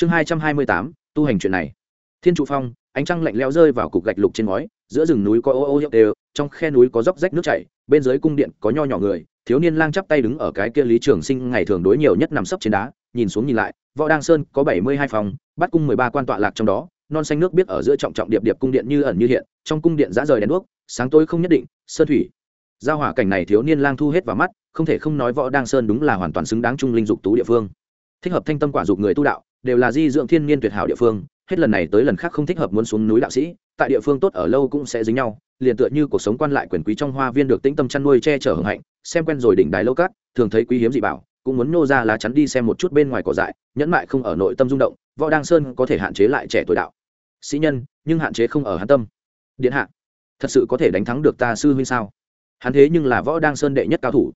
chương hai trăm hai mươi tám, tu hành chuyện này. Thiên trụ phong, ánh trăng lạnh lẽo rơi vào cục gạch lục trên ngói, giữa rừng núi có ô ô hiệu đều, trong khe núi có dốc rách nước chảy, bên dưới cung điện có nho nhỏ người, thiếu niên lang chắp tay đứng ở cái kia lý trường sinh ngày thường đối nhiều nhất nằm sấp trên đá, nhìn xuống nhìn lại, võ đăng sơn có bảy mươi hai phòng, bắt cung mười ba quan tọa lạc trong đó, non xanh nước biết ở giữa trọng trọng điệp điệp cung điện như ẩn như hiện, trong cung điện giã rời đèn đuốc, sáng tối không nhất định, sơn thủy. Giao hỏa cảnh này thiếu niên lang thu hết vào mắt, không thể không nói võ đăng sơn đúng là hoàn toàn xứng đáng trung linh dục tú địa phương. Thích hợp thanh tâm quả dục người tu đạo đều là di dưỡng thiên nhiên tuyệt hảo địa phương, hết lần này tới lần khác không thích hợp muốn xuống núi đạo sĩ, tại địa phương tốt ở lâu cũng sẽ dính nhau, liền tựa như cuộc sống quan lại quyền quý trong hoa viên được tĩnh tâm chăn nuôi che chở hưởng hạnh, xem quen rồi đỉnh đài lâu cát, thường thấy quý hiếm dị bảo, cũng muốn nô ra lá chắn đi xem một chút bên ngoài cỏ dại, nhẫn mại không ở nội tâm rung động, võ đăng sơn có thể hạn chế lại trẻ tuổi đạo. Sĩ nhân, nhưng hạn chế không ở hắn tâm. Điện hạ, thật sự có thể đánh thắng được ta sư huynh sao? Hắn thế nhưng là võ đăng sơn đệ nhất cao thủ.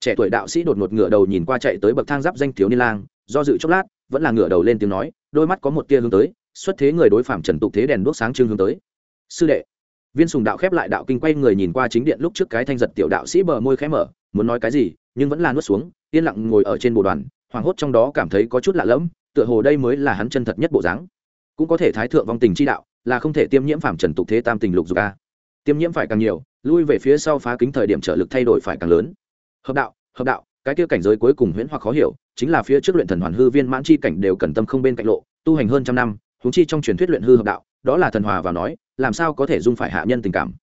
Trẻ tuổi đạo sĩ đột ngột ngửa đầu nhìn qua chạy tới bậc thang giáp danh thiếu niên lang, do dự chốc lát vẫn là ngửa đầu lên tiếng nói, đôi mắt có một tia hướng tới, xuất thế người đối phạm trần tục thế đèn đuốc sáng trưng hướng tới. Sư đệ, viên sùng đạo khép lại đạo kinh quay người nhìn qua chính điện lúc trước cái thanh giật tiểu đạo sĩ bờ môi khẽ mở, muốn nói cái gì, nhưng vẫn là nuốt xuống, yên lặng ngồi ở trên bộ đoàn, hoảng hốt trong đó cảm thấy có chút lạ lẫm, tựa hồ đây mới là hắn chân thật nhất bộ dáng. Cũng có thể thái thượng vong tình chi đạo, là không thể tiêm nhiễm phạm trần tục thế tam tình lục dục a. Tiêm nhiễm phải càng nhiều, lui về phía sau phá kính thời điểm trợ lực thay đổi phải càng lớn. Hợp đạo hợp đạo cái kia cảnh giới cuối cùng huyễn hoặc khó hiểu, chính là phía trước luyện thần hoàn hư viên mãn chi cảnh đều cần tâm không bên cạnh lộ, tu hành hơn trăm năm, huống chi trong truyền thuyết luyện hư hợp đạo, đó là thần hòa vào nói, làm sao có thể dung phải hạ nhân tình cảm.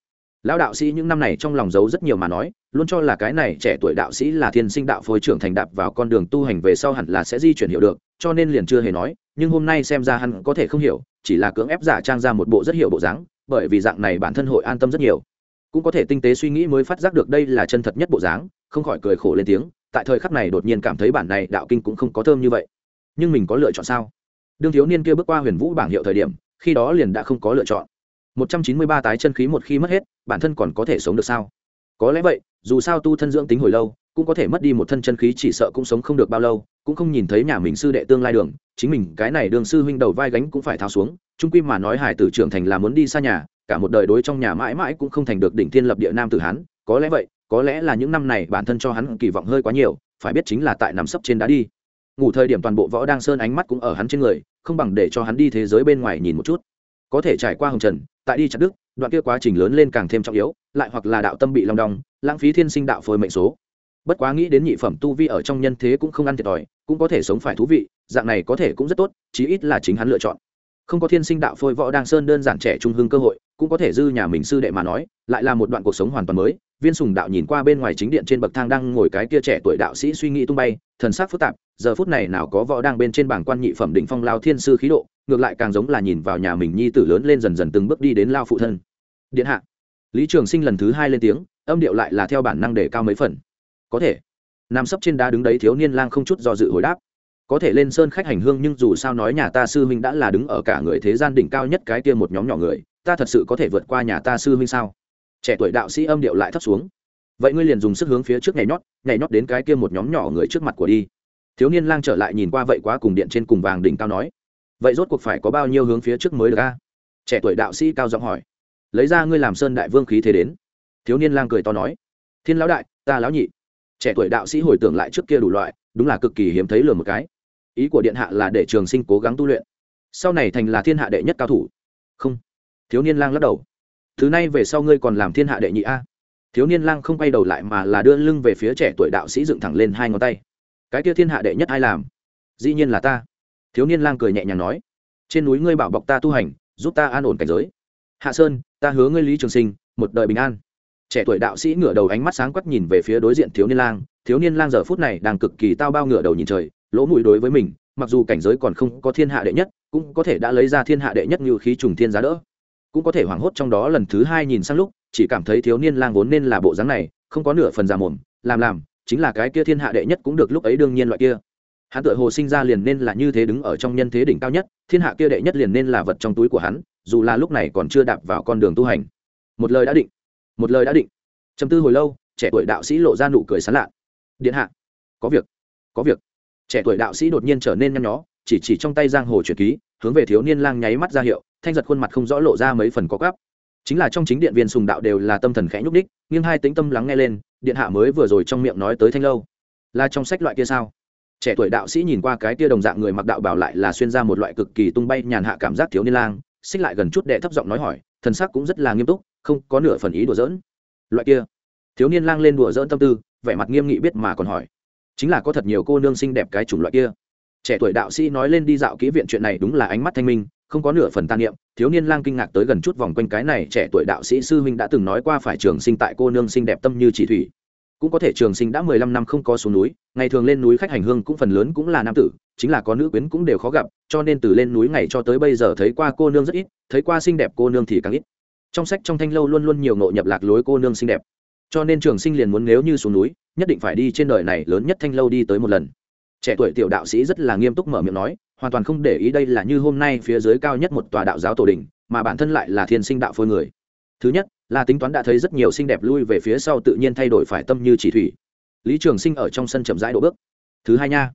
Lão đạo sĩ những năm này trong lòng giấu rất nhiều mà nói, luôn cho là cái này trẻ tuổi đạo sĩ là thiên sinh đạo phôi trưởng thành đạp vào con đường tu hành về sau hẳn là sẽ di chuyển hiểu được, cho nên liền chưa hề nói, nhưng hôm nay xem ra hắn có thể không hiểu, chỉ là cưỡng ép giả trang ra một bộ rất hiểu bộ dáng, bởi vì dạng này bản thân hội an tâm rất nhiều. Cũng có thể tinh tế suy nghĩ mới phát giác được đây là chân thật nhất bộ dáng, không khỏi cười khổ lên tiếng tại thời khắc này đột nhiên cảm thấy bản này đạo kinh cũng không có thơm như vậy. Nhưng mình có lựa chọn sao? Đương thiếu niên kia bước qua huyền vũ bảng hiệu thời điểm, khi đó liền đã không có lựa chọn. Một trăm chín mươi ba tái chân khí một khi mất hết, bản thân còn có thể sống được sao? Có lẽ vậy, dù sao tu thân dưỡng tính hồi lâu, cũng có thể mất đi một thân chân khí chỉ sợ cũng sống không được bao lâu, cũng không nhìn thấy nhà mình sư đệ tương lai đường, chính mình, cái này đường sư huynh đầu vai gánh cũng phải tháo xuống trung quy mà nói hải tử trưởng thành là muốn đi xa nhà, cả một đời đối trong nhà mãi mãi cũng không thành được đỉnh thiên lập địa nam tử hán, có lẽ vậy có lẽ là những năm này bản thân cho hắn kỳ vọng hơi quá nhiều, phải biết chính là tại nằm sấp trên đá đi. Ngủ thời điểm toàn bộ võ đang sơn ánh mắt cũng ở hắn trên người, không bằng để cho hắn đi thế giới bên ngoài nhìn một chút. Có thể trải qua hồng trần, tại đi chặt đức đoạn kia quá trình lớn lên càng thêm trọng yếu, lại hoặc là đạo tâm bị long đong, lãng phí thiên sinh đạo phôi mệnh số. Bất quá nghĩ đến nhị phẩm tu vi ở trong nhân thế cũng không ăn thiệt thòi, cũng có thể sống phải thú vị, dạng này có thể cũng rất tốt, chí ít là chính hắn lựa chọn. Không có thiên sinh đạo phôi võ đang sơn đơn giản trẻ trung hưng cơ hội, cũng có thể dư nhà mình sư đệ mà nói, lại là một đoạn cuộc sống hoàn toàn mới viên sùng đạo nhìn qua bên ngoài chính điện trên bậc thang đang ngồi cái kia trẻ tuổi đạo sĩ suy nghĩ tung bay, thần sắc phức tạp, giờ phút này nào có võ đang bên trên bảng quan nhị phẩm định phong lao thiên sư khí độ, ngược lại càng giống là nhìn vào nhà mình nhi tử lớn lên dần dần từng bước đi đến lao phụ thân. Điện hạ. Lý trường sinh lần thứ hai lên tiếng, âm điệu lại là theo bản năng để cao mấy phần. Có thể. Nằm sấp trên đá đứng đấy thiếu niên lang không chút do dự hồi đáp. Có thể lên sơn khách hành hương nhưng dù sao nói nhà ta sư huynh đã là đứng ở cả người thế gian đỉnh cao nhất cái kia một nhóm nhỏ người, ta thật sự có thể vượt qua nhà ta sư huynh sao? Trẻ tuổi đạo sĩ âm điệu lại thấp xuống. Vậy ngươi liền dùng sức hướng phía trước nhảy nhót nhảy nhót đến cái kia một nhóm nhỏ người trước mặt của đi. Thiếu niên lang trở lại nhìn qua vậy quá cùng điện trên cùng vàng đỉnh cao nói, vậy rốt cuộc phải có bao nhiêu hướng phía trước mới được a? Trẻ tuổi đạo sĩ cao giọng hỏi, lấy ra ngươi làm sơn đại vương khí thế đến. Thiếu niên lang cười to nói, thiên lão đại, ta lão nhị. Trẻ tuổi đạo sĩ hồi tưởng lại trước kia đủ loại, đúng là cực kỳ hiếm thấy lừa một cái. Ý của điện hạ là để trường sinh cố gắng tu luyện. Sau này thành là thiên hạ đệ nhất cao thủ. Không. Thiếu niên lang lắc đầu thứ nay về sau ngươi còn làm thiên hạ đệ nhị a. Thiếu niên lang không quay đầu lại mà là đưa lưng về phía trẻ tuổi đạo sĩ dựng thẳng lên hai ngón tay. Cái kia thiên hạ đệ nhất ai làm? Dĩ nhiên là ta. Thiếu niên lang cười nhẹ nhàng nói. Trên núi ngươi bảo bọc ta tu hành, giúp ta an ổn cảnh giới. Hạ sơn, ta hứa ngươi lý trường sinh, một đời bình an. Trẻ tuổi đạo sĩ ngửa đầu ánh mắt sáng quắc nhìn về phía đối diện thiếu niên lang. Thiếu niên lang giờ phút này đang cực kỳ tao bao ngửa đầu nhìn trời, lỗ mũi đối với mình, mặc dù cảnh giới còn không có thiên hạ đệ nhất, cũng có thể đã lấy ra thiên hạ đệ nhất như khí trùng thiên giá đỡ cũng có thể hoảng hốt trong đó lần thứ hai nhìn sang lúc, chỉ cảm thấy thiếu niên lang vốn nên là bộ dáng này, không có nửa phần già mồm, làm làm, chính là cái kia thiên hạ đệ nhất cũng được lúc ấy đương nhiên loại kia. Hắn tựa hồ sinh ra liền nên là như thế đứng ở trong nhân thế đỉnh cao nhất, thiên hạ kia đệ nhất liền nên là vật trong túi của hắn, dù là lúc này còn chưa đạp vào con đường tu hành. Một lời đã định, một lời đã định. Chấm tư hồi lâu, trẻ tuổi đạo sĩ lộ ra nụ cười sán lạ. Điện hạ, có việc có việc. Trẻ tuổi đạo sĩ đột nhiên trở nên nhăn nhó, chỉ chỉ trong tay giang hồ truyền ký, hướng về thiếu niên lang nháy mắt ra hiệu thanh giật khuôn mặt không rõ lộ ra mấy phần có gắp. Chính là trong chính điện viên sùng đạo đều là tâm thần khẽ nhúc đích nhưng hai tính tâm lắng nghe lên, điện hạ mới vừa rồi trong miệng nói tới thanh lâu. Là trong sách loại kia sao? Trẻ tuổi đạo sĩ nhìn qua cái tia đồng dạng người mặc đạo bảo lại là xuyên ra một loại cực kỳ tung bay nhàn hạ cảm giác thiếu niên lang, xích lại gần chút đệ thấp giọng nói hỏi, thần sắc cũng rất là nghiêm túc, không có nửa phần ý đùa giỡn. Loại kia, thiếu niên lang lên đùa dỡn tâm tư, vẻ mặt nghiêm nghị biết mà còn hỏi, chính là có thật nhiều cô nương xinh đẹp cái chủng loại kia. Trẻ tuổi đạo sĩ nói lên đi dạo kỹ viện chuyện này đúng là ánh mắt thanh minh không có nửa phần tàn niệm, thiếu niên lang kinh ngạc tới gần chút vòng quanh cái này trẻ tuổi đạo sĩ sư huynh đã từng nói qua phải trường sinh tại cô nương xinh đẹp tâm như chỉ thủy. Cũng có thể trường sinh đã mười lăm năm không có xuống núi, ngày thường lên núi khách hành hương cũng phần lớn cũng là nam tử, chính là có nữ quyến cũng đều khó gặp, cho nên từ lên núi ngày cho tới bây giờ thấy qua cô nương rất ít, thấy qua xinh đẹp cô nương thì càng ít. Trong sách trong thanh lâu luôn luôn nhiều ngộ nhập lạc lối cô nương xinh đẹp. Cho nên trường sinh liền muốn nếu như xuống núi, nhất định phải đi trên đời này lớn nhất thanh lâu đi tới một lần trẻ tuổi tiểu đạo sĩ rất là nghiêm túc mở miệng nói, hoàn toàn không để ý đây là như hôm nay phía dưới cao nhất một tòa đạo giáo tổ đình, mà bản thân lại là thiên sinh đạo phôi người. Thứ nhất là tính toán đã thấy rất nhiều xinh đẹp lui về phía sau tự nhiên thay đổi phải tâm như chỉ thủy. Lý trường sinh ở trong sân chậm rãi độ bước. Thứ hai nha,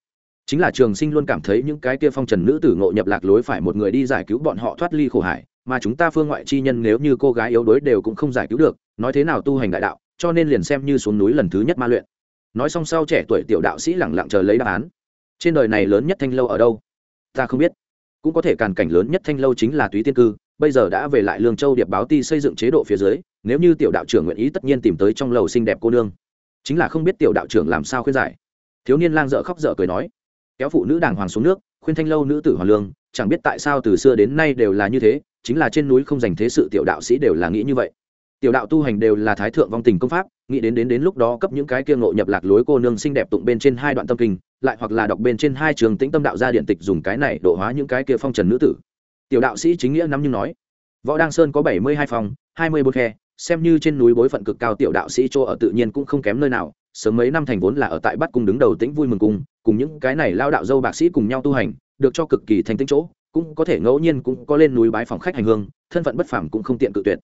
chính là trường sinh luôn cảm thấy những cái kia phong trần nữ tử ngộ nhập lạc lối phải một người đi giải cứu bọn họ thoát ly khổ hải, mà chúng ta phương ngoại chi nhân nếu như cô gái yếu đuối đều cũng không giải cứu được, nói thế nào tu hành đại đạo, cho nên liền xem như xuống núi lần thứ nhất ma luyện. Nói xong sau trẻ tuổi tiểu đạo sĩ lẳng lặng chờ lấy đáp án trên đời này lớn nhất thanh lâu ở đâu? Ta không biết. Cũng có thể càn cảnh lớn nhất thanh lâu chính là túy tiên cư. Bây giờ đã về lại lương châu điệp báo ti xây dựng chế độ phía dưới, nếu như tiểu đạo trưởng nguyện ý tất nhiên tìm tới trong lầu xinh đẹp cô nương. Chính là không biết tiểu đạo trưởng làm sao khuyên giải. Thiếu niên lang dợ khóc dợ cười nói, kéo phụ nữ đàng hoàng xuống nước, khuyên thanh lâu nữ tử hoàng lương, chẳng biết tại sao từ xưa đến nay đều là như thế, chính là trên núi không dành thế sự tiểu đạo sĩ đều là nghĩ như vậy. Tiểu đạo tu hành đều là thái thượng vong tình công pháp, nghĩ đến đến đến lúc đó cấp những cái kia ngộ nhập lạc lối cô nương xinh đẹp tụng bên trên hai đoạn tâm kinh lại hoặc là đọc bên trên hai trường tĩnh tâm đạo gia điện tịch dùng cái này độ hóa những cái kia phong trần nữ tử. Tiểu đạo sĩ chính nghĩa nắm như nói, võ đăng sơn có bảy mươi hai phòng, hai mươi bốn khe, xem như trên núi bối phận cực cao tiểu đạo sĩ chỗ ở tự nhiên cũng không kém nơi nào, sớm mấy năm thành vốn là ở tại bắt cung đứng đầu tĩnh vui mừng cung, cùng những cái này lao đạo dâu bạc sĩ cùng nhau tu hành, được cho cực kỳ thành tĩnh chỗ, cũng có thể ngẫu nhiên cũng có lên núi bái phòng khách hành hương, thân phận bất phàm cũng không tiện cự tuyệt.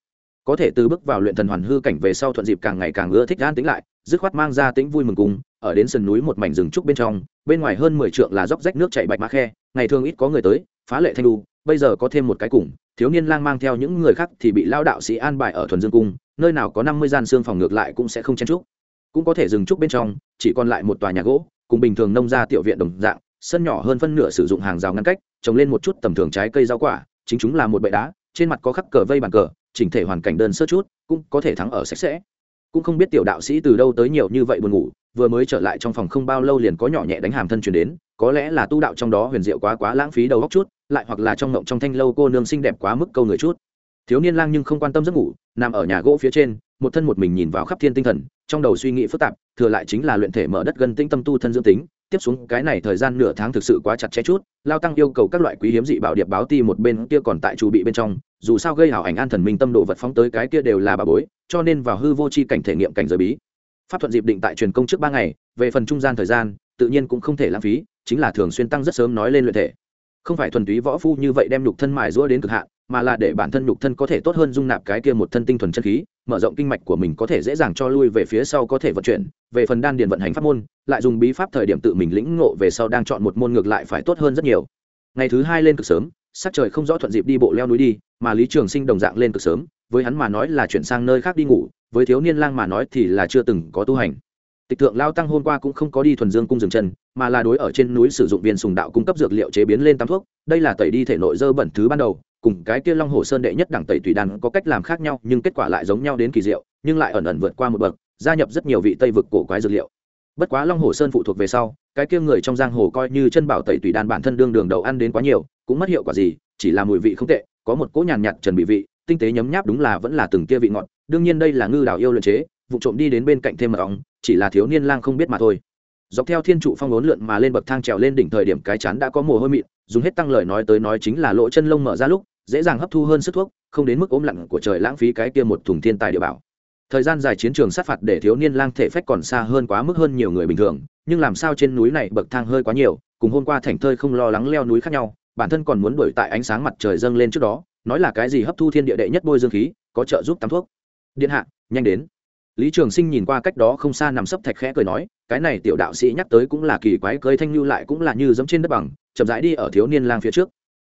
Có thể từ bước vào luyện thần hoàn hư cảnh về sau thuận dịp càng ngày càng ưa thích gan tính lại, dứt khoát mang ra tính vui mừng cùng ở đến sườn núi một mảnh rừng trúc bên trong, bên ngoài hơn mười trượng là dốc rách nước chảy bạch mã khe, ngày thường ít có người tới, phá lệ thanh đu, bây giờ có thêm một cái cùng, thiếu niên lang mang theo những người khác thì bị lao đạo sĩ an bài ở thuần dương cung, nơi nào có năm mươi gian xương phòng ngược lại cũng sẽ không chen trúc. Cũng có thể dừng trúc bên trong, chỉ còn lại một tòa nhà gỗ, cùng bình thường nông ra tiểu viện đồng dạng, sân nhỏ hơn phân nửa sử dụng hàng rào ngăn cách, trồng lên một chút tầm thường trái cây rau quả, chính chúng là một bệ đá, trên mặt có khắc cờ vây bàn cờ, chỉnh thể hoàn cảnh đơn sơ chút, cũng có thể thắng ở sạch sẽ cũng không biết tiểu đạo sĩ từ đâu tới nhiều như vậy buồn ngủ, vừa mới trở lại trong phòng không bao lâu liền có nhỏ nhẹ đánh hàm thân truyền đến, có lẽ là tu đạo trong đó huyền diệu quá quá lãng phí đầu góc chút, lại hoặc là trong ngộng trong thanh lâu cô nương xinh đẹp quá mức câu người chút. Thiếu niên lang nhưng không quan tâm giấc ngủ, nằm ở nhà gỗ phía trên, một thân một mình nhìn vào khắp thiên tinh thần, trong đầu suy nghĩ phức tạp, thừa lại chính là luyện thể mở đất gần tinh tâm tu thân dưỡng tính tiếp xuống cái này thời gian nửa tháng thực sự quá chặt chẽ chút, lao tăng yêu cầu các loại quý hiếm dị bảo điệp báo ti một bên kia còn tại chủ bị bên trong, dù sao gây hảo ảnh an thần minh tâm độ vật phóng tới cái kia đều là bà bối, cho nên vào hư vô c h i cảnh thể nghiệm cảnh giới bí. Pháp thuận dịp định tại truyền công trước ba ngày, về phần trung gian thời gian, tự nhiên cũng không thể lãng phí, chính là thường xuyên tăng rất sớm nói lên luyện thể. Không phải thuần túy võ phu như vậy đem lục thân mài rũa đến cực hạn mà là để bản thân nhục thân có thể tốt hơn dung nạp cái kia một thân tinh thuần chân khí, mở rộng kinh mạch của mình có thể dễ dàng cho lui về phía sau có thể vận chuyển, về phần đan điền vận hành pháp môn, lại dùng bí pháp thời điểm tự mình lĩnh ngộ về sau đang chọn một môn ngược lại phải tốt hơn rất nhiều. Ngày thứ hai lên cực sớm, sắc trời không rõ thuận dịp đi bộ leo núi đi, mà lý trường sinh đồng dạng lên cực sớm, với hắn mà nói là chuyển sang nơi khác đi ngủ, với thiếu niên lang mà nói thì là chưa từng có tu hành. Tịch thượng lao tăng hôm qua cũng không có đi thuần dương cung dừng chân, mà là đối ở trên núi sử dụng viên sùng đạo cung cấp dược liệu chế biến lên tam thuốc, đây là tẩy đi thể nội dơ bẩn thứ ban đầu cùng cái kia long hồ sơn đệ nhất đẳng tẩy tùy đan có cách làm khác nhau, nhưng kết quả lại giống nhau đến kỳ diệu, nhưng lại ẩn ẩn vượt qua một bậc, gia nhập rất nhiều vị tây vực cổ quái dược liệu. Bất quá long hồ sơn phụ thuộc về sau, cái kia người trong giang hồ coi như chân bảo tẩy tùy đan bản thân đương đường đầu ăn đến quá nhiều, cũng mất hiệu quả gì, chỉ là mùi vị không tệ, có một cỗ nhàn nhạt trần bị vị, tinh tế nhấm nháp đúng là vẫn là từng kia vị ngọt, đương nhiên đây là ngư đào yêu luyện chế, vụ trộm đi đến bên cạnh thêm mật ong, chỉ là thiếu niên lang không biết mà thôi. Dọc theo thiên trụ phong bốn lượn mà lên bậc thang trèo lên đỉnh thời điểm cái chán đã có mồ hôi mịn, dùng hết tăng lời nói tới nói chính là lỗ chân lông mở ra lúc dễ dàng hấp thu hơn sức thuốc, không đến mức ốm lặn của trời lãng phí cái kia một thùng thiên tài địa bảo. Thời gian dài chiến trường sát phạt để thiếu niên lang thể phách còn xa hơn quá mức hơn nhiều người bình thường, nhưng làm sao trên núi này bậc thang hơi quá nhiều, cùng hôm qua thành thơi không lo lắng leo núi khác nhau, bản thân còn muốn đuổi tại ánh sáng mặt trời dâng lên trước đó, nói là cái gì hấp thu thiên địa đệ nhất bôi dương khí, có trợ giúp tắm thuốc. Điện hạ, nhanh đến. Lý trường sinh nhìn qua cách đó không xa nằm sấp thạch khẽ cười nói, cái này tiểu đạo sĩ nhắc tới cũng là kỳ quái, cơi thanh lưu lại cũng là như giống trên đất bằng, chậm rãi đi ở thiếu niên lang phía trước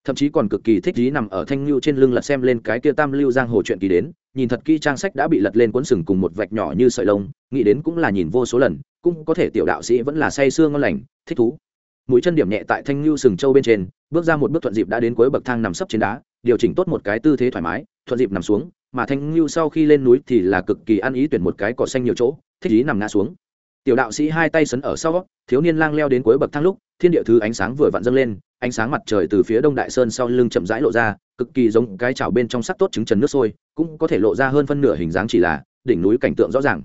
thậm chí còn cực kỳ thích ý nằm ở thanh lưu trên lưng lật xem lên cái kia tam lưu giang hồ chuyện kỳ đến, nhìn thật kỹ trang sách đã bị lật lên cuốn sừng cùng một vạch nhỏ như sợi lông, nghĩ đến cũng là nhìn vô số lần, cũng có thể tiểu đạo sĩ vẫn là say sương ngon lành, thích thú. Mũi chân điểm nhẹ tại thanh lưu sừng châu bên trên, bước ra một bước thuận dịp đã đến cuối bậc thang nằm sấp trên đá, điều chỉnh tốt một cái tư thế thoải mái, thuận dịp nằm xuống, mà thanh lưu sau khi lên núi thì là cực kỳ ăn ý tuyển một cái cỏ xanh nhiều chỗ, thích ý nằm ngã xuống. Tiểu đạo sĩ hai tay sấn ở sau, thiếu niên lang leo đến cuối bậc thang lúc, thiên địa thứ ánh sáng vừa vặn dâng lên ánh sáng mặt trời từ phía đông đại sơn sau lưng chậm rãi lộ ra, cực kỳ giống cái chảo bên trong sắc tốt trứng trần nước sôi, cũng có thể lộ ra hơn phân nửa hình dáng chỉ là đỉnh núi cảnh tượng rõ ràng.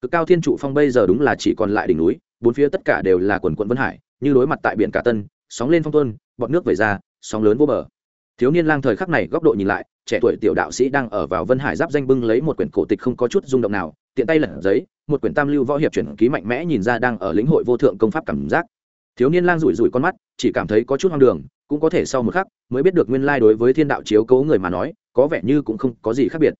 Cực cao thiên trụ phong bây giờ đúng là chỉ còn lại đỉnh núi, bốn phía tất cả đều là quần quận vân hải, như đối mặt tại biển cả tân, sóng lên phong tuân bọt nước về ra, sóng lớn vô bờ. Thiếu niên lang thời khắc này góc độ nhìn lại, trẻ tuổi tiểu đạo sĩ đang ở vào vân hải giáp danh bưng lấy một quyển cổ tịch không có chút rung động nào, tiện tay lật giấy, một quyển tam lưu võ hiệp chuyển ký mạnh mẽ nhìn ra đang ở lĩnh hội vô thượng công pháp cảm giác thiếu niên lang rủi rủi con mắt, chỉ cảm thấy có chút hoang đường, cũng có thể sau một khắc mới biết được nguyên lai đối với thiên đạo chiếu cố người mà nói, có vẻ như cũng không có gì khác biệt.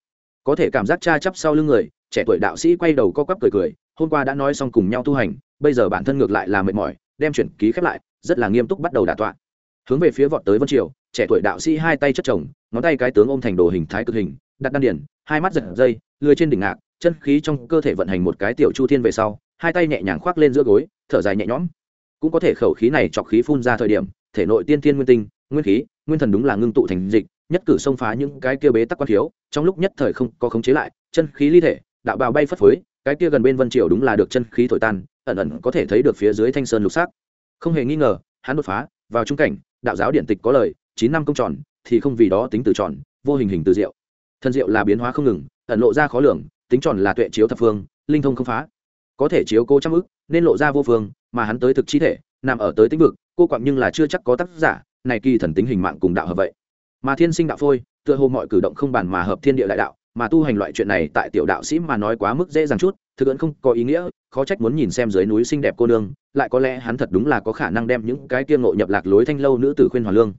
Có thể cảm giác cha chắp sau lưng người, trẻ tuổi đạo sĩ quay đầu co quắp cười cười, hôm qua đã nói xong cùng nhau tu hành, bây giờ bản thân ngược lại là mệt mỏi, đem chuyển ký khép lại, rất là nghiêm túc bắt đầu đả tọa. Hướng về phía vọt tới vân triều, trẻ tuổi đạo sĩ hai tay chất chồng, ngón tay cái tướng ôm thành đồ hình thái cực hình, đặt đan điển hai mắt giật dây, lười trên đỉnh ngạc, chân khí trong cơ thể vận hành một cái tiểu chu thiên về sau, hai tay nhẹ nhàng khoác lên giữa gối, thở dài nhẹ nhõm cũng có thể khẩu khí này chọc khí phun ra thời điểm, thể nội tiên thiên nguyên tinh, nguyên khí, nguyên thần đúng là ngưng tụ thành dịch, nhất cử xông phá những cái kia bế tắc quan thiếu, trong lúc nhất thời không có khống chế lại, chân khí ly thể, đạo bào bay phất phới, cái kia gần bên vân triều đúng là được chân khí thổi tan, ẩn ẩn có thể thấy được phía dưới thanh sơn lục sắc. Không hề nghi ngờ, hắn đột phá, vào trung cảnh, đạo giáo điện tịch có lời, chín năm công tròn, thì không vì đó tính từ tròn, vô hình hình từ diệu. Thân diệu là biến hóa không ngừng, ẩn lộ ra khó lường, tính tròn là tuệ chiếu thập phương, linh thông không phá. Có thể chiếu cố trăm ức nên lộ ra vô phương, mà hắn tới thực chi thể, nằm ở tới tĩnh vực, cô quặng nhưng là chưa chắc có tác giả, này kỳ thần tính hình mạng cùng đạo hợp vậy. Mà thiên sinh đạo phôi, tựa hồ mọi cử động không bàn mà hợp thiên địa đại đạo, mà tu hành loại chuyện này tại tiểu đạo sĩ mà nói quá mức dễ dàng chút, thực ẩn không có ý nghĩa, khó trách muốn nhìn xem dưới núi xinh đẹp cô nương, lại có lẽ hắn thật đúng là có khả năng đem những cái kia ngộ nhập lạc lối thanh lâu nữ tử khuyên hòa lương.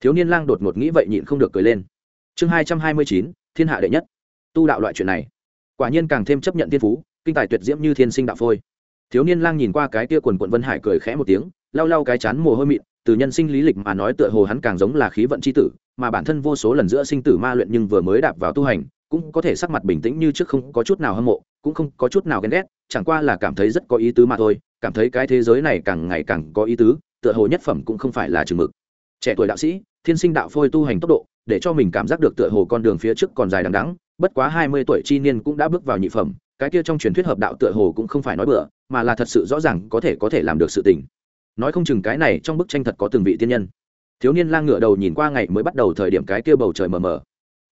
Thiếu niên lang đột ngột nghĩ vậy nhịn không được cười lên. Chương hai trăm hai mươi chín, thiên hạ đệ nhất. Tu đạo loại chuyện này. Quả nhiên càng thêm chấp nhận thiên phú, kinh tài tuyệt diễm như thiên sinh đạo phôi thiếu niên lang nhìn qua cái kia quần quận vân hải cười khẽ một tiếng, lau lau cái chán mồ hôi mịn, từ nhân sinh lý lịch mà nói tựa hồ hắn càng giống là khí vận c h i tử, mà bản thân vô số lần giữa sinh tử ma luyện nhưng vừa mới đạp vào tu hành, cũng có thể sắc mặt bình tĩnh như trước không có chút nào hâm mộ, cũng không có chút nào ghen ghét, chẳng qua là cảm thấy rất có ý tứ mà thôi, cảm thấy cái thế giới này càng ngày càng có ý tứ, tựa hồ nhất phẩm cũng không phải là chừng mực. Trẻ tuổi đạo sĩ, thiên sinh đạo phôi tu hành tốc độ, để cho mình cảm giác được tựa hồ con đường phía trước còn dài đằng đắng bất quá hai mươi tuổi chi niên cũng đã bước vào nhị phẩm, cái kia trong truyền thuyết hợp đạo tựa hồ cũng không phải nói bừa mà là thật sự rõ ràng có thể có thể làm được sự tình. Nói không chừng cái này trong bức tranh thật có từng vị tiên nhân. Thiếu niên lang ngửa đầu nhìn qua ngày mới bắt đầu thời điểm cái kia bầu trời mờ mờ.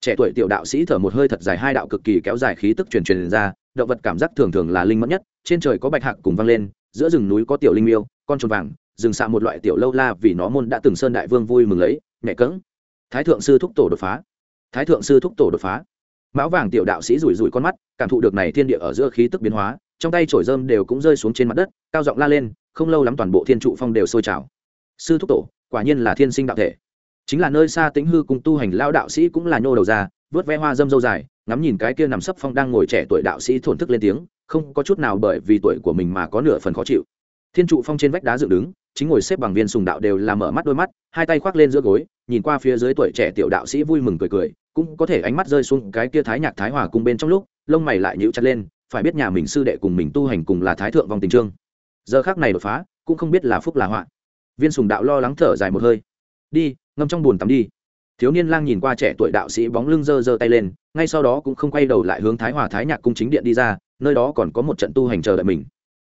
Trẻ tuổi tiểu đạo sĩ thở một hơi thật dài, hai đạo cực kỳ kéo dài khí tức truyền truyền ra, động vật cảm giác thường thường là linh mẫn nhất, trên trời có bạch hạc cùng vang lên, giữa rừng núi có tiểu linh miêu, con trồn vàng, rừng xạ một loại tiểu lâu la vì nó môn đã từng sơn đại vương vui mừng lấy, nhẹ cỡng thái thượng sư thúc tổ đột phá. Thái thượng sư thúc tổ đột phá. Mão vàng tiểu đạo sĩ rủi rủi con mắt, cảm thụ được này thiên địa ở giữa khí tức biến hóa trong tay chổi rơm đều cũng rơi xuống trên mặt đất, cao giọng la lên, không lâu lắm toàn bộ thiên trụ phong đều sôi trào. Sư thúc tổ, quả nhiên là thiên sinh đạo thể. Chính là nơi xa tĩnh hư cùng tu hành lao đạo sĩ cũng là nhô đầu ra, vớt ve hoa dâm dâu dài, ngắm nhìn cái kia nằm sấp phong đang ngồi trẻ tuổi đạo sĩ thổn thức lên tiếng, không có chút nào bởi vì tuổi của mình mà có nửa phần khó chịu. Thiên trụ phong trên vách đá dựng đứng, chính ngồi xếp bằng viên sùng đạo đều là mở mắt đôi mắt, hai tay khoác lên giữa gối, nhìn qua phía dưới tuổi trẻ tiểu đạo sĩ vui mừng cười cười, cũng có thể ánh mắt rơi xuống cái kia thái nhạc thái hòa cùng bên trong lúc, lông mày lại nhíu chặt lên phải biết nhà mình sư đệ cùng mình tu hành cùng là thái thượng vòng tình trương. Giờ khác này đột phá, cũng không biết là phúc là họa. Viên sùng đạo lo lắng thở dài một hơi. Đi, ngâm trong bùn tắm đi. Thiếu niên lang nhìn qua trẻ tuổi đạo sĩ bóng lưng giơ giơ tay lên, ngay sau đó cũng không quay đầu lại hướng thái hòa thái nhạc cung chính điện đi ra, nơi đó còn có một trận tu hành chờ đợi mình.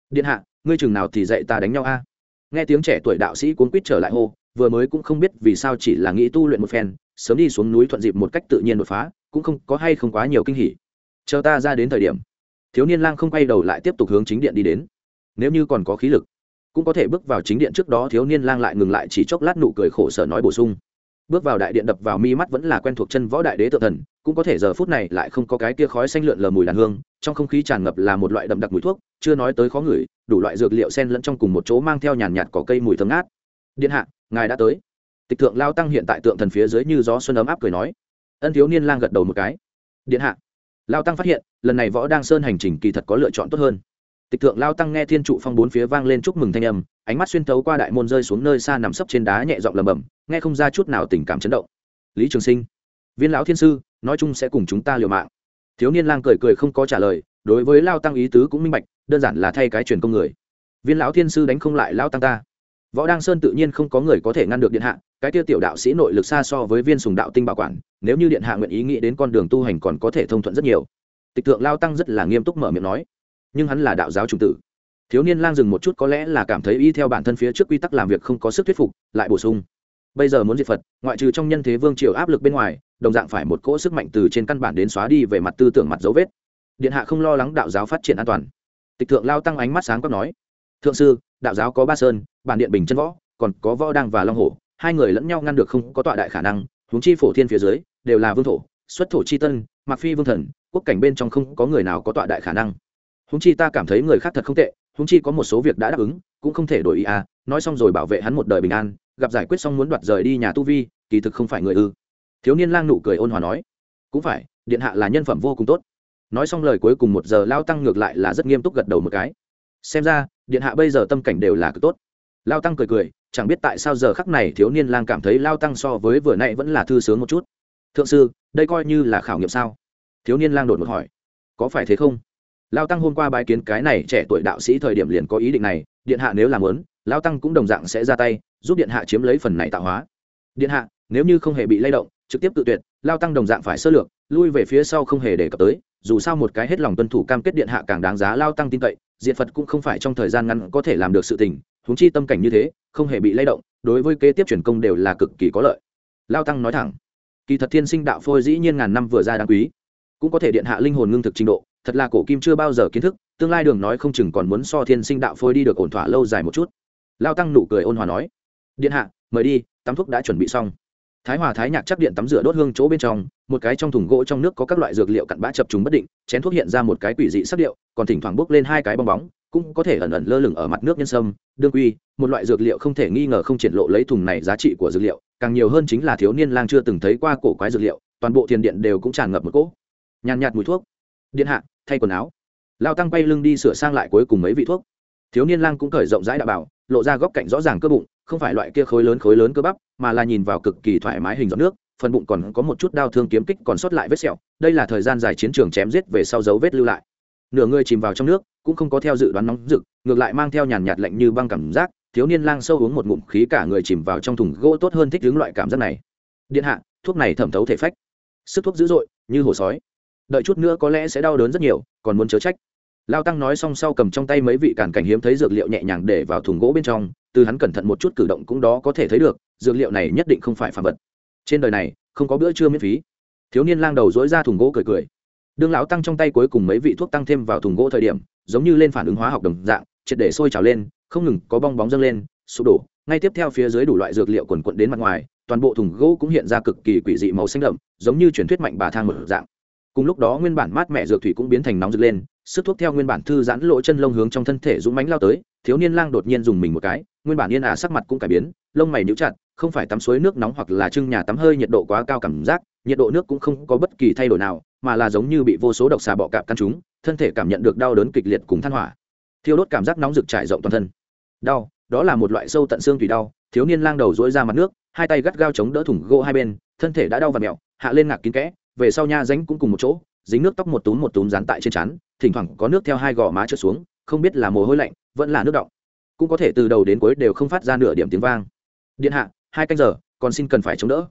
Điện hạ, ngươi chừng nào thì dạy ta đánh nhau a? Nghe tiếng trẻ tuổi đạo sĩ cuốn quýt trở lại hô, vừa mới cũng không biết vì sao chỉ là nghĩ tu luyện một phen, sớm đi xuống núi thuận dịp một cách tự nhiên đột phá, cũng không có hay không quá nhiều kinh hỉ. Chờ ta ra đến thời điểm thiếu niên lang không quay đầu lại tiếp tục hướng chính điện đi đến. Nếu như còn có khí lực, cũng có thể bước vào chính điện trước đó thiếu niên lang lại ngừng lại chỉ chốc lát nụ cười khổ sở nói bổ sung. Bước vào đại điện đập vào mi mắt vẫn là quen thuộc chân võ đại đế tự thần, cũng có thể giờ phút này lại không có cái kia khói xanh lượn lờ mùi đàn hương, trong không khí tràn ngập là một loại đậm đặc mùi thuốc, chưa nói tới khó ngửi, đủ loại dược liệu sen lẫn trong cùng một chỗ mang theo nhàn nhạt cỏ cây mùi thơm ngát. Điện hạ, ngài đã tới. Tịch thượng lao tăng hiện tại tượng thần phía dưới như gió xuân ấm áp cười nói. Ân thiếu niên lang gật đầu một cái. Điện hạ lao tăng phát hiện, lần này võ đang sơn hành trình kỳ thật có lựa chọn tốt hơn. Tịch thượng lao tăng nghe thiên trụ phong bốn phía vang lên chúc mừng thanh âm, ánh mắt xuyên thấu qua đại môn rơi xuống nơi xa nằm sấp trên đá nhẹ giọng lầm bầm nghe không ra chút nào tình cảm chấn động. Lý trường sinh, viên lão thiên sư, nói chung sẽ cùng chúng ta liều mạng. Thiếu niên lang cười cười không có trả lời, đối với lao tăng ý tứ cũng minh bạch, đơn giản là thay cái truyền công người. Viên lão thiên sư đánh không lại lao tăng ta võ đăng sơn tự nhiên không có người có thể ngăn được điện hạ, cái tiêu tiểu đạo sĩ nội lực xa so với viên sùng đạo tinh bảo quản, nếu như điện hạ nguyện ý nghĩ đến con đường tu hành còn có thể thông thuận rất nhiều. Tịch tượng lao tăng rất là nghiêm túc mở miệng nói, nhưng hắn là đạo giáo trung tử. Thiếu niên lang dừng một chút có lẽ là cảm thấy y theo bản thân phía trước quy tắc làm việc không có sức thuyết phục, lại bổ sung. Bây giờ muốn diệt phật, ngoại trừ trong nhân thế vương triều áp lực bên ngoài, đồng dạng phải một cỗ sức mạnh từ trên căn bản đến xóa đi về mặt tư tưởng mặt dấu vết. Điện hạ không lo lắng đạo giáo phát triển an toàn. Tịch thượng lao tăng ánh mắt sáng quắc nói, thượng sư đạo giáo có ba sơn, bản điện bình chân võ, còn có võ đăng và long hổ. Hai người lẫn nhau ngăn được không có tọa đại khả năng, huống chi phổ thiên phía dưới, đều là vương thổ, xuất thổ chi tân mặc phi vương thần, quốc cảnh bên trong không có người nào có tọa đại khả năng. Huống chi ta cảm thấy người khác thật không tệ, huống chi có một số việc đã đáp ứng, cũng không thể đổi ý à. Nói xong rồi bảo vệ hắn một đời bình an, gặp giải quyết xong muốn đoạt rời đi nhà tu vi, kỳ thực không phải người ư. Thiếu niên lang nụ cười ôn hòa nói, cũng phải, điện hạ là nhân phẩm vô cùng tốt. Nói xong lời cuối cùng một giờ, lao tăng ngược lại là rất nghiêm túc gật đầu một cái xem ra, điện hạ bây giờ tâm cảnh đều là cực tốt. Lao tăng cười cười, chẳng biết tại sao giờ khắc này thiếu niên lang cảm thấy lao tăng so với vừa nãy vẫn là thư sướng một chút. Thượng sư, đây coi như là khảo nghiệm sao? Thiếu niên lang đột một hỏi. Có phải thế không? Lao tăng hôm qua bài kiến cái này trẻ tuổi đạo sĩ thời điểm liền có ý định này, điện hạ nếu làm lớn lao tăng cũng đồng dạng sẽ ra tay, giúp điện hạ chiếm lấy phần này tạo hóa. Điện hạ, nếu như không hề bị lay động, trực tiếp tự tuyệt, lao tăng đồng dạng phải sơ lược, lui về phía sau không hề đề cập tới dù sao một cái hết lòng tuân thủ cam kết điện hạ càng đáng giá lao tăng tin cậy, diện phật cũng không phải trong thời gian ngắn có thể làm được sự tình, huống chi tâm cảnh như thế, không hề bị lay động, đối với kế tiếp truyền công đều là cực kỳ có lợi. Lao tăng nói thẳng, kỳ thật thiên sinh đạo phôi dĩ nhiên ngàn năm vừa ra đáng quý, cũng có thể điện hạ linh hồn ngưng thực trình độ, thật là cổ kim chưa bao giờ kiến thức, tương lai đường nói không chừng còn muốn so thiên sinh đạo phôi đi được ổn thỏa lâu dài một chút. Lao tăng nụ cười ôn hòa nói, điện hạ, mời đi, tắm thuốc đã chuẩn bị xong thái hòa thái nhạc chắc điện tắm rửa đốt hương chỗ bên trong, một cái trong thùng gỗ trong nước có các loại dược liệu cặn bã chập trùng bất định, chén thuốc hiện ra một cái quỷ dị sắc điệu, còn thỉnh thoảng bốc lên hai cái bong bóng, cũng có thể ẩn ẩn lơ lửng ở mặt nước nhân sâm, đương quy, một loại dược liệu không thể nghi ngờ không triển lộ lấy thùng này giá trị của dược liệu, càng nhiều hơn chính là thiếu niên lang chưa từng thấy qua cổ quái dược liệu, toàn bộ thiền điện đều cũng tràn ngập một cỗ. Nhàn nhạt mùi thuốc. Điện hạ, thay quần áo. Lao tăng bay lưng đi sửa sang lại cuối cùng mấy vị thuốc. Thiếu niên lang cũng cởi rộng rãi đạo bảo, lộ ra góc cạnh rõ ràng cơ bụng không phải loại kia khối lớn khối lớn cơ bắp, mà là nhìn vào cực kỳ thoải mái hình giọt nước, phần bụng còn có một chút đau thương kiếm kích còn sót lại vết sẹo, đây là thời gian dài chiến trường chém giết về sau dấu vết lưu lại. Nửa người chìm vào trong nước, cũng không có theo dự đoán nóng rực, ngược lại mang theo nhàn nhạt lạnh như băng cảm giác, thiếu niên lang sâu uống một ngụm khí cả người chìm vào trong thùng gỗ tốt hơn thích ứng loại cảm giác này. Điện hạ, thuốc này thẩm thấu thể phách. Sức thuốc dữ dội, như hồ sói. Đợi chút nữa có lẽ sẽ đau đớn rất nhiều, còn muốn chớ trách. Lao tăng nói xong sau cầm trong tay mấy vị cản cảnh hiếm thấy dược liệu nhẹ nhàng để vào thùng gỗ bên trong từ hắn cẩn thận một chút cử động cũng đó có thể thấy được, dược liệu này nhất định không phải phạm vật. Trên đời này, không có bữa trưa miễn phí. Thiếu niên lang đầu dối ra thùng gỗ cười cười. Đương lão tăng trong tay cuối cùng mấy vị thuốc tăng thêm vào thùng gỗ thời điểm, giống như lên phản ứng hóa học đồng dạng, triệt để sôi trào lên, không ngừng có bong bóng dâng lên, sụp đổ. Ngay tiếp theo phía dưới đủ loại dược liệu quần quận đến mặt ngoài, toàn bộ thùng gỗ cũng hiện ra cực kỳ quỷ dị màu xanh đậm, giống như truyền thuyết mạnh bà thang một dạng. Cùng lúc đó nguyên bản mát mẹ dược thủy cũng biến thành nóng rực lên sức thuốc theo nguyên bản thư giãn lỗ chân lông hướng trong thân thể dũng mánh lao tới, thiếu niên lang đột nhiên dùng mình một cái, nguyên bản yên ả sắc mặt cũng cải biến, lông mày níu chặt, không phải tắm suối nước nóng hoặc là trưng nhà tắm hơi nhiệt độ quá cao cảm giác, nhiệt độ nước cũng không có bất kỳ thay đổi nào, mà là giống như bị vô số độc xà bọ cạp căn chúng, thân thể cảm nhận được đau đớn kịch liệt cùng than hỏa. Thiêu đốt cảm giác nóng rực trải rộng toàn thân. Đau, đó là một loại sâu tận xương thủy đau, thiếu niên lang đầu dỗi ra mặt nước, hai tay gắt gao chống đỡ thủng gỗ hai bên, thân thể đã đau và mẹo, hạ lên ngạc kín kẽ, về sau nha ránh cũng cùng một chỗ dính nước tóc một túm một túm dán tại trên trán thỉnh thoảng có nước theo hai gò má trượt xuống, không biết là mồ hôi lạnh, vẫn là nước động cũng có thể từ đầu đến cuối đều không phát ra nửa điểm tiếng vang. Điện hạ, hai canh giờ, còn xin cần phải chống đỡ.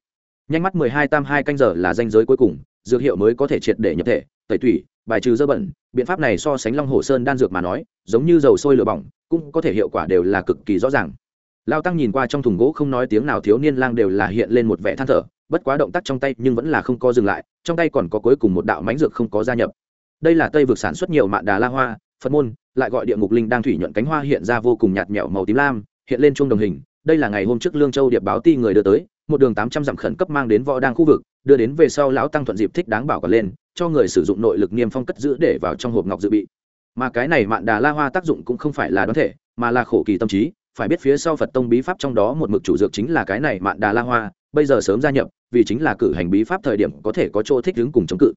Nhanh mắt mười hai tam hai canh giờ là danh giới cuối cùng, dược hiệu mới có thể triệt để nhập thể, tẩy tủy, bài trừ dơ bẩn, biện pháp này so sánh long hồ sơn đan dược mà nói, giống như dầu sôi lửa bỏng, cũng có thể hiệu quả đều là cực kỳ rõ ràng. Lao tăng nhìn qua trong thùng gỗ không nói tiếng nào thiếu niên lang đều là hiện lên một vẻ than thở bất quá động tác trong tay nhưng vẫn là không có dừng lại, trong tay còn có cuối cùng một đạo mánh dược không có gia nhập. Đây là tây vực sản xuất nhiều mạn đà la hoa, phật môn, lại gọi địa ngục linh đang thủy nhuận cánh hoa hiện ra vô cùng nhạt nhẽo màu tím lam, hiện lên chuông đồng hình. Đây là ngày hôm trước lương châu điệp báo ti người đưa tới, một đường tám trăm dặm khẩn cấp mang đến võ đang khu vực, đưa đến về sau lão tăng thuận dịp thích đáng bảo cả lên, cho người sử dụng nội lực niêm phong cất giữ để vào trong hộp ngọc dự bị. Mà cái này mạn đà la hoa tác dụng cũng không phải là đoán thể, mà là khổ kỳ tâm trí. Phải biết phía sau phật tông bí pháp trong đó một mực chủ dược chính là cái này mạn đà la hoa bây giờ sớm gia nhập, vì chính là cử hành bí pháp thời điểm có thể có chỗ thích ứng cùng chống cự.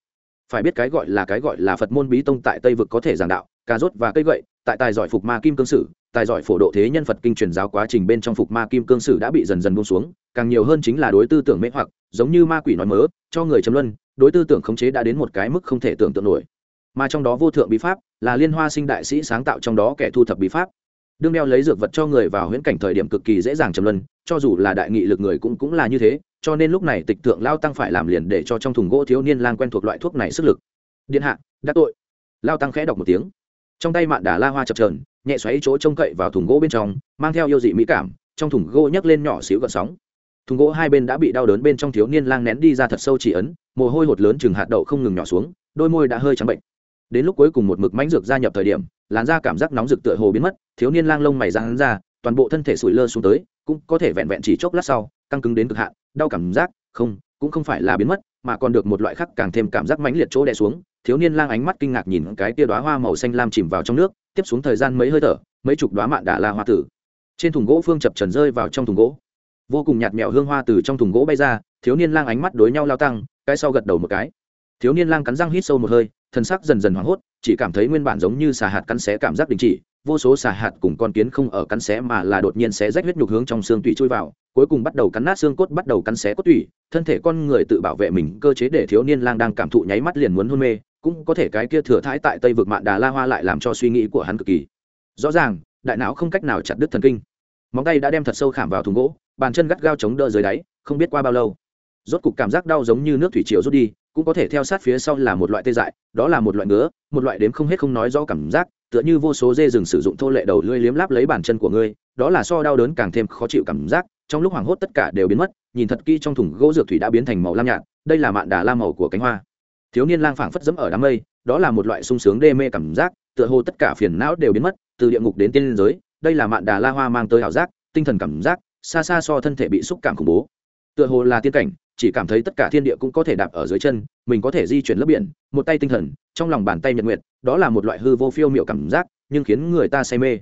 Phải biết cái gọi là cái gọi là phật môn bí tông tại tây vực có thể giảng đạo, cà rốt và cây gậy, tại tài giỏi phục ma kim cương sử, tài giỏi phổ độ thế nhân phật kinh truyền giáo quá trình bên trong phục ma kim cương sử đã bị dần dần buông xuống, càng nhiều hơn chính là đối tư tưởng mê hoặc, giống như ma quỷ nói mớ, cho người chấm luân, đối tư tưởng khống chế đã đến một cái mức không thể tưởng tượng nổi. Mà trong đó vô thượng bí pháp là liên hoa sinh đại sĩ sáng tạo trong đó kẻ thu thập bí pháp đương đeo lấy dược vật cho người vào huyễn cảnh thời điểm cực kỳ dễ dàng trầm luân, cho dù là đại nghị lực người cũng cũng là như thế, cho nên lúc này tịch thượng lao tăng phải làm liền để cho trong thùng gỗ thiếu niên lang quen thuộc loại thuốc này sức lực. Điện hạ đắc tội. Lao tăng khẽ đọc một tiếng. Trong tay mạn đà la hoa chập trờn nhẹ xoáy chỗ trông cậy vào thùng gỗ bên trong, mang theo yêu dị mỹ cảm, trong thùng gỗ nhấc lên nhỏ xíu gợn sóng. Thùng gỗ hai bên đã bị đau đớn bên trong thiếu niên lang nén đi ra thật sâu chỉ ấn, mồ hôi hột lớn chừng hạt đậu không ngừng nhỏ xuống, đôi môi đã hơi trắng bệnh. Đến lúc cuối cùng một mực mánh dược gia nhập thời điểm, làn da cảm giác nóng rực tựa hồ biến mất thiếu niên lang lông mày ra hắn ra, toàn bộ thân thể sủi lơ xuống tới, cũng có thể vẹn vẹn chỉ chốc lát sau, căng cứng đến cực hạn, đau cảm giác, không, cũng không phải là biến mất, mà còn được một loại khác càng thêm cảm giác mãnh liệt chỗ đè xuống. Thiếu niên lang ánh mắt kinh ngạc nhìn cái tia đoá hoa màu xanh lam chìm vào trong nước, tiếp xuống thời gian mấy hơi thở, mấy chục đoá mạn đà la hoa tử. Trên thùng gỗ phương chập trần rơi vào trong thùng gỗ. Vô cùng nhạt mẹo hương hoa từ trong thùng gỗ bay ra, thiếu niên lang ánh mắt đối nhau lao tăng, cái sau gật đầu một cái. Thiếu niên lang cắn răng hít sâu một hơi thân sắc dần dần hoảng hốt chỉ cảm thấy nguyên bản giống như xà hạt cắn xé cảm giác đình chỉ, vô số xà hạt cùng con kiến không ở cắn xé mà là đột nhiên xé rách huyết nhục hướng trong xương tủy chui vào, cuối cùng bắt đầu cắn nát xương cốt, bắt đầu cắn xé cốt tủy, thân thể con người tự bảo vệ mình, cơ chế để thiếu niên lang đang cảm thụ nháy mắt liền muốn hôn mê, cũng có thể cái kia thừa thãi tại tây vực mạn đà la hoa lại làm cho suy nghĩ của hắn cực kỳ. Rõ ràng, đại não không cách nào chặt đứt thần kinh. Móng tay đã đem thật sâu khảm vào thùng gỗ, bàn chân gắt gao chống đỡ dưới đáy, không biết qua bao lâu. Rốt cục cảm giác đau giống như nước thủy triều rút đi cũng có thể theo sát phía sau là một loại tê dại, đó là một loại ngứa, một loại đếm không hết không nói rõ cảm giác, tựa như vô số dê rừng sử dụng thô lệ đầu lưỡi liếm láp lấy bàn chân của ngươi, đó là so đau đớn càng thêm khó chịu cảm giác, trong lúc hoảng hốt tất cả đều biến mất, nhìn thật kỹ trong thùng gỗ dược thủy đã biến thành màu lam nhạt, đây là mạn đà la màu của cánh hoa. Thiếu niên lang phảng phất dẫm ở đám mây, đó là một loại sung sướng đê mê cảm giác, tựa hồ tất cả phiền não đều biến mất, từ địa ngục đến tiên giới, đây là mạn đà la hoa mang tới ảo giác, tinh thần cảm giác, xa xa so thân thể bị xúc cảm khủng bố. Tựa hồ là tiên cảnh chỉ cảm thấy tất cả thiên địa cũng có thể đạp ở dưới chân, mình có thể di chuyển lớp biển, một tay tinh thần, trong lòng bàn tay nhật nguyệt, đó là một loại hư vô phiêu miệu cảm giác, nhưng khiến người ta say mê.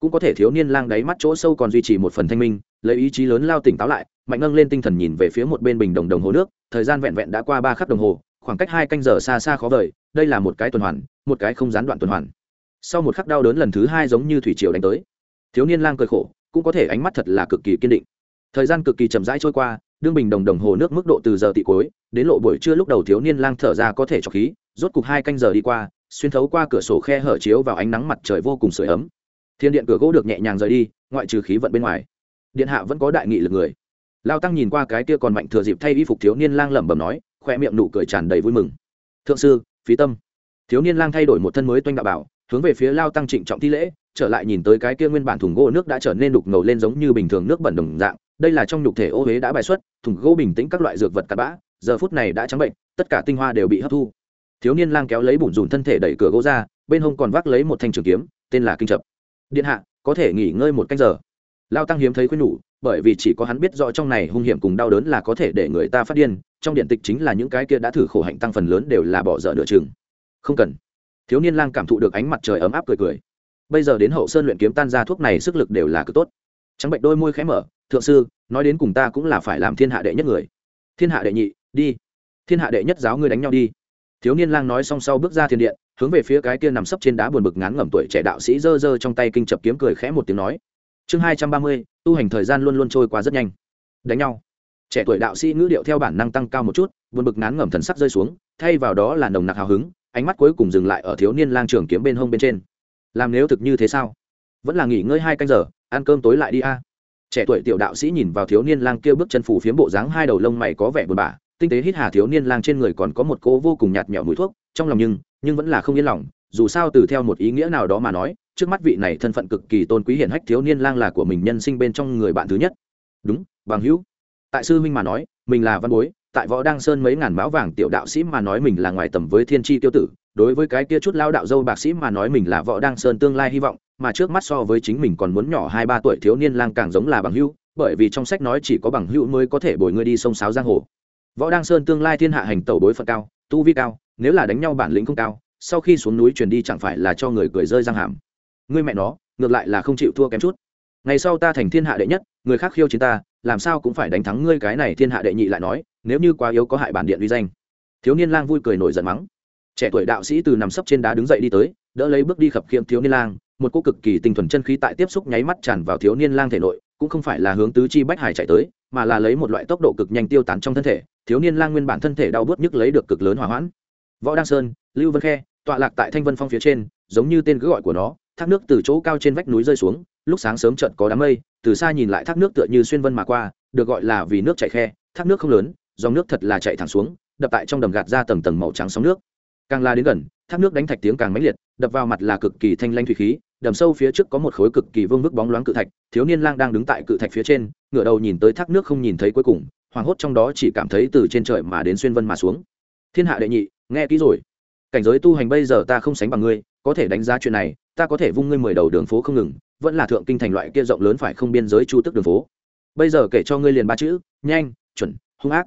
Cũng có thể thiếu niên lang đáy mắt chỗ sâu còn duy trì một phần thanh minh, lấy ý chí lớn lao tỉnh táo lại, mạnh nâng lên tinh thần nhìn về phía một bên bình đồng đồng hồ nước, thời gian vẹn vẹn đã qua ba khắc đồng hồ, khoảng cách hai canh giờ xa xa khó vời, đây là một cái tuần hoàn, một cái không gián đoạn tuần hoàn. Sau một khắc đau đớn lần thứ hai giống như thủy triều đánh tới. Thiếu niên lang cười khổ, cũng có thể ánh mắt thật là cực kỳ kiên định. Thời gian cực kỳ chậm rãi trôi qua đương bình đồng đồng hồ nước mức độ từ giờ tị cuối, đến lộ buổi trưa lúc đầu thiếu niên lang thở ra có thể cho khí, rốt cục hai canh giờ đi qua, xuyên thấu qua cửa sổ khe hở chiếu vào ánh nắng mặt trời vô cùng sưởi ấm. Thiên điện cửa gỗ được nhẹ nhàng rời đi, ngoại trừ khí vận bên ngoài. Điện hạ vẫn có đại nghị lực người. Lao tăng nhìn qua cái kia còn mạnh thừa dịp thay y phục thiếu niên lang lẩm bẩm nói khoe miệng nụ cười tràn đầy vui mừng. Thượng sư, phí tâm. Thiếu niên lang thay đổi một thân mới toanh đạo bảo, hướng về phía lao tăng trịnh trọng thi lễ, trở lại nhìn tới cái kia nguyên bản thùng gỗ nước đã trở nên đục ngầu lên giống như bình thường nước bẩn đồng dạng đây là trong nhục thể ô huế đã bài xuất, thùng gỗ bình tĩnh các loại dược vật cắt bã, giờ phút này đã trắng bệnh, tất cả tinh hoa đều bị hấp thu. Thiếu niên lang kéo lấy bùn rùn thân thể đẩy cửa gỗ ra, bên hông còn vác lấy một thanh trường kiếm, tên là kinh chập. Điện hạ, có thể nghỉ ngơi một canh giờ. Lao tăng hiếm thấy khuyên nhủ, bởi vì chỉ có hắn biết rõ trong này hung hiểm cùng đau đớn là có thể để người ta phát điên, trong điện tịch chính là những cái kia đã thử khổ hạnh tăng phần lớn đều là bỏ dở nửa chừng. Không cần. Thiếu niên lang cảm thụ được ánh mặt trời ấm áp cười cười. Bây giờ đến hậu sơn luyện kiếm tan ra thuốc này sức lực đều là cực tốt. Trắng bệnh đôi môi khẽ mở thượng sư, nói đến cùng ta cũng là phải làm thiên hạ đệ nhất người. Thiên hạ đệ nhị, đi. Thiên hạ đệ nhất giáo ngươi đánh nhau đi. Thiếu niên lang nói xong sau bước ra thiên điện, hướng về phía cái kia nằm sấp trên đá buồn bực ngán ngẩm tuổi trẻ đạo sĩ dơ dơ trong tay kinh chập kiếm cười khẽ một tiếng nói. Chương hai trăm ba mươi, tu hành thời gian luôn luôn trôi qua rất nhanh. Đánh nhau. Trẻ tuổi đạo sĩ ngữ điệu theo bản năng tăng cao một chút, buồn bực ngán ngẩm thần sắc rơi xuống, thay vào đó là nồng nặc hào hứng, ánh mắt cuối cùng dừng lại ở thiếu niên lang trường kiếm bên hông bên trên. Làm nếu thực như thế sao? Vẫn là nghỉ ngơi hai canh giờ, ăn cơm tối lại đi a trẻ tuổi tiểu đạo sĩ nhìn vào thiếu niên lang kia bước chân phủ phiếm bộ dáng hai đầu lông mày có vẻ buồn bã, tinh tế hít hà thiếu niên lang trên người còn có một cô vô cùng nhạt nhẽo mùi thuốc, trong lòng nhưng nhưng vẫn là không yên lòng, dù sao từ theo một ý nghĩa nào đó mà nói, trước mắt vị này thân phận cực kỳ tôn quý hiển hách thiếu niên lang là của mình nhân sinh bên trong người bạn thứ nhất. Đúng, bằng hữu. Tại sư huynh mà nói, mình là văn bối, tại võ đăng sơn mấy ngàn mão vàng tiểu đạo sĩ mà nói mình là ngoài tầm với thiên tri tiêu tử, đối với cái kia chút lao đạo dâu bạc sĩ mà nói mình là võ đăng sơn tương lai hy vọng mà trước mắt so với chính mình còn muốn nhỏ hai ba tuổi thiếu niên lang càng giống là bằng hữu, bởi vì trong sách nói chỉ có bằng hữu mới có thể bồi ngươi đi sông sáo giang hồ. Võ đăng sơn tương lai thiên hạ hành tẩu đối phận cao, tu vi cao, nếu là đánh nhau bản lĩnh không cao, sau khi xuống núi truyền đi chẳng phải là cho người cười rơi răng hàm. Ngươi mẹ nó, ngược lại là không chịu thua kém chút. Ngày sau ta thành thiên hạ đệ nhất, người khác khiêu chiến ta, làm sao cũng phải đánh thắng ngươi cái này thiên hạ đệ nhị lại nói, nếu như quá yếu có hại bản điện uy danh. Thiếu niên lang vui cười nổi giận mắng. Trẻ tuổi đạo sĩ từ nằm sấp trên đá đứng dậy đi tới, đỡ lấy bước đi khập khiễng thiếu niên lang một cô cực kỳ tinh thuần chân khí tại tiếp xúc nháy mắt tràn vào thiếu niên lang thể nội, cũng không phải là hướng tứ chi bách hải chạy tới, mà là lấy một loại tốc độ cực nhanh tiêu tán trong thân thể, thiếu niên lang nguyên bản thân thể đau bớt nhức lấy được cực lớn hỏa hoãn. Võ đăng sơn, lưu vân khe, tọa lạc tại thanh vân phong phía trên, giống như tên cứ gọi của nó, thác nước từ chỗ cao trên vách núi rơi xuống, lúc sáng sớm trận có đám mây, từ xa nhìn lại thác nước tựa như xuyên vân mà qua, được gọi là vì nước chảy khe, thác nước không lớn, dòng nước thật là chạy thẳng xuống, đập tại trong đầm gạt ra tầng tầng màu trắng sóng nước. Càng la đến gần, thác nước đánh thạch tiếng càng mãnh liệt, đập vào mặt là cực kỳ thanh lanh thủy khí đầm sâu phía trước có một khối cực kỳ vương vức bóng loáng cự thạch, thiếu niên lang đang đứng tại cự thạch phía trên, ngửa đầu nhìn tới thác nước không nhìn thấy cuối cùng, hoảng hốt trong đó chỉ cảm thấy từ trên trời mà đến xuyên vân mà xuống. Thiên hạ đệ nhị, nghe kỹ rồi. Cảnh giới tu hành bây giờ ta không sánh bằng ngươi, có thể đánh giá chuyện này, ta có thể vung ngươi mười đầu đường phố không ngừng, vẫn là thượng kinh thành loại kia rộng lớn phải không biên giới chu tức đường phố. Bây giờ kể cho ngươi liền ba chữ, nhanh, chuẩn, hung ác.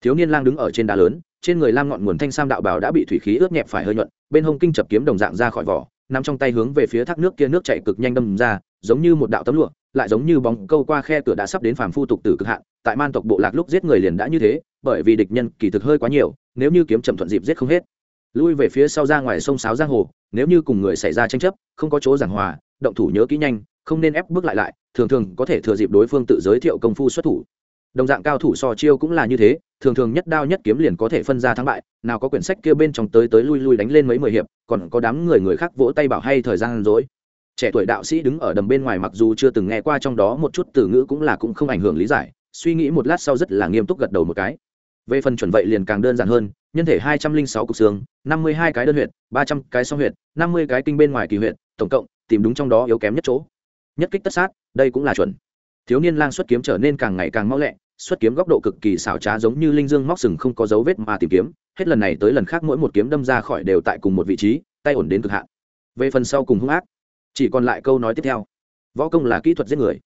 Thiếu niên lang đứng ở trên đá lớn, trên người lam ngọn nguồn thanh sam đạo bào đã bị thủy khí ướt nhẹp phải hơi nhuận, bên hông kinh chập kiếm đồng dạng ra khỏi vỏ nằm trong tay hướng về phía thác nước kia nước chạy cực nhanh đâm ra, giống như một đạo tấm lụa, lại giống như bóng câu qua khe cửa đã sắp đến phàm phu tục tử cực hạn. Tại man tộc bộ lạc lúc giết người liền đã như thế, bởi vì địch nhân kỳ thực hơi quá nhiều, nếu như kiếm chậm thuận dịp giết không hết. Lui về phía sau ra ngoài sông sáo giang hồ, nếu như cùng người xảy ra tranh chấp, không có chỗ giảng hòa, động thủ nhớ kỹ nhanh, không nên ép bước lại lại, thường thường có thể thừa dịp đối phương tự giới thiệu công phu xuất thủ đồng dạng cao thủ so chiêu cũng là như thế, thường thường nhất đao nhất kiếm liền có thể phân ra thắng bại, nào có quyển sách kia bên trong tới tới lui lui đánh lên mấy mười hiệp, còn có đám người người khác vỗ tay bảo hay thời gian dối trẻ tuổi đạo sĩ đứng ở đầm bên ngoài mặc dù chưa từng nghe qua trong đó một chút từ ngữ cũng là cũng không ảnh hưởng lý giải, suy nghĩ một lát sau rất là nghiêm túc gật đầu một cái. Về phần chuẩn vậy liền càng đơn giản hơn, nhân thể hai trăm linh sáu cục xương, năm mươi hai cái đơn huyện ba trăm cái song huyện năm mươi cái kinh bên ngoài kỳ huyện tổng cộng tìm đúng trong đó yếu kém nhất chỗ. Nhất kích tất sát, đây cũng là chuẩn thiếu niên lang xuất kiếm trở nên càng ngày càng mau lẹ, xuất kiếm góc độ cực kỳ xảo trá giống như linh dương móc sừng không có dấu vết mà tìm kiếm, hết lần này tới lần khác mỗi một kiếm đâm ra khỏi đều tại cùng một vị trí, tay ổn đến cực hạn. Về phần sau cùng hung ác, chỉ còn lại câu nói tiếp theo. Võ công là kỹ thuật giết người.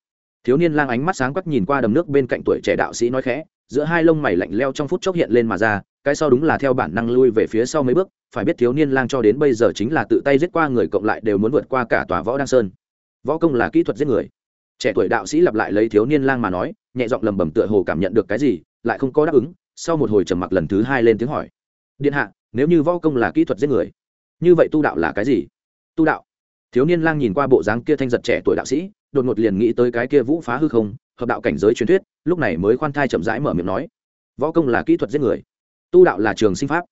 Thiếu niên lang ánh mắt sáng quắc nhìn qua đầm nước bên cạnh tuổi trẻ đạo sĩ nói khẽ, giữa hai lông mày lạnh leo trong phút chốc hiện lên mà ra, cái sau đúng là theo bản năng lui về phía sau mấy bước, phải biết thiếu niên lang cho đến bây giờ chính là tự tay giết qua người cộng lại đều muốn vượt qua cả tòa võ đăng sơn. Võ công là kỹ thuật giết người trẻ tuổi đạo sĩ lặp lại lấy thiếu niên lang mà nói, nhẹ giọng lầm bầm tựa hồ cảm nhận được cái gì, lại không có đáp ứng, sau một hồi trầm mặc lần thứ hai lên tiếng hỏi. Điện hạ, nếu như võ công là kỹ thuật giết người, như vậy tu đạo là cái gì? Tu đạo? Thiếu niên lang nhìn qua bộ dáng kia thanh giật trẻ tuổi đạo sĩ, đột ngột liền nghĩ tới cái kia vũ phá hư không, hợp đạo cảnh giới truyền thuyết, lúc này mới khoan thai chậm rãi mở miệng nói. Võ công là kỹ thuật giết người, tu đạo là trường sinh pháp.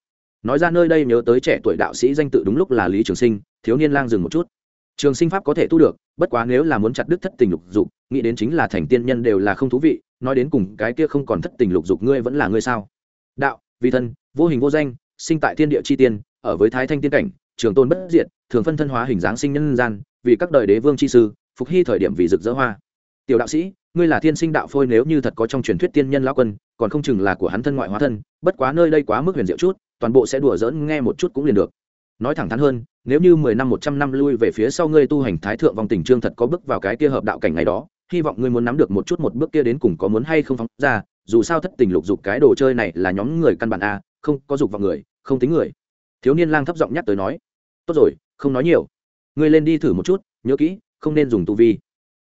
Nói ra nơi đây nhớ tới trẻ tuổi đạo sĩ danh tự đúng lúc là lý trường sinh, thiếu niên lang dừng một chút trường sinh pháp có thể tu được, bất quá nếu là muốn chặt đứt thất tình lục dục, nghĩ đến chính là thành tiên nhân đều là không thú vị, nói đến cùng cái kia không còn thất tình lục dục ngươi vẫn là ngươi sao? Đạo, vì thân, vô hình vô danh, sinh tại thiên địa chi tiên, ở với thái thanh tiên cảnh, trường tôn bất diệt, thường phân thân hóa hình dáng sinh nhân gian, vì các đời đế vương chi sư, phục hy thời điểm vì rực rỡ hoa. Tiểu đạo sĩ, ngươi là thiên sinh đạo phôi nếu như thật có trong truyền thuyết tiên nhân lão quân, còn không chừng là của hắn thân ngoại hóa thân, bất quá nơi đây quá mức huyền diệu chút, toàn bộ sẽ đùa dỡn nghe một chút cũng liền được nói thẳng thắn hơn, nếu như mười năm, một trăm năm lui về phía sau ngươi tu hành thái thượng vòng tình trương thật có bước vào cái kia hợp đạo cảnh ngày đó, hy vọng ngươi muốn nắm được một chút một bước kia đến cùng có muốn hay không phóng ra, dù sao thất tình lục dục cái đồ chơi này là nhóm người căn bản a, không có dục vào người, không tính người. Thiếu niên lang thấp giọng nhắc tới nói, tốt rồi, không nói nhiều. Ngươi lên đi thử một chút, nhớ kỹ, không nên dùng tu vi.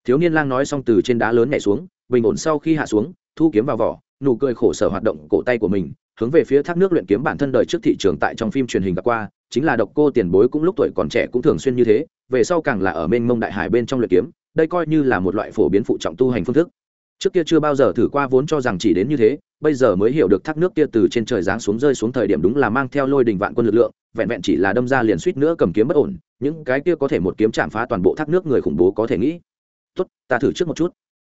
Thiếu niên lang nói xong từ trên đá lớn nhảy xuống, bình ổn sau khi hạ xuống, thu kiếm vào vỏ, nụ cười khổ sở hoạt động cổ tay của mình hướng về phía thác nước luyện kiếm bản thân đời trước thị trường tại trong phim truyền hình gặp qua, chính là độc cô tiền bối cũng lúc tuổi còn trẻ cũng thường xuyên như thế, về sau càng là ở mênh mông đại hải bên trong luyện kiếm, đây coi như là một loại phổ biến phụ trọng tu hành phương thức. Trước kia chưa bao giờ thử qua vốn cho rằng chỉ đến như thế, bây giờ mới hiểu được thác nước kia từ trên trời giáng xuống rơi xuống thời điểm đúng là mang theo lôi đình vạn quân lực lượng, vẹn vẹn chỉ là đâm ra liền suýt nữa cầm kiếm bất ổn, những cái kia có thể một kiếm chạm phá toàn bộ thác nước người khủng bố có thể nghĩ. Tốt, ta thử trước một chút.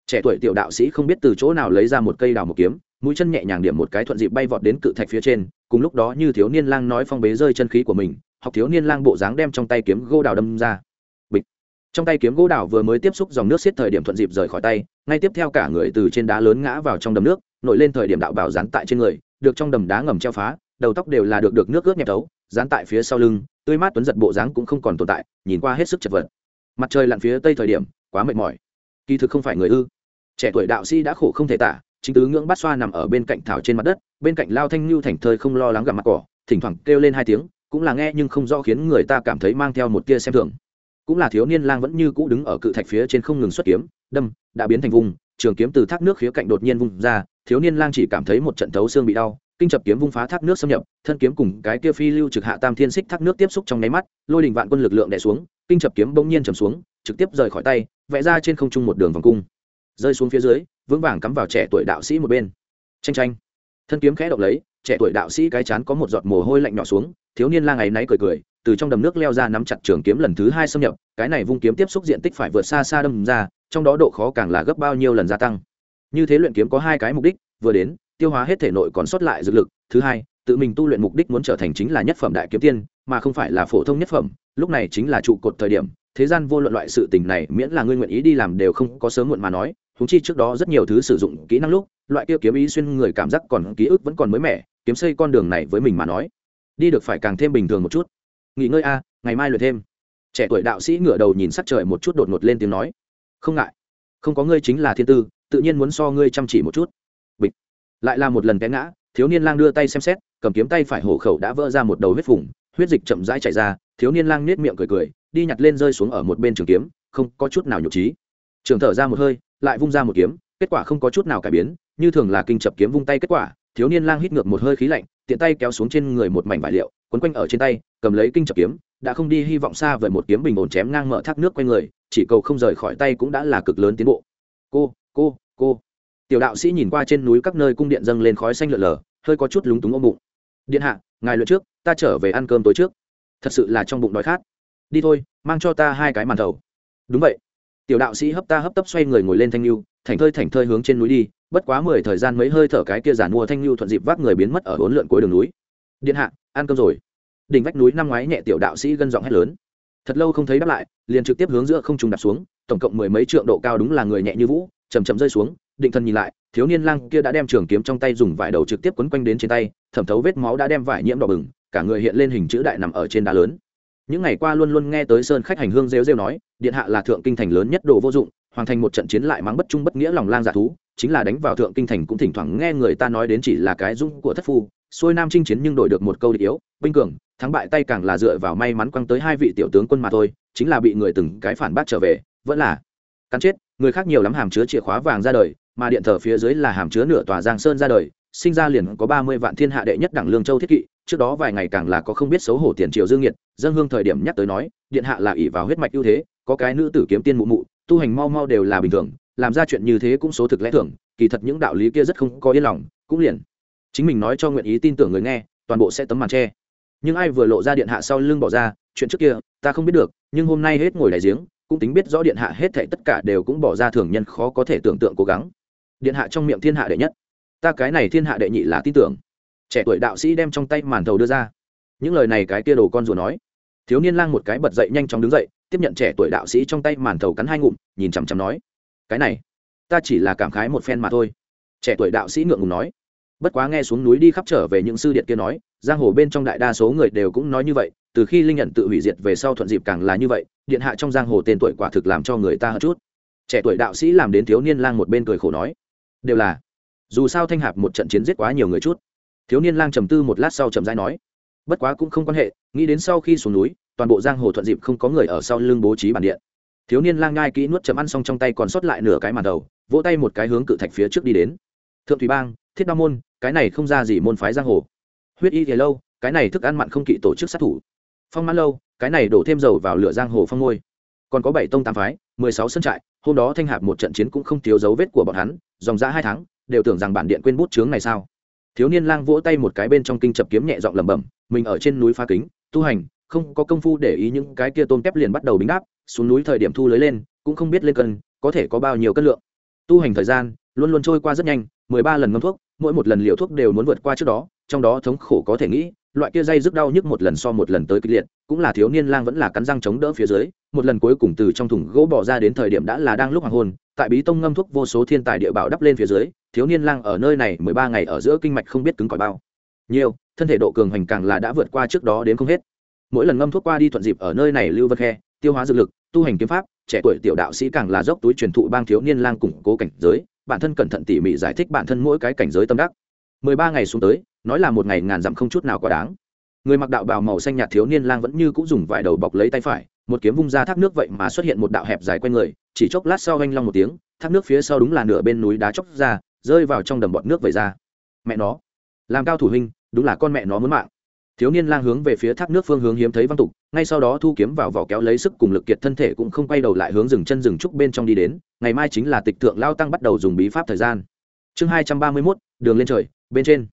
Trẻ tuổi tiểu đạo sĩ không biết từ chỗ nào lấy ra một cây đào một kiếm mũi chân nhẹ nhàng điểm một cái thuận dịp bay vọt đến cự thạch phía trên, cùng lúc đó như thiếu niên lang nói phong bế rơi chân khí của mình, học thiếu niên lang bộ dáng đem trong tay kiếm gỗ đào đâm ra. Bịch. Trong tay kiếm gỗ đào vừa mới tiếp xúc dòng nước xiết thời điểm thuận dịp rời khỏi tay, ngay tiếp theo cả người từ trên đá lớn ngã vào trong đầm nước, nổi lên thời điểm đạo bảo dán tại trên người, được trong đầm đá ngầm treo phá, đầu tóc đều là được được nước ướt nhẹp tấu dán tại phía sau lưng, tươi mát tuấn giật bộ dáng cũng không còn tồn tại, nhìn qua hết sức chật vật. Mặt trời lặn phía tây thời điểm, quá mệt mỏi. Kỳ thực không phải người ư. Trẻ tuổi đạo sĩ đã khổ không thể tả chính tứ ngưỡng bát xoa nằm ở bên cạnh thảo trên mặt đất, bên cạnh lao thanh lưu thành thơi không lo lắng gặp mặt cỏ, thỉnh thoảng kêu lên hai tiếng, cũng là nghe nhưng không do khiến người ta cảm thấy mang theo một tia xem thường. Cũng là thiếu niên lang vẫn như cũ đứng ở cự thạch phía trên không ngừng xuất kiếm, đâm, đã biến thành vùng, trường kiếm từ thác nước khía cạnh đột nhiên vung ra, thiếu niên lang chỉ cảm thấy một trận thấu xương bị đau, kinh chập kiếm vung phá thác nước xâm nhập, thân kiếm cùng cái kia phi lưu trực hạ tam thiên xích thác nước tiếp xúc trong nháy mắt, lôi đình vạn quân lực lượng đè xuống, kinh chập kiếm bỗng nhiên chầm xuống, trực tiếp rời khỏi tay, vẽ ra trên không trung một đường vòng cung rơi xuống phía dưới, vững vàng cắm vào trẻ tuổi đạo sĩ một bên. Tranh tranh thân kiếm khẽ động lấy, trẻ tuổi đạo sĩ cái chán có một giọt mồ hôi lạnh nhỏ xuống, thiếu niên lang ấy náy cười cười, từ trong đầm nước leo ra nắm chặt trường kiếm lần thứ hai xâm nhập, cái này vung kiếm tiếp xúc diện tích phải vượt xa xa đâm ra, trong đó độ khó càng là gấp bao nhiêu lần gia tăng. Như thế luyện kiếm có hai cái mục đích, vừa đến, tiêu hóa hết thể nội còn sót lại dược lực, thứ hai, tự mình tu luyện mục đích muốn trở thành chính là nhất phẩm đại kiếm tiên, mà không phải là phổ thông nhất phẩm, lúc này chính là trụ cột thời điểm, thế gian vô luận loại sự tình này miễn là ngươi nguyện ý đi làm đều không có sớm muộn mà nói húng chi trước đó rất nhiều thứ sử dụng kỹ năng lúc, loại kia kiếm ý xuyên người cảm giác còn ký ức vẫn còn mới mẻ, kiếm xây con đường này với mình mà nói, đi được phải càng thêm bình thường một chút. Nghỉ ngơi a, ngày mai luyện thêm. Trẻ tuổi đạo sĩ ngửa đầu nhìn sắc trời một chút đột ngột lên tiếng nói. Không ngại. Không có ngươi chính là thiên tư, tự nhiên muốn so ngươi chăm chỉ một chút. Bịch. Lại là một lần té ngã, thiếu niên lang đưa tay xem xét, cầm kiếm tay phải hổ khẩu đã vỡ ra một đầu huyết vùng huyết dịch chậm rãi chảy ra, thiếu niên lang nết miệng cười cười, đi nhặt lên rơi xuống ở một bên trường kiếm, không có chút nào nhục trí. Trường thở ra một hơi lại vung ra một kiếm, kết quả không có chút nào cải biến, như thường là kinh chập kiếm vung tay kết quả, thiếu niên lang hít ngược một hơi khí lạnh, tiện tay kéo xuống trên người một mảnh vải liệu, quấn quanh ở trên tay, cầm lấy kinh chập kiếm, đã không đi hy vọng xa về một kiếm bình ổn chém ngang mở thác nước quanh người, chỉ cầu không rời khỏi tay cũng đã là cực lớn tiến bộ. Cô cô cô. Tiểu đạo sĩ nhìn qua trên núi các nơi cung điện dâng lên khói xanh lượn lờ, hơi có chút lúng túng ôm bụng. Điện hạ, ngài lượt trước, ta trở về ăn cơm tối trước. Thật sự là trong bụng đói khát. Đi thôi, mang cho ta hai cái màn thầu. Đúng vậy tiểu đạo sĩ hấp ta hấp tấp xoay người ngồi lên thanh lưu thành thơi thành thơi hướng trên núi đi, bất quá mười thời gian mấy hơi thở cái kia giản mua thanh lưu thuận dịp vác người biến mất ở bốn lượn cuối đường núi. Điện hạ, ăn cơm rồi. Đỉnh vách núi năm ngoái nhẹ tiểu đạo sĩ gân giọng hét lớn. Thật lâu không thấy đáp lại, liền trực tiếp hướng giữa không trùng đạp xuống, tổng cộng mười mấy trượng độ cao đúng là người nhẹ như vũ chầm chậm rơi xuống, định thần nhìn lại, thiếu niên lang kia đã đem trường kiếm trong tay dùng vải đầu trực tiếp quấn quanh đến trên tay, thẩm thấu vết máu đã đem vải nhiễm đỏ bừng, cả người hiện lên hình chữ đại nằm ở trên đá lớn những ngày qua luôn luôn nghe tới sơn khách hành hương rêu rêu nói, điện hạ là thượng kinh thành lớn nhất đồ vô dụng, hoàn thành một trận chiến lại mắng bất trung bất nghĩa lòng lang giả thú, chính là đánh vào thượng kinh thành cũng thỉnh thoảng nghe người ta nói đến chỉ là cái dung của thất phu, xuôi nam chinh chiến nhưng đổi được một câu địch yếu, binh cường, thắng bại tay càng là dựa vào may mắn quăng tới hai vị tiểu tướng quân mà thôi, chính là bị người từng cái phản bác trở về, vẫn là cắn chết, người khác nhiều lắm hàm chứa chìa khóa vàng ra đời, mà điện thờ phía dưới là hàm chứa nửa tòa giang sơn ra đời sinh ra liền có ba mươi vạn thiên hạ đệ nhất đẳng lương châu thiết kỵ, trước đó vài ngày càng là có không biết xấu hổ tiền triều dương nhiệt dân hương thời điểm nhắc tới nói, điện hạ là ỷ vào huyết mạch ưu thế, có cái nữ tử kiếm tiên mụ mụ, tu hành mau mau đều là bình thường, làm ra chuyện như thế cũng số thực lẽ thường, kỳ thật những đạo lý kia rất không có yên lòng, cũng liền. Chính mình nói cho nguyện ý tin tưởng người nghe, toàn bộ sẽ tấm màn che. Nhưng ai vừa lộ ra điện hạ sau lưng bỏ ra, chuyện trước kia, ta không biết được, nhưng hôm nay hết ngồi đại giếng, cũng tính biết rõ điện hạ hết thảy tất cả đều cũng bỏ ra thường nhân khó có thể tưởng tượng cố gắng. Điện hạ trong miệng thiên hạ đệ nhất ta cái này thiên hạ đệ nhị là tin tưởng. Trẻ tuổi đạo sĩ đem trong tay màn thầu đưa ra. Những lời này cái kia đồ con rùa nói. Thiếu niên lang một cái bật dậy nhanh chóng đứng dậy, tiếp nhận trẻ tuổi đạo sĩ trong tay màn thầu cắn hai ngụm, nhìn chằm chằm nói, cái này, ta chỉ là cảm khái một phen mà thôi. Trẻ tuổi đạo sĩ ngượng ngùng nói. Bất quá nghe xuống núi đi khắp trở về những sư điện kia nói, giang hồ bên trong đại đa số người đều cũng nói như vậy, từ khi linh nhận tự hủy diệt về sau thuận dịp càng là như vậy, điện hạ trong giang hồ tên tuổi quả thực làm cho người ta hận chút. Trẻ tuổi đạo sĩ làm đến thiếu niên lang một bên cười khổ nói, đều là dù sao thanh hạp một trận chiến giết quá nhiều người chút. Thiếu niên lang trầm tư một lát sau trầm rãi nói, bất quá cũng không quan hệ, nghĩ đến sau khi xuống núi, toàn bộ giang hồ thuận dịp không có người ở sau lưng bố trí bản điện. Thiếu niên lang ngai kỹ nuốt chấm ăn xong trong tay còn sót lại nửa cái màn đầu, vỗ tay một cái hướng cự thạch phía trước đi đến. Thượng thủy bang, thiết đao môn, cái này không ra gì môn phái giang hồ. Huyết y thì lâu, cái này thức ăn mặn không kỵ tổ chức sát thủ. Phong mãn lâu, cái này đổ thêm dầu vào lửa giang hồ phong ngôi. Còn có bảy tông tám phái, mười sáu sân trại, hôm đó thanh hạp một trận chiến cũng không thiếu dấu vết của bọn hắn, dòng ra hai tháng đều tưởng rằng bản điện quên bút chướng này sao? Thiếu niên lang vỗ tay một cái bên trong kinh chập kiếm nhẹ giọng lẩm bẩm, mình ở trên núi phá kính, tu hành, không có công phu để ý những cái kia tôm kép liền bắt đầu bính đáp, xuống núi thời điểm thu lưới lên, cũng không biết lên cân, có thể có bao nhiêu cân lượng. Tu hành thời gian, luôn luôn trôi qua rất nhanh, mười ba lần ngâm thuốc, mỗi một lần liều thuốc đều muốn vượt qua trước đó, trong đó thống khổ có thể nghĩ loại kia dây rức đau nhức một lần so một lần tới kịch liệt, cũng là thiếu niên lang vẫn là cắn răng chống đỡ phía dưới, một lần cuối cùng từ trong thùng gỗ bỏ ra đến thời điểm đã là đang lúc hoàng hôn, tại bí tông ngâm thuốc vô số thiên tài địa bảo đắp lên phía dưới, thiếu niên lang ở nơi này mười ba ngày ở giữa kinh mạch không biết cứng cỏi bao. Nhiều, thân thể độ cường hành càng là đã vượt qua trước đó đến không hết. Mỗi lần ngâm thuốc qua đi thuận dịp ở nơi này lưu vân khe, tiêu hóa dược lực, tu hành kiếm pháp, trẻ tuổi tiểu đạo sĩ càng là dốc túi truyền thụ bang thiếu niên lang củng cố cảnh giới, bản thân cẩn thận tỉ mỉ giải thích bản thân mỗi cái cảnh giới tâm đắc. Mười ba ngày xuống tới nói là một ngày ngàn dặm không chút nào quá đáng. Người mặc đạo bào màu xanh nhạt thiếu niên lang vẫn như cũng dùng vải đầu bọc lấy tay phải, một kiếm vung ra thác nước vậy mà xuất hiện một đạo hẹp dài quanh người, chỉ chốc lát sau anh long một tiếng, thác nước phía sau đúng là nửa bên núi đá chóc ra, rơi vào trong đầm bọt nước vẩy ra. Mẹ nó, làm cao thủ huynh, đúng là con mẹ nó muốn mạng. Thiếu niên lang hướng về phía thác nước phương hướng hiếm thấy văn tục, ngay sau đó thu kiếm vào vỏ kéo lấy sức cùng lực kiệt thân thể cũng không quay đầu lại hướng rừng chân rừng trúc bên trong đi đến, ngày mai chính là tịch thượng lao tăng bắt đầu dùng bí pháp thời gian. Chương hai trăm ba mươi mốt, đường lên trời, bên trên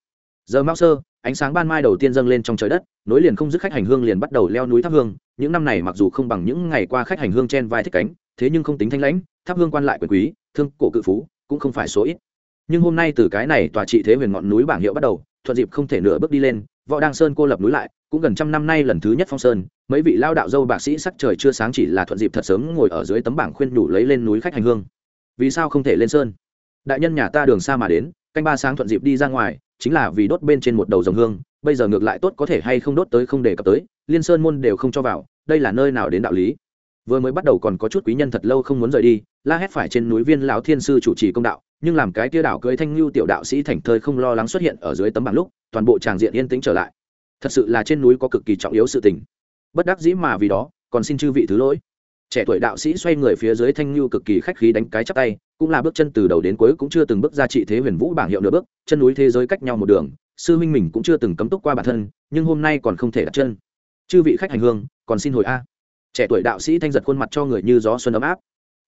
giờ mao sơ, ánh sáng ban mai đầu tiên dâng lên trong trời đất, nối liền không dứt khách hành hương liền bắt đầu leo núi thắp hương. Những năm này mặc dù không bằng những ngày qua khách hành hương trên vai thích cánh, thế nhưng không tính thanh lãnh, thắp hương quan lại quyền quý, thương, cổ cự phú, cũng không phải số ít. Nhưng hôm nay từ cái này tòa trị thế huyền ngọn núi bảng hiệu bắt đầu, thuận dịp không thể nửa bước đi lên, võ đăng sơn cô lập núi lại, cũng gần trăm năm nay lần thứ nhất phong sơn. Mấy vị lao đạo dâu bạc sĩ sắc trời chưa sáng chỉ là thuận dịp thật sớm ngồi ở dưới tấm bảng khuyên nhủ lấy lên núi khách hành hương. Vì sao không thể lên sơn? Đại nhân nhà ta đường xa mà đến, canh ba sáng thuận dịp đi ra ngoài chính là vì đốt bên trên một đầu dòng hương, bây giờ ngược lại tốt có thể hay không đốt tới không đề cập tới, liên sơn môn đều không cho vào, đây là nơi nào đến đạo lý? Vừa mới bắt đầu còn có chút quý nhân thật lâu không muốn rời đi, la hét phải trên núi viên lão thiên sư chủ trì công đạo, nhưng làm cái tia đảo cưới thanh lưu tiểu đạo sĩ thành thơi không lo lắng xuất hiện ở dưới tấm bảng lúc, toàn bộ tràng diện yên tĩnh trở lại. Thật sự là trên núi có cực kỳ trọng yếu sự tình. Bất đắc dĩ mà vì đó, còn xin chư vị thứ lỗi. Trẻ tuổi đạo sĩ xoay người phía dưới thanh lưu cực kỳ khách khí đánh cái chắp tay cũng là bước chân từ đầu đến cuối cũng chưa từng bước ra trị thế huyền vũ bảng hiệu nửa bước, chân núi thế giới cách nhau một đường, sư huynh mình cũng chưa từng cấm túc qua bản thân, nhưng hôm nay còn không thể đặt chân. Chư vị khách hành hương, còn xin hồi a. Trẻ tuổi đạo sĩ thanh giật khuôn mặt cho người như gió xuân ấm áp.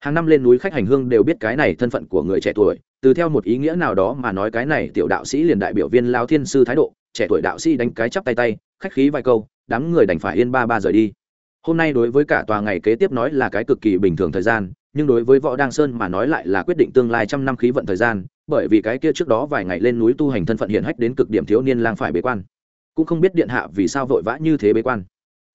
Hàng năm lên núi khách hành hương đều biết cái này thân phận của người trẻ tuổi, từ theo một ý nghĩa nào đó mà nói cái này tiểu đạo sĩ liền đại biểu viên lao thiên sư thái độ, trẻ tuổi đạo sĩ đánh cái chắp tay tay, khách khí vài câu, đám người đành phải yên ba ba rời đi. Hôm nay đối với cả tòa ngày kế tiếp nói là cái cực kỳ bình thường thời gian nhưng đối với võ đăng sơn mà nói lại là quyết định tương lai trăm năm khí vận thời gian, bởi vì cái kia trước đó vài ngày lên núi tu hành thân phận hiện hách đến cực điểm thiếu niên lang phải bế quan. Cũng không biết điện hạ vì sao vội vã như thế bế quan.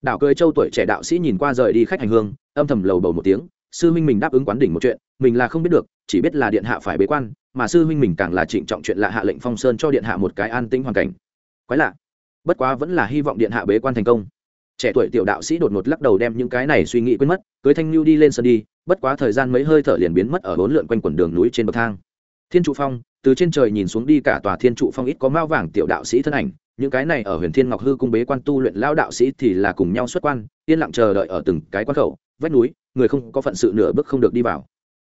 Đảo cười châu tuổi trẻ đạo sĩ nhìn qua rời đi khách hành hương, âm thầm lầu bầu một tiếng, sư huynh mình đáp ứng quán đỉnh một chuyện, mình là không biết được, chỉ biết là điện hạ phải bế quan, mà sư huynh mình càng là trịnh trọng chuyện lạ hạ lệnh phong sơn cho điện hạ một cái an tĩnh hoàn cảnh. Quái lạ, bất quá vẫn là hy vọng điện hạ bế quan thành công trẻ tuổi tiểu đạo sĩ đột ngột lắc đầu đem những cái này suy nghĩ quên mất, cưới thanh lưu đi lên sân đi, bất quá thời gian mấy hơi thở liền biến mất ở bốn lượn quanh quần đường núi trên bậc thang. Thiên trụ phong, từ trên trời nhìn xuống đi cả tòa thiên trụ phong ít có mao vàng tiểu đạo sĩ thân ảnh, những cái này ở huyền thiên ngọc hư cung bế quan tu luyện lao đạo sĩ thì là cùng nhau xuất quan, yên lặng chờ đợi ở từng cái quan khẩu, vách núi, người không có phận sự nửa bước không được đi vào.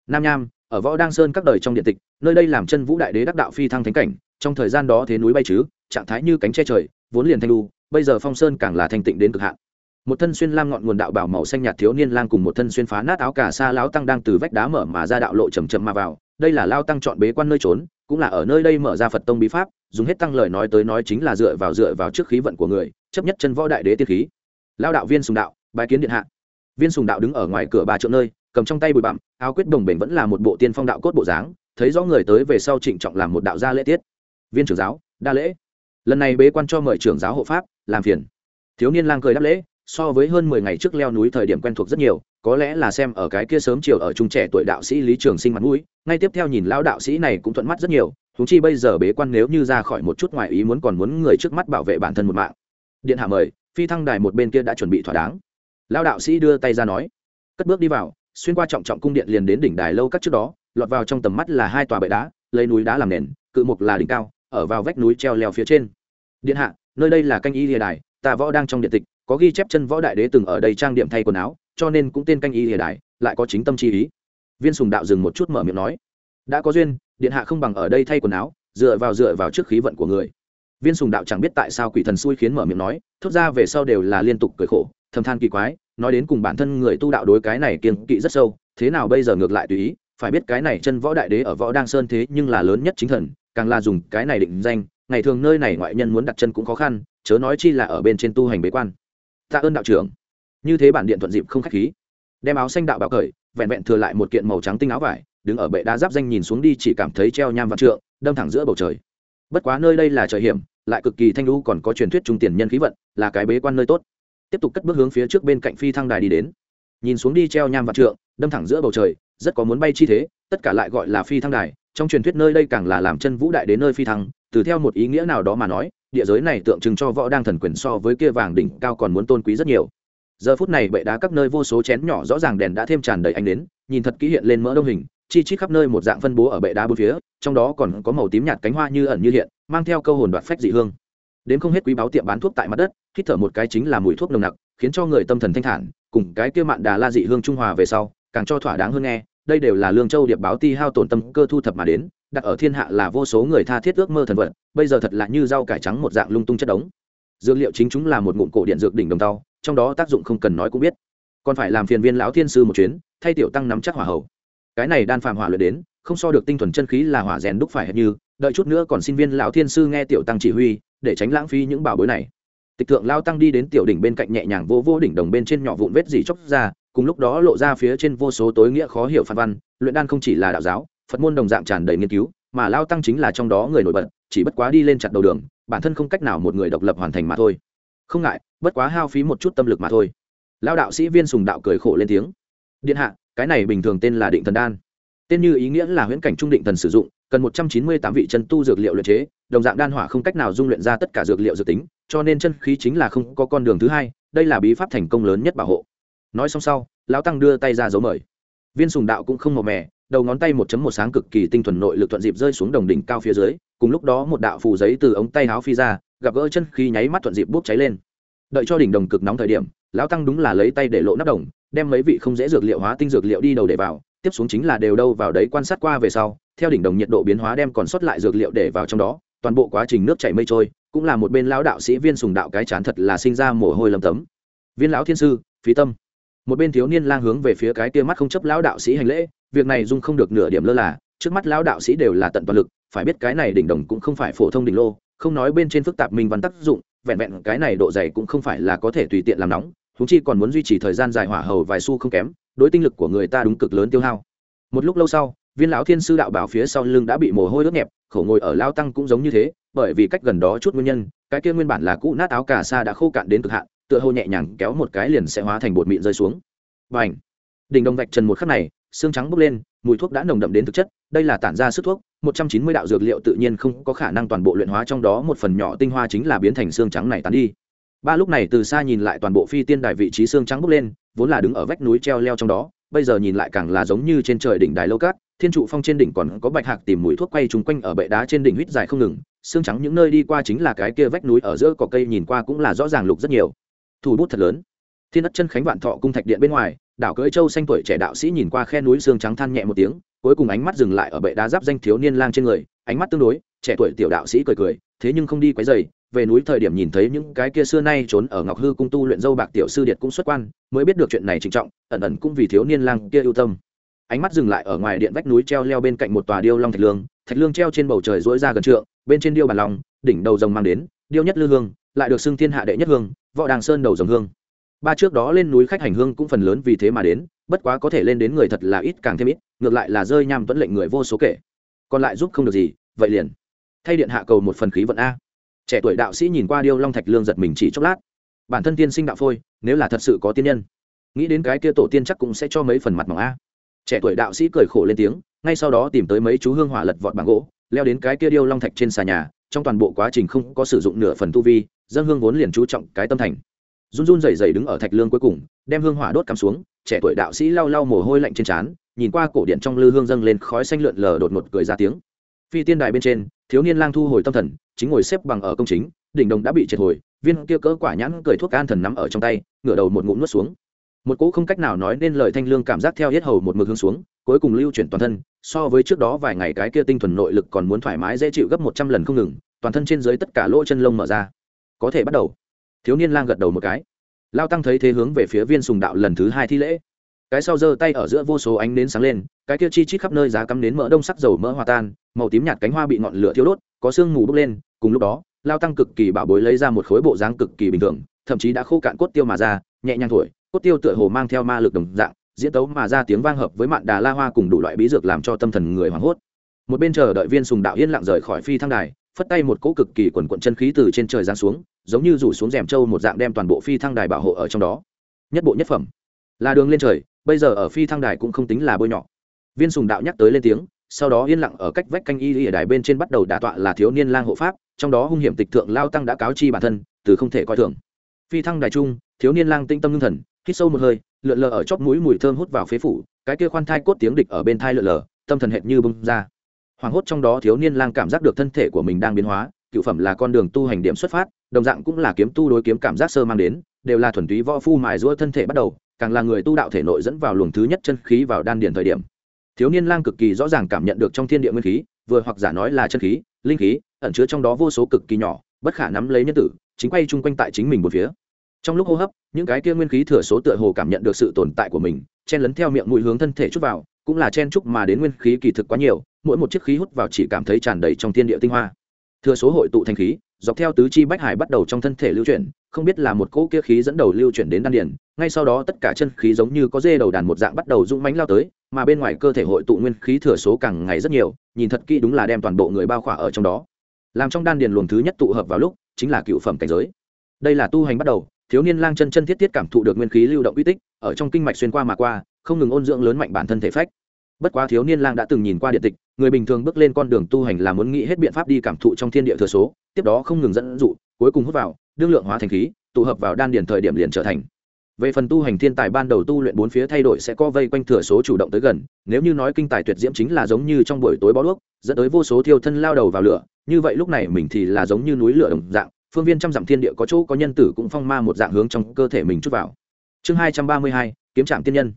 Nam nham, ở võ đăng sơn các đời trong điện tịch, nơi đây làm chân vũ đại đế đắc đạo phi thăng thánh cảnh, trong thời gian đó thế núi bay chứ, trạng thái như cánh che trời, vốn liền thanh lu bây giờ phong sơn càng là thanh tịnh đến cực hạn một thân xuyên lam ngọn nguồn đạo bảo màu xanh nhạt thiếu niên lang cùng một thân xuyên phá nát áo cà sa lão tăng đang từ vách đá mở mà ra đạo lộ chầm chậm mà vào. Đây là lao tăng chọn bế quan nơi trốn, cũng là ở nơi đây mở ra phật tông bí pháp, dùng hết tăng lời nói tới nói chính là dựa vào dựa vào trước khí vận của người, chấp nhất chân võ đại đế tiên khí. Lao đạo viên sùng đạo bài kiến điện hạ. Viên sùng đạo đứng ở ngoài cửa ba chỗ nơi, cầm trong tay bụi bặm, áo quyết đồng bền vẫn là một bộ tiên phong đạo cốt bộ dáng, thấy rõ người tới về sau trịnh trọng làm một đạo gia lễ tiết. Viên trưởng giáo, đa lễ. Lần này bế quan cho mời trưởng giáo hộ pháp, làm phiền. Thiếu niên lang cười đáp lễ so với hơn mười ngày trước leo núi thời điểm quen thuộc rất nhiều, có lẽ là xem ở cái kia sớm chiều ở trung trẻ tuổi đạo sĩ lý trường sinh mặt mũi, ngay tiếp theo nhìn lão đạo sĩ này cũng thuận mắt rất nhiều thúng chi bây giờ bế quan nếu như ra khỏi một chút ngoài ý muốn còn muốn người trước mắt bảo vệ bản thân một mạng. Điện hạ mời, phi thăng đài một bên kia đã chuẩn bị thỏa đáng. Lão đạo sĩ đưa tay ra nói, cất bước đi vào, xuyên qua trọng trọng cung điện liền đến đỉnh đài lâu các trước đó, lọt vào trong tầm mắt là hai tòa bệ đá, lấy núi đá làm nền, cự mục là đỉnh cao, ở vào vách núi treo leo phía trên. Điện hạ, nơi đây là canh y lìa đài tạ võ đang trong điện tịch có ghi chép chân võ đại đế từng ở đây trang điểm thay quần áo, cho nên cũng tên canh y hiện đại lại có chính tâm chi ý. Viên sùng đạo dừng một chút mở miệng nói, đã có duyên, điện hạ không bằng ở đây thay quần áo, dựa vào dựa vào trước khí vận của người. Viên sùng đạo chẳng biết tại sao quỷ thần xui khiến mở miệng nói, thốt ra về sau đều là liên tục cười khổ, thầm than kỳ quái, nói đến cùng bản thân người tu đạo đối cái này kiên kỵ rất sâu, thế nào bây giờ ngược lại tùy ý, phải biết cái này chân võ đại đế ở võ đang sơn thế nhưng là lớn nhất chính thần, càng là dùng cái này định danh, ngày thường nơi này ngoại nhân muốn đặt chân cũng khó khăn, chớ nói chi là ở bên trên tu hành bế quan tạ ơn đạo trưởng. Như thế bản điện thuận dịp không khách khí. Đem áo xanh đạo bảo cởi, vẹn vẹn thừa lại một kiện màu trắng tinh áo vải, đứng ở bệ đá giáp danh nhìn xuống đi chỉ cảm thấy treo nham vạn trượng, đâm thẳng giữa bầu trời. Bất quá nơi đây là trời hiểm, lại cực kỳ thanh lũ còn có truyền thuyết trung tiền nhân khí vận, là cái bế quan nơi tốt. Tiếp tục cất bước hướng phía trước bên cạnh phi thăng đài đi đến. Nhìn xuống đi treo nham vạn trượng, đâm thẳng giữa bầu trời, rất có muốn bay chi thế, tất cả lại gọi là phi thăng đài, trong truyền thuyết nơi đây càng là làm chân vũ đại đến nơi phi thăng từ theo một ý nghĩa nào đó mà nói, địa giới này tượng trưng cho võ đang thần quyền so với kia vàng đỉnh cao còn muốn tôn quý rất nhiều. Giờ phút này bệ đá các nơi vô số chén nhỏ rõ ràng đèn đã thêm tràn đầy ánh đến nhìn thật kỹ hiện lên mỡ đông hình, chi chít khắp nơi một dạng phân bố ở bệ đá bốn phía, trong đó còn có màu tím nhạt cánh hoa như ẩn như hiện, mang theo câu hồn đoạt phách dị hương. Đến không hết quý báo tiệm bán thuốc tại mặt đất, hít thở một cái chính là mùi thuốc nồng nặc, khiến cho người tâm thần thanh thản, cùng cái kia mạn đà la dị hương trung hòa về sau, càng cho thỏa đáng hơn nghe, đây đều là lương châu điệp báo ti hao tổn tâm cơ thu thập mà đến đặt ở thiên hạ là vô số người tha thiết ước mơ thần vật, bây giờ thật là như rau cải trắng một dạng lung tung chất đống. Dược liệu chính chúng là một ngụm cổ điện dược đỉnh đồng tàu trong đó tác dụng không cần nói cũng biết. Còn phải làm phiền viên lão thiên sư một chuyến, thay tiểu tăng nắm chắc hỏa hầu. Cái này đan phàm hỏa luyện đến, không so được tinh thuần chân khí là hỏa rèn đúc phải hệt như, đợi chút nữa còn xin viên lão thiên sư nghe tiểu tăng chỉ huy, để tránh lãng phí những bảo bối này. Tịch thượng lao tăng đi đến tiểu đỉnh bên cạnh nhẹ nhàng vô vô đỉnh đồng bên trên nhỏ vụn vết dỉ chóc ra, cùng lúc đó lộ ra phía trên vô số tối nghĩa khó hiểu phan văn, luyện đan không chỉ là đạo giáo phật môn đồng dạng tràn đầy nghiên cứu, mà lao tăng chính là trong đó người nổi bật, chỉ bất quá đi lên chặt đầu đường, bản thân không cách nào một người độc lập hoàn thành mà thôi. Không ngại, bất quá hao phí một chút tâm lực mà thôi. Lao đạo sĩ viên sùng đạo cười khổ lên tiếng. Điện hạ, cái này bình thường tên là định thần đan. Tên như ý nghĩa là huyễn cảnh trung định thần sử dụng, cần một trăm chín mươi tám vị chân tu dược liệu luyện chế, đồng dạng đan hỏa không cách nào dung luyện ra tất cả dược liệu dự tính, cho nên chân khí chính là không có con đường thứ hai, đây là bí pháp thành công lớn nhất bảo hộ. Nói xong sau lão tăng đưa tay ra dấu mời. Viên sùng đạo cũng không màu mè đầu ngón tay một chấm một sáng cực kỳ tinh thuần nội lực thuận dịp rơi xuống đồng đỉnh cao phía dưới, cùng lúc đó một đạo phù giấy từ ống tay áo phi ra, gặp gỡ chân khí nháy mắt thuận dịp bốc cháy lên. Đợi cho đỉnh đồng cực nóng thời điểm, lão tăng đúng là lấy tay để lộ nắp đồng, đem mấy vị không dễ dược liệu hóa tinh dược liệu đi đầu để vào, tiếp xuống chính là đều đâu vào đấy quan sát qua về sau, theo đỉnh đồng nhiệt độ biến hóa đem còn sót lại dược liệu để vào trong đó, toàn bộ quá trình nước chảy mây trôi, cũng là một bên lão đạo sĩ viên sùng đạo cái chán thật là sinh ra mồ hôi lầm tấm. Viên lão thiên sư, phí tâm một bên thiếu niên lang hướng về phía cái kia mắt không chấp lão đạo sĩ hành lễ, việc này dung không được nửa điểm lơ là, trước mắt lão đạo sĩ đều là tận toàn lực, phải biết cái này đỉnh đồng cũng không phải phổ thông đỉnh lô, không nói bên trên phức tạp minh văn tác dụng, vẹn vẹn cái này độ dày cũng không phải là có thể tùy tiện làm nóng thú chi còn muốn duy trì thời gian dài hỏa hầu vài xu không kém, đối tinh lực của người ta đúng cực lớn tiêu hao. Một lúc lâu sau, viên lão thiên sư đạo bảo phía sau lưng đã bị mồ hôi ướt nhẹp, khổ ngồi ở lao tăng cũng giống như thế, bởi vì cách gần đó chút nguyên nhân, cái kia nguyên bản là cũ nát áo cà sa đã khô cạn đến cực hạn tựa hồ nhẹ nhàng kéo một cái liền sẽ hóa thành bột mịn rơi xuống. Bành, đỉnh đồng vạch trần một khắc này xương trắng bốc lên mùi thuốc đã nồng đậm đến thực chất đây là tản ra sức thuốc một trăm chín mươi đạo dược liệu tự nhiên không có khả năng toàn bộ luyện hóa trong đó một phần nhỏ tinh hoa chính là biến thành xương trắng này tán đi. Ba lúc này từ xa nhìn lại toàn bộ phi tiên đài vị trí xương trắng bốc lên vốn là đứng ở vách núi treo leo trong đó bây giờ nhìn lại càng là giống như trên trời đỉnh đài lâu cát thiên trụ phong trên đỉnh còn có bạch hạc tìm mùi thuốc quay trúng quanh ở bệ đá trên đỉnh huýt dài không ngừng xương trắng những nơi đi qua chính là cái kia vách núi ở giữa cỏ cây nhìn qua cũng là rõ ràng lục rất nhiều thủ bút thật lớn. Thiên đất chân khánh vạn thọ cung thạch điện bên ngoài, đảo cưỡi châu xanh tuổi trẻ đạo sĩ nhìn qua khe núi xương trắng than nhẹ một tiếng, cuối cùng ánh mắt dừng lại ở bệ đá giáp danh thiếu niên lang trên người, ánh mắt tương đối, trẻ tuổi tiểu đạo sĩ cười cười, thế nhưng không đi quấy dày về núi thời điểm nhìn thấy những cái kia xưa nay trốn ở ngọc hư cung tu luyện dâu bạc tiểu sư điệt cũng xuất quan, mới biết được chuyện này trịnh trọng, ẩn ẩn cũng vì thiếu niên lang kia ưu tâm. Ánh mắt dừng lại ở ngoài điện vách núi treo leo bên cạnh một tòa điêu long thạch lương thạch lương treo trên bầu trời dỗi ra gần trượng, bên trên điêu bàn lòng, đỉnh đầu rồng mang đến, điêu nhất lư hương lại được xưng thiên hạ đệ nhất hương, võ đàng sơn đầu dòng hương. Ba trước đó lên núi khách hành hương cũng phần lớn vì thế mà đến, bất quá có thể lên đến người thật là ít càng thêm ít, ngược lại là rơi nham tuấn lệnh người vô số kể. Còn lại giúp không được gì, vậy liền. Thay điện hạ cầu một phần khí vận a. Trẻ tuổi đạo sĩ nhìn qua điêu long thạch lương giật mình chỉ chốc lát. Bản thân tiên sinh đạo phôi, nếu là thật sự có tiên nhân, nghĩ đến cái kia tổ tiên chắc cũng sẽ cho mấy phần mặt mỏng a. Trẻ tuổi đạo sĩ cười khổ lên tiếng, ngay sau đó tìm tới mấy chú hương hỏa lật vọt bằng gỗ, leo đến cái kia điêu long thạch trên xà nhà, trong toàn bộ quá trình không có sử dụng nửa phần tu vi dân hương vốn liền chú trọng cái tâm thành. Run run rẩy rẩy đứng ở thạch lương cuối cùng, đem hương hỏa đốt cắm xuống, trẻ tuổi đạo sĩ lau lau mồ hôi lạnh trên trán, nhìn qua cổ điện trong lư hương dâng lên khói xanh lượn lờ đột ngột cười ra tiếng. Phi tiên đài bên trên, thiếu niên lang thu hồi tâm thần, chính ngồi xếp bằng ở công chính, đỉnh đồng đã bị triệt hồi, viên kia cỡ quả nhãn cười thuốc an thần nắm ở trong tay, ngửa đầu một ngụm nuốt xuống. Một cỗ không cách nào nói nên lời thanh lương cảm giác theo hết hầu một mực hướng xuống, cuối cùng lưu chuyển toàn thân, so với trước đó vài ngày cái kia tinh thuần nội lực còn muốn thoải mái dễ chịu gấp một trăm lần không ngừng, toàn thân trên dưới tất cả lỗ chân lông mở ra có thể bắt đầu. Thiếu niên lang gật đầu một cái. Lao tăng thấy thế hướng về phía viên sùng đạo lần thứ hai thi lễ. Cái sau giơ tay ở giữa vô số ánh nến sáng lên, cái kia chi chít khắp nơi giá cắm nến mỡ đông sắc dầu mỡ hòa tan, màu tím nhạt cánh hoa bị ngọn lửa thiêu đốt, có sương mù bốc lên, cùng lúc đó, lao tăng cực kỳ bảo bối lấy ra một khối bộ dáng cực kỳ bình thường, thậm chí đã khô cạn cốt tiêu mà ra, nhẹ nhàng thổi, cốt tiêu tựa hồ mang theo ma lực đồng dạng, diễn tấu mà ra tiếng vang hợp với mạn đà la hoa cùng đủ loại bí dược làm cho tâm thần người hoảng hốt. Một bên chờ đợi viên sùng đạo yên lặng rời khỏi phi thăng đài phất tay một cỗ cực kỳ quần quận chân khí từ trên trời giáng xuống, giống như rủ xuống rèm trâu một dạng đem toàn bộ phi thăng đài bảo hộ ở trong đó. Nhất bộ nhất phẩm. Là đường lên trời, bây giờ ở phi thăng đài cũng không tính là bôi nhọ. Viên sùng đạo nhắc tới lên tiếng, sau đó yên lặng ở cách vách canh y ở đài bên trên bắt đầu đả tọa là thiếu niên lang hộ pháp, trong đó hung hiểm tịch thượng lao tăng đã cáo chi bản thân, từ không thể coi thường. Phi thăng đài trung, thiếu niên lang tinh tâm ngưng thần, hít sâu một hơi, lượn lờ ở chóp mũi mùi thơm hút vào phế phủ, cái kia khoan thai cốt tiếng địch ở bên thai lượn lờ, tâm thần hệt như bung ra hoảng hốt trong đó thiếu niên lang cảm giác được thân thể của mình đang biến hóa, cựu phẩm là con đường tu hành điểm xuất phát, đồng dạng cũng là kiếm tu đối kiếm cảm giác sơ mang đến, đều là thuần túy võ phu mài giũa thân thể bắt đầu, càng là người tu đạo thể nội dẫn vào luồng thứ nhất chân khí vào đan điền thời điểm. Thiếu niên lang cực kỳ rõ ràng cảm nhận được trong thiên địa nguyên khí, vừa hoặc giả nói là chân khí, linh khí, ẩn chứa trong đó vô số cực kỳ nhỏ, bất khả nắm lấy nhân tử, chính quay chung quanh tại chính mình một phía. Trong lúc hô hấp, những cái kia nguyên khí thừa số tựa hồ cảm nhận được sự tồn tại của mình, chen lấn theo miệng mũi hướng thân thể chút vào, cũng là chen chúc mà đến nguyên khí kỳ thực quá nhiều mỗi một chiếc khí hút vào chỉ cảm thấy tràn đầy trong thiên địa tinh hoa. Thừa số hội tụ thành khí, dọc theo tứ chi bách hải bắt đầu trong thân thể lưu chuyển, không biết là một cỗ kia khí dẫn đầu lưu chuyển đến đan điền, ngay sau đó tất cả chân khí giống như có dê đầu đàn một dạng bắt đầu rung mánh lao tới, mà bên ngoài cơ thể hội tụ nguyên khí thừa số càng ngày rất nhiều, nhìn thật kỹ đúng là đem toàn bộ người bao khỏa ở trong đó. Làm trong đan điền luồng thứ nhất tụ hợp vào lúc, chính là cựu phẩm cảnh giới. Đây là tu hành bắt đầu, thiếu niên lang chân chân thiết thiết cảm thụ được nguyên khí lưu động uy tích, ở trong kinh mạch xuyên qua mà qua, không ngừng ôn dưỡng lớn mạnh bản thân thể phách bất quá thiếu niên lang đã từng nhìn qua điện tịch, người bình thường bước lên con đường tu hành là muốn nghĩ hết biện pháp đi cảm thụ trong thiên địa thừa số, tiếp đó không ngừng dẫn dụ, cuối cùng hút vào, đương lượng hóa thành khí, tụ hợp vào đan điền thời điểm liền trở thành. Về phần tu hành thiên tài ban đầu tu luyện bốn phía thay đổi sẽ co vây quanh thừa số chủ động tới gần, nếu như nói kinh tài tuyệt diễm chính là giống như trong buổi tối bó đuốc, dẫn tới vô số thiêu thân lao đầu vào lửa, như vậy lúc này mình thì là giống như núi lửa đồng dạng, phương viên trăm dặm thiên địa có chỗ có nhân tử cũng phong ma một dạng hướng trong cơ thể mình chút vào. Chương hai trăm ba mươi hai, kiếm trạm tiên nhân.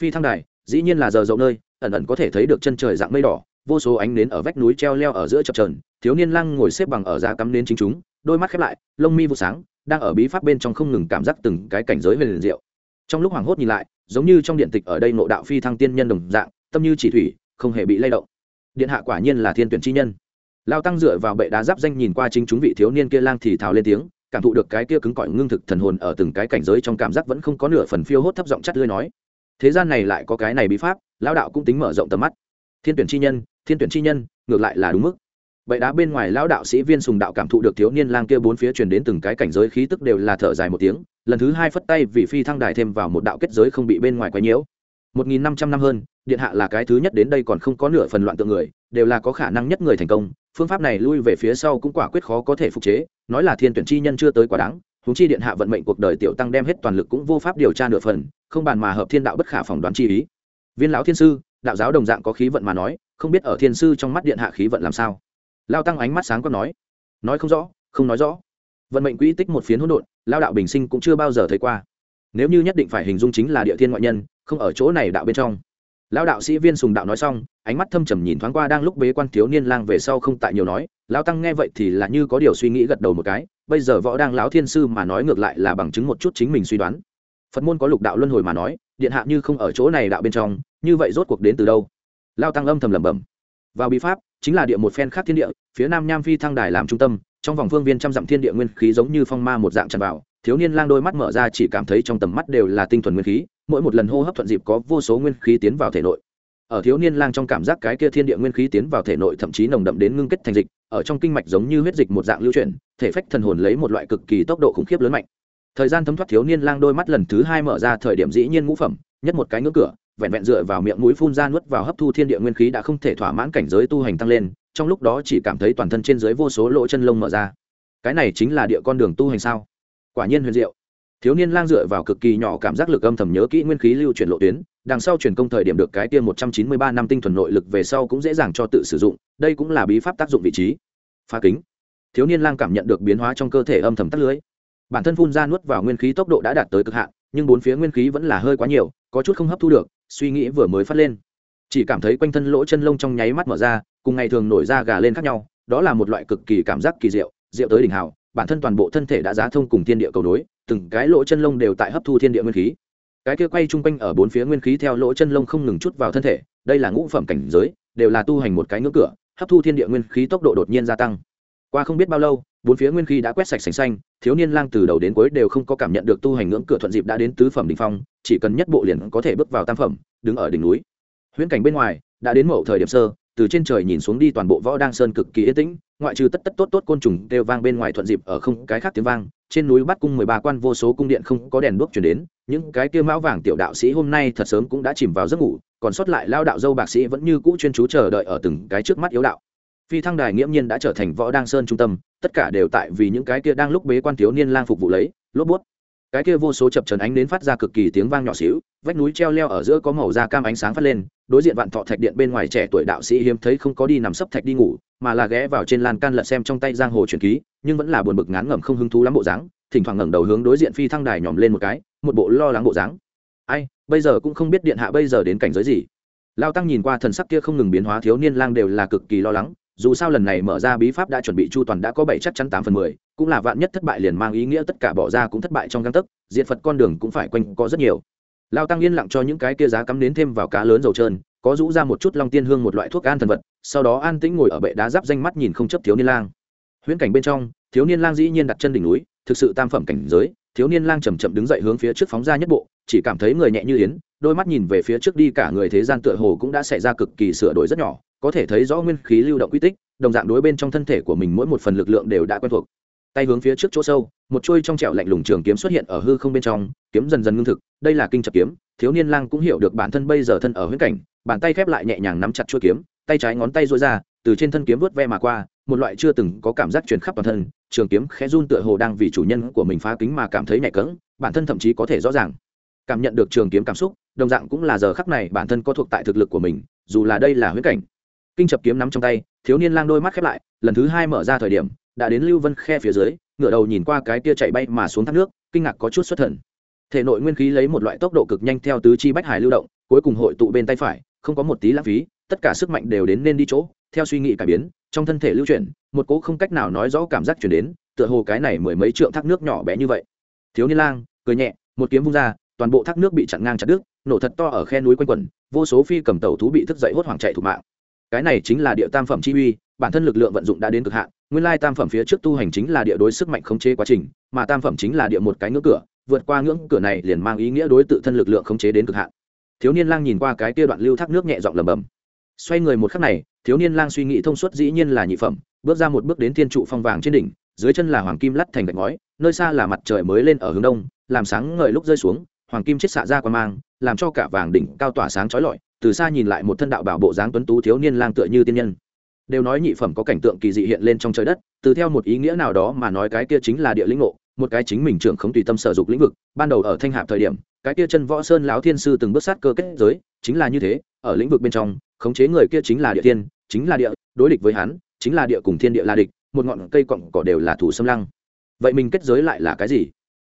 Phi thăng đài dĩ nhiên là giờ dậu nơi, ẩn ẩn có thể thấy được chân trời dạng mây đỏ, vô số ánh nến ở vách núi treo leo ở giữa chập trờn thiếu niên lăng ngồi xếp bằng ở giá cắm nến chính chúng, đôi mắt khép lại, lông mi vụ sáng, đang ở bí pháp bên trong không ngừng cảm giác từng cái cảnh giới về liền diệu. Trong lúc hoảng hốt nhìn lại, giống như trong điện tịch ở đây nộ đạo phi thăng tiên nhân đồng dạng, tâm như chỉ thủy, không hề bị lay động. Điện hạ quả nhiên là thiên tuyển chi nhân. Lao tăng dựa vào bệ đá giáp danh nhìn qua chính chúng vị thiếu niên kia lang thì thào lên tiếng, cảm thụ được cái kia cứng cỏi ngưng thực thần hồn ở từng cái cảnh giới trong cảm giác vẫn không có nửa phần phiêu hốt thấp giọng chắt lưới nói thế gian này lại có cái này bí pháp lao đạo cũng tính mở rộng tầm mắt. Thiên tuyển chi nhân, thiên tuyển chi nhân, ngược lại là đúng mức. Vậy đá bên ngoài lão đạo sĩ viên sùng đạo cảm thụ được thiếu niên lang kia bốn phía truyền đến từng cái cảnh giới khí tức đều là thở dài một tiếng, lần thứ hai phất tay vì phi thăng đài thêm vào một đạo kết giới không bị bên ngoài quấy nhiễu. Một nghìn năm trăm năm hơn, điện hạ là cái thứ nhất đến đây còn không có nửa phần loạn tượng người, đều là có khả năng nhất người thành công, phương pháp này lui về phía sau cũng quả quyết khó có thể phục chế, nói là thiên tuyển chi nhân chưa tới quá đáng huống chi điện hạ vận mệnh cuộc đời tiểu tăng đem hết toàn lực cũng vô pháp điều tra nửa phần, không bàn mà hợp thiên đạo bất khả phỏng đoán chi ý. Viên lão thiên sư, đạo giáo đồng dạng có khí vận mà nói, không biết ở thiên sư trong mắt điện hạ khí vận làm sao? Lao tăng ánh mắt sáng có nói nói không rõ, không nói rõ. Vận mệnh quỹ tích một phiến hỗn độn, lao đạo bình sinh cũng chưa bao giờ thấy qua. Nếu như nhất định phải hình dung chính là địa thiên ngoại nhân, không ở chỗ này đạo bên trong. Lão đạo sĩ viên sùng đạo nói xong, ánh mắt thâm trầm nhìn thoáng qua đang lúc bế quan thiếu niên lang về sau không tại nhiều nói lão tăng nghe vậy thì là như có điều suy nghĩ gật đầu một cái bây giờ võ đang lão thiên sư mà nói ngược lại là bằng chứng một chút chính mình suy đoán. Phật môn có lục đạo luân hồi mà nói, điện hạ như không ở chỗ này đạo bên trong, như vậy rốt cuộc đến từ đâu? Lao tăng âm thầm lẩm bẩm. Vào bí pháp, chính là địa một phen khác thiên địa, phía nam nham phi thăng đài làm trung tâm, trong vòng phương viên trăm dặm thiên địa nguyên khí giống như phong ma một dạng tràn vào, thiếu niên lang đôi mắt mở ra chỉ cảm thấy trong tầm mắt đều là tinh thuần nguyên khí, mỗi một lần hô hấp thuận dịp có vô số nguyên khí tiến vào thể nội. Ở thiếu niên lang trong cảm giác cái kia thiên địa nguyên khí tiến vào thể nội thậm chí nồng đậm đến ngưng kết thành dịch, ở trong kinh mạch giống như huyết dịch một dạng lưu chuyển thể phách thần hồn lấy một loại cực kỳ tốc độ khủng khiếp lớn mạnh. Thời gian thấm thoát thiếu niên lang đôi mắt lần thứ hai mở ra thời điểm dĩ nhiên ngũ phẩm, nhất một cái ngưỡng cửa, vẹn vẹn dựa vào miệng mũi phun ra nuốt vào hấp thu thiên địa nguyên khí đã không thể thỏa mãn cảnh giới tu hành tăng lên, trong lúc đó chỉ cảm thấy toàn thân trên dưới vô số lỗ chân lông mở ra. Cái này chính là địa con đường tu hành sao? Quả nhiên huyền diệu. Thiếu niên lang dựa vào cực kỳ nhỏ cảm giác lực âm thầm nhớ kỹ nguyên khí lưu chuyển lộ tuyến, đằng sau chuyển công thời điểm được cái tiên một trăm chín mươi ba năm tinh thuần nội lực về sau cũng dễ dàng cho tự sử dụng, đây cũng là bí pháp tác dụng vị trí. Phá kính thiếu niên lang cảm nhận được biến hóa trong cơ thể âm thầm tắt lưới. Bản thân phun ra nuốt vào nguyên khí tốc độ đã đạt tới cực hạn, nhưng bốn phía nguyên khí vẫn là hơi quá nhiều, có chút không hấp thu được, suy nghĩ vừa mới phát lên. Chỉ cảm thấy quanh thân lỗ chân lông trong nháy mắt mở ra, cùng ngày thường nổi ra gà lên khác nhau, đó là một loại cực kỳ cảm giác kỳ diệu diệu tới đỉnh hào, bản thân toàn bộ thân thể đã giá thông cùng thiên địa cầu nối, từng cái lỗ chân lông đều tại hấp thu thiên địa nguyên khí. Cái kia quay chung quanh ở bốn phía nguyên khí theo lỗ chân lông không ngừng chút vào thân thể, đây là ngũ phẩm cảnh giới, đều là tu hành một cái ngưỡng cửa, hấp thu thiên địa nguyên khí tốc độ đột nhiên gia tăng qua không biết bao lâu, bốn phía nguyên khí đã quét sạch sành xanh, thiếu niên lang từ đầu đến cuối đều không có cảm nhận được tu hành ngưỡng cửa thuận dịp đã đến tứ phẩm đ ỉ n h phong, chỉ cần nhất bộ liền có thể bước vào tam phẩm, đứng ở đỉnh núi. Huyễn cảnh bên ngoài, đã đến mậu thời điểm sơ, từ trên trời nhìn xuống đi toàn bộ võ đang sơn cực kỳ yên tĩnh, ngoại trừ tất tất tốt tốt côn trùng đều vang bên ngoài thuận dịp ở không cái khác tiếng vang, trên núi bắt cung mười ba quan vô số cung điện không có đèn đuốc chuyển đến, những cái kia mão vàng tiểu đạo sĩ hôm nay thật sớm cũng đã chìm vào giấc ngủ, còn sót lại lao đạo dâu bạc sĩ vẫn như cũ chuyên chú chờ đợi ở từng cái trước mắt yếu đạo phi thăng đài nghiễm nhiên đã trở thành võ đăng sơn trung tâm, tất cả đều tại vì những cái kia đang lúc bế quan thiếu niên lang phục vụ lấy, lốp bút. Cái kia vô số chập trần ánh đến phát ra cực kỳ tiếng vang nhỏ xíu, vách núi treo leo ở giữa có màu da cam ánh sáng phát lên, đối diện vạn thọ thạch điện bên ngoài trẻ tuổi đạo sĩ hiếm thấy không có đi nằm sấp thạch đi ngủ, mà là ghé vào trên lan can lật xem trong tay giang hồ truyền ký, nhưng vẫn là buồn bực ngán ngẩm không hứng thú lắm bộ dáng, thỉnh thoảng ngẩng đầu hướng đối diện phi thăng đài nhòm lên một cái, một bộ lo lắng bộ dáng. Ai, bây giờ cũng không biết điện hạ bây giờ đến cảnh giới gì. Lao tăng nhìn qua thần sắc kia không ngừng biến hóa thiếu niên lang đều là cực kỳ lo lắng dù sao lần này mở ra bí pháp đã chuẩn bị chu toàn đã có bảy chắc chắn tám phần mười, cũng là vạn nhất thất bại liền mang ý nghĩa tất cả bỏ ra cũng thất bại trong găng tấc diện phật con đường cũng phải quanh có rất nhiều. Lao tăng yên lặng cho những cái kia giá cắm đến thêm vào cá lớn dầu trơn, có rũ ra một chút long tiên hương một loại thuốc an thần vật, sau đó an tĩnh ngồi ở bệ đá giáp danh mắt nhìn không chấp thiếu niên lang. Huyễn cảnh bên trong, thiếu niên lang dĩ nhiên đặt chân đỉnh núi, thực sự tam phẩm cảnh giới, thiếu niên lang chầm chậm đứng dậy hướng phía trước phóng ra nhất bộ, chỉ cảm thấy người nhẹ như yến, đôi mắt nhìn về phía trước đi cả người thế gian tựa hồ cũng đã xảy ra cực kỳ sửa đổi rất nhỏ có thể thấy rõ nguyên khí lưu động quy tích, đồng dạng đối bên trong thân thể của mình mỗi một phần lực lượng đều đã quen thuộc. Tay hướng phía trước chỗ sâu, một chuôi trong trẹo lạnh lùng trường kiếm xuất hiện ở hư không bên trong, kiếm dần dần ngưng thực, đây là kinh chập kiếm, thiếu niên lang cũng hiểu được bản thân bây giờ thân ở huyễn cảnh, bàn tay khép lại nhẹ nhàng nắm chặt chuôi kiếm, tay trái ngón tay duỗi ra, từ trên thân kiếm vớt ve mà qua, một loại chưa từng có cảm giác truyền khắp toàn thân, trường kiếm khẽ run tựa hồ đang vì chủ nhân của mình phá kính mà cảm thấy nhạy cỡng bản thân thậm chí có thể rõ ràng cảm nhận được trường kiếm cảm xúc, đồng dạng cũng là giờ khắc này bản thân có thuộc tại thực lực của mình, dù là đây là huyễn cảnh kinh chập kiếm nắm trong tay, thiếu niên lang đôi mắt khép lại, lần thứ hai mở ra thời điểm, đã đến lưu vân khe phía dưới, ngửa đầu nhìn qua cái kia chạy bay mà xuống thác nước, kinh ngạc có chút xuất thần. Thể nội nguyên khí lấy một loại tốc độ cực nhanh theo tứ chi bách hải lưu động, cuối cùng hội tụ bên tay phải, không có một tí lãng phí, tất cả sức mạnh đều đến nên đi chỗ, theo suy nghĩ cải biến, trong thân thể lưu chuyển, một cỗ không cách nào nói rõ cảm giác chuyển đến, tựa hồ cái này mười mấy trượng thác nước nhỏ bé như vậy. Thiếu niên lang, cười nhẹ, một kiếm vung ra, toàn bộ thác nước bị chặn ngang chặt đứt, nổ thật to ở khe núi quanh quẩn, vô số phi cầm tàu thú bị thức dậy hốt hoảng chạy thủ mạng cái này chính là địa tam phẩm chi uy, bản thân lực lượng vận dụng đã đến cực hạn, nguyên lai tam phẩm phía trước tu hành chính là địa đối sức mạnh khống chế quá trình, mà tam phẩm chính là địa một cái ngưỡng cửa, vượt qua ngưỡng cửa này liền mang ý nghĩa đối tự thân lực lượng khống chế đến cực hạn. Thiếu niên lang nhìn qua cái kia đoạn lưu thác nước nhẹ giọng lầm bầm xoay người một khắc này, thiếu niên lang suy nghĩ thông suốt dĩ nhiên là nhị phẩm, bước ra một bước đến thiên trụ phong vàng trên đỉnh, dưới chân là hoàng kim lắt thành gạch ngói, nơi xa là mặt trời mới lên ở hướng đông, làm sáng ngời lúc rơi xuống, hoàng kim chết xạ ra qua mang, làm cho cả vàng đỉnh cao tỏa sáng trói lọi từ xa nhìn lại một thân đạo bảo bộ dáng tuấn tú thiếu niên lang tựa như tiên nhân. Đều nói nhị phẩm có cảnh tượng kỳ dị hiện lên trong trời đất, từ theo một ý nghĩa nào đó mà nói cái kia chính là địa lĩnh ngộ, một cái chính mình trưởng không tùy tâm sở dục lĩnh vực, ban đầu ở thanh hạp thời điểm, cái kia chân võ sơn lão thiên sư từng bước sát cơ kết giới, chính là như thế, ở lĩnh vực bên trong, khống chế người kia chính là địa tiên, chính là địa, đối địch với hắn, chính là địa cùng thiên địa là địch, một ngọn cây cọng cỏ đều là thủ xâm lăng. Vậy mình kết giới lại là cái gì?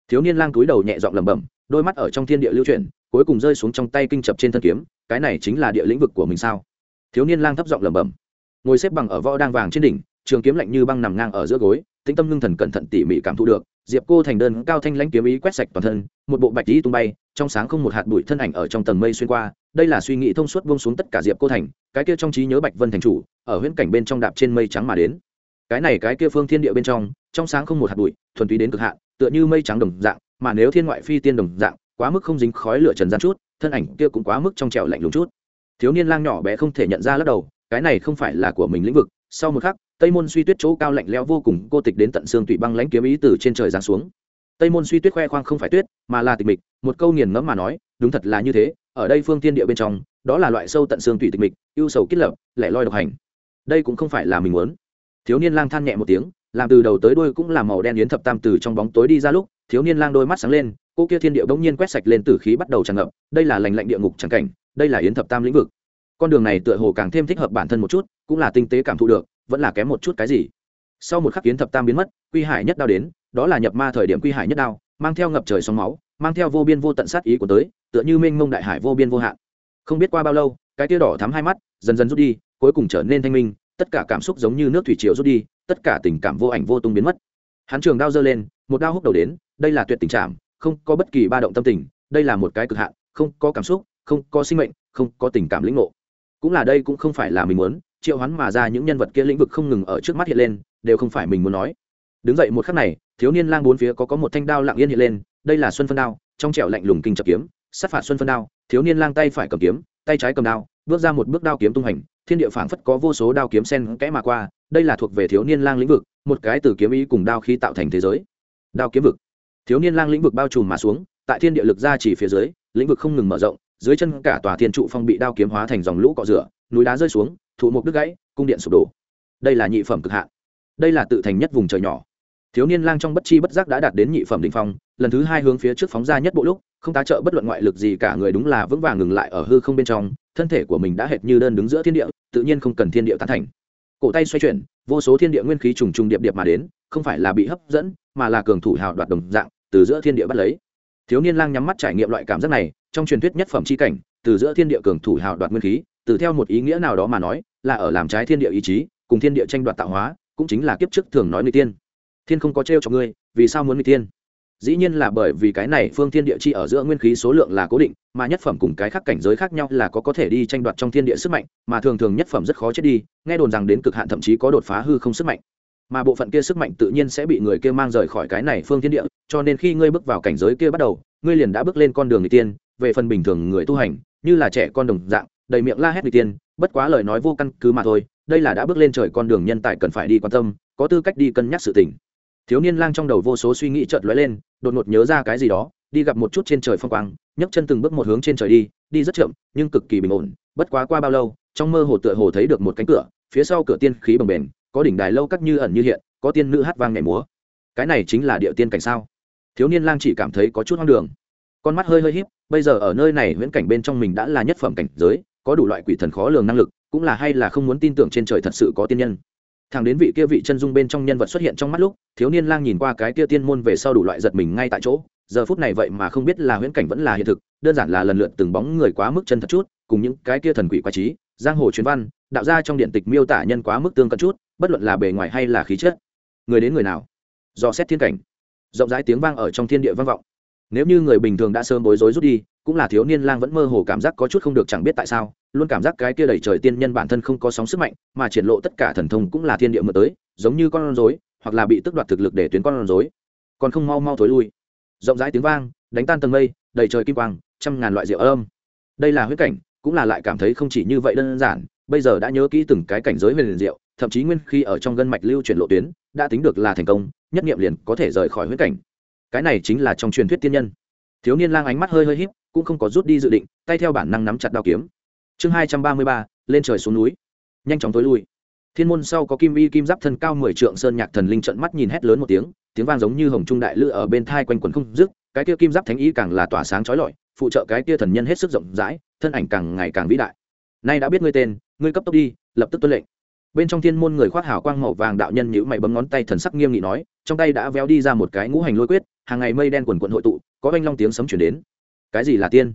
Thiếu niên lang túi đầu nhẹ giọng lẩm bẩm, đôi mắt ở trong thiên địa lưu chuyển cuối cùng rơi xuống trong tay kinh chập trên thân kiếm, cái này chính là địa lĩnh vực của mình sao? Thiếu niên lang thấp giọng lẩm bẩm. Ngồi xếp bằng ở võ đang vàng trên đỉnh, trường kiếm lạnh như băng nằm ngang ở giữa gối, tĩnh tâm ngưng thần cẩn thận tỉ mỉ cảm thụ được, diệp cô thành đơn cao thanh lãnh kiếm ý quét sạch toàn thân, một bộ bạch tí tung bay, trong sáng không một hạt bụi thân ảnh ở trong tầng mây xuyên qua, đây là suy nghĩ thông suốt buông xuống tất cả diệp cô thành, cái kia trong trí nhớ bạch vân thành chủ, ở huyễn cảnh bên trong đạp trên mây trắng mà đến. Cái này cái kia phương thiên địa bên trong trong sáng không một hạt bụi, thuần túy đến cực hạn, tựa như mây trắng đồng dạng, mà nếu thiên ngoại phi tiên đồng dạng quá mức không dính khói lửa trần gian chút, thân ảnh kia cũng quá mức trong trẻo lạnh lùng chút. Thiếu niên lang nhỏ bé không thể nhận ra lắc đầu, cái này không phải là của mình lĩnh vực. Sau một khắc, tây môn suy tuyết chỗ cao lạnh lẽo vô cùng, cô tịch đến tận xương tụy băng lãnh kiếm ý từ trên trời giáng xuống. Tây môn suy tuyết khoe khoang không phải tuyết, mà là tịch mịch, một câu nghiền ngẫm mà nói, đúng thật là như thế, ở đây phương tiên địa bên trong, đó là loại sâu tận xương tụy tịch mịch, ưu sầu kết lập, lẻ loi độc hành. Đây cũng không phải là mình muốn. Thiếu niên lang than nhẹ một tiếng làm từ đầu tới đuôi cũng là màu đen yến thập tam từ trong bóng tối đi ra lúc, thiếu niên lang đôi mắt sáng lên, cô kia thiên địa bỗng nhiên quét sạch lên tử khí bắt đầu tràn ngập, đây là lành lạnh địa ngục trắng cảnh, đây là yến thập tam lĩnh vực. Con đường này tựa hồ càng thêm thích hợp bản thân một chút, cũng là tinh tế cảm thụ được, vẫn là kém một chút cái gì. Sau một khắc yến thập tam biến mất, quy hải nhất đao đến, đó là nhập ma thời điểm quy hải nhất đao, mang theo ngập trời sóng máu, mang theo vô biên vô tận sát ý của tới, tựa như mênh mông đại hải vô biên vô hạn. Không biết qua bao lâu, cái tia đỏ thắm hai mắt dần dần rút đi, cuối cùng trở nên thanh minh, tất cả cảm xúc giống như nước thủy triều rút đi tất cả tình cảm vô ảnh vô tung biến mất. Hắn trường đao giơ lên, một đao húc đầu đến, đây là tuyệt tình trạng không có bất kỳ ba động tâm tình, đây là một cái cực hạn, không có cảm xúc, không có sinh mệnh, không có tình cảm lĩnh ngộ. Cũng là đây cũng không phải là mình muốn, triệu hắn mà ra những nhân vật kia lĩnh vực không ngừng ở trước mắt hiện lên, đều không phải mình muốn nói. Đứng dậy một khắc này, thiếu niên lang bốn phía có có một thanh đao lặng yên hiện lên, đây là xuân phân đao, trong trẻo lạnh lùng kinh chập kiếm, sát phạt xuân phân đao, thiếu niên lang tay phải cầm kiếm, tay trái cầm đao, bước ra một bước đao kiếm tung hành, thiên địa phảng phất có vô số đao kiếm sen kẽ mà qua đây là thuộc về thiếu niên lang lĩnh vực, một cái từ kiếm ý cùng đao khí tạo thành thế giới. Đao kiếm vực. Thiếu niên lang lĩnh vực bao trùm mà xuống, tại thiên địa lực ra chỉ phía dưới, lĩnh vực không ngừng mở rộng, dưới chân cả tòa thiên trụ phong bị đao kiếm hóa thành dòng lũ cọ rửa, núi đá rơi xuống, thụ mục đứt gãy, cung điện sụp đổ. Đây là nhị phẩm cực hạn. Đây là tự thành nhất vùng trời nhỏ. Thiếu niên lang trong bất chi bất giác đã đạt đến nhị phẩm đỉnh phong, lần thứ hai hướng phía trước phóng ra nhất bộ lúc, không tá trợ bất luận ngoại lực gì cả người đúng là vững vàng ngừng lại ở hư không bên trong, thân thể của mình đã hệt như đơn đứng giữa thiên địa, tự nhiên không cần thiên địa tán thành cổ tay xoay chuyển, vô số thiên địa nguyên khí trùng trùng điệp điệp mà đến, không phải là bị hấp dẫn, mà là cường thủ hào đoạt đồng dạng, từ giữa thiên địa bắt lấy. Thiếu niên lang nhắm mắt trải nghiệm loại cảm giác này, trong truyền thuyết nhất phẩm c h i cảnh, từ giữa thiên địa cường thủ hào đoạt nguyên khí, từ theo một ý nghĩa nào đó mà nói, là ở làm trái thiên địa ý chí, cùng thiên địa tranh đoạt tạo hóa, cũng chính là kiếp trước thường nói người tiên. Thiên không có trêu cho ngươi, vì sao muốn người tiên? Dĩ nhiên là bởi vì cái này phương thiên địa chi ở giữa nguyên khí số lượng là cố định, mà nhất phẩm cùng cái khác cảnh giới khác nhau là có có thể đi tranh đoạt trong thiên địa sức mạnh, mà thường thường nhất phẩm rất khó chết đi, nghe đồn rằng đến cực hạn thậm chí có đột phá hư không sức mạnh. Mà bộ phận kia sức mạnh tự nhiên sẽ bị người kia mang rời khỏi cái này phương thiên địa, cho nên khi ngươi bước vào cảnh giới kia bắt đầu, ngươi liền đã bước lên con đường người tiên, về phần bình thường người tu hành, như là trẻ con đồng dạng, đầy miệng la hét người tiên, bất quá lời nói vô căn cứ mà thôi, đây là đã bước lên trời con đường nhân tài cần phải đi quan tâm, có tư cách đi cân nhắc sự tình thiếu niên lang trong đầu vô số suy nghĩ chợt lóe lên, đột ngột nhớ ra cái gì đó, đi gặp một chút trên trời phong quang, nhấc chân từng bước một hướng trên trời đi đi rất chậm, nhưng cực kỳ bình ổn, bất quá qua bao lâu, trong mơ hồ tựa hồ thấy được một cánh cửa, phía sau cửa tiên khí bồng bềnh, có đỉnh đài lâu cắt như ẩn như hiện, có tiên nữ hát vang nhảy múa. Cái này chính là địa tiên cảnh sao? Thiếu niên lang chỉ cảm thấy có chút hoang đường. Con mắt hơi hơi híp, bây giờ ở nơi này viễn cảnh bên trong mình đã là nhất phẩm cảnh giới, có đủ loại quỷ thần khó lường năng lực, cũng là hay là không muốn tin tưởng trên trời thật sự có tiên nhân thằng đến vị kia vị chân dung bên trong nhân vật xuất hiện trong mắt lúc, thiếu niên lang nhìn qua cái kia tiên môn về sau đủ loại giật mình ngay tại chỗ, giờ phút này vậy mà không biết là huyễn cảnh vẫn là hiện thực, đơn giản là lần lượt từng bóng người quá mức chân thật chút, cùng những cái kia thần quỷ quái trí, giang hồ truyền văn, đạo ra trong điện tịch miêu tả nhân quá mức tương cận chút, bất luận là bề ngoài hay là khí chất. Người đến người nào? Do xét thiên cảnh. Rộng rãi tiếng vang ở trong thiên địa vang vọng nếu như người bình thường đã sớm bối rối rút đi, cũng là thiếu niên lang vẫn mơ hồ cảm giác có chút không được chẳng biết tại sao, luôn cảm giác cái kia đầy trời tiên nhân bản thân không có sóng sức mạnh, mà triển lộ tất cả thần thông cũng là thiên địa mượn tới, giống như con rối, hoặc là bị tước đoạt thực lực để tuyến con rối. Còn không mau mau thối lui. Rộng rãi tiếng vang, đánh tan tầng mây, đầy trời kim quang, trăm ngàn loại rượu âm. Đây là huyết cảnh, cũng là lại cảm thấy không chỉ như vậy đơn giản, bây giờ đã nhớ kỹ từng cái cảnh giới huyền diệu thậm chí nguyên khi ở trong gân mạch lưu chuyển lộ tuyến, đã tính được là thành công, nhất nghiệm liền có thể rời khỏi huyết cảnh cái này chính là trong truyền thuyết tiên nhân. Thiếu niên lang ánh mắt hơi hơi híp, cũng không có rút đi dự định, tay theo bản năng nắm chặt đao kiếm. Chương hai trăm ba mươi ba, lên trời xuống núi. Nhanh chóng tối lui. Thiên môn sau có kim y kim giáp thân cao mười trượng sơn nhạc thần linh trận mắt nhìn hét lớn một tiếng tiếng vang giống như hồng trung đại lư ở bên thai quanh quần không dứt, cái kia kim giáp thánh ý càng là tỏa sáng trói lọi, phụ trợ cái kia thần nhân hết sức rộng rãi, thân ảnh càng ngày càng vĩ đại. Nay đã biết ngươi tên, ngươi cấp tốc đi, lập tức tuân lệnh bên trong thiên môn người khoác hào quang màu vàng đạo nhân nhữ mày bấm ngón tay thần sắc nghiêm nghị nói, trong tay đã véo đi ra một cái ngũ hành lôi quyết, hàng ngày mây đen quần quận hội tụ, có oanh long tiếng sấm chuyển đến. Cái gì là tiên?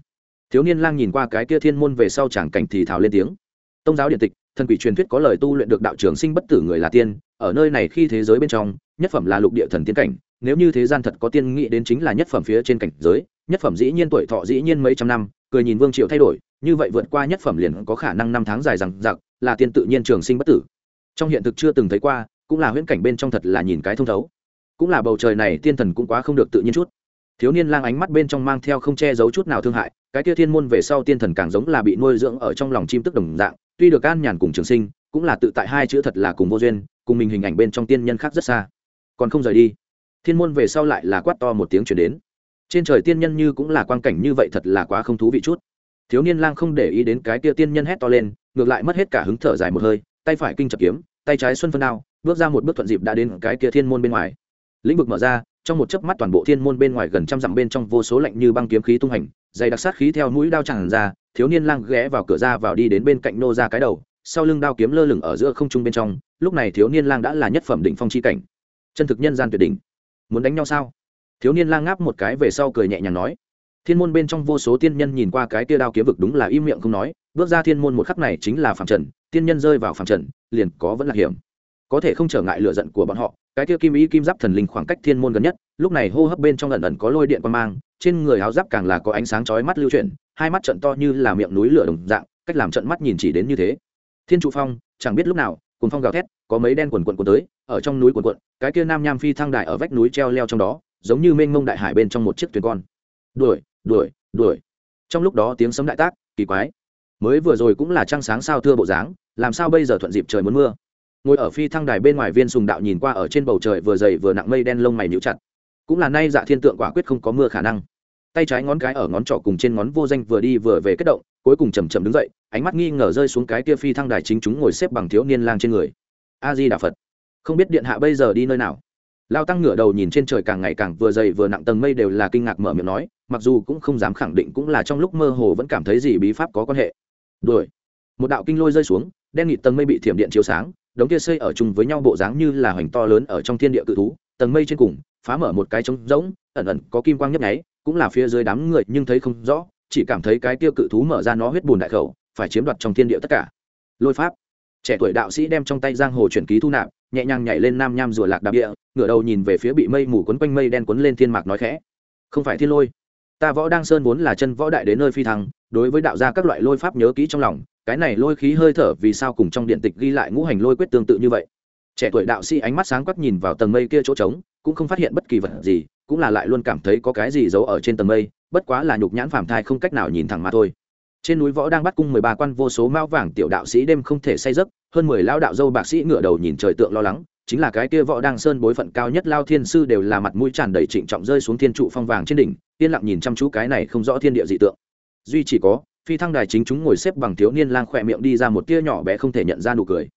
Thiếu niên lang nhìn qua cái kia thiên môn về sau chẳng cảnh thì thào lên tiếng. Tông giáo điện tịch, thần quỷ truyền thuyết có lời tu luyện được đạo trường sinh bất tử người là tiên, ở nơi này khi thế giới bên trong, nhất phẩm là lục địa thần tiên cảnh, nếu như thế gian thật có tiên nghĩ đến chính là nhất phẩm phía trên cảnh giới, nhất phẩm dĩ nhiên tuổi thọ dĩ nhiên mấy trăm năm, cười nhìn vương triệu thay đổi, như vậy vượt qua nhất phẩm liền có khả năng năm tháng dài rằng giặc là tiên tự nhiên trường sinh bất tử. Trong hiện thực chưa từng thấy qua, cũng là huyễn cảnh bên trong thật là nhìn cái thông thấu. Cũng là bầu trời này tiên thần cũng quá không được tự nhiên chút. Thiếu niên lang ánh mắt bên trong mang theo không che giấu chút nào thương hại, cái kia thiên môn về sau tiên thần càng giống là bị nuôi dưỡng ở trong lòng chim tức đồng dạng, tuy được an nhàn cùng trường sinh, cũng là tự tại hai chữ thật là cùng vô duyên, cùng mình hình ảnh bên trong tiên nhân khác rất xa. Còn không rời đi, thiên môn về sau lại là quát to một tiếng chuyển đến. Trên trời tiên nhân như cũng là quang cảnh như vậy thật là quá không thú vị chút thiếu niên lang không để ý đến cái kia tiên nhân hét to lên, ngược lại mất hết cả hứng thở dài một hơi, tay phải kinh chập kiếm, tay trái xuân phân đao, bước ra một bước thuận dịp đã đến cái kia thiên môn bên ngoài. Lĩnh vực mở ra, trong một chớp mắt toàn bộ thiên môn bên ngoài gần trăm dặm bên trong vô số lạnh như băng kiếm khí tung hành, dày đặc sát khí theo mũi đao tràn ra, thiếu niên lang ghé vào cửa ra vào đi đến bên cạnh nô ra cái đầu, sau lưng đao kiếm lơ lửng ở giữa không trung bên trong, lúc này thiếu niên lang đã là nhất phẩm đỉnh phong chi cảnh. Chân thực nhân gian tuyệt đỉnh. Muốn đánh nhau sao? Thiếu niên lang ngáp một cái về sau cười nhẹ nhàng nói thiên môn bên trong vô số tiên nhân nhìn qua cái kia đao kiếm vực đúng là im miệng không nói, bước ra thiên môn một khắc này chính là phạm trần, tiên nhân rơi vào phạm trần, liền có vẫn là hiểm. Có thể không trở ngại lựa giận của bọn họ, cái kia kim ý kim giáp thần linh khoảng cách thiên môn gần nhất, lúc này hô hấp bên trong lần ẩn có lôi điện quan mang, trên người áo giáp càng là có ánh sáng chói mắt lưu chuyển, hai mắt trận to như là miệng núi lửa đồng dạng, cách làm trận mắt nhìn chỉ đến như thế. Thiên trụ phong, chẳng biết lúc nào cùng phong gào thét, có mấy đen quần quần quần tới, ở trong núi quần quận cái kia nam nham phi thăng đài ở vách núi treo leo trong đó, giống như mênh mông đại hải bên trong một chiếc thuyền con. Đuổi đuổi đuổi. Trong lúc đó tiếng sấm đại tác, kỳ quái. Mới vừa rồi cũng là trăng sáng sao thưa bộ dáng, làm sao bây giờ thuận dịp trời muốn mưa? Ngồi ở phi thăng đài bên ngoài viên sùng đạo nhìn qua ở trên bầu trời vừa dày vừa nặng mây đen lông mày níu chặt. Cũng là nay dạ thiên tượng quả quyết không có mưa khả năng. Tay trái ngón cái ở ngón trỏ cùng trên ngón vô danh vừa đi vừa về kết động, cuối cùng chầm chậm đứng dậy, ánh mắt nghi ngờ rơi xuống cái kia phi thăng đài chính chúng ngồi xếp bằng thiếu niên lang trên người. A di đà phật. Không biết điện hạ bây giờ đi nơi nào? Lao tăng ngửa đầu nhìn trên trời càng ngày càng vừa dày vừa nặng, tầng mây đều là kinh ngạc mở miệng nói mặc dù cũng không dám khẳng định cũng là trong lúc mơ hồ vẫn cảm thấy gì bí pháp có quan hệ. Đuổi. Một đạo kinh lôi rơi xuống, đen nghịt tầng mây bị thiểm điện chiếu sáng, đống kia xây ở chung với nhau bộ dáng như là hoành to lớn ở trong thiên địa cự thú, tầng mây trên cùng, phá mở một cái trống rỗng, ẩn ẩn có kim quang nhấp nháy, cũng là phía dưới đám người nhưng thấy không rõ, chỉ cảm thấy cái tiêu cự thú mở ra nó huyết bùn đại khẩu, phải chiếm đoạt trong thiên địa tất cả. Lôi pháp. Trẻ tuổi đạo sĩ đem trong tay giang hồ chuyển ký thu nạp, nhẹ nhàng nhảy lên nam nham rùa lạc đạp địa, ngửa đầu nhìn về phía bị mây mù quấn quanh mây đen quấn lên thiên mạc nói khẽ. Không phải thiên lôi ta võ đăng sơn vốn là chân võ đại đến nơi phi thăng, đối với đạo gia các loại lôi pháp nhớ kỹ trong lòng, cái này lôi khí hơi thở vì sao cùng trong điện tịch ghi lại ngũ hành lôi quyết tương tự như vậy. Trẻ tuổi đạo sĩ ánh mắt sáng quắc nhìn vào tầng mây kia chỗ trống, cũng không phát hiện bất kỳ vật gì, cũng là lại luôn cảm thấy có cái gì giấu ở trên tầng mây, bất quá là nhục nhãn phàm thai không cách nào nhìn thẳng mà thôi. Trên núi võ đang bắt cung mười ba quan vô số mao vàng tiểu đạo sĩ đêm không thể say giấc, hơn mười lao đạo dâu bạc sĩ ngựa đầu nhìn trời tượng lo lắng chính là cái kia võ đang sơn bối phận cao nhất lao thiên sư đều là mặt mũi tràn đầy trịnh trọng rơi xuống thiên trụ phong vàng trên đỉnh, yên lặng nhìn chăm chú cái này không rõ thiên địa dị tượng. Duy chỉ có, phi thăng đài chính chúng ngồi xếp bằng thiếu niên lang khỏe miệng đi ra một tia nhỏ bé không thể nhận ra nụ cười.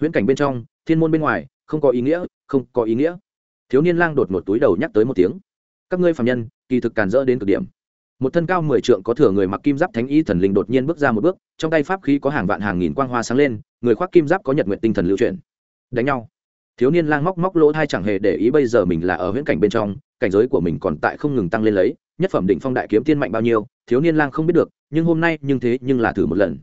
Huyễn cảnh bên trong, thiên môn bên ngoài, không có ý nghĩa, không có ý nghĩa. Thiếu niên lang đột một túi đầu nhắc tới một tiếng. Các ngươi phạm nhân, kỳ thực càn rỡ đến cực điểm. Một thân cao mười trượng có thừa người mặc kim giáp thánh y thần linh đột nhiên bước ra một bước, trong tay pháp khí có hàng vạn hàng nghìn quang hoa sáng lên, người khoác kim giáp có nhật nguyện tinh thần lưu truyền đánh nhau thiếu niên lang móc móc lỗ thai chẳng hề để ý bây giờ mình là ở huyễn cảnh bên trong, cảnh giới của mình còn tại không ngừng tăng lên lấy, nhất phẩm định phong đại kiếm tiên mạnh bao nhiêu, thiếu niên lang không biết được, nhưng hôm nay nhưng thế nhưng là thử một lần.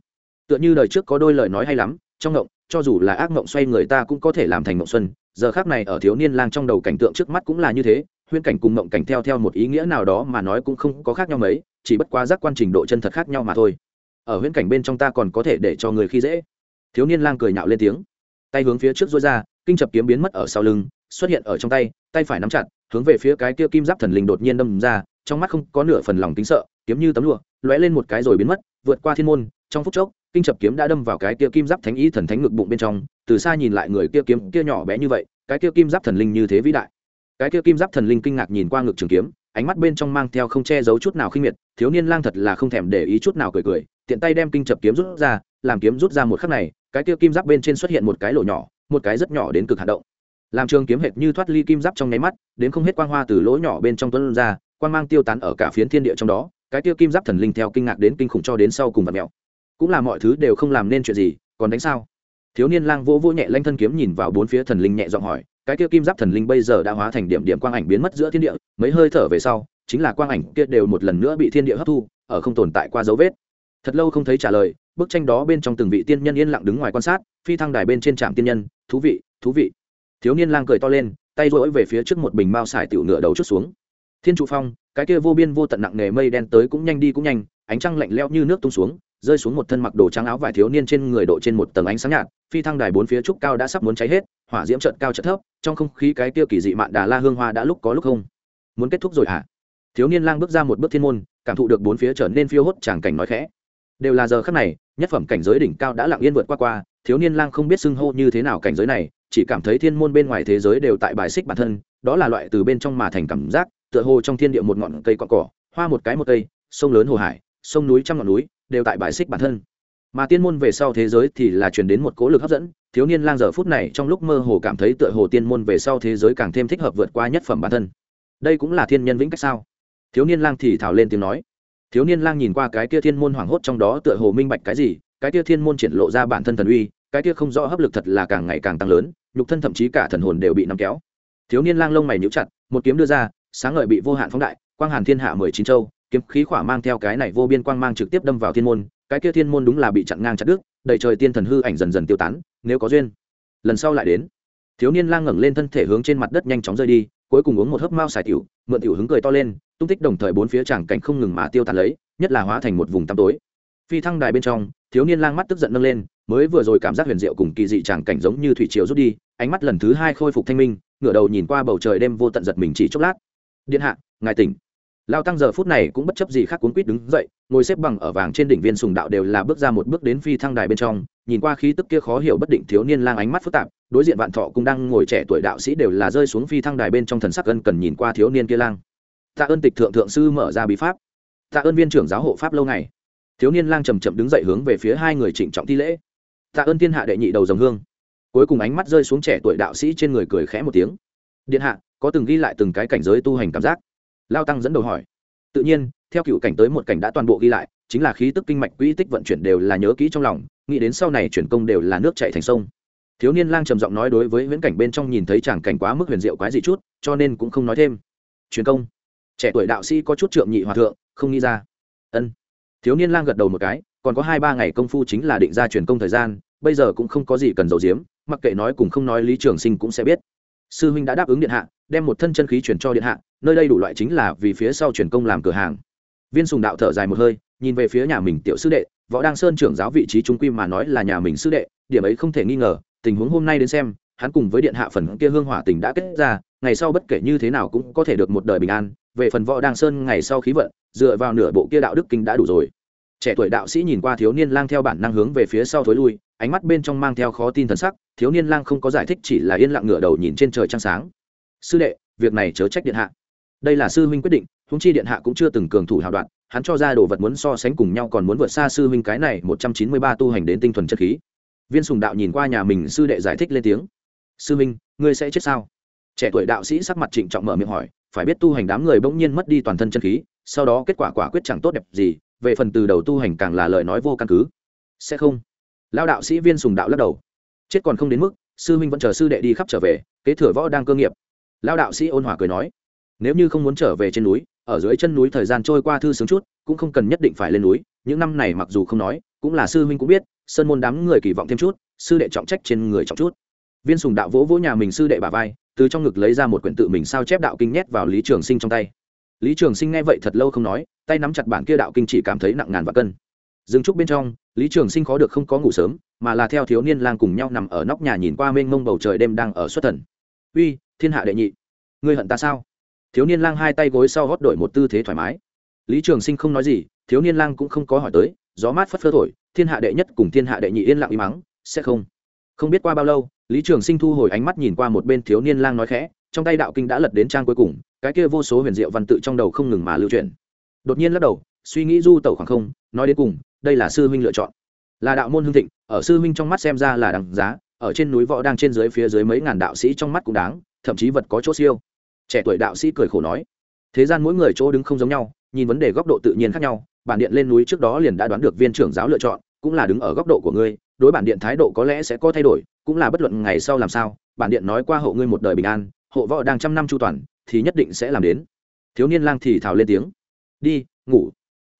Tựa như đời trước có đôi lời nói hay lắm, trong ngộng, cho dù là ác ngộng xoay người ta cũng có thể làm thành ngộng xuân, giờ khác này ở thiếu niên lang trong đầu cảnh tượng trước mắt cũng là như thế, huyễn cảnh cùng ngộng cảnh theo theo một ý nghĩa nào đó mà nói cũng không có khác nhau mấy, chỉ bất quá giác quan trình độ chân thật khác nhau mà thôi. Ở huyễn cảnh bên trong ta còn có thể để cho người khi dễ. Thiếu niên lang cười nhạo lên tiếng, tay hướng phía trước dối ra kinh chập kiếm biến mất ở sau lưng, xuất hiện ở trong tay tay phải nắm chặt, hướng về phía cái kia kim giáp thần linh đột nhiên đâm ra, trong mắt không có nửa phần lòng tính sợ, kiếm như tấm lụa, lóe lên một cái rồi biến mất, vượt qua thiên môn. Trong phút chốc, kinh chập kiếm đã đâm vào cái kia kim giáp thánh ý thần thánh ngực bụng bên trong, từ xa nhìn lại người kia kiếm kia nhỏ bé như vậy, cái kia kim giáp thần linh như thế vĩ đại. Cái kia kim giáp thần linh kinh ngạc nhìn qua ngực trường kiếm, ánh mắt bên trong mang theo không che giấu chút nào khinh miệt, thiếu niên lang thật là không thèm để ý chút nào cười cười, tiện tay đem kinh chập kiếm rút ra, làm kiếm rút ra một khắc này, cái kia kim giáp bên trên xuất hiện một cái lỗ nhỏ một cái rất nhỏ đến cực hạt động. Làm trường kiếm hệt như thoát ly kim giáp trong nháy mắt, đến không hết quang hoa từ lỗ nhỏ bên trong tuấn ra, quang mang tiêu tán ở cả phiến thiên địa trong đó, cái tiêu kim giáp thần linh theo kinh ngạc đến kinh khủng cho đến sau cùng vật mèo cũng là mọi thứ đều không làm nên chuyện gì, còn đánh sao? Thiếu niên lang vỗ vỗ nhẹ lanh thân kiếm nhìn vào bốn phía thần linh nhẹ giọng hỏi, cái kia kim giáp thần linh bây giờ đã hóa thành điểm điểm quang ảnh biến mất giữa thiên địa, mấy hơi thở về sau, chính là quang ảnh kia đều một lần nữa bị thiên địa hấp thu, ở không tồn tại qua dấu vết. Thật lâu không thấy trả lời bức tranh đó bên trong từng vị tiên nhân yên lặng đứng ngoài quan sát, phi thăng đài bên trên trạm tiên nhân, thú vị thú vị. Thiếu niên lang cười to lên, tay rỗi về phía trước một bình mao xài tiểu ngựa đầu chút xuống. Thiên trụ phong, cái kia vô biên vô tận nặng nề mây đen tới cũng nhanh đi cũng nhanh, ánh trăng lạnh lẽo như nước tung xuống, rơi xuống một thân mặc đồ trắng áo vải thiếu niên trên người độ trên một tầng ánh sáng nhạt, phi thăng đài bốn phía trúc cao đã sắp muốn cháy hết, hỏa diễm trận cao trận thấp, trong không khí cái kia kỳ dị mạn đà la hương hoa đã lúc có lúc không. Muốn kết thúc rồi hả? Thiếu niên lang bước ra một bước thiên môn, cảm thụ được bốn phía trở nên phiêu hốt tràng cảnh nói khẽ đều là giờ khắc này, nhất phẩm cảnh giới đỉnh cao đã lặng yên vượt qua qua, thiếu niên lang không biết xưng hô như thế nào cảnh giới này, chỉ cảm thấy thiên môn bên ngoài thế giới đều tại bài xích bản thân, đó là loại từ bên trong mà thành cảm giác, tựa hồ trong thiên địa một ngọn cây cọn cỏ, hoa một cái một cây, sông lớn hồ hải, sông núi trăm ngọn núi, đều tại bài xích bản thân. Mà tiên môn về sau thế giới thì là chuyển đến một cố lực hấp dẫn, thiếu niên lang giờ phút này trong lúc mơ hồ cảm thấy tựa hồ tiên môn về sau thế giới càng thêm thích hợp vượt qua nhất phẩm bản thân. Đây cũng là thiên nhân vĩnh cách sao? Thiếu niên lang thì thảo lên tiếng nói thiếu niên lang nhìn qua cái kia thiên môn hoảng hốt trong đó tựa hồ minh bạch cái gì, cái kia thiên môn triển lộ ra bản thân thần uy, cái kia không rõ hấp lực thật là càng ngày càng tăng lớn, nhục thân thậm chí cả thần hồn đều bị nắm kéo. Thiếu niên lang lông mày nhíu chặt, một kiếm đưa ra, sáng ngời bị vô hạn phóng đại, quang hàn thiên hạ mười chín châu, kiếm khí khỏa mang theo cái này vô biên quang mang trực tiếp đâm vào thiên môn, cái kia thiên môn đúng là bị chặn ngang chặt đứt, đầy trời tiên thần hư ảnh dần dần tiêu tán, nếu có duyên, lần sau lại đến. Thiếu niên lang ngẩng lên thân thể hướng trên mặt đất nhanh chóng rơi đi, cuối cùng uống một hớp mao xài tiểu, mượn tiểu hứng cười to lên tung tích đồng thời bốn phía tràng cảnh không ngừng mà tiêu tan lấy, nhất là hóa thành một vùng tăm tối. Phi thăng đài bên trong, thiếu niên lang mắt tức giận nâng lên, mới vừa rồi cảm giác huyền diệu cùng kỳ dị tràng cảnh giống như thủy triều rút đi, ánh mắt lần thứ hai khôi phục thanh minh, ngửa đầu nhìn qua bầu trời đêm vô tận giật mình chỉ chốc lát. Điện hạ, ngài tỉnh. Lao tăng giờ phút này cũng bất chấp gì khác cuốn quýt đứng dậy, ngồi xếp bằng ở vàng trên đỉnh viên sùng đạo đều là bước ra một bước đến phi thăng đài bên trong, nhìn qua khí tức kia khó hiểu bất định thiếu niên lang ánh mắt phức tạp, đối diện vạn thọ cũng đang ngồi trẻ tuổi đạo sĩ đều là rơi xuống phi thăng đài bên trong thần sắc ân cần nhìn qua thiếu niên kia lang tạ ơn tịch thượng thượng sư mở ra bí pháp. Tạ ơn viên trưởng giáo hộ pháp lâu ngày. Thiếu niên lang chầm chậm đứng dậy hướng về phía hai người trịnh trọng thi lễ. Tạ ơn thiên hạ đệ nhị đầu dòng hương. Cuối cùng ánh mắt rơi xuống trẻ tuổi đạo sĩ trên người cười khẽ một tiếng. Điện hạ, có từng ghi lại từng cái cảnh giới tu hành cảm giác? Lao tăng dẫn đầu hỏi. Tự nhiên, theo cựu cảnh tới một cảnh đã toàn bộ ghi lại, chính là khí tức kinh mạch quỹ tích vận chuyển đều là nhớ kỹ trong lòng, nghĩ đến sau này chuyển công đều là nước chạy thành sông. Thiếu niên lang trầm giọng nói đối với viễn cảnh bên trong nhìn thấy chàng cảnh quá mức huyền diệu quái dị chút, cho nên cũng không nói thêm. Chuyển công trẻ tuổi đạo sĩ có chút trượng nhị hòa thượng, không nghĩ ra. Ân. Thiếu niên lang gật đầu một cái, còn có hai ba ngày công phu chính là định ra truyền công thời gian, bây giờ cũng không có gì cần giấu giếm, mặc kệ nói cùng không nói lý trường sinh cũng sẽ biết. Sư huynh đã đáp ứng điện hạ, đem một thân chân khí chuyển cho điện hạ, nơi đây đủ loại chính là vì phía sau truyền công làm cửa hàng. Viên sùng đạo thở dài một hơi, nhìn về phía nhà mình tiểu sư đệ, võ đăng sơn trưởng giáo vị trí trung quy mà nói là nhà mình sư đệ, điểm ấy không thể nghi ngờ, tình huống hôm nay đến xem, hắn cùng với điện hạ phần kia hương hỏa tình đã kết ra, ngày sau bất kể như thế nào cũng có thể được một đời bình an về phần võ đăng sơn ngày sau khí vận, dựa vào nửa bộ kia đạo đức kinh đã đủ rồi. Trẻ tuổi đạo sĩ nhìn qua thiếu niên lang theo bản năng hướng về phía sau thối lui, ánh mắt bên trong mang theo khó tin thần sắc, thiếu niên lang không có giải thích chỉ là yên lặng ngửa đầu nhìn trên trời trăng sáng. Sư đệ, việc này chớ trách điện hạ. Đây là sư huynh quyết định húng chi điện hạ cũng chưa từng cường thủ hào đoạn, hắn cho ra đồ vật muốn so sánh cùng nhau còn muốn vượt xa sư huynh cái này một trăm chín mươi ba tu hành đến tinh thuần chất khí. Viên sùng đạo nhìn qua nhà mình sư đệ giải thích lên tiếng. Sư huynh, ngươi sẽ chết sao? Trẻ tuổi đạo sĩ sắc mặt trịnh trọng mở miệng hỏi phải biết tu hành đám người bỗng nhiên mất đi toàn thân chân khí, sau đó kết quả quả quyết chẳng tốt đẹp gì, về phần từ đầu tu hành càng là lời nói vô căn cứ. Sẽ không. Lao đạo sĩ viên sùng đạo lắc đầu. Chết còn không đến mức, sư huynh vẫn chờ sư đệ đi khắp trở về, kế thừa võ đang cơ nghiệp. Lao đạo sĩ ôn hòa cười nói. Nếu như không muốn trở về trên núi, ở dưới chân núi thời gian trôi qua thư sướng chút, cũng không cần nhất định phải lên núi, những năm này mặc dù không nói, cũng là sư huynh cũng biết, sơn môn đám người kỳ vọng thêm chút, sư đệ trọng trách trên người trọng chút. Viên sùng đạo vỗ vỗ nhà mình sư đệ bà vai từ trong ngực lấy ra một quyển tự mình sao chép đạo kinh nhét vào lý trường sinh trong tay. Lý trường sinh nghe vậy thật lâu không nói, tay nắm chặt bản kia đạo kinh chỉ cảm thấy nặng ngàn và cân. Dừng trúc bên trong, lý trường sinh khó được không có ngủ sớm, mà là theo thiếu niên lang cùng nhau nằm ở nóc nhà nhìn qua mênh mông bầu trời đêm đang ở xuất thần. Uy, thiên hạ đệ nhị, ngươi hận ta sao? Thiếu niên lang hai tay gối sau hót đổi một tư thế thoải mái. Lý trường sinh không nói gì, thiếu niên lang cũng không có hỏi tới, gió mát phất phơ thổi, thiên hạ đệ nhất cùng thiên hạ đệ nhị yên lặng im mắng, sẽ không. Không biết qua bao lâu lý trường sinh thu hồi ánh mắt nhìn qua một bên thiếu niên lang nói khẽ, trong tay đạo kinh đã lật đến trang cuối cùng, cái kia vô số huyền diệu văn tự trong đầu không ngừng mà lưu truyền đột nhiên lắc đầu, suy nghĩ du tẩu khoảng không, nói đến cùng, đây là sư huynh lựa chọn. Là đạo môn hương thịnh, ở sư huynh trong mắt xem ra là đằng giá, ở trên núi võ đang trên dưới phía dưới mấy ngàn đạo sĩ trong mắt cũng đáng, thậm chí vật có chỗ siêu. Trẻ tuổi đạo sĩ cười khổ nói, thế gian mỗi người chỗ đứng không giống nhau, nhìn vấn đề góc độ tự nhiên khác nhau, bản điện lên núi trước đó liền đã đoán được viên trưởng giáo lựa chọn, cũng là đứng ở góc độ của ngươi, đối bản điện thái độ có lẽ sẽ có thay đổi cũng là bất luận ngày sau làm sao, bản điện nói qua hộ ngươi một đời bình an, hộ võ đang trăm năm chu toàn, thì nhất định sẽ làm đến. Thiếu niên lang thì thào lên tiếng. Đi, ngủ.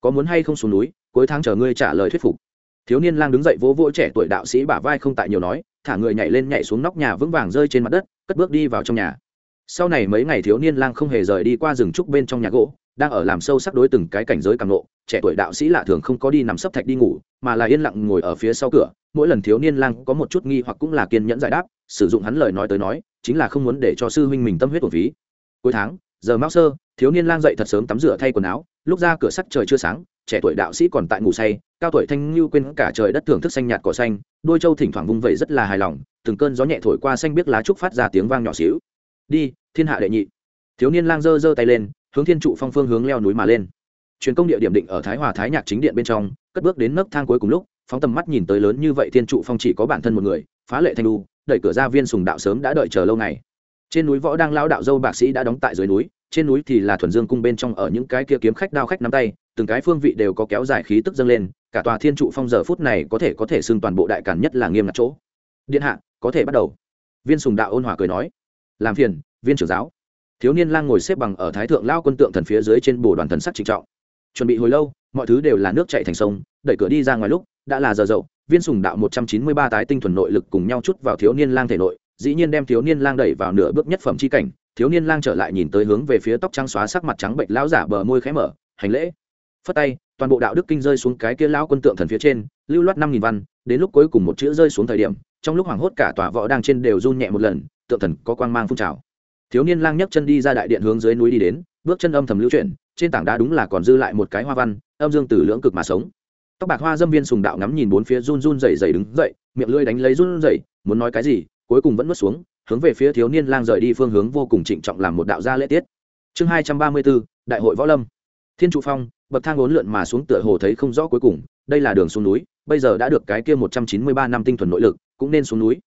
Có muốn hay không xuống núi, cuối tháng chờ ngươi trả lời thuyết phục. Thiếu niên lang đứng dậy vỗ vỗ trẻ tuổi đạo sĩ bả vai không tại nhiều nói, thả người nhảy lên nhảy xuống nóc nhà vững vàng rơi trên mặt đất, cất bước đi vào trong nhà. Sau này mấy ngày thiếu niên lang không hề rời đi qua rừng trúc bên trong nhà gỗ đang ở làm sâu sắc đối từng cái cảnh giới càng nộ trẻ tuổi đạo sĩ lạ thường không có đi nằm sấp thạch đi ngủ, mà là yên lặng ngồi ở phía sau cửa, mỗi lần thiếu niên lang có một chút nghi hoặc cũng là kiên nhẫn giải đáp, sử dụng hắn lời nói tới nói, chính là không muốn để cho sư huynh mình tâm huyết của phí. Cuối tháng, giờ mão sơ, thiếu niên lang dậy thật sớm tắm rửa thay quần áo, lúc ra cửa sắc trời chưa sáng, trẻ tuổi đạo sĩ còn tại ngủ say, cao tuổi thanh lưu quên cả trời đất thưởng thức xanh nhạt cỏ xanh, đôi châu thỉnh thoảng vung vẩy rất là hài lòng, từng cơn gió nhẹ thổi qua xanh biết lá trúc phát ra tiếng vang nhỏ xíu. Đi, thiên hạ đệ nhị. Thiếu niên lang giơ giơ tay lên hướng thiên trụ phong phương hướng leo núi mà lên. Truyền công địa điểm định ở thái hòa thái nhạc chính điện bên trong, cất bước đến nấc thang cuối cùng lúc, phóng tầm mắt nhìn tới lớn như vậy thiên trụ phong chỉ có bản thân một người, phá lệ thanh lu đẩy cửa ra viên sùng đạo sớm đã đợi chờ lâu ngày. Trên núi võ đang lao đạo dâu bạc sĩ đã đóng tại dưới núi, trên núi thì là thuần dương cung bên trong ở những cái kia kiếm khách đao khách nắm tay, từng cái phương vị đều có kéo dài khí tức dâng lên, cả tòa thiên trụ phong giờ phút này có thể có thể xưng toàn bộ đại cản nhất là nghiêm ngặt chỗ. Điện hạ, có thể bắt đầu. Viên sùng đạo ôn hòa cười nói. Làm phiền, viên trưởng giáo thiếu niên lang ngồi xếp bằng ở thái thượng lao quân tượng thần phía dưới trên bồ đoàn thần sắc trịnh trọng. Chuẩn bị hồi lâu, mọi thứ đều là nước chạy thành sông, đẩy cửa đi ra ngoài lúc, đã là giờ dậu, viên sùng đạo một trăm chín mươi ba tái tinh thuần nội lực cùng nhau chút vào thiếu niên lang thể nội, dĩ nhiên đem thiếu niên lang đẩy vào nửa bước nhất phẩm c h i cảnh, thiếu niên lang trở lại nhìn tới hướng về phía tóc trắng xóa sắc mặt trắng bệnh lão giả bờ môi khẽ mở, hành lễ. Phất tay, toàn bộ đạo đức kinh rơi xuống cái kia lão quân tượng thần phía trên, lưu loát năm nghìn văn, đến lúc cuối cùng một chữ rơi xuống thời điểm, trong lúc hoảng hốt cả tòa võ đang trên đều run nhẹ một lần, tượng thần có quang mang phun trào thiếu niên lang nhấc chân đi ra đại điện hướng dưới núi đi đến, bước chân âm thầm lưu chuyển, trên tảng đá đúng là còn dư lại một cái hoa văn, âm dương từ lưỡng cực mà sống. Tóc bạc hoa dâm viên sùng đạo ngắm nhìn bốn phía run run rẩy rẩy đứng dậy, miệng lưỡi đánh lấy run rẩy, muốn nói cái gì, cuối cùng vẫn nuốt xuống, hướng về phía thiếu niên lang rời đi phương hướng vô cùng trịnh trọng làm một đạo gia lễ tiết. Chương hai trăm ba mươi bốn, đại hội võ lâm. Thiên trụ phong, bậc thang ốn lượn mà xuống tựa hồ thấy không rõ cuối cùng, đây là đường xuống núi, bây giờ đã được cái kia một trăm chín mươi ba năm tinh thuần nội lực, cũng nên xuống núi.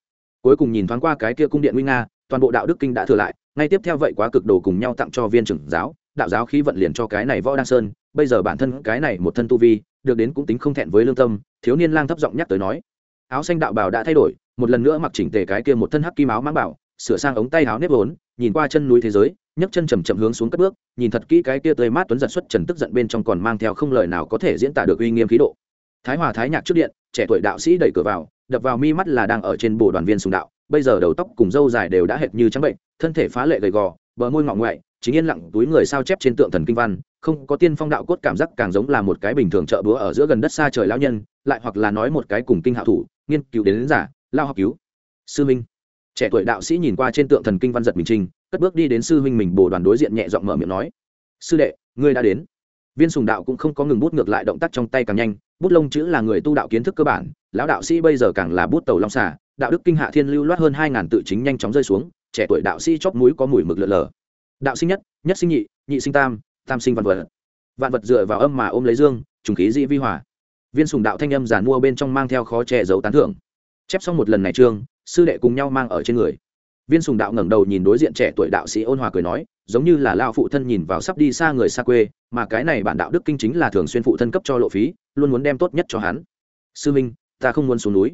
Cuối cùng nhìn thoáng qua cái kia cung điện nguy nga, toàn bộ đạo đức kinh đã thừa lại ngay tiếp theo vậy quá cực đồ cùng nhau tặng cho viên trưởng giáo, đạo giáo khí vận liền cho cái này võ đăng sơn, bây giờ bản thân cái này một thân tu vi, được đến cũng tính không thẹn với lương tâm, thiếu niên lang thấp giọng nhắc tới nói. Áo xanh đạo bào đã thay đổi, một lần nữa mặc chỉnh tề cái kia một thân hắc kim áo mang bảo, sửa sang ống tay áo nếp vốn, nhìn qua chân núi thế giới, nhấc chân chầm chậm hướng xuống cất bước, nhìn thật kỹ cái kia tươi mát tuấn giật xuất trần tức giận bên trong còn mang theo không lời nào có thể diễn tả được uy nghiêm khí độ. Thái hòa thái nhạc trước điện, trẻ tuổi đạo sĩ đẩy cửa vào, đập vào mi mắt là đang ở trên bộ đoàn viên sùng đạo bây giờ đầu tóc cùng râu dài đều đã hệt như trắng bệnh thân thể phá lệ gầy gò bờ môi ngọng ngoại chính yên lặng túi người sao chép trên tượng thần kinh văn không có tiên phong đạo cốt cảm giác càng giống là một cái bình thường chợ búa ở giữa gần đất xa trời lão nhân lại hoặc là nói một cái cùng kinh hạ thủ nghiên cứu đến, đến giả lao học cứu. Sư minh. Trẻ tuổi đạo sĩ nhìn qua trên tượng thần kinh văn giật mình trinh cất bước đi đến sư huynh mình bồ đoàn đối diện nhẹ giọng mở miệng nói. Sư đệ ngươi đã đến. Viên sùng đạo cũng không có ngừng bút ngược lại động tác trong tay càng nhanh bút lông chữ là người tu đạo kiến thức cơ bản lão đạo sĩ bây giờ càng là bút tàu long xà đạo đức kinh hạ thiên lưu loát hơn hai ngàn tự chính nhanh chóng rơi xuống, trẻ tuổi đạo sĩ chóp mũi có mùi mực lợn lờ. Đạo sinh nhất nhất sinh nhị nhị sinh tam tam sinh văn vật. Vạn vật dựa vào âm mà ôm lấy dương, trùng khí dị vi hòa. Viên sùng đạo thanh âm giản mua bên trong mang theo khó che giấu tán thưởng. Chép xong một lần này trương sư đệ cùng nhau mang ở trên người. Viên sùng đạo ngẩng đầu nhìn đối diện trẻ tuổi đạo sĩ ôn hòa cười nói, giống như là lao phụ thân nhìn vào sắp đi xa người xa quê, mà cái này bản đạo đức kinh chính là thường xuyên phụ thân cấp cho lộ phí, luôn muốn đem tốt nhất cho hắn. Sư minh, ta không muốn xuống núi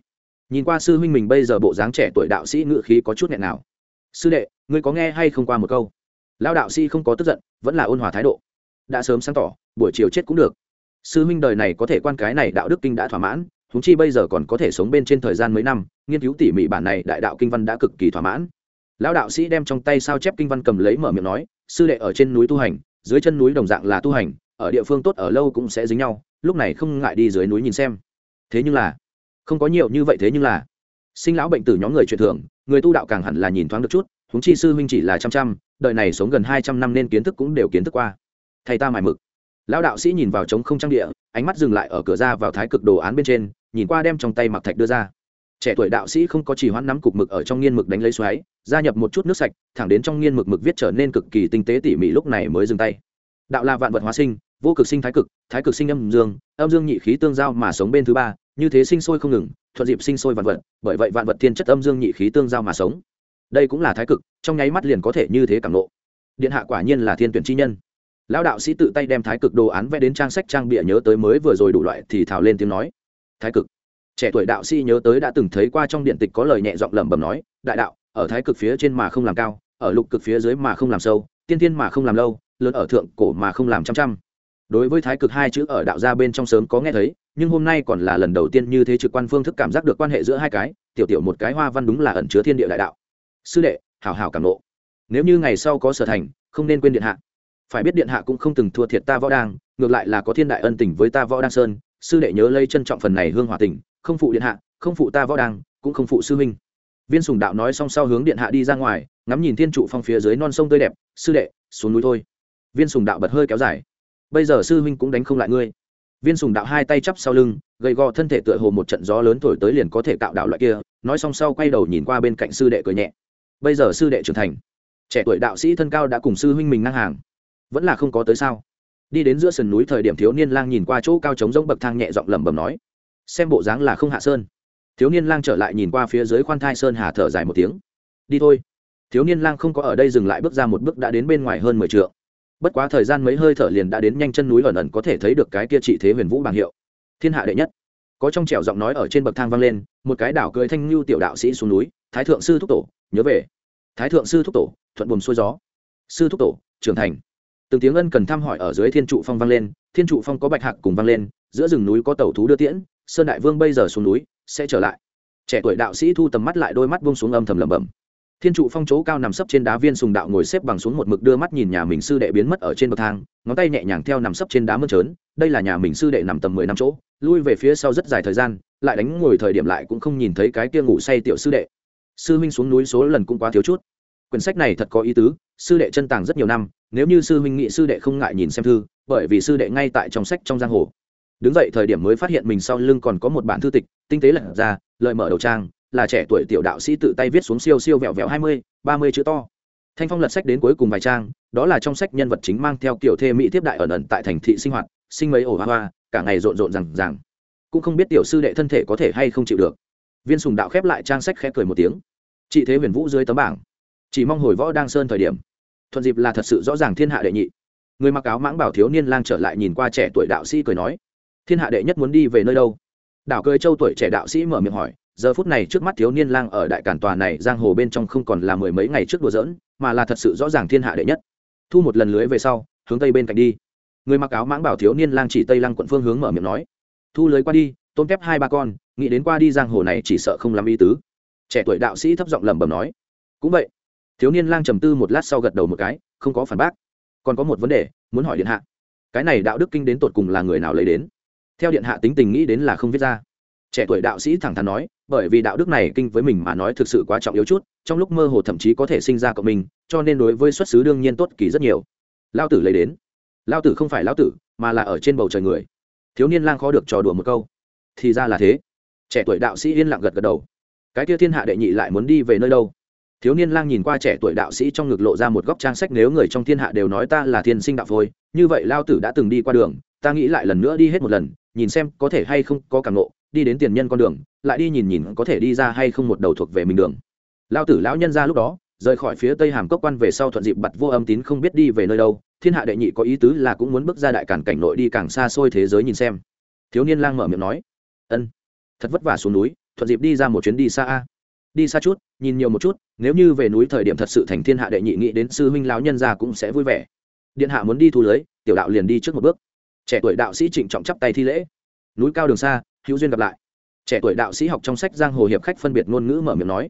nhìn qua sư huynh mình bây giờ bộ dáng trẻ tuổi đạo sĩ ngự khí có chút nghẹn nào. Sư đệ, ngươi có nghe hay không qua một câu? Lao đạo sĩ không có tức giận, vẫn là ôn hòa thái độ. Đã sớm sáng tỏ, buổi chiều chết cũng được. Sư huynh đời này có thể quan cái này đạo đức kinh đã thỏa mãn húng chi bây giờ còn có thể sống bên trên thời gian mấy năm, nghiên cứu tỉ mỉ bản này đại đạo kinh văn đã cực kỳ thỏa mãn. Lão đạo sĩ đem trong tay sao chép kinh văn cầm lấy mở miệng nói, sư đệ ở trên núi tu hành, dưới chân núi đồng dạng là tu hành, ở địa phương tốt ở lâu cũng sẽ dính nhau, lúc này không ngại đi dưới núi nhìn xem. Thế nhưng là không có nhiều như vậy thế nhưng là sinh lão bệnh tử nhóm người truyền thường, người tu đạo càng hẳn là nhìn thoáng được chút, huống chi sư huynh chỉ là trăm trăm, đời này sống gần hai trăm năm nên kiến thức cũng đều kiến thức qua. Thầy ta mải mực. Lão đạo sĩ nhìn vào trống không trang địa, ánh mắt dừng lại ở cửa ra vào thái cực đồ án bên trên, nhìn qua đem trong tay mặc thạch đưa ra. Trẻ tuổi đạo sĩ không có chỉ hoãn nắm cục mực ở trong nghiên mực đánh lấy xoáy, gia nhập một chút nước sạch, thẳng đến trong nghiên mực mực viết trở nên cực kỳ tinh tế tỉ mỉ lúc này mới dừng tay. Đạo là vạn vật hóa sinh, vô cực sinh thái cực thái cực sinh âm dương âm dương nhị khí tương giao mà sống bên thứ ba như thế sinh sôi không ngừng, thuận dịp sinh sôi vạn vật, bởi vậy vạn vật thiên chất âm dương nhị khí tương giao mà sống. Đây cũng là thái cực, trong nháy mắt liền có thể như thế cảm nộ điện hạ quả nhiên là thiên tuyển chi nhân. Lão đạo sĩ tự tay đem thái cực đồ án vẽ đến trang sách trang bịa nhớ tới mới vừa rồi đủ loại thì thào lên tiếng nói. Thái cực. Trẻ tuổi đạo sĩ nhớ tới đã từng thấy qua trong điện tịch có lời nhẹ giọng lẩm bẩm nói, đại đạo, ở thái cực phía trên mà không làm cao, ở lục cực phía dưới mà không làm sâu, tiên tiên mà không làm lâu, lớn ở thượng cổ mà không làm trăm trăm. Đối với thái cực hai chữ ở đạo gia bên trong sớm có nghe thấy nhưng hôm nay còn là lần đầu tiên như thế trực quan phương thức cảm giác được quan hệ giữa hai cái, tiểu tiểu một cái hoa văn đúng là ẩn chứa thiên địa đại đạo. Sư đệ, hảo hảo cảm nộ. Nếu như ngày sau có sở thành, không nên quên điện hạ. Phải biết điện hạ cũng không từng thua thiệt ta võ đang, ngược lại là có thiên đại ân tình với ta võ đăng sơn, sư đệ nhớ lây trân trọng phần này hương hòa tình, không phụ điện hạ, không phụ ta võ đăng cũng không phụ sư huynh. Viên sùng đạo nói xong sau hướng điện hạ đi ra ngoài, ngắm nhìn thiên trụ phong phía dưới non sông tươi đẹp, sư đệ, xuống núi thôi. Viên sùng đạo bật hơi kéo dài, bây giờ sư huynh cũng đánh không lại ngươi viên sùng đạo hai tay chắp sau lưng, gầy gò thân thể tựa hồ một trận gió lớn thổi tới liền có thể cạo đạo loại kia, nói xong sau quay đầu nhìn qua bên cạnh sư đệ cười nhẹ. Bây giờ sư đệ trưởng thành, trẻ tuổi đạo sĩ thân cao đã cùng sư huynh mình ngang hàng, vẫn là không có tới sao? Đi đến giữa sườn núi thời điểm thiếu niên lang nhìn qua chỗ cao trống rỗng bậc thang nhẹ giọng lẩm bẩm nói, xem bộ dáng là không hạ sơn. Thiếu niên lang trở lại nhìn qua phía dưới khoan thai sơn hà thở dài một tiếng, đi thôi. Thiếu niên lang không có ở đây dừng lại bước ra một bước đã đến bên ngoài hơn mười t bất quá thời gian mấy hơi thở liền đã đến nhanh chân núi ẩn ẩn có thể thấy được cái kia trị thế huyền vũ bảng hiệu. Thiên hạ đệ nhất. Có trong trẻo giọng nói ở trên bậc thang vang lên, một cái đảo cười thanh lưu tiểu đạo sĩ xuống núi, thái thượng sư thúc tổ, nhớ về. Thái thượng sư thúc tổ, thuận buồm xuôi gió. Sư thúc tổ, trưởng thành. Từng tiếng ân cần thăm hỏi ở dưới thiên trụ phong vang lên, thiên trụ phong có bạch hạc cùng vang lên, giữa rừng núi có tàu thú đưa tiễn, sơn đại vương bây giờ xuống núi, sẽ trở lại. Trẻ tuổi đạo sĩ thu tầm mắt lại, đôi mắt buông xuống âm thầm lẩm bẩm thiên trụ phong chỗ cao nằm sấp trên đá viên sùng đạo ngồi xếp bằng xuống một mực đưa mắt nhìn nhà mình sư đệ biến mất ở trên bậc thang, ngón tay nhẹ nhàng theo nằm sấp trên đá mơn trớn, đây là nhà mình sư đệ nằm tầm mười năm chỗ, lui về phía sau rất dài thời gian, lại đánh ngồi thời điểm lại cũng không nhìn thấy cái kia ngủ say tiểu sư đệ. Sư minh xuống núi số lần cũng quá thiếu chút. Quyển sách này thật có ý tứ, sư đệ chân tàng rất nhiều năm, nếu như sư minh nghị sư đệ không ngại nhìn xem thư, bởi vì sư đệ ngay tại trong sách trong giang hồ. Đứng dậy thời điểm mới phát hiện mình sau lưng còn có một bản thư tịch, tinh tế lật ra lợi mở đầu trang là trẻ tuổi tiểu đạo sĩ tự tay viết xuống siêu siêu vẹo vẹo hai mươi, ba mươi chữ to. Thanh phong lật sách đến cuối cùng vài trang, đó là trong sách nhân vật chính mang theo kiểu thê mỹ tiếp đại ẩn ẩn tại thành thị sinh hoạt, sinh mấy ổ hoa hoa, cả ngày rộn rộn rằng rằng cũng không biết tiểu sư đệ thân thể có thể hay không chịu được. Viên sùng đạo khép lại trang sách khẽ cười một tiếng. Chị thế huyền vũ dưới tấm bảng. Chỉ mong hồi võ đang sơn thời điểm. Thuận dịp là thật sự rõ ràng thiên hạ đệ nhị. Người mặc áo mãng bảo thiếu niên lang trở lại nhìn qua trẻ tuổi đạo sĩ cười nói. Thiên hạ đệ nhất muốn đi về nơi đâu? Đảo cười châu tuổi trẻ đạo sĩ mở miệng hỏi giờ phút này trước mắt thiếu niên lang ở đại cản tòa này giang hồ bên trong không còn là mười mấy ngày trước đùa giỡn, mà là thật sự rõ ràng thiên hạ đệ nhất. Thu một lần lưới về sau, hướng tây bên cạnh đi. Người mặc áo mãng bảo thiếu niên lang chỉ tây lăng quận phương hướng mở miệng nói, thu lưới qua đi, tôm tép hai ba con, nghĩ đến qua đi giang hồ này chỉ sợ không làm y tứ. Trẻ tuổi đạo sĩ thấp giọng lẩm bẩm nói, cũng vậy. Thiếu niên lang trầm tư một lát sau gật đầu một cái, không có phản bác. Còn có một vấn đề, muốn hỏi điện hạ. Cái này đạo đức kinh đến tột cùng là người nào lấy đến? Theo điện hạ tính tình nghĩ đến là không viết ra trẻ tuổi đạo sĩ thẳng thắn nói, bởi vì đạo đức này kinh với mình mà nói thực sự quá trọng yếu chút, trong lúc mơ hồ thậm chí có thể sinh ra cộng mình, cho nên đối với xuất xứ đương nhiên tốt kỳ rất nhiều. Lao tử lấy đến. Lao tử không phải lao tử, mà là ở trên bầu trời người. Thiếu niên lang khó được trò đùa một câu. Thì ra là thế. Trẻ tuổi đạo sĩ yên lặng gật gật đầu. Cái kia thiên hạ đệ nhị lại muốn đi về nơi đâu? Thiếu niên lang nhìn qua trẻ tuổi đạo sĩ trong ngực lộ ra một góc trang sách, nếu người trong thiên hạ đều nói ta là thiên sinh đạo phôi, như vậy lao tử đã từng đi qua đường, ta nghĩ lại lần nữa đi hết một lần, nhìn xem có thể hay không có cảm nộ đi đến tiền nhân con đường, lại đi nhìn nhìn có thể đi ra hay không một đầu thuộc về mình đường. Lao tử lão nhân ra lúc đó, rời khỏi phía tây hàm cốc quan về sau thuận dịp bặt vô âm tín không biết đi về nơi đâu, thiên hạ đệ nhị có ý tứ là cũng muốn bước ra đại cản cảnh nội đi càng xa xôi thế giới nhìn xem. Thiếu niên lang mở miệng nói, ân, thật vất vả xuống núi, thuận dịp đi ra một chuyến đi xa a. Đi xa chút, nhìn nhiều một chút, nếu như về núi thời điểm thật sự thành thiên hạ đệ nhị nghĩ đến sư huynh lão nhân gia cũng sẽ vui vẻ. Điện hạ muốn đi thu lưới, tiểu đạo liền đi trước một bước. Trẻ tuổi đạo sĩ trịnh trọng chắp tay thi lễ. Núi cao đường xa hữu duyên gặp lại. Trẻ tuổi đạo sĩ học trong sách giang hồ hiệp khách phân biệt ngôn ngữ mở miệng nói.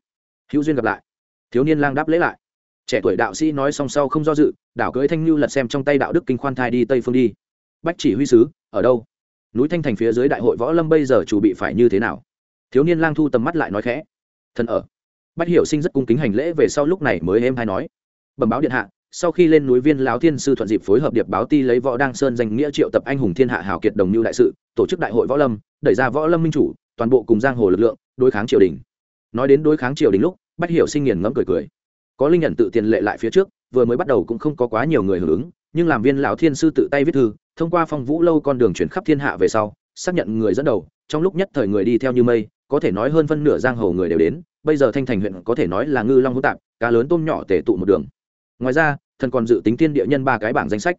Hữu duyên gặp lại. Thiếu niên lang đáp lễ lại. Trẻ tuổi đạo sĩ nói song sau không do dự, đảo cưới thanh lưu lật xem trong tay đạo đức kinh khoan thai đi tây phương đi. Bách chỉ huy sứ, ở đâu? Núi thanh thành phía dưới đại hội võ lâm bây giờ chủ bị phải như thế nào? Thiếu niên lang thu tầm mắt lại nói khẽ. Thần ở. Bách hiểu sinh rất cung kính hành lễ về sau lúc này mới êm hay nói. Bẩm báo điện hạ sau khi lên núi viên lão thiên sư thuận dịp phối hợp điệp báo ti lấy võ đăng sơn danh nghĩa triệu tập anh hùng thiên hạ hào kiệt đồng như đại sự, tổ chức đại hội võ lâm, đẩy ra võ lâm minh chủ, toàn bộ cùng giang hồ lực lượng, đối kháng triều đình. Nói đến đối kháng triều đình lúc, bách hiểu sinh nghiền ngẫm cười cười. Có linh nhận tự tiền lệ lại phía trước, vừa mới bắt đầu cũng không có quá nhiều người hưởng ứng, nhưng làm viên lão thiên sư tự tay viết thư, thông qua phong vũ lâu con đường chuyển khắp thiên hạ về sau, xác nhận người dẫn đầu, trong lúc nhất thời người đi theo như mây, có thể nói hơn phân nửa giang hồ người đều đến, bây giờ thanh thành huyện có thể nói là ngư long hữu tạp, cá lớn tôm nhỏ tể tụ một đường ngoài ra, thần còn dự tính Thiên địa nhân ba cái bảng danh sách.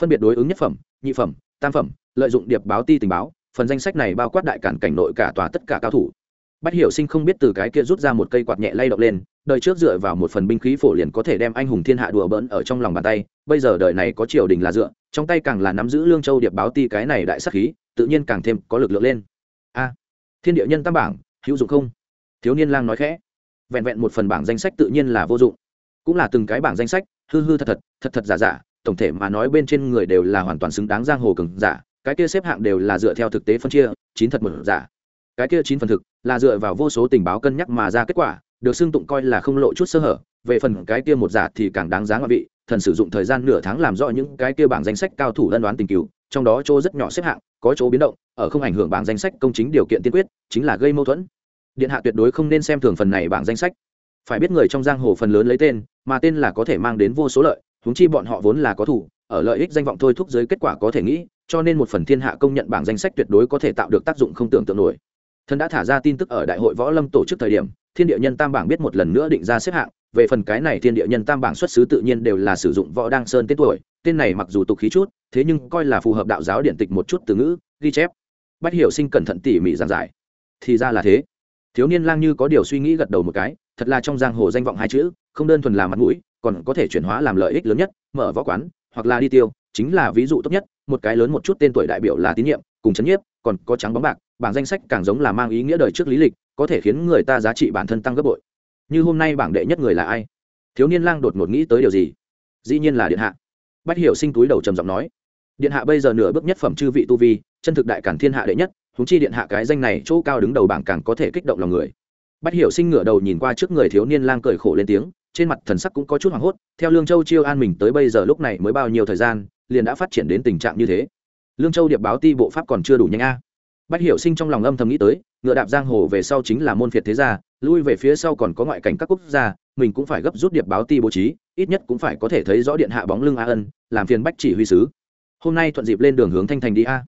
Phân biệt đối ứng nhất phẩm, nhị phẩm, tam phẩm, lợi dụng điệp báo ti tình báo, phần danh sách này bao quát đại cản cảnh nội cả tòa tất cả cao thủ. Bách hiểu sinh không biết từ cái kia rút ra một cây quạt nhẹ lay động lên, đời trước dựa vào một phần binh khí phổ liền có thể đem anh hùng thiên hạ đùa bỡn ở trong lòng bàn tay, bây giờ đời này có triều đình là dựa, trong tay càng là nắm giữ lương châu điệp báo ti cái này đại sắc khí, tự nhiên càng thêm có lực lượng lên. A, thiên địa nhân tam bảng, hữu dụng không? Thiếu niên lang nói khẽ. Vẹn vẹn một phần bảng danh sách tự nhiên là vô dụng cũng là từng cái bảng danh sách, hư hư thật thật thật thật giả giả, tổng thể mà nói bên trên người đều là hoàn toàn xứng đáng giang hồ cường giả, cái kia xếp hạng đều là dựa theo thực tế phân chia, chín thật một giả. Cái kia chín phần thực là dựa vào vô số tình báo cân nhắc mà ra kết quả, được xưng tụng coi là không lộ chút sơ hở, về phần cái kia một giả thì càng đáng giá ngoại vị, thần sử dụng thời gian nửa tháng làm rõ những cái kia bảng danh sách cao thủ lân đoán tình cứu trong đó chỗ rất nhỏ xếp hạng, có chỗ biến động, ở không ảnh hưởng bảng danh sách công chính điều kiện tiên quyết, chính là gây mâu thuẫn. Điện hạ tuyệt đối không nên xem thường phần này bảng danh sách phải biết người trong giang hồ phần lớn lấy tên, mà tên là có thể mang đến vô số lợi, huống chi bọn họ vốn là có thủ, ở lợi ích danh vọng thôi thúc giới kết quả có thể nghĩ, cho nên một phần thiên hạ công nhận bảng danh sách tuyệt đối có thể tạo được tác dụng không tưởng tượng nổi. Thần đã thả ra tin tức ở đại hội võ lâm tổ chức thời điểm, thiên địa nhân tam bảng biết một lần nữa định ra xếp hạng, về phần cái này thiên địa nhân tam bảng xuất xứ tự nhiên đều là sử dụng võ đăng sơn tên tuổi, tên này mặc dù tục khí chút, thế nhưng coi là phù hợp đạo giáo điện tịch một chút từ ngữ, ghi chép. Bách hiểu sinh cẩn thận tỉ mỉ giảng giải. Thì ra là thế. Thiếu niên lang như có điều suy nghĩ gật đầu một cái thật là trong giang hồ danh vọng hai chữ, không đơn thuần là mặt mũi, còn có thể chuyển hóa làm lợi ích lớn nhất, mở võ quán, hoặc là đi tiêu, chính là ví dụ tốt nhất, một cái lớn một chút tên tuổi đại biểu là tín nhiệm, cùng chấn nhiếp, còn có trắng bóng bạc, bảng danh sách càng giống là mang ý nghĩa đời trước lý lịch, có thể khiến người ta giá trị bản thân tăng gấp bội. Như hôm nay bảng đệ nhất người là ai? Thiếu niên lang đột ngột nghĩ tới điều gì? Dĩ nhiên là điện hạ. Bách hiểu sinh túi đầu trầm giọng nói. Điện hạ bây giờ nửa bước nhất phẩm chư vị tu vi, chân thực đại cản thiên hạ đệ nhất húng chi điện hạ cái danh này chỗ cao đứng đầu bảng càng có thể kích động lòng người bách hiểu sinh ngửa đầu nhìn qua trước người thiếu niên lang cười khổ lên tiếng, trên mặt thần sắc cũng có chút hoảng hốt, theo lương châu chiêu an mình tới bây giờ lúc này mới bao nhiêu thời gian, liền đã phát triển đến tình trạng như thế. Lương châu điệp báo ti bộ pháp còn chưa đủ nhanh a. Bách hiểu sinh trong lòng âm thầm nghĩ tới, ngựa đạp giang hồ về sau chính là môn phiệt thế gia, lui về phía sau còn có ngoại cảnh các quốc gia, mình cũng phải gấp rút điệp báo ti bố trí, ít nhất cũng phải có thể thấy rõ điện hạ bóng lưng a ân, làm phiền bách chỉ huy sứ. Hôm nay thuận dịp lên đường hướng thanh thành đi a.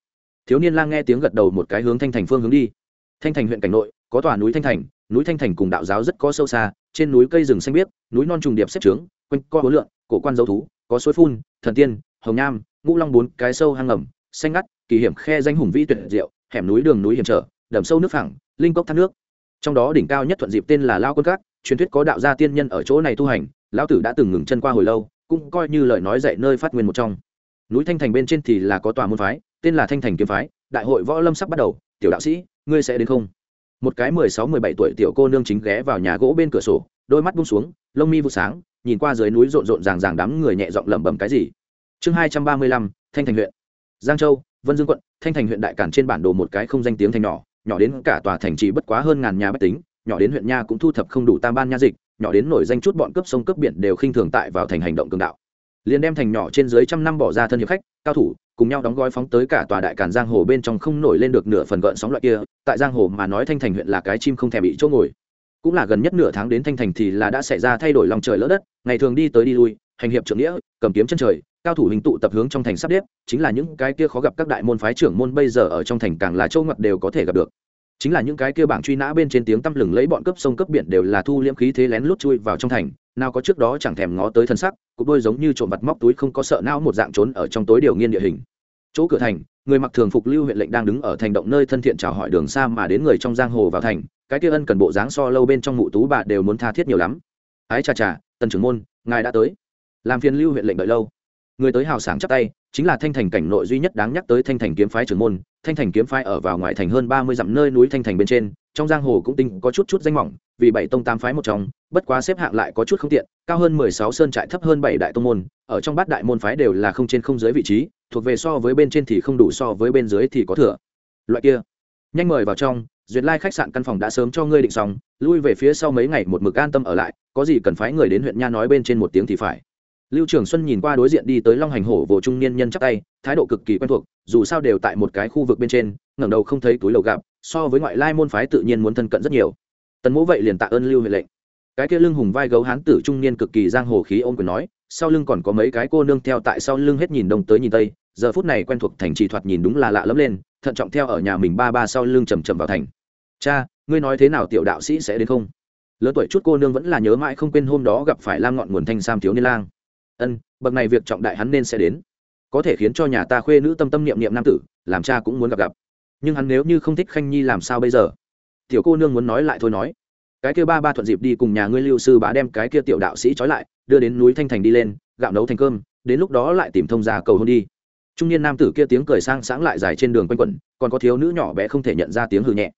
Thiếu niên lang nghe tiếng gật đầu một cái hướng thanh thành phương hướng đi. Thanh thành huyện cảnh nội, có tòa núi thanh thành núi thanh thành cùng đạo giáo rất có sâu xa, trên núi cây rừng xanh biếc, núi non trùng điệp xếp trướng, quanh co hối lượng cổ quan dấu thú, có suối phun, thần tiên, hồng nham, ngũ long bốn cái sâu hang ngầm, xanh ngắt, kỳ hiểm khe danh hùng vĩ tuyệt diệu, hẻm núi đường núi hiểm trở, đầm sâu nước phẳng, linh cốc thác nước. Trong đó đỉnh cao nhất thuận dịp tên là lao quân cát truyền thuyết có đạo gia tiên nhân ở chỗ này tu hành, lão tử đã từng ngừng chân qua hồi lâu, cũng coi như lời nói dạy nơi phát nguyên một trong. Núi thanh thành bên trên thì là có tòa môn phái, tên là thanh thành kiếm phái, đại hội võ lâm sắp bắt đầu, tiểu đạo sĩ, ngươi sẽ đến không? Một cái mười sáu mười bảy tuổi tiểu cô nương chính ghé vào nhà gỗ bên cửa sổ, đôi mắt bung xuống, lông mi vụ sáng, nhìn qua dưới núi rộn rộn ràng ràng đám người nhẹ giọng lẩm bẩm cái gì. Chương hai trăm ba mươi lăm, thanh thành huyện. Giang châu, vân dương quận, thanh thành huyện đại cản trên bản đồ một cái không danh tiếng thành nhỏ nhỏ đến cả tòa thành trì bất quá hơn ngàn nhà bách tính, nhỏ đến huyện nha cũng thu thập không đủ tam ban nha dịch, nhỏ đến nổi danh chút bọn cướp sông cướp biển đều khinh thường tại vào thành hành động cường đạo. Liền đem thành nhỏ trên dưới trăm năm bỏ ra thân hiệp khách, cao thủ cùng nhau đóng gói phóng tới cả tòa đại càn giang hồ bên trong không nổi lên được nửa phần gợn sóng loại kia, tại giang hồ mà nói thanh thành huyện là cái chim không thể bị chỗ ngồi. Cũng là gần nhất nửa tháng đến thanh thành thì là đã xảy ra thay đổi lòng trời lỡ đất, ngày thường đi tới đi lui, hành hiệp trưởng nghĩa, cầm kiếm chân trời, cao thủ hình tụ tập hướng trong thành sắp đếp chính là những cái kia khó gặp các đại môn phái trưởng môn bây giờ ở trong thành càng là châu ngọc đều có thể gặp được. Chính là những cái kia bảng truy nã bên trên tiếng tăm lừng lấy bọn cấp sông cấp biển đều là thu liễm khí thế lén lút chui vào trong thành, nào có trước đó chẳng thèm ngó tới thân sắc, cục đôi giống như trộm vặt móc túi không có sợ não một dạng trốn ở trong tối điều nghiên địa hình chỗ cửa thành, người mặc thường phục lưu huyện lệnh đang đứng ở thành động nơi thân thiện chào hỏi đường xa mà đến người trong giang hồ vào thành, cái kia ân cần bộ dáng so lâu bên trong mụ tú bà đều muốn tha thiết nhiều lắm. Ái chà chà, tần trưởng môn, ngài đã tới. Làm phiền lưu huyện lệnh đợi lâu. Người tới hào sảng chắp tay, chính là thanh thành cảnh nội duy nhất đáng nhắc tới thanh thành kiếm phái trưởng môn. Thanh thành kiếm phái ở vào ngoại thành hơn ba mươi dặm nơi núi thanh thành bên trên, trong giang hồ cũng tinh có chút chút danh mỏng, vì bảy tông tam phái một trong, bất quá xếp hạng lại có chút không tiện, cao hơn mười sáu sơn trại thấp hơn bảy đại tông môn, ở trong bát đại môn phái đều là không trên không dưới vị trí thuộc về so với bên trên thì không đủ so với bên dưới thì có thừa. Loại kia. Nhanh mời vào trong, duyệt lai khách sạn căn phòng đã sớm cho ngươi định xong, lui về phía sau mấy ngày một mực an tâm ở lại, có gì cần phái người đến huyện nha nói bên trên một tiếng thì phải. Lưu trường xuân nhìn qua đối diện đi tới long hành hổ vồ trung niên nhân chắc tay, thái độ cực kỳ quen thuộc, dù sao đều tại một cái khu vực bên trên, ngẩng đầu không thấy túi lầu gặp, so với ngoại lai môn phái tự nhiên muốn thân cận rất nhiều. Tần mỗ vậy liền tạ ơn lưu huệ lệnh. Cái kia lưng hùng vai gấu hán tử trung niên cực kỳ giang hồ khí ôm quyền nói, sau lưng còn có mấy cái cô nương theo tại sau lưng hết nhìn đông tới nhìn tây giờ phút này quen thuộc thành trì thoạt nhìn đúng là lạ lẫm lên, thận trọng theo ở nhà mình ba ba sau lưng chầm chầm vào thành. Cha, ngươi nói thế nào tiểu đạo sĩ sẽ đến không? Lớn tuổi chút cô nương vẫn là nhớ mãi không quên hôm đó gặp phải lam ngọn nguồn thanh sam thiếu niên lang. Ân, bậc này việc trọng đại hắn nên sẽ đến. Có thể khiến cho nhà ta khuê nữ tâm tâm niệm niệm nam tử, làm cha cũng muốn gặp gặp. Nhưng hắn nếu như không thích khanh nhi làm sao bây giờ? Tiểu cô nương muốn nói lại thôi nói. Cái kia ba ba thuận dịp đi cùng nhà ngươi lưu sư bá đem cái kia tiểu đạo sĩ trói lại, đưa đến núi thanh thành đi lên, gạo nấu thành cơm, đến lúc đó lại tìm thông ra cầu hôn đi trung niên nam tử kia tiếng cười sang sáng lại dài trên đường quanh quẩn, còn có thiếu nữ nhỏ bé không thể nhận ra tiếng hư nhẹ.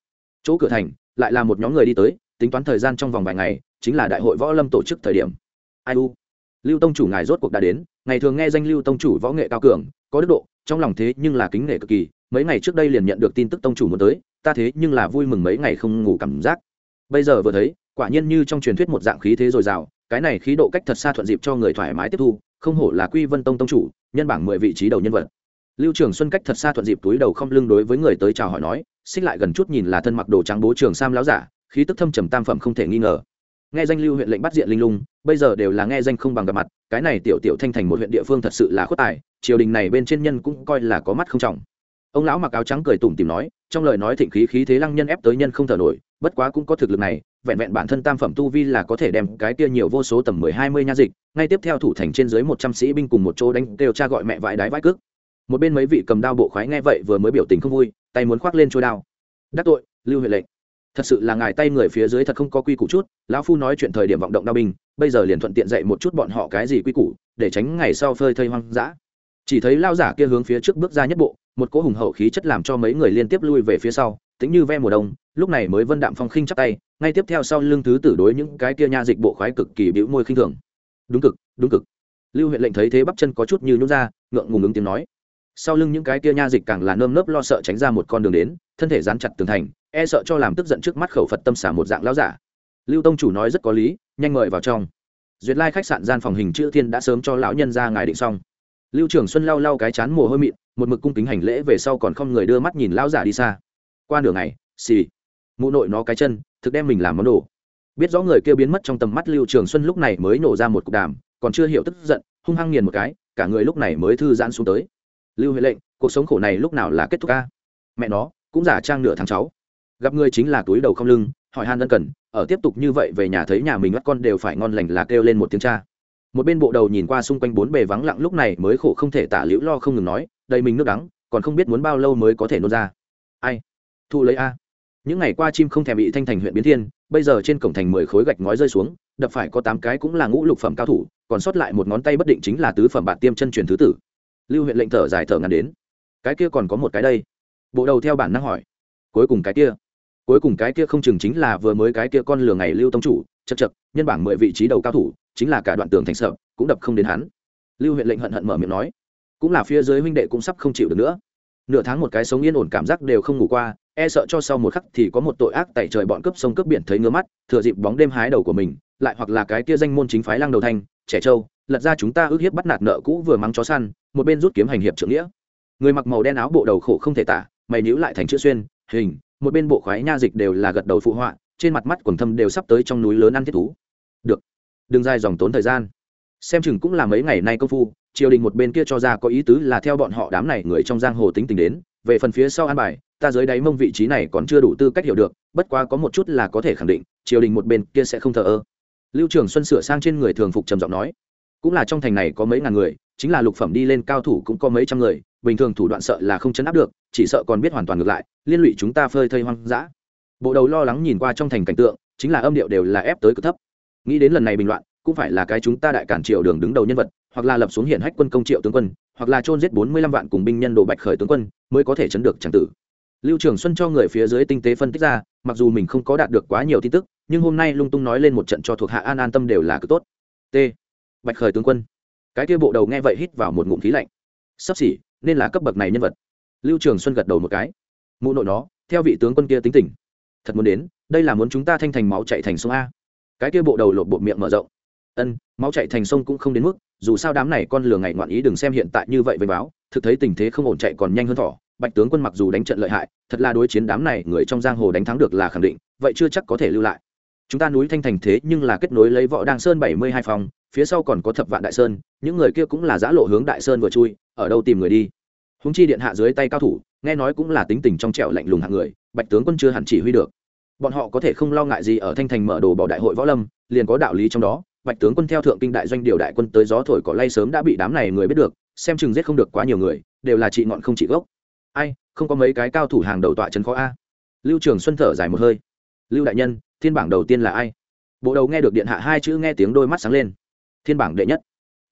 Chỗ cửa thành, lại là một nhóm người đi tới, tính toán thời gian trong vòng vài ngày, chính là đại hội võ lâm tổ chức thời điểm. Ai u? Lưu tông chủ ngài rốt cuộc đã đến, ngày thường nghe danh lưu tông chủ võ nghệ cao cường, có đức độ, trong lòng thế nhưng là kính nể cực kỳ, mấy ngày trước đây liền nhận được tin tức tông chủ muốn tới, ta thế nhưng là vui mừng mấy ngày không ngủ cảm giác. Bây giờ vừa thấy, quả nhiên như trong truyền thuyết một dạng khí thế dồi dào, cái này khí độ cách thật xa thuận dịp cho người thoải mái tiếp thu không hổ là quy vân tông tông chủ, nhân bảng mười vị trí đầu nhân vật. Lưu trường xuân cách thật xa thuận dịp túi đầu không lưng đối với người tới chào hỏi nói, xích lại gần chút nhìn là thân mặc đồ trắng bố trường sam láo giả, khí tức thâm trầm tam phẩm không thể nghi ngờ. Nghe danh lưu huyện lệnh bắt diện linh lung, bây giờ đều là nghe danh không bằng gặp mặt, cái này tiểu tiểu thanh thành một huyện địa phương thật sự là khuất tài, triều đình này bên trên nhân cũng coi là có mắt không trọng. Ông lão mặc áo trắng cười tủm tìm nói, trong lời nói thịnh khí khí thế lăng nhân ép tới nhân không thở nổi, bất quá cũng có thực lực này vẹn vẹn bản thân tam phẩm tu vi là có thể đem cái kia nhiều vô số tầm mười hai mươi nha dịch, ngay tiếp theo thủ thành trên dưới một trăm sĩ binh cùng một chỗ đánh đều cha gọi mẹ vãi đái vãi cước. Một bên mấy vị cầm đao bộ khoái nghe vậy vừa mới biểu tình không vui, tay muốn khoác lên trôi đao. Đắc tội, lưu huệ lệnh. Thật sự là ngài tay người phía dưới thật không có quy củ chút, lão phu nói chuyện thời điểm vọng động đao binh, bây giờ liền thuận tiện dạy một chút bọn họ cái gì quy củ, để tránh ngày sau phơi thây hoang dã. Chỉ thấy lao giả kia hướng phía trước bước ra nhất bộ, một cỗ hùng hậu khí chất làm cho mấy người liên tiếp lui về phía sau tính như ve mùa đông, lúc này mới vân đạm phong khinh chắp tay, ngay tiếp theo sau lưng thứ tử đối những cái kia nha dịch bộ khoái cực kỳ bĩu môi khinh thường. Đúng cực đúng cực. Lưu huyện lệnh thấy thế bắp chân có chút như nhút ra, ngượng ngùng ứng tiếng nói. Sau lưng những cái kia nha dịch càng là nơm nớp lo sợ tránh ra một con đường đến, thân thể dán chặt tường thành e sợ cho làm tức giận trước mắt khẩu phật tâm xả một dạng lão giả. Lưu tông chủ nói rất có lý, nhanh mời vào trong. Duyệt lai khách sạn gian phòng hình chữ thiên đã sớm cho lão nhân ra ngài định xong. Lưu trường xuân lau lau cái chán mồ hôi mịn, một mực cung kính hành lễ về sau còn không người đưa mắt nhìn lão giả đi xa qua nửa ngày, xì. Mụ nội nó cái chân, thực đem mình làm món đồ. Biết rõ người kia biến mất trong tầm mắt lưu trường xuân lúc này mới nổ ra một cục đàm, còn chưa hiểu tức giận, hung hăng nghiền một cái, cả người lúc này mới thư giãn xuống tới. Lưu huệ lệnh, cuộc sống khổ này lúc nào là kết thúc ca mẹ nó, cũng giả trang nửa tháng cháu. Gặp người chính là túi đầu không lưng, hỏi han ân cần, ở tiếp tục như vậy về nhà thấy nhà mình bắt con đều phải ngon lành là kêu lên một tiếng cha. Một bên bộ đầu nhìn qua xung quanh bốn bề vắng lặng lúc này mới khổ không thể tả liễu lo không ngừng nói, đầy mình nước đắng, còn không biết muốn bao lâu mới có thể nôn ra. Ai? Thu lấy a. Những ngày qua chim không thèm bị thanh thành huyện biến thiên, bây giờ trên cổng thành mười khối gạch ngói rơi xuống, đập phải có tám cái cũng là ngũ lục phẩm cao thủ, còn sót lại một ngón tay bất định chính là tứ phẩm bạt tiêm chân truyền thứ tử. Lưu huyện lệnh thở dài thở ngắn đến. Cái kia còn có một cái đây. Bộ đầu theo bản năng hỏi. Cuối cùng cái kia. Cuối cùng cái kia không chừng chính là vừa mới cái kia con lừa ngày lưu tông chủ, chật chật, nhân bảng mười vị trí đầu cao thủ, chính là cả đoạn tường thành sợ, cũng đập không đến hắn. Lưu huyện lệnh hận hận mở miệng nói. Cũng là phía dưới huynh đệ cũng sắp không chịu được nữa. Nửa tháng một cái sống yên ổn cảm giác đều không ngủ qua e sợ cho sau một khắc thì có một tội ác tại trời bọn cướp sông cướp biển thấy ngứa mắt, thừa dịp bóng đêm hái đầu của mình, lại hoặc là cái kia danh môn chính phái lăng đầu thanh, trẻ trâu, lật ra chúng ta ước hiếp bắt nạt nợ cũ vừa mắng chó săn, một bên rút kiếm hành hiệp trưởng nghĩa. Người mặc màu đen áo bộ đầu khổ không thể tả, mày nhíu lại thành chữ xuyên, hình, một bên bộ khoái nha dịch đều là gật đầu phụ họa, trên mặt mắt quần thâm đều sắp tới trong núi lớn ăn thiết thú. Được, đừng dài dòng tốn thời gian. Xem chừng cũng là mấy ngày nay công phu, triều đình một bên kia cho ra có ý tứ là theo bọn họ đám này người trong giang hồ tính tình đến, về phần phía sau an bài ta dưới đáy mông vị trí này còn chưa đủ tư cách hiểu được, bất quá có một chút là có thể khẳng định, triều đình một bên kia sẽ không thờ ơ. Lưu trường xuân sửa sang trên người thường phục trầm giọng nói, cũng là trong thành này có mấy ngàn người, chính là lục phẩm đi lên cao thủ cũng có mấy trăm người, bình thường thủ đoạn sợ là không chấn áp được, chỉ sợ còn biết hoàn toàn ngược lại, liên lụy chúng ta phơi thây hoang dã. Bộ đầu lo lắng nhìn qua trong thành cảnh tượng, chính là âm điệu đều là ép tới cực thấp. Nghĩ đến lần này bình loạn, cũng phải là cái chúng ta đại cản triều đường đứng đầu nhân vật, hoặc là lập xuống hiển hách quân công triệu tướng quân, hoặc là chôn giết bốn mươi lăm vạn cùng binh nhân đồ bạch khởi tướng quân, mới có thể chấn được tràng tử lưu trường xuân cho người phía dưới tinh tế phân tích ra, mặc dù mình không có đạt được quá nhiều tin tức, nhưng hôm nay lung tung nói lên một trận cho thuộc hạ an an tâm đều là cực tốt. T. Bạch khởi tướng quân. Cái kia bộ đầu nghe vậy hít vào một ngụm khí lạnh. Sắp xỉ, nên là cấp bậc này nhân vật. Lưu trường xuân gật đầu một cái. Mụ nội nó, theo vị tướng quân kia tính tình. Thật muốn đến, đây là muốn chúng ta thanh thành máu chạy thành sông a. Cái kia bộ đầu lột bộ miệng mở rộng. Ân, máu chạy thành sông cũng không đến mức, dù sao đám này con lừa ngày ngoạn ý đừng xem hiện tại như vậy với báo, thực thấy tình thế không ổn chạy còn nhanh hơn thỏ bạch tướng quân mặc dù đánh trận lợi hại, thật là đối chiến đám này người trong giang hồ đánh thắng được là khẳng định, vậy chưa chắc có thể lưu lại. Chúng ta núi thanh thành thế nhưng là kết nối lấy võ đăng sơn bảy mươi hai phòng, phía sau còn có thập vạn đại sơn, những người kia cũng là giã lộ hướng đại sơn vừa chui, ở đâu tìm người đi? Húng chi điện hạ dưới tay cao thủ, nghe nói cũng là tính tình trong trẻo lạnh lùng hạng người, bạch tướng quân chưa hẳn chỉ huy được. Bọn họ có thể không lo ngại gì ở thanh thành mở đồ bỏ đại hội võ lâm, liền có đạo lý trong đó, bạch tướng quân theo thượng kinh đại doanh điều đại quân tới gió thổi cỏ lay sớm đã bị đám này người biết được, xem chừng giết không được quá nhiều người, đều là trị ngọn không trị gốc ai, không có mấy cái cao thủ hàng đầu tọa trấn khó a. Lưu trường xuân thở dài một hơi. Lưu đại nhân, thiên bảng đầu tiên là ai? Bộ đầu nghe được điện hạ hai chữ nghe tiếng đôi mắt sáng lên. Thiên bảng đệ nhất.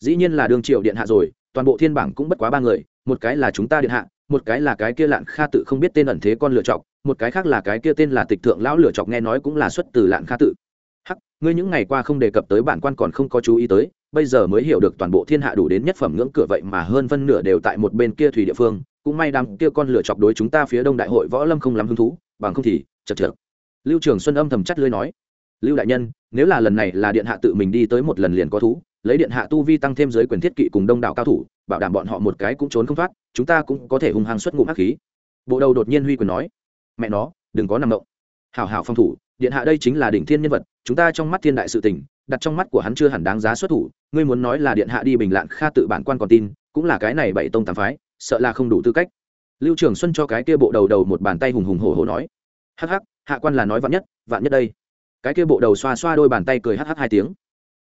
Dĩ nhiên là Đường triệu điện hạ rồi, toàn bộ thiên bảng cũng bất quá ba người, một cái là chúng ta điện hạ, một cái là cái kia lạn kha tự không biết tên ẩn thế con lựa chọc, một cái khác là cái kia tên là tịch thượng lão lựa chọc nghe nói cũng là xuất từ lạn kha tự. Hắc, ngươi những ngày qua không đề cập tới bản quan còn không có chú ý tới, bây giờ mới hiểu được toàn bộ thiên hạ đủ đến nhất phẩm ngưỡng cửa vậy mà hơn phân nửa đều tại một bên kia thủy địa phương cũng may đám kia con lửa chọc đối chúng ta phía đông đại hội võ lâm không lắm hứng thú, bằng không thì chật chật lưu trường xuân âm thầm chắt lưới nói, lưu đại nhân, nếu là lần này là điện hạ tự mình đi tới một lần liền có thú, lấy điện hạ tu vi tăng thêm giới quyền thiết kỵ cùng đông đảo cao thủ, bảo đảm bọn họ một cái cũng trốn không thoát, chúng ta cũng có thể hung hăng xuất ngụm hắc khí. Bộ đầu đột nhiên huy quyền nói, mẹ nó, đừng có nằm động. Hảo hảo phòng thủ, điện hạ đây chính là đỉnh thiên nhân vật, chúng ta trong mắt thiên đại sự tình, đặt trong mắt của hắn chưa hẳn đáng giá xuất thủ, ngươi muốn nói là điện hạ đi bình lạn kha tự bản quan còn tin, cũng là cái này bảy tông tám phái sợ là không đủ tư cách. Lưu trường xuân cho cái kia bộ đầu đầu một bàn tay hùng hùng hổ hổ nói, hắc hắc, hạ quan là nói vạn nhất vạn nhất đây. Cái kia bộ đầu xoa xoa đôi bàn tay cười hắc hắc hai tiếng.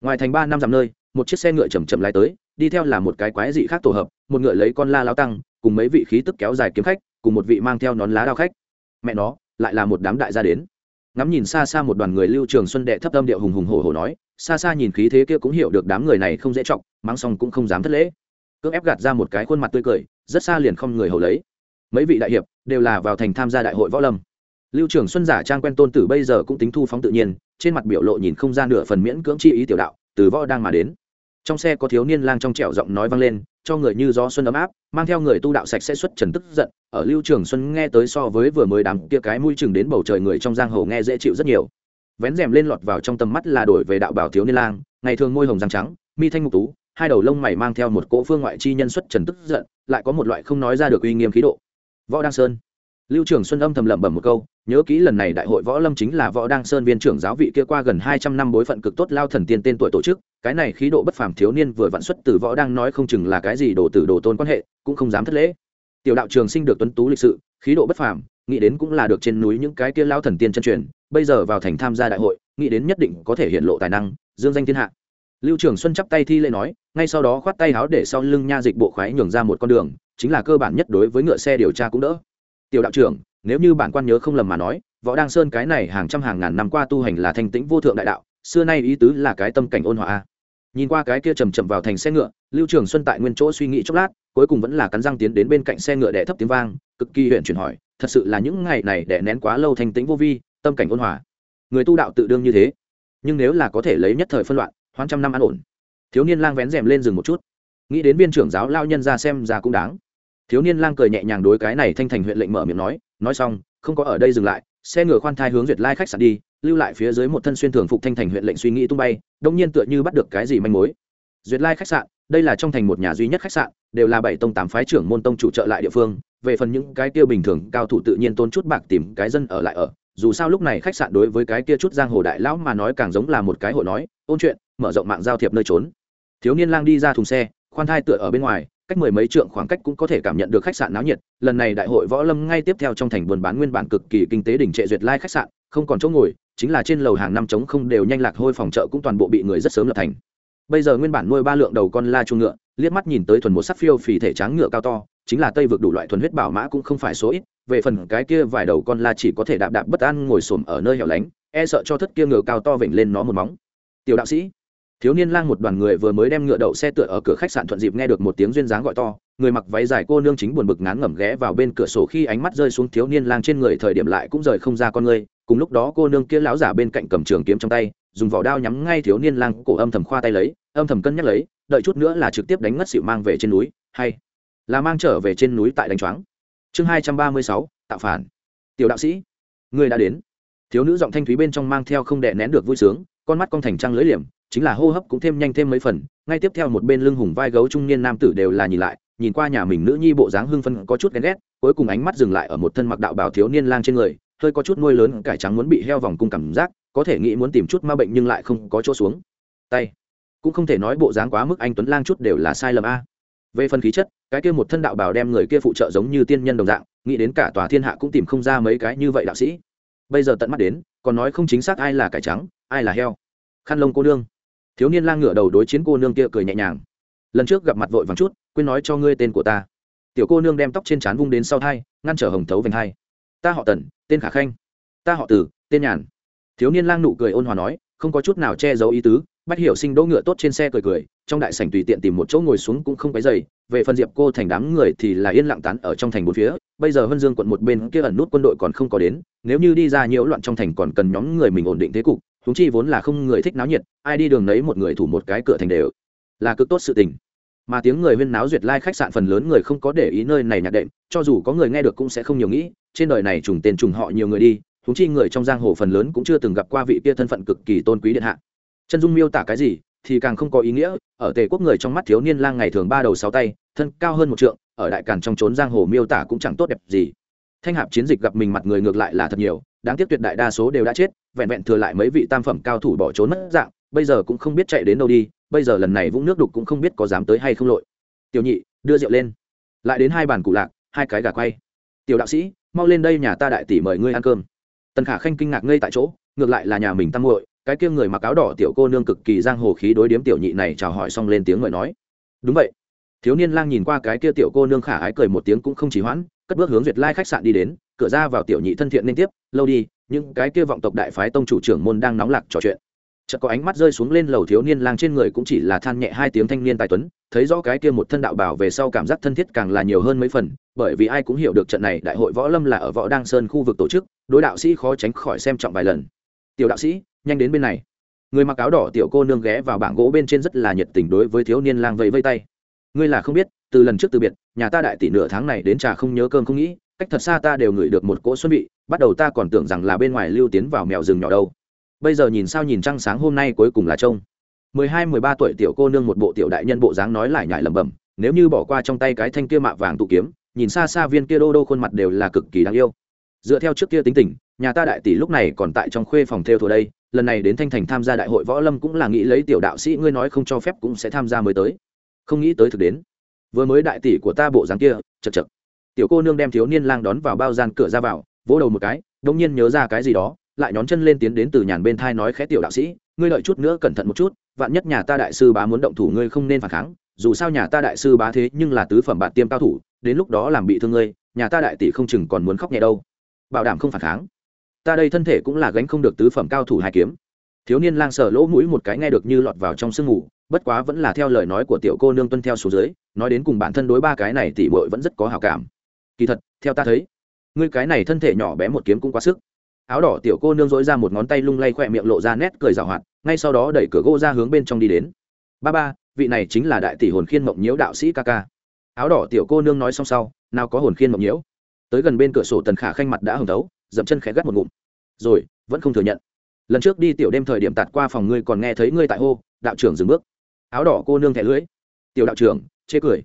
Ngoài thành ba năm dặm nơi, một chiếc xe ngựa chầm chậm lái tới, đi theo là một cái quái dị khác tổ hợp, một ngựa lấy con la lao tăng, cùng mấy vị khí tức kéo dài kiếm khách, cùng một vị mang theo nón lá đao khách. Mẹ nó, lại là một đám đại gia đến. Ngắm nhìn xa xa một đoàn người, lưu trường xuân đệ thấp tâm điệu hùng hùng hổ hổ nói, xa xa nhìn khí thế kia cũng hiểu được đám người này không dễ trọng mắng xong cũng không dám thất lễ. Cưỡng ép gạt ra một cái khuôn mặt tươi cười rất xa liền không người hầu lấy. Mấy vị đại hiệp đều là vào thành tham gia đại hội võ lâm. Lưu trưởng xuân giả trang quen tôn tử bây giờ cũng tính thu phóng tự nhiên, trên mặt biểu lộ nhìn không ra nửa phần miễn cưỡng chi ý tiểu đạo, từ võ đang mà đến. Trong xe có thiếu niên lang trong trẻo giọng nói vang lên, cho người như gió xuân ấm áp, mang theo người tu đạo sạch sẽ xuất trần tức giận, ở lưu trường xuân nghe tới so với vừa mới đám kia cái mũi chừng đến bầu trời người trong giang hồ nghe dễ chịu rất nhiều. Vén rèm lên lọt vào trong tầm mắt là đổi về đạo bảo thiếu niên lang, ngày thường môi hồng răng trắng, mi thanh ngục tú hai đầu lông mày mang theo một cỗ phương ngoại chi nhân xuất trần tức giận, lại có một loại không nói ra được uy nghiêm khí độ. Võ đăng sơn. Lưu trường xuân âm thầm lẩm bẩm một câu, nhớ kỹ lần này đại hội võ lâm chính là võ đăng sơn viên trưởng giáo vị kia qua gần hai trăm năm bối phận cực tốt lao thần tiên tên tuổi tổ chức, cái này khí độ bất phàm thiếu niên vừa vạn xuất từ võ đang nói không chừng là cái gì đồ tử đồ tôn quan hệ, cũng không dám thất lễ. Tiểu đạo trường sinh được tuấn tú lịch sự, khí độ bất phàm, nghĩ đến cũng là được trên núi những cái kia lao thần tiên chân truyền, bây giờ vào thành tham gia đại hội, nghĩ đến nhất định có thể hiện lộ tài năng, dương danh thiên hạ lưu trường xuân chắp tay thi lễ nói, ngay sau đó khoát tay háo để sau lưng nha dịch bộ khoái nhường ra một con đường, chính là cơ bản nhất đối với ngựa xe điều tra cũng đỡ. Tiểu đạo trưởng, nếu như bản quan nhớ không lầm mà nói, võ đăng sơn cái này hàng trăm hàng ngàn năm qua tu hành là thanh tĩnh vô thượng đại đạo, xưa nay ý tứ là cái tâm cảnh ôn hòa nhìn qua cái kia chầm chậm vào thành xe ngựa, lưu trường xuân tại nguyên chỗ suy nghĩ chốc lát, cuối cùng vẫn là cắn răng tiến đến bên cạnh xe ngựa đẻ thấp tiếng vang, cực kỳ huyện chuyển hỏi, thật sự là những ngày này đẻ nén quá lâu thanh tĩnh vô vi, tâm cảnh ôn hòa. Người tu đạo tự đương như thế, nhưng nếu là có thể lấy nhất thời phân loạn hoán trăm năm an ổn. Thiếu niên lang vén rèm lên dừng một chút. Nghĩ đến viên trưởng giáo lao nhân ra xem ra cũng đáng. Thiếu niên lang cười nhẹ nhàng đối cái này thanh thành huyện lệnh mở miệng nói nói xong, không có ở đây dừng lại, xe ngựa khoan thai hướng duyệt lai khách sạn đi, lưu lại phía dưới một thân xuyên thường phục thanh thành huyện lệnh suy nghĩ tung bay, đông nhiên tựa như bắt được cái gì manh mối. Duyệt lai khách sạn, đây là trong thành một nhà duy nhất khách sạn, đều là bảy tông tám phái trưởng môn tông chủ trợ lại địa phương, về phần những cái kia bình thường, cao thủ tự nhiên tốn chút bạc tìm cái dân ở lại ở. Dù sao lúc này khách sạn đối với cái kia chút giang hồ đại lão mà nói càng giống là một cái hội nói, ôn chuyện mở rộng mạng giao thiệp nơi trốn. Thiếu niên lang đi ra thùng xe, khoan thai tựa ở bên ngoài, cách mười mấy trượng khoảng cách cũng có thể cảm nhận được khách sạn náo nhiệt. Lần này đại hội võ lâm ngay tiếp theo trong thành buôn bán nguyên bản cực kỳ kinh tế đỉnh trệ duyệt lai khách sạn, không còn chỗ ngồi, chính là trên lầu hàng năm trống không đều nhanh lạc hôi phòng chợ cũng toàn bộ bị người rất sớm lập thành. Bây giờ nguyên bản nuôi ba lượng đầu con la chuông ngựa, liếc mắt nhìn tới thuần một sắc phiêu phì thể trắng ngựa cao to, chính là tây vực đủ loại thuần huyết bảo mã cũng không phải số ít, về phần cái kia vài đầu con la chỉ có thể đạp đạp bất an ngồi xổm ở nơi hẻo lánh e sợ cho thất kia ngựa cao to vểnh lên nó một móng. Tiểu đạo sĩ thiếu niên lang một đoàn người vừa mới đem ngựa đậu xe tựa ở cửa khách sạn thuận dịp nghe được một tiếng duyên dáng gọi to, người mặc váy dài cô nương chính buồn bực ngán ngẩm ghé vào bên cửa sổ khi ánh mắt rơi xuống thiếu niên lang trên người thời điểm lại cũng rời không ra con người. Cùng lúc đó cô nương kia lão giả bên cạnh cầm trường kiếm trong tay, dùng vỏ đao nhắm ngay thiếu niên lang, cổ âm thầm khoa tay lấy, âm thầm cân nhắc lấy, đợi chút nữa là trực tiếp đánh ngất xịu mang về trên núi, hay là mang trở về trên núi tại đánh choáng. Chương hai trăm ba mươi sáu, tạo phản. Tiểu đạo sĩ, người đã đến. Thiếu nữ giọng thanh thúy bên trong mang theo không đè nén được vui sướng, con mắt con thành trăng lưỡi liềm chính là hô hấp cũng thêm nhanh thêm mấy phần, ngay tiếp theo một bên lưng hùng vai gấu trung niên nam tử đều là nhìn lại, nhìn qua nhà mình nữ nhi bộ dáng hưng phân có chút ghen ghét, cuối cùng ánh mắt dừng lại ở một thân mặc đạo bảo thiếu niên lang trên người, hơi có chút nuôi lớn, cải trắng muốn bị heo vòng cung cảm giác, có thể nghĩ muốn tìm chút ma bệnh nhưng lại không có chỗ xuống. Tay. Cũng không thể nói bộ dáng quá mức anh tuấn lang chút đều là sai lầm a. Về phần khí chất, cái kia một thân đạo bảo đem người kia phụ trợ giống như tiên nhân đồng dạng, nghĩ đến cả tòa thiên hạ cũng tìm không ra mấy cái như vậy đạo sĩ. Bây giờ tận mắt đến, còn nói không chính xác ai là cải trắng, ai là heo. Khăn lông cô đương thiếu niên lang ngửa đầu đối chiến cô nương kia cười nhẹ nhàng. Lần trước gặp mặt vội vàng chút, quên nói cho ngươi tên của ta. Tiểu cô nương đem tóc trên trán vung đến sau thai, ngăn trở hồng thấu vành hai. Ta họ tần, tên khả khanh. Ta họ tử, tên nhàn. Thiếu niên lang nụ cười ôn hòa nói, không có chút nào che giấu ý tứ, bách hiểu sinh đỗ ngựa tốt trên xe cười cười, trong đại sảnh tùy tiện tìm một chỗ ngồi xuống cũng không cái dày về phần diệp cô thành đám người thì là yên lặng tán ở trong thành bốn phía, bây giờ vân dương quận một bên kia ẩn nút quân đội còn không có đến, nếu như đi ra nhiễu loạn trong thành còn cần nhóm người mình ổn định thế cục húng chi vốn là không người thích náo nhiệt, ai đi đường nấy một người thủ một cái cửa thành đều. Là cực tốt sự tình. Mà tiếng người huyên náo duyệt lai khách sạn phần lớn người không có để ý nơi này nhạc đệm, cho dù có người nghe được cũng sẽ không nhiều nghĩ, trên đời này trùng tên trùng họ nhiều người đi húng chi người trong giang hồ phần lớn cũng chưa từng gặp qua vị kia thân phận cực kỳ tôn quý điện hạ. Chân dung miêu tả cái gì, thì càng không có ý nghĩa, ở tề quốc người trong mắt thiếu niên lang ngày thường ba đầu sáu tay, thân cao hơn một trượng, ở đại càn trong trốn giang hồ miêu tả cũng chẳng tốt đẹp gì thanh hạp chiến dịch gặp mình mặt người ngược lại là thật nhiều, đáng tiếc tuyệt đại đa số đều đã chết, vẹn vẹn thừa lại mấy vị tam phẩm cao thủ bỏ trốn mất dạng, bây giờ cũng không biết chạy đến đâu đi, bây giờ lần này vũng nước đục cũng không biết có dám tới hay không lội. Tiểu nhị, đưa rượu lên. Lại đến hai bàn cụ lạc, hai cái gà quay. Tiểu đạo sĩ, mau lên đây nhà ta đại tỷ mời ngươi ăn cơm. Tần khả khanh kinh ngạc ngây tại chỗ, ngược lại là nhà mình tăng muội, cái kia người mặc áo đỏ tiểu cô nương cực kỳ giang hồ khí đối điếm tiểu nhị này chào hỏi xong lên tiếng mời nói. Đúng vậy. Thiếu niên lang nhìn qua cái kia tiểu cô nương khả ái cười một tiếng cũng không chỉ hoãn cất bước hướng duyệt lai khách sạn đi đến, cửa ra vào tiểu nhị thân thiện liên tiếp, lâu đi, những cái kia vọng tộc đại phái tông chủ trưởng môn đang nóng lạc trò chuyện. Chợt có ánh mắt rơi xuống lên lầu thiếu niên lang trên người cũng chỉ là than nhẹ hai tiếng thanh niên tài tuấn, thấy rõ cái kia một thân đạo bảo về sau cảm giác thân thiết càng là nhiều hơn mấy phần, bởi vì ai cũng hiểu được trận này đại hội võ lâm là ở võ đăng sơn khu vực tổ chức, đối đạo sĩ khó tránh khỏi xem trọng vài lần. Tiểu đạo sĩ, nhanh đến bên này. Người mặc áo đỏ tiểu cô nương ghé vào bảng gỗ bên trên rất là nhiệt tình đối với thiếu niên lang vẫy vây tay. Ngươi là không biết từ lần trước từ biệt, nhà ta đại tỷ nửa tháng này đến trà không nhớ cơm không nghĩ, cách thật xa ta đều ngửi được một cỗ xuân vị, bắt đầu ta còn tưởng rằng là bên ngoài lưu tiến vào mèo rừng nhỏ đâu. Bây giờ nhìn sao nhìn trăng sáng hôm nay cuối cùng là trông. Mười hai, mười ba tuổi tiểu cô nương một bộ tiểu đại nhân bộ dáng nói lại nhại lẩm bẩm, nếu như bỏ qua trong tay cái thanh kia mạ vàng tụ kiếm, nhìn xa xa viên kia đô đô khuôn mặt đều là cực kỳ đáng yêu. Dựa theo trước kia tính tình, nhà ta đại tỷ lúc này còn tại trong khuê phòng theo thủ đây, lần này đến thanh thành tham gia đại hội võ lâm cũng là nghĩ lấy tiểu đạo sĩ ngươi nói không cho phép cũng sẽ tham gia mới tới. Không nghĩ tới thực đến vừa mới đại tỷ của ta bộ dáng kia, chật chật. Tiểu cô nương đem thiếu niên lang đón vào bao gian cửa ra vào, vỗ đầu một cái đông nhiên nhớ ra cái gì đó, lại nhón chân lên tiến đến từ nhàn bên thai nói khẽ, tiểu đạo sĩ, ngươi đợi chút nữa cẩn thận một chút, vạn nhất nhà ta đại sư bá muốn động thủ ngươi không nên phản kháng, dù sao nhà ta đại sư bá thế nhưng là tứ phẩm bạn tiêm cao thủ, đến lúc đó làm bị thương ngươi, nhà ta đại tỷ không chừng còn muốn khóc nhẹ đâu. Bảo đảm không phản kháng. Ta đây thân thể cũng là gánh không được tứ phẩm cao thủ hai kiếm. Thiếu niên lang sờ lỗ mũi một cái nghe được như lọt vào trong sương ngủ bất quá vẫn là theo lời nói của tiểu cô nương tuân theo số dưới, nói đến cùng bản thân đối ba cái này tỷ muội vẫn rất có hào cảm. Kỳ thật, theo ta thấy, ngươi cái này thân thể nhỏ bé một kiếm cũng quá sức. Áo đỏ tiểu cô nương dối ra một ngón tay lung lay khỏe miệng lộ ra nét cười rào hoạt, ngay sau đó đẩy cửa gỗ ra hướng bên trong đi đến. Ba ba, vị này chính là đại tỷ hồn khiên mộng nhiễu đạo sĩ ca ca. Áo đỏ tiểu cô nương nói xong sau, nào có hồn khiên mộng nhiễu. Tới gần bên cửa sổ tần khả khanh mặt đã hồng tấu dậm chân khẽ gắt một ngụm. Rồi, vẫn không thừa nhận. Lần trước đi tiểu đêm thời điểm tạt qua phòng ngươi còn nghe thấy ngươi tại hô, đạo trưởng dừng bước áo đỏ cô nương thẻ lưỡi. Tiểu đạo trưởng, chê cười.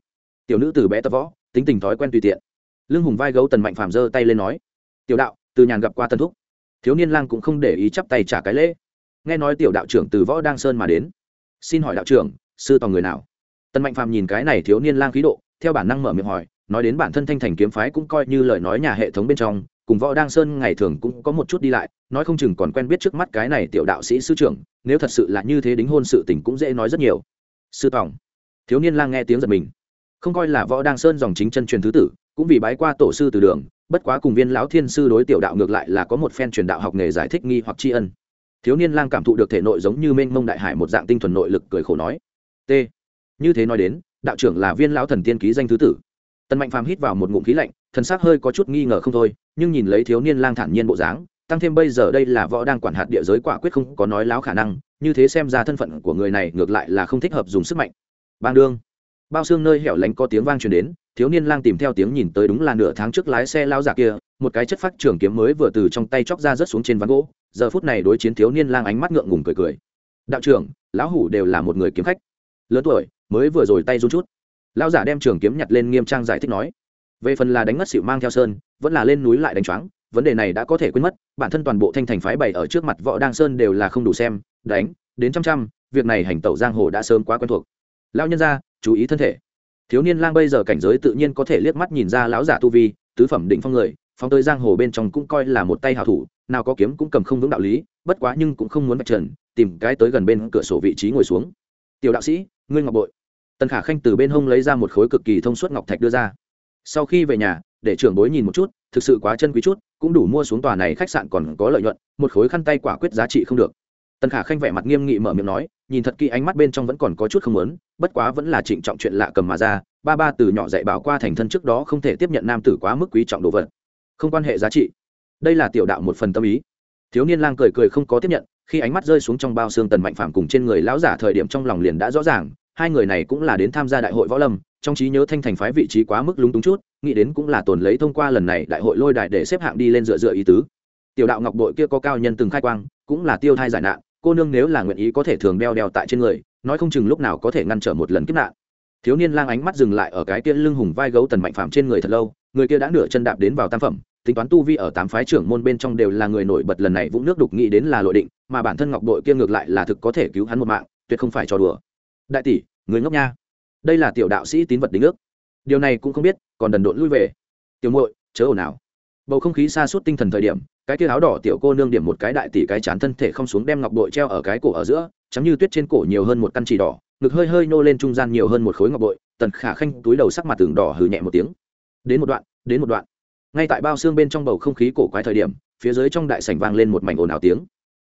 Tiểu nữ từ bé tập võ, tính tình thói quen tùy tiện. Lưng hùng vai gấu tần mạnh phàm giơ tay lên nói, tiểu đạo, từ nhàn gặp qua tân thúc. Thiếu niên lang cũng không để ý chắp tay trả cái lễ. Nghe nói tiểu đạo trưởng từ võ đang sơn mà đến. Xin hỏi đạo trưởng, sư tòng người nào? Tần mạnh phàm nhìn cái này thiếu niên lang khí độ, theo bản năng mở miệng hỏi, nói đến bản thân thanh thành kiếm phái cũng coi như lời nói nhà hệ thống bên trong cùng võ đăng sơn ngày thường cũng có một chút đi lại, nói không chừng còn quen biết trước mắt cái này tiểu đạo sĩ sư trưởng, nếu thật sự là như thế đính hôn sự tình cũng dễ nói rất nhiều. Sư tòng, thiếu niên lang nghe tiếng giật mình. Không coi là võ đăng sơn dòng chính chân truyền thứ tử, cũng vì bái qua tổ sư từ đường, bất quá cùng viên lão thiên sư đối tiểu đạo ngược lại là có một phen truyền đạo học nghề giải thích nghi hoặc tri ân. Thiếu niên lang cảm thụ được thể nội giống như mênh mông đại hải một dạng tinh thuần nội lực cười khổ nói, t, như thế nói đến, đạo trưởng là viên lão thần tiên ký danh thứ tử. Tần mạnh phàm hít vào một ngụm khí lạnh, thần sắc hơi có chút nghi ngờ không thôi nhưng nhìn lấy thiếu niên lang thản nhiên bộ dáng, tăng thêm bây giờ đây là võ đang quản hạt địa giới quả quyết không có nói láo khả năng, như thế xem ra thân phận của người này ngược lại là không thích hợp dùng sức mạnh. Bang đương, bao xương nơi hẻo lánh có tiếng vang truyền đến, thiếu niên lang tìm theo tiếng nhìn tới đúng là nửa tháng trước lái xe lao giả kia, một cái chất phát trường kiếm mới vừa từ trong tay chóc ra rớt xuống trên ván gỗ, giờ phút này đối chiến thiếu niên lang ánh mắt ngượng ngùng cười cười. Đạo trưởng, lão hủ đều là một người kiếm khách. Lớn tuổi, mới vừa rồi tay run chút. Lão giả đem trường kiếm nhặt lên nghiêm trang giải thích nói. Về phần là đánh mất xỉu mang theo sơn vẫn là lên núi lại đánh choáng, vấn đề này đã có thể quên mất, bản thân toàn bộ thanh thành phái bày ở trước mặt võ đăng sơn đều là không đủ xem, đánh, đến trăm trăm, việc này hành tẩu giang hồ đã sớm quá quen thuộc. Lão nhân ra chú ý thân thể. Thiếu niên lang bây giờ cảnh giới tự nhiên có thể liếc mắt nhìn ra lão giả tu vi, tứ phẩm định phong người phong tới giang hồ bên trong cũng coi là một tay hảo thủ, nào có kiếm cũng cầm không vững đạo lý, bất quá nhưng cũng không muốn vạch trần, tìm cái tới gần bên cửa sổ vị trí ngồi xuống. Tiểu đạo sĩ, ngươi ngọc bội. Tần khả khanh từ bên hông lấy ra một khối cực kỳ thông suốt ngọc thạch đưa ra. Sau khi về nhà để trưởng bối nhìn một chút, thực sự quá chân quý chút, cũng đủ mua xuống tòa này khách sạn còn có lợi nhuận, một khối khăn tay quả quyết giá trị không được. Tần khả khanh vẻ mặt nghiêm nghị mở miệng nói, nhìn thật kỹ ánh mắt bên trong vẫn còn có chút không lớn bất quá vẫn là trịnh trọng chuyện lạ cầm mà ra, ba ba từ nhỏ dạy bảo qua thành thân trước đó không thể tiếp nhận nam tử quá mức quý trọng đồ vật. Không quan hệ giá trị. Đây là tiểu đạo một phần tâm ý. Thiếu niên lang cười cười không có tiếp nhận, khi ánh mắt rơi xuống trong bao xương tần mạnh phàm cùng trên người lão giả thời điểm trong lòng liền đã rõ ràng hai người này cũng là đến tham gia đại hội võ lâm, trong trí nhớ thanh thành phái vị trí quá mức lúng túng chút, nghĩ đến cũng là tồn lấy thông qua lần này đại hội lôi đại để xếp hạng đi lên dựa dựa ý tứ. Tiểu đạo ngọc đội kia có cao nhân từng khai quang, cũng là tiêu thai giải nạn, cô nương nếu là nguyện ý có thể thường đeo đeo tại trên người, nói không chừng lúc nào có thể ngăn trở một lần kiếp nạn. Thiếu niên lang ánh mắt dừng lại ở cái kia lưng hùng vai gấu tần mạnh phạm trên người thật lâu, người kia đã nửa chân đạp đến vào tam phẩm, tính toán tu vi ở tám phái trưởng môn bên trong đều là người nổi bật lần này vũng nước đục nghĩ đến là lội định, mà bản thân ngọc đội kia ngược lại là thực có thể cứu hắn một mạng, tuyệt không phải trò đùa đại tỷ, người ngốc nha. Đây là tiểu đạo sĩ tín vật đính ước. Điều này cũng không biết, còn đần độn lui về. Tiểu muội, chớ ồn nào bầu không khí xa suốt tinh thần thời điểm, cái kia áo đỏ tiểu cô nương điểm một cái đại tỷ cái chán thân thể không xuống đem ngọc bội treo ở cái cổ ở giữa chấm như tuyết trên cổ nhiều hơn một căn chỉ đỏ, ngực hơi hơi nô lên trung gian nhiều hơn một khối ngọc bội, tần khả khanh túi đầu sắc mặt tường đỏ hừ nhẹ một tiếng. Đến một đoạn, đến một đoạn. Ngay tại bao xương bên trong bầu không khí cổ quái thời điểm, phía dưới trong đại sảnh vang lên một mảnh ồn ào tiếng.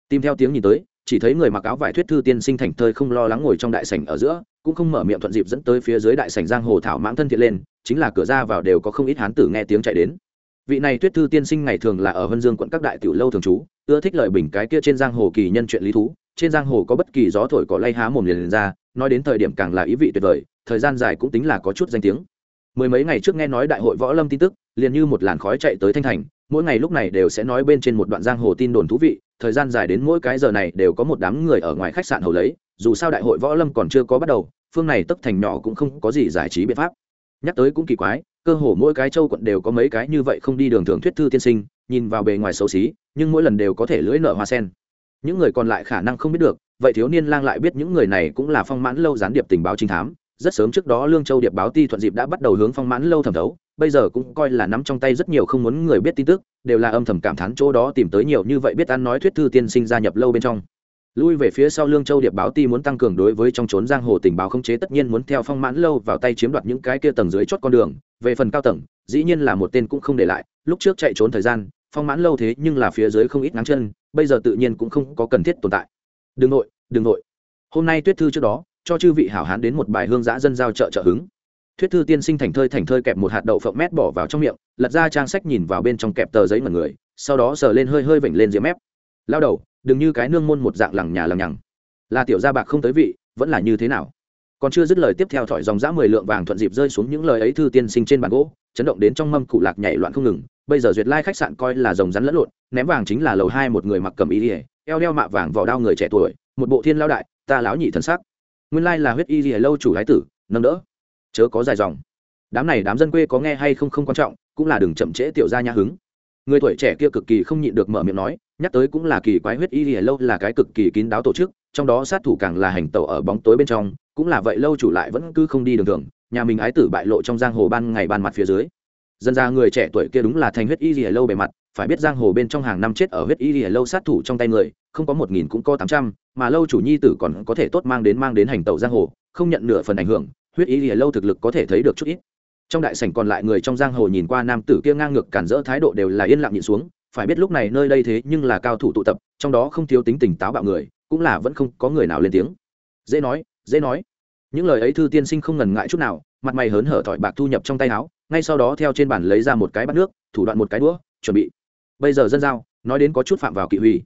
Tìm theo tiếng nhìn tới chỉ thấy người mặc áo vải thuyết thư tiên sinh thành thơi không lo lắng ngồi trong đại sảnh ở giữa cũng không mở miệng thuận dịp dẫn tới phía dưới đại sảnh giang hồ thảo mãng thân thiện lên chính là cửa ra vào đều có không ít hán tử nghe tiếng chạy đến. Vị này tuyết thư tiên sinh ngày thường là ở vân dương quận các đại tiểu lâu thường trú ưa thích lời bình cái kia trên giang hồ kỳ nhân chuyện lý thú trên giang hồ có bất kỳ gió thổi cỏ lay há mồm liền, liền ra nói đến thời điểm càng là ý vị tuyệt vời thời gian dài cũng tính là có chút danh tiếng. Mười mấy ngày trước nghe nói đại hội võ lâm tin tức liền như một làn khói chạy tới thanh thành mỗi ngày lúc này đều sẽ nói bên trên một đoạn giang hồ tin đồn thú vị thời gian dài đến mỗi cái giờ này đều có một đám người ở ngoài khách sạn hầu lấy, dù sao đại hội võ lâm còn chưa có bắt đầu, phương này tấp thành nhỏ cũng không có gì giải trí biện pháp. Nhắc tới cũng kỳ quái, cơ hồ mỗi cái châu quận đều có mấy cái như vậy không đi đường thường thuyết thư tiên sinh, nhìn vào bề ngoài xấu xí, nhưng mỗi lần đều có thể lưỡi nợ hoa sen. Những người còn lại khả năng không biết được, vậy thiếu niên lang lại biết những người này cũng là phong mãn lâu gián điệp tình báo trinh thám rất sớm trước đó lương châu điệp báo ti thuận dịp đã bắt đầu hướng phong mãn lâu thẩm thấu, bây giờ cũng coi là nắm trong tay rất nhiều không muốn người biết tin tức, đều là âm thầm cảm thán chỗ đó tìm tới nhiều như vậy biết ăn nói thuyết thư tiên sinh gia nhập lâu bên trong. Lui về phía sau lương châu điệp báo ti muốn tăng cường đối với trong trốn giang hồ tình báo không chế tất nhiên muốn theo phong mãn lâu vào tay chiếm đoạt những cái kia tầng dưới chót con đường, về phần cao tầng, dĩ nhiên là một tên cũng không để lại, lúc trước chạy trốn thời gian, phong mãn lâu thế nhưng là phía dưới không ít ngắn chân, bây giờ tự nhiên cũng không có cần thiết tồn tại. Đừng nội đừng nội. Hôm nay tuyết thư trước đó cho chư vị hảo hán đến một bài hương giã dân giao trợ trợ hứng. Thuyết thư tiên sinh thành thơi thành thơi kẹp một hạt đậu phộng mét bỏ vào trong miệng, lật ra trang sách nhìn vào bên trong kẹp tờ giấy mật người, sau đó sờ lên hơi hơi vểnh lên diễm mép. Lao đầu, đừng như cái nương môn một dạng lằng nhà lằng nhằng. Là tiểu gia bạc không tới vị, vẫn là như thế nào? Còn chưa dứt lời tiếp theo thỏi dòng dã mười lượng vàng thuận dịp rơi xuống những lời ấy thư tiên sinh trên bàn gỗ, chấn động đến trong mâm cụ lạc nhảy loạn không ngừng. Bây giờ duyệt lai khách sạn coi là rồng rắn lẫn lộn, ném vàng chính là lầu hai một người mặc cầm y ỉa eo đeo mạ vàng vỏ đao người trẻ tuổi, một bộ thiên lao đại, ta lão nhị thần sắc nguyên lai là huyết y gì lâu chủ thái tử, nâng đỡ. Chớ có dài dòng. Đám này đám dân quê có nghe hay không không quan trọng, cũng là đừng chậm trễ tiểu gia nhã hứng. Người tuổi trẻ kia cực kỳ không nhịn được mở miệng nói, nhắc tới cũng là kỳ quái huyết y lìa lâu là cái cực kỳ kín đáo tổ chức, trong đó sát thủ càng là hành tẩu ở bóng tối bên trong, cũng là vậy lâu chủ lại vẫn cứ không đi đường thường, nhà mình ái tử bại lộ trong giang hồ ban ngày ban mặt phía dưới. Dân ra người trẻ tuổi kia đúng là thành huyết y lìa lâu bề mặt, phải biết giang hồ bên trong hàng năm chết ở huyết y lìa lâu sát thủ trong tay người không có một nghìn cũng có tám trăm, mà lâu chủ nhi tử còn có thể tốt mang đến mang đến hành tẩu giang hồ, không nhận nửa phần ảnh hưởng, huyết ý lìa lâu thực lực có thể thấy được chút ít. Trong đại sảnh còn lại người trong giang hồ nhìn qua nam tử kia ngang ngược cản rỡ thái độ đều là yên lặng nhìn xuống, phải biết lúc này nơi đây thế nhưng là cao thủ tụ tập, trong đó không thiếu tính tình táo bạo người, cũng là vẫn không có người nào lên tiếng. Dễ nói dễ nói. Những lời ấy thư tiên sinh không ngần ngại chút nào, mặt mày hớn hở thỏi bạc thu nhập trong tay áo, ngay sau đó theo trên bàn lấy ra một cái bát nước, thủ đoạn một cái đũa, chuẩn bị. Bây giờ dân giao, nói đến có chút phạm vào kỵ hủy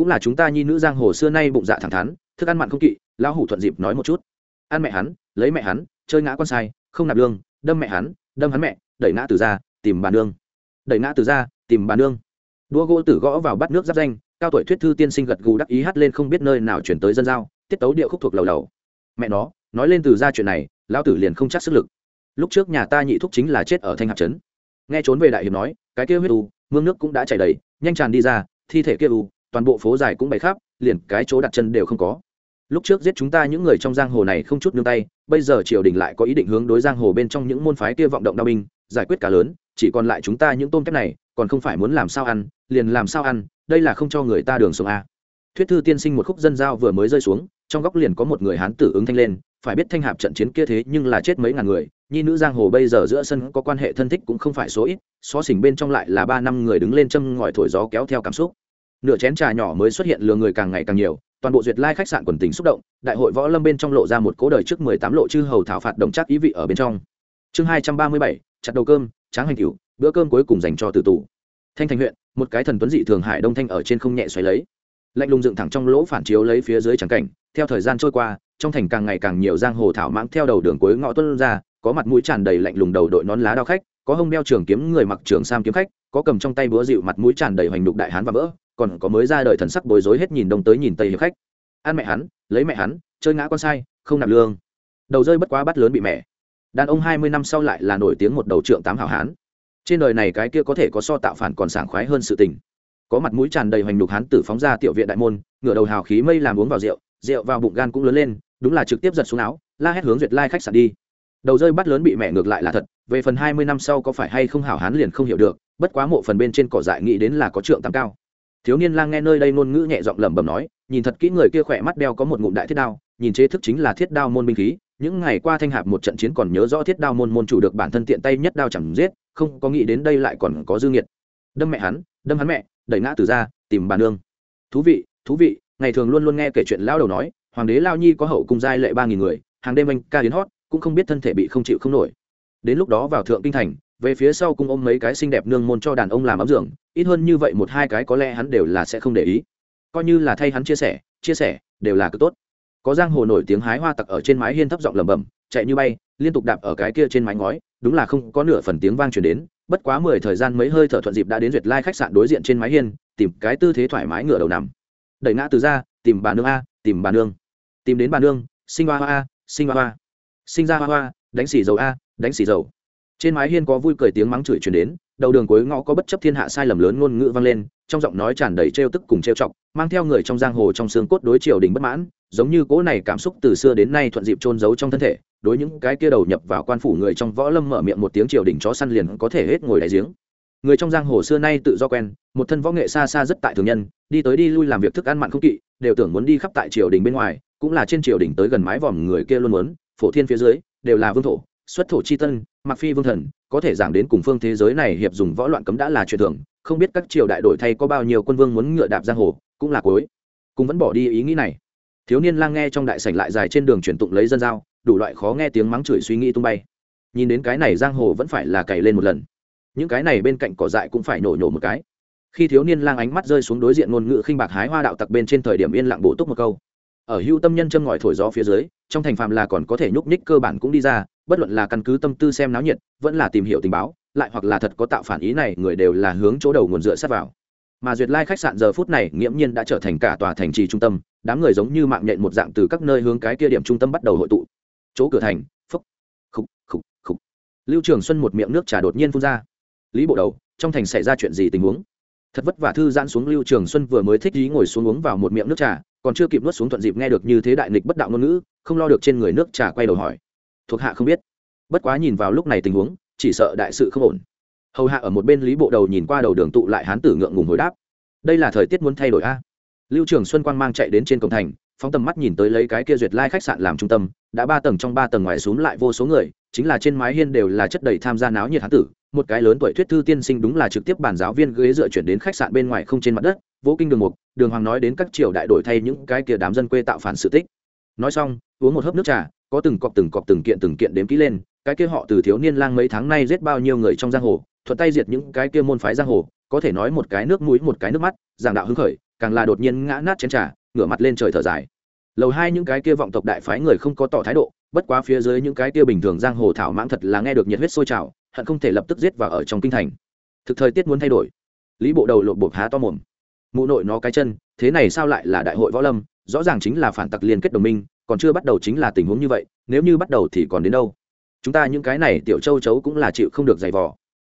cũng là chúng ta nhi nữ giang hồ xưa nay bụng dạ thẳng thắn, thức ăn mặn không kỵ, lão hủ thuận dịp nói một chút. Ăn mẹ hắn, lấy mẹ hắn, chơi ngã con sai, không nạp lương, đâm mẹ hắn, đâm hắn mẹ, đẩy ngã từ ra, tìm bà nương. Đẩy ngã từ ra, tìm bà nương. Đua gỗ tử gõ vào bát nước giáp danh, cao tuổi thuyết thư tiên sinh gật gù đắc ý hát lên không biết nơi nào chuyển tới dân giao, tiết tấu điệu khúc thuộc lầu lầu. Mẹ nó, nói lên từ ra chuyện này, lão tử liền không chắc sức lực. Lúc trước nhà ta nhị thúc chính là chết ở thanh hạt trấn. Nghe trốn về đại hiệp nói, cái kia huyết u, mương nước cũng đã chảy đầy, nhanh tràn đi ra, thi thể kia u toàn bộ phố dài cũng bày khắp, liền cái chỗ đặt chân đều không có. Lúc trước giết chúng ta những người trong giang hồ này không chút nương tay, bây giờ triều đình lại có ý định hướng đối giang hồ bên trong những môn phái kia vọng động đao binh, giải quyết cả lớn, chỉ còn lại chúng ta những tôm kép này, còn không phải muốn làm sao ăn, liền làm sao ăn, đây là không cho người ta đường sống a thuyết thư tiên sinh một khúc dân giao vừa mới rơi xuống, trong góc liền có một người hán tử ứng thanh lên, phải biết thanh hạp trận chiến kia thế nhưng là chết mấy ngàn người, nhi nữ giang hồ bây giờ giữa sân có quan hệ thân thích cũng không phải số ít, xó xỉnh bên trong lại là ba năm người đứng lên châm ngòi thổi gió kéo theo cảm xúc nửa chén trà nhỏ mới xuất hiện lừa người càng ngày càng nhiều, toàn bộ duyệt lai khách sạn quần tình xúc động, đại hội võ lâm bên trong lộ ra một cố đời trước mười tám lộ chư hầu thảo phạt đồng chắc ý vị ở bên trong. Chương hai trăm ba mươi bảy, chặt đầu cơm, tráng hành cửu, bữa cơm cuối cùng dành cho tử tù. Thanh thành huyện, một cái thần tuấn dị thường hải đông thanh ở trên không nhẹ xoáy lấy. Lạnh lùng dựng thẳng trong lỗ phản chiếu lấy phía dưới trắng cảnh, theo thời gian trôi qua, trong thành càng ngày càng nhiều giang hồ thảo mãng theo đầu đường cuối ngõ tuân ra, có mặt mũi tràn đầy lạnh lùng đầu đội nón lá đao khách, có hông đeo trường kiếm người mặc trường sam kiếm khách, có cầm trong tay búa dịu mặt mũi tràn đầy hoành đục đại hán và vỡ còn có mới ra đời thần sắc bối rối hết nhìn đông tới nhìn tây hiệp khách. Ăn mẹ hắn, lấy mẹ hắn, chơi ngã con sai, không nạp lương. Đầu rơi bất quá bắt lớn bị mẹ. Đàn ông hai mươi năm sau lại là nổi tiếng một đầu trượng tám hảo hán. Trên đời này cái kia có thể có so tạo phản còn sảng khoái hơn sự tình. Có mặt mũi tràn đầy hoành đục hán tử phóng ra tiểu viện đại môn, ngửa đầu hào khí mây làm uống vào rượu rượu vào bụng gan cũng lớn lên, đúng là trực tiếp giật xuống áo, la hét hướng duyệt lai khách sạn đi. Đầu rơi bắt lớn bị mẹ ngược lại là thật, về phần hai mươi năm sau có phải hay không hảo hán liền không hiểu được, bất quá mộ phần bên trên cỏ dại nghĩ đến là có trượng tám cao thiếu niên lang nghe nơi đây ngôn ngữ nhẹ giọng lẩm bẩm nói, nhìn thật kỹ người kia khỏe mắt đeo có một ngụm đại thiết đao, nhìn chế thức chính là thiết đao môn binh khí, những ngày qua thanh hạp một trận chiến còn nhớ rõ thiết đao môn môn chủ được bản thân tiện tay nhất đao chẳng giết, không có nghĩ đến đây lại còn có dư nghiệt. Đâm mẹ hắn, đâm hắn mẹ, đẩy ngã từ ra, tìm bà nương. Thú vị thú vị, ngày thường luôn luôn nghe kể chuyện lao đầu nói, hoàng đế lao nhi có hậu cung giai lệ ba nghìn người, hàng đêm anh ca đến hót, cũng không biết thân thể bị không chịu không nổi. Đến lúc đó vào thượng kinh thành về phía sau cung ôm mấy cái xinh đẹp nương môn cho đàn ông làm ấm dưỡng ít hơn như vậy một hai cái có lẽ hắn đều là sẽ không để ý. Coi như là thay hắn chia sẻ chia sẻ, đều là cực tốt. Có giang hồ nổi tiếng hái hoa tặc ở trên mái hiên thấp giọng lẩm bẩm, chạy như bay, liên tục đạp ở cái kia trên mái ngói, đúng là không có nửa phần tiếng vang truyền đến, bất quá mười thời gian mấy hơi thở thuận dịp đã đến duyệt lai khách sạn đối diện trên mái hiên, tìm cái tư thế thoải mái ngửa đầu nằm. Đẩy ngã từ ra, tìm bà nương a, tìm bà nương. Tìm đến bà nương, sinh hoa hoa a, sinh hoa hoa. Sinh ra hoa hoa, đánh xì dầu a, đánh xì dầu trên mái hiên có vui cười tiếng mắng chửi truyền đến, đầu đường cuối ngõ có bất chấp thiên hạ sai lầm lớn ngôn ngữ vang lên, trong giọng nói tràn đầy trêu tức cùng trêu chọc, mang theo người trong giang hồ trong xương cốt đối triều đình bất mãn, giống như cỗ này cảm xúc từ xưa đến nay thuận dịp trôn giấu trong thân thể, đối những cái kia đầu nhập vào quan phủ người trong võ lâm mở miệng một tiếng triều đình chó săn liền có thể hết ngồi đại giếng. Người trong giang hồ xưa nay tự do quen, một thân võ nghệ xa xa rất tại thường nhân, đi tới đi lui làm việc thức ăn mặn không kỵ, đều tưởng muốn đi khắp tại triều đình bên ngoài, cũng là trên triều đình tới gần mái vòm người kia luôn muốn, phổ thiên phía dưới, đều là vương thổ xuất thổ chi tân, mặc phi vương thần, có thể giảng đến cùng phương thế giới này hiệp dùng võ loạn cấm đã là chuyện thường, không biết các triều đại đổi thay có bao nhiêu quân vương muốn ngựa đạp giang hồ, cũng là cuối. Cũng vẫn bỏ đi ý nghĩ này. Thiếu niên lang nghe trong đại sảnh lại dài trên đường chuyển tụng lấy dân giao, đủ loại khó nghe tiếng mắng chửi suy nghĩ tung bay. Nhìn đến cái này giang hồ vẫn phải là cày lên một lần. Những cái này bên cạnh cỏ dại cũng phải nổ nhổ một cái. Khi thiếu niên lang ánh mắt rơi xuống đối diện ngôn ngữ khinh bạc hái hoa đạo tặc bên trên thời điểm yên lặng bổ túc một câu. Ở hưu tâm nhân châm ngòi thổi gió phía dưới, trong thành phàm là còn có thể nhúc nhích cơ bản cũng đi ra bất luận là căn cứ tâm tư xem náo nhiệt, vẫn là tìm hiểu tình báo, lại hoặc là thật có tạo phản ý này, người đều là hướng chỗ đầu nguồn dựa sát vào. Mà duyệt lai khách sạn giờ phút này nghiễm nhiên đã trở thành cả tòa thành trì trung tâm, đám người giống như mạng nhện một dạng từ các nơi hướng cái kia điểm trung tâm bắt đầu hội tụ. Chỗ cửa thành, phúc, khục khục khục. Lưu trường xuân một miệng nước trà đột nhiên phun ra. Lý bộ đầu, trong thành xảy ra chuyện gì tình huống? Thật vất vả thư giãn xuống lưu trường xuân vừa mới thích ý ngồi xuống uống vào một miệng nước trà, còn chưa kịp nuốt xuống thuận dịp nghe được như thế đại nghịch bất đạo ngôn ngữ, không lo được trên người nước trà quay đầu hỏi thuộc hạ không biết. Bất quá nhìn vào lúc này tình huống, chỉ sợ đại sự không ổn. Hầu hạ ở một bên lý bộ đầu nhìn qua đầu đường tụ lại hán tử ngượng ngùng hồi đáp. Đây là thời tiết muốn thay đổi a. Lưu trường xuân quang mang chạy đến trên cổng thành, phóng tầm mắt nhìn tới lấy cái kia duyệt lai khách sạn làm trung tâm, đã ba tầng trong ba tầng ngoài xuống lại vô số người, chính là trên mái hiên đều là chất đầy tham gia náo nhiệt hán tử. Một cái lớn tuổi thuyết thư tiên sinh đúng là trực tiếp bàn giáo viên ghế dựa chuyển đến khách sạn bên ngoài không trên mặt đất, vỗ kinh đường mục, đường hoàng nói đến các triều đại đổi thay những cái kia đám dân quê tạo phản sự tích. Nói xong, uống một hớp nước trà có từng cọp từng cọp từng kiện từng kiện đếm kỹ lên, cái kia họ từ thiếu niên lang mấy tháng nay giết bao nhiêu người trong giang hồ, thuận tay diệt những cái kia môn phái giang hồ, có thể nói một cái nước mũi một cái nước mắt, giảng đạo hứng khởi, càng là đột nhiên ngã nát chén trà, ngửa mặt lên trời thở dài. Lầu hai những cái kia vọng tộc đại phái người không có tỏ thái độ, bất quá phía dưới những cái kia bình thường giang hồ thảo mãng thật là nghe được nhiệt huyết sôi trào, hận không thể lập tức giết vào ở trong kinh thành. Thực thời tiết muốn thay đổi. Lý bộ đầu lộp bột há to mồm. Mụ nội nó cái chân, thế này sao lại là đại hội võ lâm, rõ ràng chính là phản tặc liên kết đồng minh còn chưa bắt đầu chính là tình huống như vậy, nếu như bắt đầu thì còn đến đâu? Chúng ta những cái này tiểu châu chấu cũng là chịu không được giày vò.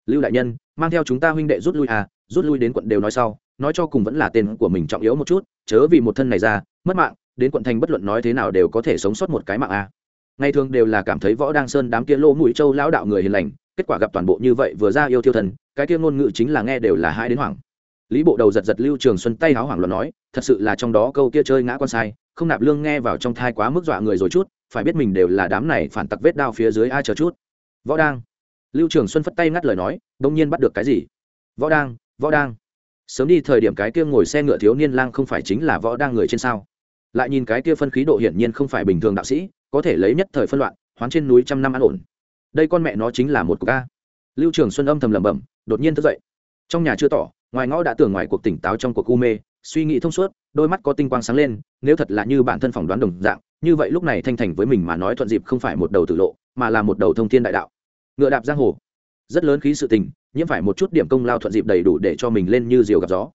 Lưu đại nhân, mang theo chúng ta huynh đệ rút lui à rút lui đến quận đều nói sau, nói cho cùng vẫn là tên của mình trọng yếu một chút, chớ vì một thân này ra, mất mạng, đến quận thành bất luận nói thế nào đều có thể sống sót một cái mạng à. ngày thường đều là cảm thấy võ đang sơn đám kia lô mũi châu lão đạo người hiền lành, kết quả gặp toàn bộ như vậy vừa ra yêu thiêu thần, cái kia ngôn ngữ chính là nghe đều là hai đến hoảng. Lý bộ đầu giật giật lưu trường xuân tay háo hoảng luận nói, thật sự là trong đó câu kia chơi ngã con sai không nạp lương nghe vào trong thai quá mức dọa người rồi chút, phải biết mình đều là đám này phản tặc vết đao phía dưới ai chờ chút. Võ đang. Lưu trường xuân phất tay ngắt lời nói, đông nhiên bắt được cái gì? Võ đang võ đang. Sớm đi thời điểm cái kia ngồi xe ngựa thiếu niên lang không phải chính là võ đang người trên sao? Lại nhìn cái kia phân khí độ hiển nhiên không phải bình thường đạo sĩ, có thể lấy nhất thời phân loạn, hoán trên núi trăm năm an ổn. Đây con mẹ nó chính là một cuộc ca. Lưu trường xuân âm thầm lẩm bẩm, đột nhiên thức dậy. Trong nhà chưa tỏ, ngoài ngõ đã tưởng ngoài cuộc tỉnh táo trong cuộc u mê suy nghĩ thông suốt, đôi mắt có tinh quang sáng lên, nếu thật là như bản thân phỏng đoán đồng dạng, như vậy lúc này thanh thành với mình mà nói thuận dịp không phải một đầu tử lộ, mà là một đầu thông thiên đại đạo. Ngựa đạp giang hồ. Rất lớn khí sự tình, nhiễm phải một chút điểm công lao thuận dịp đầy đủ để cho mình lên như diều gặp gió.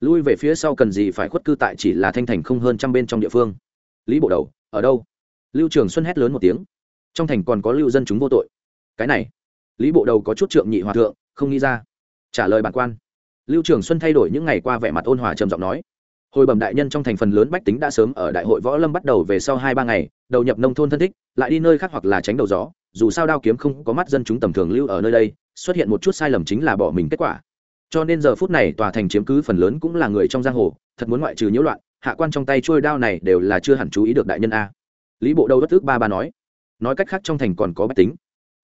Lui về phía sau cần gì phải khuất cư tại chỉ là thanh thành không hơn trăm bên trong địa phương. Lý bộ đầu, ở đâu? Lưu trường xuân hét lớn một tiếng. Trong thành còn có lưu dân chúng vô tội. Cái này. Lý bộ đầu có chút trượng nhị hòa thượng, không nghĩ ra. Trả lời bản quan lưu trường xuân thay đổi những ngày qua vẻ mặt ôn hòa trầm giọng nói. Hồi bẩm đại nhân trong thành phần lớn bách tính đã sớm ở đại hội võ lâm bắt đầu về sau hai ba ngày, đầu nhập nông thôn thân thích, lại đi nơi khác hoặc là tránh đầu gió. Dù sao đao kiếm không có mắt dân chúng tầm thường lưu ở nơi đây, xuất hiện một chút sai lầm chính là bỏ mình kết quả. Cho nên giờ phút này tòa thành chiếm cứ phần lớn cũng là người trong giang hồ, thật muốn ngoại trừ nhiễu loạn, hạ quan trong tay trôi đao này đều là chưa hẳn chú ý được đại nhân a. Lý bộ Đầu đất ước ba ba nói. Nói cách khác trong thành còn có bách tính.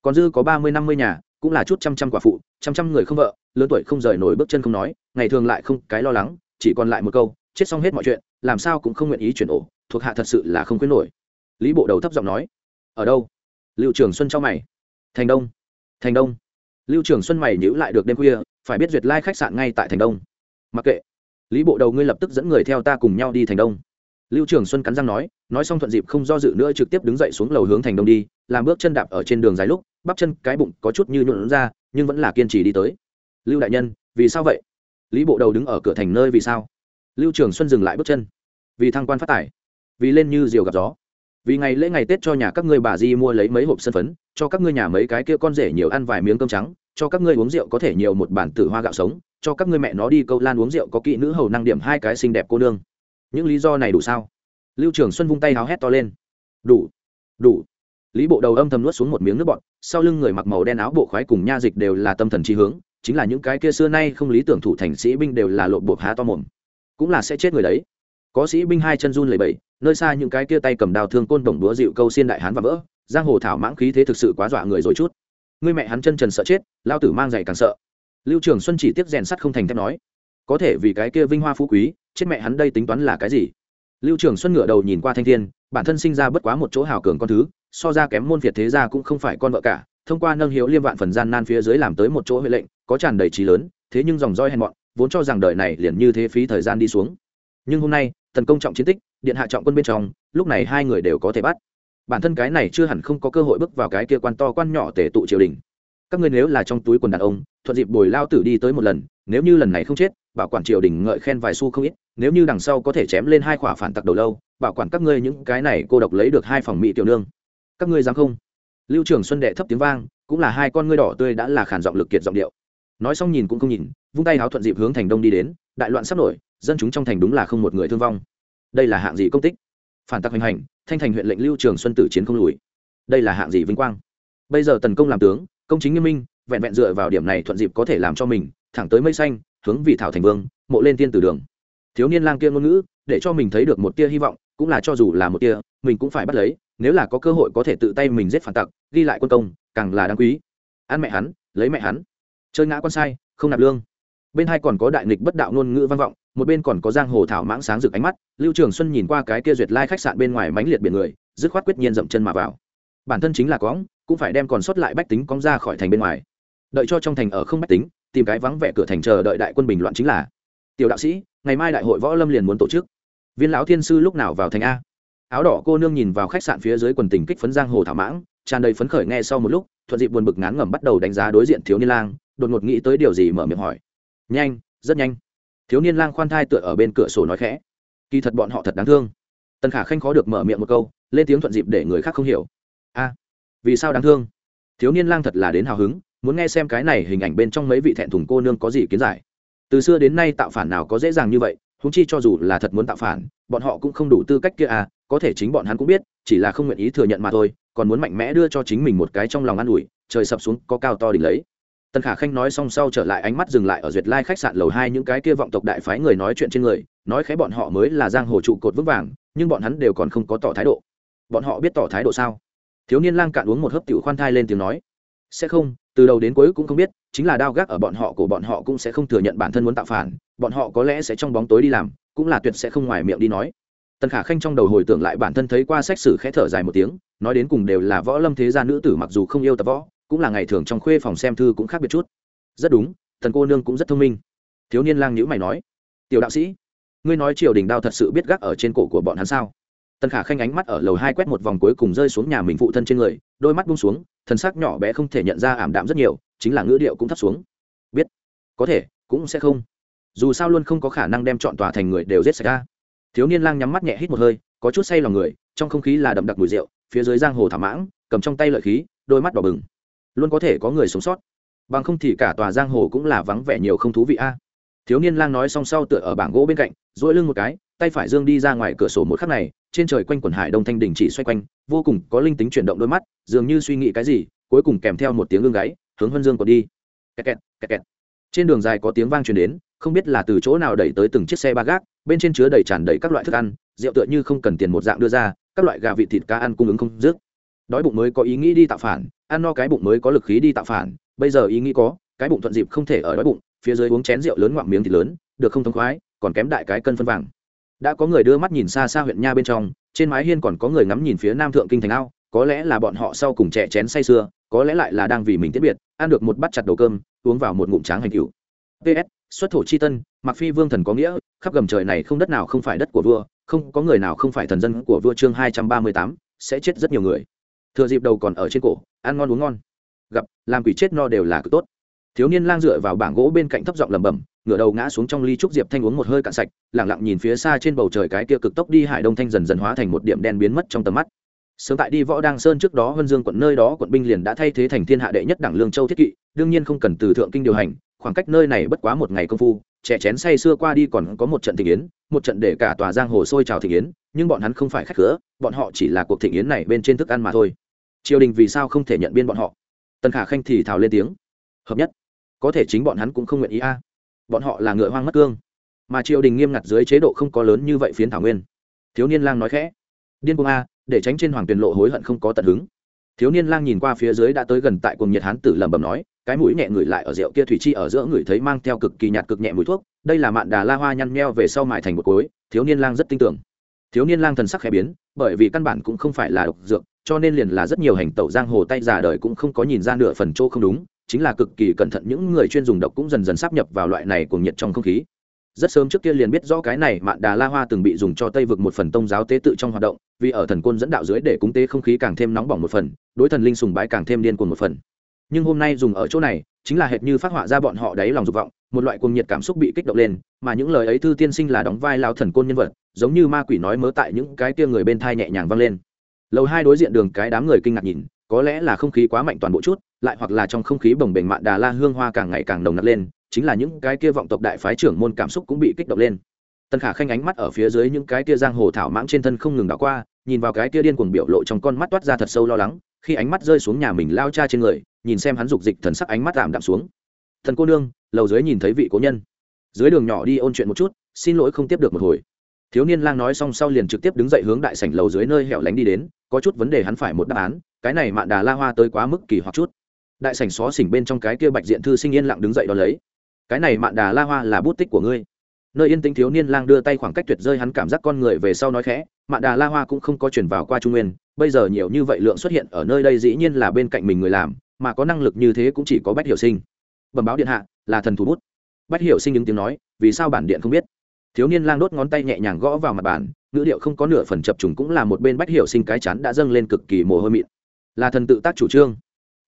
Còn dư có ba mươi năm mươi nhà, cũng là chút trăm trăm quả phụ, trăm trăm người không vợ lớn tuổi không rời nổi bước chân không nói, ngày thường lại không cái lo lắng, chỉ còn lại một câu, chết xong hết mọi chuyện, làm sao cũng không nguyện ý chuyển ổ, thuộc hạ thật sự là không khuyến nổi. Lý bộ đầu thấp giọng nói, ở đâu? Lưu trường xuân cho mày, thành đông thành đông. Lưu trường xuân mày nhữ lại được đêm khuya, phải biết duyệt lai khách sạn ngay tại thành đông. Mặc kệ. Lý bộ đầu ngươi lập tức dẫn người theo ta cùng nhau đi thành đông. Lưu trường xuân cắn răng nói nói xong thuận dịp không do dự nữa trực tiếp đứng dậy xuống lầu hướng thành đông đi, làm bước chân đạp ở trên đường dài lúc, bắp chân cái bụng có chút như nhuộn ra, nhưng vẫn là kiên trì đi tới lưu đại nhân, vì sao vậy? Lý bộ đầu đứng ở cửa thành nơi vì sao? Lưu trường xuân dừng lại bước chân. Vì thăng quan phát tài, vì lên như diều gặp gió. Vì ngày lễ ngày tết cho nhà các ngươi bà di mua lấy mấy hộp sân phấn, cho các ngươi nhà mấy cái kia con rể nhiều ăn vài miếng cơm trắng, cho các ngươi uống rượu có thể nhiều một bản tử hoa gạo sống, cho các ngươi mẹ nó đi câu lan uống rượu có kỹ nữ hầu năng điểm hai cái xinh đẹp cô nương. Những lý do này đủ sao? Lưu trường xuân vung tay háo hét to lên. Đủ đủ. Lý bộ đầu âm thầm nuốt xuống một miếng nước bọt, sau lưng người mặc màu đen áo bộ khoái cùng nha dịch đều là tâm thần trí hướng chính là những cái kia xưa nay không lý tưởng thủ thành sĩ binh đều là lộn buộc há to mồm. Cũng là sẽ chết người đấy. Có sĩ binh hai chân run lầy bẫy nơi xa những cái kia tay cầm đào thương côn đồng đúa dịu câu xiên đại hán và vỡ, giang hồ thảo mãng khí thế thực sự quá dọa người rồi chút. Người mẹ hắn chân trần sợ chết, lao tử mang giày càng sợ. Lưu trường xuân chỉ tiếp rèn sắt không thành thép nói. Có thể vì cái kia vinh hoa phú quý, chết mẹ hắn đây tính toán là cái gì? Lưu trường xuân ngửa đầu nhìn qua thanh thiên, bản thân sinh ra bất quá một chỗ hào cường con thứ, so ra kém môn việt thế gia cũng không phải con vợ cả, thông qua nâng hiếu liêm vạn phần gian nan phía dưới làm tới một chỗ huệ lệnh có tràn đầy trí lớn, thế nhưng dòng roi hèn mọn, vốn cho rằng đời này liền như thế phí thời gian đi xuống. Nhưng hôm nay tần công trọng chiến tích, điện hạ trọng quân bên trong, lúc này hai người đều có thể bắt. Bản thân cái này chưa hẳn không có cơ hội bước vào cái kia quan to quan nhỏ tể tụ triều đình. Các ngươi nếu là trong túi quần đàn ông, thuận dịp bồi lao tử đi tới một lần, nếu như lần này không chết, bảo quản triều đình ngợi khen vài xu không ít, nếu như đằng sau có thể chém lên hai khỏa phản tặc đầu lâu, bảo quản các ngươi những cái này cô độc lấy được hai phòng mỹ tiểu nương. Các ngươi dám không? Lưu trường xuân đệ thấp tiếng vang, cũng là hai con ngươi đỏ tươi đã là khản giọng lực kiệt giọng điệu nói xong nhìn cũng không nhìn, vung tay háo thuận dịp hướng thành đông đi đến, đại loạn sắp nổi, dân chúng trong thành đúng là không một người thương vong. Đây là hạng gì công tích? Phản tặc hoành hành, thanh thành huyện lệnh lưu trường xuân tử chiến không lùi. Đây là hạng gì vinh quang? Bây giờ tần công làm tướng, công chính nghiêm minh, vẹn vẹn dựa vào điểm này thuận dịp có thể làm cho mình, thẳng tới mây xanh, hướng vị thảo thành vương, mộ lên tiên tử đường. Thiếu niên lang kia ngôn ngữ, để cho mình thấy được một tia hy vọng, cũng là cho dù là một tia, mình cũng phải bắt lấy, nếu là có cơ hội có thể tự tay mình giết phản tặc, ghi lại quân công, càng là đáng quý. Ăn mẹ hắn, lấy mẹ hắn chơi ngã con sai, không nạp lương. Bên hai còn có đại nghịch bất đạo ngôn ngữ vang vọng, một bên còn có giang hồ thảo mãng sáng rực ánh mắt, lưu trường xuân nhìn qua cái kia duyệt lai khách sạn bên ngoài mánh liệt biển người, dứt khoát quyết nhiên dậm chân mà vào. Bản thân chính là cóng cũng phải đem còn sót lại bách tính cóng ra khỏi thành bên ngoài. Đợi cho trong thành ở không bách tính, tìm cái vắng vẻ cửa thành chờ đợi đại quân bình loạn chính là. Tiểu đạo sĩ, ngày mai đại hội võ lâm liền muốn tổ chức. Viên lão thiên sư lúc nào vào thành a? Áo đỏ cô nương nhìn vào khách sạn phía dưới quần tình kích phấn giang hồ thảo mãng, tràn đầy phấn khởi nghe sau một lúc, thuận dịp buồn bực ngán ngẩm bắt đầu đánh giá đối diện thiếu niên lang đột ngột nghĩ tới điều gì mở miệng hỏi. Nhanh, rất nhanh. Thiếu niên lang khoan thai tựa ở bên cửa sổ nói khẽ. Kỳ thật bọn họ thật đáng thương. Tần khả khanh khó được mở miệng một câu, lên tiếng thuận dịp để người khác không hiểu. A, vì sao đáng thương? Thiếu niên lang thật là đến hào hứng, muốn nghe xem cái này hình ảnh bên trong mấy vị thẹn thùng cô nương có gì kiến giải. Từ xưa đến nay tạo phản nào có dễ dàng như vậy húng chi cho dù là thật muốn tạo phản, bọn họ cũng không đủ tư cách kia à có thể chính bọn hắn cũng biết, chỉ là không nguyện ý thừa nhận mà thôi, còn muốn mạnh mẽ đưa cho chính mình một cái trong lòng an ủi, trời sập xuống có cao to đỉnh lấy tần khả khanh nói xong sau trở lại ánh mắt dừng lại ở duyệt lai khách sạn lầu hai những cái kia vọng tộc đại phái người nói chuyện trên người, nói khẽ bọn họ mới là giang hồ trụ cột vững vàng, nhưng bọn hắn đều còn không có tỏ thái độ. Bọn họ biết tỏ thái độ sao? Thiếu niên lang cạn uống một hớp tiểu khoan thai lên tiếng nói. Sẽ không, từ đầu đến cuối cũng không biết, chính là đao gác ở bọn họ của bọn họ cũng sẽ không thừa nhận bản thân muốn tạo phản, bọn họ có lẽ sẽ trong bóng tối đi làm, cũng là tuyệt sẽ không ngoài miệng đi nói. Tần khả khanh trong đầu hồi tưởng lại bản thân thấy qua sách sử khẽ thở dài một tiếng, nói đến cùng đều là võ lâm thế gia nữ tử mặc dù không yêu tập võ cũng là ngày thường trong khuê phòng xem thư cũng khác biệt chút. Rất đúng thần cô nương cũng rất thông minh. Thiếu niên lang nhữ mày nói, tiểu đạo sĩ, ngươi nói triều đình đao thật sự biết gác ở trên cổ của bọn hắn sao? Tần khả khanh ánh mắt ở lầu hai quét một vòng cuối cùng rơi xuống nhà mình phụ thân trên người, đôi mắt bung xuống, thần sắc nhỏ bé không thể nhận ra ảm đạm rất nhiều, chính là ngữ điệu cũng thấp xuống. Biết, có thể, cũng sẽ không. Dù sao luôn không có khả năng đem chọn tòa thành người đều giết sạch ra thiếu niên lang nhắm mắt nhẹ hít một hơi, có chút say lòng người, trong không khí là đậm đặc mùi rượu, phía dưới giang hồ thả mãng, cầm trong tay lợi khí, đôi mắt đỏ bừng luôn có thể có người sống sót. Bằng không thì cả tòa giang hồ cũng là vắng vẻ nhiều không thú vị a. À. Thiếu niên lang nói xong sau tựa ở bảng gỗ bên cạnh dỗi lưng một cái, tay phải dương đi ra ngoài cửa sổ một khắc này, trên trời quanh quần hải đông thanh đình chỉ xoay quanh, vô cùng có linh tính chuyển động đôi mắt, dường như suy nghĩ cái gì, cuối cùng kèm theo một tiếng gương gáy, hướng huân dương còn đi. Kẹt kẹt kẹt kẹt. trên đường dài có tiếng vang truyền đến, không biết là từ chỗ nào đẩy tới từng chiếc xe ba gác, bên trên chứa đầy tràn đầy các loại thức ăn, rượu tựa như không cần tiền một dạng đưa ra, các loại gà vịt thịt cá ăn cung ứng không dứt đói bụng mới có ý nghĩ đi tạo phản, ăn no cái bụng mới có lực khí đi tạo phản. Bây giờ ý nghĩ có, cái bụng thuận dịp không thể ở đói bụng, phía dưới uống chén rượu lớn ngoạm miếng thịt lớn, được không thông khoái, còn kém đại cái cân phân vàng. Đã có người đưa mắt nhìn xa xa huyện nha bên trong, trên mái hiên còn có người ngắm nhìn phía nam thượng kinh thành ao, có lẽ là bọn họ sau cùng trẻ chén say sưa, có lẽ lại là đang vì mình tiết biệt, ăn được một bát chặt đầu cơm, uống vào một ngụm tráng hành cựu ps xuất thổ chi tân mặc phi vương thần có nghĩa, khắp gầm trời này không đất nào không phải đất của vua, không có người nào không phải thần dân của vua chương hai trăm ba mươi tám, sẽ chết rất nhiều người thừa dịp đầu còn ở trên cổ, ăn ngon uống ngon. Gặp, làm quỷ chết no đều là cực tốt. Thiếu niên lang dựa vào bảng gỗ bên cạnh thấp giọng lẩm bẩm, ngửa đầu ngã xuống trong ly trúc diệp thanh uống một hơi cạn sạch lẳng lặng nhìn phía xa trên bầu trời cái kia cực tốc đi hải đông thanh dần dần hóa thành một điểm đen biến mất trong tầm mắt. Sớm tại đi võ đăng sơn trước đó vân dương quận nơi đó quận binh liền đã thay thế thành thiên hạ đệ nhất đảng lương châu thiết kỵ, đương nhiên không cần từ thượng kinh điều hành, khoảng cách nơi này bất quá một ngày công phu, trẻ chén say xưa qua đi còn có một trận thị yến, một trận để cả tòa giang hồ sôi trào thị yến nhưng bọn hắn không phải khách cửa bọn họ chỉ là cuộc thị yến này bên trên thức ăn mà thôi. Triều đình vì sao không thể nhận biên bọn họ? Tần khả khanh thì thào lên tiếng. Hợp nhất. Có thể chính bọn hắn cũng không nguyện ý a. Bọn họ là ngựa hoang mất cương. Mà triều đình nghiêm ngặt dưới chế độ không có lớn như vậy phiến thảo nguyên. Thiếu niên lang nói khẽ. Điên cuồng a, để tránh trên hoàng tuyền lộ hối hận không có tận hứng. Thiếu niên lang nhìn qua phía dưới đã tới gần tại cùng nhiệt hán tử lẩm bẩm nói, cái mũi nhẹ ngửi lại ở rượu kia thủy chi ở giữa người thấy mang theo cực kỳ nhạt cực nhẹ mùi thuốc, đây là mạn đà la hoa nhăn nheo về sau mại thành một cối, thiếu niên lang rất tin tưởng thiếu niên lang thần sắc khẽ biến, bởi vì căn bản cũng không phải là độc dược, cho nên liền là rất nhiều hành tẩu giang hồ tay già đời cũng không có nhìn ra nửa phần chỗ không đúng, chính là cực kỳ cẩn thận những người chuyên dùng độc cũng dần dần sắp nhập vào loại này cuồng nhiệt trong không khí. Rất sớm trước kia liền biết rõ cái này mạn đà la hoa từng bị dùng cho tây vực một phần tông giáo tế tự trong hoạt động, vì ở thần quân dẫn đạo dưới để cúng tế không khí càng thêm nóng bỏng một phần, đối thần linh sùng bái càng thêm điên cuồng một phần. Nhưng hôm nay dùng ở chỗ này, chính là hệt như phát họa ra bọn họ đáy lòng dục vọng, một loại cuồng nhiệt cảm xúc bị kích động lên, mà những lời ấy thư tiên sinh là đóng vai lao thần côn nhân vật giống như ma quỷ nói mớ tại những cái kia người bên thai nhẹ nhàng vang lên. Lầu hai đối diện đường cái đám người kinh ngạc nhìn, có lẽ là không khí quá mạnh toàn bộ chút, lại hoặc là trong không khí bồng bềnh mạn đà la hương hoa càng ngày càng nồng nặc lên, chính là những cái kia vọng tộc đại phái trưởng môn cảm xúc cũng bị kích động lên. Tân khả khanh ánh mắt ở phía dưới những cái kia giang hồ thảo mãng trên thân không ngừng đảo qua, nhìn vào cái kia điên cuồng biểu lộ trong con mắt toát ra thật sâu lo lắng, khi ánh mắt rơi xuống nhà mình lao cha trên người, nhìn xem hắn dục dịch thần sắc ánh mắt tạm đạm xuống. Thần cô nương, lầu dưới nhìn thấy vị cố nhân. Dưới đường nhỏ đi ôn chuyện một chút, xin lỗi không tiếp được một hồi thiếu niên lang nói xong sau liền trực tiếp đứng dậy hướng đại sảnh lầu dưới nơi hẻo lánh đi đến, có chút vấn đề hắn phải một đáp án, cái này mạn đà la hoa tới quá mức kỳ hoặc chút. Đại sảnh xó xỉnh bên trong cái kia bạch diện thư sinh yên lặng đứng dậy đ ó lấy. Cái này mạn đà la hoa là bút tích của ngươi. Nơi yên tĩnh thiếu niên lang đưa tay khoảng cách tuyệt rơi hắn cảm giác con người về sau nói khẽ, mạn đà la hoa cũng không có chuyển vào qua trung nguyên, bây giờ nhiều như vậy lượng xuất hiện ở nơi đây dĩ nhiên là bên cạnh mình người làm, mà có năng lực như thế cũng chỉ có bách hiểu sinh. Bẩm báo điện hạ, là thần thủ bút. Bách hiểu sinh những tiếng nói, vì sao bản điện không biết? Thiếu niên lang đốt ngón tay nhẹ nhàng gõ vào mặt bàn, ngữ điệu không có nửa phần chập trùng cũng là một bên bách hiểu sinh cái chắn đã dâng lên cực kỳ mồ hôi mịn. Là thần tự tác chủ trương.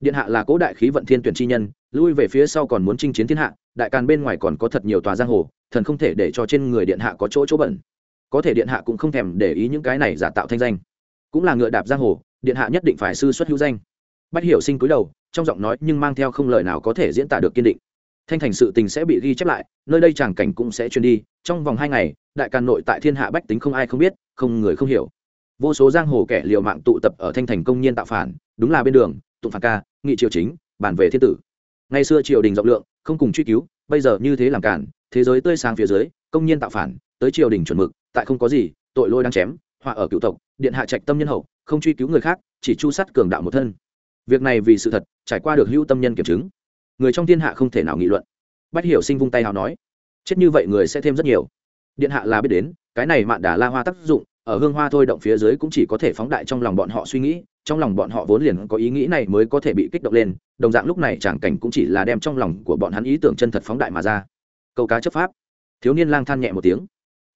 Điện hạ là cố đại khí vận thiên tuyển chi nhân, lui về phía sau còn muốn chinh chiến thiên hạ, đại càn bên ngoài còn có thật nhiều tòa giang hồ, thần không thể để cho trên người điện hạ có chỗ chỗ bẩn. Có thể điện hạ cũng không thèm để ý những cái này giả tạo thanh danh. Cũng là ngựa đạp giang hồ, điện hạ nhất định phải sư xuất hữu danh. Bách hiểu sinh cúi đầu, trong giọng nói nhưng mang theo không lời nào có thể diễn tả được kiên định thanh thành sự tình sẽ bị ghi chép lại, nơi đây tràng cảnh cũng sẽ truyền đi, trong vòng hai ngày, đại càn nội tại thiên hạ bách tính không ai không biết, không người không hiểu. Vô số giang hồ kẻ liều mạng tụ tập ở thanh thành công nhiên tạo phản, đúng là bên đường, tụng phản ca, nghị triều chính bản về thiên tử. Ngày xưa triều đình rộng lượng, không cùng truy cứu, bây giờ như thế làm cản, thế giới tươi sáng phía dưới, công nhiên tạo phản, tới triều đình chuẩn mực, tại không có gì, tội lôi đang chém, họa ở cựu tộc, điện hạ trạch tâm nhân hậu, không truy cứu người khác, chỉ chu sát cường đạo một thân. Việc này vì sự thật, trải qua được hữu tâm nhân kiểm chứng người trong thiên hạ không thể nào nghị luận. Bách hiểu sinh vung tay hào nói, chết như vậy người sẽ thêm rất nhiều. Điện hạ là biết đến, cái này mạn đà la hoa tác dụng, ở hương hoa thôi động phía dưới cũng chỉ có thể phóng đại trong lòng bọn họ suy nghĩ, trong lòng bọn họ vốn liền có ý nghĩ này mới có thể bị kích động lên, đồng dạng lúc này chẳng cảnh cũng chỉ là đem trong lòng của bọn hắn ý tưởng chân thật phóng đại mà ra. Câu cá chấp pháp. Thiếu niên lang than nhẹ một tiếng,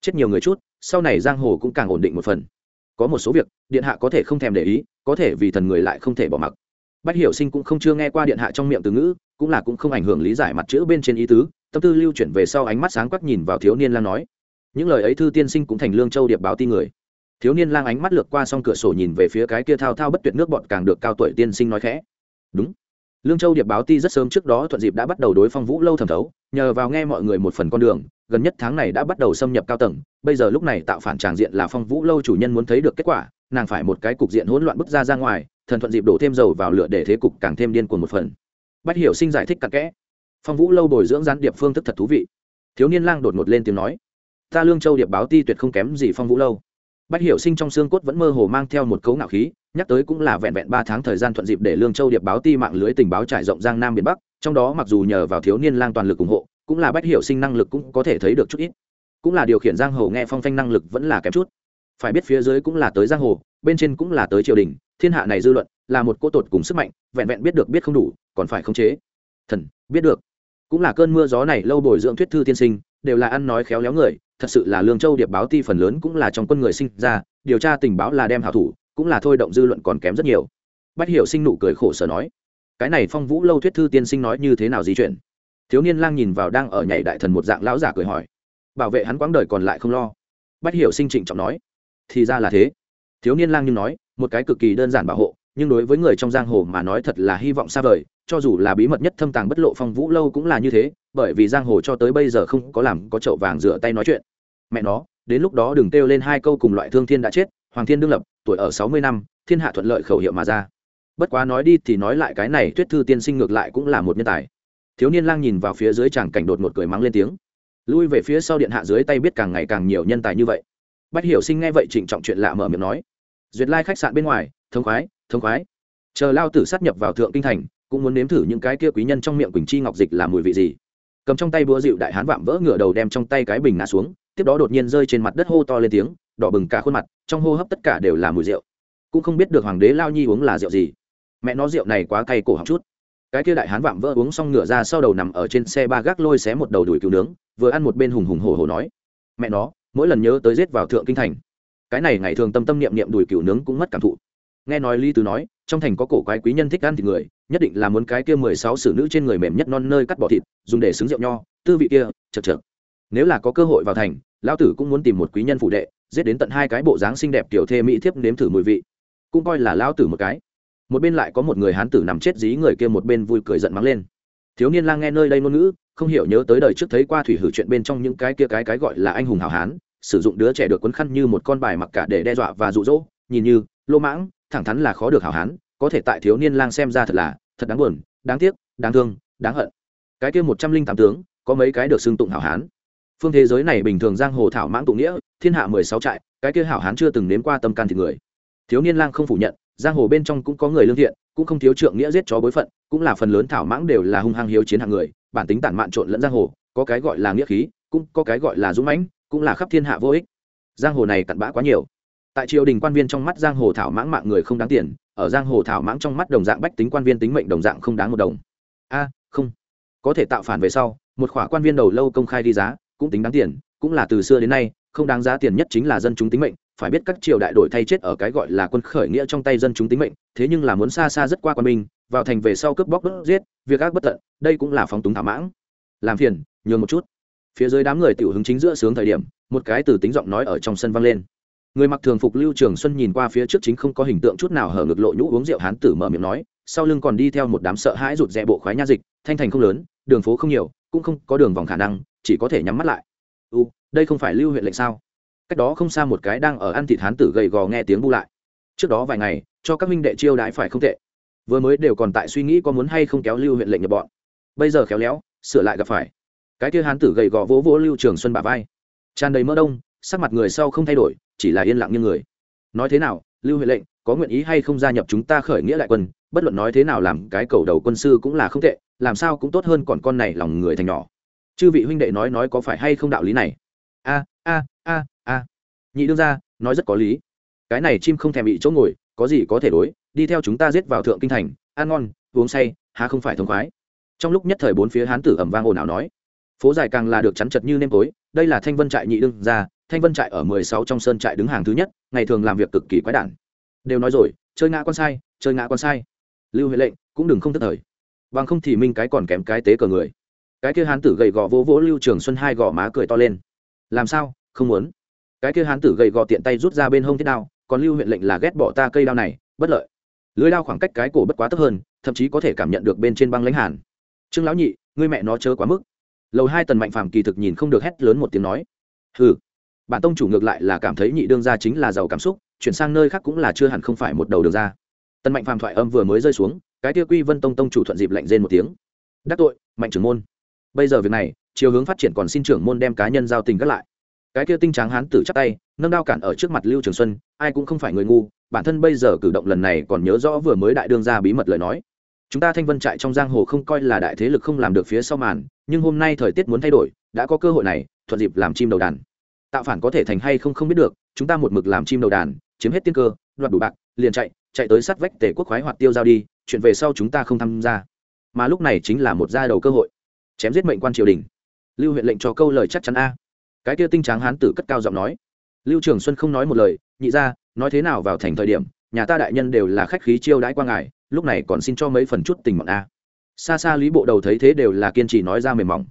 chết nhiều người chút, sau này giang hồ cũng càng ổn định một phần. Có một số việc, điện hạ có thể không thèm để ý, có thể vì thần người lại không thể bỏ mặc. Bách hiểu sinh cũng không chưa nghe qua điện hạ trong miệng từ ngữ cũng là cũng không ảnh hưởng lý giải mặt chữ bên trên ý tứ, tâm tư lưu chuyển về sau ánh mắt sáng quắc nhìn vào thiếu niên lang nói, những lời ấy thư tiên sinh cũng thành lương châu điệp báo ti người. Thiếu niên lang ánh mắt lược qua xong cửa sổ nhìn về phía cái kia thao thao bất tuyệt nước bọn càng được cao tuổi tiên sinh nói khẽ, đúng. Lương châu điệp báo ti rất sớm trước đó thuận dịp đã bắt đầu đối phong vũ lâu thẩm thấu, nhờ vào nghe mọi người một phần con đường, gần nhất tháng này đã bắt đầu xâm nhập cao tầng, bây giờ lúc này tạo phản tràng diện là phong vũ lâu chủ nhân muốn thấy được kết quả, nàng phải một cái cục diện hỗn loạn bước ra ra ngoài, thần thuận dịp đổ thêm dầu vào lửa để thế cục càng thêm điên cuồng một phần bách hiểu sinh giải thích cặn kẽ. Phong vũ lâu bồi dưỡng gián điệp phương thức thật thú vị. Thiếu niên lang đột ngột lên tiếng nói, ta lương châu điệp báo ti tuyệt không kém gì phong vũ lâu. Bách hiểu sinh trong xương cốt vẫn mơ hồ mang theo một cấu ngạo khí, nhắc tới cũng là vẹn vẹn ba tháng thời gian thuận dịp để lương châu điệp báo ti mạng lưới tình báo trải rộng giang nam miền bắc, trong đó mặc dù nhờ vào thiếu niên lang toàn lực ủng hộ, cũng là bách hiểu sinh năng lực cũng có thể thấy được chút ít. Cũng là điều khiển giang hồ nghe phong phanh năng lực vẫn là kém chút. Phải biết phía dưới cũng là tới giang hồ, bên trên cũng là tới triều đình, thiên hạ này dư luận là một cô tột cùng sức mạnh, vẹn vẹn biết được biết không đủ còn phải khống chế. Thần, biết được. Cũng là cơn mưa gió này lâu bồi dưỡng thuyết thư tiên sinh, đều là ăn nói khéo léo người, thật sự là lương châu điệp báo ti phần lớn cũng là trong quân người sinh ra, điều tra tình báo là đem hảo thủ, cũng là thôi động dư luận còn kém rất nhiều. Bách hiểu sinh nụ cười khổ sở nói, cái này phong vũ lâu thuyết thư tiên sinh nói như thế nào di chuyển? Thiếu niên lang nhìn vào đang ở nhảy đại thần một dạng lão giả cười hỏi, bảo vệ hắn quãng đời còn lại không lo. Bách hiểu sinh trịnh trọng nói, thì ra là thế. Thiếu niên lang như nói, một cái cực kỳ đơn giản bảo hộ nhưng đối với người trong giang hồ mà nói thật là hy vọng xa vời, cho dù là bí mật nhất thâm tàng bất lộ phong vũ lâu cũng là như thế, bởi vì giang hồ cho tới bây giờ không có làm có chậu vàng rửa tay nói chuyện. Mẹ nó, đến lúc đó đừng kêu lên hai câu cùng loại thương thiên đã chết, hoàng thiên đương lập, tuổi ở sáu mươi năm, thiên hạ thuận lợi khẩu hiệu mà ra. Bất quá nói đi thì nói lại cái này tuyết thư tiên sinh ngược lại cũng là một nhân tài. Thiếu niên lang nhìn vào phía dưới chàng cảnh đột một cười mắng lên tiếng. Lui về phía sau điện hạ dưới tay biết càng ngày càng nhiều nhân tài như vậy. Bách hiểu sinh nghe vậy trịnh trọng chuyện lạ mở miệng nói. Duyệt lai khách sạn bên ngoài, thông khoái thông khoái. Chờ lao tử sát nhập vào thượng kinh thành, cũng muốn nếm thử những cái kia quý nhân trong miệng quỳnh chi ngọc dịch là mùi vị gì. Cầm trong tay búa dịu đại hán vạm vỡ ngửa đầu đem trong tay cái bình ngã xuống, tiếp đó đột nhiên rơi trên mặt đất hô to lên tiếng, đỏ bừng cả khuôn mặt, trong hô hấp tất cả đều là mùi rượu. Cũng không biết được hoàng đế lao nhi uống là rượu gì. Mẹ nó rượu này quá cay cổ học chút. Cái kia đại hán vạm vỡ uống xong ngửa ra sau đầu nằm ở trên xe ba gác lôi xé một đầu đùi cứu nướng, vừa ăn một bên hùng hùng hổ hổ nói, mẹ nó, mỗi lần nhớ tới giết vào thượng kinh thành, cái này ngày thường tâm tâm niệm niệm đùi cừu nướng cũng mất cảm thụ nghe nói lý tứ nói, trong thành có cổ quái quý nhân thích ăn thịt người, nhất định là muốn cái kia mười sáu xử nữ trên người mềm nhất non nơi cắt bỏ thịt, dùng để xứng rượu nho, tư vị kia, chật chật nếu là có cơ hội vào thành, lão tử cũng muốn tìm một quý nhân phụ đệ, giết đến tận hai cái bộ dáng xinh đẹp tiểu thê mỹ thiếp nếm thử mùi vị. Cũng coi là lão tử một cái. Một bên lại có một người hán tử nằm chết dí người kia một bên vui cười giận mắng lên. Thiếu niên lang nghe nơi đây ngôn ngữ, không hiểu nhớ tới đời trước thấy qua thủy hử chuyện bên trong những cái kia cái cái gọi là anh hùng hảo hán, sử dụng đứa trẻ được quấn khăn như một con bài mặc cả để đe dọa và rụ rỗ nhìn như lô mãng, thẳng thắn là khó được hảo hán, có thể tại thiếu niên lang xem ra thật là, thật đáng buồn, đáng tiếc, đáng thương, đáng hận. Cái kia một trăm linh tám tướng, có mấy cái được xưng tụng hảo hán. Phương thế giới này bình thường giang hồ thảo mãng tụ nghĩa, thiên hạ mười sáu trại, cái kia hảo hán chưa từng nếm qua tâm can thịt người. Thiếu niên lang không phủ nhận, giang hồ bên trong cũng có người lương thiện, cũng không thiếu trượng nghĩa giết chó bối phận, cũng là phần lớn thảo mãng đều là hung hăng hiếu chiến hạng người, bản tính tản mạn trộn lẫn giang hồ, có cái gọi là nghĩa khí, cũng có cái gọi là dũng mãnh, cũng là khắp thiên hạ vô ích. Giang hồ này cặn bã quá nhiều tại triều đình quan viên trong mắt giang hồ thảo mãng mạng người không đáng tiền, ở giang hồ thảo mãng trong mắt đồng dạng bách tính quan viên tính mệnh đồng dạng không đáng một đồng. A, không. Có thể tạo phản về sau, một khỏa quan viên đầu lâu công khai đi giá, cũng tính đáng tiền, cũng là từ xưa đến nay, không đáng giá tiền nhất chính là dân chúng tính mệnh. Phải biết các triều đại đổi thay chết ở cái gọi là quân khởi nghĩa trong tay dân chúng tính mệnh, thế nhưng là muốn xa xa rất qua quan binh vào thành về sau cướp bóc đốt giết, việc ác bất tận, đây cũng là phóng túng thảo mãng. Làm phiền, nhường một chút. Phía dưới đám người tiểu hứng chính giữa sướng thời điểm, một cái từ tính giọng nói ở trong sân vang lên người mặc thường phục lưu trường xuân nhìn qua phía trước chính không có hình tượng chút nào hở ngực lộ nhũ uống rượu hán tử mở miệng nói, sau lưng còn đi theo một đám sợ hãi rụt rè bộ khoái nha dịch, thanh thành không lớn, đường phố không nhiều, cũng không có đường vòng khả năng, chỉ có thể nhắm mắt lại. U đây không phải lưu huyện lệnh sao? Cách đó không xa một cái đang ở ăn thịt hán tử gầy gò nghe tiếng bu lại. Trước đó vài ngày, cho các minh đệ chiêu đãi phải không tệ. Vừa mới đều còn tại suy nghĩ có muốn hay không kéo lưu huyện lệnh nhập bọn. Bây giờ khéo léo, sửa lại gặp phải. Cái kia hán tử gầy gò vỗ vỗ lưu trường xuân bà vai. Tràn đầy mỡ đông sắc mặt người sau không thay đổi, chỉ là yên lặng như người. Nói thế nào, lưu huệ lệnh, có nguyện ý hay không gia nhập chúng ta khởi nghĩa lại quân, bất luận nói thế nào làm, cái cầu đầu quân sư cũng là không tệ, làm sao cũng tốt hơn còn con này lòng người thành nhỏ. Chư vị huynh đệ nói nói có phải hay không đạo lý này? A a a a. Nhị đương ra nói rất có lý. Cái này chim không thèm bị chỗ ngồi, có gì có thể đối, đi theo chúng ta giết vào thượng kinh thành, ăn ngon, uống say, há không phải thống khoái. Trong lúc nhất thời bốn phía hán tử ẩm vang ồn ào nói, phố dài càng là được chắn chật như nêm tối, đây là thanh vân trại nhị đương ra thanh vân trại ở mười sáu trong sơn trại đứng hàng thứ nhất, ngày thường làm việc cực kỳ quái đản. Đều nói rồi, chơi ngã con sai, chơi ngã con sai. Lưu huệ lệnh, cũng đừng không thất thời. Bằng không thì minh cái còn kém cái tế cờ người. Cái kia hán tử gầy gò vỗ vỗ lưu trường xuân hai gò má cười to lên. Làm sao? Không muốn. Cái kia hán tử gầy gò tiện tay rút ra bên hông thế nào còn lưu huyện lệnh là ghét bỏ ta cây đao này, bất lợi. Lưới đao khoảng cách cái cổ bất quá thấp hơn, thậm chí có thể cảm nhận được bên trên băng lãnh hàn. Trương lão nhị, ngươi mẹ nó chớ quá mức. Lầu hai tần mạnh phàm kỳ thực nhìn không được hét lớn một tiếng nói. Hừ bản tông chủ ngược lại là cảm thấy nhị đương gia chính là giàu cảm xúc, chuyển sang nơi khác cũng là chưa hẳn không phải một đầu đường ra. Tân mạnh phàm thoại âm vừa mới rơi xuống, cái tiêu quy vân tông tông chủ thuận dịp lạnh rên một tiếng. Đắc tội, mạnh trưởng môn. Bây giờ việc này, chiều hướng phát triển còn xin trưởng môn đem cá nhân giao tình gác lại. Cái kia tinh tráng hán tử chắc tay, nâng đao cản ở trước mặt lưu trường xuân, ai cũng không phải người ngu, bản thân bây giờ cử động lần này còn nhớ rõ vừa mới đại đương ra bí mật lời nói. Chúng ta thanh vân trại trong giang hồ không coi là đại thế lực không làm được phía sau màn, nhưng hôm nay thời tiết muốn thay đổi, đã có cơ hội này, thuận dịp làm chim đầu đàn tạo phản có thể thành hay không không biết được, chúng ta một mực làm chim đầu đàn, chiếm hết tiên cơ, đoạt đủ bạc, liền chạy chạy tới sát vách tể quốc khoái hoạt tiêu giao đi, chuyện về sau chúng ta không tham gia. Mà lúc này chính là một gia đầu cơ hội. Chém giết mệnh quan triều đình. Lưu huyện lệnh cho câu lời chắc chắn a. Cái kia tinh tráng hán tử cất cao giọng nói. Lưu trường xuân không nói một lời, nhị ra nói thế nào vào thành thời điểm, nhà ta đại nhân đều là khách khí chiêu đãi qua ngài, lúc này còn xin cho mấy phần chút tình mọn a. Xa xa lý bộ đầu thấy thế đều là kiên trì nói ra mềm mỏng.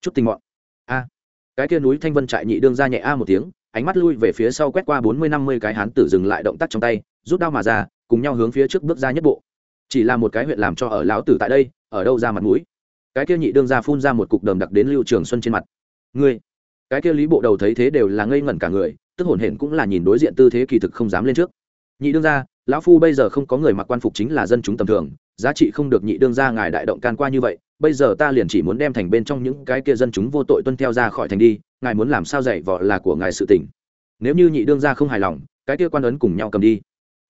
Chút tình mọn. A cái kia núi thanh vân trại nhị đương ra nhẹ a một tiếng, ánh mắt lui về phía sau quét qua bốn mươi năm mươi cái hán tử dừng lại động tác trong tay, rút đao mà ra, cùng nhau hướng phía trước bước ra nhất bộ. Chỉ là một cái huyện làm cho ở lão tử tại đây, ở đâu ra mặt mũi. Cái kia nhị đương ra phun ra một cục đờm đặc đến lưu trường xuân trên mặt. Ngươi, cái kia lý bộ đầu thấy thế đều là ngây ngẩn cả người, tức hổn hển cũng là nhìn đối diện tư thế kỳ thực không dám lên trước. Nhị đương ra, lão phu bây giờ không có người mặc quan phục chính là dân chúng tầm thường, giá trị không được nhị đương ra ngài đại động can qua như vậy bây giờ ta liền chỉ muốn đem thành bên trong những cái kia dân chúng vô tội tuân theo ra khỏi thành đi, ngài muốn làm sao dạy vợ là của ngài sự tỉnh nếu như nhị đương ra không hài lòng, cái kia quan ấn cùng nhau cầm đi.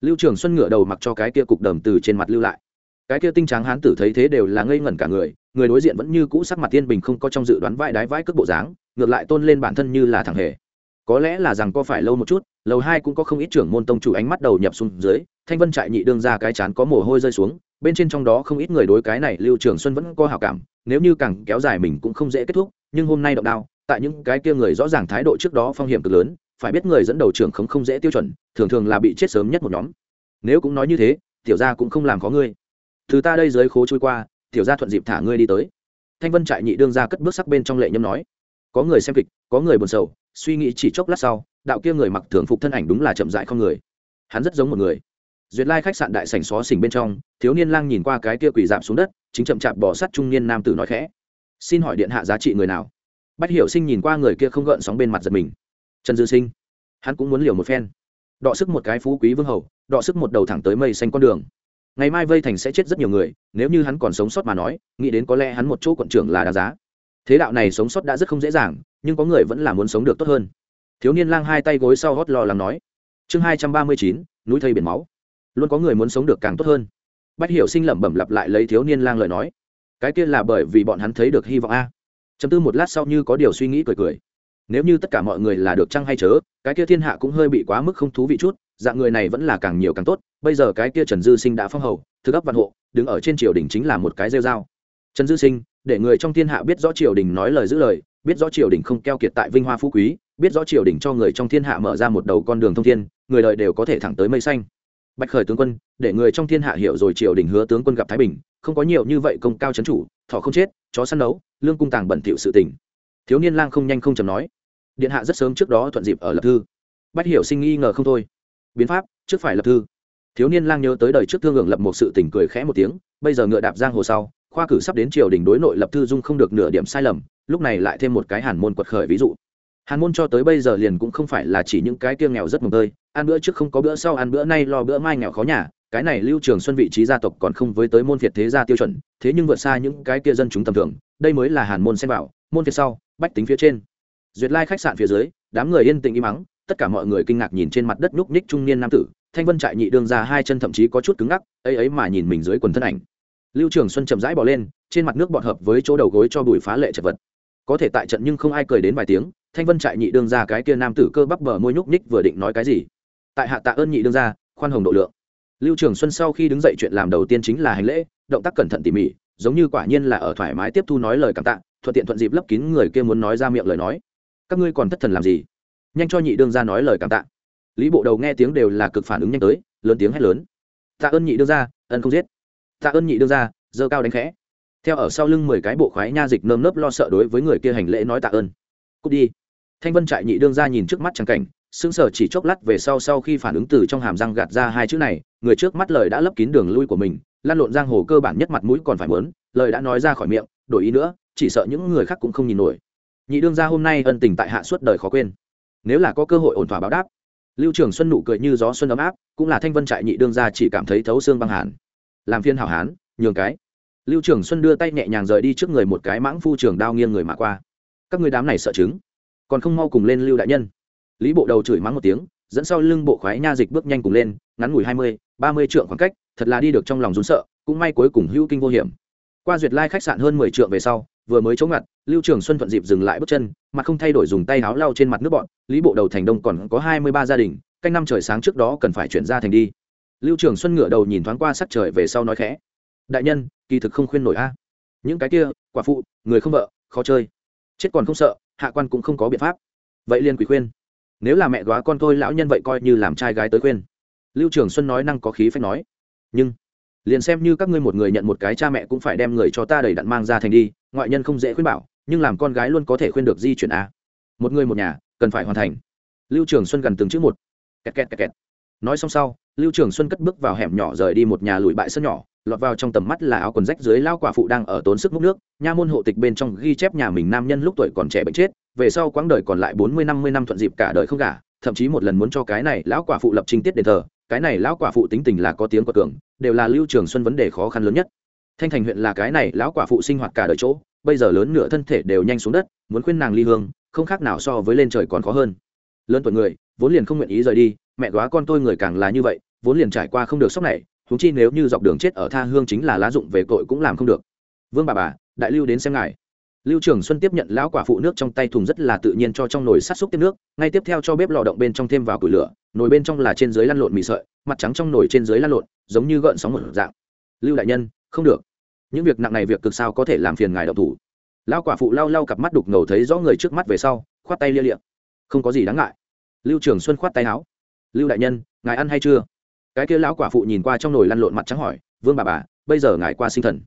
Lưu trường xuân ngửa đầu mặc cho cái kia cục đầm từ trên mặt lưu lại. Cái kia tinh tráng hán tử thấy thế đều là ngây ngẩn cả người người đối diện vẫn như cũ sắc mặt tiên bình không có trong dự đoán vai đái vãi cước bộ dáng, ngược lại tôn lên bản thân như là thằng hề. Có lẽ là rằng có phải lâu một chút, lầu hai cũng có không ít trưởng môn tông chủ ánh mắt đầu nhập xuống dưới, thanh vân trại nhị đương ra cái chán có mồ hôi rơi xuống bên trên trong đó không ít người đối cái này lưu trường xuân vẫn có hào cảm, nếu như càng kéo dài mình cũng không dễ kết thúc, nhưng hôm nay động đao, tại những cái kia người rõ ràng thái độ trước đó phong hiểm cực lớn, phải biết người dẫn đầu trưởng không không dễ tiêu chuẩn, thường thường là bị chết sớm nhất một nhóm. Nếu cũng nói như thế, tiểu gia cũng không làm có ngươi. Từ ta đây dưới khố trôi qua, tiểu gia thuận dịp thả ngươi đi tới. Thanh vân trại nhị đương ra cất bước sắc bên trong lệ nhâm nói. Có người xem kịch, có người buồn sầu, suy nghĩ chỉ chốc lát sau, đạo kia người mặc thường phục thân ảnh đúng là chậm dại không người. Hắn rất giống một người duyệt lai khách sạn đại sảnh xó xỉnh bên trong, thiếu niên lang nhìn qua cái kia quỳ dạp xuống đất, chính chậm chạp bỏ sắt trung niên nam tử nói khẽ. Xin hỏi điện hạ giá trị người nào? Bách hiểu sinh nhìn qua người kia không gợn sóng bên mặt giật mình. Trần dư sinh. Hắn cũng muốn liều một phen. Đọ sức một cái phú quý vương hầu, đọ sức một đầu thẳng tới mây xanh con đường. Ngày mai vây thành sẽ chết rất nhiều người, nếu như hắn còn sống sót mà nói, nghĩ đến có lẽ hắn một chỗ quận trưởng là đáng giá. Thế đạo này sống sót đã rất không dễ dàng, nhưng có người vẫn là muốn sống được tốt hơn. Thiếu niên lang hai tay gối sau hót lo lắng nói. Chương hai trăm ba mươi chín, núi thây biển máu luôn có người muốn sống được càng tốt hơn. Bách hiểu sinh lẩm bẩm lặp lại lấy thiếu niên lang lời nói. Cái kia là bởi vì bọn hắn thấy được hy vọng a. Chấm tư một lát sau như có điều suy nghĩ cười cười. Nếu như tất cả mọi người là được chăng hay chớ, cái kia thiên hạ cũng hơi bị quá mức không thú vị chút, dạng người này vẫn là càng nhiều càng tốt. Bây giờ cái kia trần dư sinh đã phong hầu thứ ấp văn hộ, đứng ở trên triều đình chính là một cái rêu dao trần dư sinh, để người trong thiên hạ biết rõ triều đình nói lời giữ lời, biết rõ triều đình không keo kiệt tại vinh hoa phú quý, biết rõ triều đình cho người trong thiên hạ mở ra một đầu con đường thông thiên, người đời đều có thể thẳng tới mây xanh bạch khởi tướng quân, để người trong thiên hạ hiểu rồi triều đình hứa tướng quân gặp thái bình, không có nhiều như vậy công cao c chủ, thọ không chết, chó săn nấu, lương cung tàng bẩn thiệu sự tình. Thiếu niên lang không nhanh không chầm nói, điện hạ rất sớm trước đó thuận dịp ở lập thư. Bách hiểu sinh nghi ngờ không thôi. Biến pháp, trước phải lập thư. Thiếu niên lang nhớ tới đời trước thương hưởng lập một sự tình cười khẽ một tiếng, bây giờ ngựa đạp giang hồ sau, khoa cử sắp đến triều đình đối nội lập thư dung không được nửa điểm sai lầm, lúc này lại thêm một cái hàn môn quật khởi ví dụ hàn môn cho tới bây giờ liền cũng không phải là chỉ những cái kia nghèo rất mồm tơi, ăn bữa trước không có bữa sau, ăn bữa nay lo bữa mai nghèo khó nhà, cái này lưu trường xuân vị trí gia tộc còn không với tới môn việt thế gia tiêu chuẩn, thế nhưng vượt xa những cái kia dân chúng tầm thường, đây mới là hàn môn xem bảo môn phía sau, bách tính phía trên. Duyệt lai khách sạn phía dưới, đám người yên tĩnh im mắng tất cả mọi người kinh ngạc nhìn trên mặt đất nhúc ních trung niên nam tử, thanh vân trại nhị đương ra hai chân thậm chí có chút cứng ngắc, ấy ấy mà nhìn mình dưới quần thân ảnh. Lưu trường xuân chậm rãi bỏ lên, trên mặt nước bọt hợp với chỗ đầu gối cho bùi phá lệ chật vật. Có thể tại trận nhưng không ai cười đến vài tiếng thanh vân trại nhị đương ra cái kia nam tử cơ bắp bờ môi nhúc ních vừa định nói cái gì. Tại hạ tạ ơn nhị đương ra khoan hồng độ lượng. Lưu trường xuân sau khi đứng dậy chuyện làm đầu tiên chính là hành lễ, động tác cẩn thận tỉ mỉ, giống như quả nhiên là ở thoải mái tiếp thu nói lời cảm tạ, thuận tiện thuận dịp lấp kín người kia muốn nói ra miệng lời nói. Các ngươi còn thất thần làm gì? Nhanh cho nhị đương ra nói lời cảm tạ. Lý bộ đầu nghe tiếng đều là cực phản ứng nhanh tới, lớn tiếng hét lớn. Tạ ơn nhị đương ra ân không giết. Tạ ơn nhị đương ra dơ cao đánh khẽ. Theo ở sau lưng mười cái bộ khoái nha dịch nơm nớp lo sợ đối với người kia hành lễ nói tạ ơn cút đi. Thanh vân trại nhị đương ra nhìn trước mắt trắng cảnh, sững sờ chỉ chốc lát về sau sau khi phản ứng từ trong hàm răng gạt ra hai chữ này, người trước mắt lời đã lấp kín đường lui của mình, lan lộn giang hồ cơ bản nhất mặt mũi còn phải mớn lời đã nói ra khỏi miệng, đổi ý nữa, chỉ sợ những người khác cũng không nhìn nổi. Nhị đương gia hôm nay ân tình tại hạ suốt đời khó quên. Nếu là có cơ hội ổn thỏa báo đáp, lưu trường xuân nụ cười như gió xuân ấm áp, cũng là thanh vân trại nhị đương gia chỉ cảm thấy thấu xương băng hàn. Làm phiên hảo hán, nhường cái. Lưu trường xuân đưa tay nhẹ nhàng rời đi trước người một cái mãng phu trường đao nghiêng người mà qua các người đám này sợ chứng, còn không mau cùng lên lưu đại nhân. Lý bộ đầu chửi mắng một tiếng, dẫn sau lưng bộ khoái nha dịch bước nhanh cùng lên, ngắn ngủi hai mươi, ba mươi trượng khoảng cách, thật là đi được trong lòng rún sợ, cũng may cuối cùng hữu kinh vô hiểm. Qua duyệt lai khách sạn hơn mười trượng về sau, vừa mới chống ngặt, lưu trường xuân thuận dịp dừng lại bước chân mặt không thay đổi dùng tay áo lau trên mặt nước bọn, lý bộ đầu thành đông còn có hai mươi ba gia đình, canh năm trời sáng trước đó cần phải chuyển ra thành đi. Lưu trường xuân ngửa đầu nhìn thoáng qua sắc trời về sau nói khẽ, đại nhân, kỳ thực không khuyên nổi a. Những cái kia, quả phụ, người không vợ, khó chơi chết còn không sợ, hạ quan cũng không có biện pháp. Vậy liên quỷ khuyên. Nếu là mẹ góa con tôi lão nhân vậy coi như làm trai gái tới khuyên. Lưu trường xuân nói năng có khí phách nói. Nhưng, liền xem như các ngươi một người nhận một cái cha mẹ cũng phải đem người cho ta đầy đặn mang ra thành đi, ngoại nhân không dễ khuyên bảo, nhưng làm con gái luôn có thể khuyên được di chuyển a. Một người một nhà, cần phải hoàn thành. Lưu trường xuân gần từng chữ một. Kẹt kẹt kẹt kẹt. Nói xong sau, lưu trường xuân cất bước vào hẻm nhỏ rời đi một nhà lùi bại sân nhỏ lọt vào trong tầm mắt là áo quần rách dưới lao quả phụ đang ở tốn sức múc nước, nha môn hộ tịch bên trong ghi chép nhà mình nam nhân lúc tuổi còn trẻ bệnh chết, về sau quãng đời còn lại bốn mươi, năm mươi năm thuận dịp cả đời không gả, thậm chí một lần muốn cho cái này lão quả phụ lập trình tiết đền thờ, cái này lão quả phụ tính tình là có tiếng của cường đều là lưu trường xuân vấn đề khó khăn lớn nhất. Thanh thành huyện là cái này lão quả phụ sinh hoạt cả đời chỗ, bây giờ lớn nửa thân thể đều nhanh xuống đất, muốn khuyên nàng ly hương, không khác nào so với lên trời còn khó hơn. Lớn tuổi người, vốn liền không nguyện ý rời đi, mẹ góa con tôi người càng là như vậy, vốn liền trải qua không được sốc này huống chi nếu như dọc đường chết ở tha hương chính là lá dụng về tội cũng làm không được. Vương bà bà, đại lưu đến xem ngài. Lưu trường xuân tiếp nhận lão quả phụ nước trong tay thùng rất là tự nhiên cho trong nồi sát xúc tiếp nước, ngay tiếp theo cho bếp lò động bên trong thêm vào củi lửa, nồi bên trong là trên dưới lăn lộn mì sợi, mặt trắng trong nồi trên dưới lăn lộn, giống như gợn sóng một dạng. Lưu đại nhân, không được. Những việc nặng này việc cực sao có thể làm phiền ngài đậu thủ. Lão quả phụ lau lau cặp mắt đục ngầu thấy rõ người trước mắt về sau, khoát tay lia liệm không có gì đáng ngại. Lưu trường xuân khoát tay áo. Lưu đại nhân, ngài ăn hay chưa? Cái kia lão quả phụ nhìn qua trong nồi lăn lộn mặt trắng hỏi, vương bà bà, bây giờ ngài qua sinh thần.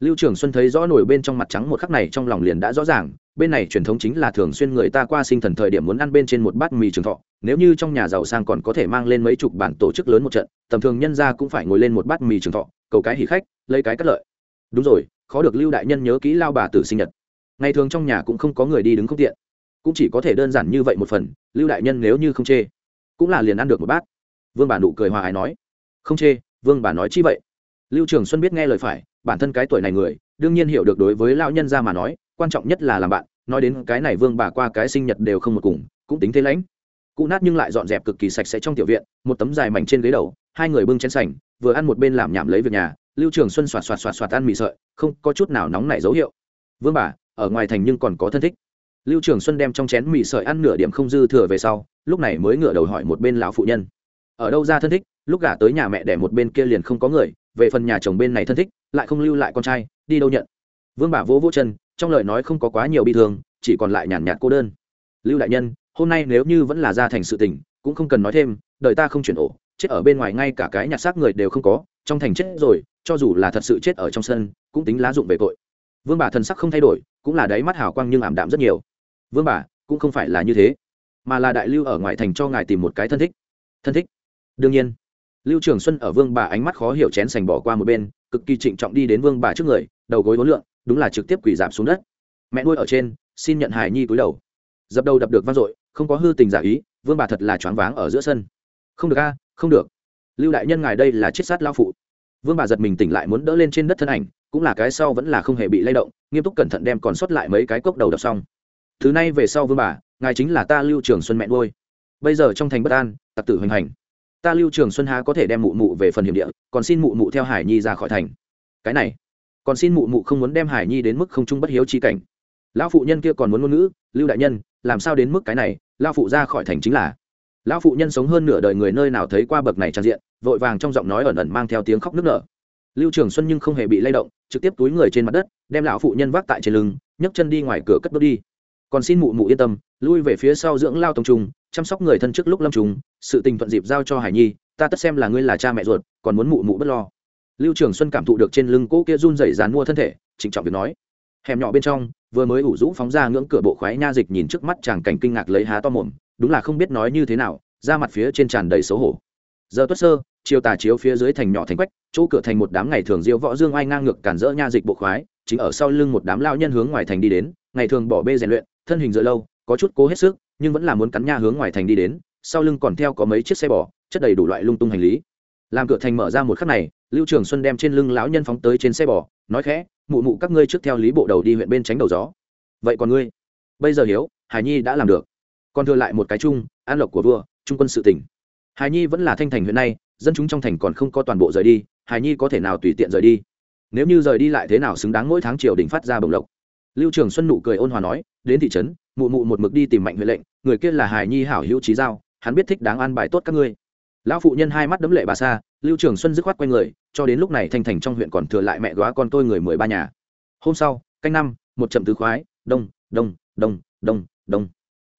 Lưu trường xuân thấy rõ nổi bên trong mặt trắng một khắc này trong lòng liền đã rõ ràng, bên này truyền thống chính là thường xuyên người ta qua sinh thần thời điểm muốn ăn bên trên một bát mì trường thọ, nếu như trong nhà giàu sang còn có thể mang lên mấy chục bản tổ chức lớn một trận, tầm thường nhân ra cũng phải ngồi lên một bát mì trường thọ, cầu cái hỉ khách, lấy cái cất lợi. Đúng rồi, khó được lưu đại nhân nhớ kỹ lao bà tử sinh nhật. Ngày thường trong nhà cũng không có người đi đứng không tiện. Cũng chỉ có thể đơn giản như vậy một phần, lưu đại nhân nếu như không chê, cũng là liền ăn được một bát vương bà nụ cười hòa ái nói, không chê, vương bà nói chi vậy? Lưu trường xuân biết nghe lời phải, bản thân cái tuổi này người, đương nhiên hiểu được đối với lão nhân ra mà nói, quan trọng nhất là làm bạn, nói đến cái này vương bà qua cái sinh nhật đều không một cùng, cũng tính thế lãnh. Cụ nát nhưng lại dọn dẹp cực kỳ sạch sẽ trong tiểu viện, một tấm dài mảnh trên ghế đầu, hai người bưng chén sành, vừa ăn một bên làm nhảm lấy việc nhà, lưu trường xuân xoạt xoạt xoạt xoạt ăn mì sợi, không có chút nào nóng nảy dấu hiệu. Vương bà, ở ngoài thành nhưng còn có thân thích. Lưu trường xuân đem trong chén mì sợi ăn nửa điểm không dư thừa về sau, lúc này mới ngửa đầu hỏi một bên lão phụ nhân ở đâu ra thân thích, lúc gả tới nhà mẹ đẻ một bên kia liền không có người, về phần nhà chồng bên này thân thích, lại không lưu lại con trai, đi đâu nhận. Vương bà vỗ vỗ chân, trong lời nói không có quá nhiều bi thương, chỉ còn lại nhàn nhạt cô đơn. Lưu đại nhân, hôm nay nếu như vẫn là ra thành sự tình, cũng không cần nói thêm, đời ta không chuyển ổ, chết ở bên ngoài ngay cả cái nhặt xác người đều không có, trong thành chết rồi, cho dù là thật sự chết ở trong sân, cũng tính lá dụng về tội. Vương bà thần sắc không thay đổi, cũng là đáy mắt hào quang nhưng ảm đạm rất nhiều. Vương bà cũng không phải là như thế, mà là đại lưu ở ngoài thành cho ngài tìm một cái thân thích. Thân thích? Đương nhiên, lưu trường xuân ở vương bà ánh mắt khó hiểu chén sành bỏ qua một bên, cực kỳ trịnh trọng đi đến vương bà trước người, đầu gối vốn lượng đúng là trực tiếp quỳ giảm xuống đất. Mẹ nuôi ở trên, xin nhận hải nhi cúi đầu. Dập đầu đập được vang dội, không có hư tình giả ý, vương bà thật là choáng váng ở giữa sân. Không được a, không được. Lưu đại nhân ngài đây là chết sát lao phụ. Vương bà giật mình tỉnh lại muốn đỡ lên trên đất thân ảnh, cũng là cái sau vẫn là không hề bị lay động, nghiêm túc cẩn thận đem còn sót lại mấy cái cốc đầu đập xong. Thứ này về sau vương bà, ngài chính là ta lưu trường xuân mẹ nuôi. Bây giờ trong thành bất an, tặc tử hoành hành ta lưu trường xuân há có thể đem mụ mụ về phần hiểm địa, còn xin mụ mụ theo hải nhi ra khỏi thành. Cái này, còn xin mụ mụ không muốn đem hải nhi đến mức không trung bất hiếu chi cảnh. Lão phụ nhân kia còn muốn ngôn ngữ, lưu đại nhân, làm sao đến mức cái này lao phụ ra khỏi thành chính là. Lão phụ nhân sống hơn nửa đời người nơi nào thấy qua bậc này trang diện, vội vàng trong giọng nói ẩn ẩn mang theo tiếng khóc nức nở. Lưu trường xuân nhưng không hề bị lay động, trực tiếp túi người trên mặt đất, đem lão phụ nhân vác tại trên lưng, nhấc chân đi ngoài cửa cất bước đi. Còn xin mụ mụ yên tâm, lui về phía sau dưỡng lao tông trung chăm sóc người thân trước lúc lâm trùng sự tình thuận dịp giao cho hải nhi, ta tất xem là ngươi là cha mẹ ruột, còn muốn mụ mụ bất lo. Lưu trường xuân cảm thụ được trên lưng cỗ kia run rẩy dàn mua thân thể, trịnh trọng việc nói. Hẻm nhỏ bên trong, vừa mới ủ rũ phóng ra ngưỡng cửa bộ khoái nha dịch nhìn trước mắt chàng cảnh kinh ngạc lấy há to mồm, đúng là không biết nói như thế nào ra mặt phía trên tràn đầy xấu hổ. Giờ tuất sơ, chiều tà chiếu phía dưới thành nhỏ thành quách, chỗ cửa thành một đám ngày thường diêu võ dương ai ngang ngược cản rỡ nha dịch bộ khoái, chính ở sau lưng một đám lao nhân hướng ngoài thành đi đến, ngày thường bỏ bê rèn luyện, thân hình dựa lâu, có chút cố hết sức, nhưng vẫn là muốn cắn nha hướng ngoài thành đi đến sau lưng còn theo có mấy chiếc xe bò, chất đầy đủ loại lung tung hành lý. Làm cửa thành mở ra một khắc này, lưu trường xuân đem trên lưng lão nhân phóng tới trên xe bò, nói khẽ, mụ mụ các ngươi trước theo lý bộ đầu đi huyện bên tránh đầu gió. Vậy còn ngươi? Bây giờ hiếu, hải nhi đã làm được. Còn thừa lại một cái chung, an lộc của vua, trung quân sự tỉnh. Hải nhi vẫn là thanh thành huyện nay, dân chúng trong thành còn không có toàn bộ rời đi, hải nhi có thể nào tùy tiện rời đi? Nếu như rời đi lại thế nào xứng đáng mỗi tháng triều đình phát ra bồng lộc? Lưu trường xuân nụ cười ôn hòa nói, đến thị trấn, mụ mụ một mực đi tìm mạnh huệ lệnh, người kia là hải nhi hảo hữu trí giao hắn biết thích đáng an bài tốt các ngươi. Lão phụ nhân hai mắt đấm lệ bà xa lưu trường xuân dứt khoát quay người, cho đến lúc này thanh thành trong huyện còn thừa lại mẹ góa con tôi người mười ba nhà. Hôm sau, canh năm, một chậm tứ khoái, đông đông đông đông đông.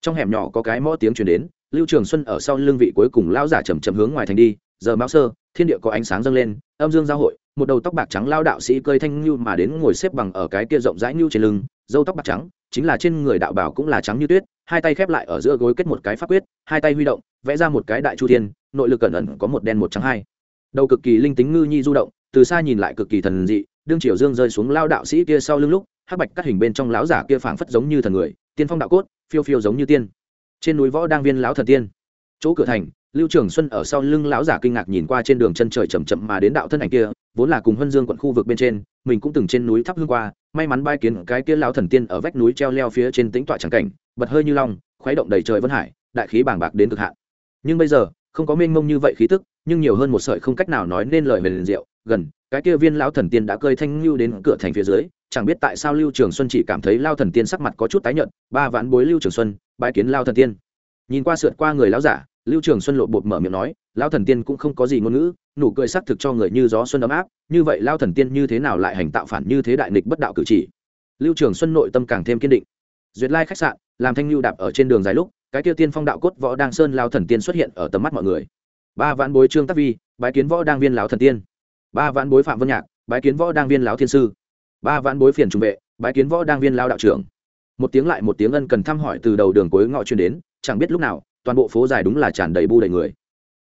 Trong hẻm nhỏ có cái mõ tiếng chuyển đến, lưu trường xuân ở sau lưng vị cuối cùng lao giả chầm chậm hướng ngoài thành đi, giờ mão sơ, thiên địa có ánh sáng dâng lên, âm dương giao hội, một đầu tóc bạc trắng lao đạo sĩ cơi thanh nhu mà đến ngồi xếp bằng ở cái kia rộng rãi nhu trên lưng dâu tóc bạc trắng chính là trên người đạo bảo cũng là trắng như tuyết, hai tay khép lại ở giữa gối kết một cái pháp quyết, hai tay huy động, vẽ ra một cái đại chu thiên, nội lực cẩn ẩn có một đen một trắng hai. Đầu cực kỳ linh tính ngư nhi du động, từ xa nhìn lại cực kỳ thần dị, đương triều dương rơi xuống lao đạo sĩ kia sau lưng lúc, hắc bạch cắt hình bên trong lão giả kia phảng phất giống như thần người, tiên phong đạo cốt, phiêu phiêu giống như tiên. Trên núi võ đang viên lão thần tiên. Chỗ cửa thành, lưu trường xuân ở sau lưng lão giả kinh ngạc nhìn qua trên đường chân trời chầm chậm mà đến đạo thân ảnh kia vốn là cùng huân dương quận khu vực bên trên, mình cũng từng trên núi thắp hương qua, may mắn bay kiến cái kia lão thần tiên ở vách núi treo leo phía trên tĩnh tọa chẳng cảnh, bật hơi như long, khuấy động đầy trời vân hải, đại khí bàng bạc đến cực hạn. Nhưng bây giờ, không có mênh mông như vậy khí tức, nhưng nhiều hơn một sợi không cách nào nói nên lời về liền diệu, gần, cái kia viên lão thần tiên đã cơi thanh lưu đến cửa thành phía dưới, chẳng biết tại sao lưu trường xuân chỉ cảm thấy lao thần tiên sắc mặt có chút tái nhợt, ba ván bối lưu trường xuân bãi kiến lao thần tiên. Nhìn qua sượt qua người lão giả lưu trường xuân lộ bột mở miệng nói lao thần tiên cũng không có gì ngôn ngữ, nụ cười xác thực cho người như gió xuân ấm áp, như vậy lao thần tiên như thế nào lại hành tạo phản như thế đại nghịch bất đạo cử chỉ? Lưu trường xuân nội tâm càng thêm kiên định. Duyệt lai khách sạn, làm thanh lưu đạp ở trên đường dài lúc, cái tiêu tiên phong đạo cốt võ đang sơn lao thần tiên xuất hiện ở tầm mắt mọi người. Ba vãn bối trương tắc vi, bái kiến võ đang viên lão thần tiên. Ba vãn bối phạm vân nhạc, bái kiến võ đang viên lão thiên sư. Ba vãn bối phiền trung vệ, bái kiến võ đang viên lao đạo trưởng. Một tiếng lại một tiếng ân cần thăm hỏi từ đầu đường cuối ngõ truyền đến, chẳng biết lúc nào toàn bộ phố dài đúng là tràn đầy bu đầy người.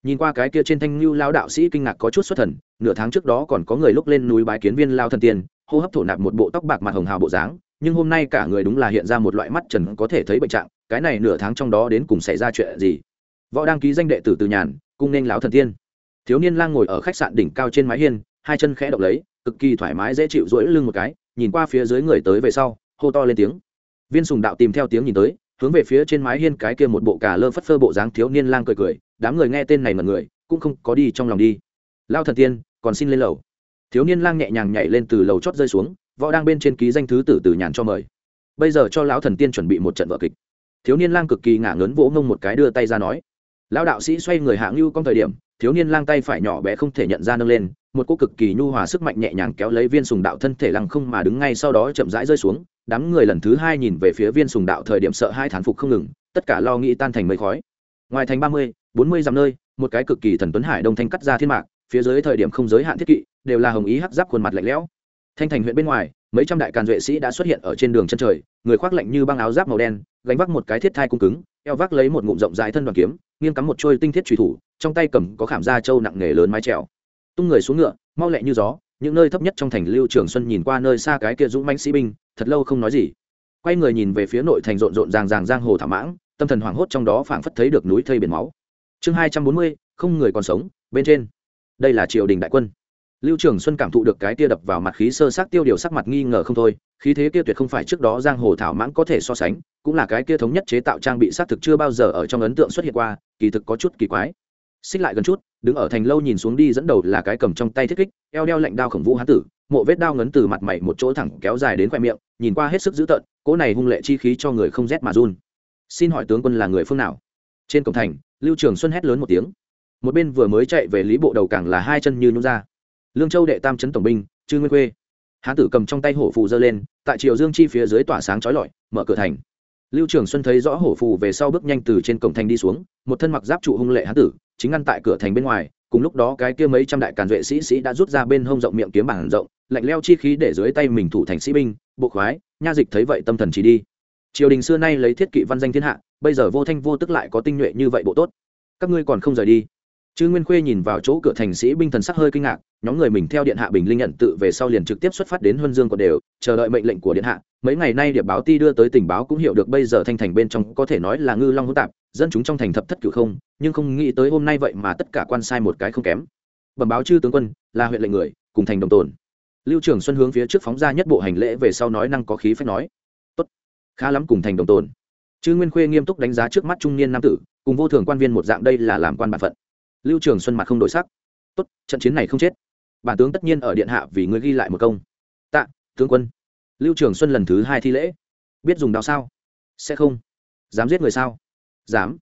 Nhìn qua cái kia trên thanh lưu lao đạo sĩ kinh ngạc có chút xuất thần, nửa tháng trước đó còn có người lúc lên núi bái kiến viên lao thần tiên, hô hấp thổ nạp một bộ tóc bạc mặt hồng hào bộ dáng, nhưng hôm nay cả người đúng là hiện ra một loại mắt trần có thể thấy bệnh trạng, cái này nửa tháng trong đó đến cùng xảy ra chuyện gì? Võ đăng ký danh đệ tử từ nhàn, cung nên lão thần tiên. Thiếu niên lang ngồi ở khách sạn đỉnh cao trên mái hiên, hai chân khẽ động lấy, cực kỳ thoải mái dễ chịu rỗi lưng một cái, nhìn qua phía dưới người tới về sau, hô to lên tiếng. Viên sùng đạo tìm theo tiếng nhìn tới hướng về phía trên mái hiên cái kia một bộ cà lơ phất phơ bộ dáng thiếu niên lang cười cười, đám người nghe tên này mật người, cũng không có đi trong lòng đi. Lao thần tiên, còn xin lên lầu. Thiếu niên lang nhẹ nhàng nhảy lên từ lầu chót rơi xuống, võ đang bên trên ký danh thứ tử từ nhàn cho mời. Bây giờ cho lão thần tiên chuẩn bị một trận vợ kịch. Thiếu niên lang cực kỳ ngả ngớn vỗ ngông một cái đưa tay ra nói. Lão đạo sĩ xoay người hạ lưu con thời điểm, thiếu niên lang tay phải nhỏ bé không thể nhận ra nâng lên, một cô cực kỳ nhu hòa sức mạnh nhẹ nhàng kéo lấy viên sùng đạo thân thể lăng không mà đứng ngay sau đó chậm rãi rơi xuống đám người lần thứ hai nhìn về phía viên sùng đạo thời điểm sợ hai thán phục không ngừng, tất cả lo nghĩ tan thành mây khói. Ngoài thành ba mươi, bốn mươi dặm nơi, một cái cực kỳ thần tuấn hải đông thanh cắt ra thiên mạc, phía dưới thời điểm không giới hạn thiết kỵ, đều là hồng ý hắc giáp khuôn mặt lạnh lẽo. Thanh thành huyện bên ngoài, mấy trăm đại càn duệ sĩ đã xuất hiện ở trên đường chân trời, người khoác lạnh như băng áo giáp màu đen, gánh vác một cái thiết thai cung cứng, eo vác lấy một ngụm rộng dài thân đoàn kiếm, nghiêng cắm một trôi tinh thiết truy thủ, trong tay cầm có khảm da trâu nặng nghề lớn mái trèo. Tung người xuống ngựa, mau lẹ như gió, những nơi thấp nhất trong thành lưu trường xuân nhìn qua nơi xa cái kia dũng mãnh sĩ binh thật lâu không nói gì. Quay người nhìn về phía nội thành rộn rộn ràng ràng giang hồ thảm mãng, tâm thần hoảng hốt trong đó phảng phất thấy được núi thây biển máu. Chương hai trăm bốn mươi, không người còn sống, bên trên. Đây là triều đình đại quân. Lưu trường xuân cảm thụ được cái tia đập vào mặt khí sơ sát tiêu điều sắc mặt nghi ngờ không thôi, khí thế kia tuyệt không phải trước đó giang hồ thảo mãng có thể so sánh, cũng là cái kia thống nhất chế tạo trang bị xác thực chưa bao giờ ở trong ấn tượng xuất hiện qua, kỳ thực có chút kỳ quái xích lại gần chút, đứng ở thành lâu nhìn xuống đi dẫn đầu là cái cầm trong tay thiết kích, eo đeo lạnh đao khổng vũ hán tử, mộ vết đao ngấn từ mặt mày một chỗ thẳng kéo dài đến khoe miệng, nhìn qua hết sức dữ tợn, cỗ này hung lệ chi khí cho người không rét mà run. Xin hỏi tướng quân là người phương nào? Trên cổng thành, lưu trường xuân hét lớn một tiếng. Một bên vừa mới chạy về lý bộ đầu cảng là hai chân như nhún ra. Lương châu đệ tam trấn tổng binh trương nguyên khuê. Hán tử cầm trong tay hổ phù giơ lên, tại triều dương chi phía dưới tỏa sáng trói lọi, mở cửa thành lưu trường xuân thấy rõ hổ phù về sau bước nhanh từ trên cổng thành đi xuống, một thân mặc giáp trụ hung lệ hán tử, chính ngăn tại cửa thành bên ngoài, cùng lúc đó cái kia mấy trăm đại càn vệ sĩ sĩ đã rút ra bên hông rộng miệng kiếm bảng rộng, lạnh leo chi khí để dưới tay mình thủ thành sĩ binh, bộ khoái, nha dịch thấy vậy tâm thần chỉ đi. Triều đình xưa nay lấy thiết kỵ văn danh thiên hạ, bây giờ vô thanh vô tức lại có tinh nhuệ như vậy bộ tốt. Các ngươi còn không rời đi chư Nguyên Khuê nhìn vào chỗ cửa thành sĩ binh thần sắc hơi kinh ngạc, nhóm người mình theo điện hạ bình linh nhận tự về sau liền trực tiếp xuất phát đến Huân Dương còn đều, chờ đợi mệnh lệnh của điện hạ. Mấy ngày nay điệp báo ti đưa tới tình báo cũng hiểu được bây giờ thanh thành bên trong có thể nói là ngư long hỗn tạp, dân chúng trong thành thập thất cửu không, nhưng không nghĩ tới hôm nay vậy mà tất cả quan sai một cái không kém. Bẩm báo chư tướng quân, là huyện lệnh người, cùng thành đồng tồn. Lưu Trường Xuân hướng phía trước phóng ra nhất bộ hành lễ về sau nói năng có khí phách nói: "Tốt, khá lắm cùng thành đồng tồn." chư Nguyên Khuê nghiêm túc đánh giá trước mắt trung niên nam tử, cùng vô thường quan viên một dạng đây là làm quan bản phận lưu trường xuân mặt không đổi sắc. Tốt, trận chiến này không chết. Bản tướng tất nhiên ở điện hạ vì ngươi ghi lại một công. Tạ, tướng quân. Lưu trường xuân lần thứ hai thi lễ. Biết dùng đao sao? Sẽ không. Dám giết người sao? Dám.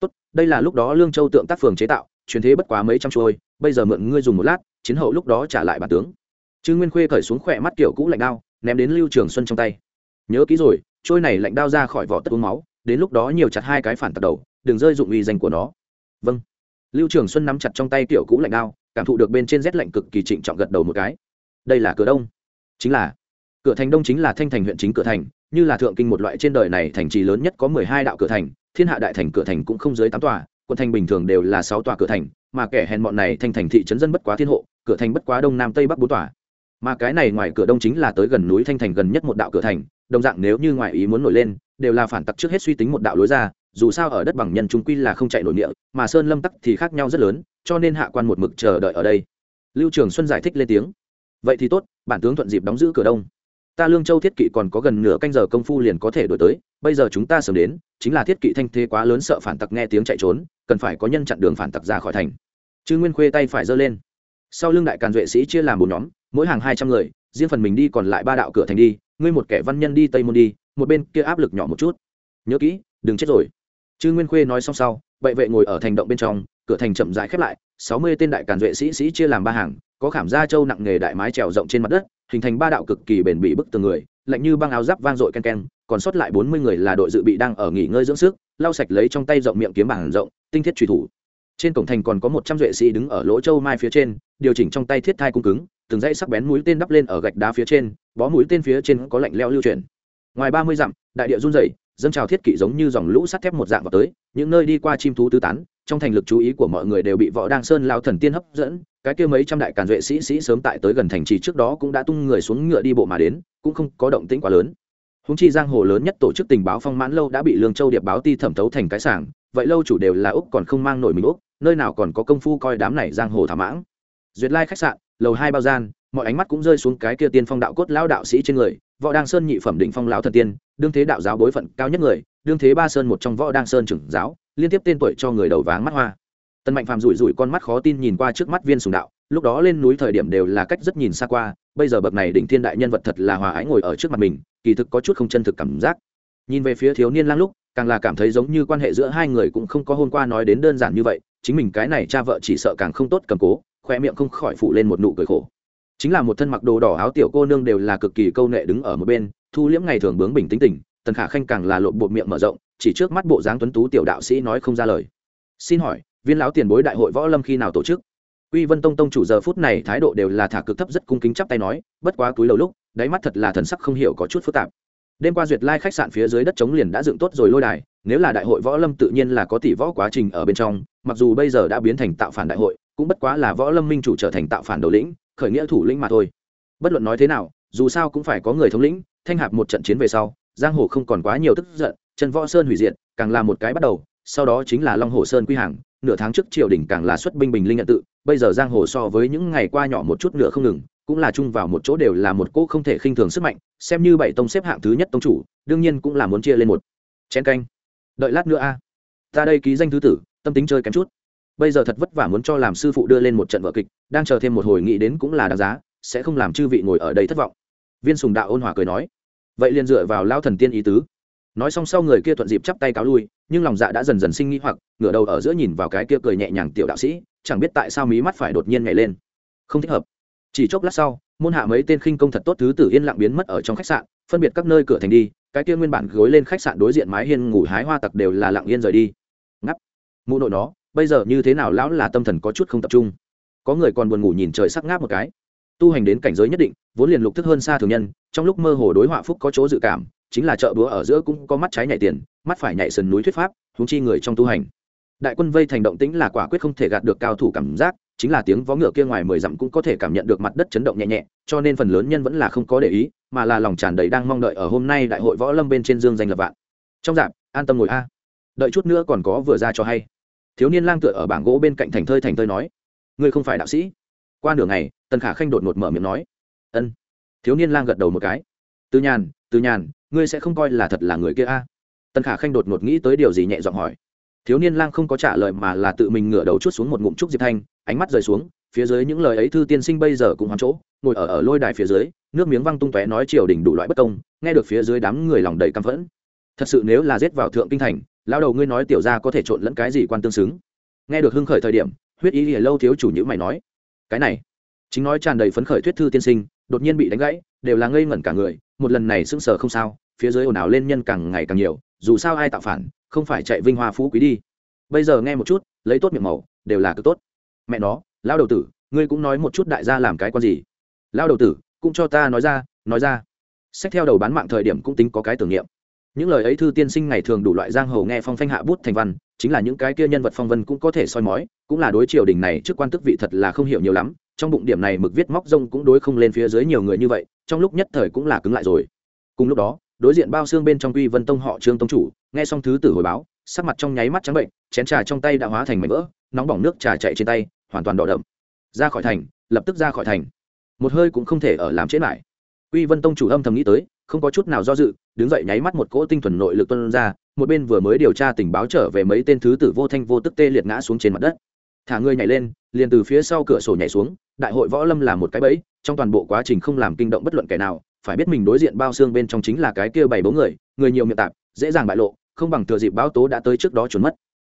Tốt, đây là lúc đó lương châu tượng tác phường chế tạo, truyền thế bất quá mấy trăm trôi bây giờ mượn ngươi dùng một lát, chiến hậu lúc đó trả lại bản tướng. Chư nguyên khuê cởi xuống khỏe mắt kiểu cũ lạnh đao, ném đến lưu trường xuân trong tay. Nhớ kỹ rồi trôi này lạnh đao ra khỏi vỏ tất uống máu, đến lúc đó nhiều chặt hai cái phản tật đầu, đừng rơi dụng uy danh của nó. Vâng lưu trường xuân nắm chặt trong tay tiểu cũ lạnh đao, cảm thụ được bên trên rét lạnh cực kỳ trịnh trọng gật đầu một cái. Đây là cửa đông. Chính là, cửa thành đông chính là thanh thành huyện chính cửa thành, như là thượng kinh một loại trên đời này thành trì lớn nhất có mười hai đạo cửa thành, thiên hạ đại thành cửa thành cũng không dưới tám tòa, quận thành bình thường đều là sáu tòa cửa thành, mà kẻ hèn bọn này thanh thành thị trấn dân bất quá thiên hộ, cửa thành bất quá đông nam tây bắc bốn tòa. Mà cái này ngoài cửa đông chính là tới gần núi thanh thành gần nhất một đạo cửa thành, đồng dạng nếu như ngoài ý muốn nổi lên, đều là phản tặc trước hết suy tính một đạo lối ra dù sao ở đất bằng nhân trung quy là không chạy nội địa, mà sơn lâm tắc thì khác nhau rất lớn, cho nên hạ quan một mực chờ đợi ở đây. Lưu trường xuân giải thích lên tiếng. Vậy thì tốt, bản tướng thuận dịp đóng giữ cửa đông. Ta lương châu thiết kỵ còn có gần nửa canh giờ công phu liền có thể đổi tới, bây giờ chúng ta sớm đến, chính là thiết kỵ thanh thế quá lớn sợ phản tặc nghe tiếng chạy trốn, cần phải có nhân chặn đường phản tặc ra khỏi thành. Chư nguyên khuê tay phải giơ lên. Sau lưng đại càn vệ sĩ chia làm bốn nhóm, mỗi hàng hai trăm người, riêng phần mình đi còn lại ba đạo cửa thành đi, ngươi một kẻ văn nhân đi tây môn đi, một bên kia áp lực nhỏ một chút. Nhớ kỹ, đừng chết rồi chư nguyên khuê nói xong sau, bệ vệ ngồi ở thành động bên trong, cửa thành chậm rãi khép lại, sáu mươi tên đại càn duệ sĩ sĩ chia làm ba hàng, có khảm da trâu nặng nghề đại mái trèo rộng trên mặt đất, hình thành ba đạo cực kỳ bền bỉ bức tường người, lạnh như băng áo giáp vang dội ken ken còn sót lại bốn mươi người là đội dự bị đang ở nghỉ ngơi dưỡng sức, lau sạch lấy trong tay rộng miệng kiếm bảng rộng, tinh thiết truy thủ. Trên cổng thành còn có một trăm duệ sĩ đứng ở lỗ châu mai phía trên, điều chỉnh trong tay thiết thai cung cứng, từng dãy sắc bén mũi tên đắp lên ở gạch đá phía trên, bó mũi tên phía trên có lạnh leo lưu chuyển. Ngoài ba mươi dặm, đại địa run rẩy dâng trào thiết kỵ giống như dòng lũ sắt thép một dạng vào tới, những nơi đi qua chim thú tứ tán, trong thành lực chú ý của mọi người đều bị võ đăng sơn lao thần tiên hấp dẫn, cái kia mấy trăm đại càn duệ sĩ sĩ sớm tại tới gần thành trì trước đó cũng đã tung người xuống ngựa đi bộ mà đến, cũng không có động tĩnh quá lớn. Húng chi giang hồ lớn nhất tổ chức tình báo phong mãn lâu đã bị lương châu điệp báo ti thẩm thấu thành cái sảng, vậy lâu chủ đều là úc còn không mang nổi mình úc, nơi nào còn có công phu coi đám này giang hồ thả mãng. Duyệt lai khách sạn, lầu hai bao gian, mọi ánh mắt cũng rơi xuống cái kia tiên phong đạo cốt lão đạo sĩ trên người võ đăng sơn nhị phẩm định phong lão thần tiên, đương thế đạo giáo bối phận cao nhất người, đương thế ba sơn một trong võ đăng sơn trưởng giáo, liên tiếp tên tuổi cho người đầu váng mắt hoa. Tần mạnh phàm rủi rủi con mắt khó tin nhìn qua trước mắt viên sùng đạo, lúc đó lên núi thời điểm đều là cách rất nhìn xa qua, bây giờ bậc này đỉnh thiên đại nhân vật thật là hòa ái ngồi ở trước mặt mình, kỳ thực có chút không chân thực cảm giác. Nhìn về phía thiếu niên lang lúc, càng là cảm thấy giống như quan hệ giữa hai người cũng không có hôm qua nói đến đơn giản như vậy, chính mình cái này cha vợ chỉ sợ càng không tốt cầm cố khoe miệng không khỏi phụ lên một nụ cười khổ chính là một thân mặc đồ đỏ áo tiểu cô nương đều là cực kỳ câu nệ đứng ở một bên thu liễm ngày thường bướng bình tĩnh tỉnh tần khả khanh càng là lộn bộ miệng mở rộng chỉ trước mắt bộ dáng tuấn tú tiểu đạo sĩ nói không ra lời xin hỏi viên lão tiền bối đại hội võ lâm khi nào tổ chức Uy Vân Tông tông chủ giờ phút này thái độ đều là thả cực thấp rất cung kính chắp tay nói, bất quá túi lâu lúc, đáy mắt thật là thần sắc không hiểu có chút phức tạp. Đêm qua duyệt lai khách sạn phía dưới đất chống liền đã dựng tốt rồi lôi đài, nếu là đại hội võ lâm tự nhiên là có tỷ võ quá trình ở bên trong, mặc dù bây giờ đã biến thành tạo phản đại hội, cũng bất quá là võ lâm minh chủ trở thành tạo phản đầu lĩnh, khởi nghĩa thủ lĩnh mà thôi. Bất luận nói thế nào, dù sao cũng phải có người thống lĩnh, thanh hạp một trận chiến về sau, giang hồ không còn quá nhiều tức giận, chân võ sơn hủy diệt, càng là một cái bắt đầu, sau đó chính là long hồ sơn quy hàng, nửa tháng trước triều đình càng là xuất binh bình linh nhận tự bây giờ giang hồ so với những ngày qua nhỏ một chút nữa không ngừng cũng là chung vào một chỗ đều là một cỗ không thể khinh thường sức mạnh xem như bảy tông xếp hạng thứ nhất tông chủ đương nhiên cũng là muốn chia lên một chén canh đợi lát nữa a à. ta đây ký danh thứ tử tâm tính chơi kém chút bây giờ thật vất vả muốn cho làm sư phụ đưa lên một trận vở kịch, đang chờ thêm một hồi nghĩ đến cũng là đáng giá, sẽ không làm chư vị ngồi ở đây thất vọng. Viên sùng đạo ôn hòa cười nói. Vậy liền dựa vào lao thần tiên ý tứ. Nói xong sau người kia thuận dịp chắp tay cáo lui, nhưng lòng dạ đã dần dần sinh nghĩ hoặc, ngửa đầu ở giữa nhìn vào cái kia cười nhẹ nhàng tiểu đạo sĩ, chẳng biết tại sao mí mắt phải đột nhiên nhảy lên. Không thích hợp. Chỉ chốc lát sau, môn hạ mấy tên khinh công thật tốt thứ tử yên lặng biến mất ở trong khách sạn, phân biệt các nơi cửa thành đi, cái kia nguyên bản gối lên khách sạn đối diện mái hiên ngủ hái hoa tặc đều là lặng yên rời đi. Ngắp mụ nội nó bây giờ như thế nào lão là tâm thần có chút không tập trung. Có người còn buồn ngủ nhìn trời sắc ngáp một cái. Tu hành đến cảnh giới nhất định, vốn liền lục thức hơn xa thường nhân, trong lúc mơ hồ đối họa phúc có chỗ dự cảm, chính là chợ búa ở giữa cũng có mắt trái nhảy tiền, mắt phải nhảy sườn núi thuyết pháp húng chi người trong tu hành. Đại quân vây thành động tĩnh là quả quyết không thể gạt được cao thủ cảm giác, chính là tiếng vó ngựa kia ngoài mười dặm cũng có thể cảm nhận được mặt đất chấn động nhẹ nhẹ, cho nên phần lớn nhân vẫn là không có để ý, mà là lòng tràn đầy đang mong đợi ở hôm nay đại hội võ lâm bên trên dương danh lập vạn. Trong dạp, an tâm ngồi a. Đợi chút nữa còn có vừa ra cho hay thiếu niên lang tựa ở bảng gỗ bên cạnh thành thơi thành thơi nói, ngươi không phải đạo sĩ. Qua nửa ngày, tần khả khanh đột ngột mở miệng nói, ân. Thiếu niên lang gật đầu một cái, từ nhàn từ nhàn, ngươi sẽ không coi là thật là người kia a? Tần khả khanh đột ngột nghĩ tới điều gì nhẹ giọng hỏi. Thiếu niên lang không có trả lời mà là tự mình ngửa đầu chút xuống một ngụm trúc diệp thanh, ánh mắt rời xuống, phía dưới những lời ấy thư tiên sinh bây giờ cũng hoán chỗ, ngồi ở ở lôi đài phía dưới, nước miếng văng tung tóe nói triều đình đủ loại bất công, nghe được phía dưới đám người lòng đầy căm phẫn. Thật sự nếu là giết vào thượng kinh thành lao đầu ngươi nói tiểu ra có thể trộn lẫn cái gì quan tương xứng? Nghe được hưng khởi thời điểm, huyết ý lìa lâu thiếu chủ nhữ mày nói, cái này. Chính nói tràn đầy phấn khởi thuyết thư tiên sinh, đột nhiên bị đánh gãy, đều là ngây ngẩn cả người, một lần này sững sờ không sao, phía dưới ồn ào lên nhân càng ngày càng nhiều, dù sao ai tạo phản, không phải chạy vinh hoa phú quý đi. Bây giờ nghe một chút, lấy tốt miệng màu, đều là cực tốt. Mẹ nó lao đầu tử, ngươi cũng nói một chút đại gia làm cái con gì? Lao đầu tử, cũng cho ta nói ra nói ra. Sách theo đầu bán mạng thời điểm cũng tính có cái tưởng niệm những lời ấy thư tiên sinh ngày thường đủ loại giang hồ nghe phong phanh hạ bút thành văn, chính là những cái kia nhân vật phong vân cũng có thể soi mói, cũng là đối triều đình này trước quan tức vị thật là không hiểu nhiều lắm, trong bụng điểm này mực viết móc rông cũng đối không lên phía dưới nhiều người như vậy, trong lúc nhất thời cũng là cứng lại rồi. Cùng lúc đó, đối diện bao xương bên trong quy vân tông họ trương tông chủ, nghe xong thứ tử hồi báo, sắc mặt trong nháy mắt trắng bệnh, chén trà trong tay đã hóa thành mảnh vỡ, nóng bỏng nước trà chạy trên tay, hoàn toàn đỏ đậm. Ra khỏi thành, lập tức ra khỏi thành. Một hơi cũng không thể ở làm chết lại. Quy vân tông chủ âm thầm nghĩ tới không có chút nào do dự, đứng dậy nháy mắt một cỗ tinh thuần nội lực tuân ra, một bên vừa mới điều tra tình báo trở về mấy tên thứ tử vô thanh vô tức tê liệt ngã xuống trên mặt đất. Thả người nhảy lên, liền từ phía sau cửa sổ nhảy xuống, đại hội võ lâm là một cái bẫy, trong toàn bộ quá trình không làm kinh động bất luận kẻ nào, phải biết mình đối diện bao xương bên trong chính là cái kia bảy bố người người nhiều miệng tạp, dễ dàng bại lộ, không bằng thừa dịp báo tố đã tới trước đó trốn mất.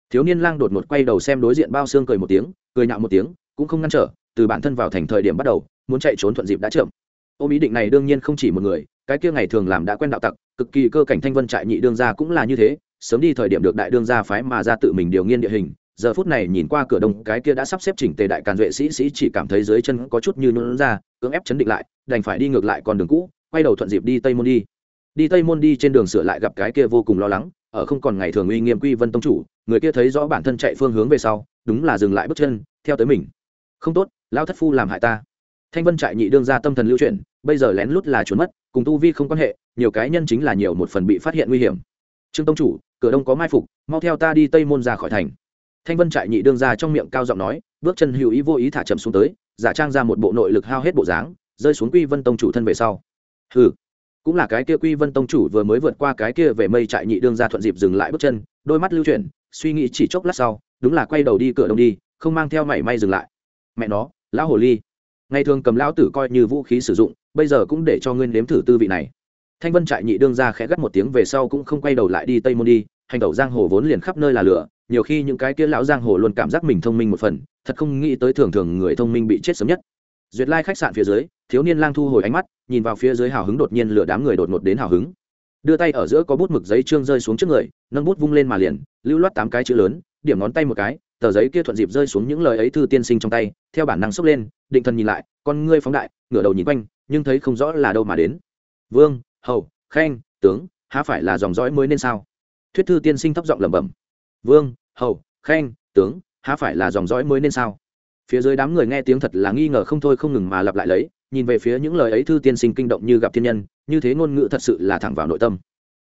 Thiếu niên lang đột ngột quay đầu xem đối diện bao xương cười một tiếng, cười nhạo một tiếng, cũng không ngăn trở, từ bản thân vào thành thời điểm bắt đầu, muốn chạy trốn thuận dịp đã chậm. Ôm ý định này đương nhiên không chỉ một người cái kia ngày thường làm đã quen đạo tặc, cực kỳ cơ cảnh thanh vân trại nhị đương gia cũng là như thế, sớm đi thời điểm được đại đương gia phái mà ra tự mình điều nghiên địa hình, giờ phút này nhìn qua cửa đông, cái kia đã sắp xếp chỉnh tề đại càn duệ sĩ sĩ chỉ cảm thấy dưới chân có chút như nôn ra, cưỡng ép chấn định lại, đành phải đi ngược lại con đường cũ, quay đầu thuận dịp đi tây môn đi. Đi tây môn đi trên đường sửa lại gặp cái kia vô cùng lo lắng, ở không còn ngày thường uy nghiêm quy vân tông chủ, người kia thấy rõ bản thân chạy phương hướng về sau, đúng là dừng lại bước chân, theo tới mình. Không tốt lao thất phu làm hại ta. Thanh vân trại nhị đương ra tâm thần lưu chuyển, bây giờ lén lút là trốn mất cùng tu vi không quan hệ, nhiều cái nhân chính là nhiều một phần bị phát hiện nguy hiểm. Trương tông chủ, cửa đông có mai phục, mau theo ta đi tây môn ra khỏi thành. Thanh vân trại nhị đương ra trong miệng cao giọng nói, bước chân hữu ý vô ý thả chậm xuống tới, giả trang ra một bộ nội lực hao hết bộ dáng, rơi xuống quy vân tông chủ thân về sau. Hừ, cũng là cái kia quy vân tông chủ vừa mới vượt qua cái kia về mây trại nhị đương ra thuận dịp dừng lại bước chân, đôi mắt lưu chuyển, suy nghĩ chỉ chốc lát sau, đúng là quay đầu đi cửa đông đi, không mang theo mảy may dừng lại. Mẹ nó, lão hồ ly. Ngày thường cầm lão tử coi như vũ khí sử dụng bây giờ cũng để cho ngươi nếm thử tư vị này. Thanh vân trại nhị đương ra khẽ gắt một tiếng về sau cũng không quay đầu lại đi tây môn đi, hành tẩu giang hồ vốn liền khắp nơi là lửa, nhiều khi những cái kia lão giang hồ luôn cảm giác mình thông minh một phần, thật không nghĩ tới thường thường người thông minh bị chết sớm nhất. Duyệt lai khách sạn phía dưới, thiếu niên lang thu hồi ánh mắt, nhìn vào phía dưới hào hứng đột nhiên lửa đám người đột ngột đến hào hứng. Đưa tay ở giữa có bút mực giấy trương rơi xuống trước người, nâng bút vung lên mà liền, lưu loát tám cái chữ lớn, điểm ngón tay một cái, tờ giấy kia thuận dịp rơi xuống những lời ấy thư tiên sinh trong tay, theo bản năng xốc lên, định thần nhìn lại, con ngươi phóng đại, ngửa đầu nhìn quanh nhưng thấy không rõ là đâu mà đến. Vương, hầu, khanh, tướng, há phải là dòng dõi mới nên sao? Thuyết thư tiên sinh thấp giọng lẩm bẩm. Vương, hầu, khanh, tướng, há phải là dòng dõi mới nên sao? Phía dưới đám người nghe tiếng thật là nghi ngờ không thôi không ngừng mà lặp lại lấy, nhìn về phía những lời ấy thư tiên sinh kinh động như gặp thiên nhân, như thế ngôn ngữ thật sự là thẳng vào nội tâm.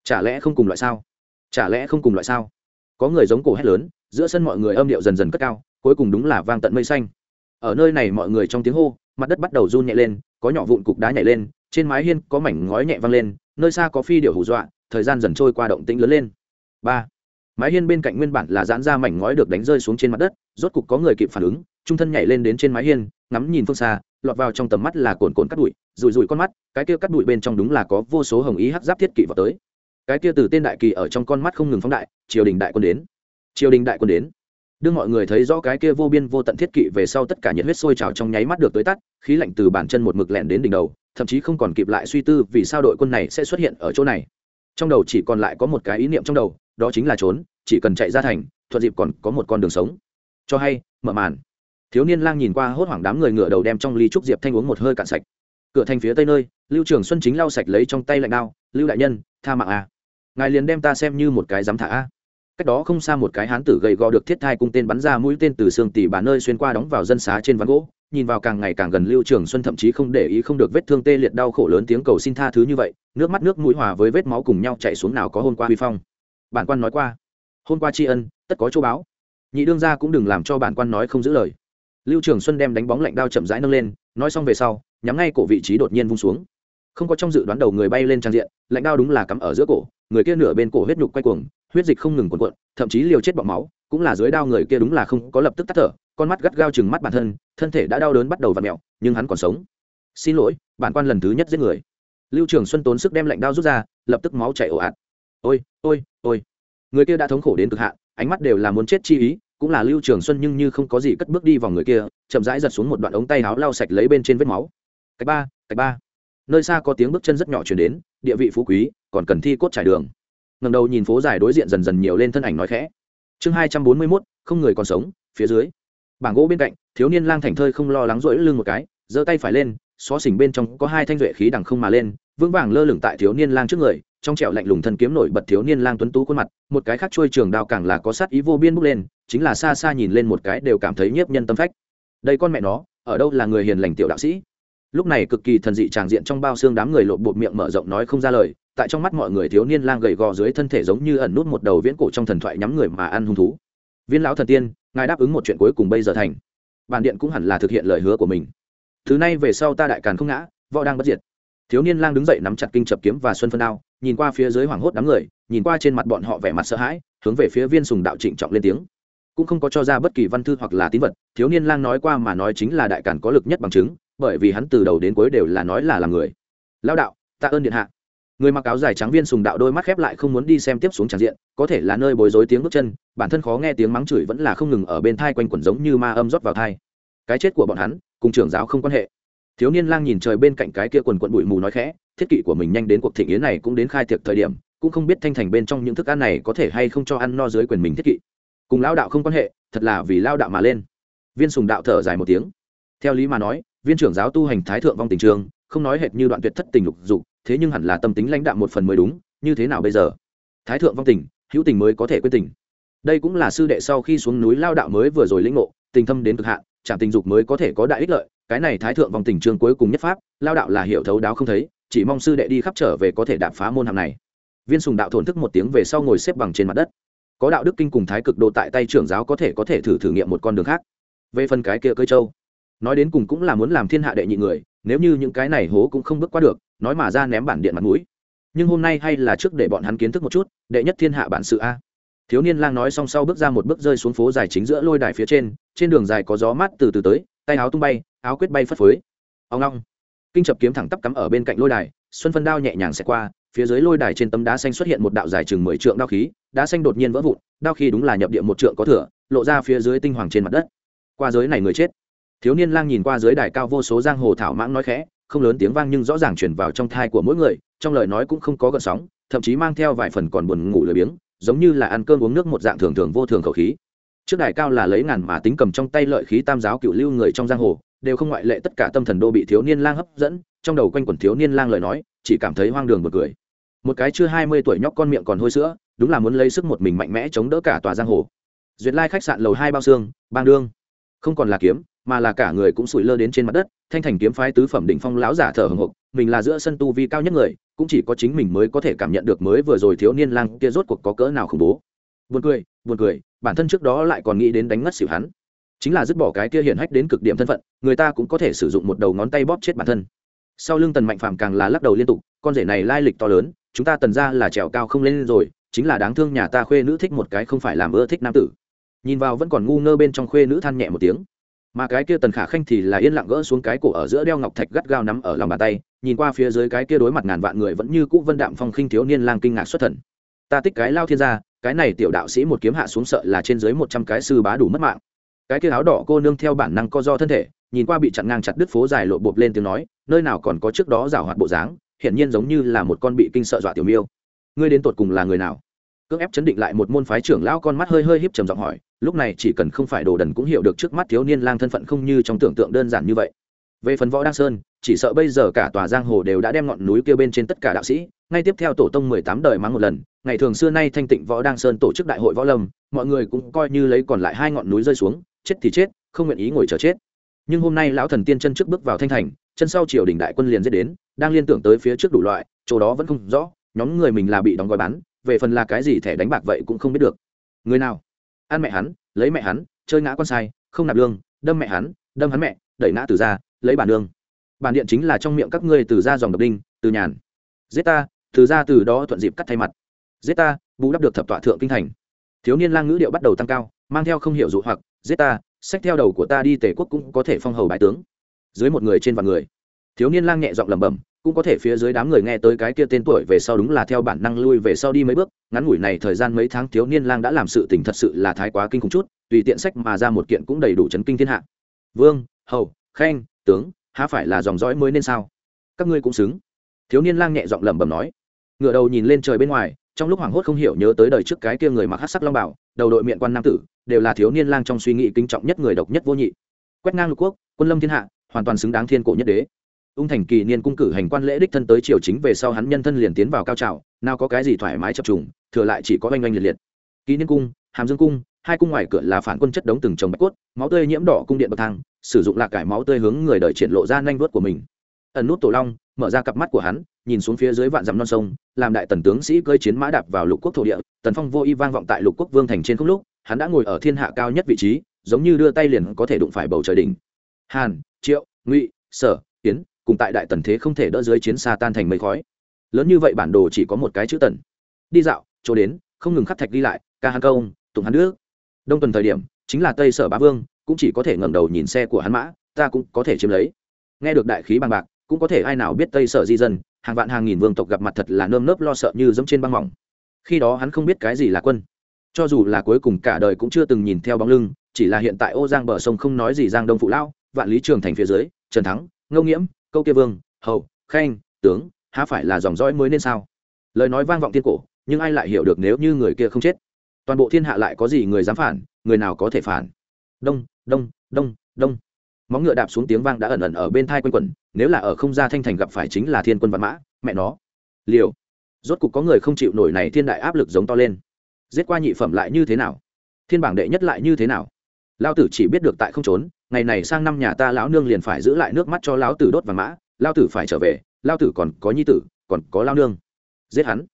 Chả lẽ không cùng loại sao? Chả lẽ không cùng loại sao? Có người giống cổ hét lớn, giữa sân mọi người âm điệu dần dần cất cao, cuối cùng đúng là vang tận mây xanh. Ở nơi này mọi người trong tiếng hô, mặt đất bắt đầu run nhẹ lên có nhỏ vụn cục đá nhảy lên, trên mái hiên có mảnh ngói nhẹ văng lên, nơi xa có phi điệu hù dọa, thời gian dần trôi qua động tĩnh lớn lên. Ba, mái hiên bên cạnh nguyên bản là giãn ra mảnh ngói được đánh rơi xuống trên mặt đất, rốt cục có người kịp phản ứng, trung thân nhảy lên đến trên mái hiên, ngắm nhìn phương xa, lọt vào trong tầm mắt là cồn cồn cắt bụi, rùi rùi con mắt, cái kia cắt bụi bên trong đúng là có vô số hồng ý hắc giáp thiết kỵ vào tới. Cái kia từ tên đại kỳ ở trong con mắt không ngừng phóng đại, triều đình đại quân đến. Triều đình đại quân đến đương mọi người thấy rõ cái kia vô biên vô tận thiết kỵ về sau tất cả nhiệt huyết sôi trào trong nháy mắt được tới tắt, khí lạnh từ bản chân một mực lẹn đến đỉnh đầu, thậm chí không còn kịp lại suy tư vì sao đội quân này sẽ xuất hiện ở chỗ này. Trong đầu chỉ còn lại có một cái ý niệm trong đầu, đó chính là trốn, chỉ cần chạy ra thành, thuận dịp còn có một con đường sống. Cho hay, mở màn. Thiếu niên lang nhìn qua hốt hoảng đám người ngựa đầu đem trong ly trúc diệp thanh uống một hơi cạn sạch. Cửa thành phía tây nơi, lưu trường xuân chính lau sạch lấy trong tay lạnh đao, lưu đại nhân, tha mạng a ngài liền đem ta xem như một cái dám thả a cách đó không xa một cái hán tử gầy gò được thiết thai cung tên bắn ra mũi tên từ xương tỉ bà nơi xuyên qua đóng vào dân xá trên ván gỗ, nhìn vào càng ngày càng gần lưu trường xuân thậm chí không để ý không được vết thương tê liệt đau khổ lớn tiếng cầu xin tha thứ như vậy, nước mắt nước mũi hòa với vết máu cùng nhau chạy xuống nào có hôm qua huy phong. Bản quan nói qua, hôm qua tri ân, tất có châu báo. Nhị đương gia cũng đừng làm cho bản quan nói không giữ lời. Lưu trường xuân đem đánh bóng lạnh đao chậm rãi nâng lên, nói xong về sau, nhắm ngay cổ vị trí đột nhiên vung xuống. Không có trong dự đoán đầu người bay lên trang diện, lạnh đao đúng là cắm ở giữa cổ, người kia nửa bên cổ huyết nhục quay cuồng huyết dịch không ngừng cuộn cuộn, thậm chí liều chết bọc máu, cũng là dưới đao người kia đúng là không có lập tức tắt thở, con mắt gắt gao chừng mắt bản thân thân thể đã đau đớn bắt đầu v ặ mẹo nhưng hắn còn sống. Xin lỗi, bản quan lần thứ nhất giết người. Lưu trường xuân tốn sức đem lạnh đao rút ra, lập tức máu chảy ồ ạt. Ôi ôi ôi. Người kia đã thống khổ đến cực hạn, ánh mắt đều là muốn chết chi ý, cũng là lưu trường xuân nhưng như không có gì cất bước đi vào người kia, chậm rãi giật xuống một đoạn ống tay áo lau sạch lấy bên trên vết máu. Cách ba cách ba. Nơi xa có tiếng bước chân rất nhỏ chuyển đến, địa vị phú quý, còn cần thi cốt trải đường ngầm đầu nhìn phố dài đối diện dần dần nhiều lên thân ảnh nói khẽ. Chương hai trăm bốn mươi mốt, không người còn sống, phía dưới. Bảng gỗ bên cạnh, thiếu niên lang thành thơi không lo lắng rỗi lưng một cái, giơ tay phải lên, xó xỉnh bên trong có hai thanh duệ khí đằng không mà lên, vững vàng lơ lửng tại thiếu niên lang trước người, trong trẹo lạnh lùng thân kiếm nổi bật thiếu niên lang tuấn tú khuôn mặt, một cái khác trôi trường đao càng là có sát ý vô biên bốc lên, chính là xa xa nhìn lên một cái đều cảm thấy nhiếp nhân tâm phách. Đây con mẹ nó, ở đâu là người hiền lành tiểu đạo sĩ? Lúc này cực kỳ thần dị tràng diện trong bao xương đám người lộp bột miệng mở rộng nói không ra lời, tại trong mắt mọi người thiếu niên lang gầy gò dưới thân thể giống như ẩn nút một đầu viễn cổ trong thần thoại nhắm người mà ăn hung thú. Viên lão thần tiên, ngài đáp ứng một chuyện cuối cùng bây giờ thành. Bản điện cũng hẳn là thực hiện lời hứa của mình. Thứ này về sau ta đại càn không ngã, võ đang bất diệt. Thiếu niên lang đứng dậy nắm chặt kinh chập kiếm và xuân phân đao, nhìn qua phía dưới hoảng hốt đám người, nhìn qua trên mặt bọn họ vẻ mặt sợ hãi, hướng về phía viên sùng đạo trịnh trọng lên tiếng. Cũng không có cho ra bất kỳ văn thư hoặc là tín vật, thiếu niên lang nói qua mà nói chính là đại càn có lực nhất bằng chứng bởi vì hắn từ đầu đến cuối đều là nói là làm người. Lao đạo, tạ ơn điện hạ. Người mặc áo dài trắng viên sùng đạo đôi mắt khép lại không muốn đi xem tiếp xuống tràn diện, có thể là nơi bối rối tiếng bước chân, bản thân khó nghe tiếng mắng chửi vẫn là không ngừng ở bên thai quanh quẩn giống như ma âm rót vào thai. Cái chết của bọn hắn, cùng trưởng giáo không quan hệ. Thiếu niên lang nhìn trời bên cạnh cái kia quần quận bụi mù nói khẽ, thiết kỵ của mình nhanh đến cuộc thị yến này cũng đến khai tiệc thời điểm, cũng không biết thanh thành bên trong những thức ăn này có thể hay không cho ăn no dưới quyền mình thiết kỵ. Cùng lao đạo không quan hệ, thật là vì lao đạo mà lên. Viên sùng đạo thở dài một tiếng. Theo lý mà nói viên trưởng giáo tu hành thái thượng vong tình trường, không nói hệt như đoạn tuyệt thất tình lục dục, thế nhưng hẳn là tâm tính lãnh đạm một phần mới đúng, như thế nào bây giờ? Thái thượng vong tình, hữu tình mới có thể quyết tình. Đây cũng là sư đệ sau khi xuống núi lao đạo mới vừa rồi lĩnh ngộ, tình thâm đến cực hạn chạm tình dục mới có thể có đại ích lợi, cái này thái thượng vong tình trường cuối cùng nhất pháp, lao đạo là hiểu thấu đáo không thấy, chỉ mong sư đệ đi khắp trở về có thể đạp phá môn hàm này. Viên sùng đạo thổn thức một tiếng về sau ngồi xếp bằng trên mặt đất. Có đạo đức kinh cùng thái cực độ tại tay trưởng giáo có thể có thể thử thử nghiệm một con đường khác. Về phần cái kia cơi châu nói đến cùng cũng là muốn làm thiên hạ đệ nhị người, nếu như những cái này hố cũng không bước qua được, nói mà ra ném bản điện mặt mũi. Nhưng hôm nay hay là trước để bọn hắn kiến thức một chút, đệ nhất thiên hạ bản sự a. Thiếu niên lang nói xong sau bước ra một bước rơi xuống phố dài chính giữa lôi đài phía trên trên đường dài có gió mát từ từ tới, tay áo tung bay, áo quyết bay phất phới. Ông long. Kinh chập kiếm thẳng tắp cắm ở bên cạnh lôi đài, xuân phân đao nhẹ nhàng xẹt qua, phía dưới lôi đài trên tấm đá xanh xuất hiện một đạo dài chừng mười trượng đao khí, đá xanh đột nhiên vỡ vụn, đao khí đúng là nhập địa một trượng có thừa, lộ ra phía dưới tinh hoàng trên mặt đất. Qua giới này người chết thiếu niên lang nhìn qua dưới đài cao vô số giang hồ thảo mãng nói khẽ, không lớn tiếng vang nhưng rõ ràng chuyển vào trong thai của mỗi người, trong lời nói cũng không có gợn sóng, thậm chí mang theo vài phần còn buồn ngủ lười biếng, giống như là ăn cơm uống nước một dạng thường thường vô thường khẩu khí. Trước đài cao là lấy ngàn mà tính cầm trong tay lợi khí tam giáo cựu lưu người trong giang hồ, đều không ngoại lệ tất cả tâm thần đô bị thiếu niên lang hấp dẫn, trong đầu quanh quẩn thiếu niên lang lời nói, chỉ cảm thấy hoang đường một cười. Một cái chưa hai mươi tuổi nhóc con miệng còn hôi sữa, đúng là muốn lấy sức một mình mạnh mẽ chống đỡ cả tòa giang hồ. Duyệt lai khách sạn lầu hai bao xương bang đương. Không còn là kiếm mà là cả người cũng sủi lơ đến trên mặt đất, thanh thành kiếm phái tứ phẩm đỉnh phong lão giả thở hồng hộc, mình là giữa sân tu vi cao nhất người, cũng chỉ có chính mình mới có thể cảm nhận được mới vừa rồi thiếu niên lang kia rốt cuộc có cỡ nào khủng bố. Buồn cười buồn cười, bản thân trước đó lại còn nghĩ đến đánh ngất xỉu hắn. Chính là dứt bỏ cái kia hiển hách đến cực điểm thân phận, người ta cũng có thể sử dụng một đầu ngón tay bóp chết bản thân. Sau lưng tần mạnh phàm càng là lắc đầu liên tục, con rể này lai lịch to lớn, chúng ta tần ra là trèo cao không lên rồi, chính là đáng thương nhà ta khuê nữ thích một cái không phải làm ưa thích nam tử. Nhìn vào vẫn còn ngu ngơ bên trong khuê nữ than nhẹ một tiếng mà cái kia tần khả khanh thì là yên lặng gỡ xuống cái cổ ở giữa đeo ngọc thạch gắt gao nắm ở lòng bàn tay, nhìn qua phía dưới cái kia đối mặt ngàn vạn người vẫn như cũ vân đạm phong khinh thiếu niên lang kinh ngạc xuất thần. Ta tích cái lao thiên gia, cái này tiểu đạo sĩ một kiếm hạ xuống sợ là trên dưới một trăm cái sư bá đủ mất mạng. Cái kia áo đỏ cô nương theo bản năng co do thân thể, nhìn qua bị chặn ngang chặt đứt phố dài lộ bộp lên tiếng nói, nơi nào còn có trước đó rào hoạt bộ dáng, hiển nhiên giống như là một con bị kinh sợ dọa tiểu miêu. Ngươi đến tột cùng là người nào? Cưỡng ép chấn định lại một môn phái trưởng lão con mắt hơi hơi híp trầm giọng hỏi lúc này chỉ cần không phải đồ đần cũng hiểu được trước mắt thiếu niên lang thân phận không như trong tưởng tượng đơn giản như vậy. Về phần võ đăng sơn, chỉ sợ bây giờ cả tòa giang hồ đều đã đem ngọn núi kia bên trên tất cả đạo sĩ, ngay tiếp theo tổ tông mười tám đời mắng một lần. Ngày thường xưa nay thanh tịnh võ đăng sơn tổ chức đại hội võ lâm, mọi người cũng coi như lấy còn lại hai ngọn núi rơi xuống, chết thì chết, không nguyện ý ngồi chờ chết. Nhưng hôm nay lão thần tiên chân trước bước vào thanh thành, chân sau triều đình đại quân liền dễ đến, đang liên tưởng tới phía trước đủ loại, chỗ đó vẫn không rõ, nhóm người mình là bị đóng gói bán, về phần là cái gì thẻ đánh bạc vậy cũng không biết được. Người nào? Ăn mẹ hắn, lấy mẹ hắn, chơi ngã con sai, không nạp lương, đâm mẹ hắn, đâm hắn mẹ, đẩy ngã từ ra, lấy bản lương. Bản điện chính là trong miệng các ngươi từ ra dòng độc đinh, từ nhàn. Giết ta, từ ra từ đó thuận dịp cắt thay mặt. Giết ta, bù đắp được thập tọa thượng kinh thành. Thiếu niên lang ngữ điệu bắt đầu tăng cao, mang theo không hiểu dụ hoặc, giết ta sách theo đầu của ta đi tể quốc cũng có thể phong hầu bại tướng. Dưới một người trên vạn người. Thiếu niên lang nhẹ giọng lẩm bẩm cũng có thể phía dưới đám người nghe tới cái kia tên tuổi về sau đúng là theo bản năng lui về sau đi mấy bước, ngắn ngủi này thời gian mấy tháng thiếu niên lang đã làm sự tình thật sự là thái quá kinh khủng chút, tùy tiện sách mà ra một kiện cũng đầy đủ chấn kinh thiên hạ. Vương, hầu, khanh, tướng, há phải là dòng dõi mới nên sao? Các ngươi cũng xứng. Thiếu niên lang nhẹ giọng lẩm bẩm nói. Ngựa đầu nhìn lên trời bên ngoài, trong lúc hoảng hốt không hiểu nhớ tới đời trước cái kia người mặc hát sắc long bảo, đầu đội miệng quan nam tử, đều là thiếu niên lang trong suy nghĩ kính trọng nhất người độc nhất vô nhị. Quét ngang lục quốc, quân lâm thiên hạ, hoàn toàn xứng đáng thiên cổ nhất đế ung thành kỳ niên cung cử hành quan lễ đích thân tới triều chính về sau hắn nhân thân liền tiến vào cao trào, nào có cái gì thoải mái chập trùng, thừa lại chỉ có oanh oanh liệt liệt. Kỳ niên cung, hàm dương cung, hai cung ngoài cửa là phản quân chất đống từng chồng bạch cốt, máu tươi nhiễm đỏ cung điện bậc thang, sử dụng lạc cải máu tươi hướng người đời triển lộ ra nhanh vuốt của mình. Ẩn nút tổ long, mở ra cặp mắt của hắn, nhìn xuống phía dưới vạn dặm non sông, làm đại tần tướng sĩ cơi chiến mã đạp vào lục quốc thổ địa, tần phong vô y vang vọng tại lục quốc vương thành trên không lúc, hắn đã ngồi ở thiên hạ cao nhất vị trí, giống như đưa tay liền có thể đụng phải bầu trời đỉnh. Hàn, triệu, ngụy, sở tiến cùng tại đại tần thế không thể đỡ dưới chiến xa tan thành mây khói. Lớn như vậy bản đồ chỉ có một cái chữ tần. Đi dạo, chỗ đến, không ngừng khắc thạch đi lại, ca hàn công, tụng hắn nước đông tuần thời điểm, chính là tây sở bá vương, cũng chỉ có thể ngẩng đầu nhìn xe của hắn mã, ta cũng có thể chiếm lấy. Nghe được đại khí bằng bạc, cũng có thể ai nào biết tây sở di dân, hàng vạn hàng nghìn vương tộc gặp mặt thật là nơm nớp lo sợ như dẫm trên băng mỏng. Khi đó hắn không biết cái gì là quân. Cho dù là cuối cùng cả đời cũng chưa từng nhìn theo bóng lưng, chỉ là hiện tại ô giang bờ sông không nói gì giang đông phụ lao vạn lý trường thành phía dưới, trần thắng, ngô nghiễm câu kia vương, hầu, khanh, tướng, há phải là dòng dõi mới nên sao? Lời nói vang vọng thiên cổ, nhưng ai lại hiểu được nếu như người kia không chết? Toàn bộ thiên hạ lại có gì người dám phản, người nào có thể phản? Đông đông đông đông. Móng ngựa đạp xuống tiếng vang đã ẩn ẩn ở bên thai quanh quẩn, nếu là ở không gia thanh thành gặp phải chính là thiên quân văn mã, mẹ nó. Liều. Rốt cục có người không chịu nổi này thiên đại áp lực giống to lên. Giết qua nhị phẩm lại như thế nào? Thiên bảng đệ nhất lại như thế nào? Lao tử chỉ biết được tại không trốn ngày này sang năm nhà ta lão nương liền phải giữ lại nước mắt cho lão tử đốt và mã lao tử phải trở về lao tử còn có nhi tử, còn có lao nương. Giết hắn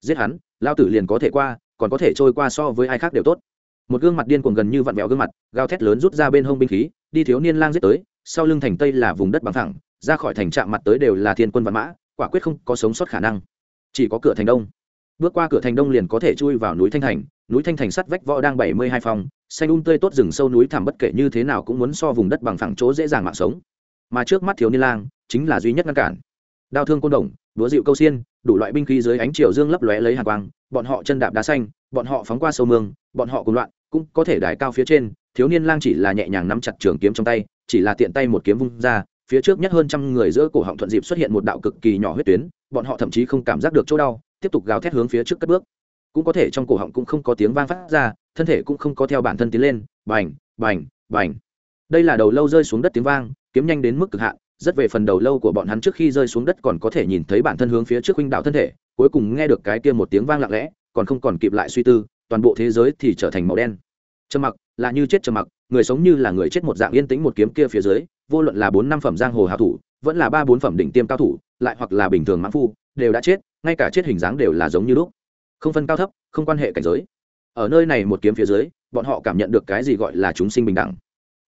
giết hắn lao tử liền có thể qua, còn có thể trôi qua so với ai khác đều tốt. Một gương mặt điên cuồng gần như vặn vẹo gương mặt, gào thét lớn rút ra bên hông binh khí, đi thiếu niên lang giết tới, sau lưng thành tây là vùng đất bằng thẳng, ra khỏi thành trạm mặt tới đều là thiên quân văn mã, quả quyết không có sống sót khả năng. Chỉ có cửa thành đông. Bước qua cửa thành đông liền có thể chui vào núi thanh thành, núi thanh thành sắt vách võ đang bảy mươi hai phòng xanh un um tươi tốt rừng sâu núi thẳm bất kể như thế nào cũng muốn so vùng đất bằng phẳng chỗ dễ dàng mạng sống. Mà trước mắt thiếu niên lang chính là duy nhất ngăn cản. Đao thương côn đồng đúa dịu câu xiên, đủ loại binh khí dưới ánh chiều dương lấp lóe lấy hàng quang, bọn họ chân đạp đá xanh, bọn họ phóng qua sâu mương, bọn họ cùng loạn, cũng có thể đài cao phía trên, thiếu niên lang chỉ là nhẹ nhàng nắm chặt trường kiếm trong tay, chỉ là tiện tay một kiếm vung ra, phía trước nhất hơn trăm người giữa cổ họng thuận dịp xuất hiện một đạo cực kỳ nhỏ huyết tuyến, bọn họ thậm chí không cảm giác được chỗ đau, tiếp tục gào thét hướng phía trước cất bước cũng có thể trong cổ họng cũng không có tiếng vang phát ra, thân thể cũng không có theo bản thân tiến lên, bành bành bành. Đây là đầu lâu rơi xuống đất tiếng vang, kiếm nhanh đến mức cực hạn, rất về phần đầu lâu của bọn hắn trước khi rơi xuống đất còn có thể nhìn thấy bản thân hướng phía trước huynh đạo thân thể, cuối cùng nghe được cái kia một tiếng vang lặng lẽ, còn không còn kịp lại suy tư, toàn bộ thế giới thì trở thành màu đen. Trầm mặc, là như chết trầm mặc, người sống như là người chết một dạng yên tĩnh một kiếm kia phía dưới, vô luận là bốn năm phẩm giang hồ hào thủ, vẫn là ba bốn phẩm đỉnh tiêm cao thủ, lại hoặc là bình thường mãn phu, đều đã chết, ngay cả chết hình dáng đều là giống như lúc không phân cao thấp, không quan hệ cảnh giới. Ở nơi này một kiếm phía dưới, bọn họ cảm nhận được cái gì gọi là chúng sinh bình đẳng.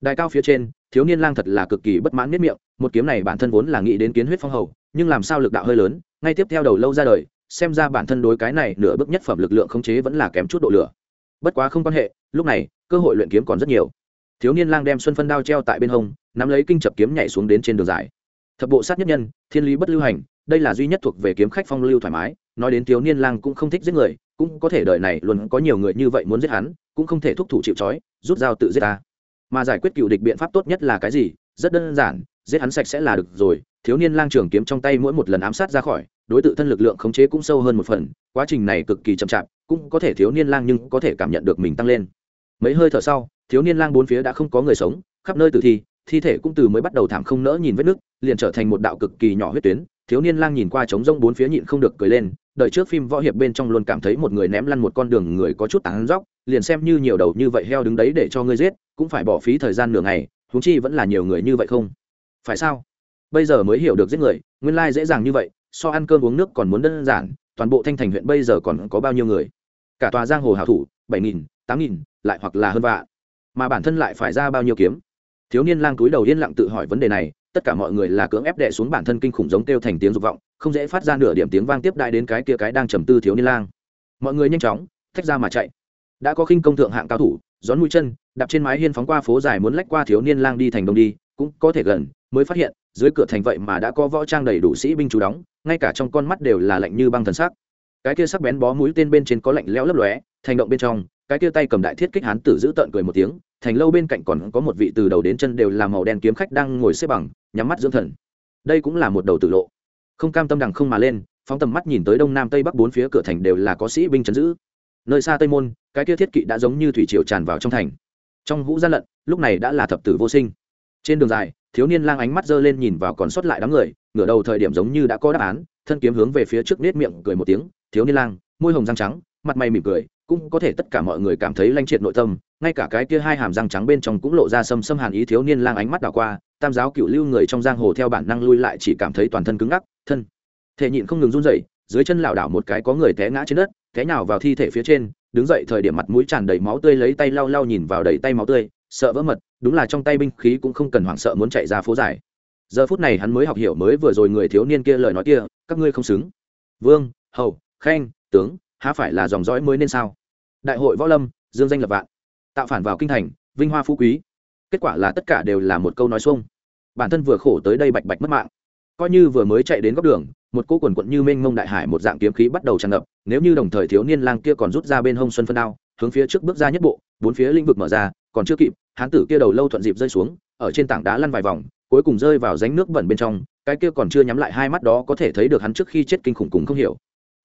Đài cao phía trên, thiếu niên lang thật là cực kỳ bất mãn miết miệng, một kiếm này bản thân vốn là nghĩ đến kiến huyết phong hầu, nhưng làm sao lực đạo hơi lớn, ngay tiếp theo đầu lâu ra đời, xem ra bản thân đối cái này nửa bước nhất phẩm lực lượng khống chế vẫn là kém chút độ lửa. Bất quá không quan hệ, lúc này, cơ hội luyện kiếm còn rất nhiều. Thiếu niên lang đem xuân phân đao treo tại bên hông, nắm lấy kinh chập kiếm nhảy xuống đến trên đường dài. Thập bộ sát nhất nhân, thiên lý bất lưu hành, đây là duy nhất thuộc về kiếm khách phong lưu thoải mái nói đến thiếu niên lang cũng không thích giết người, cũng có thể đợi này luôn có nhiều người như vậy muốn giết hắn, cũng không thể thúc thủ chịu trói, rút dao tự giết ta. Mà giải quyết cựu địch biện pháp tốt nhất là cái gì? Rất đơn giản, giết hắn sạch sẽ là được rồi. Thiếu niên lang trường kiếm trong tay mỗi một lần ám sát ra khỏi, đối tượng thân lực lượng khống chế cũng sâu hơn một phần. Quá trình này cực kỳ chậm chạp, cũng có thể thiếu niên lang nhưng có thể cảm nhận được mình tăng lên. Mấy hơi thở sau, thiếu niên lang bốn phía đã không có người sống, khắp nơi tử thi thi thể cũng từ mới bắt đầu thảm không nỡ nhìn vết nước liền trở thành một đạo cực kỳ nhỏ huyết tuyến. Thiếu niên lang nhìn qua trống rông bốn phía nhịn không được cười lên đợi trước phim võ hiệp bên trong luôn cảm thấy một người ném lăn một con đường người có chút tán dóc, liền xem như nhiều đầu như vậy heo đứng đấy để cho ngươi giết, cũng phải bỏ phí thời gian nửa ngày, huống chi vẫn là nhiều người như vậy không? Phải sao? Bây giờ mới hiểu được giết người, nguyên lai dễ dàng như vậy, so ăn cơm uống nước còn muốn đơn giản, toàn bộ thanh thành huyện bây giờ còn có bao nhiêu người? Cả tòa giang hồ hảo thủ, bảy nghìn, tám nghìn, lại hoặc là hơn vạ mà bản thân lại phải ra bao nhiêu kiếm? Thiếu niên lang túi đầu yên lặng tự hỏi vấn đề này tất cả mọi người là cưỡng ép đệ xuống bản thân kinh khủng giống kêu thành tiếng dục vọng, không dễ phát ra nửa điểm tiếng vang tiếp đại đến cái kia cái đang trầm tư thiếu niên lang. Mọi người nhanh chóng, thách ra mà chạy. Đã có khinh công thượng hạng cao thủ, gión mũi chân, đạp trên mái hiên phóng qua phố dài muốn lách qua thiếu niên lang đi thành đông đi, cũng có thể gần, mới phát hiện, dưới cửa thành vậy mà đã có võ trang đầy đủ sĩ binh chú đóng, ngay cả trong con mắt đều là lạnh như băng thần sắc. Cái kia sắc bén bó mũi tên bên trên có lạnh lẽo lấp lóe, thành động bên trong cái kia tay cầm đại thiết kích hán tử giữ tợn cười một tiếng, thành lâu bên cạnh còn có một vị từ đầu đến chân đều là màu đen kiếm khách đang ngồi xếp bằng, nhắm mắt dưỡng thần. Đây cũng là một đầu tử lộ. Không cam tâm đằng không mà lên, phóng tầm mắt nhìn tới đông nam tây bắc bốn phía cửa thành đều là có sĩ binh chấn giữ. Nơi xa tây môn, cái kia thiết kỵ đã giống như thủy triều tràn vào trong thành. Trong vũ gian lận, lúc này đã là thập tử vô sinh. Trên đường dài, thiếu niên lang ánh mắt giơ lên nhìn vào còn sót lại đám người, ngửa đầu thời điểm giống như đã có đáp án, thân kiếm hướng về phía trước nết miệng cười một tiếng, thiếu niên lang, môi hồng răng trắng, mặt mày mỉm cười cũng có thể tất cả mọi người cảm thấy lanh triệt nội tâm, ngay cả cái kia hai hàm răng trắng bên trong cũng lộ ra xâm xâm hàn ý thiếu niên lang ánh mắt đảo qua, tam giáo cựu lưu người trong giang hồ theo bản năng lui lại chỉ cảm thấy toàn thân cứng ngắc, thân. Thể nhịn không ngừng run rẩy, dưới chân lảo đảo một cái có người té ngã trên đất, té nào vào thi thể phía trên, đứng dậy thời điểm mặt mũi tràn đầy máu tươi lấy tay lau lau nhìn vào đầy tay máu tươi, sợ vỡ mật, đúng là trong tay binh khí cũng không cần hoảng sợ muốn chạy ra phố dài. Giờ phút này hắn mới học hiểu mới vừa rồi người thiếu niên kia lời nói kia, các ngươi không xứng. Vương, hầu, khanh, tướng há phải là dòng dõi mới nên sao? Đại hội võ lâm, dương danh lập vạn, tạo phản vào kinh thành, vinh hoa phú quý. Kết quả là tất cả đều là một câu nói xuông. Bản thân vừa khổ tới đây bạch bạch mất mạng. Coi như vừa mới chạy đến góc đường, một cô quần quận như mênh mông đại hải một dạng kiếm khí bắt đầu tràn ngập, nếu như đồng thời thiếu niên lang kia còn rút ra bên hông xuân phân đao, hướng phía trước bước ra nhất bộ, bốn phía lĩnh vực mở ra, còn chưa kịp, hán tử kia đầu lâu thuận dịp rơi xuống, ở trên tảng đá lăn vài vòng, cuối cùng rơi vào ránh nước bẩn bên trong, cái kia còn chưa nhắm lại hai mắt đó có thể thấy được hắn trước khi chết kinh khủng cùng không hiểu.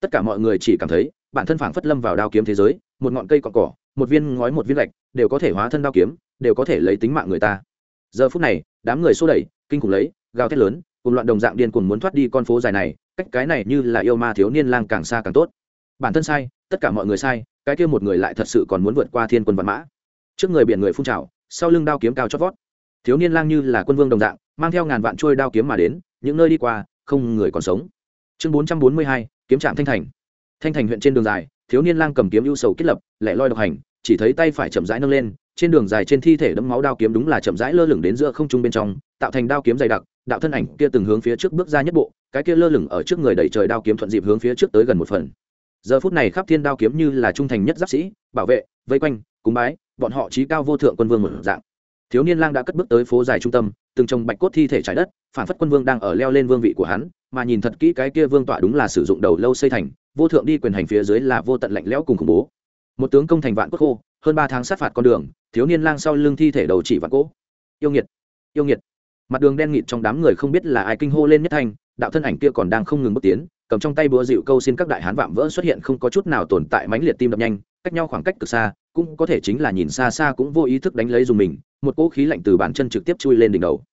Tất cả mọi người chỉ cảm thấy bản thân phảng phất lâm vào đao kiếm thế giới, một ngọn cây cọn cỏ, một viên ngói một viên gạch, đều có thể hóa thân đao kiếm, đều có thể lấy tính mạng người ta. Giờ phút này, đám người xô đẩy, kinh khủng lấy, gào thét lớn, cùng loạn đồng dạng điên cuồng muốn thoát đi con phố dài này, cách cái này như là yêu ma thiếu niên lang càng xa càng tốt. Bản thân sai, tất cả mọi người sai, cái kia một người lại thật sự còn muốn vượt qua thiên quân văn mã. Trước người biển người phun trào, sau lưng đao kiếm cao chót vót. Thiếu niên lang như là quân vương đồng dạng, mang theo ngàn vạn trôi đao kiếm mà đến, những nơi đi qua, không người còn sống. Chương bốn trăm bốn mươi hai, kiếm trạm thanh thành thanh thành huyện trên đường dài, thiếu niên lang cầm kiếm ưu sầu kết lập, lẻ loi độc hành, chỉ thấy tay phải chậm rãi nâng lên, trên đường dài trên thi thể đẫm máu đao kiếm đúng là chậm rãi lơ lửng đến giữa không trung bên trong, tạo thành đao kiếm dày đặc, đạo thân ảnh kia từng hướng phía trước bước ra nhất bộ, cái kia lơ lửng ở trước người đẩy trời đao kiếm thuận dịp hướng phía trước tới gần một phần. Giờ phút này khắp thiên đao kiếm như là trung thành nhất giáp sĩ, bảo vệ, vây quanh, cúng bái, bọn họ trí cao vô thượng quân vương một dạng. Thiếu niên lang đã cất bước tới phố dài trung tâm, từng trồng bạch cốt thi thể trái đất, phản phất quân vương đang ở leo lên vương vị của hắn, mà nhìn thật kỹ cái kia vương tọa đúng là sử dụng đầu lâu xây thành vô thượng đi quyền hành phía dưới là vô tận lạnh lẽo cùng khủng bố. Một tướng công thành vạn cốt khô, hơn ba tháng sát phạt con đường, thiếu niên lang sau lưng thi thể đầu chỉ vạn cỗ. Yêu nghiệt yêu nghiệt. Mặt đường đen nghịt trong đám người không biết là ai kinh hô lên nhất thanh, đạo thân ảnh kia còn đang không ngừng bước tiến, cầm trong tay búa dịu câu xin các đại hán vạm vỡ xuất hiện không có chút nào tồn tại mãnh liệt tim đập nhanh, cách nhau khoảng cách cực xa, cũng có thể chính là nhìn xa xa cũng vô ý thức đánh lấy dùng mình, một cỗ khí lạnh từ bàn chân trực tiếp chui lên đỉnh đầu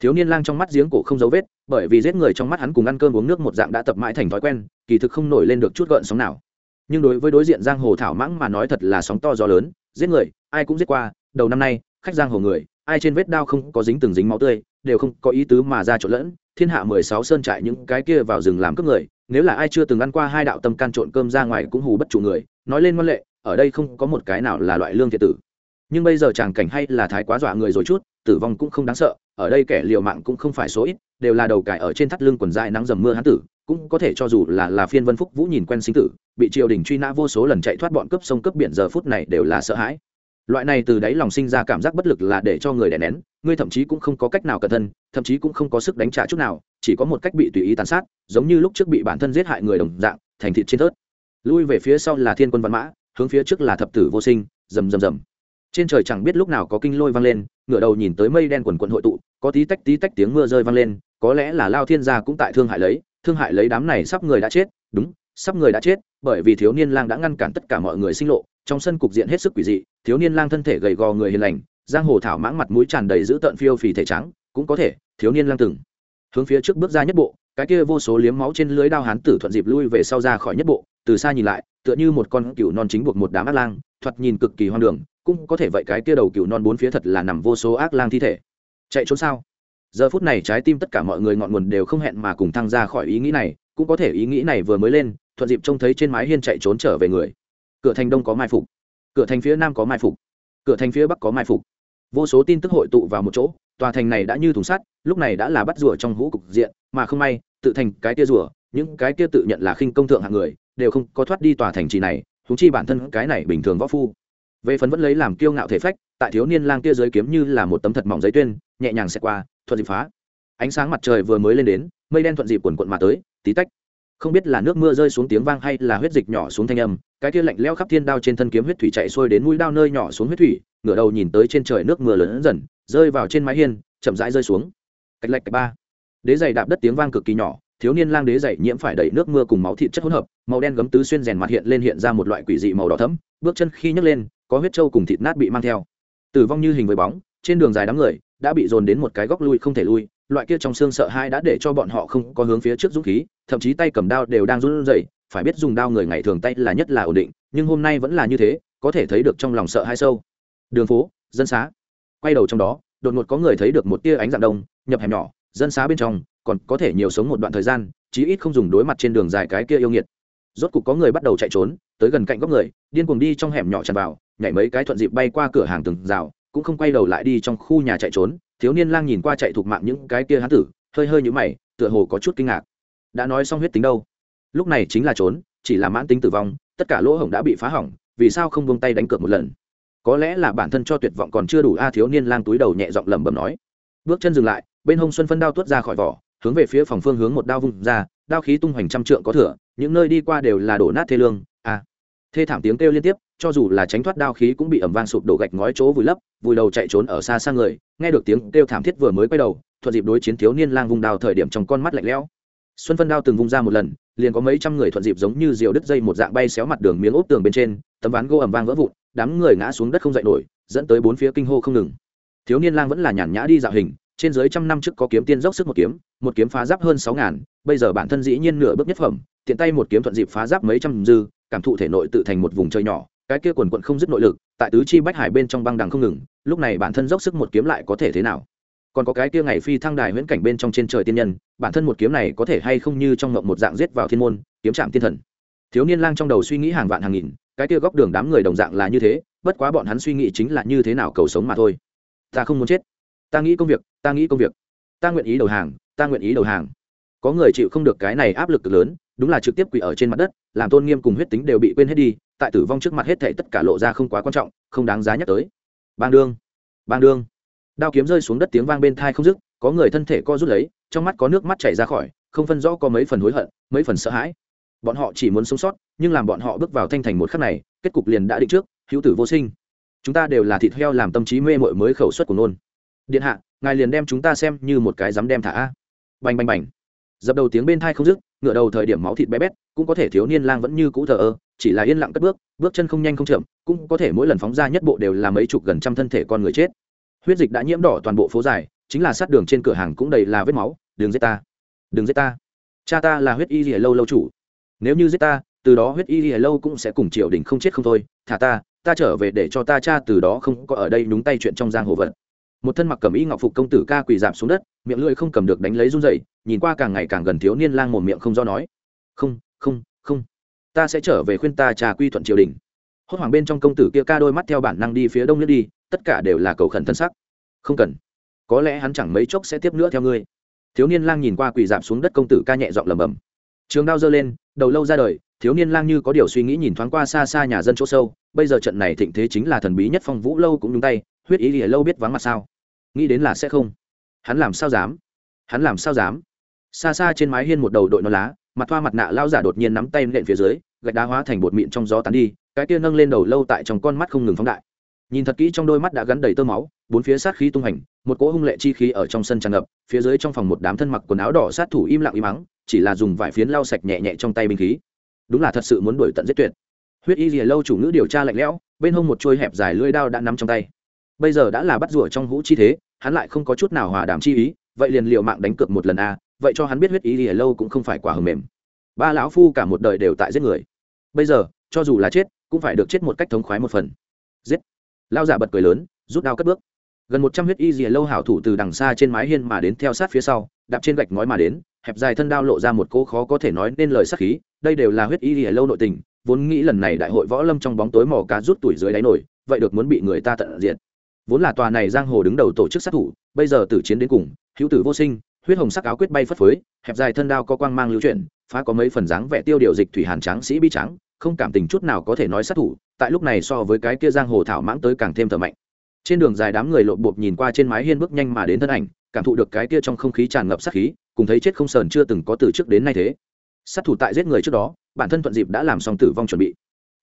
thiếu niên lang trong mắt giếng cổ không dấu vết, bởi vì giết người trong mắt hắn cùng ăn cơm uống nước một dạng đã tập mãi thành thói quen, kỳ thực không nổi lên được chút gợn sóng nào. Nhưng đối với đối diện giang hồ thảo mãng mà nói thật là sóng to gió lớn, giết người, ai cũng giết qua, đầu năm nay, khách giang hồ người, ai trên vết đao không có dính từng dính máu tươi, đều không có ý tứ mà ra trộn lẫn, thiên hạ mười sáu sơn trại những cái kia vào rừng làm cướp người, nếu là ai chưa từng ăn qua hai đạo tâm can trộn cơm ra ngoài cũng hù bất chủ người, nói lên ngoan lệ, ở đây không có một cái nào là loại lương thiệt tử nhưng bây giờ chàng cảnh hay là thái quá dọa người rồi chút, tử vong cũng không đáng sợ, ở đây kẻ liều mạng cũng không phải số ít, đều là đầu cải ở trên thắt lưng quần dài nắng dầm mưa hán tử, cũng có thể cho dù là là phiên vân phúc vũ nhìn quen sinh tử, bị triều đình truy nã vô số lần chạy thoát bọn cướp sông cướp biển giờ phút này đều là sợ hãi. Loại này từ đáy lòng sinh ra cảm giác bất lực là để cho người đè nén, ngươi thậm chí cũng không có cách nào cẩn thân thậm chí cũng không có sức đánh trả chút nào, chỉ có một cách bị tùy ý tàn sát, giống như lúc trước bị bản thân giết hại người đồng dạng, thành thịt trên thớt. Lui về phía sau là thiên quân văn mã, hướng phía trước là thập tử vô sinh, rầm rầm rầm trên trời chẳng biết lúc nào có kinh lôi vang lên, ngửa đầu nhìn tới mây đen quần quận hội tụ, có tí tách tí tách tiếng mưa rơi vang lên, có lẽ là lao thiên gia cũng tại thương hại lấy, thương hại lấy đám này sắp người đã chết. Đúng, sắp người đã chết, bởi vì thiếu niên lang đã ngăn cản tất cả mọi người sinh lộ, trong sân cục diện hết sức quỷ dị, thiếu niên lang thân thể gầy gò người hiền lành, giang hồ thảo mãng mặt mũi tràn đầy giữ tợn phiêu phì thể trắng, cũng có thể, thiếu niên lang từng hướng phía trước bước ra nhất bộ, cái kia vô số liếm máu trên lưới đao hán tử thuận dịp lui về sau ra khỏi nhất bộ, từ xa nhìn lại, tựa như một con cừu non chính buộc một đám ác lang, thoạt nhìn cực kỳ hoang đường cũng có thể vậy cái kia đầu cừu non bốn phía thật là nằm vô số ác lang thi thể. Chạy trốn sao? Giờ phút này trái tim tất cả mọi người ngọn nguồn đều không hẹn mà cùng thăng ra khỏi ý nghĩ này, cũng có thể ý nghĩ này vừa mới lên, thuận dịp trông thấy trên mái hiên chạy trốn trở về người. Cửa thành đông có mai phục, cửa thành phía nam có mai phục, cửa thành phía bắc có mai phục. Vô số tin tức hội tụ vào một chỗ, tòa thành này đã như thùng sắt, lúc này đã là bắt rùa trong hũ cục diện, mà không may, tự thành cái kia rùa, những cái kia tự nhận là khinh công thượng hạng người, đều không có thoát đi tòa thành trì này húng chi bản thân cái này bình thường võ phu về phần vẫn lấy làm kiêu ngạo thể phách, tại thiếu niên lang kia dưới kiếm như là một tấm thật mỏng giấy tuyên, nhẹ nhàng xẹt qua, thuận dịp phá. Ánh sáng mặt trời vừa mới lên đến, mây đen thuận dịp quần quận mà tới, tí tách. Không biết là nước mưa rơi xuống tiếng vang hay là huyết dịch nhỏ xuống thanh âm, cái kia lạnh leo khắp thiên đao trên thân kiếm huyết thủy chạy xuôi đến mũi đao nơi nhỏ xuống huyết thủy, ngửa đầu nhìn tới trên trời nước mưa lớn dần, rơi vào trên mái hiên, chậm rãi rơi xuống. Cách lạch cách ba. Đế giày đạp đất tiếng vang cực kỳ nhỏ, thiếu niên lang đế giày nhiễm phải đầy nước mưa cùng máu thịt chất hỗn hợp, màu đen gấm tứ xuyên rèn mặt hiện lên hiện ra một loại quỷ dị màu đỏ thẫm, bước chân khi nhấc lên có huyết trâu cùng thịt nát bị mang theo. Tử vong như hình với bóng, trên đường dài đám người đã bị dồn đến một cái góc lui không thể lui, loại kia trong xương sợ hãi đã để cho bọn họ không có hướng phía trước dũng khí, thậm chí tay cầm đao đều đang run rẩy, phải biết dùng đao người ngày thường tay là nhất là ổn định, nhưng hôm nay vẫn là như thế, có thể thấy được trong lòng sợ hãi sâu. Đường phố, dân xá. Quay đầu trong đó, đột ngột có người thấy được một tia ánh dạng đông, nhập hẻm nhỏ, dân xá bên trong, còn có thể nhiều sống một đoạn thời gian, chí ít không dùng đối mặt trên đường dài cái kia yêu nghiệt. Rốt cục có người bắt đầu chạy trốn, tới gần cạnh góc người, điên cuồng đi trong hẻm nhỏ tràn vào nhảy mấy cái thuận dịp bay qua cửa hàng từng rào, cũng không quay đầu lại đi trong khu nhà chạy trốn, thiếu niên lang nhìn qua chạy thuộc mạng những cái kia hán tử, hơi hơi nhũ mày, tựa hồ có chút kinh ngạc. Đã nói xong huyết tính đâu? Lúc này chính là trốn, chỉ là mãn tính tử vong, tất cả lỗ hổng đã bị phá hỏng, vì sao không buông tay đánh cược một lần? Có lẽ là bản thân cho tuyệt vọng còn chưa đủ, a, thiếu niên lang túi đầu nhẹ giọng lẩm bẩm nói. Bước chân dừng lại, bên hông xuân phân đao tuốt ra khỏi vỏ, hướng về phía phòng phương hướng một đao vung ra, đao khí tung hoành trăm trượng có thừa, những nơi đi qua đều là đổ nát thê lương à thê thảm tiếng kêu liên tiếp cho dù là tránh thoát đao khí cũng bị ẩm vang sụp đổ gạch ngói chỗ vùi lấp, vùi đầu chạy trốn ở xa xa người, nghe được tiếng kêu thảm thiết vừa mới quay đầu, thuận dịp đối chiến thiếu niên lang vùng đao thời điểm trong con mắt lạnh lẽo. Xuân phân đao từng vung ra một lần, liền có mấy trăm người thuận dịp giống như diều đứt dây một dạng bay xéo mặt đường miếng ốp tường bên trên, tấm ván gỗ ẩm vang vỡ vụn, đám người ngã xuống đất không dậy nổi, dẫn tới bốn phía kinh hô không ngừng. Thiếu niên lang vẫn là nhàn nhã đi dạo hình, trên dưới trăm năm trước có kiếm tiên dốc sức một kiếm một kiếm phá giáp hơn sáu ngàn, bây giờ bản thân dĩ nhiên nửa bước nhất phẩm, tiện tay một kiếm thuận dịp phá giáp mấy trăm dư, cảm thụ thể nội tự thành một vùng chơi nhỏ cái kia quần quận không dứt nội lực, tại tứ chi bách hải bên trong băng đằng không ngừng, lúc này bản thân dốc sức một kiếm lại có thể thế nào? Còn có cái kia ngày phi thăng đài huyễn cảnh bên trong trên trời tiên nhân, bản thân một kiếm này có thể hay không như trong ngộng một dạng giết vào thiên môn, kiếm trạm tiên thần. Thiếu niên lang trong đầu suy nghĩ hàng vạn hàng nghìn, cái kia góc đường đám người đồng dạng là như thế, bất quá bọn hắn suy nghĩ chính là như thế nào cầu sống mà thôi. Ta không muốn chết. Ta nghĩ công việc, ta nghĩ công việc. Ta nguyện ý đầu hàng, ta nguyện ý đầu hàng. Có người chịu không được cái này áp lực cực lớn, đúng là trực tiếp quỷ ở trên mặt đất, làm tôn nghiêm cùng huyết tính đều bị quên hết đi tại tử vong trước mặt hết thảy tất cả lộ ra không quá quan trọng, không đáng giá nhắc tới. Bang đương bang đương. Đao kiếm rơi xuống đất tiếng vang bên tai không dứt, có người thân thể co rút lấy, trong mắt có nước mắt chảy ra khỏi, không phân rõ có mấy phần hối hận, mấy phần sợ hãi. Bọn họ chỉ muốn sống sót, nhưng làm bọn họ bước vào thanh thành một khắc này, kết cục liền đã định trước, hữu tử vô sinh. Chúng ta đều là thịt heo làm tâm trí mê muội mới khẩu suất của nôn. Điện hạ, ngài liền đem chúng ta xem như một cái dám đem thả a. Bành bành bành dập đầu tiếng bên thai không dứt, ngựa đầu thời điểm máu thịt bé bét, cũng có thể thiếu niên lang vẫn như cũ thờ ơ, chỉ là yên lặng cất bước bước chân không nhanh không chậm, cũng có thể mỗi lần phóng ra nhất bộ đều là mấy chục gần trăm thân thể con người chết. Huyết dịch đã nhiễm đỏ toàn bộ phố dài, chính là sát đường trên cửa hàng cũng đầy là vết máu Đường giết ta đường giết ta. Cha ta là huyết y lìa lâu lâu chủ. Nếu như giết ta, từ đó huyết y lìa lâu cũng sẽ cùng triều đình không chết không thôi. Thả ta ta trở về để cho ta cha từ đó không có ở đây nhúng tay chuyện trong giang hồ vật một thân mặc cẩm y ngọc phục công tử ca quỳ giảm xuống đất, miệng lưỡi không cầm được đánh lấy run dậy nhìn qua càng ngày càng gần thiếu niên lang một miệng không do nói. Không không không, ta sẽ trở về khuyên ta trà quy thuận triều đình. Hốt hoảng bên trong công tử kia ca đôi mắt theo bản năng đi phía đông nước đi, tất cả đều là cầu khẩn thân sắc. Không cần, có lẽ hắn chẳng mấy chốc sẽ tiếp nữa theo ngươi. Thiếu niên lang nhìn qua quỳ giảm xuống đất công tử ca nhẹ giọng lầm bầm trường đao giơ lên, đầu lâu ra đời, thiếu niên lang như có điều suy nghĩ nhìn thoáng qua xa xa nhà dân chỗ sâu, bây giờ trận này thịnh thế chính là thần bí nhất phong vũ lâu cũng nhúng tay huyết ý lìa lâu biết vắng mặt sao? Nghĩ đến là sẽ không. Hắn làm sao dám? Hắn làm sao dám? Xa xa trên mái hiên một đầu đội non lá, mặt thoa mặt nạ lao giả đột nhiên nắm tay nện phía dưới, gạch đá hóa thành bột mịn trong gió tán đi, cái kia nâng lên đầu lâu tại trong con mắt không ngừng phóng đại. Nhìn thật kỹ trong đôi mắt đã gắn đầy tơ máu, bốn phía sát khí tung hành, một cỗ hung lệ chi khí ở trong sân tràn ngập, phía dưới trong phòng một đám thân mặc quần áo đỏ sát thủ im lặng im mắng, chỉ là dùng vải phiến lau sạch nhẹ nhẹ trong tay binh khí. Đúng là thật sự muốn đuổi tận giết tuyệt. Huyết y rìa lâu chủ ngữ điều tra lạnh lẽo, bên hông một chuôi hẹp dài lưỡi đao đã nắm trong tay bây giờ đã là bắt rủa trong hũ chi thế, hắn lại không có chút nào hòa đàm chi ý, vậy liền liệu mạng đánh cược một lần a, vậy cho hắn biết huyết ý lìa lâu cũng không phải quả hầm mềm. Ba lão phu cả một đời đều tại giết người. Bây giờ, cho dù là chết, cũng phải được chết một cách thống khoái một phần. Giết. Lao giả bật cười lớn, rút đao cất bước. Gần một trăm huyết y dìa lâu hảo thủ từ đằng xa trên mái hiên mà đến theo sát phía sau, đạp trên gạch ngói mà đến, hẹp dài thân đao lộ ra một cỗ khó có thể nói nên lời sắc khí, đây đều là huyết y dìa lâu nội tình, vốn nghĩ lần này đại hội võ lâm trong bóng tối mò cá rút tuổi dưới đáy nổi, vậy được muốn bị người ta tận diệt vốn là tòa này giang hồ đứng đầu tổ chức sát thủ, bây giờ tử chiến đến cùng, hữu tử vô sinh, huyết hồng sắc áo quyết bay phất phới, hẹp dài thân đao có quang mang lưu chuyển, phá có mấy phần dáng vẻ tiêu điều dịch thủy hàn tráng sĩ bi trắng không cảm tình chút nào có thể nói sát thủ, tại lúc này so với cái kia giang hồ thảo mãng tới càng thêm thở mạnh. Trên đường dài đám người lộn bộp nhìn qua trên mái hiên bước nhanh mà đến thân ảnh, cảm thụ được cái kia trong không khí tràn ngập sát khí, cùng thấy chết không sờn chưa từng có từ trước đến nay thế. Sát thủ tại giết người trước đó, bản thân thuận dịp đã làm xong tử vong chuẩn bị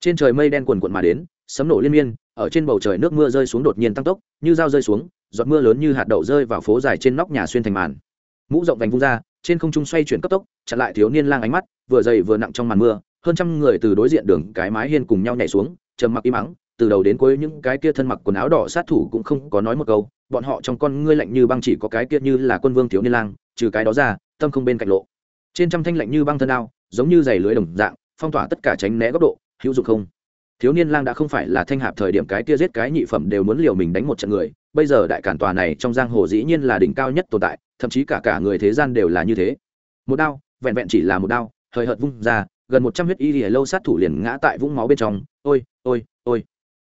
trên trời mây đen quần quận mà đến sấm nổ liên miên ở trên bầu trời nước mưa rơi xuống đột nhiên tăng tốc như dao rơi xuống giọt mưa lớn như hạt đậu rơi vào phố dài trên nóc nhà xuyên thành màn. Mũ rộng vành vung ra trên không trung xoay chuyển cấp tốc chặn lại thiếu niên lang ánh mắt vừa dày vừa nặng trong màn mưa hơn trăm người từ đối diện đường cái mái hiên cùng nhau nhảy xuống trầm mặc im ắng từ đầu đến cuối những cái kia thân mặc quần áo đỏ sát thủ cũng không có nói một câu bọn họ trong con ngươi lạnh như băng chỉ có cái kia như là quân vương thiếu niên lang trừ cái đó ra tâm không bên cạnh lộ. Trên trăm thanh lạnh như băng thân ao, giống như giày lưới đồng dạng phong tỏa tất cả tránh né góc độ hữu dụng không? Thiếu niên lang đã không phải là thanh hạp thời điểm cái kia giết cái nhị phẩm đều muốn liều mình đánh một trận người, bây giờ đại cản tòa này trong giang hồ dĩ nhiên là đỉnh cao nhất tồn tại, thậm chí cả cả người thế gian đều là như thế. Một đao, vẹn vẹn chỉ là một đao, hời hợt vung ra, gần một trăm huyết y lìa lâu sát thủ liền ngã tại vũng máu bên trong, ôi ôi ôi.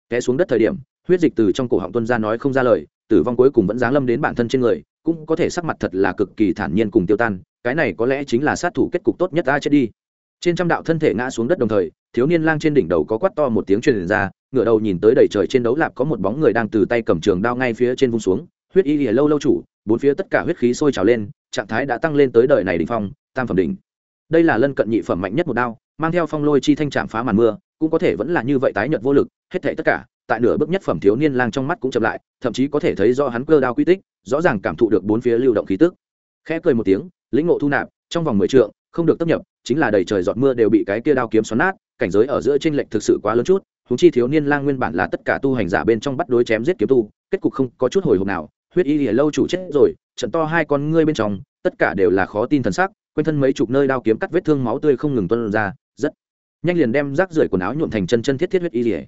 Té xuống đất thời điểm, huyết dịch từ trong cổ họng tuân ra nói không ra lời, tử vong cuối cùng vẫn giáng lâm đến bản thân trên người, cũng có thể sắc mặt thật là cực kỳ thản nhiên cùng tiêu tan, cái này có lẽ chính là sát thủ kết cục tốt nhất ta chết đi trên trăm đạo thân thể ngã xuống đất đồng thời, thiếu niên lang trên đỉnh đầu có quát to một tiếng truyền ra, ngửa đầu nhìn tới đầy trời trên đấu lạp có một bóng người đang từ tay cầm trường đao ngay phía trên vung xuống, huyết y lìa lâu lâu chủ, bốn phía tất cả huyết khí sôi trào lên, trạng thái đã tăng lên tới đời này đỉnh phong, tam phẩm đỉnh. Đây là lân cận nhị phẩm mạnh nhất một đao, mang theo phong lôi chi thanh trạm phá màn mưa, cũng có thể vẫn là như vậy tái nhợt vô lực, hết thảy tất cả, tại nửa bước nhất phẩm thiếu niên lang trong mắt cũng chậm lại, thậm chí có thể thấy do hắn cơ đao quy tích, rõ ràng cảm thụ được bốn phía lưu động khí tức. Khẽ cười một tiếng, lĩnh ngộ thu nạp, trong vòng mười trượng, không được tấp nhập chính là đầy trời giọt mưa đều bị cái kia đao kiếm xoắn nát, cảnh giới ở giữa trên lệch thực sự quá lớn chút húng chi thiếu niên lang nguyên bản là tất cả tu hành giả bên trong bắt đối chém giết kiếm tu, kết cục không có chút hồi hộp nào, huyết y lìa lâu chủ chết rồi, trận to hai con ngươi bên trong, tất cả đều là khó tin thần sắc, quanh thân mấy chục nơi đao kiếm cắt vết thương máu tươi không ngừng tuân ra, rất nhanh liền đem rác rưởi quần áo nhuộm thành chân chân thiết thiết huyết y lìa.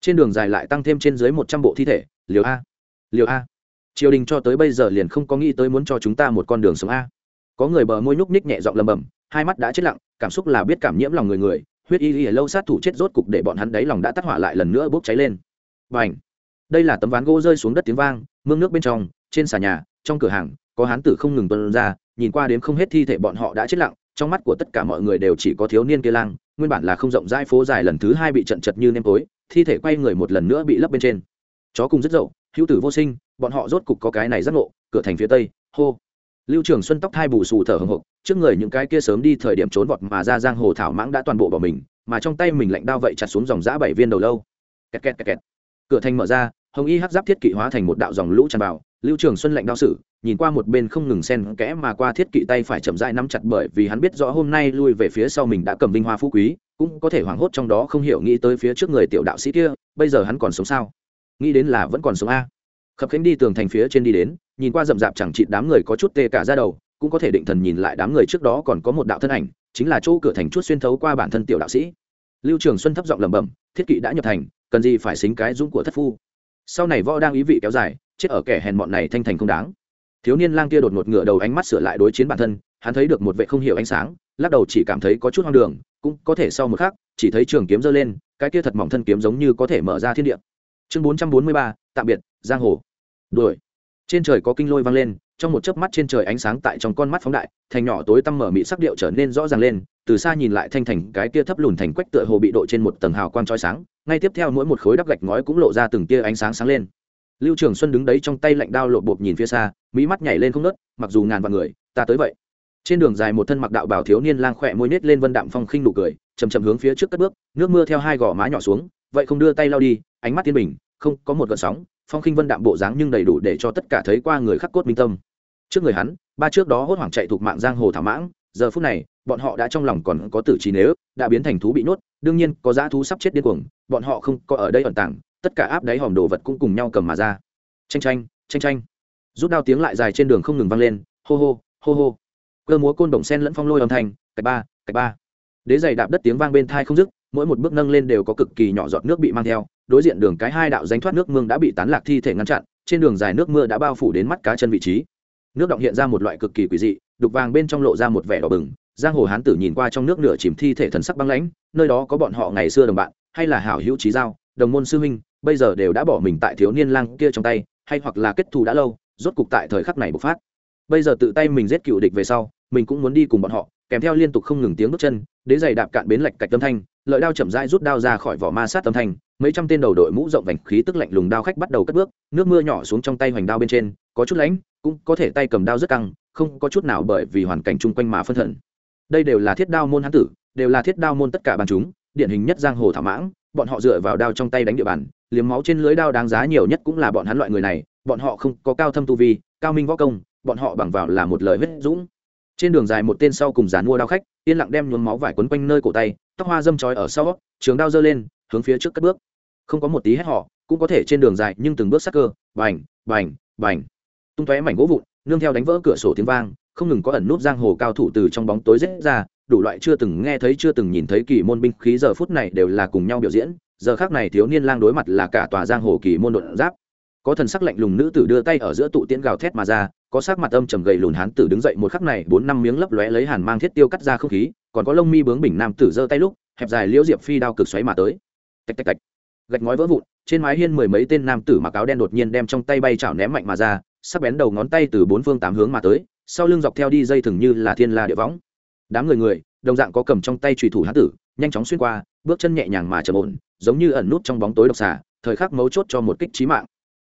Trên đường dài lại tăng thêm trên dưới một trăm bộ thi thể, liều a liều a. Triều đình cho tới bây giờ liền không có nghĩ tới muốn cho chúng ta một con đường sống a. Có người bờ môi nhúc ních nhẹ giọng lầm bầm hai mắt đã chết lặng, cảm xúc là biết cảm nhiễm lòng người người, huyết y y lâu sát thủ chết rốt cục để bọn hắn đáy lòng đã tắt hỏa lại lần nữa bốc cháy lên. Và ảnh đây là tấm ván gỗ rơi xuống đất tiếng vang, mương nước bên trong, trên xà nhà, trong cửa hàng, có hán tử không ngừng tuân ra, nhìn qua đến không hết thi thể bọn họ đã chết lặng, trong mắt của tất cả mọi người đều chỉ có thiếu niên kia lang, nguyên bản là không rộng rãi phố dài lần thứ hai bị trận chật như nêm tối, thi thể quay người một lần nữa bị lấp bên trên. Chó cùng rất dậu, hữu tử vô sinh, bọn họ rốt cục có cái này giác ngộ, cửa thành phía tây, hô lưu trường xuân tóc thai bù xù thở hồng hộc trước người những cái kia sớm đi thời điểm trốn vọt mà ra giang hồ thảo mãng đã toàn bộ bỏ mình, mà trong tay mình lạnh đao vậy chặt xuống dòng giã bảy viên đầu lâu. Kẹt kẹt kẹt kẹt. cửa thành mở ra, hồng y hắc giáp thiết kỵ hóa thành một đạo dòng lũ tràn vào, lưu trường xuân lạnh đao sử, nhìn qua một bên không ngừng sen kẽ mà qua thiết kỵ tay phải chậm dại nắm chặt bởi vì hắn biết rõ hôm nay lui về phía sau mình đã cầm vinh hoa phú quý, cũng có thể hoảng hốt trong đó không hiểu nghĩ tới phía trước người tiểu đạo sĩ kia, bây giờ hắn còn sống sao? Nghĩ đến là vẫn còn sống a. Khập khánh đi tường thành phía trên đi đến nhìn qua rậm rạp chẳng trị đám người có chút tê cả ra đầu, cũng có thể định thần nhìn lại đám người trước đó còn có một đạo thân ảnh, chính là chỗ cửa thành chút xuyên thấu qua bản thân tiểu đạo sĩ. Lưu trường xuân thấp giọng lẩm bẩm, thiết kỵ đã nhập thành, cần gì phải xính cái dũng của thất phu? Sau này võ đang ý vị kéo dài, chết ở kẻ hèn bọn này thanh thành không đáng. Thiếu niên lang kia đột ngột ngựa đầu ánh mắt sửa lại đối chiến bản thân, hắn thấy được một vệ không hiểu ánh sáng, lắc đầu chỉ cảm thấy có chút hoang đường, cũng có thể sau một khắc, chỉ thấy trường kiếm giơ lên, cái kia thật mỏng thân kiếm giống như có thể mở ra thiên địa. Chương bốn trăm bốn mươi ba, tạm biệt, giang hồ. Đuổi trên trời có kinh lôi vang lên, trong một chớp mắt trên trời ánh sáng tại trong con mắt phóng đại, thành nhỏ tối tăm mở mị sắc điệu trở nên rõ ràng lên, từ xa nhìn lại thanh thành cái kia thấp lùn thành quách tựa hồ bị độ trên một tầng hào quang trói sáng, ngay tiếp theo mỗi một khối đắp gạch ngói cũng lộ ra từng tia ánh sáng sáng lên. Lưu trường xuân đứng đấy trong tay lạnh đao lột bột nhìn phía xa mỹ mắt nhảy lên không nớt mặc dù ngàn vạn người, ta tới vậy. Trên đường dài một thân mặc đạo bảo thiếu niên lang khỏe môi nết lên vân đạm phong khinh nụ cười chầm chầm hướng phía trước cất bước, nước mưa theo hai gò má nhỏ xuống, vậy không đưa tay lao đi, ánh mắt tiên bình, không có một gợn sóng phong khinh vân đạm bộ dáng nhưng đầy đủ để cho tất cả thấy qua người khắc cốt minh tâm. Trước người hắn ba trước đó hốt hoảng chạy thuộc mạng giang hồ thảo mãng giờ phút này bọn họ đã trong lòng còn có tử trí nếu đã biến thành thú bị nuốt, đương nhiên có giá thú sắp chết điên cuồng bọn họ không có ở đây ẩn tàng tất cả áp đáy hòm đồ vật cũng cùng nhau cầm mà ra. Tranh tranh tranh tranh rút đao tiếng lại dài trên đường không ngừng vang lên hô hô hô hô. Cơ múa côn đồng sen lẫn phong lôi âm thanh cạch ba cạch ba. Đế giày đạp đất tiếng vang bên thai không dứt mỗi một bước nâng lên đều có cực kỳ nhỏ giọt nước bị mang theo đối diện đường cái hai đạo danh thoát nước mương đã bị tán lạc thi thể ngăn chặn, trên đường dài nước mưa đã bao phủ đến mắt cá chân vị trí. Nước động hiện ra một loại cực kỳ quỷ dị, đục vàng bên trong lộ ra một vẻ đỏ bừng, giang hồ hán tử nhìn qua trong nước nửa chìm thi thể thần sắc băng lãnh, nơi đó có bọn họ ngày xưa đồng bạn, hay là hảo hữu trí giao, đồng môn sư huynh, bây giờ đều đã bỏ mình tại thiếu niên lang kia trong tay, hay hoặc là kết thù đã lâu, rốt cục tại thời khắc này bộc phát. Bây giờ tự tay mình giết cựu địch về sau, mình cũng muốn đi cùng bọn họ, kèm theo liên tục không ngừng tiếng bước chân, đế giày đạp cạn bến lạch cạch tâm thanh, lợi đao chậm rãi rút đao ra khỏi vỏ ma sát tâm thanh mấy trăm tên đầu đội mũ rộng vành khí tức lạnh lùng đao khách bắt đầu cất bước, nước mưa nhỏ xuống trong tay hoành đao bên trên, có chút lãnh cũng có thể tay cầm đao rất căng, không có chút nào bởi vì hoàn cảnh chung quanh mà phân thần. Đây đều là thiết đao môn hán tử, đều là thiết đao môn tất cả bàn chúng, điển hình nhất giang hồ thảo mãng, bọn họ dựa vào đao trong tay đánh địa bàn, liếm máu trên lưới đao đáng giá nhiều nhất cũng là bọn hắn loại người này, bọn họ không có cao thâm tu vi, cao minh võ công, bọn họ bằng vào là một lời huyết dũng. Trên đường dài một tên sau cùng dàn mua đao khách, yên lặng đem nhuốm máu vải quấn quanh nơi cổ tay, tóc hoa dâm trói ở sau, trường đao giơ lên hướng phía trước cất bước. Không có một tí hét họ cũng có thể trên đường dài nhưng từng bước sắc cơ, bành bành bành. Tung tóe mảnh gỗ vụn, nương theo đánh vỡ cửa sổ tiếng vang, không ngừng có ẩn nút giang hồ cao thủ từ trong bóng tối rết ra, đủ loại chưa từng nghe thấy, chưa từng nhìn thấy kỳ môn binh khí giờ phút này đều là cùng nhau biểu diễn, giờ khác này thiếu niên lang đối mặt là cả tòa giang hồ kỳ môn đột giáp. Có thần sắc lạnh lùng nữ tử đưa tay ở giữa tụ tiễn gào thét mà ra, có sắc mặt âm trầm gầy lùn hán tử đứng dậy một khắc này, bốn năm miếng lấp lóe lấy hàn mang thiết tiêu cắt ra không khí, còn có lông mi bướng bình nam tử giơ tay lúc, hẹp dài liễu diệp phi đao cực xoáy mà tới tạch tạch tạch. Gạch ngói vỡ vụn, trên mái hiên mười mấy tên nam tử mặc áo đen đột nhiên đem trong tay bay chảo ném mạnh mà ra, sắc bén đầu ngón tay từ bốn phương tám hướng mà tới, sau lưng dọc theo đi dây thừng như là thiên la địa võng. Đám người người, đồng dạng có cầm trong tay trùy thủ hán tử, nhanh chóng xuyên qua, bước chân nhẹ nhàng mà trầm ổn, giống như ẩn nút trong bóng tối độc xà, thời khắc mấu chốt cho một kích trí mạng.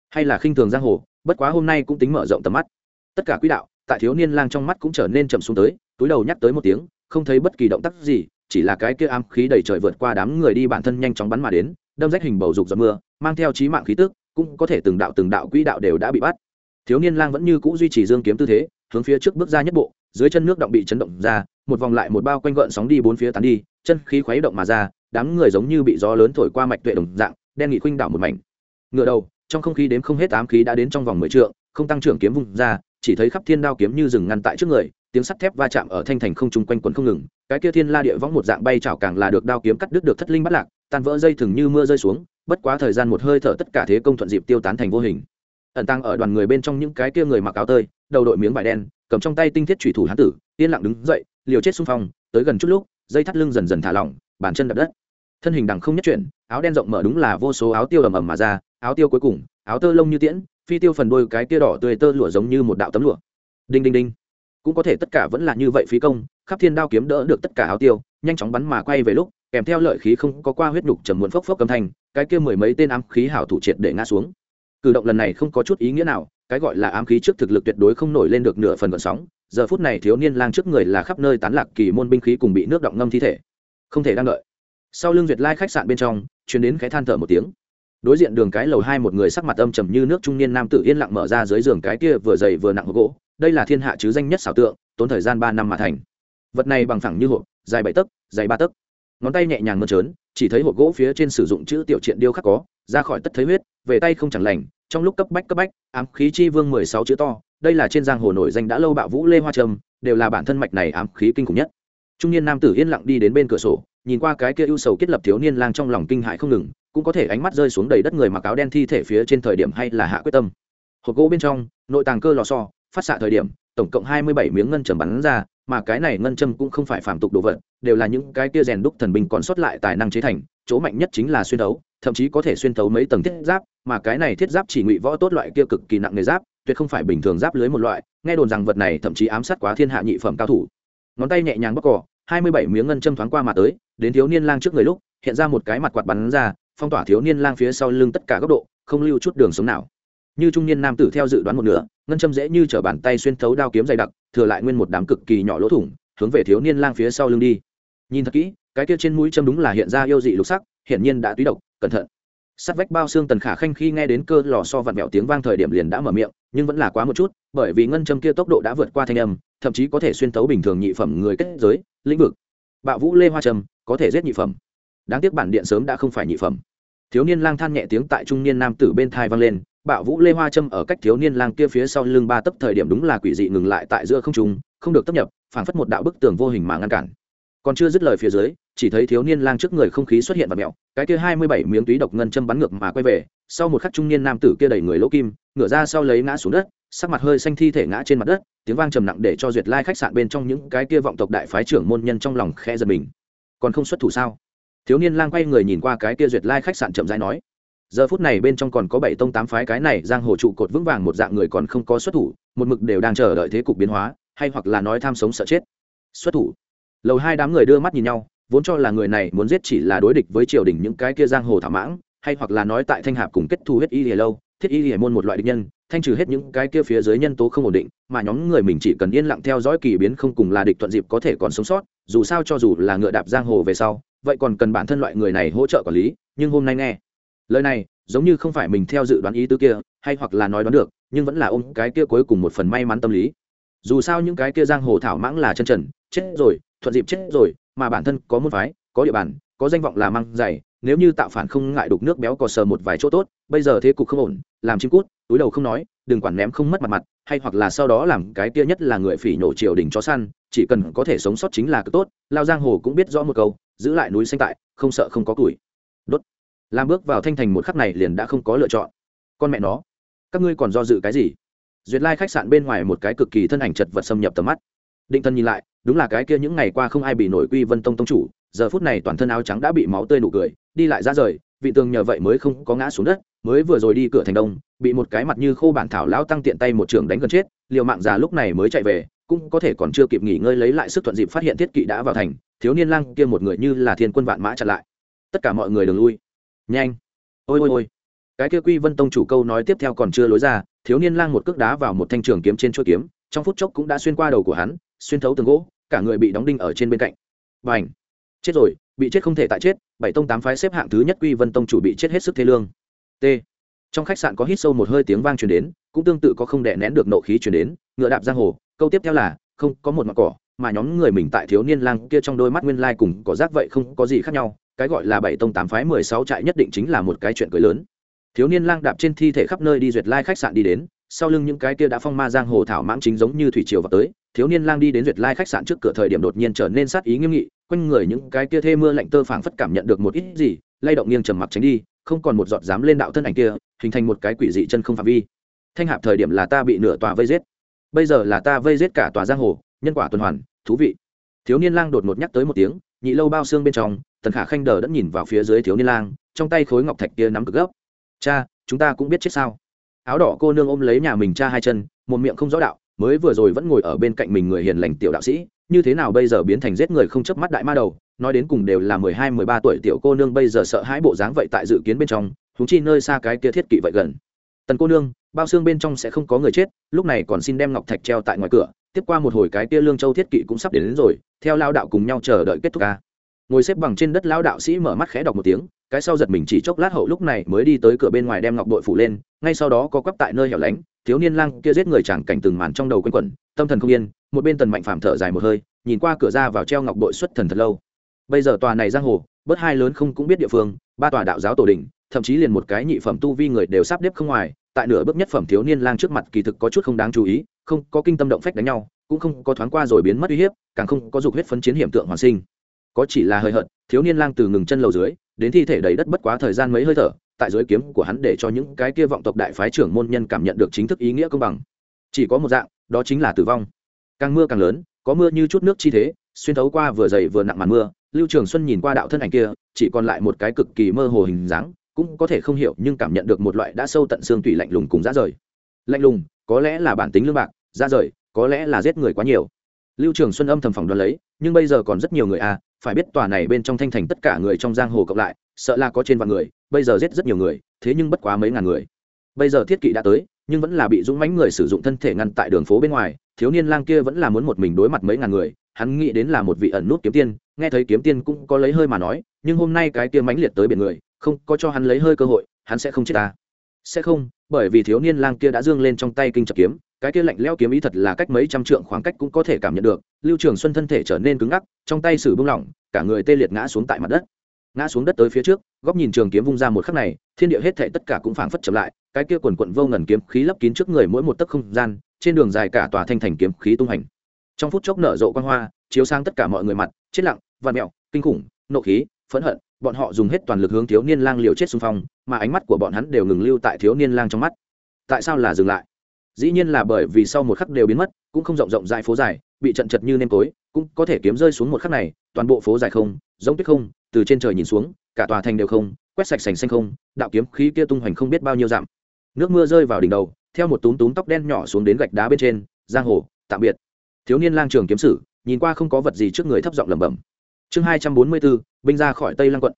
Hay là khinh thường giang hồ, bất quá hôm nay cũng tính mở rộng tầm mắt. Tất cả quỹ đạo, tại thiếu niên lang trong mắt cũng trở nên chậm xuống tới, túi đầu nhắc tới một tiếng, không thấy bất kỳ động tác gì chỉ là cái kia ám khí đầy trời vượt qua đám người đi bản thân nhanh chóng bắn mà đến, đâm rách hình bầu dục giọt mưa, mang theo trí mạng khí tức, cũng có thể từng đạo từng đạo quỹ đạo đều đã bị bắt. Thiếu niên lang vẫn như cũ duy trì dương kiếm tư thế, hướng phía trước bước ra nhất bộ, dưới chân nước động bị chấn động ra, một vòng lại một bao quanh gợn sóng đi bốn phía tán đi, chân khí khuấy động mà ra, đám người giống như bị gió lớn thổi qua mạch tuệ đồng dạng, đen nghị khuynh đảo một mảnh. Ngựa đầu, trong không khí đếm không hết ám khí đã đến trong vòng mười trượng, không tăng trưởng kiếm vùng ra chỉ thấy khắp thiên đao kiếm như rừng ngăn tại trước người, tiếng sắt thép va chạm ở thanh thành không trung quanh quần không ngừng, cái kia thiên la địa võng một dạng bay chảo càng là được đao kiếm cắt đứt được thất linh bắt lạc, tan vỡ dây thừng như mưa rơi xuống, bất quá thời gian một hơi thở tất cả thế công thuận dịp tiêu tán thành vô hình. Ẩn tăng ở đoàn người bên trong những cái kia người mặc áo tơi, đầu đội miếng vải đen, cầm trong tay tinh thiết thủy thủ hán tử, yên lặng đứng dậy, liều chết xung phong, tới gần chút lúc, dây thắt lưng dần dần thả lỏng, bàn chân đập đất. Thân hình đằng không nhất chuyển, áo đen rộng mở đúng là vô số áo tiêu ầm ầm mà ra, áo tiêu cuối cùng, áo tơ lông như tiễn phi tiêu phần đôi cái tia đỏ tươi tơ lụa giống như một đạo tấm lụa. Đinh đinh đinh. Cũng có thể tất cả vẫn là như vậy phí công, khắp thiên đao kiếm đỡ được tất cả áo tiêu, nhanh chóng bắn mà quay về lúc, kèm theo lợi khí không có qua huyết nhục trầm muộn phốc phốc cầm thành cái kia mười mấy tên ám khí hảo thủ triệt để ngã xuống. Cử động lần này không có chút ý nghĩa nào, cái gọi là ám khí trước thực lực tuyệt đối không nổi lên được nửa phần vận sóng, giờ phút này thiếu niên lang trước người là khắp nơi tán lạc kỳ môn binh khí cùng bị nước động ngâm thi thể. Không thể đang đợi. Sau lưng duyệt lai khách sạn bên trong chuyến đến cái than thở một tiếng đối diện đường cái lầu hai một người sắc mặt âm trầm như nước trung niên nam tử yên lặng mở ra dưới giường cái kia vừa dày vừa nặng hộp gỗ. Đây là thiên hạ chứ danh nhất xảo tượng, tốn thời gian ba năm mà thành. Vật này bằng phẳng như hộp, dài bảy tấc dày ba tấc. Ngón tay nhẹ nhàng mơn trớn, chỉ thấy hộp gỗ phía trên sử dụng chữ tiểu triện điêu khắc có, ra khỏi tất thấy huyết, về tay không chẳng lành, trong lúc cấp bách cấp bách, ám khí chi vương mười sáu chữ to, đây là trên giang hồ nổi danh đã lâu bạo vũ lê hoa trâm, đều là bản thân mạch này ám khí kinh khủng nhất. Trung niên nam tử yên lặng đi đến bên cửa sổ nhìn qua cái kia ưu sầu kết lập thiếu niên lang trong lòng kinh hại không ngừng, cũng có thể ánh mắt rơi xuống đầy đất người mặc áo đen thi thể phía trên thời điểm hay là hạ quyết tâm. Hộp gỗ bên trong, nội tàng cơ lò so phát xạ thời điểm, tổng cộng hai mươi bảy miếng ngân trầm bắn ra, mà cái này ngân châm cũng không phải phàm tục đồ vật, đều là những cái kia rèn đúc thần binh còn sót lại tài năng chế thành, chỗ mạnh nhất chính là xuyên thấu, thậm chí có thể xuyên thấu mấy tầng thiết giáp, mà cái này thiết giáp chỉ ngụy võ tốt loại kia cực kỳ nặng nghề giáp, tuyệt không phải bình thường giáp lưới một loại, nghe đồn rằng vật này thậm chí ám sát quá thiên hạ nhị phẩm cao thủ. Ngón tay nhẹ nhàng bóc cỏ hai mươi bảy miếng ngân châm thoáng qua mà tới, đến thiếu niên lang trước người lúc, hiện ra một cái mặt quạt bắn ra, phong tỏa thiếu niên lang phía sau lưng tất cả góc độ, không lưu chút đường sống nào. Như trung niên nam tử theo dự đoán một nửa, ngân châm dễ như t bàn tay xuyên thấu đao kiếm dày đặc, thừa lại nguyên một đám cực kỳ nhỏ lỗ thủng, hướng về thiếu niên lang phía sau lưng đi. Nhìn thật kỹ, cái kia trên mũi châm đúng là hiện ra yêu dị lục sắc, hiển nhiên đã túy độc, cẩn thận. Sắt vách bao xương tần khả khanh khi nghe đến cơ lò so vặn vẹo tiếng vang thời điểm liền đã mở miệng, nhưng vẫn là quá một chút, bởi vì ngân châm kia tốc độ đã vượt qua thanh âm, thậm chí có thể xuyên tấu bình thường nhị phẩm người kết giới lĩnh vực. Bạo vũ lê hoa trầm, có thể giết nhị phẩm. Đáng tiếc bản điện sớm đã không phải nhị phẩm. Thiếu niên lang than nhẹ tiếng tại trung niên nam tử bên thai vang lên. Bạo vũ lê hoa trâm ở cách thiếu niên lang kia phía sau lưng ba tấc thời điểm đúng là quỷ dị ngừng lại tại giữa không trung, không được tấp nhập, phảng phất một đạo bức tường vô hình mà ngăn cản. Còn chưa dứt lời phía dưới, chỉ thấy thiếu niên lang trước người không khí xuất hiện và mẹo, cái kia hai mươi bảy miếng túy độc ngân châm bắn ngược mà quay về, sau một khắc trung niên nam tử kia đẩy người lỗ kim, ngửa ra sau lấy ngã xuống đất, sắc mặt hơi xanh thi thể ngã trên mặt đất tiếng vang trầm nặng để cho duyệt lai khách sạn bên trong những cái kia vọng tộc đại phái trưởng môn nhân trong lòng khe giật mình. Còn không xuất thủ sao? Thiếu niên lang quay người nhìn qua cái kia duyệt lai khách sạn chậm rãi nói. Giờ phút này bên trong còn có bảy tông tám phái cái này giang hồ trụ cột vững vàng một dạng người còn không có xuất thủ, một mực đều đang chờ đợi thế cục biến hóa, hay hoặc là nói tham sống sợ chết. Xuất thủ. Lầu hai đám người đưa mắt nhìn nhau, vốn cho là người này muốn giết chỉ là đối địch với triều đình những cái kia giang hồ thảm mãng, hay hoặc là nói tại thanh hạp cùng kết thu huyết y lìa lâu, thiết y lìa môn một loại địch nhân thanh trừ hết những cái kia phía dưới nhân tố không ổn định, mà nhóm người mình chỉ cần yên lặng theo dõi kỳ biến không cùng là địch thuận dịp có thể còn sống sót, dù sao cho dù là ngựa đạp giang hồ về sau, vậy còn cần bản thân loại người này hỗ trợ quản lý, nhưng hôm nay nghe, lời này, giống như không phải mình theo dự đoán ý tứ kia, hay hoặc là nói đoán được, nhưng vẫn là ôm cái kia cuối cùng một phần may mắn tâm lý. Dù sao những cái kia giang hồ thảo mãng là chân trần, chết rồi, thuận dịp chết rồi, mà bản thân có môn phái, có địa bàn, có danh vọng là mang dày nếu như tạo phản không ngại đục nước béo cò sờ một vài chỗ tốt, bây giờ thế cục không ổn làm chim cút, túi đầu không nói, đừng quản ném không mất mặt mặt, hay hoặc là sau đó làm cái kia nhất là người phỉ nhổ triều đình chó săn, chỉ cần có thể sống sót chính là cực tốt. Lao giang hồ cũng biết rõ một câu, giữ lại núi xanh tại, không sợ không có củi đốt. Làm bước vào thanh thành một khắc này liền đã không có lựa chọn. Con mẹ nó, các ngươi còn do dự cái gì? Duyệt lai khách sạn bên ngoài một cái cực kỳ thân ảnh chật vật xâm nhập tầm mắt. Định thân nhìn lại, đúng là cái kia những ngày qua không ai bị nổi quy vân tông tông chủ, giờ phút này toàn thân áo trắng đã bị máu tươi nụ cười, đi lại ra rời, vị tường nhờ vậy mới không có ngã xuống đất mới vừa rồi đi cửa thành đông, bị một cái mặt như khô bản thảo lão tăng tiện tay một trường đánh gần chết, liều mạng già lúc này mới chạy về, cũng có thể còn chưa kịp nghỉ ngơi lấy lại sức thuận dịp phát hiện thiết kỵ đã vào thành, thiếu niên lang kia một người như là thiên quân vạn mã chặn lại. Tất cả mọi người đừng lui. Nhanh. Ôi ôi ôi. Cái kia quy vân tông chủ câu nói tiếp theo còn chưa lối ra, thiếu niên lang một cước đá vào một thanh trường kiếm trên chuôi kiếm, trong phút chốc cũng đã xuyên qua đầu của hắn, xuyên thấu tường gỗ, cả người bị đóng đinh ở trên bên cạnh. Và ảnh chết rồi, bị chết không thể tại chết, bảy tông tám phái xếp hạng thứ nhất quy vân tông chủ bị chết hết sức thế lương t. Trong khách sạn có hít sâu một hơi tiếng vang truyền đến, cũng tương tự có không đè nén được nộ khí truyền đến, ngựa đạp giang hồ. Câu tiếp theo là, không, có một mặt cỏ, mà nhóm người mình tại thiếu niên lang kia trong đôi mắt nguyên lai cùng có rác vậy không có gì khác nhau. Cái gọi là bảy tông tám phái mười sáu trại nhất định chính là một cái chuyện cười lớn. Thiếu niên lang đạp trên thi thể khắp nơi đi duyệt lai khách sạn đi đến, sau lưng những cái kia đã phong ma giang hồ thảo mãng chính giống như thủy triều vào tới. Thiếu niên lang đi đến duyệt lai khách sạn trước cửa thời điểm đột nhiên trở nên sát ý nghiêm nghị, quanh người những cái kia thê mưa lạnh tơ phảng phất cảm nhận được một ít gì, lay động nghiêng trầm mặc tránh đi không còn một giọt dám lên đạo thân ảnh kia, hình thành một cái quỷ dị chân không phạm vi. Thanh hạp thời điểm là ta bị nửa tòa vây giết. Bây giờ là ta vây giết cả tòa giang hồ, nhân quả tuần hoàn, thú vị. Thiếu niên lang đột ngột nhắc tới một tiếng, nhị lâu bao xương bên trong, tần khả khanh đờ đã nhìn vào phía dưới thiếu niên lang, trong tay khối ngọc thạch kia nắm cực gấp. Cha, chúng ta cũng biết chết sao? Áo đỏ cô nương ôm lấy nhà mình cha hai chân, một miệng không rõ đạo mới vừa rồi vẫn ngồi ở bên cạnh mình người hiền lành tiểu đạo sĩ như thế nào bây giờ biến thành giết người không chớp mắt đại ma đầu nói đến cùng đều là mười hai mười ba tuổi tiểu cô nương bây giờ sợ hãi bộ dáng vậy tại dự kiến bên trong thúng chi nơi xa cái kia thiết kỵ vậy gần. Tần cô nương bao xương bên trong sẽ không có người chết lúc này còn xin đem ngọc thạch treo tại ngoài cửa tiếp qua một hồi cái kia lương châu thiết kỵ cũng sắp đến, đến rồi theo lao đạo cùng nhau chờ đợi kết thúc ca ngồi xếp bằng trên đất lão đạo sĩ mở mắt khẽ đọc một tiếng, cái sau giật mình chỉ chốc lát hậu lúc này mới đi tới cửa bên ngoài đem ngọc bội phủ lên, ngay sau đó có quắp tại nơi hẻo lánh, thiếu niên lang kia giết người chẳng cảnh từng màn trong đầu quanh quẩn, tâm thần không yên, một bên tần mạnh phàm thở dài một hơi, nhìn qua cửa ra vào treo ngọc bội xuất thần thật lâu. Bây giờ tòa này giang hồ, bớt hai lớn không cũng biết địa phương, ba tòa đạo giáo tổ đình, thậm chí liền một cái nhị phẩm tu vi người đều sắp đếp không ngoài, tại nửa bước nhất phẩm thiếu niên lang trước mặt kỳ thực có chút không đáng chú ý, không có kinh tâm động phách đánh nhau, cũng không có thoáng qua rồi biến mất uy hiếp, càng không có dục huyết phấn chiến hiểm tượng hoàn sinh có chỉ là hơi hận thiếu niên lang từ ngừng chân lầu dưới, đến thi thể đầy đất bất quá thời gian mấy hơi thở, tại dưới kiếm của hắn để cho những cái kia vọng tộc đại phái trưởng môn nhân cảm nhận được chính thức ý nghĩa công bằng. Chỉ có một dạng, đó chính là tử vong. Càng mưa càng lớn, có mưa như chút nước chi thế, xuyên thấu qua vừa dày vừa nặng màn mưa, lưu trường xuân nhìn qua đạo thân ảnh kia, chỉ còn lại một cái cực kỳ mơ hồ hình dáng, cũng có thể không hiểu nhưng cảm nhận được một loại đã sâu tận xương tủy lạnh lùng cùng ra rời. Lạnh lùng, có lẽ là bản tính lương bạc ra rời, có lẽ là giết người quá nhiều. Lưu trường xuân âm thầm phòng đoán lấy, nhưng bây giờ còn rất nhiều người à phải biết tòa này bên trong thanh thành tất cả người trong giang hồ cộng lại, sợ là có trên vạn người, bây giờ giết rất nhiều người, thế nhưng bất quá mấy ngàn người. Bây giờ thiết kỵ đã tới, nhưng vẫn là bị dũng mãnh người sử dụng thân thể ngăn tại đường phố bên ngoài, thiếu niên lang kia vẫn là muốn một mình đối mặt mấy ngàn người, hắn nghĩ đến là một vị ẩn nút kiếm tiên, nghe thấy kiếm tiên cũng có lấy hơi mà nói, nhưng hôm nay cái kia mãnh liệt tới biển người, không có cho hắn lấy hơi cơ hội, hắn sẽ không chết ta. Sẽ không, bởi vì thiếu niên lang kia đã dương lên trong tay kinh chập kiếm cái kia lạnh leo kiếm ý thật là cách mấy trăm trượng khoảng cách cũng có thể cảm nhận được, lưu trường xuân thân thể trở nên cứng ngắc, trong tay sử bung lỏng, cả người tê liệt ngã xuống tại mặt đất. Ngã xuống đất tới phía trước, góc nhìn trường kiếm vung ra một khắc này, thiên địa hết thệ tất cả cũng phảng phất chậm lại, cái kia quần quận vô ngần kiếm khí lấp kín trước người mỗi một tấc không gian, trên đường dài cả tòa thanh thành kiếm khí tung hành. Trong phút chốc nở rộ quan hoa, chiếu sang tất cả mọi người mặt, chết lặng và mẹo, kinh khủng, nộ khí, phẫn hận, bọn họ dùng hết toàn lực hướng thiếu niên lang liều chết xung phong, mà ánh mắt của bọn hắn đều ngừng lưu tại thiếu niên lang trong mắt. Tại sao là dừng lại? Dĩ nhiên là bởi vì sau một khắc đều biến mất, cũng không rộng rộng dài phố dài, bị trận chật như nêm tối, cũng có thể kiếm rơi xuống một khắc này, toàn bộ phố dài không, giống tuyết không, từ trên trời nhìn xuống, cả tòa thành đều không, quét sạch sành xanh không, đạo kiếm khí kia tung hoành không biết bao nhiêu dặm. Nước mưa rơi vào đỉnh đầu, theo một túm túm tóc đen nhỏ xuống đến gạch đá bên trên, giang hồ, tạm biệt. Thiếu niên lang trường kiếm sử, nhìn qua không có vật gì trước người thấp giọng lẩm bẩm. Chương hai trăm bốn mươi bốn, binh ra khỏi tây lăng quận.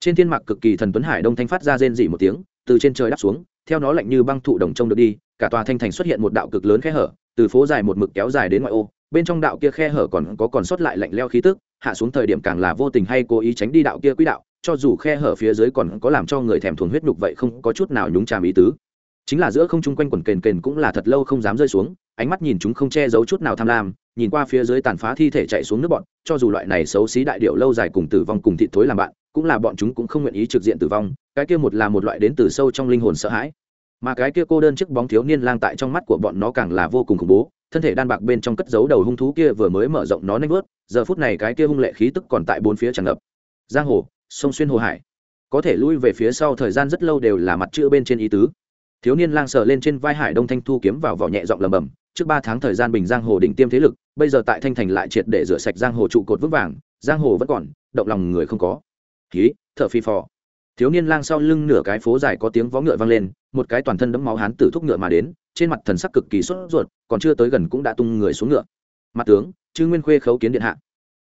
Trên thiên mạc cực kỳ thần tuấn hải đông thanh phát ra rên dỉ một tiếng, từ trên trời đáp xuống theo nó lạnh như băng thụ đồng trông được đi, cả tòa thanh thành xuất hiện một đạo cực lớn khe hở, từ phố dài một mực kéo dài đến ngoại ô, bên trong đạo kia khe hở còn có còn sót lại lạnh leo khí tức, hạ xuống thời điểm càng là vô tình hay cố ý tránh đi đạo kia quỹ đạo, cho dù khe hở phía dưới còn có làm cho người thèm thuồng huyết nhục vậy không có chút nào nhúng tràm ý tứ. Chính là giữa không trung quanh quần kền kền cũng là thật lâu không dám rơi xuống, ánh mắt nhìn chúng không che giấu chút nào tham lam, nhìn qua phía dưới tàn phá thi thể chạy xuống nước bọn, cho dù loại này xấu xí đại điệu lâu dài cùng tử vong cùng thịt thối làm bạn cũng là bọn chúng cũng không nguyện ý trực diện tử vong, cái kia một là một loại đến từ sâu trong linh hồn sợ hãi, mà cái kia cô đơn chiếc bóng thiếu niên lang tại trong mắt của bọn nó càng là vô cùng khủng bố, thân thể đan bạc bên trong cất giấu đầu hung thú kia vừa mới mở rộng nó nanh vớt, giờ phút này cái kia hung lệ khí tức còn tại bốn phía tràn ngập. Giang hồ, sông xuyên hồ hải, có thể lui về phía sau thời gian rất lâu đều là mặt chữ bên trên ý tứ. Thiếu niên lang sờ lên trên vai hải đông thanh thu kiếm vào vỏ nhẹ giọng lầm bầm trước ba tháng thời gian bình giang hồ đỉnh tiêm thế lực, bây giờ tại thanh thành lại triệt để rửa sạch giang hồ trụ cột vững vàng, giang hồ vẫn còn, động lòng người không có khí thợ phi phò. Thiếu niên lang sau lưng nửa cái phố dài có tiếng vó ngựa vang lên, một cái toàn thân đẫm máu hán tử thúc ngựa mà đến, trên mặt thần sắc cực kỳ sốt ruột, còn chưa tới gần cũng đã tung người xuống ngựa. Mặt tướng, chư nguyên khuê khấu kiến điện hạ.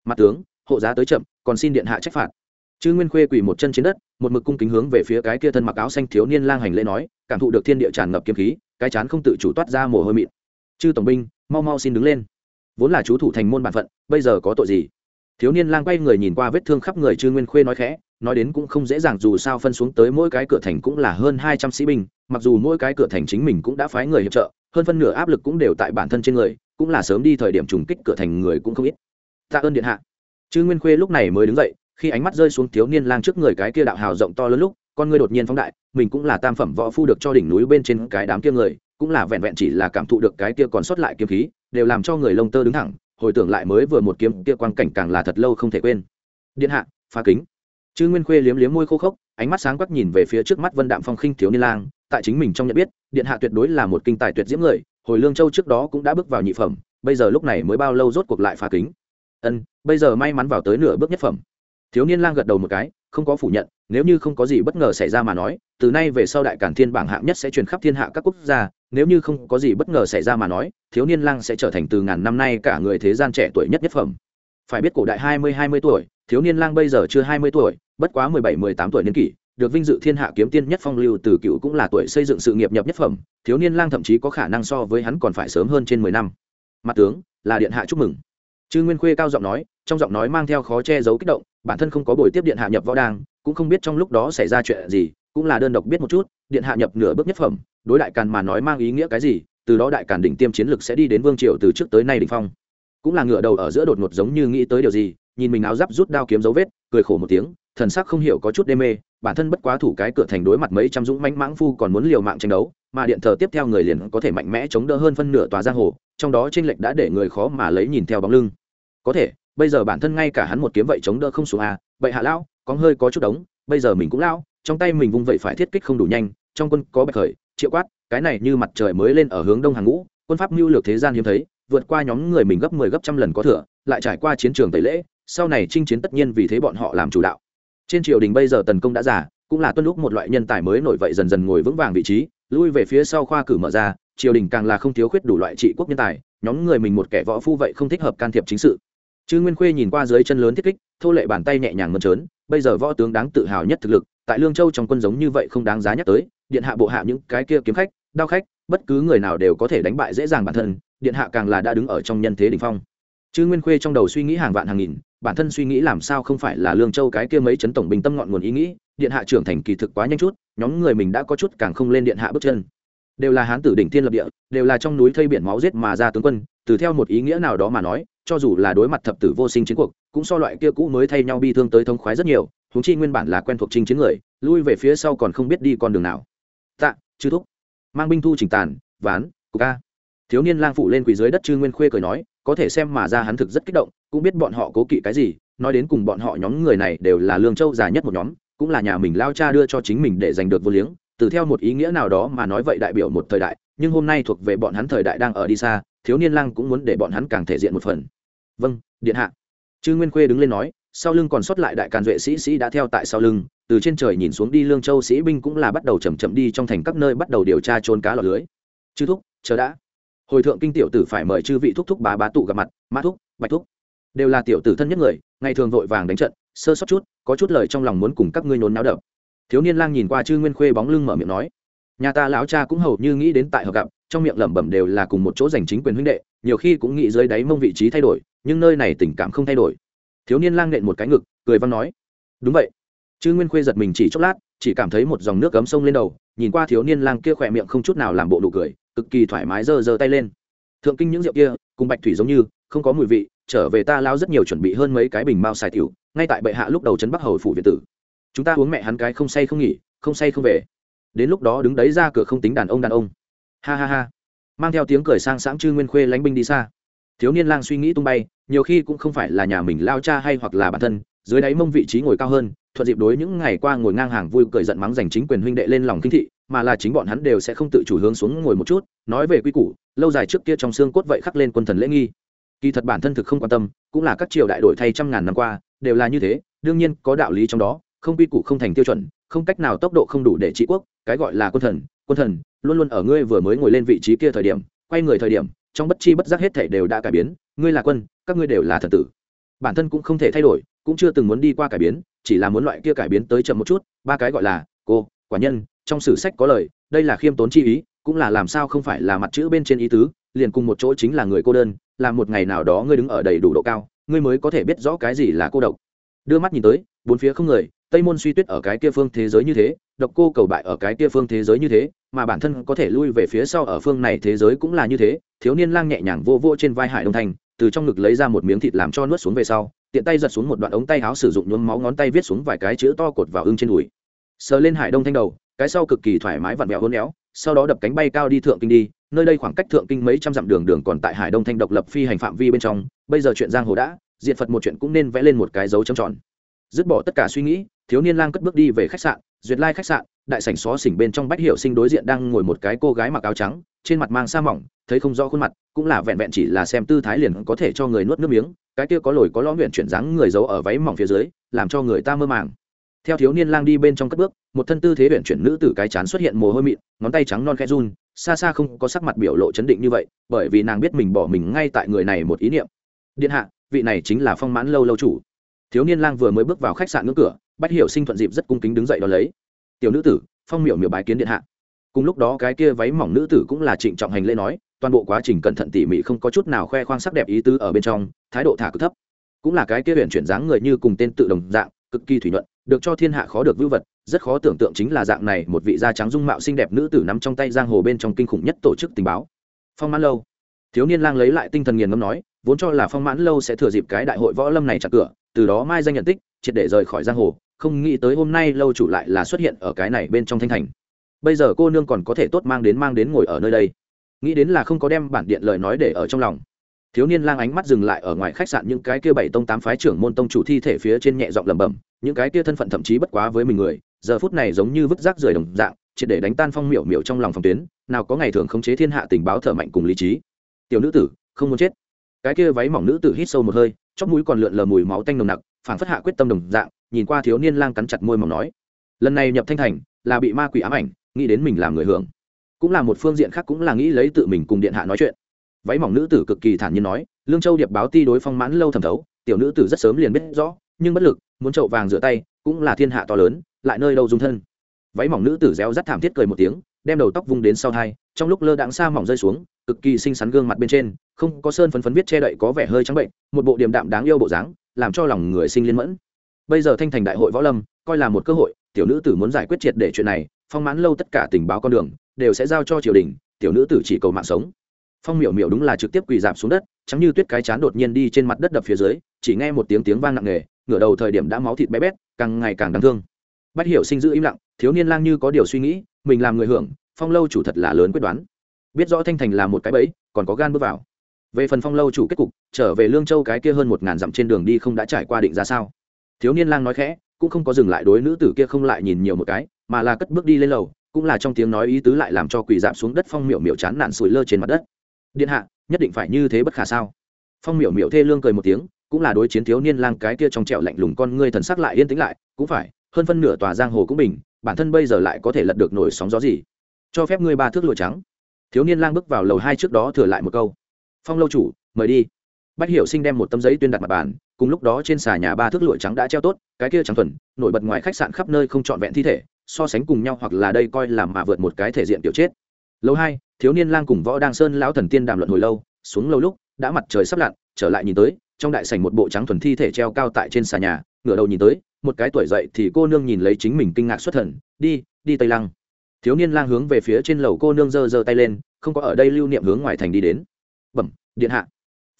Mặt tướng, hộ giá tới chậm, còn xin điện hạ trách phạt. Chư nguyên khuê quỳ một chân trên đất, một mực cung kính hướng về phía cái kia thân mặc áo xanh thiếu niên lang hành lễ nói, cảm thụ được thiên địa tràn ngập kiếm khí, cái chán không tự chủ toát ra mồ hôi mịn. Chư tổng binh, mau mau xin đứng lên. Vốn là chú thủ thành môn bản phận, bây giờ có tội gì? Thiếu niên lang quay người nhìn qua vết thương khắp người chư nguyên khuê nói khẽ, nói đến cũng không dễ dàng dù sao phân xuống tới mỗi cái cửa thành cũng là hơn hai trăm sĩ binh, mặc dù mỗi cái cửa thành chính mình cũng đã phái người hiệp trợ, hơn phân nửa áp lực cũng đều tại bản thân trên người, cũng là sớm đi thời điểm trùng kích cửa thành người cũng không ít. Tạ ơn điện hạ. Chư nguyên khuê lúc này mới đứng dậy, khi ánh mắt rơi xuống thiếu niên lang trước người cái kia đạo hào rộng to lớn lúc, con ngươi đột nhiên phóng đại, mình cũng là tam phẩm võ phu được cho đỉnh núi bên trên cái đám kia người, cũng là vẹn vẹn chỉ là cảm thụ được cái kia còn sót lại kiếm khí, đều làm cho người lông tơ đứng thẳng hồi tưởng lại mới vừa một kiếm kia quang cảnh càng là thật lâu không thể quên. Điện hạ, phá kính. Chư nguyên khuê liếm liếm môi khô khốc, ánh mắt sáng quắc nhìn về phía trước mắt vân đạm phong khinh thiếu niên lang, tại chính mình trong nhận biết, điện hạ tuyệt đối là một kinh tài tuyệt diễm người, hồi lương châu trước đó cũng đã bước vào nhị phẩm, bây giờ lúc này mới bao lâu rốt cuộc lại phá kính? Ân, bây giờ may mắn vào tới nửa bước nhất phẩm. Thiếu niên lang gật đầu một cái, không có phủ nhận, nếu như không có gì bất ngờ xảy ra mà nói, từ nay về sau đại cản thiên bảng hạng nhất sẽ truyền khắp thiên hạ các quốc gia, nếu như không có gì bất ngờ xảy ra mà nói thiếu niên lang sẽ trở thành từ ngàn năm nay cả người thế gian trẻ tuổi nhất nhất phẩm. Phải biết cổ đại hai mươi hai mươi tuổi, thiếu niên lang bây giờ chưa hai mươi tuổi, bất quá mười bảy, mười tám tuổi niên kỷ, được vinh dự thiên hạ kiếm tiên nhất phong lưu từ cựu cũng là tuổi xây dựng sự nghiệp nhập nhất phẩm, thiếu niên lang thậm chí có khả năng so với hắn còn phải sớm hơn trên mười năm. Mặt tướng, là điện hạ chúc mừng. Chư nguyên khuê cao giọng nói, trong giọng nói mang theo khó che giấu kích động, bản thân không có buổi tiếp điện hạ nhập võ đàng, cũng không biết trong lúc đó xảy ra chuyện gì, cũng là đơn độc biết một chút, điện hạ nhập nửa bước nhất phẩm, đối đại càn mà nói mang ý nghĩa cái gì từ đó đại càn đỉnh tiêm chiến lực sẽ đi đến vương triều từ trước tới nay đỉnh phong. Cũng là ngựa đầu ở giữa đột ngột giống như nghĩ tới điều gì, nhìn mình áo giáp rút đao kiếm dấu vết, cười khổ một tiếng, thần sắc không hiểu có chút đê mê, bản thân bất quá thủ cái cửa thành đối mặt mấy trăm dũng mãnh mãng phu còn muốn liều mạng tranh đấu, mà điện thờ tiếp theo người liền có thể mạnh mẽ chống đỡ hơn phân nửa tòa giang hồ, trong đó tranh lệch đã để người khó mà lấy nhìn theo bóng lưng. Có thể, bây giờ bản thân ngay cả hắn một kiếm vậy chống đỡ không xuống à vậy hạ lão, có hơi có chút đống, bây giờ mình cũng lão, trong tay mình vung vậy phải thiết kích không đủ nhanh, trong quân có bạch khởi, triệu quát cái này như mặt trời mới lên ở hướng đông hàng ngũ, quân pháp mưu lược thế gian hiếm thấy, vượt qua nhóm người mình gấp mười 10 gấp trăm lần có thừa, lại trải qua chiến trường tẩy lễ, sau này chinh chiến tất nhiên vì thế bọn họ làm chủ đạo. Trên triều đình bây giờ tần công đã giả cũng là tuân lúc một loại nhân tài mới nổi vậy dần dần ngồi vững vàng vị trí, lui về phía sau khoa cử mở ra, triều đình càng là không thiếu khuyết đủ loại trị quốc nhân tài, nhóm người mình một kẻ võ phu vậy không thích hợp can thiệp chính sự. Chư nguyên khuê nhìn qua dưới chân lớn thiết kích, thô lệ bàn tay nhẹ nhàng mơn trớn, bây giờ võ tướng đáng tự hào nhất thực lực, tại lương châu trong quân giống như vậy không đáng giá nhắc tới, điện hạ bộ hạ những cái kia kiếm khách đao khách, bất cứ người nào đều có thể đánh bại dễ dàng bản thân, điện hạ càng là đã đứng ở trong nhân thế đ ỉ n h phong. Chư nguyên khuê trong đầu suy nghĩ hàng vạn hàng nghìn, bản thân suy nghĩ làm sao không phải là lương châu cái kia mấy chấn tổng bình tâm ngọn nguồn ý nghĩ, điện hạ trưởng thành kỳ thực quá nhanh chút, nhóm người mình đã có chút càng không lên điện hạ bước chân. Đều là hán tử đỉnh thiên lập địa, đều là trong núi thây biển máu giết mà ra tướng quân, từ theo một ý nghĩa nào đó mà nói, cho dù là đối mặt thập tử vô sinh chiến cuộc, cũng so loại kia cũ mới thay nhau bi thương tới thông khoái rất nhiều húng chi nguyên bản là quen thuộc chinh chiến người, lui về phía sau còn không biết đi con đường nào. Tạ, chư thúc mang binh thu trình tàn, ván, cục ca thiếu niên lang phụ lên quỳ dưới đất chư nguyên khuê cười nói, có thể xem mà ra hắn thực rất kích động, cũng biết bọn họ cố kỵ cái gì, nói đến cùng bọn họ nhóm người này đều là lương châu già nhất một nhóm, cũng là nhà mình lao cha đưa cho chính mình để giành được vô liếng, từ theo một ý nghĩa nào đó mà nói vậy đại biểu một thời đại, nhưng hôm nay thuộc về bọn hắn thời đại đang ở đi xa, thiếu niên lang cũng muốn để bọn hắn càng thể diện một phần. Vâng điện hạ. Chư nguyên khuê đứng lên nói sau lưng còn sót lại đại càn duệ sĩ sĩ đã theo tại sau lưng, từ trên trời nhìn xuống đi, lương châu sĩ binh cũng là bắt đầu chầm chậm đi trong thành các nơi bắt đầu điều tra trôn cá lọt lưới. Chư thúc, chờ đã. Hồi thượng kinh tiểu tử phải mời chư vị thúc thúc bá bá tụ gặp mặt, mã thúc, bạch thúc. Đều là tiểu tử thân nhất người, ngày thường vội vàng đánh trận, sơ sót chút, có chút lời trong lòng muốn cùng các ngươi nhốn náo đập. Thiếu niên lang nhìn qua chư nguyên khuê bóng lưng mở miệng nói, nhà ta lão cha cũng hầu như nghĩ đến tại hợp gặp, trong miệng lẩm bẩm đều là cùng một chỗ giành chính quyền huynh đệ, nhiều khi cũng nghĩ dưới đáy mông vị trí thay đổi, nhưng nơi này tình cảm không thay đổi thiếu niên lang nện một cái ngực, cười văn nói, đúng vậy. Chứ nguyên khuê giật mình chỉ chốc lát, chỉ cảm thấy một dòng nước cấm sông lên đầu, nhìn qua thiếu niên lang kia khỏe miệng không chút nào làm bộ nụ cười, cực kỳ thoải mái giơ giơ tay lên. Thượng kinh những rượu kia, cùng bạch thủy giống như, không có mùi vị, trở về ta lao rất nhiều chuẩn bị hơn mấy cái bình mao xài tiểu, ngay tại bệ hạ lúc đầu trấn bắc hầu phủ việt tử. Chúng ta uống mẹ hắn cái không say không nghỉ, không say không về. Đến lúc đó đứng đấy ra cửa không tính đàn ông đàn ông. Ha ha ha. Mang theo tiếng cười sang sáng chư nguyên khuê lánh binh đi xa thiếu niên lang suy nghĩ tung bay, nhiều khi cũng không phải là nhà mình lao cha hay hoặc là bản thân, dưới đáy mông vị trí ngồi cao hơn, thuận dịp đối những ngày qua ngồi ngang hàng vui cười giận mắng giành chính quyền huynh đệ lên lòng kinh thị, mà là chính bọn hắn đều sẽ không tự chủ hướng xuống ngồi một chút, nói về quy củ, lâu dài trước kia trong xương cốt vậy khắc lên quân thần lễ nghi. Kỳ thật bản thân thực không quan tâm, cũng là các triều đại đổi thay trăm ngàn năm qua, đều là như thế, đương nhiên có đạo lý trong đó, không quy củ không thành tiêu chuẩn, không cách nào tốc độ không đủ để trị quốc, cái gọi là quân thần quân thần, luôn luôn ở ngươi vừa mới ngồi lên vị trí kia thời điểm, quay người thời điểm trong bất chi bất giác hết thể đều đã cải biến, ngươi là quân, các ngươi đều là thần tử. Bản thân cũng không thể thay đổi, cũng chưa từng muốn đi qua cải biến, chỉ là muốn loại kia cải biến tới chậm một chút, ba cái gọi là, cô, quả nhân, trong sử sách có lời, đây là khiêm tốn chi ý, cũng là làm sao không phải là mặt chữ bên trên ý tứ, liền cùng một chỗ chính là người cô đơn, là một ngày nào đó ngươi đứng ở đầy đủ độ cao, ngươi mới có thể biết rõ cái gì là cô độc. Đưa mắt nhìn tới, bốn phía không người, tây môn suy tuyết ở cái kia phương thế giới như thế, độc cô cầu bại ở cái kia phương thế giới như thế mà bản thân có thể lui về phía sau ở phương này thế giới cũng là như thế, thiếu niên lang nhẹ nhàng vô vô trên vai hải đông thanh từ trong ngực lấy ra một miếng thịt làm cho nuốt xuống về sau, tiện tay giật xuống một đoạn ống tay áo sử dụng nhuốm máu ngón tay viết xuống vài cái chữ to cột vào ưng trên đùi. Sờ lên hải đông thanh đầu, cái sau cực kỳ thoải mái vặn vẹo hôn éo, sau đó đập cánh bay cao đi thượng kinh đi, nơi đây khoảng cách thượng kinh mấy trăm dặm đường đường còn tại hải đông thanh độc lập phi hành phạm vi bên trong, bây giờ chuyện giang hồ đã, diện phật một chuyện cũng nên vẽ lên một cái dấu trầm tròn. Dứt bỏ tất cả suy nghĩ, thiếu niên lang cất bước đi về khách sạn duyệt lai khách sạn, đại sảnh xó xỉnh bên trong bách hiệu sinh đối diện đang ngồi một cái cô gái mặc áo trắng, trên mặt mang sa mỏng, thấy không rõ khuôn mặt, cũng là vẹn vẹn chỉ là xem tư thái liền có thể cho người nuốt nước miếng, cái kia có lồi có lõm nguyện chuyển dáng người giấu ở váy mỏng phía dưới, làm cho người ta mơ màng. Theo thiếu niên lang đi bên trong cất bước, một thân tư thế huyện chuyển nữ từ cái chán xuất hiện mồ hôi mịn, ngón tay trắng non khẽ run, xa xa không có sắc mặt biểu lộ chấn định như vậy, bởi vì nàng biết mình bỏ mình ngay tại người này một ý niệm. Điện hạ, vị này chính là phong mãn lâu lâu chủ. Thiếu niên lang vừa mới bước vào khách sạn ngưỡng cửa bách hiểu sinh thuận dịp rất cung kính đứng dậy đón lấy. Tiểu nữ tử, phong miểu miểu bái kiến điện hạ. Cùng lúc đó cái kia váy mỏng nữ tử cũng là trịnh trọng hành lễ nói, toàn bộ quá trình cẩn thận tỉ mỉ không có chút nào khoe khoang sắc đẹp ý tứ ở bên trong, thái độ thả cực thấp. Cũng là cái kia huyện chuyển dáng người như cùng tên tự đồng dạng, cực kỳ thủy nhuận, được cho thiên hạ khó được vưu vật, rất khó tưởng tượng chính là dạng này một vị da trắng dung mạo xinh đẹp nữ tử nắm trong tay giang hồ bên trong kinh khủng nhất tổ chức tình báo. Phong mãn lâu. Thiếu niên lang lấy lại tinh thần nghiền ngâm nói, vốn cho là phong mãn lâu sẽ thừa dịp cái đại hội võ lâm này chặt cửa, từ đó mai danh nhận tích, triệt để rời khỏi giang hồ không nghĩ tới hôm nay lâu chủ lại là xuất hiện ở cái này bên trong thanh thành. Bây giờ cô nương còn có thể tốt mang đến mang đến ngồi ở nơi đây. Nghĩ đến là không có đem bản điện lời nói để ở trong lòng. Thiếu niên lang ánh mắt dừng lại ở ngoài khách sạn những cái kia bảy tông tám phái trưởng môn tông chủ thi thể phía trên nhẹ giọng lẩm bẩm, những cái kia thân phận thậm chí bất quá với mình người, giờ phút này giống như vứt rác rời đồng dạng, triệt để đánh tan phong miểu miểu trong lòng phòng tuyến, nào có ngày thường khống chế thiên hạ tình báo thở mạnh cùng lý trí. Tiểu nữ tử, không muốn chết. Cái kia váy mỏng nữ tử hít sâu một hơi, chóp mũi còn lượn lờ mùi máu tanh nồng nặc, phảng phất hạ quyết tâm đồng dạng nhìn qua thiếu niên lang cắn chặt môi mỏng nói, lần này nhập thanh thành là bị ma quỷ ám ảnh, nghĩ đến mình làm người hưởng. Cũng là một phương diện khác cũng là nghĩ lấy tự mình cùng điện hạ nói chuyện. Váy mỏng nữ tử cực kỳ thản nhiên nói, lương châu điệp báo ti đối phong mãn lâu thẩm thấu, tiểu nữ tử rất sớm liền biết rõ, nhưng bất lực, muốn trậu vàng rửa tay, cũng là thiên hạ to lớn, lại nơi đâu dung thân. Váy mỏng nữ tử réo rắt thảm thiết cười một tiếng, đem đầu tóc vung đến sau thai, trong lúc lơ đãng xa mỏng rơi xuống, cực kỳ xinh xắn gương mặt bên trên, không có sơn phấn phấn viết che đậy có vẻ hơi trắng bệnh, một bộ điềm đạm đáng yêu bộ dáng, làm cho lòng người sinh liên mẫn bây giờ thanh thành đại hội võ lâm, coi là một cơ hội, tiểu nữ tử muốn giải quyết triệt để chuyện này, phong mãn lâu tất cả tình báo con đường, đều sẽ giao cho triều đình, tiểu nữ tử chỉ cầu mạng sống. Phong miểu miểu đúng là trực tiếp quỳ dạp xuống đất chẳng như tuyết cái chán đột nhiên đi trên mặt đất đập phía dưới, chỉ nghe một tiếng tiếng vang nặng nề, ngửa đầu thời điểm đã máu thịt bé bét, càng ngày càng đáng thương. Bách hiểu sinh giữ im lặng, thiếu niên lang như có điều suy nghĩ, mình làm người hưởng, phong lâu chủ thật là lớn quyết đoán. Biết rõ thanh thành là một cái bẫy, còn có gan bước vào. Về phần phong lâu chủ kết cục, trở về lương châu cái kia hơn một ngàn dặm trên đường đi không đã trải qua định ra sao? Thiếu niên lang nói khẽ, cũng không có dừng lại đối nữ tử kia không lại nhìn nhiều một cái, mà là cất bước đi lên lầu, cũng là trong tiếng nói ý tứ lại làm cho quỳ dạp xuống đất phong miểu miểu chán nản sủi lơ trên mặt đất. Điện hạ, nhất định phải như thế bất khả sao? Phong miểu miểu thê lương cười một tiếng, cũng là đối chiến thiếu niên lang cái kia trong trẹo lạnh lùng con ngươi thần sắc lại yên tĩnh lại, cũng phải, hơn phân nửa tòa giang hồ cũng bình, bản thân bây giờ lại có thể lật được nổi sóng gió gì? Cho phép ngươi ba thước lụa trắng. Thiếu niên lang bước vào lầu hai trước đó thừa lại một câu. Phong lâu chủ, mời đi. Bách hiểu sinh đem một tấm giấy tuyên đặt mặt bàn cùng lúc đó trên xà nhà ba thước lụa trắng đã treo tốt, cái kia trắng thuần, nổi bật ngoài khách sạn khắp nơi không trọn vẹn thi thể, so sánh cùng nhau hoặc là đây coi làm mà vượt một cái thể diện tiểu chết. Lâu hai, thiếu niên lang cùng võ đăng sơn lão thần tiên đàm luận hồi lâu, xuống lâu lúc, đã mặt trời sắp lặn, trở lại nhìn tới, trong đại sảnh một bộ trắng thuần thi thể treo cao tại trên xà nhà, ngửa đầu nhìn tới, một cái tuổi dậy thì cô nương nhìn lấy chính mình kinh ngạc xuất thần, đi đi tây lăng. Thiếu niên lang hướng về phía trên lầu cô nương giơ giơ tay lên, không có ở đây lưu niệm hướng ngoài thành đi đến. Bẩm, điện hạ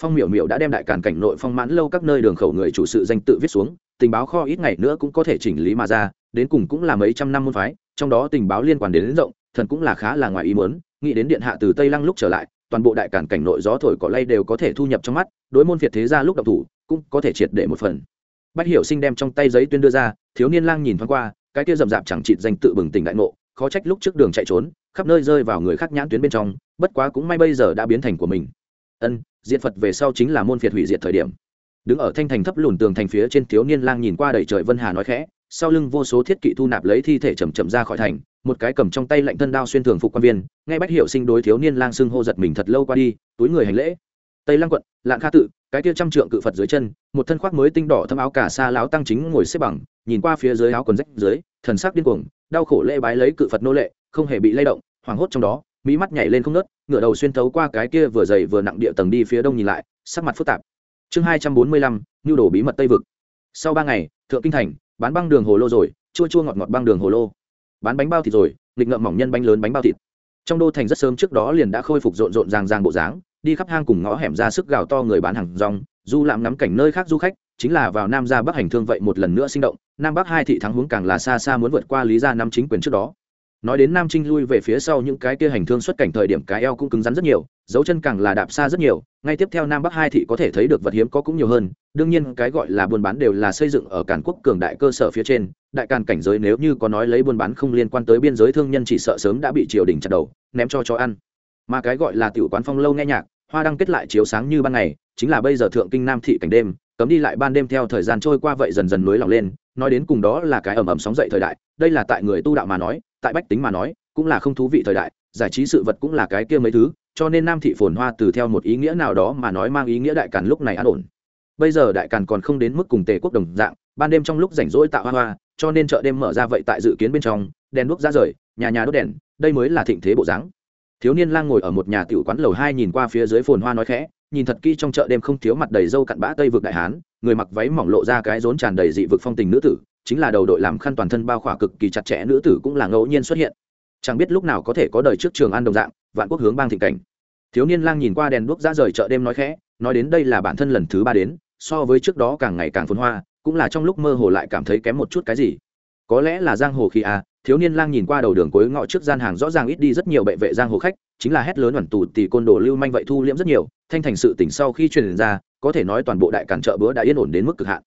phong miểu miểu đã đem đại càn cảnh nội phong mãn lâu các nơi đường khẩu người chủ sự danh tự viết xuống tình báo kho ít ngày nữa cũng có thể chỉnh lý mà ra đến cùng cũng là mấy trăm năm môn phái trong đó tình báo liên quan đến, đến rộng thần cũng là khá là ngoài ý muốn nghĩ đến điện hạ từ tây lăng lúc trở lại toàn bộ đại cản cảnh nội gió thổi cỏ lay đều có thể thu nhập trong mắt đối môn việt thế ra lúc độc thủ cũng có thể triệt để một phần. Bách hiểu sinh đem trong tay giấy tuyên đưa ra thiếu niên lang nhìn thoáng qua cái kia rậm rạp chẳng chịt danh tự bừng tỉnh đại ngộ khó trách lúc trước đường chạy trốn khắp nơi rơi vào người khác nhãn tuyến bên trong bất quá cũng may bây giờ đã biến thành của mình. Ân diện phật về sau chính là môn phiệt hủy diệt thời điểm. Đứng ở thanh thành thấp lùn tường thành phía trên thiếu niên lang nhìn qua đầy trời vân hà nói khẽ, sau lưng vô số thiết kỵ thu nạp lấy thi thể chầm chậm ra khỏi thành, một cái cầm trong tay lạnh thân đao xuyên thường phục quan viên ngay bách hiệu sinh đối thiếu niên lang xưng hô giật mình thật lâu qua đi, túi người hành lễ. Tây lang quận, lạng kha tự, cái kia trăm trượng cự phật dưới chân, một thân khoác mới tinh đỏ thâm áo cả xa láo tăng chính ngồi xếp bằng, nhìn qua phía dưới áo quần rách dưới, thần sắc điên cuồng, đau khổ lễ bái lấy cự phật nô lệ, không hề bị lay động, hoảng hốt trong đó mỹ mắt nhảy lên không nớt ngựa đầu xuyên thấu qua cái kia vừa dày vừa nặng địa tầng đi phía đông nhìn lại, sắc mặt phức tạp. Chương hai trăm bốn mươi lăm nhu đồ bí mật tây vực. Sau ba ngày, thượng kinh thành, bán băng đường hồ lô rồi, chua chua ngọt ngọt băng đường hồ lô. Bán bánh bao thịt rồi, nghịch ngợm mỏng nhân bánh lớn bánh bao thịt. Trong đô thành rất sớm trước đó liền đã khôi phục rộn rộn ràng ràng bộ dáng, đi khắp hang cùng ngõ hẻm ra sức gào to người bán hàng rong, du lạm ngắm cảnh nơi khác du khách, chính là vào nam ra bắc hành thương vậy một lần nữa sinh động, nam bắc hai thị thắng hướng càng là xa xa muốn vượt qua lý gia năm chính quyền trước đó nói đến nam trinh lui về phía sau những cái kia hành thương xuất cảnh thời điểm, cái eo cũng cứng rắn rất nhiều, dấu chân càng là đạp xa rất nhiều, ngay tiếp theo nam bắc hai thị có thể thấy được vật hiếm có cũng nhiều hơn. Đương nhiên, cái gọi là buôn bán đều là xây dựng ở càn quốc cường đại cơ sở phía trên, đại càn cảnh giới nếu như có nói lấy buôn bán không liên quan tới biên giới, thương nhân chỉ sợ sớm đã bị triều đình chặt đầu, ném cho cho ăn. Mà cái gọi là tiểu quán phong lâu nghe nhạc, hoa đăng kết lại chiếu sáng như ban ngày, chính là bây giờ thượng kinh nam thị cảnh đêm, cấm đi lại ban đêm theo thời gian trôi qua vậy dần dần nối lỏng lên. Nói đến cùng đó là cái ẩm ẩm sóng dậy thời đại, đây là tại người tu đạo mà nói tại bách tính mà nói, cũng là không thú vị thời đại, giải trí sự vật cũng là cái kia mấy thứ, cho nên nam thị phồn hoa từ theo một ý nghĩa nào đó mà nói mang ý nghĩa đại càn lúc này an ổn. Bây giờ đại càn còn không đến mức cùng tề quốc đồng dạng, ban đêm trong lúc rảnh rỗi tạo hoa hoa, cho nên chợ đêm mở ra vậy tại dự kiến bên trong, đèn đuốc ra rời, nhà nhà đốt đèn, đây mới là thịnh thế bộ dáng. Thiếu niên lang ngồi ở một nhà tiểu quán lầu hai nhìn qua phía dưới phồn hoa nói khẽ, nhìn thật kỹ trong chợ đêm không thiếu mặt đầy dâu cặn bã tây vực đại hán, người mặc váy mỏng lộ ra cái rốn tràn đầy dị vực phong tình nữ tử chính là đầu đội làm khăn toàn thân bao khỏa cực kỳ chặt chẽ nữ tử cũng là ngẫu nhiên xuất hiện. Chẳng biết lúc nào có thể có đời trước trường an đồng dạng, vạn quốc hướng bang thịnh cảnh. Thiếu niên lang nhìn qua đèn đuốc ra rời chợ đêm nói khẽ, nói đến đây là bản thân lần thứ ba đến, so với trước đó càng ngày càng phồn hoa, cũng là trong lúc mơ hồ lại cảm thấy kém một chút cái gì. Có lẽ là giang hồ khi à thiếu niên lang nhìn qua đầu đường cuối ngõ trước gian hàng rõ ràng ít đi rất nhiều bệ vệ giang hồ khách, chính là hét lớn ẩn tù tỷ côn đồ lưu manh vậy thu liễm rất nhiều, thanh thành sự tỉnh sau khi truyền ra, có thể nói toàn bộ đại cản chợ bữa đã yên ổn đến mức cực hạn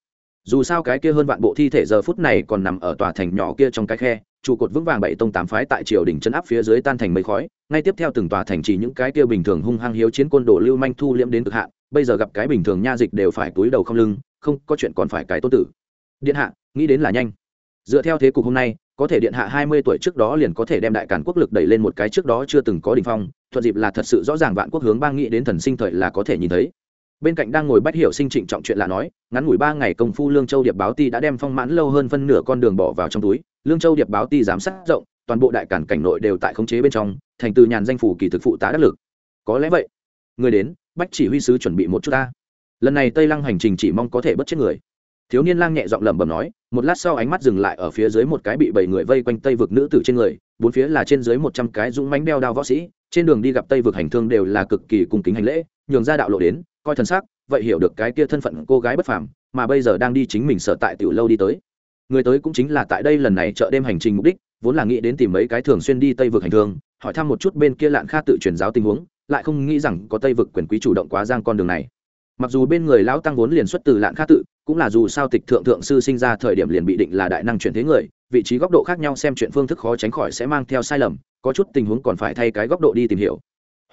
dù sao cái kia hơn vạn bộ thi thể giờ phút này còn nằm ở tòa thành nhỏ kia trong cái khe, trụ cột vững vàng bảy tông tám phái tại triều đình chân áp phía dưới tan thành mây khói, ngay tiếp theo từng tòa thành chỉ những cái kia bình thường hung hăng hiếu chiến côn đồ lưu manh thu liễm đến cực hạn, bây giờ gặp cái bình thường nha dịch đều phải túi đầu không lưng, không, có chuyện còn phải cái tôn tử. Điện hạ, nghĩ đến là nhanh. Dựa theo thế cục hôm nay, có thể điện hạ hai mươi tuổi trước đó liền có thể đem đại cản quốc lực đẩy lên một cái trước đó chưa từng có đỉnh phong, thuận dịp là thật sự rõ ràng vạn quốc hướng bang nghĩ đến thần sinh thời là có thể nhìn thấy bên cạnh đang ngồi bách hiểu sinh trịnh trọng chuyện là nói, ngắn ngủi ba ngày công phu lương châu điệp báo ti đã đem phong mãn lâu hơn phân nửa con đường bỏ vào trong túi. Lương châu điệp báo ti giám sát rộng, toàn bộ đại cản cảnh nội đều tại khống chế bên trong, thành từ nhàn danh phủ kỳ thực phụ tá đắc lực. Có lẽ vậy, người đến, bách chỉ huy sứ chuẩn bị một chút ta. Lần này tây lăng hành trình chỉ mong có thể bất chết người. Thiếu niên lang nhẹ giọng lẩm bẩm nói, một lát sau ánh mắt dừng lại ở phía dưới một cái bị bảy người vây quanh tây vực nữ tử trên người, bốn phía là trên dưới một trăm cái dũng mánh đeo đao võ sĩ, trên đường đi gặp tây vực hành thương đều là cực kỳ cung kính hành lễ, nhường ra đạo lộ đến coi thân xác, vậy hiểu được cái kia thân phận cô gái bất phàm, mà bây giờ đang đi chính mình sở tại tiểu lâu đi tới. Người tới cũng chính là tại đây lần này chợ đêm hành trình mục đích, vốn là nghĩ đến tìm mấy cái thường xuyên đi tây vực hành thương, hỏi thăm một chút bên kia lạn kha tự truyền giáo tình huống, lại không nghĩ rằng có tây vực quyền quý chủ động quá giang con đường này. Mặc dù bên người lão tăng vốn liền xuất từ lạn kha tự, cũng là dù sao tịch thượng thượng sư sinh ra thời điểm liền bị định là đại năng chuyển thế người, vị trí góc độ khác nhau xem chuyện phương thức khó tránh khỏi sẽ mang theo sai lầm, có chút tình huống còn phải thay cái góc độ đi tìm hiểu.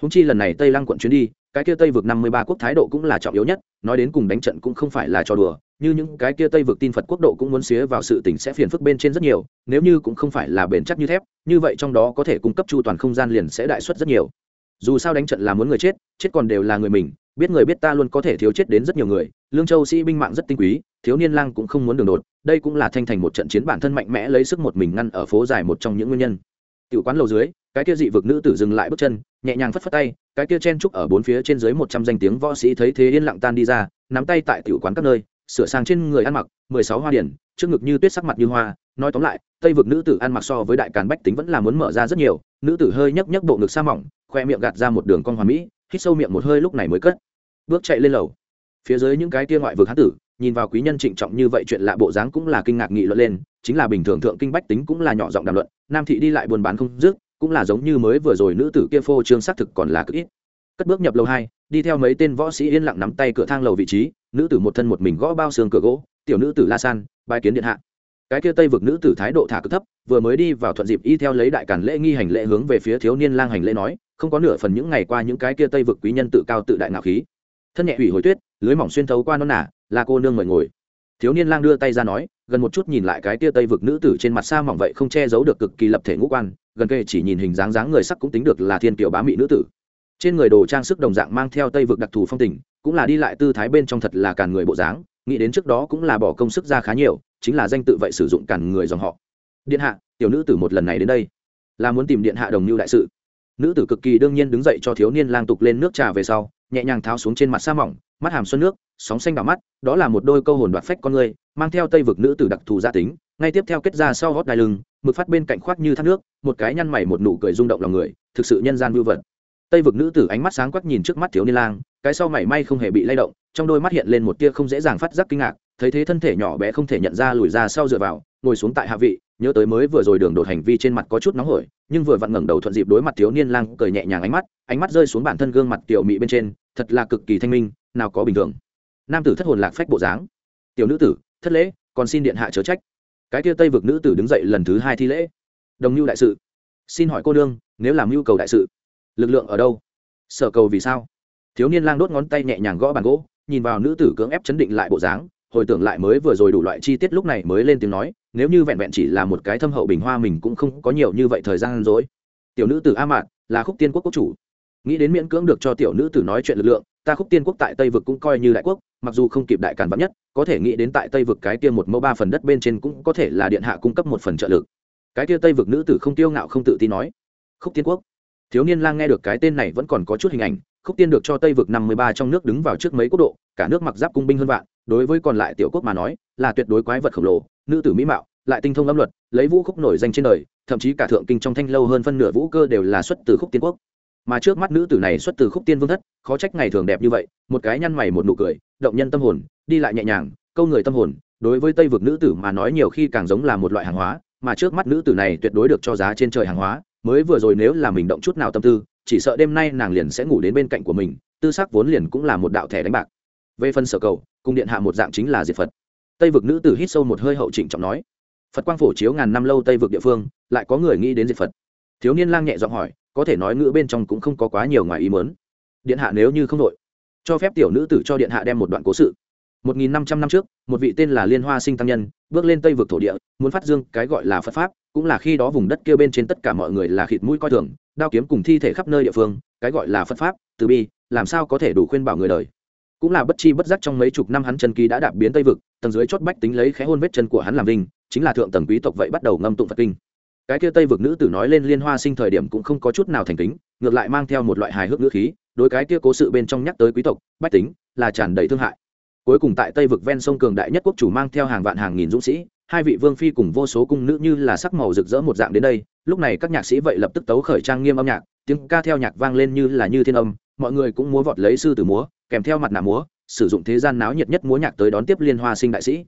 Húng chi lần này tây lăng quận chuyến đi cái kia tây vực năm mươi ba quốc thái độ cũng là trọng yếu nhất, nói đến cùng đánh trận cũng không phải là trò đùa, như những cái kia tây vực tin phật quốc độ cũng muốn xía vào sự tình sẽ phiền phức bên trên rất nhiều, nếu như cũng không phải là bền chắc như thép, như vậy trong đó có thể cung cấp chu toàn không gian liền sẽ đại xuất rất nhiều. Dù sao đánh trận là muốn người chết chết còn đều là người mình, biết người biết ta luôn có thể thiếu chết đến rất nhiều người, lương châu sĩ binh mạng rất tinh quý, thiếu niên lang cũng không muốn đường đột, đây cũng là thanh thành một trận chiến bản thân mạnh mẽ lấy sức một mình ngăn ở phố dài một trong những nguyên nhân. Tiểu quán lầu dưới, cái kia dị vực nữ tử dừng lại bước chân, nhẹ nhàng phất phất tay cái kia chen trúc ở bốn phía trên dưới một trăm danh tiếng võ sĩ thấy thế yên lặng tan đi ra, nắm tay tại tiểu quán các nơi, sửa sang trên người ăn mặc, mười sáu hoa điển, trước ngực như tuyết sắc mặt như hoa, nói tóm lại, tây vực nữ tử ăn mặc so với đại càn bách tính vẫn là muốn mở ra rất nhiều, nữ tử hơi nhấc nhấc bộ ngực sa mỏng, khoe miệng gạt ra một đường con hoàn mỹ, hít sâu miệng một hơi lúc này mới cất, bước chạy lên lầu. Phía dưới những cái kia ngoại vực hán tử, nhìn vào quý nhân trịnh trọng như vậy chuyện lạ bộ dáng cũng là kinh ngạc nghị luận lên, chính là bình thường thượng kinh bách tính cũng là nhỏ giọng đàm luận, nam thị đi lại buôn bán không dứt cũng là giống như mới vừa rồi nữ tử kia phô trương xác thực còn là cực ít. Cất bước nhập lầu hai, đi theo mấy tên võ sĩ yên lặng nắm tay cửa thang lầu vị trí, nữ tử một thân một mình gõ bao xương cửa gỗ, tiểu nữ tử la san bài kiến điện hạ. Cái kia tây vực nữ tử thái độ thả cực thấp, vừa mới đi vào thuận dịp y theo lấy đại cản lễ nghi hành lễ hướng về phía thiếu niên lang hành lễ nói, không có nửa phần những ngày qua những cái kia tây vực quý nhân tự cao tự đại ngạo khí. Thân nhẹ hủy hồi tuyết, lưới mỏng xuyên thấu qua non nả là cô nương mời ngồi. Thiếu niên lang đưa tay ra nói, gần một chút nhìn lại cái tia tây vực nữ tử trên mặt xa mỏng vậy không che giấu được cực kỳ lập thể ngũ quan gần kề chỉ nhìn hình dáng dáng người sắc cũng tính được là thiên kiểu bá mỹ nữ tử. Trên người đồ trang sức đồng dạng mang theo tây vực đặc thù phong tình, cũng là đi lại tư thái bên trong thật là càn người bộ dáng, nghĩ đến trước đó cũng là bỏ công sức ra khá nhiều, chính là danh tự vậy sử dụng càn người dòng họ. Điện hạ, tiểu nữ tử một lần này đến đây, là muốn tìm điện hạ đồng như đại sự. Nữ tử cực kỳ đương nhiên đứng dậy cho thiếu niên lang tục lên nước trà về sau, nhẹ nhàng tháo xuống trên mặt sa mỏng, mắt hàm xuân nước, sóng xanh đảo mắt, đó là một đôi câu hồn đoạt phách con người, mang theo tây vực nữ tử đặc thù gia tính, ngay tiếp theo kết ra sau gót đai lưng mực phát bên cạnh khoác như thác nước, một cái nhăn mày một nụ cười rung động lòng người, thực sự nhân gian vưu vật. Tây vực nữ tử ánh mắt sáng quắc nhìn trước mắt thiếu niên lang, cái sau mảy may không hề bị lay động, trong đôi mắt hiện lên một tia không dễ dàng phát giác kinh ngạc, thấy thế thân thể nhỏ bé không thể nhận ra lùi ra sau dựa vào, ngồi xuống tại hạ vị, nhớ tới mới vừa rồi đường đột hành vi trên mặt có chút nóng hổi, nhưng vừa vặn ngẩng đầu thuận dịp đối mặt thiếu niên lang, cười nhẹ nhàng ánh mắt ánh mắt rơi xuống bản thân gương mặt tiểu mị bên trên, thật là cực kỳ thanh minh, nào có bình thường. Nam tử thất hồn lạc phách bộ dáng. Tiểu nữ tử, thất lễ, còn xin điện hạ chớ trách cái kia tây vực nữ tử đứng dậy lần thứ hai thi lễ. Đồng mưu đại sự. Xin hỏi cô đương, nếu làm mưu cầu đại sự lực lượng ở đâu? Sở cầu vì sao? Thiếu niên lang đốt ngón tay nhẹ nhàng gõ bàn gỗ nhìn vào nữ tử cưỡng ép chấn định lại bộ dáng hồi tưởng lại mới vừa rồi đủ loại chi tiết lúc này mới lên tiếng nói nếu như vẹn vẹn chỉ là một cái thâm hậu bình hoa mình cũng không có nhiều như vậy thời gian dối tiểu nữ tử a mạn là khúc tiên quốc quốc chủ. Nghĩ đến miễn cưỡng được cho tiểu nữ tử nói chuyện lực lượng ta khúc tiên quốc tại tây vực cũng coi như đại quốc mặc dù không kịp đại càn vắn nhất, có thể nghĩ đến tại tây vực cái kia một mẫu ba phần đất bên trên cũng có thể là điện hạ cung cấp một phần trợ lực. Cái kia tây vực nữ tử không tiêu ngạo không tự tin nói, khúc tiên quốc. Thiếu niên lang nghe được cái tên này vẫn còn có chút hình ảnh, khúc tiên được cho tây vực năm mươi ba trong nước đứng vào trước mấy quốc độ, cả nước mặc giáp cung binh hơn vạn, đối với còn lại tiểu quốc mà nói, là tuyệt đối quái vật khổng lồ, nữ tử mỹ mạo, lại tinh thông âm luật, lấy vũ khúc nổi danh trên đời, thậm chí cả thượng kinh trong thanh lâu hơn phân nửa vũ cơ đều là xuất từ khúc tiên quốc mà trước mắt nữ tử này xuất từ khúc tiên vương thất, khó trách ngày thường đẹp như vậy, một cái nhăn mày một nụ cười, động nhân tâm hồn, đi lại nhẹ nhàng, câu người tâm hồn, đối với tây vực nữ tử mà nói nhiều khi càng giống là một loại hàng hóa, mà trước mắt nữ tử này tuyệt đối được cho giá trên trời hàng hóa, mới vừa rồi nếu là mình động chút nào tâm tư, chỉ sợ đêm nay nàng liền sẽ ngủ đến bên cạnh của mình, tư sắc vốn liền cũng là một đạo thẻ đánh bạc. Về phần sở cầu, cung điện hạ một dạng chính là diệt phật. Tây vực nữ tử hít sâu một hơi hậu trịnh trọng nói, phật quang phổ chiếu ngàn năm lâu tây vực địa phương, lại có người nghĩ đến diệt phật thiếu niên lang nhẹ giọng hỏi, có thể nói ngữ bên trong cũng không có quá nhiều ngoài ý mớn điện hạ nếu như không đội, cho phép tiểu nữ tử cho điện hạ đem một đoạn cố sự. Một nghìn năm trăm năm trước, một vị tên là liên hoa sinh tăng nhân, bước lên tây vực thổ địa, muốn phát dương cái gọi là phật pháp, cũng là khi đó vùng đất kia bên trên tất cả mọi người là khịt mũi coi thường, đao kiếm cùng thi thể khắp nơi địa phương, cái gọi là phật pháp, từ bi, làm sao có thể đủ khuyên bảo người đời. Cũng là bất chi bất giác trong mấy chục năm hắn chân ký đã đạp biến tây vực, tầng dưới chót bách tính lấy khẽ hôn vết chân của hắn làm vinh, chính là thượng tầng quý tộc vậy bắt đầu ngâm tụng phật kinh cái kia tây vực nữ tử nói lên liên hoa sinh thời điểm cũng không có chút nào thành kính, ngược lại mang theo một loại hài hước ngữ khí, đối cái kia cố sự bên trong nhắc tới quý tộc, bách tính, là tràn đầy thương hại. Cuối cùng tại tây vực ven sông cường đại nhất quốc chủ mang theo hàng vạn hàng nghìn dũng sĩ, hai vị vương phi cùng vô số cung nữ như là sắc màu rực rỡ một dạng đến đây, lúc này các nhạc sĩ vậy lập tức tấu khởi trang nghiêm âm nhạc, tiếng ca theo nhạc vang lên như là như thiên âm, mọi người cũng múa vọt lấy sư tử múa, kèm theo mặt nạ múa, sử dụng thế gian náo nhiệt nhất múa nhạc tới đón tiếp liên hoa sinh đại sĩ.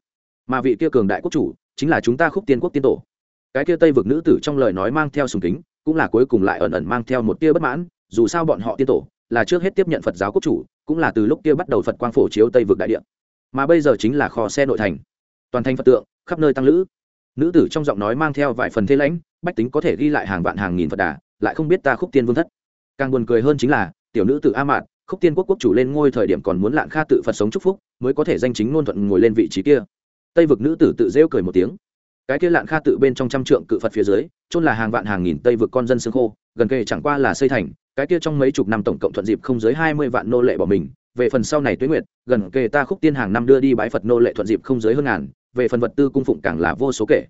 Mà vị kia cường đại quốc chủ chính là chúng ta khúc tiên quốc tiên tổ cái kia tây vực nữ tử trong lời nói mang theo sùng kính, cũng là cuối cùng lại ẩn ẩn mang theo một tia bất mãn, dù sao bọn họ tiên tổ là trước hết tiếp nhận phật giáo quốc chủ, cũng là từ lúc kia bắt đầu phật quang phổ chiếu tây vực đại địa. Mà bây giờ chính là kho xe nội thành. Toàn thành phật tượng, khắp nơi tăng lữ. Nữ tử trong giọng nói mang theo vài phần thế lãnh, bách tính có thể ghi lại hàng vạn hàng nghìn phật đà, lại không biết ta khúc tiên vương thất. Càng buồn cười hơn chính là, tiểu nữ tử a mạt, khúc tiên quốc quốc chủ lên ngôi thời điểm còn muốn lạng kha tự phật sống chúc phúc, mới có thể danh chính ngôn thuận ngồi lên vị trí kia. Tây vực nữ tử tự rêu cười một tiếng cái kia lạn kha tự bên trong trăm trượng cự phật phía dưới, chôn là hàng vạn hàng nghìn tây vượt con dân xương khô, gần kề chẳng qua là xây thành, cái kia trong mấy chục năm tổng cộng thuận dịp không dưới hai mươi vạn nô lệ bỏ mình, về phần sau này tuế nguyệt, gần kề ta khúc tiên hàng năm đưa đi bãi phật nô lệ thuận dịp không dưới hơn ngàn, về phần vật tư cung phụng càng là vô số kể.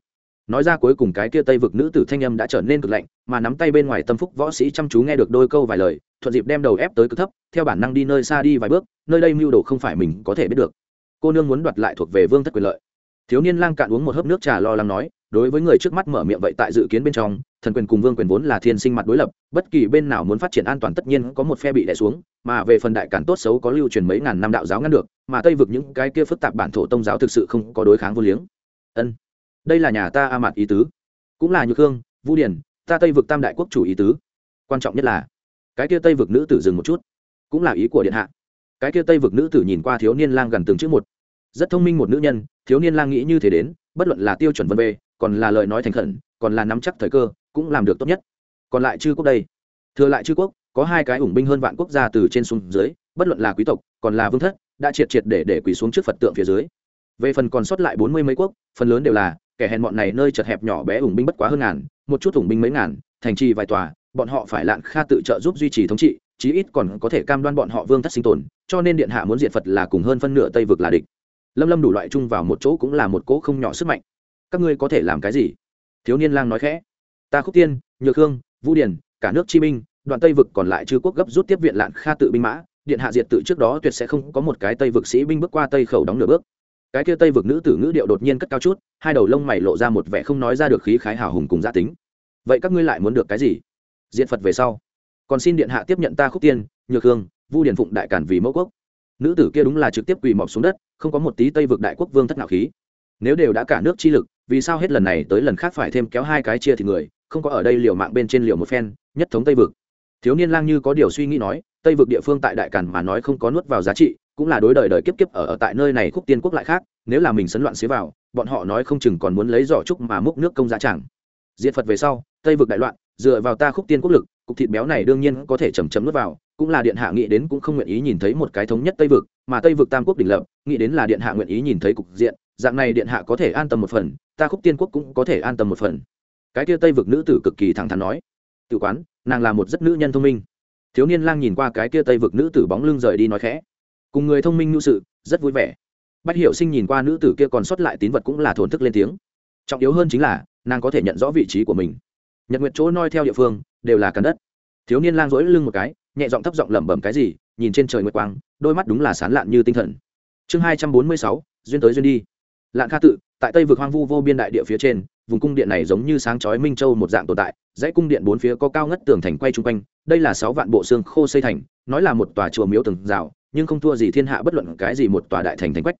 Nói ra cuối cùng cái kia tây vực nữ tử thanh âm đã trở nên cực lạnh, mà nắm tay bên ngoài tâm phúc võ sĩ chăm chú nghe được đôi câu vài lời, thuận dịp đem đầu ép tới cực thấp, theo bản năng đi nơi xa đi vài bước, nơi đây mưu đồ không phải mình có thể biết được. Cô nương muốn đoạt lại thuộc về vương thất quyền lợi thiếu niên lang cạn uống một hớp nước trà lo lắng nói, đối với người trước mắt mở miệng vậy tại dự kiến bên trong, thần quyền cùng vương quyền vốn là thiên sinh mặt đối lập, bất kỳ bên nào muốn phát triển an toàn tất nhiên có một phe bị đè xuống, mà về phần đại cản tốt xấu có lưu truyền mấy ngàn năm đạo giáo ngăn được, mà tây vực những cái kia phức tạp bản thổ tông giáo thực sự không có đối kháng vô liếng. Ân, đây là nhà ta a mặt ý tứ, cũng là nhược hương vũ điển ta tây vực tam đại quốc chủ ý tứ. Quan trọng nhất là, cái kia tây vực nữ tử dừng một chút, cũng là ý của điện hạ. Cái kia tây vực nữ tử nhìn qua thiếu niên lang gần từng chữ một rất thông minh một nữ nhân, thiếu niên lang nghĩ như thế đến, bất luận là tiêu chuẩn vân bê còn là lời nói thành khẩn, còn là nắm chắc thời cơ, cũng làm được tốt nhất. Còn lại chư quốc đây. Thừa lại chư quốc, có hai cái ủng binh hơn vạn quốc gia từ trên xuống dưới, bất luận là quý tộc, còn là vương thất, đã triệt triệt để để quỳ xuống trước phật tượng phía dưới. Về phần còn sót lại bốn mươi mấy quốc, phần lớn đều là, kẻ hèn bọn này nơi chật hẹp nhỏ bé ủng binh bất quá hơn ngàn, một chút ủng binh mấy ngàn, thành trì vài tòa, bọn họ phải lạn kha tự trợ giúp duy trì thống trị, chí ít còn có thể cam đoan bọn họ vương thất sinh tồn, cho nên điện hạ muốn diện phật là cùng hơn phân nửa tây vực là địch lâm lâm đủ loại chung vào một chỗ cũng là một cỗ không nhỏ sức mạnh. Các ngươi có thể làm cái gì? Thiếu niên lang nói khẽ. Ta khúc tiên nhược hương, vũ điển, cả nước chi minh đoạn tây vực còn lại chư quốc gấp rút tiếp viện lạn kha tự binh mã, điện hạ diệt tự trước đó tuyệt sẽ không có một cái tây vực sĩ binh bước qua tây khẩu đóng nửa bước. Cái kia tây vực nữ tử ngữ điệu đột nhiên cất cao chút, hai đầu lông mày lộ ra một vẻ không nói ra được khí khái hào hùng cùng gia tính. Vậy các ngươi lại muốn được cái gì? Diện phật về sau. Còn xin điện hạ tiếp nhận ta khúc tiên nhược hương vu điền phụng đại cản vì mẫu quốc nữ tử kia đúng là trực tiếp quỳ mọc xuống đất không có một tí tây vực đại quốc vương thất nạo khí. Nếu đều đã cả nước chi lực vì sao hết lần này tới lần khác phải thêm kéo hai cái chia thì người không có ở đây liều mạng bên trên liều một phen nhất thống tây vực. Thiếu niên lang như có điều suy nghĩ nói tây vực địa phương tại đại cản mà nói không có nuốt vào giá trị cũng là đối đời đời kiếp kiếp ở, ở tại nơi này khúc tiên quốc lại khác nếu là mình sấn loạn xế vào bọn họ nói không chừng còn muốn lấy giỏ trúc mà múc nước công giá chẳng. Diệt phật về sau tây vực đại loạn dựa vào ta khúc tiên quốc lực, cục thịt béo này đương nhiên có thể chầm chấm nuốt vào, cũng là điện hạ nghĩ đến cũng không nguyện ý nhìn thấy một cái thống nhất tây vực, mà tây vực tam quốc đỉnh lập, nghĩ đến là điện hạ nguyện ý nhìn thấy cục diện, dạng này điện hạ có thể an tâm một phần, ta khúc tiên quốc cũng có thể an tâm một phần. Cái kia tây vực nữ tử cực kỳ thẳng thắn nói, tự quán, nàng là một rất nữ nhân thông minh. Thiếu niên lang nhìn qua cái kia tây vực nữ tử bóng lưng rời đi nói khẽ, cùng người thông minh nhu sự, rất vui vẻ. Bách hiểu sinh nhìn qua nữ tử kia còn sót lại tín vật cũng là thổn thức lên tiếng. Trọng yếu hơn chính là, nàng có thể nhận rõ vị trí của mình nhật nguyệt chỗ noi theo địa phương, đều là cắn đất. Thiếu niên lang rỗi lưng một cái, nhẹ giọng thấp giọng lẩm bẩm cái gì, nhìn trên trời nguyệt quang, đôi mắt đúng là sán lạn như tinh thần. Chương hai trăm bốn mươi sáu, duyên tới duyên đi. Lạng kha tự, tại tây vực hoang vu vô biên đại địa phía trên, vùng cung điện này giống như sáng chói minh châu một dạng tồn tại, dãy cung điện bốn phía có cao ngất tường thành quay chung quanh, đây là sáu vạn bộ xương khô xây thành, nói là một tòa chùa miếu từng rào, nhưng không thua gì thiên hạ bất luận cái gì một tòa đại thành thành quách.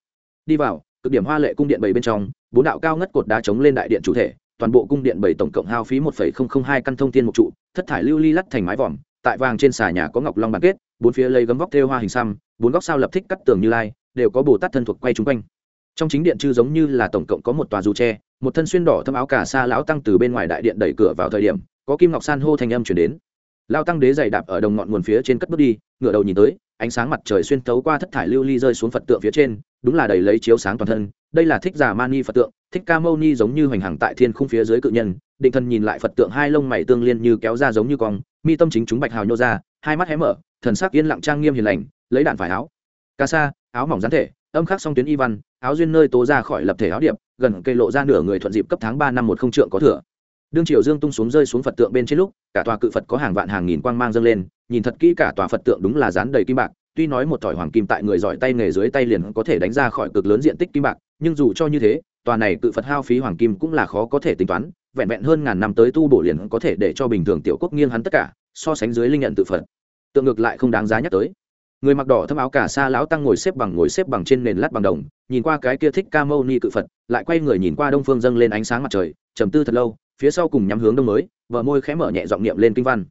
Đi vào, cực điểm hoa lệ cung điện bảy bên trong, bốn đạo cao ngất cột đá chống lên đại điện chủ thể toàn bộ cung điện bảy tổng cộng hao phí một hai căn thông thiên một trụ, thất thải lưu ly lắt thành mái vòm, tại vàng trên xà nhà có ngọc long bản kết, bốn phía lây gấm vóc thêu hoa hình xăm, bốn góc sao lập thích cắt tường như lai, đều có bồ tát thân thuộc quay chúng quanh. Trong chính điện chư giống như là tổng cộng có một tòa dù tre, một thân xuyên đỏ thâm áo cả sa lão tăng từ bên ngoài đại điện đẩy cửa vào thời điểm, có kim ngọc san hô thành âm chuyển đến. Lao tăng đế dày đạp ở đồng ngọn nguồn phía trên cất bước đi, ngửa đầu nhìn tới, ánh sáng mặt trời xuyên thấu qua thất thải lưu ly rơi xuống phật tượng phía trên, đúng là đầy lấy chiếu sáng toàn thân, đây là thích giả mani phật tượng thích ca mâu ni giống như hoành hàng tại thiên khung phía dưới cự nhân, định thần nhìn lại phật tượng hai lông mày tương liên như kéo ra giống như cong, mi tâm chính chúng bạch hào nhô ra, hai mắt hé mở, thần sắc yên lặng trang nghiêm hiền lành, lấy đạn phải áo. Ca sa, áo mỏng gián thể, âm khắc song tuyến y văn, áo duyên nơi tố ra khỏi lập thể áo điệp, gần cây lộ ra nửa người thuận dịp cấp tháng ba năm một không trượng có thừa. Đương triều dương tung xuống rơi xuống phật tượng bên trên lúc, cả tòa cự phật có hàng vạn hàng nghìn quang mang dâng lên, nhìn thật kỹ cả tòa phật tượng đúng là dán đầy kim bạc, tuy nói một thỏi hoàng kim tại người giỏi tay nghề dưới tay liền có thể đánh ra khỏi cực lớn diện tích kim bạc, nhưng dù cho như thế tòa này cự phật hao phí hoàng kim cũng là khó có thể tính toán, vẹn vẹn hơn ngàn năm tới tu bổ liền có thể để cho bình thường tiểu quốc nghiêng hắn tất cả, so sánh dưới linh nhận tự phật. Tượng ngược lại không đáng giá nhắc tới. Người mặc đỏ thâm áo cả xa lão tăng ngồi xếp bằng ngồi xếp bằng trên nền lát bằng đồng, nhìn qua cái kia thích ca mâu ni cự phật, lại quay người nhìn qua đông phương dâng lên ánh sáng mặt trời, trầm tư thật lâu, phía sau cùng nhắm hướng đông mới, vợ môi khẽ mở nhẹ giọng niệm lên kinh văn.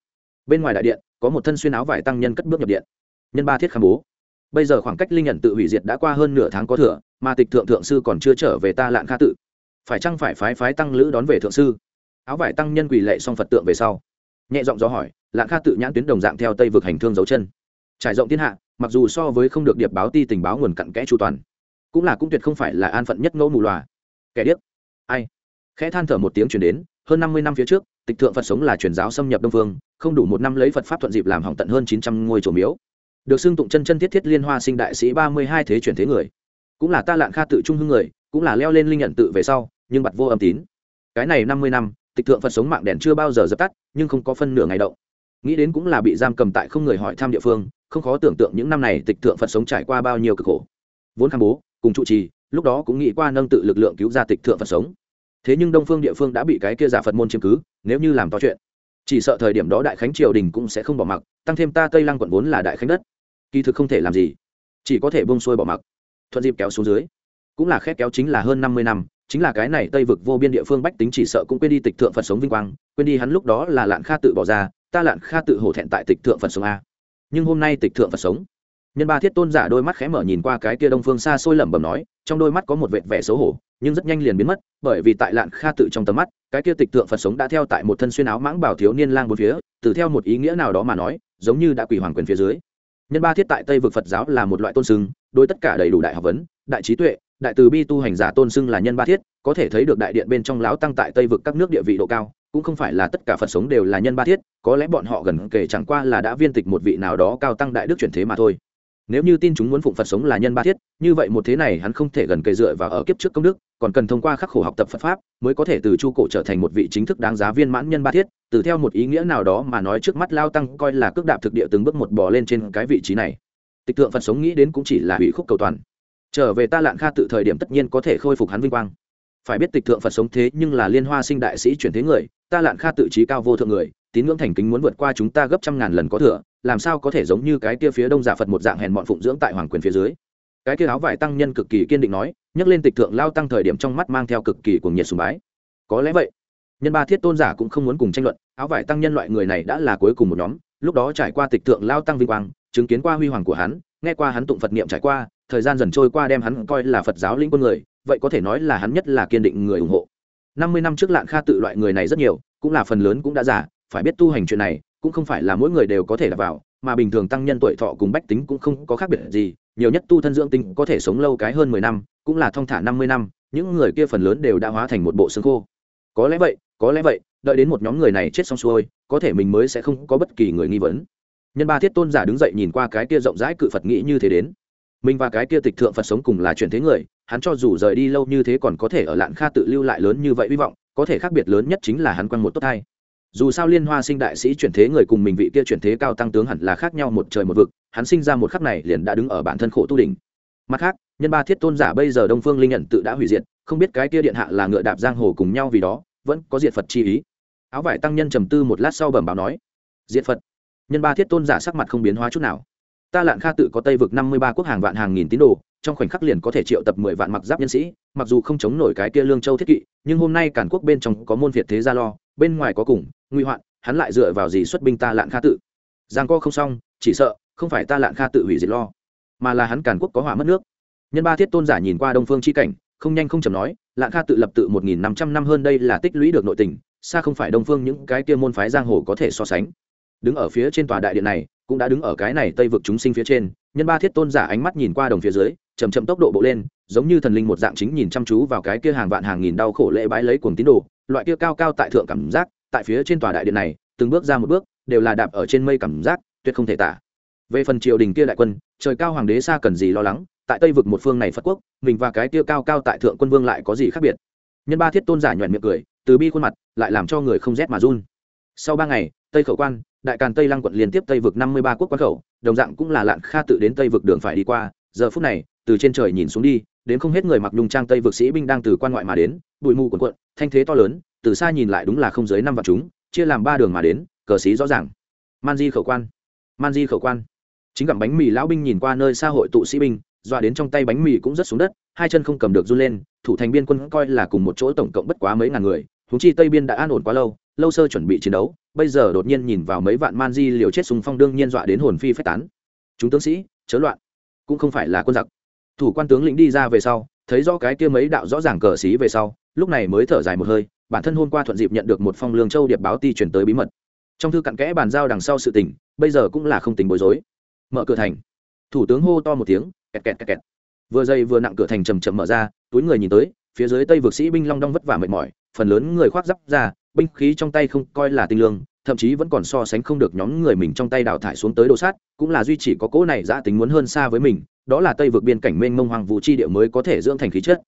Bên ngoài đại điện, có một thân xuyên áo vải tăng nhân cất bước nhập điện. Nhân ba thiết khám bố. Bây giờ khoảng cách linh nhận tự hủy diệt đã qua hơn nửa tháng có thừa mà tịch thượng thượng sư còn chưa trở về ta lạn kha tự. Phải chăng phải phái phái tăng lữ đón về thượng sư? Áo vải tăng nhân quỳ lệ xong phật tượng về sau. Nhẹ giọng gió hỏi, lạn kha tự nhãn tuyến đồng dạng theo tây vực hành thương dấu chân. Trải rộng thiên hạ, mặc dù so với không được điệp báo ti tình báo nguồn cặn kẽ chu toàn, cũng là cũng tuyệt không phải là an phận nhất ngẫu mù loà. Kẻ điếc, ai? Khẽ than thở một tiếng chuyển đến, hơn năm mươi năm phía trước, tịch thượng phật sống là truyền giáo xâm nhập đông phương, không đủ một năm lấy phật pháp thuận dịp làm hỏng tận hơn chín trăm ngôi trổ miếu. Được xưng tụng chân chân thiết thiết liên hoa sinh đại sĩ ba mươi hai thế chuyển thế người cũng là ta lạn kha tự trung hưng người, cũng là leo lên linh nhận tự về sau, nhưng bặt vô âm tín. Cái này năm mươi năm, tịch thượng phật sống mạng đèn chưa bao giờ dập tắt, nhưng không có phân nửa ngày động. Nghĩ đến cũng là bị giam cầm tại không người hỏi thăm địa phương, không khó tưởng tượng những năm này tịch thượng phật sống trải qua bao nhiêu cực khổ. Vốn khang bố, cùng trụ trì, lúc đó cũng nghĩ qua nâng tự lực lượng cứu ra tịch thượng phật sống. Thế nhưng đông phương địa phương đã bị cái kia giả phật môn chiếm cứ, nếu như làm to chuyện, chỉ sợ thời điểm đó đại khánh triều đình cũng sẽ không bỏ mặc, tăng thêm ta tây lăng quận vốn là đại khánh đất. Kỳ thực không thể làm gì, chỉ có thể bông xuôi bỏ mặc thuận dịp kéo xuống dưới. Cũng là khét kéo chính là hơn năm mươi năm, chính là cái này tây vực vô biên địa phương bách tính chỉ sợ cũng quên đi tịch thượng phật sống vinh quang, quên đi hắn lúc đó là lạn kha tự bỏ ra, ta lạn kha tự hổ thẹn tại tịch thượng phật sống a. Nhưng hôm nay tịch thượng phật sống. Nhân ba thiết tôn giả đôi mắt khẽ mở nhìn qua cái kia đông phương xa xôi lẩm bẩm nói, trong đôi mắt có một vệt vẻ xấu hổ, nhưng rất nhanh liền biến mất, bởi vì tại lạn kha tự trong tầm mắt, cái kia tịch thượng phật sống đã theo tại một thân xuyên áo mãng bảo thiếu niên lang bốn phía, từ theo một ý nghĩa nào đó mà nói, giống như đã quỷ hoàng quyền phía dưới. Nhân ba thiết tại tây vực phật giáo là một loại tôn sưng đối tất cả đầy đủ đại học vấn, đại trí tuệ, đại từ bi tu hành giả tôn xưng là nhân ba thiết, có thể thấy được đại điện bên trong lão tăng tại tây vực các nước địa vị độ cao, cũng không phải là tất cả phật sống đều là nhân ba thiết, có lẽ bọn họ gần kể chẳng qua là đã viên tịch một vị nào đó cao tăng đại đức chuyển thế mà thôi. Nếu như tin chúng muốn phụng phật sống là nhân ba thiết, như vậy một thế này hắn không thể gần kề dựa vào ở kiếp trước công đức, còn cần thông qua khắc khổ học tập phật pháp mới có thể từ chu cổ trở thành một vị chính thức đáng giá viên mãn nhân ba thiết, từ theo một ý nghĩa nào đó mà nói trước mắt lao tăng coi là cước đạp thực địa từng bước một bò lên trên cái vị trí này tịch thượng phật sống nghĩ đến cũng chỉ là hủy khúc cầu toàn. Trở về ta lạn kha tự thời điểm tất nhiên có thể khôi phục hắn vinh quang. Phải biết tịch thượng phật sống thế nhưng là liên hoa sinh đại sĩ chuyển thế người, ta lạn kha tự trí cao vô thượng người, tín ngưỡng thành kính muốn vượt qua chúng ta gấp trăm ngàn lần có thừa, làm sao có thể giống như cái kia phía đông giả phật một dạng hèn bọn phụng dưỡng tại hoàng quyền phía dưới. Cái kia áo vải tăng nhân cực kỳ kiên định nói, nhắc lên tịch thượng lao tăng thời điểm trong mắt mang theo cực kỳ cuồng nhiệt sùng bái. Có lẽ vậy, nhân ba thiết tôn giả cũng không muốn cùng tranh luận, áo vải tăng nhân loại người này đã là cuối cùng một nhóm, lúc đó trải qua tịch thượng lao tăng vinh quang chứng kiến qua huy hoàng của hắn, nghe qua hắn tụng phật niệm trải qua, thời gian dần trôi qua đem hắn coi là phật giáo linh quân người, vậy có thể nói là hắn nhất là kiên định người ủng hộ. Năm mươi năm trước lạn kha tự loại người này rất nhiều, cũng là phần lớn cũng đã già, phải biết tu hành chuyện này, cũng không phải là mỗi người đều có thể đặt vào, mà bình thường tăng nhân tuổi thọ cùng bách tính cũng không có khác biệt gì, nhiều nhất tu thân dưỡng tinh có thể sống lâu cái hơn mười năm, cũng là thong thả năm mươi năm, những người kia phần lớn đều đã hóa thành một bộ xương khô. Có lẽ vậy, có lẽ vậy, đợi đến một nhóm người này chết xong xuôi, có thể mình mới sẽ không có bất kỳ người nghi vấn nhân ba thiết tôn giả đứng dậy nhìn qua cái kia rộng rãi cự phật nghĩ như thế đến. Mình và cái kia tịch thượng phật sống cùng là chuyện thế người, hắn cho dù rời đi lâu như thế còn có thể ở lạn kha tự lưu lại lớn như vậy hy vọng, có thể khác biệt lớn nhất chính là hắn quăng một tốt thai. Dù sao liên hoa sinh đại sĩ chuyển thế người cùng mình vị kia chuyển thế cao tăng tướng hẳn là khác nhau một trời một vực, hắn sinh ra một khắc này liền đã đứng ở bản thân khổ tu đỉnh. Mặt khác, nhân ba thiết tôn giả bây giờ đông phương linh nhận tự đã hủy diệt, không biết cái kia điện hạ là ngựa đạp giang hồ cùng nhau vì đó, vẫn có diệt phật chi ý. Áo vải tăng nhân trầm tư một lát sau bẩm báo nói, diệt phật nhân ba thiết tôn giả sắc mặt không biến hóa chút nào. Ta lạn kha tự có tây vực năm mươi ba quốc hàng vạn hàng nghìn tín đồ, trong khoảnh khắc liền có thể triệu tập mười vạn mặc giáp nhân sĩ, mặc dù không chống nổi cái kia lương châu thiết kỵ, nhưng hôm nay cản quốc bên trong có môn việt thế gia lo, bên ngoài có cùng, nguy hoạn, hắn lại dựa vào gì xuất binh ta lạn kha tự? Giang co không xong, chỉ sợ, không phải ta lạn kha tự hủy diệt lo, mà là hắn cản quốc có hỏa mất nước. Nhân ba thiết tôn giả nhìn qua đông phương chi cảnh, không nhanh không chầm nói, lạn kha tự lập tự một nghìn năm trăm năm hơn đây là tích lũy được nội tình, xa không phải đông phương những cái kia môn phái giang hồ có thể so sánh đứng ở phía trên tòa đại điện này, cũng đã đứng ở cái này tây vực chúng sinh phía trên. Nhân ba thiết tôn giả ánh mắt nhìn qua đồng phía dưới chầm chậm tốc độ bộ lên, giống như thần linh một dạng chính nhìn chăm chú vào cái kia hàng vạn hàng nghìn đau khổ lễ bái lấy cuồng tín đồ. Loại kia cao cao tại thượng cảm giác, tại phía trên tòa đại điện này, từng bước ra một bước, đều là đạp ở trên mây cảm giác, tuyệt không thể tả. Về phần triều đình kia đại quân, trời cao hoàng đế xa cần gì lo lắng, tại tây vực một phương này phật quốc, mình và cái kia cao cao tại thượng quân vương lại có gì khác biệt? Nhân ba thiết tôn giả nhọn miệng cười, từ bi khuôn mặt, lại làm cho người không rét mà run. Sau ba ngày, tây khẩu quan đại càn tây lăng quận liên tiếp tây vực năm mươi ba quốc quan khẩu, đồng dạng cũng là lạn kha tự đến tây vực đường phải đi qua. Giờ phút này, từ trên trời nhìn xuống đi, đến không hết người mặc nhung trang tây vực sĩ binh đang từ quan ngoại mà đến, bụi mù quần quận thanh thế to lớn, từ xa nhìn lại đúng là không dưới năm vạn chúng, chia làm ba đường mà đến, cờ xí rõ ràng. Man di khẩu quan, man di khẩu quan. Chính gặm bánh mì lão binh nhìn qua nơi xa hội tụ sĩ binh, dọa đến trong tay bánh mì cũng rất xuống đất, hai chân không cầm được run lên, thủ thành biên quân coi là cùng một chỗ tổng cộng bất quá mấy ngàn người húng chi tây biên đã an ổn quá lâu lâu sơ chuẩn bị chiến đấu bây giờ đột nhiên nhìn vào mấy vạn man di liều chết súng phong đương nhiên dọa đến hồn phi phách tán. Chúng tướng sĩ, chớ loạn. Cũng không phải là quân giặc. Thủ quan tướng lĩnh đi ra về sau, thấy rõ cái kia mấy đạo rõ ràng cờ xí về sau, lúc này mới thở dài một hơi, bản thân hôm qua thuận dịp nhận được một phong lương châu điệp báo ti chuyển tới bí mật. Trong thư cặn kẽ bàn giao đằng sau sự tình, bây giờ cũng là không tình bối rối. Mở cửa thành. Thủ tướng hô to một tiếng, kẹt kẹt kẹt kẹt. Vừa dây vừa nặng cửa thành chầm chậm mở ra, túi người nhìn tới, phía dưới tây vực sĩ binh long đong vất vả mệt mỏi, phần lớn người khoác giáp ra binh khí trong tay không coi là tinh lương, thậm chí vẫn còn so sánh không được nhóm người mình trong tay đào thải xuống tới đồ sát, cũng là duy chỉ có cỗ này giã tính muốn hơn xa với mình, đó là tây vượt biên cảnh mênh mông hoàng vũ chi địa mới có thể dưỡng thành khí chất.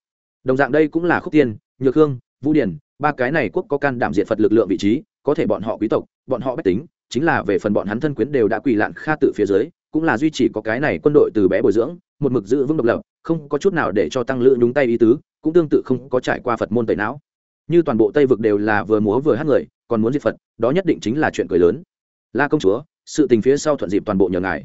Đồng dạng đây cũng là khúc tiên, nhược hương, vũ điển, ba cái này quốc có can đảm diện phật lực lượng vị trí, có thể bọn họ quý tộc, bọn họ bách tính, chính là về phần bọn hắn thân quyến đều đã quỳ lạn kha tự phía dưới, cũng là duy chỉ có cái này quân đội từ bé bồi dưỡng, một mực giữ vững độc lập, không có chút nào để cho tăng lữ nhúng tay ý tứ, cũng tương tự không có trải qua phật môn tẩy não như toàn bộ tây vực đều là vừa múa vừa hát người, còn muốn diệt phật, đó nhất định chính là chuyện cười lớn. La công chúa, sự tình phía sau thuận dịp toàn bộ nhờ ngài.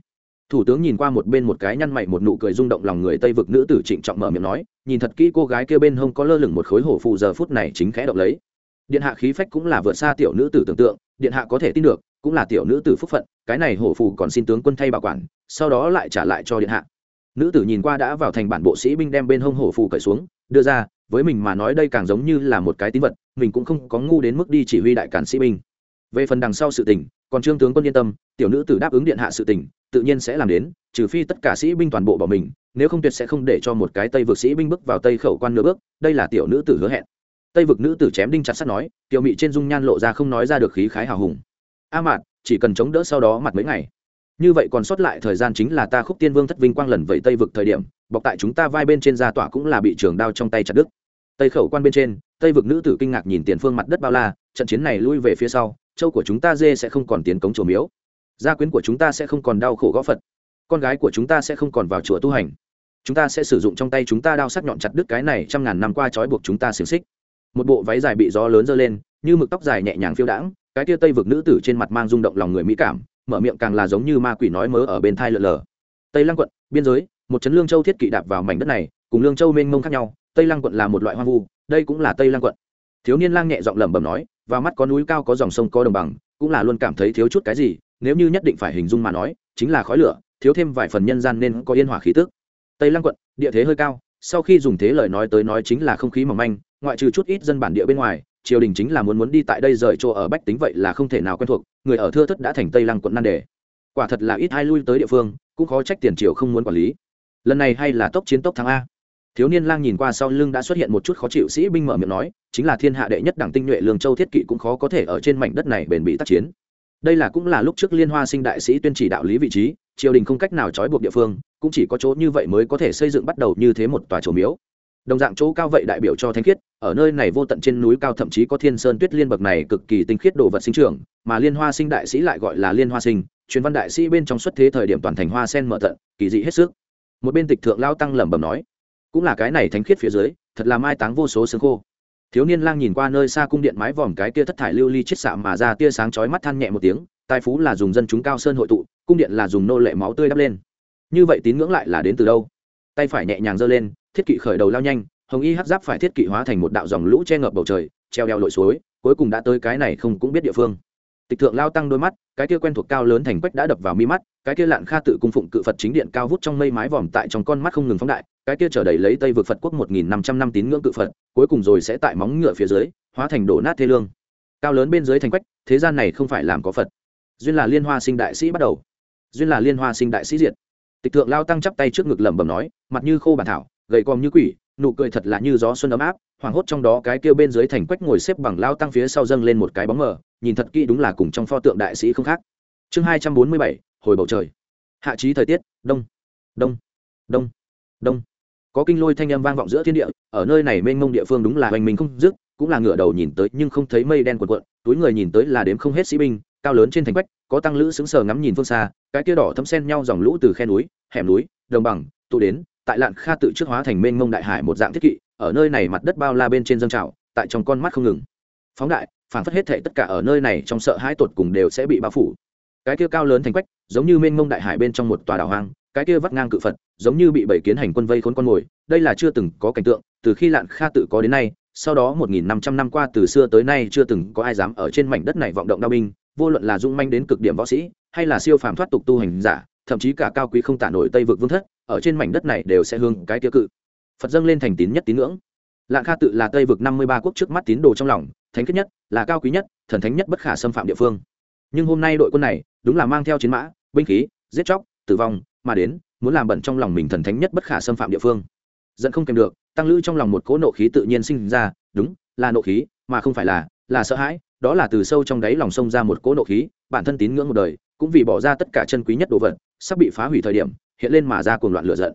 Thủ tướng nhìn qua một bên một cái nhăn mày một nụ cười rung động lòng người tây vực nữ tử trịnh trọng mở miệng nói, nhìn thật kỹ cô gái kia bên hông có lơ lửng một khối hổ phù giờ phút này chính khẽ động lấy. Điện hạ khí phách cũng là vượt xa tiểu nữ tử tưởng tượng, điện hạ có thể tin được, cũng là tiểu nữ tử phúc phận, cái này hổ phù còn xin tướng quân thay bảo quản, sau đó lại trả lại cho điện hạ. Nữ tử nhìn qua đã vào thành bản bộ sĩ binh đem bên hông hổ phù cởi xuống, đưa ra với mình mà nói đây càng giống như là một cái tín vật, mình cũng không có ngu đến mức đi chỉ huy đại cản sĩ binh. Về phần đằng sau sự tình, còn trương tướng quân yên tâm, tiểu nữ tử đáp ứng điện hạ sự tình, tự nhiên sẽ làm đến, trừ phi tất cả sĩ binh toàn bộ bỏ mình, nếu không tuyệt sẽ không để cho một cái tây vực sĩ binh bước vào tây khẩu quan nửa bước, đây là tiểu nữ tử hứa hẹn. Tây vực nữ tử chém đinh chặt sắt nói, tiểu mị trên dung nhan lộ ra không nói ra được khí khái hào hùng. A mạt, chỉ cần chống đỡ sau đó mặt mấy ngày. Như vậy còn sót lại thời gian chính là ta khúc tiên vương thất vinh quang lần vậy tây vực thời điểm, bọc tại chúng ta vai bên trên gia tỏa cũng là bị trường đao trong tay chặt đứt tây khẩu quan bên trên, tây vực nữ tử kinh ngạc nhìn tiền phương mặt đất bao la, trận chiến này lui về phía sau, châu của chúng ta dê sẽ không còn tiến cống chùa miếu. Gia quyến của chúng ta sẽ không còn đau khổ gõ phật. Con gái của chúng ta sẽ không còn vào chùa tu hành. Chúng ta sẽ sử dụng trong tay chúng ta đao sắc nhọn chặt đứt cái này trăm ngàn năm qua trói buộc chúng ta xiềng xích. Một bộ váy dài bị gió lớn giơ lên, như mực tóc dài nhẹ nhàng phiêu đãng, cái tia tây vực nữ tử trên mặt mang rung động lòng người mỹ cảm, mở miệng càng là giống như ma quỷ nói mớ ở bên thai lợn lờ. Tây lăng quận, biên giới, một chấn lương châu thiết kỵ đạp vào mảnh đất này, cùng lương châu mênh mông khác nhau tây lăng quận là một loại hoang vu, đây cũng là tây lăng quận. Thiếu niên lang nhẹ giọng lẩm bẩm nói và mắt có núi cao có dòng sông có đồng bằng, cũng là luôn cảm thấy thiếu chút cái gì, nếu như nhất định phải hình dung mà nói, chính là khói lửa, thiếu thêm vài phần nhân gian nên có yên hòa khí tức. Tây lăng quận, địa thế hơi cao, sau khi dùng thế lời nói tới nói chính là không khí mỏng manh, ngoại trừ chút ít dân bản địa bên ngoài, triều đình chính là muốn muốn đi tại đây rời chỗ ở bách tính vậy là không thể nào quen thuộc, người ở thưa thất đã thành tây lăng quận nan đề. Quả thật là ít ai lui tới địa phương, cũng khó trách tiền triều không muốn quản lý. Lần này hay là tốc chiến tốc thắng a thiếu niên lang nhìn qua sau lưng đã xuất hiện một chút khó chịu sĩ binh mở miệng nói, chính là thiên hạ đệ nhất đảng tinh nhuệ lương châu thiết kỵ cũng khó có thể ở trên mảnh đất này bền bị tác chiến. Đây là cũng là lúc trước liên hoa sinh đại sĩ tuyên chỉ đạo lý vị trí, triều đình không cách nào trói buộc địa phương, cũng chỉ có chỗ như vậy mới có thể xây dựng bắt đầu như thế một tòa chùa miếu. Đồng dạng chỗ cao vậy đại biểu cho thanh khiết, ở nơi này vô tận trên núi cao thậm chí có thiên sơn tuyết liên bậc này cực kỳ tinh khiết đồ vật sinh trưởng, mà liên hoa sinh đại sĩ lại gọi là liên hoa sinh, truyền văn đại sĩ bên trong xuất thế thời điểm toàn thành hoa sen mở tận, kỳ dị hết sức. Một bên tịch thượng lao tăng lẩm bẩm nói cũng là cái này thánh khiết phía dưới, thật là mai táng vô số xương khô. Thiếu niên lang nhìn qua nơi xa cung điện mái vòm cái kia thất thải lưu ly chết xạ mà ra tia sáng chói mắt than nhẹ một tiếng tài phú là dùng dân chúng cao sơn hội tụ, cung điện là dùng nô lệ máu tươi đắp lên. Như vậy tín ngưỡng lại là đến từ đâu? Tay phải nhẹ nhàng giơ lên, thiết kỵ khởi đầu lao nhanh, hồng y hát giáp phải thiết kỵ hóa thành một đạo dòng lũ che ngập bầu trời, treo đeo lội suối, cuối cùng đã tới cái này không cũng biết địa phương. Tịch thượng lao tăng đôi mắt, cái kia quen thuộc cao lớn thành quách đã đập vào mi mắt, cái kia lạn kha tự cung phụng cự phật chính điện cao vút trong mây mái vòm tại trong con mắt không ngừng phóng đại cái kia trở đầy lấy tây vực phật quốc một nghìn năm trăm năm tín ngưỡng cự phật, cuối cùng rồi sẽ tại móng ngựa phía dưới, hóa thành đổ nát thê lương. Cao lớn bên dưới thành quách, thế gian này không phải làm có phật. Duyên là liên hoa sinh đại sĩ bắt đầu. Duyên là liên hoa sinh đại sĩ diệt. Tịch thượng lao tăng chắp tay trước ngực lẩm bẩm nói, mặt như khô bản thảo, gầy còm như quỷ, nụ cười thật là như gió xuân ấm áp. Hoảng hốt trong đó cái kia bên dưới thành quách ngồi xếp bằng lao tăng phía sau dâng lên một cái bóng mờ, nhìn thật kỹ đúng là cùng trong pho tượng đại sĩ không khác. Chương hai trăm bốn mươi bảy, hồi bầu trời. Hạ trí thời tiết, đông. Đông. Đông. Đông có kinh lôi thanh âm vang vọng giữa thiên địa, ở nơi này mênh mông địa phương đúng là hoành mình không dứt, cũng là ngửa đầu nhìn tới nhưng không thấy mây đen quần quận túi người nhìn tới là đếm không hết sĩ binh, cao lớn trên thành quách, có tăng lữ xứng sờ ngắm nhìn phương xa, cái kia đỏ thấm sen nhau dòng lũ từ khe núi, hẻm núi, đồng bằng, tụ đến, tại lạn kha tự trước hóa thành mênh mông đại hải một dạng thiết kỵ, ở nơi này mặt đất bao la bên trên dâng trào, tại trong con mắt không ngừng. Phóng đại, phản phất hết thệ tất cả ở nơi này trong sợ hãi tột cùng đều sẽ bị bao phủ. Cái kia cao lớn thành quách, giống như mênh mông đại hải bên trong một tòa đảo hoang cái kia vắt ngang cự phật, giống như bị bảy kiến hành quân vây khốn con mồi, đây là chưa từng có cảnh tượng, từ khi lạn kha tự có đến nay, sau đó một nghìn năm trăm năm qua từ xưa tới nay chưa từng có ai dám ở trên mảnh đất này vọng động đao binh, vô luận là dung manh đến cực điểm võ sĩ, hay là siêu phàm thoát tục tu hành giả, thậm chí cả cao quý không tả nổi tây vực vương thất, ở trên mảnh đất này đều sẽ hương cái tiêu cự. Phật dâng lên thành tín nhất tín ngưỡng. Lạng kha tự là tây vực năm mươi ba quốc trước mắt tín đồ trong lòng, thánh kết nhất, là cao quý nhất, thần thánh nhất bất khả xâm phạm địa phương. Nhưng hôm nay đội quân này, đúng là mang theo chiến mã, binh khí, giết chóc, tử vong mà đến, muốn làm bẩn trong lòng mình thần thánh nhất bất khả xâm phạm địa phương. Dẫn không kèm được, tăng lữ trong lòng một cỗ nộ khí tự nhiên sinh ra, đúng, là nộ khí, mà không phải là là sợ hãi, đó là từ sâu trong đáy lòng sông ra một cỗ nộ khí, bản thân tín ngưỡng một đời, cũng vì bỏ ra tất cả chân quý nhất đồ vật, sắp bị phá hủy thời điểm, hiện lên mà ra cuồng loạn lửa giận.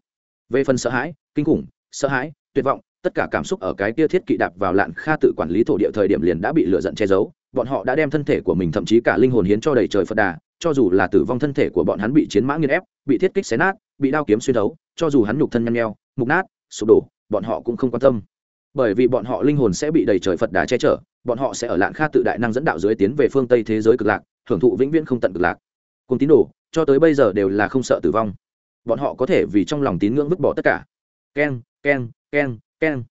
Về phần sợ hãi, kinh khủng, sợ hãi, tuyệt vọng, tất cả cảm xúc ở cái kia thiết kỵ đạp vào lạn kha tự quản lý thổ địa thời điểm liền đã bị lửa giận che giấu bọn họ đã đem thân thể của mình thậm chí cả linh hồn hiến cho đầy trời phật đà, cho dù là tử vong thân thể của bọn hắn bị chiến mã nghiên ép, bị thiết kích xé nát, bị đao kiếm xuyên thấu, cho dù hắn nhục thân nhăn nheo, mục nát, sụp đổ, bọn họ cũng không quan tâm. Bởi vì bọn họ linh hồn sẽ bị đầy trời phật đà che chở, bọn họ sẽ ở lạng kha tự đại năng dẫn đạo dưới tiến về phương tây thế giới cực lạc, hưởng thụ vĩnh viễn không tận cực lạc. Cùng tín đồ, cho tới bây giờ đều là không sợ tử vong. Bọn họ có thể vì trong lòng tín ngưỡng vứt bỏ tất cả. Keng keng keng keng.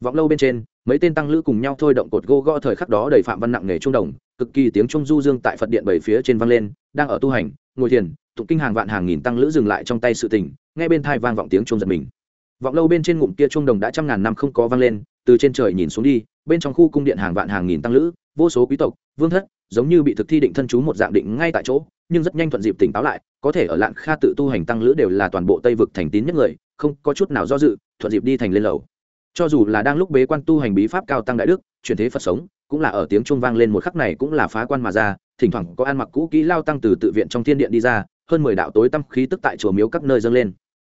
Vọng lâu bên trên mấy tên tăng lữ cùng nhau thôi động cột gô gõ thời khắc đó đầy phạm văn nặng nghề trung đồng, cực kỳ tiếng trung du dương tại phật điện bảy phía trên vang lên, đang ở tu hành, ngồi thiền, tụng kinh hàng vạn hàng nghìn tăng lữ dừng lại trong tay sự tình, nghe bên thai vang vọng tiếng trung giật mình. Vọng lâu bên trên ngụm kia trung đồng đã trăm ngàn năm không có vang lên, từ trên trời nhìn xuống đi, bên trong khu cung điện hàng vạn hàng nghìn tăng lữ, vô số quý tộc, vương thất, giống như bị thực thi định thân chú một dạng định ngay tại chỗ, nhưng rất nhanh thuận dịp tỉnh táo lại, có thể ở lạng kha tự tu hành tăng lữ đều là toàn bộ tây vực thành tín nhất người, không có chút nào do dự, thuận dịp đi thành lên lầu cho dù là đang lúc bế quan tu hành bí pháp cao tăng đại đức truyền thế phật sống, cũng là ở tiếng trung vang lên một khắc này cũng là phá quan mà ra, thỉnh thoảng có ăn mặc cũ kỹ lao tăng từ tự viện trong thiên điện đi ra, hơn mười đạo tối tăm khí tức tại chùa miếu các nơi dâng lên.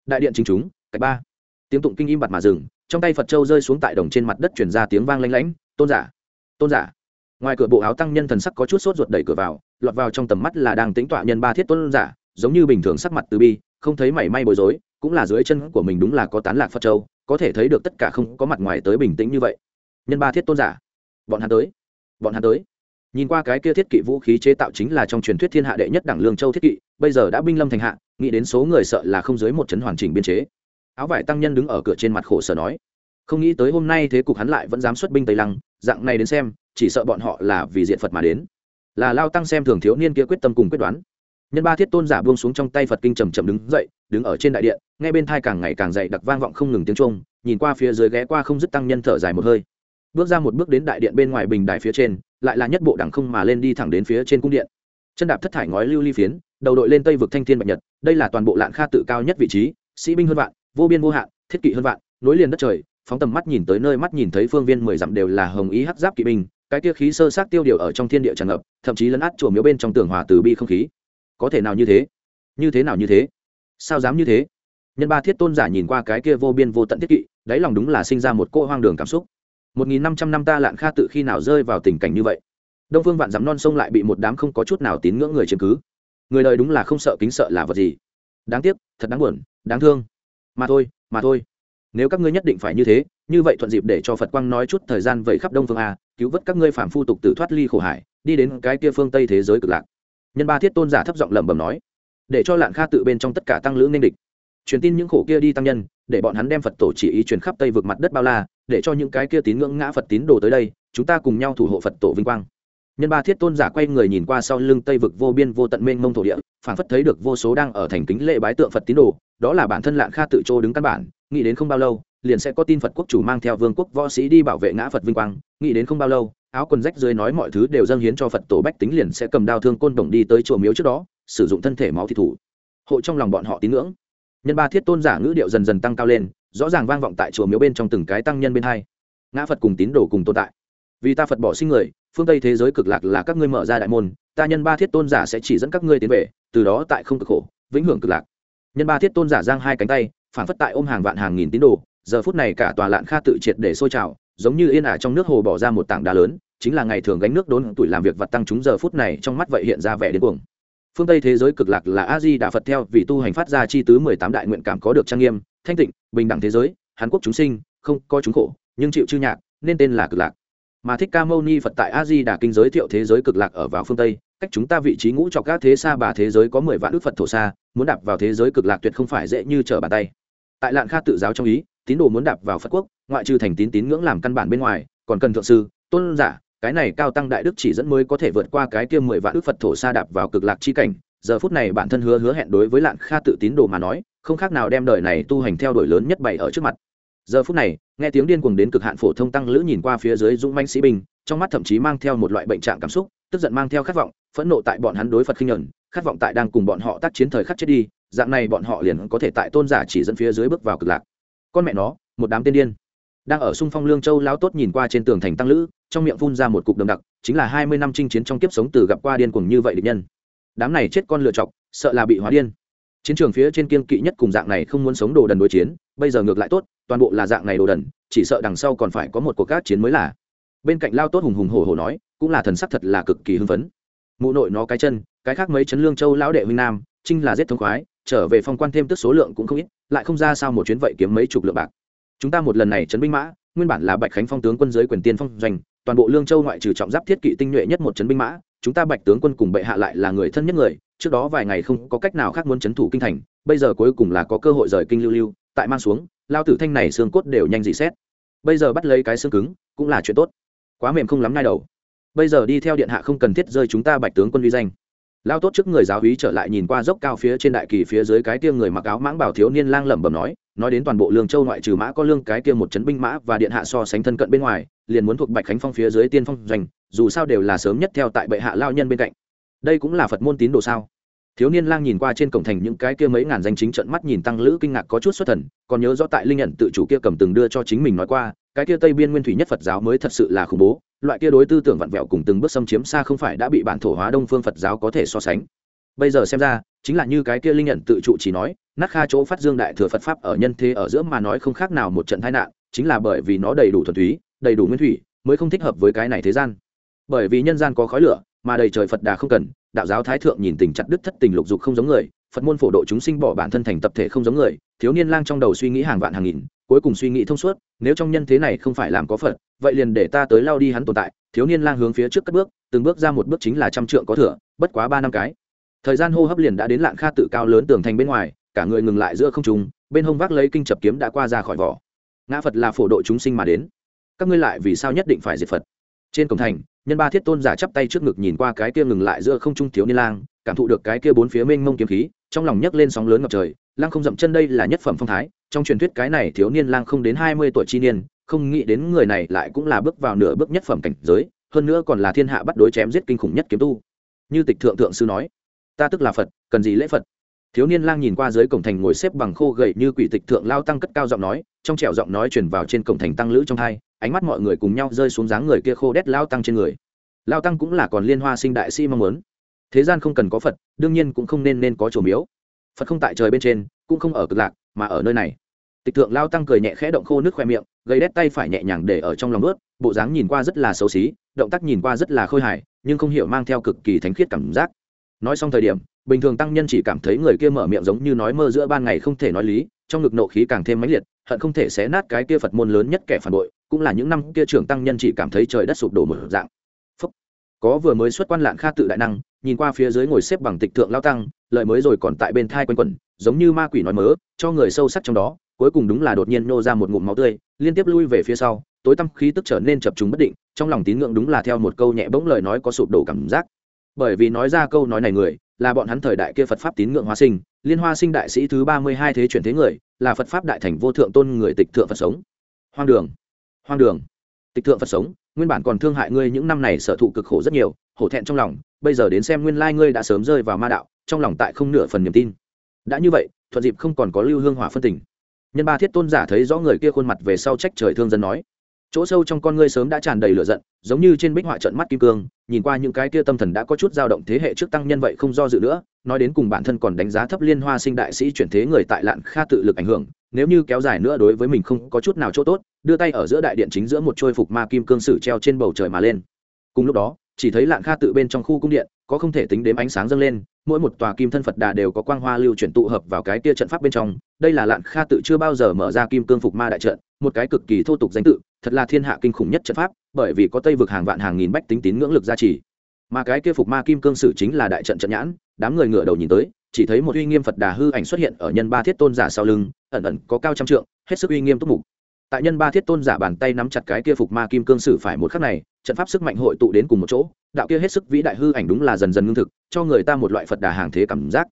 Đại điện chính chúng cách ba. Tiếng tụng kinh im bặt mà dừng, trong tay phật châu rơi xuống tại đồng trên mặt đất chuyển ra tiếng vang lanh lánh tôn giả tôn giả. Ngoài cửa bộ áo tăng nhân thần sắc có chút sốt ruột đẩy cửa vào, lọt vào trong tầm mắt là đang tính tọa nhân ba thiết tôn giả, giống như bình thường sắc mặt từ bi, không thấy mảy may bối rối, cũng là dưới chân của mình đúng là có tán lạc phật châu có thể thấy được tất cả không có mặt ngoài tới bình tĩnh như vậy. Nhân ba thiết tôn giả, bọn hắn tới, bọn hắn tới. Nhìn qua cái kia thiết kỵ vũ khí chế tạo chính là trong truyền thuyết thiên hạ đệ nhất đảng lương châu thiết kỵ, bây giờ đã binh lâm thành hạ, nghĩ đến số người sợ là không dưới một chấn hoàn chỉnh biên chế. Áo vải tăng nhân đứng ở cửa trên mặt khổ sở nói, không nghĩ tới hôm nay thế cục hắn lại vẫn dám xuất binh tây lăng, dạng này đến xem, chỉ sợ bọn họ là vì diện phật mà đến. Là lao tăng xem thường thiếu niên kia quyết tâm cùng quyết đoán nhân ba thiết tôn giả buông xuống trong tay phật kinh trầm trầm đứng dậy, đứng ở trên đại điện, nghe bên thai càng ngày càng dậy đặc vang vọng không ngừng tiếng trung nhìn qua phía dưới ghé qua không dứt tăng nhân thở dài một hơi. Bước ra một bước đến đại điện bên ngoài bình đài phía trên, lại là nhất bộ đẳng không mà lên đi thẳng đến phía trên cung điện. Chân đạp thất thải ngói lưu ly phiến, đầu đội lên tây vực thanh thiên bạch nhật, đây là toàn bộ lạn kha tự cao nhất vị trí, sĩ binh hơn vạn, vô biên vô hạn, thiết kỵ hơn vạn, nối liền đất trời, phóng tầm mắt nhìn tới nơi mắt nhìn thấy phương viên mười dặm đều là hồng ý hắc giáp kỵ binh, cái kia khí sơ sát tiêu điều ở trong thiên địa tràn ngập, thậm chí lấn át chùa miếu bên trong tường hòa từ bi không khí có thể nào như thế? Như thế nào như thế? Sao dám như thế? Nhân ba thiết tôn giả nhìn qua cái kia vô biên vô tận thiết kỵ, đáy lòng đúng là sinh ra một cô hoang đường cảm xúc. Một nghìn năm trăm năm ta lạn kha tự khi nào rơi vào tình cảnh như vậy? Đông phương vạn dám non sông lại bị một đám không có chút nào tín ngưỡng người chiếm cứ. Người đời đúng là không sợ kính sợ là vật gì? Đáng tiếc, thật đáng buồn, đáng thương. Mà thôi mà thôi. Nếu các ngươi nhất định phải như thế, như vậy thuận dịp để cho phật quang nói chút thời gian vậy khắp đông phương a, cứu vớt các ngươi phản phu tục tử thoát ly khổ hải, đi đến cái kia phương tây thế giới cực lạc nhân ba thiết tôn giả thấp giọng lẩm bẩm nói, để cho lạn kha tự bên trong tất cả tăng lữ nên địch. Truyền tin những khổ kia đi tăng nhân, để bọn hắn đem phật tổ chỉ ý truyền khắp tây vực mặt đất bao la, để cho những cái kia tín ngưỡng ngã phật tín đồ tới đây, chúng ta cùng nhau thủ hộ phật tổ vinh quang. Nhân ba thiết tôn giả quay người nhìn qua sau lưng tây vực vô biên vô tận mênh mông thổ địa phản phất thấy được vô số đang ở thành kính lệ bái tượng phật tín đồ, đó là bản thân lạn kha tự chỗ đứng căn bản, nghĩ đến không bao lâu, liền sẽ có tin phật quốc chủ mang theo vương quốc võ sĩ đi bảo vệ ngã phật vinh quang, nghĩ đến không bao lâu áo quần rách dưới nói mọi thứ đều dâng hiến cho phật tổ bách tính liền sẽ cầm đao thương côn đồng đi tới chùa miếu trước đó, sử dụng thân thể máu thị thủ. Hộ trong lòng bọn họ tín ngưỡng. Nhân ba thiết tôn giả ngữ điệu dần dần tăng cao lên, rõ ràng vang vọng tại chùa miếu bên trong từng cái tăng nhân bên hai. Ngã phật cùng tín đồ cùng tồn tại. Vì ta phật bỏ sinh người, phương tây thế giới cực lạc là các ngươi mở ra đại môn, ta nhân ba thiết tôn giả sẽ chỉ dẫn các ngươi tiến về, từ đó tại không cực khổ, vĩnh hưởng cực lạc. Nhân ba thiết tôn giả giang hai cánh tay phản phất tại ôm hàng vạn hàng nghìn tín đồ, giờ phút này cả tòa lạn kha tự triệt để sôi trào giống như yên ả trong nước hồ bỏ ra một tảng đá lớn, chính là ngày thường gánh nước đốn tuổi làm việc vật tăng chúng giờ phút này trong mắt vậy hiện ra vẻ đến cuồng. Phương tây thế giới cực lạc là a di đà phật theo vì tu hành phát ra chi tứ mười tám đại nguyện cảm có được trang nghiêm, thanh tịnh, bình đẳng thế giới, hàn quốc chúng sinh, không có chúng khổ, nhưng chịu chư nhạc, nên tên là cực lạc. Mà thích ca mâu ni phật tại a di đà kinh giới thiệu thế giới cực lạc ở vào phương tây, cách chúng ta vị trí ngũ cho các thế xa bà thế giới có mười vạn ước phật thổ xa, muốn đạp vào thế giới cực lạc tuyệt không phải dễ như trở bàn tay. Tại lạn kha tự giáo trong ý tín đồ muốn đạp vào phật quốc, ngoại trừ thành tín tín ngưỡng làm căn bản bên ngoài, còn cần thượng sư, tôn giả, cái này cao tăng đại đức chỉ dẫn mới có thể vượt qua cái kia mười vạn ước phật thổ xa đạp vào cực lạc chi cảnh. Giờ phút này bản thân hứa hứa hẹn đối với lạng kha tự tín đồ mà nói, không khác nào đem đời này tu hành theo đuổi lớn nhất bày ở trước mặt. Giờ phút này, nghe tiếng điên cuồng đến cực hạn phổ thông tăng lữ nhìn qua phía dưới dũng manh sĩ binh, trong mắt thậm chí mang theo một loại bệnh trạng cảm xúc, tức giận mang theo khát vọng, phẫn nộ tại bọn hắn đối phật khinh nhuận khát vọng tại đang cùng bọn họ tác chiến thời khắc chết đi, dạng này bọn họ liền có thể tại tôn giả chỉ dẫn phía dưới bước vào cực lạc con mẹ nó, một đám tiên điên. Đang ở xung phong lương châu lao tốt nhìn qua trên tường thành tăng lữ, trong miệng phun ra một cục đầm đặc, chính là hai mươi năm chinh chiến trong kiếp sống từ gặp qua điên cuồng như vậy địch nhân. Đám này chết con lựa chọc, sợ là bị hóa điên. Chiến trường phía trên kiên kỵ nhất cùng dạng này không muốn sống đồ đần đối chiến, bây giờ ngược lại tốt, toàn bộ là dạng này đồ đần, chỉ sợ đằng sau còn phải có một cuộc các chiến mới là. Bên cạnh lao tốt hùng hùng hổ hổ nói, cũng là thần sắc thật là cực kỳ hưng phấn. Mụ nội nó cái chân, cái khác mấy chấn lương châu lão đệ huynh nam trinh là giết thông khoái trở về phong quan thêm tức số lượng cũng không ít, lại không ra sao một chuyến vậy kiếm mấy chục lượng bạc. Chúng ta một lần này chấn binh mã, nguyên bản là bạch khánh phong tướng quân giới quyền tiên phong doanh, toàn bộ lương châu ngoại trừ trọng giáp thiết kỵ tinh nhuệ nhất một chấn binh mã, chúng ta bạch tướng quân cùng bệ hạ lại là người thân nhất người, trước đó vài ngày không có cách nào khác muốn chấn thủ kinh thành, bây giờ cuối cùng là có cơ hội rời kinh lưu lưu, tại mang xuống, lao tử thanh này xương cốt đều nhanh dị xét. Bây giờ bắt lấy cái xương cứng, cũng là chuyện tốt. Quá mềm không lắm ngay đầu. Bây giờ đi theo điện hạ không cần thiết rơi chúng ta bạch tướng quân uy danh lao tốt trước người giáo hí trở lại nhìn qua dốc cao phía trên đại kỳ phía dưới cái tiêm người mặc áo mãng bảo thiếu niên lang lẩm bẩm nói nói đến toàn bộ lương châu ngoại trừ mã có lương, cái tia một chấn binh mã và điện hạ so sánh thân cận bên ngoài, liền muốn thuộc bạch khánh phong phía dưới tiên phong doanh, dù sao đều là sớm nhất theo tại bệ hạ lao nhân bên cạnh. Đây cũng là phật môn tín đồ sao? Thiếu niên lang nhìn qua trên cổng thành những cái kia mấy ngàn danh chính trận mắt nhìn tăng lữ kinh ngạc có chút xuất thần, còn nhớ rõ tại linh nhận tự chủ kia cầm từng đưa cho chính mình nói qua, cái kia tây biên nguyên thủy nhất phật giáo mới thật sự là khủng bố loại kia đối tư tưởng vặn vẹo cùng từng bước xâm chiếm xa không phải đã bị bản thổ hóa đông phương phật giáo có thể so sánh. Bây giờ xem ra, chính là như cái kia linh nhận tự trụ chỉ nói, nát kha chỗ phát dương đại thừa phật pháp ở nhân thế ở giữa mà nói không khác nào một trận tai nạn, chính là bởi vì nó đầy đủ thuần túy, đầy đủ nguyên thủy, mới không thích hợp với cái này thế gian. Bởi vì nhân gian có khói lửa, mà đầy trời phật đà không cần, đạo giáo thái thượng nhìn tình chặt đứt thất tình lục dục không giống người, phật môn phổ độ chúng sinh bỏ bản thân thành tập thể không giống người, thiếu niên lang trong đầu suy nghĩ hàng vạn hàng nghìn cuối cùng suy nghĩ thông suốt, nếu trong nhân thế này không phải làm có phật, vậy liền để ta tới lao đi hắn tồn tại, thiếu niên lang hướng phía trước cất bước, từng bước ra một bước chính là trăm trượng có thừa, bất quá ba năm cái. Thời gian hô hấp liền đã đến lạng kha tự cao lớn tường thành bên ngoài, cả người ngừng lại giữa không trung, bên hông vác lấy kinh chập kiếm đã qua ra khỏi vỏ. Ngã phật là phổ độ chúng sinh mà đến. Các ngươi lại vì sao nhất định phải diệt phật? Trên cổng thành, nhân ba thiết tôn giả chắp tay trước ngực nhìn qua cái kia ngừng lại giữa không trung thiếu niên lang, cảm thụ được cái kia bốn phía mênh mông kiếm khí, trong lòng nhấc lên sóng lớn ngập trời lang không dậm chân đây là nhất phẩm phong thái trong truyền thuyết cái này thiếu niên lang không đến hai mươi tuổi chi niên, không nghĩ đến người này lại cũng là bước vào nửa bước nhất phẩm cảnh giới, hơn nữa còn là thiên hạ bắt đối chém giết kinh khủng nhất kiếm tu. Như tịch thượng thượng sư nói, ta tức là phật, cần gì lễ phật? Thiếu niên lang nhìn qua dưới cổng thành ngồi xếp bằng khô gậy như quỷ tịch thượng lao tăng cất cao giọng nói, trong trẻo giọng nói truyền vào trên cổng thành tăng lữ trong hai, ánh mắt mọi người cùng nhau rơi xuống dáng người kia khô đét lao tăng trên người. Lao tăng cũng là còn liên hoa sinh đại sĩ mong muốn. Thế gian không cần có phật, đương nhiên cũng không nên nên có chùa miếu. Phật không tại trời bên trên, cũng không ở cực lạc, mà ở nơi này tịch thượng lao tăng cười nhẹ khẽ động khô nước khoe miệng gây đét tay phải nhẹ nhàng để ở trong lòng ướt, bộ dáng nhìn qua rất là xấu xí, động tác nhìn qua rất là khôi hài, nhưng không hiểu mang theo cực kỳ thánh khiết cảm giác nói xong thời điểm, bình thường tăng nhân chỉ cảm thấy người kia mở miệng giống như nói mơ giữa ban ngày không thể nói lý, trong ngực nộ khí càng thêm mãnh liệt, hận không thể xé nát cái kia phật môn lớn nhất kẻ phản bội, cũng là những năm kia trưởng tăng nhân chỉ cảm thấy trời đất sụp đổ một dạng Phúc. có vừa mới xuất quan lạng kha tự đại năng, nhìn qua phía dưới ngồi xếp bằng tịch thượng lao tăng lợi mới rồi còn tại bên thai quanh quẩn giống như ma quỷ nói mớ, cho người sâu sắc trong đó, cuối cùng đúng là đột nhiên nô ra một ngụm máu tươi, liên tiếp lui về phía sau, tối tăm khí tức trở nên chập chúng bất định, trong lòng tín ngưỡng đúng là theo một câu nhẹ bỗng lời nói có sụp đổ cảm giác. Bởi vì nói ra câu nói này người, là bọn hắn thời đại kia phật pháp tín ngưỡng hoa sinh, liên hoa sinh đại sĩ thứ ba mươi hai thế chuyển thế người, là phật pháp đại thành vô thượng tôn người tịch thượng phật sống. Hoang đường hoang đường, tịch thượng phật sống, nguyên bản còn thương hại ngươi những năm này sở thụ cực khổ rất nhiều, hổ thẹn trong lòng, bây giờ đến xem nguyên lai ngươi đã sớm rơi vào ma đạo, trong lòng tại không nửa phần niềm tin đã như vậy, thuận dịp không còn có lưu hương hỏa phân tình. Nhân ba thiết tôn giả thấy rõ người kia khuôn mặt về sau trách trời thương dân nói, chỗ sâu trong con ngươi sớm đã tràn đầy lửa giận, giống như trên bích họa trận mắt kim cương, nhìn qua những cái kia tâm thần đã có chút dao động thế hệ trước tăng nhân vậy không do dự nữa, nói đến cùng bản thân còn đánh giá thấp liên hoa sinh đại sĩ chuyển thế người tại lạn kha tự lực ảnh hưởng, nếu như kéo dài nữa đối với mình không có chút nào chỗ tốt, đưa tay ở giữa đại điện chính giữa một trôi phục ma kim cương sử treo trên bầu trời mà lên. Cùng lúc đó chỉ thấy lạn kha tự bên trong khu cung điện, có không thể tính đếm ánh sáng dâng lên, mỗi một tòa kim thân phật đà đều có quang hoa lưu chuyển tụ hợp vào cái kia trận pháp bên trong. Đây là lạn kha tự chưa bao giờ mở ra kim cương phục ma đại trận, một cái cực kỳ thô tục danh tự, thật là thiên hạ kinh khủng nhất trận pháp, bởi vì có tây vực hàng vạn hàng nghìn bách tính tín ngưỡng lực gia trì. Mà cái kia phục ma kim cương sử chính là đại trận trận nhãn, đám người ngửa đầu nhìn tới, chỉ thấy một uy nghiêm phật đà hư ảnh xuất hiện ở nhân ba thiết tôn giả sau lưng, ẩn ẩn có cao trăm trượng, hết sức uy nghiêm túc mục tại nhân ba thiết tôn giả bàn tay nắm chặt cái kia phục ma kim cương sử phải một khắc này, trận pháp sức mạnh hội tụ đến cùng một chỗ, đạo kia hết sức vĩ đại hư ảnh đúng là dần dần ngưng thực, cho người ta một loại phật đà hàng thế cảm giác.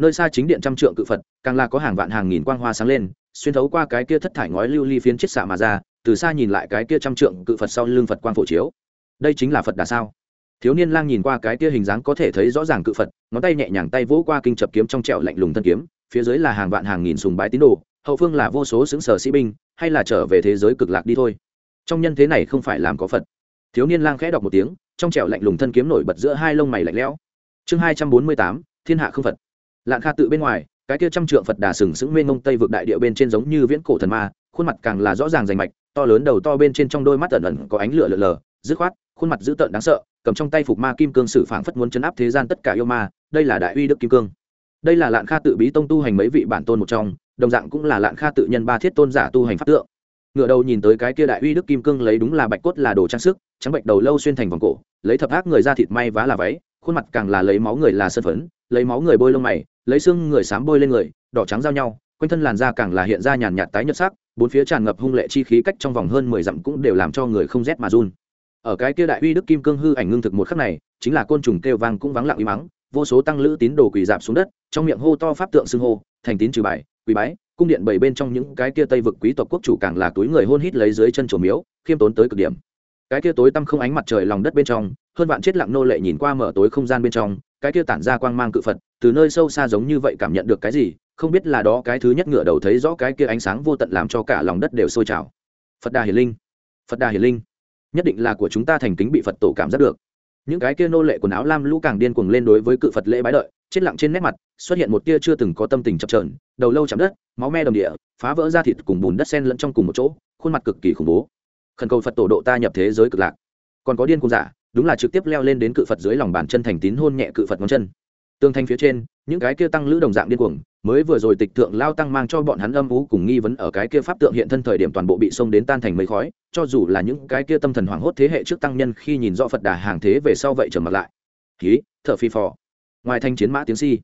Nơi xa chính điện trăm trượng cự phật, càng là có hàng vạn hàng nghìn quang hoa sáng lên, xuyên thấu qua cái kia thất thải ngói lưu ly phiến chiết xạ mà ra, từ xa nhìn lại cái kia trăm trượng cự phật sau lưng phật quang phổ chiếu. Đây chính là phật đà sao? Thiếu niên lang nhìn qua cái kia hình dáng có thể thấy rõ ràng cự phật, ngón tay nhẹ nhàng tay vỗ qua kinh chập kiếm trong trẹo lạnh lùng thân kiếm, phía dưới là hàng vạn hàng nghìn sùng bái tín đồ hậu phương là vô số xứng sở sĩ binh, hay là trở về thế giới cực lạc đi thôi. Trong nhân thế này không phải làm có phật. Thiếu niên lang khẽ đọc một tiếng, trong trẻo lạnh lùng thân kiếm nổi bật giữa hai lông mày lạnh lẽo. Chương hai trăm bốn mươi tám, thiên hạ không phật. Lạng kha tự bên ngoài, cái kia trăm trượng phật đà sừng sững mênh mông tây vực đại địa bên trên giống như viễn cổ thần ma, khuôn mặt càng là rõ ràng rành mạch, to lớn đầu to bên trên trong đôi mắt ẩn ẩn có ánh lửa lờ lờ, dứt khoát, khuôn mặt dữ tợn đáng sợ, cầm trong tay phục ma kim cương sử phảng phất muốn chấn áp thế gian tất cả yêu ma, đây là đại uy đức kim cương. Đây là lạn kha tự bí tông tu hành mấy vị bản tôn một trong đồng dạng cũng là lạn kha tự nhân ba thiết tôn giả tu hành pháp tượng. Ngựa đầu nhìn tới cái kia đại uy đức kim cương lấy đúng là bạch cốt là đồ trang sức, trắng bạch đầu lâu xuyên thành vòng cổ, lấy thập ác người ra thịt may vá là váy, khuôn mặt càng là lấy máu người là sân phấn, lấy máu người bôi lông mày, lấy xương người sám bôi lên người, đỏ trắng giao nhau, quanh thân làn da càng là hiện ra nhàn nhạt tái nhợt sắc, bốn phía tràn ngập hung lệ chi khí cách trong vòng hơn mười dặm cũng đều làm cho người không rét mà run. Ở cái kia đại uy đức kim cương hư ảnh ngưng thực một khắc này, chính là côn trùng kêu vang cũng vắng lặng uy mắng vô số tăng lữ tín đồ quỳ dạp xuống đất, trong miệng hô to pháp tượng xưng hô, thành tín trừ bài, quỳ bái, cung điện bảy bên trong những cái kia tây vực quý tộc quốc chủ càng là túi người hôn hít lấy dưới chân trổ miếu, khiêm tốn tới cực điểm. Cái kia tối tăm không ánh mặt trời lòng đất bên trong, hơn vạn chết lặng nô lệ nhìn qua mở tối không gian bên trong, cái kia tản ra quang mang cự phật, từ nơi sâu xa giống như vậy cảm nhận được cái gì, không biết là đó cái thứ nhất ngựa đầu thấy rõ cái kia ánh sáng vô tận làm cho cả lòng đất đều sôi trào. Phật đà hiền linh, phật đà hiền linh, nhất định là của chúng ta thành kính bị phật tổ cảm giác được những cái kia nô lệ quần áo lam lũ càng điên cuồng lên đối với cự phật lễ bái đợi, chết lặng trên nét mặt, xuất hiện một tia chưa từng có tâm tình chập trờn đầu lâu chạm đất, máu me đồng địa, phá vỡ ra thịt cùng bùn đất sen lẫn trong cùng một chỗ, khuôn mặt cực kỳ khủng bố. Khẩn cầu phật tổ độ ta nhập thế giới cực lạc. Còn có điên cuồng giả, đúng là trực tiếp leo lên đến cự phật dưới lòng bàn chân thành tín hôn nhẹ cự phật ngón chân tương thanh phía trên, những cái kia tăng lữ đồng dạng điên cuồng, mới vừa rồi tịch thượng lao tăng mang cho bọn hắn âm ú cùng nghi vấn ở cái kia pháp tượng hiện thân thời điểm toàn bộ bị xông đến tan thành mấy khói, cho dù là những cái kia tâm thần hoảng hốt thế hệ trước tăng nhân khi nhìn rõ phật đà hàng thế về sau vậy trở mặt lại. Khí thở phi phò. Ngoài thanh chiến mã tiếng si.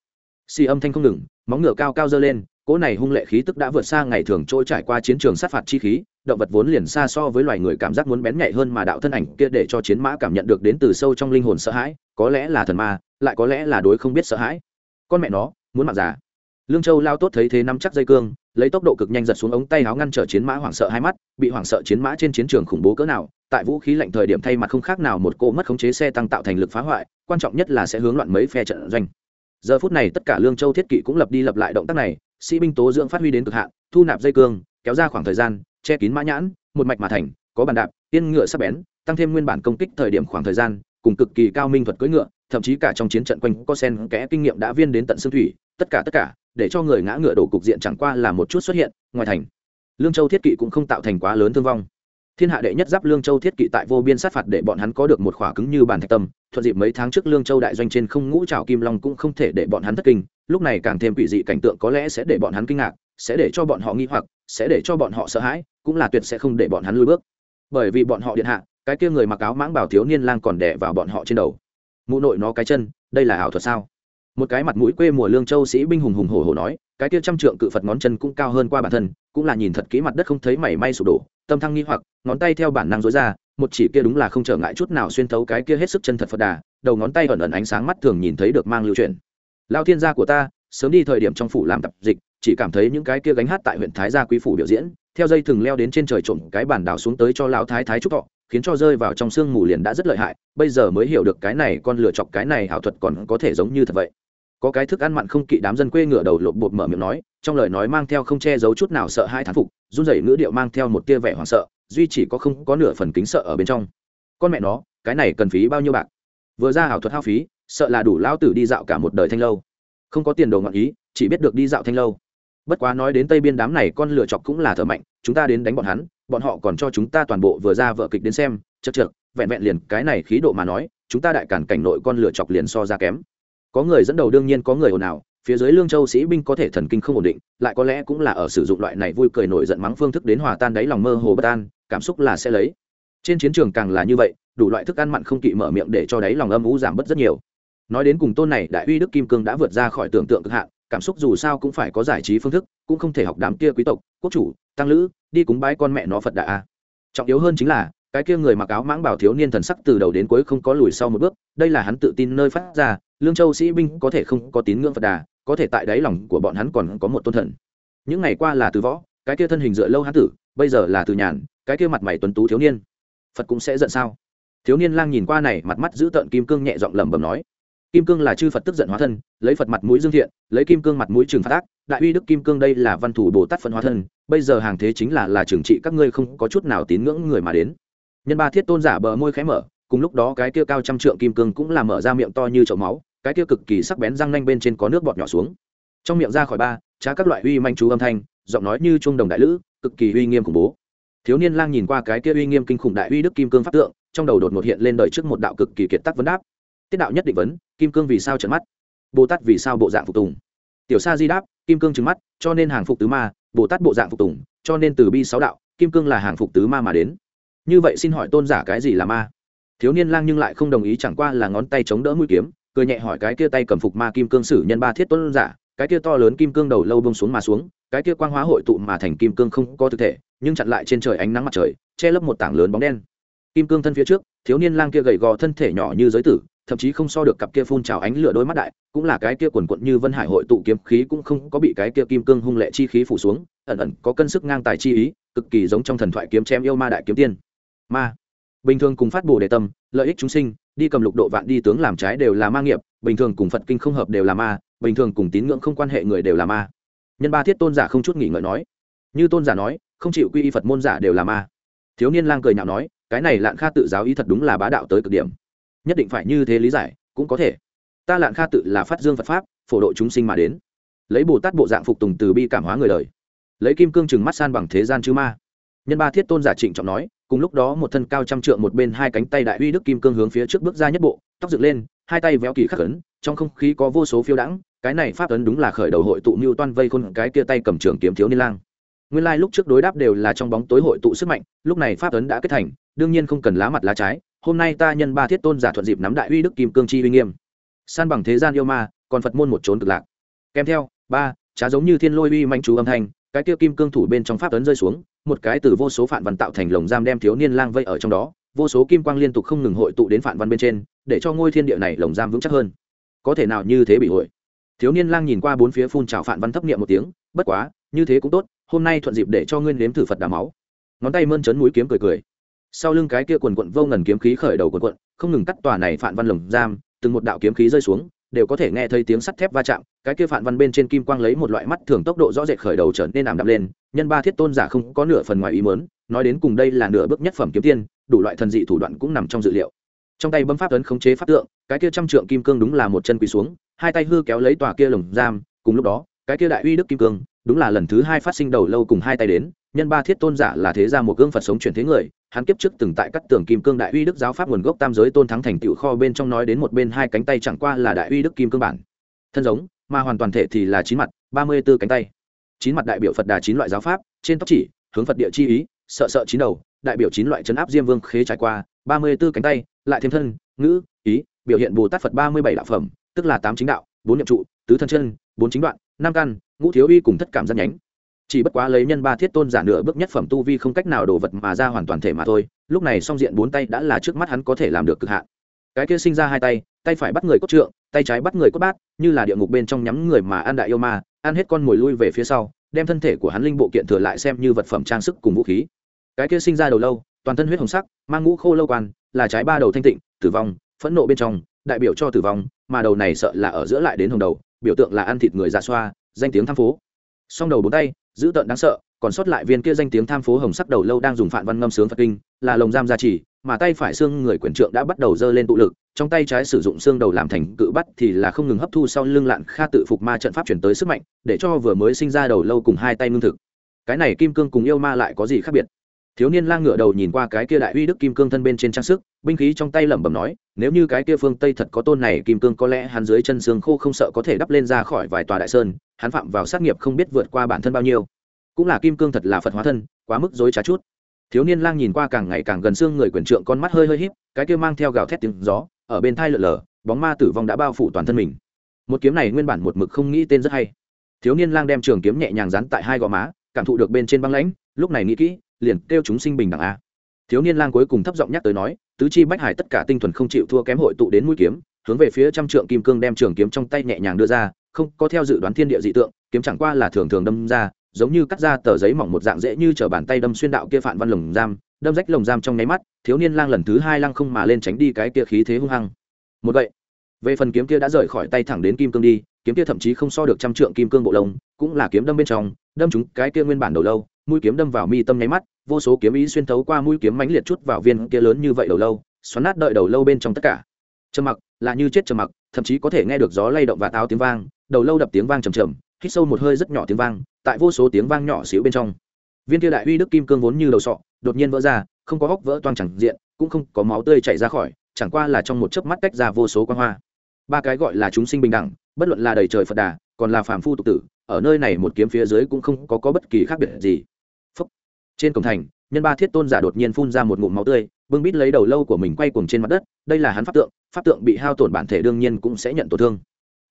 Si âm thanh không ngừng, móng ngựa cao cao dơ lên cỗ này hung lệ khí tức đã vượt xa ngày thường trôi trải qua chiến trường sát phạt chi khí, động vật vốn liền xa so với loài người cảm giác muốn bén nhạy hơn mà đạo thân ảnh kia để cho chiến mã cảm nhận được đến từ sâu trong linh hồn sợ hãi, có lẽ là thần ma, lại có lẽ là đối không biết sợ hãi. Con mẹ nó, muốn mặc giả lương châu lao tốt thấy thế nắm chắc dây cương, lấy tốc độ cực nhanh giật xuống ống tay áo ngăn trở chiến mã hoảng sợ hai mắt, bị hoảng sợ chiến mã trên chiến trường khủng bố cỡ nào, tại vũ khí lạnh thời điểm thay mặt không khác nào một cỗ mất khống chế xe tăng tạo thành lực phá hoại, quan trọng nhất là sẽ hướng loạn mấy phe trận doanh. Giờ phút này tất cả lương châu thiết kỵ cũng lập đi lập lại động tác này sĩ binh tố dưỡng phát huy đến cực hạn, thu nạp dây cương, kéo ra khoảng thời gian, che kín mã nhãn, một mạch mà thành, có bàn đạp tiên ngựa sắp bén, tăng thêm nguyên bản công kích thời điểm khoảng thời gian, cùng cực kỳ cao minh thuật cưỡi ngựa, thậm chí cả trong chiến trận quanh có sen kẽ kinh nghiệm đã viên đến tận xương thủy, tất cả tất cả, để cho người ngã ngựa đổ cục diện chẳng qua là một chút xuất hiện, ngoài thành. Lương châu thiết kỵ cũng không tạo thành quá lớn thương vong. Thiên hạ đệ nhất giáp lương châu thiết kỵ tại vô biên sát phạt để bọn hắn có được một khỏa cứng như bàn thạch tâm, thuận dịp mấy tháng trước lương châu đại doanh trên không ngũ trào kim long cũng không thể để bọn hắn thất kinh lúc này càng thêm quỷ dị cảnh tượng có lẽ sẽ để bọn hắn kinh ngạc, sẽ để cho bọn họ nghi hoặc, sẽ để cho bọn họ sợ hãi, cũng là tuyệt sẽ không để bọn hắn lui bước. Bởi vì bọn họ điện hạ, cái kia người mặc áo mãng bảo thiếu niên lang còn đẻ vào bọn họ trên đầu. Mụ nội nó cái chân, đây là ảo thuật sao? Một cái mặt mũi quê mùa lương châu sĩ binh hùng hùng hổ hổ nói, cái kia trăm trượng cự phật ngón chân cũng cao hơn qua bản thân, cũng là nhìn thật kỹ mặt đất không thấy mảy may sụp đổ, tâm thăng nghi hoặc, ngón tay theo bản năng dối ra, một chỉ kia đúng là không trở ngại chút nào xuyên thấu cái kia hết sức chân thật phật đà, đầu ngón tay ẩn ẩn ánh sáng mắt thường nhìn thấy được mang lưu truyền lao thiên gia của ta, sớm đi thời điểm trong phủ làm tập dịch, chỉ cảm thấy những cái kia gánh hát tại huyện thái gia quý phủ biểu diễn, theo dây thừng leo đến trên trời trộm cái bản đảo xuống tới cho lão thái thái trúc thọ, khiến cho rơi vào trong sương mù liền đã rất lợi hại, bây giờ mới hiểu được cái này con lựa chọc cái này ảo thuật còn có thể giống như thật vậy. Có cái thức ăn mặn không kỵ đám dân quê ngửa đầu lộp bột mở miệng nói, trong lời nói mang theo không che giấu chút nào sợ hai thán phục, run rẩy ngữ điệu mang theo một tia vẻ hoảng sợ, duy chỉ có không có nửa phần kính sợ ở bên trong. Con mẹ nó, cái này cần phí bao nhiêu bạc? Vừa ra ảo thuật hao phí sợ là đủ lao tử đi dạo cả một đời thanh lâu. Không có tiền đồ ngọn ý, chỉ biết được đi dạo thanh lâu. Bất quá nói đến tây biên đám này con lựa chọc cũng là thợ mạnh, chúng ta đến đánh bọn hắn, bọn họ còn cho chúng ta toàn bộ vừa ra vợ kịch đến xem chật chược vẹn vẹn liền cái này khí độ mà nói, chúng ta đại cản cảnh nội con lựa chọc liền so ra kém. Có người dẫn đầu đương nhiên có người ồn ào, phía dưới lương châu sĩ binh có thể thần kinh không ổn định, lại có lẽ cũng là ở sử dụng loại này vui cười nổi giận mắng phương thức đến hòa tan đáy lòng mơ hồ bất an, cảm xúc là sẽ lấy. Trên chiến trường càng là như vậy, đủ loại thức ăn mặn không kỵ mở miệng để cho đáy lòng âm ú giảm bớt rất nhiều nói đến cùng tôn này, đại uy đức kim cương đã vượt ra khỏi tưởng tượng cực hạn, cảm xúc dù sao cũng phải có giải trí phương thức, cũng không thể học đám kia quý tộc, quốc chủ, tăng lữ, đi cúng bái con mẹ nó phật đà trọng yếu hơn chính là, cái kia người mặc áo mãng bảo thiếu niên thần sắc từ đầu đến cuối không có lùi sau một bước, đây là hắn tự tin nơi phát ra, lương châu sĩ binh có thể không có tín ngưỡng phật đà, có thể tại đáy lòng của bọn hắn còn có một tôn thần. Những ngày qua là từ võ, cái kia thân hình dựa lâu hắn tử, bây giờ là từ nhàn, cái kia mặt mày tuấn tú thiếu niên. Phật cũng sẽ giận sao? Thiếu niên lang nhìn qua này, mặt mắt giữ tợn kim cương nhẹ giọng lẩm bẩm nói kim cương là chư phật tức giận hóa thân, lấy phật mặt mũi dương thiện, lấy kim cương mặt mũi trừng phát ác. Đại uy đức kim cương đây là văn thủ bồ tát phân hóa thân, bây giờ hàng thế chính là là trừng trị các ngươi không có chút nào tín ngưỡng người mà đến. Nhân ba thiết tôn giả bờ môi khẽ mở, cùng lúc đó cái kia cao trăm trượng kim cương cũng là mở ra miệng to như chậu máu, cái kia cực kỳ sắc bén răng nanh bên trên có nước bọt nhỏ xuống. Trong miệng ra khỏi ba, trá các loại uy manh chú âm thanh, giọng nói như chuông đồng đại lữ, cực kỳ uy nghiêm khủng bố. Thiếu niên lang nhìn qua cái kia uy nghiêm kinh khủng đại uy đức kim cương pháp tượng, trong đầu đột ngột hiện lên đời trước một đạo cực kỳ kiệt tác vấn đáp tiết đạo nhất định vấn, kim cương vì sao trận mắt? Bồ tát vì sao bộ dạng phục tùng? Tiểu sa di đáp, kim cương trừng mắt, cho nên hàng phục tứ ma, bồ tát bộ dạng phục tùng, cho nên từ bi sáu đạo, kim cương là hàng phục tứ ma mà đến. Như vậy xin hỏi tôn giả cái gì là ma? Thiếu niên lang nhưng lại không đồng ý, chẳng qua là ngón tay chống đỡ mũi kiếm, cười nhẹ hỏi cái kia tay cầm phục ma kim cương sử nhân ba thiết tôn giả, cái kia to lớn kim cương đầu lâu bông xuống mà xuống, cái kia quang hóa hội tụ mà thành kim cương không có thực thể, nhưng chặn lại trên trời ánh nắng mặt trời, che lấp một tảng lớn bóng đen. Kim cương thân phía trước, thiếu niên lang kia gầy gò thân thể nhỏ như giới tử thậm chí không so được cặp kia phun trào ánh lửa đôi mắt đại, cũng là cái kia quần quận như vân hải hội tụ kiếm khí cũng không có bị cái kia kim cương hung lệ chi khí phủ xuống, ẩn ẩn có cân sức ngang tài chi ý, cực kỳ giống trong thần thoại kiếm chém yêu ma đại kiếm tiên. Ma. Bình thường cùng phát bồ đề tâm, lợi ích chúng sinh, đi cầm lục độ vạn đi tướng làm trái đều là ma nghiệp, bình thường cùng phật kinh không hợp đều là ma, bình thường cùng tín ngưỡng không quan hệ người đều là ma. Nhân ba thiết tôn giả không chút nghỉ ngợi nói. Như tôn giả nói, không chịu quy y phật môn giả đều là ma. Thiếu niên lang cười nhạo nói, cái này lạn kha tự giáo ý thật đúng là bá đạo tới cực điểm nhất định phải như thế lý giải, cũng có thể. Ta lạn kha tự là phát dương phật pháp, phổ độ chúng sinh mà đến. Lấy bồ tát bộ dạng phục tùng từ bi cảm hóa người đời. Lấy kim cương chừng mắt san bằng thế gian chư ma. Nhân ba thiết tôn giả trịnh trọng nói, cùng lúc đó một thân cao trăm trượng một bên hai cánh tay đại uy đức kim cương hướng phía trước bước ra nhất bộ, tóc dựng lên, hai tay véo kỳ khắc ấn, trong không khí có vô số phiêu đãng, cái này pháp ấn đúng là khởi đầu hội tụ mưu toan vây khôn cái kia tay cầm trường kiếm thiếu niên lang. Nguyên lai lúc trước đối đáp đều là trong bóng tối hội tụ sức mạnh, lúc này pháp ấn đã kết thành, đương nhiên không cần lá mặt lá trái hôm nay ta nhân ba thiết tôn giả thuận dịp nắm đại uy đức kim cương chi uy nghiêm. San bằng thế gian yêu ma, còn phật môn một trốn cực lạc. Kèm theo, ba, trá giống như thiên lôi uy manh chú âm thanh, cái kia kim cương thủ bên trong pháp ấn rơi xuống, một cái từ vô số phản văn tạo thành lồng giam đem thiếu niên lang vây ở trong đó, vô số kim quang liên tục không ngừng hội tụ đến phản văn bên trên, để cho ngôi thiên địa này lồng giam vững chắc hơn. Có thể nào như thế bị hội? Thiếu niên lang nhìn qua bốn phía phun trào phản văn thấp niệm một tiếng, bất quá, như thế cũng tốt, hôm nay thuận dịp để cho ngươi nếm thử phật đà máu. Ngón tay mơn trớn mũi kiếm cười cười sau lưng cái kia quần quận vô ngần kiếm khí khởi đầu quần quận, không ngừng cắt tòa này phản văn lồng giam, từng một đạo kiếm khí rơi xuống, đều có thể nghe thấy tiếng sắt thép va chạm, cái kia phản văn bên trên kim quang lấy một loại mắt thường tốc độ rõ rệt khởi đầu trở nên ảm đạm lên, nhân ba thiết tôn giả không có nửa phần ngoài ý mớn nói đến cùng đây là nửa bước nhất phẩm kiếm tiên, đủ loại thần dị thủ đoạn cũng nằm trong dự liệu. Trong tay bấm pháp ấn khống chế pháp tượng, cái kia trăm trượng kim cương đúng là một chân quỳ xuống, hai tay hư kéo lấy tòa kia lồng giam, cùng lúc đó, cái kia đại uy đức kim cương, đúng là lần thứ hai phát sinh đầu lâu cùng hai tay đến, nhân ba thiết tôn giả là thế gia một gương phật sống chuyển thế người hắn kiếp trước từng tại các tường kim cương đại uy đức giáo pháp nguồn gốc tam giới tôn thắng thành tựu kho bên trong nói đến một bên hai cánh tay chẳng qua là đại uy đức kim cương bản. Thân giống, mà hoàn toàn thể thì là chín mặt, ba mươi b ố cánh tay. Chín mặt đại biểu phật đà chín loại giáo pháp, trên tóc chỉ, hướng phật địa chi ý, sợ sợ chín đầu, đại biểu chín loại chấn áp diêm vương khế trải qua, ba mươi b ố cánh tay, lại thêm thân, ngữ, ý, biểu hiện bồ tát phật ba mươi bảy đạo phẩm, tức là tám chính đạo, bốn nhiệm trụ, tứ thân chân, bốn chính đoạn, năm căn, ngũ thiếu uy cùng thất cảm giác nhánh chỉ bất quá lấy nhân ba thiết tôn giả nửa bước nhất phẩm tu vi không cách nào đổ vật mà ra hoàn toàn thể mà thôi, lúc này song diện bốn tay đã là trước mắt hắn có thể làm được cực hạn. Cái kia sinh ra hai tay tay phải bắt người cốt trượng, tay trái bắt người cốt bát, như là địa ngục bên trong nhắm người mà ăn đại yêu ma, ăn hết con mồi lui về phía sau, đem thân thể của hắn linh bộ kiện thừa lại xem như vật phẩm trang sức cùng vũ khí. Cái kia sinh ra đầu lâu, toàn thân huyết hồng sắc, mang ngũ khô lâu quan, là trái ba đầu thanh tịnh, tử vong, phẫn nộ bên trong, đại biểu cho tử vong, mà đầu này sợ là ở giữa lại đến hồng đầu, biểu tượng là ăn thịt người dạ xoa, danh tiếng tham phố. Song đầu bốn tay dữ tợn đáng sợ, còn sót lại viên kia danh tiếng tham phố hồng sắc đầu lâu đang dùng phản văn ngâm sướng phật kinh, là lồng giam gia trì, mà tay phải xương người quyền trượng đã bắt đầu dơ lên tụ lực, trong tay trái sử dụng xương đầu làm thành cự bắt thì là không ngừng hấp thu sau lưng lạn kha tự phục ma trận pháp chuyển tới sức mạnh, để cho vừa mới sinh ra đầu lâu cùng hai tay ngưng thực. Cái này kim cương cùng yêu ma lại có gì khác biệt? Thiếu niên lang ngựa đầu nhìn qua cái kia đại uy đức kim cương thân bên trên trang sức, binh khí trong tay lẩm bẩm nói, nếu như cái kia phương tây thật có tôn này kim cương có lẽ hắn dưới chân xương khô không sợ có thể đắp lên ra khỏi vài tòa đại sơn, hắn phạm vào sát nghiệp không biết vượt qua bản thân bao nhiêu. Cũng là kim cương thật là phật hóa thân, quá mức dối trá chút. Thiếu niên lang nhìn qua càng ngày càng gần xương người quyền trượng con mắt hơi hơi híp, cái kia mang theo gào thét tiếng gió, ở bên thai lượn lờ, bóng ma tử vong đã bao phủ toàn thân mình. Một kiếm này nguyên bản một mực không nghĩ tên rất hay. Thiếu niên lang đem trường kiếm nhẹ nhàng dán tại hai gò má, cảm thụ được bên trên băng lãnh, lúc này nghĩ kỹ liền kêu chúng sinh bình đẳng a. Thiếu niên lang cuối cùng thấp giọng nhắc tới nói, tứ chi bách hải tất cả tinh thuần không chịu thua kém hội tụ đến mũi kiếm, hướng về phía trăm trượng kim cương đem trường kiếm trong tay nhẹ nhàng đưa ra, không có theo dự đoán thiên địa dị tượng, kiếm chẳng qua là thường thường đâm ra, giống như cắt ra tờ giấy mỏng một dạng dễ như chở bàn tay đâm xuyên đạo kia phản văn lồng giam, đâm rách lồng giam trong nháy mắt, thiếu niên lang lần thứ hai lăng không mà lên tránh đi cái kia khí thế hung hăng. Một vậy về phần kiếm kia đã rời khỏi tay thẳng đến kim cương đi kiếm kia thậm chí không so được trăm trượng kim cương bộ lông, cũng là kiếm đâm bên trong, đâm chúng cái kia nguyên bản đầu lâu, mũi kiếm đâm vào mi tâm nháy mắt, vô số kiếm ý xuyên thấu qua mũi kiếm mãnh liệt chút vào viên kia lớn như vậy đầu lâu, xoắn nát đợi đầu lâu bên trong tất cả. Trầm mặc, là như chết trầm mặc, thậm chí có thể nghe được gió lay động và táo tiếng vang, đầu lâu đập tiếng vang trầm trầm, hít sâu một hơi rất nhỏ tiếng vang, tại vô số tiếng vang nhỏ xíu bên trong. Viên kia đại uy đức kim cương vốn như đầu sọ, đột nhiên vỡ ra, không có góc vỡ toang chẳng diện, cũng không có máu tươi chảy ra khỏi, chẳng qua là trong một chớp mắt tách ra vô số quang hoa. Ba cái gọi là chúng sinh bình đẳng bất luận là đầy trời phật đà còn là phàm phu tục tử ở nơi này một kiếm phía dưới cũng không có, có bất kỳ khác biệt gì. Phúc. trên cổng thành nhân ba thiết tôn giả đột nhiên phun ra một ngụm máu tươi bưng bít lấy đầu lâu của mình quay cuồng trên mặt đất đây là hắn pháp tượng pháp tượng bị hao tổn bản thể đương nhiên cũng sẽ nhận tổn thương.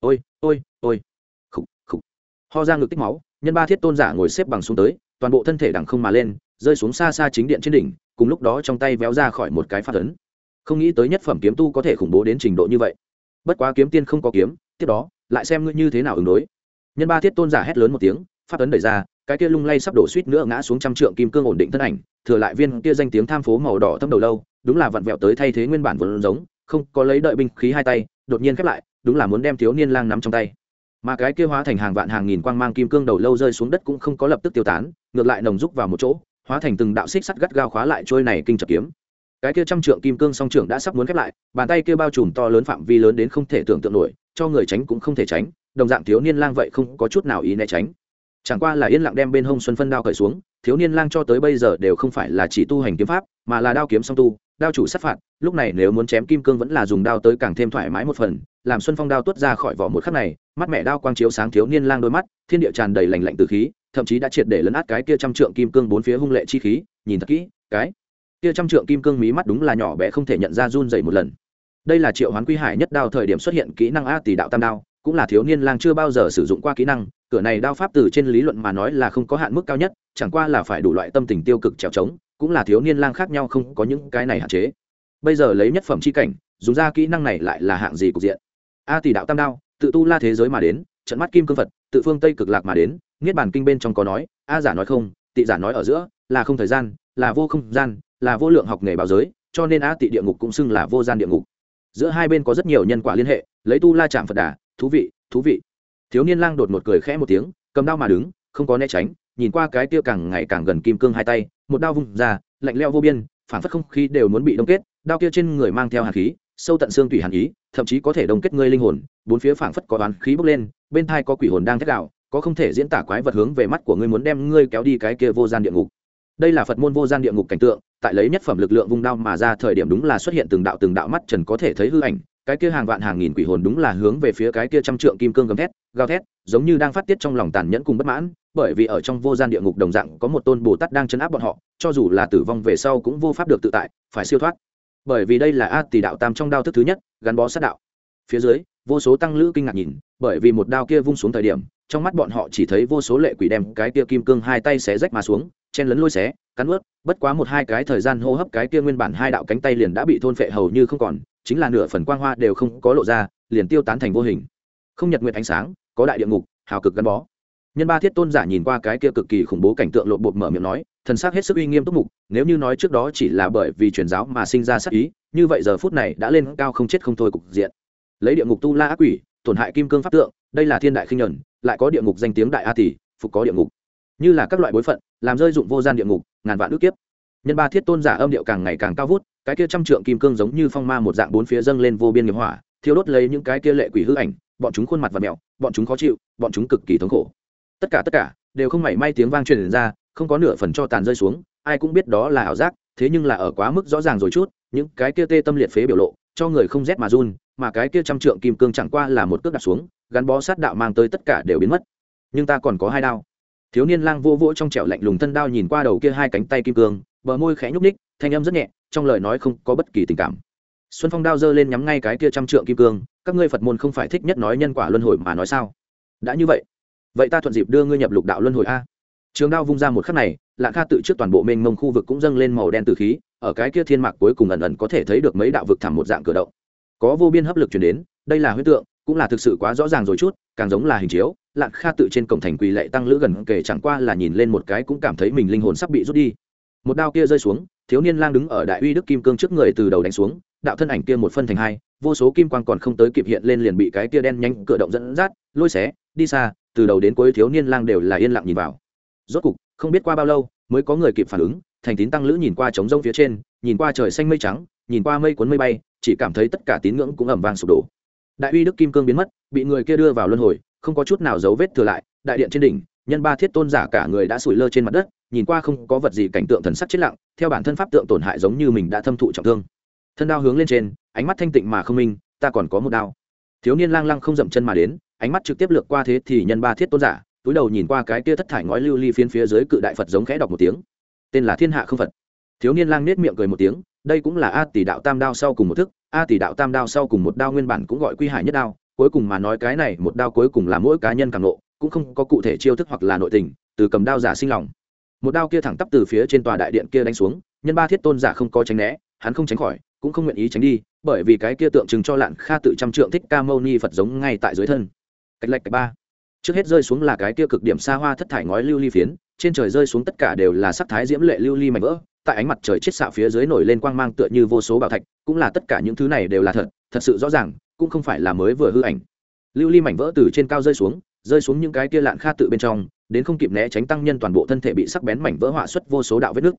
Ôi ôi ôi. Khục khục. Ho ra ngực tích máu nhân ba thiết tôn giả ngồi xếp bằng xuống tới toàn bộ thân thể đằng không mà lên rơi xuống xa xa chính điện trên đỉnh cùng lúc đó trong tay véo ra khỏi một cái phát ấn. Không nghĩ tới nhất phẩm kiếm tu có thể khủng bố đến trình độ như vậy. Bất quá kiếm tiên không có kiếm tiếp đó lại xem ngươi như thế nào ứng đối. Nhân ba thiết tôn giả hét lớn một tiếng phát ấn đẩy ra, cái kia lung lay sắp đổ suýt nữa ngã xuống trăm trượng kim cương ổn định thân ảnh, thừa lại viên kia danh tiếng tham phố màu đỏ thâm đầu lâu, đúng là vặn vẹo tới thay thế nguyên bản vốn giống, không có lấy đợi binh khí hai tay, đột nhiên khép lại, đúng là muốn đem thiếu niên lang nắm trong tay. Mà cái kia hóa thành hàng vạn hàng nghìn quang mang kim cương đầu lâu rơi xuống đất cũng không có lập tức tiêu tán, ngược lại nồng rúc vào một chỗ, hóa thành từng đạo xích sắt gắt gao khóa lại trôi này kinh chập kiếm. Cái kia trăm trượng kim cương song trưởng đã sắp muốn khép lại, bàn tay kia bao trùm to lớn phạm vi lớn đến không thể tưởng tượng nổi cho người tránh cũng không thể tránh, đồng dạng thiếu niên lang vậy không có chút nào ý né tránh. Chẳng qua là yên lặng đem bên hông xuân phân đao cởi xuống, thiếu niên lang cho tới bây giờ đều không phải là chỉ tu hành kiếm pháp, mà là đao kiếm song tu, đao chủ sát phạt, lúc này nếu muốn chém kim cương vẫn là dùng đao tới càng thêm thoải mái một phần, làm xuân phong đao tuốt ra khỏi vỏ một khắc này, mắt mẹ đao quang chiếu sáng thiếu niên lang đôi mắt, thiên địa tràn đầy lành lạnh từ khí, thậm chí đã triệt để lấn át cái kia trăm trượng kim cương bốn phía hung lệ chi khí, nhìn thật kỹ, cái kia trăm trượng kim cương mí mắt đúng là nhỏ bé không thể nhận ra run dày một lần đây là triệu hoán quy hải nhất đao thời điểm xuất hiện kỹ năng a tỷ đạo tam đao, cũng là thiếu niên lang chưa bao giờ sử dụng qua kỹ năng, cửa này đao pháp từ trên lý luận mà nói là không có hạn mức cao nhất, chẳng qua là phải đủ loại tâm tình tiêu cực trèo trống, cũng là thiếu niên lang khác nhau không có những cái này hạn chế. Bây giờ lấy nhất phẩm c h i cảnh, dùng ra kỹ năng này lại là hạng gì cục diện? A tỷ đạo tam đao, tự tu la thế giới mà đến, trận mắt kim cương phật, tự phương tây cực lạc mà đến, niết bàn kinh bên trong có nói, a giả nói không, tị giả nói ở giữa, là không thời gian, là vô không gian, là vô lượng học nghề báo giới, cho nên a tị địa ngục cũng xưng là vô gian địa ngục giữa hai bên có rất nhiều nhân quả liên hệ, lấy tu la chạm phật đà, thú vị thú vị. Thiếu niên lang đột một cười khẽ một tiếng, cầm đao mà đứng, không có né tránh, nhìn qua cái tiêu càng ngày càng gần kim cương hai tay, một đao vung ra, lạnh leo vô biên, phản phất không khí đều muốn bị đông kết, đao kia trên người mang theo hàn khí, sâu tận xương tủy hàn ý, thậm chí có thể đông kết ngươi linh hồn, bốn phía phảng phất có đoán khí bốc lên, bên thai có quỷ hồn đang thét đạo có không thể diễn tả quái vật hướng về mắt của ngươi muốn đem ngươi kéo đi cái kia vô gian địa ngục đây là phật môn vô gian địa ngục cảnh tượng, tại lấy nhất phẩm lực lượng vung đao mà ra thời điểm đúng là xuất hiện từng đạo từng đạo mắt trần có thể thấy hư ảnh, cái kia hàng vạn hàng nghìn quỷ hồn đúng là hướng về phía cái kia trăm trượng kim cương gầm thét, gào thét, giống như đang phát tiết trong lòng tàn nhẫn cùng bất mãn, bởi vì ở trong vô gian địa ngục đồng dạng có một tôn bồ tát đang chấn áp bọn họ, cho dù là tử vong về sau cũng vô pháp được tự tại, phải siêu thoát. Bởi vì đây là a tỷ đạo tam trong đao thức thứ nhất, gắn bó sát đạo. Phía dưới, vô số tăng lữ kinh ngạc nhìn, bởi vì một đao kia vung xuống thời điểm trong mắt bọn họ chỉ thấy vô số lệ quỷ đem cái kia kim cương hai tay xé rách mà xuống, chen lấn lôi xé, cắn ướt bất quá một hai cái thời gian hô hấp cái kia nguyên bản hai đạo cánh tay liền đã bị thôn phệ hầu như không còn, chính là nửa phần quang hoa đều không có lộ ra, liền tiêu tán thành vô hình. Không nhật nguyện ánh sáng, có đại địa ngục, hào cực gắn bó. Nhân ba thiết tôn giả nhìn qua cái kia cực kỳ khủng bố cảnh tượng lộ bột mở miệng nói, thần sắc hết sức uy nghiêm túc mục, nếu như nói trước đó chỉ là bởi vì truyền giáo mà sinh ra sắc ý, như vậy giờ phút này đã lên cao không chết không thôi cục diện. Lấy địa ngục tu la ác quỷ, tổn hại kim cương pháp tượng đây là thiên đại khinh nhẫn, lại có địa ngục danh tiếng đại a tỷ phục có địa ngục. Như là các loại bối phận, làm rơi dụng vô gian địa ngục, ngàn vạn ước kiếp. Nhân ba thiết tôn giả âm điệu càng ngày càng cao vút, cái kia trăm trượng kim cương giống như phong ma một dạng bốn phía dâng lên vô biên nghiệp hỏa, thiêu đốt lấy những cái kia lệ quỷ hư ảnh, bọn chúng khuôn mặt và mẹo, bọn chúng khó chịu, bọn chúng cực kỳ thống khổ. Tất cả tất cả đều không mảy may tiếng vang truyền ra, không có nửa phần cho tàn rơi xuống, ai cũng biết đó là ảo giác, thế nhưng là ở quá mức rõ ràng rồi chút, những cái kia tê tâm liệt phế biểu lộ, cho người không rét mà run, mà cái kia trăm trượng kim cương chẳng qua là một cước đặt xuống gắn bó sát đạo mang tới tất cả đều biến mất. Nhưng ta còn có hai đao. Thiếu niên lang vô vỗ trong trẻo lạnh lùng thân đao nhìn qua đầu kia hai cánh tay kim cương, bờ môi khẽ nhúc ních thanh âm rất nhẹ, trong lời nói không có bất kỳ tình cảm. Xuân phong đao giơ lên nhắm ngay cái kia trăm trượng kim cương, các ngươi phật môn không phải thích nhất nói nhân quả luân hồi mà nói sao? Đã như vậy vậy ta thuận dịp đưa ngươi nhập lục đạo luân hồi a. Trường đao vung ra một khắc này, lạng kha tự trước toàn bộ mênh mông khu vực cũng dâng lên màu đen từ khí, ở cái kia thiên mạc cuối cùng ẩn ẩn có thể thấy được mấy đạo vực thẳm một dạng cửa động. Có vô biên hấp lực chuyển đến, đây là huyết tượng cũng là thực sự quá rõ ràng rồi chút, càng giống là hình chiếu lạng kha tự trên cổng thành quỳ lệ tăng lữ gần kể chẳng qua là nhìn lên một cái cũng cảm thấy mình linh hồn sắp bị rút đi. Một đao kia rơi xuống, thiếu niên lang đứng ở đại uy đức kim cương trước người từ đầu đánh xuống, đạo thân ảnh kia một phân thành hai, vô số kim quang còn không tới kịp hiện lên liền bị cái kia đen nhanh cửa động dẫn dắt, lôi xé, đi xa, từ đầu đến cuối thiếu niên lang đều là yên lặng nhìn vào. Rốt cục, không biết qua bao lâu, mới có người kịp phản ứng, thành tín tăng lữ nhìn qua trống rông phía trên, nhìn qua trời xanh mây trắng, nhìn qua mây cuốn mây bay, chỉ cảm thấy tất cả tín ngưỡng cũng ẩm vang sụp đổ đại uy đức kim cương biến mất, bị người kia đưa vào luân hồi, không có chút nào dấu vết thừa lại, đại điện trên đỉnh, nhân ba thiết tôn giả cả người đã sủi lơ trên mặt đất, nhìn qua không có vật gì, cảnh tượng thần sắc chết lặng, theo bản thân pháp tượng tổn hại giống như mình đã thâm thụ trọng thương. Thân đao hướng lên trên, ánh mắt thanh tịnh mà không minh, ta còn có một đao. Thiếu niên lang lăng không dậm chân mà đến, ánh mắt trực tiếp lược qua thế thì nhân ba thiết tôn giả, túi đầu nhìn qua cái kia thất thải ngói lưu ly phiến phía dưới cự đại phật giống khẽ đọc một tiếng. Tên là thiên hạ không phật thiếu niên lang nết miệng cười một tiếng, đây cũng là a tỷ đạo tam đao sau cùng một thức, a tỷ đạo tam đao sau cùng một đao nguyên bản cũng gọi quy hải nhất đao, cuối cùng mà nói cái này một đao cuối cùng là mỗi cá nhân càng lộ, cũng không có cụ thể chiêu thức hoặc là nội tình, từ cầm đao giả sinh lòng. Một đao kia thẳng tắp từ phía trên tòa đại điện kia đánh xuống, nhân ba thiết tôn giả không có tránh né, hắn không tránh khỏi, cũng không nguyện ý tránh đi, bởi vì cái kia tượng trưng cho lạn kha tự trăm trượng thích ca mâu ni phật giống ngay tại dưới thân. Cách lệch cách ba. Trước hết rơi xuống là cái kia cực điểm xa hoa thất thải ngói lưu ly phiến, trên trời rơi xuống tất cả đều là sắc thái diễm lệ lưu ly mảnh vỡ tại ánh mặt trời chết xạ phía dưới nổi lên quang mang tựa như vô số bảo thạch, cũng là tất cả những thứ này đều là thật thật sự rõ ràng, cũng không phải là mới vừa hư ảnh. Lưu ly mảnh vỡ từ trên cao rơi xuống rơi xuống những cái kia lạn kha tự bên trong, đến không kịp né tránh tăng nhân toàn bộ thân thể bị sắc bén mảnh vỡ họa xuất vô số đạo vết nước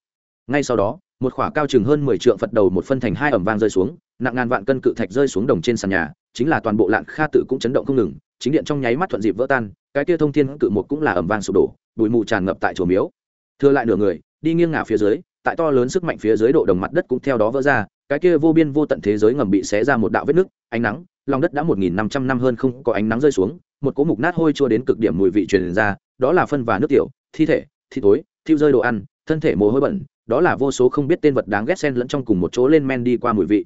ngay sau đó, một khỏa cao chừng hơn mười trượng phật đầu một phân thành hai ẩm vang rơi xuống, nặng ngàn vạn cân cự thạch rơi xuống đồng trên sàn nhà, chính là toàn bộ lạn kha tự cũng chấn động không ngừng, chính điện trong nháy mắt thuận dịp vỡ tan, cái kia thông thiên cự một cũng là ẩm vang sụp đổ, bụi mù tràn ngập tại chùa miếu. Thừa lại nửa người, đi nghiêng ngả phía dưới tại to lớn sức mạnh phía dưới độ đồng mặt đất cũng theo đó vỡ ra, cái kia vô biên vô tận thế giới ngầm bị xé ra một đạo vết nứt, ánh nắng, lòng đất đã một nghìn năm trăm năm hơn không có ánh nắng rơi xuống, một cỗ mục nát hôi chua đến cực điểm mùi vị truyền ra, đó là phân và nước tiểu, thi thể thi tối thiêu rơi đồ ăn, thân thể mồ hôi bẩn, đó là vô số không biết tên vật đáng ghét xen lẫn trong cùng một chỗ lên men đi qua mùi vị.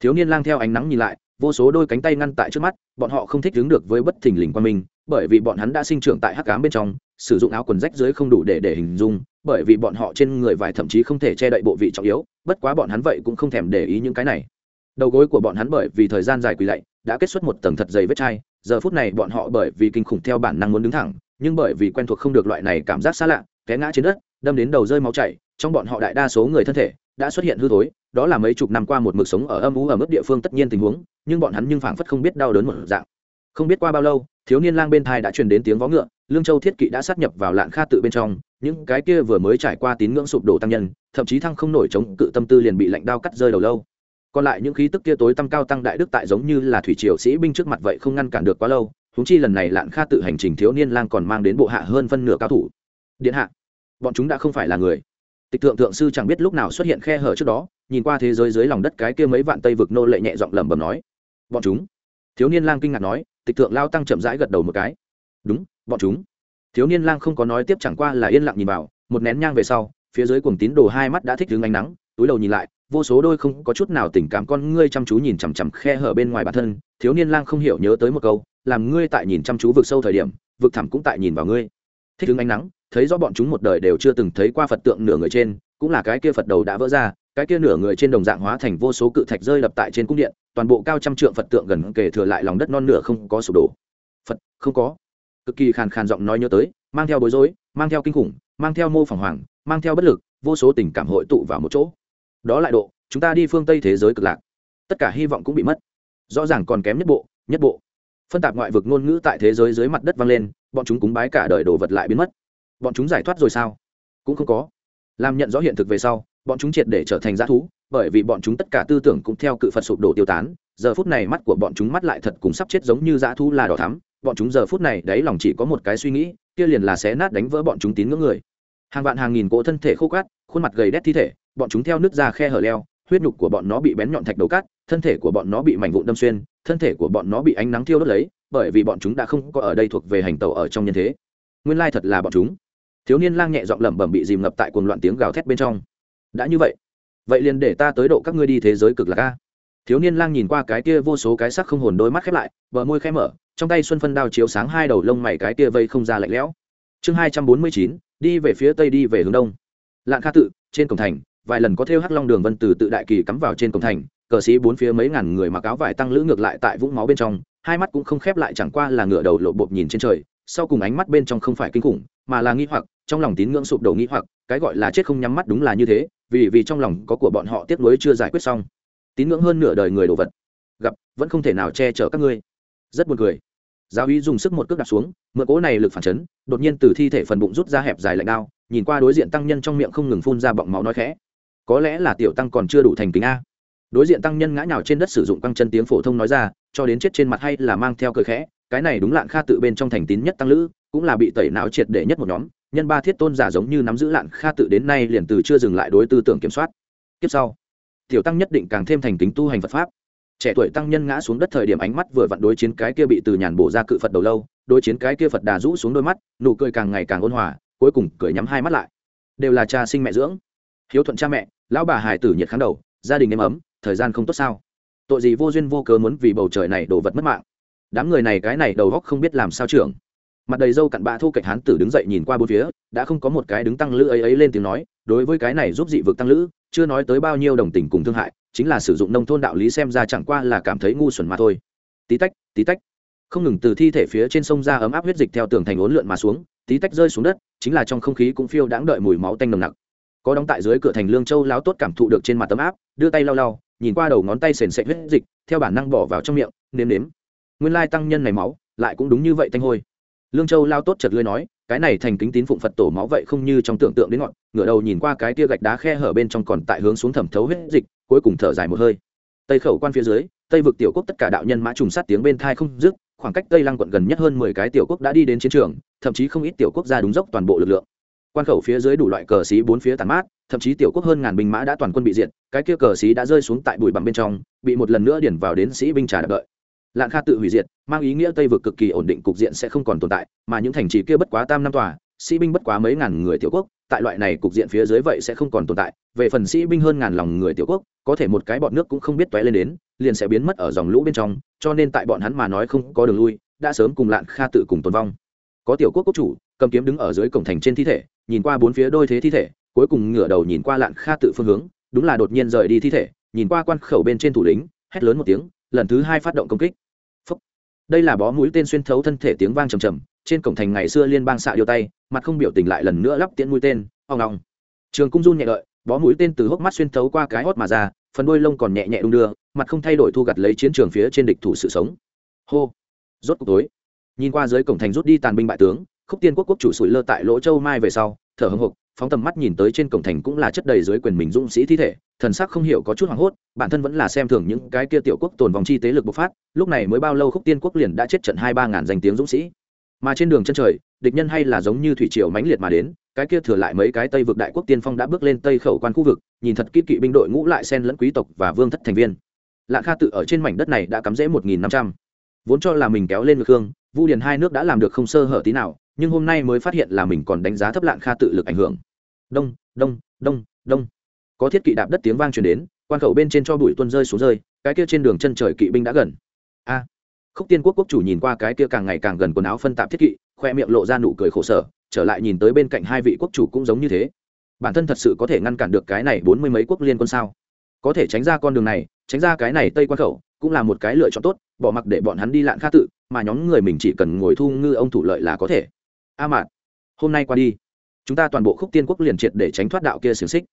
Thiếu niên lang theo ánh nắng nhìn lại, vô số đôi cánh tay ngăn tại trước mắt, bọn họ không thích đứng được với bất thình lình qua mình, bởi vì bọn hắn đã sinh trưởng tại hắc cám bên trong sử dụng áo quần rách dưới không đủ để để hình dung, bởi vì bọn họ trên người vải thậm chí không thể che đậy bộ vị trọng yếu, bất quá bọn hắn vậy cũng không thèm để ý những cái này. Đầu gối của bọn hắn bởi vì thời gian dài quỳ lạy, đã kết xuất một tầng thật dày vết chai, giờ phút này bọn họ bởi vì kinh khủng theo bản năng muốn đứng thẳng, nhưng bởi vì quen thuộc không được loại này cảm giác xa lạ, té ngã trên đất, đâm đến đầu rơi máu chảy, trong bọn họ đại đa số người thân thể đã xuất hiện hư thối, đó là mấy chục năm qua một mực sống ở âm ú ở mức địa phương tất nhiên tình huống, nhưng bọn hắn nhưng phảng phất không biết đau đớn một dạng không biết qua bao lâu, thiếu niên lang bên thai đã truyền đến tiếng vó ngựa, lương châu thiết kỵ đã sát nhập vào lạn kha tự bên trong, những cái kia vừa mới trải qua tín ngưỡng sụp đổ tăng nhân, thậm chí thăng không nổi chống cự tâm tư liền bị lạnh đao cắt rơi đầu lâu. Còn lại những khí tức kia tối tăng cao tăng đại đức tại giống như là thủy triều sĩ binh trước mặt vậy không ngăn cản được quá lâu húng chi lần này lạn kha tự hành trình thiếu niên lang còn mang đến bộ hạ hơn phân nửa cao thủ. Điện hạ, bọn chúng đã không phải là người. Tịch thượng thượng sư chẳng biết lúc nào xuất hiện khe hở trước đó, nhìn qua thế giới dưới lòng đất cái kia mấy vạn tây vực nô lệ nhẹ giọng lẩm bẩm nói. Bọn chúng? Thiếu niên lang kinh ngạc nói, tịch thượng lao tăng chậm rãi gật đầu một cái. Đúng, bọn chúng. Thiếu niên lang không có nói tiếp chẳng qua là yên lặng nhìn vào, một nén nhang về sau, phía dưới cuồng tín đồ hai mắt đã thích đứng ánh nắng, túi đầu nhìn lại, vô số đôi không có chút nào tình cảm con ngươi chăm chú nhìn chằm chằm khe hở bên ngoài bản thân. Thiếu niên lang không hiểu nhớ tới một câu, làm ngươi tại nhìn chăm chú vực sâu thời điểm, vực thẳm cũng tại nhìn vào ngươi. Thích đứng ánh nắng, thấy rõ bọn chúng một đời đều chưa từng thấy qua phật tượng nửa người trên, cũng là cái kia phật đầu đã vỡ ra cái kia nửa người trên đồng dạng hóa thành vô số cự thạch rơi lập tại trên cung điện, toàn bộ cao trăm trượng phật tượng gần kể thừa lại lòng đất non nửa không có sụp đổ. Phật, không có. Cực kỳ khàn khàn giọng nói nhớ tới, mang theo bối rối, mang theo kinh khủng, mang theo mô phỏng hoàng, mang theo bất lực, vô số tình cảm hội tụ vào một chỗ. Đó lại độ, chúng ta đi phương tây thế giới cực lạc. Tất cả hy vọng cũng bị mất. Rõ ràng còn kém nhất bộ nhất bộ. Phân tạp ngoại vực ngôn ngữ tại thế giới dưới mặt đất vang lên, bọn chúng cúng bái cả đời đồ vật lại biến mất. Bọn chúng giải thoát rồi sao? Cũng không có. Làm nhận rõ hiện thực về sau bọn chúng triệt để trở thành dã thú, bởi vì bọn chúng tất cả tư tưởng cũng theo cự phật sụp đổ tiêu tán, giờ phút này mắt của bọn chúng mắt lại thật cùng sắp chết giống như dã thú là đỏ thắm, bọn chúng giờ phút này đáy lòng chỉ có một cái suy nghĩ, kia liền là xé nát đánh vỡ bọn chúng tín ngưỡng người. Hàng vạn hàng nghìn cỗ thân thể khô cát, khuôn mặt gầy đét thi thể, bọn chúng theo nước ra khe hở leo, huyết nhục của bọn nó bị bén nhọn thạch đầu cát, thân thể của bọn nó bị mảnh vụn đâm xuyên, thân thể của bọn nó bị ánh nắng thiêu đốt lấy, bởi vì bọn chúng đã không có ở đây thuộc về hành tàu ở trong nhân thế. Nguyên lai thật là bọn chúng. Thiếu niên lang nhẹ giọng lẩm bẩm bị dìm ngập tại cuồng loạn tiếng gào thét bên trong đã như vậy vậy liền để ta tới độ các ngươi đi thế giới cực lạc a. Thiếu niên lang nhìn qua cái kia vô số cái sắc không hồn đôi mắt khép lại, bờ môi khẽ mở, trong tay xuân phân đao chiếu sáng hai đầu lông mày cái kia vây không ra lạnh lẽo. Chương hai trăm bốn mươi chín, đi về phía tây đi về hướng đông. Lạng kha tự, trên cổng thành, vài lần có theo hắc long đường vân từ tự đại kỳ cắm vào trên cổng thành, cờ sĩ bốn phía mấy ngàn người mặc áo vải tăng lữ ngược lại tại vũng máu bên trong, hai mắt cũng không khép lại chẳng qua là ngựa đầu lộ bột nhìn trên trời, sau cùng ánh mắt bên trong không phải kinh khủng, mà là nghi hoặc, trong lòng tín ngưỡng sụp đổ nghi hoặc, cái gọi là chết không nhắm mắt đúng là như thế vì vì trong lòng có của bọn họ tiếc nuối chưa giải quyết xong. Tín ngưỡng hơn nửa đời người đồ vật. Gặp, vẫn không thể nào che chở các ngươi. Rất buồn cười. Giáo uy dùng sức một cước đặt xuống, mượn cỗ này lực phản chấn, đột nhiên từ thi thể phần bụng rút ra hẹp dài lạnh đao, nhìn qua đối diện tăng nhân trong miệng không ngừng phun ra bọng máu nói khẽ. Có lẽ là tiểu tăng còn chưa đủ thành kính a. Đối diện tăng nhân ngã nhào trên đất sử dụng căng chân tiếng phổ thông nói ra, cho đến chết trên mặt hay là mang theo cười khẽ, cái này đúng lạng kha tự bên trong thành tín nhất tăng lữ, cũng là bị tẩy não triệt để nhất một nhóm nhân ba thiết tôn giả giống như nắm giữ lạn kha tự đến nay liền từ chưa dừng lại đối tư tưởng kiểm soát. Tiếp sau, tiểu tăng nhất định càng thêm thành kính tu hành phật pháp. Trẻ tuổi tăng nhân ngã xuống đất thời điểm ánh mắt vừa vặn đối chiến cái kia bị từ nhàn bổ ra cự phật đầu lâu, đối chiến cái kia phật đà rũ xuống đôi mắt, nụ cười càng ngày càng ôn hòa, cuối cùng cười nhắm hai mắt lại. Đều là cha sinh mẹ dưỡng. Hiếu thuận cha mẹ, lão bà hải tử nhiệt kháng đầu, gia đình êm ấm, thời gian không tốt sao. Tội gì vô duyên vô cớ muốn vì bầu trời này đổ vật mất mạng. Đám người này cái này đầu góc không biết làm sao trưởng mặt đầy râu cặn bạ thu cạnh hán tử đứng dậy nhìn qua bốn phía, đã không có một cái đứng tăng lữ ấy ấy lên tiếng nói, đối với cái này giúp dị vực tăng lữ, chưa nói tới bao nhiêu đồng tình cùng thương hại, chính là sử dụng nông thôn đạo lý xem ra chẳng qua là cảm thấy ngu xuẩn mà thôi. Tí tách tí tách. Không ngừng từ thi thể phía trên sông ra ấm áp huyết dịch theo tường thành ốn lượn mà xuống, tí tách rơi xuống đất, chính là trong không khí cũng phiêu đãng đợi mùi máu tanh nồng nặc. Có đóng tại dưới cửa thành lương châu láo tốt cảm thụ được trên mặt tấm áp, đưa tay lau lau, nhìn qua đầu ngón tay sền sệt huyết dịch, theo bản năng bỏ vào trong miệng, nếm nếm. Nguyên lai tăng nhân này máu, lại cũng đúng như vậy tanh hôi lương châu lao tốt chật lưới nói, cái này thành kính tín phụng phật tổ máu vậy không như trong tưởng tượng đến ngọn, ngửa đầu nhìn qua cái tia gạch đá khe hở bên trong còn tại hướng xuống thẩm thấu huyết dịch, cuối cùng thở dài một hơi. Tây khẩu quan phía dưới, tây vực tiểu quốc tất cả đạo nhân mã trùng sát tiếng bên thai không dứt, khoảng cách tây lăng quận gần nhất hơn mười cái tiểu quốc đã đi đến chiến trường, thậm chí không ít tiểu quốc ra đúng dốc toàn bộ lực lượng. Quan khẩu phía dưới đủ loại cờ xí bốn phía tàn mát, thậm chí tiểu quốc hơn ngàn binh mã đã toàn quân bị diệt, cái kia cờ xí đã rơi xuống tại bụi bằng bên trong, bị một lần nữa điển vào đến sĩ binh trà đợi đợi lạng kha tự hủy diệt, mang ý nghĩa tây vực cực kỳ ổn định cục diện sẽ không còn tồn tại, mà những thành trì kia bất quá tam năm tòa, sĩ binh bất quá mấy ngàn người tiểu quốc, tại loại này cục diện phía dưới vậy sẽ không còn tồn tại. Về phần sĩ binh hơn ngàn lòng người tiểu quốc, có thể một cái bọn nước cũng không biết toé lên đến, liền sẽ biến mất ở dòng lũ bên trong, cho nên tại bọn hắn mà nói không có đường lui, đã sớm cùng lạn kha tự cùng tồn vong. Có tiểu quốc quốc chủ, cầm kiếm đứng ở dưới cổng thành trên thi thể, nhìn qua bốn phía đôi thế thi thể, cuối cùng ngửa đầu nhìn qua lạn kha tự phương hướng, đúng là đột nhiên rời đi thi thể, nhìn qua quan khẩu bên trên thủ lĩnh, hét lớn một tiếng, lần thứ hai phát động công kích đây là bó mũi tên xuyên thấu thân thể tiếng vang trầm trầm, trên cổng thành ngày xưa liên bang xạ điêu tay, mặt không biểu tình lại lần nữa lắp tiễn mũi tên, ong ong. Trường cung run nhẹ lợi bó mũi tên từ hốc mắt xuyên thấu qua cái hót mà ra, phần đôi lông còn nhẹ nhẹ đung đưa, mặt không thay đổi thu gặt lấy chiến trường phía trên địch thủ sự sống. Hô. Rốt cuộc tối. Nhìn qua dưới cổng thành rút đi tàn binh bại tướng, khúc tiên quốc quốc chủ sủi lơ tại lỗ châu mai về sau, thở hồng hộc phóng tầm mắt nhìn tới trên cổng thành cũng là chất đầy dưới quyền mình dũng sĩ thi thể, thần sắc không hiểu có chút hoảng hốt, bản thân vẫn là xem thường những cái kia tiểu quốc tồn vòng chi tế lực bộc phát, lúc này mới bao lâu khúc tiên quốc liền đã chết trận hai ba ngàn danh tiếng dũng sĩ. Mà trên đường chân trời, địch nhân hay là giống như thủy triều mãnh liệt mà đến, cái kia thừa lại mấy cái tây vực đại quốc tiên phong đã bước lên tây khẩu quan khu vực, nhìn thật kỹ kỵ binh đội ngũ lại xen lẫn quý tộc và vương thất thành viên. Lạ kha tự ở trên mảnh đất này đã cắm rễ một nghìn năm trăm. Vốn cho là mình kéo lên ngực hương, vu điền hai nước đã làm được không sơ hở tí nào nhưng hôm nay mới phát hiện là mình còn đánh giá thấp lạng kha tự lực ảnh hưởng. Đông đông đông đông. Có thiết kỵ đạp đất tiếng vang truyền đến, quan khẩu bên trên cho bụi tuân rơi xuống rơi, cái kia trên đường chân trời kỵ binh đã gần. A. Khúc tiên quốc quốc chủ nhìn qua cái kia càng ngày càng gần quần áo phân tạp thiết kỵ, khoe miệng lộ ra nụ cười khổ sở, trở lại nhìn tới bên cạnh hai vị quốc chủ cũng giống như thế. Bản thân thật sự có thể ngăn cản được cái này bốn mươi mấy quốc liên quân sao? Có thể tránh ra con đường này, tránh ra cái này tây quan khẩu, cũng là một cái lựa chọn tốt, bỏ mặc để bọn hắn đi lạng kha tự, mà nhóm người mình chỉ cần ngồi thu ngư ông thủ lợi là có thể a mạt, hôm nay qua đi, chúng ta toàn bộ khúc tiên quốc liền triệt để tránh thoát đạo kia xiềng xích.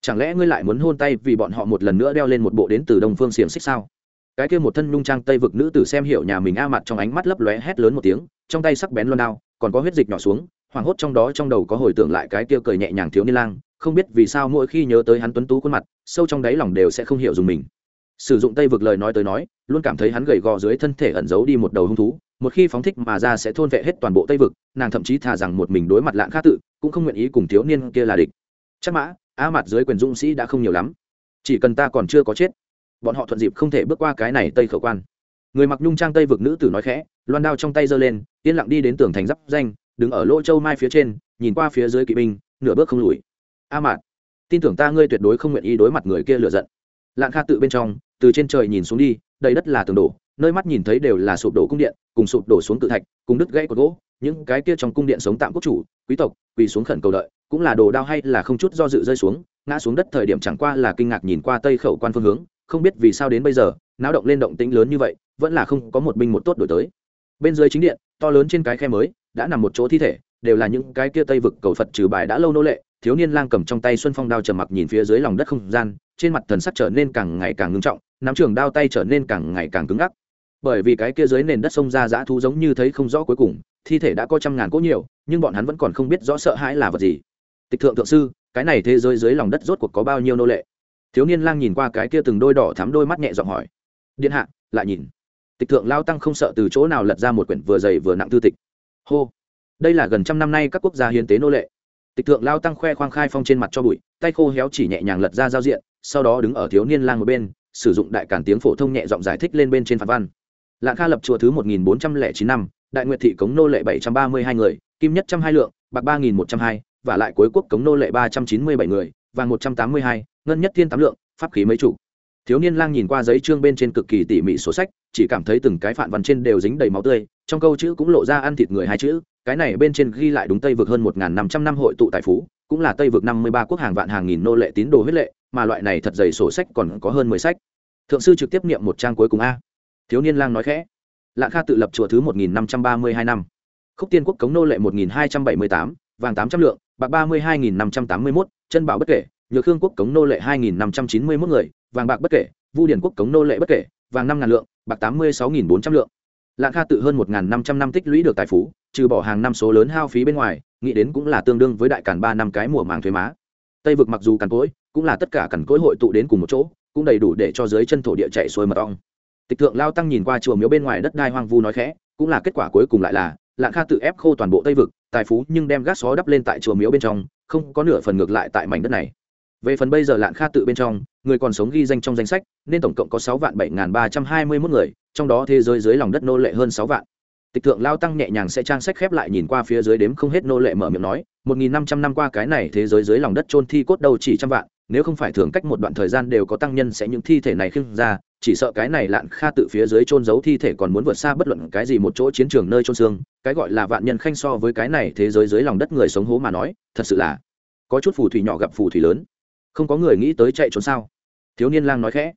Chẳng lẽ ngươi lại muốn hôn tay vì bọn họ một lần nữa đeo lên một bộ đến từ đông phương xiềng xích sao? Cái kia một thân nhung trang tây vực nữ tử xem hiểu nhà mình a mặt trong ánh mắt lấp lóe hét lớn một tiếng, trong tay sắc bén loan đao, còn có huyết dịch nhỏ xuống, hoảng hốt trong đó trong đầu có hồi tưởng lại cái kia cười nhẹ nhàng thiếu niên lang, không biết vì sao mỗi khi nhớ tới hắn tuấn tú khuôn mặt, sâu trong đáy lòng đều sẽ không hiểu dùng mình. Sử dụng tây vực lời nói tới nói, luôn cảm thấy hắn gầy gò dưới thân thể ẩn giấu đi một đầu hung thú một khi phóng thích mà ra sẽ thôn vệ hết toàn bộ tây vực, nàng thậm chí thà rằng một mình đối mặt lạng khác tự, cũng không nguyện ý cùng thiếu niên kia là địch. Chắc mã, á mặt dưới quyền dũng sĩ đã không nhiều lắm. Chỉ cần ta còn chưa có chết, bọn họ thuận dịp không thể bước qua cái này tây khẩu quan. Người mặc nhung trang tây vực nữ tử nói khẽ, loan đao trong tay giơ lên, yên lặng đi đến tường thành giáp danh, đứng ở lỗ châu mai phía trên, nhìn qua phía dưới kỵ binh, nửa bước không lùi. A mạt tin tưởng ta ngươi tuyệt đối không nguyện ý đối mặt người kia lựa giận. Lạng kha tự bên trong, từ trên trời nhìn xuống đi, đầy đất là tường đổ nơi mắt nhìn thấy đều là sụp đổ cung điện, cùng sụp đổ xuống tự thạch, cùng đứt gãy cột gỗ, những cái kia trong cung điện sống tạm quốc chủ, quý tộc, quỳ xuống khẩn cầu đợi, cũng là đồ đao hay là không chút do dự rơi xuống, ngã xuống đất thời điểm chẳng qua là kinh ngạc nhìn qua tây khẩu quan phương hướng, không biết vì sao đến bây giờ, náo động lên động tĩnh lớn như vậy, vẫn là không có một binh một tốt đổi tới. Bên dưới chính điện, to lớn trên cái khe mới, đã nằm một chỗ thi thể, đều là những cái kia tây vực cầu phật trừ bài đã lâu nô lệ, thiếu niên lang cầm trong tay xuân phong đao trầm mặc nhìn phía dưới lòng đất không gian, trên mặt thần sắc trở nên càng ngày càng ngưng trọng, nắm trường đao tay trở nên càng ngày càng cứng ngắc bởi vì cái kia dưới nền đất sông ra dã thú giống như thấy không rõ cuối cùng, thi thể đã có trăm ngàn cỗ nhiều, nhưng bọn hắn vẫn còn không biết rõ sợ hãi là vật gì. Tịch thượng thượng sư, cái này thế giới dưới lòng đất rốt cuộc có bao nhiêu nô lệ? Thiếu niên lang nhìn qua cái kia từng đôi đỏ thắm đôi mắt nhẹ giọng hỏi. Điện hạ, lại nhìn. Tịch thượng lao tăng không sợ từ chỗ nào lật ra một quyển vừa dày vừa nặng thư tịch. Hô. Đây là gần trăm năm nay các quốc gia hiến tế nô lệ. Tịch thượng lao tăng khoe khoang khai phong trên mặt cho bụi, tay khô héo chỉ nhẹ nhàng lật ra giao diện, sau đó đứng ở thiếu niên lang một bên, sử dụng đại cản tiếng phổ thông nhẹ giọng giải thích lên bên trên phạt văn lạng kha lập chùa thứ một nghìn bốn trăm lẻ chín năm, đại nguyệt thị cống nô lệ bảy trăm ba mươi hai người, kim nhất trăm hai lượng, bạc ba nghìn một trăm hai, và lại cuối quốc cống nô lệ ba trăm chín mươi bảy người vàng một trăm tám mươi hai, ngân nhất thiên tám lượng, pháp khí mấy chủ. Thiếu niên lang nhìn qua giấy trương bên trên cực kỳ tỉ mỉ sổ sách, chỉ cảm thấy từng cái phản văn trên đều dính đầy máu tươi, trong câu chữ cũng lộ ra ăn thịt người hai chữ, cái này bên trên ghi lại đúng tây vực hơn một năm trăm năm hội tụ tài phú, cũng là tây vực năm mươi ba quốc hàng vạn hàng nghìn nô lệ tín đồ huyết lệ, mà loại này thật dày sổ sách còn có hơn mười sách. Thượng sư trực tiếp niệm một trang cuối cùng a thiếu niên lang nói khẽ. Lạng kha tự lập chùa thứ một nghìn năm trăm ba mươi hai năm. Khúc tiên quốc cống nô lệ một nghìn hai trăm bảy mươi tám, vàng tám trăm lượng, bạc ba mươi hai nghìn năm trăm tám mươi mốt, chân bảo bất kể, nhược khương quốc cống nô lệ hai nghìn năm trăm chín mươi mốt người, vàng bạc bất kể, vu điển quốc cống nô lệ bất kể, vàng năm ngàn lượng, bạc tám mươi sáu nghìn bốn trăm lượng. Lạng kha tự hơn một ngàn năm trăm năm tích lũy được tài phú, trừ bỏ hàng năm số lớn hao phí bên ngoài, nghĩ đến cũng là tương đương với đại cản ba năm cái mùa màng thuế má. Tây vực mặc dù cằn cỗi, cũng là tất cả cằn cỗi hội tụ đến cùng một chỗ, cũng đầy đủ để cho dưới chân thổ địa chạy xuôi mật ong tịch thượng lao tăng nhìn qua chùa miếu bên ngoài đất đai hoang vu nói khẽ, cũng là kết quả cuối cùng lại là, lạng kha tự ép khô toàn bộ tây vực, tài phú nhưng đem gác xó đắp lên tại chùa miếu bên trong, không có nửa phần ngược lại tại mảnh đất này. Về phần bây giờ Lạng kha tự bên trong, người còn sống ghi danh trong danh sách, nên tổng cộng có sáu vạn bảy ba trăm hai mươi mốt người, trong đó thế giới dưới lòng đất nô lệ hơn sáu vạn. Tịch thượng lao tăng nhẹ nhàng sẽ trang sách khép lại nhìn qua phía dưới đếm không hết nô lệ mở miệng nói, một nghìn năm trăm năm qua cái này thế giới dưới lòng đất trôn thi cốt đầu chỉ trăm vạn nếu không phải thường cách một đoạn thời gian đều có tăng nhân sẽ những thi thể này khưng ra, chỉ sợ cái này lạn kha tự phía dưới trôn giấu thi thể còn muốn vượt xa bất luận cái gì một chỗ chiến trường nơi trôn xương, cái gọi là vạn nhân khanh so với cái này thế giới dưới lòng đất người sống hố mà nói, thật sự là có chút phù thủy nhỏ gặp phù thủy lớn. Không có người nghĩ tới chạy trốn sao? Thiếu niên lang nói khẽ.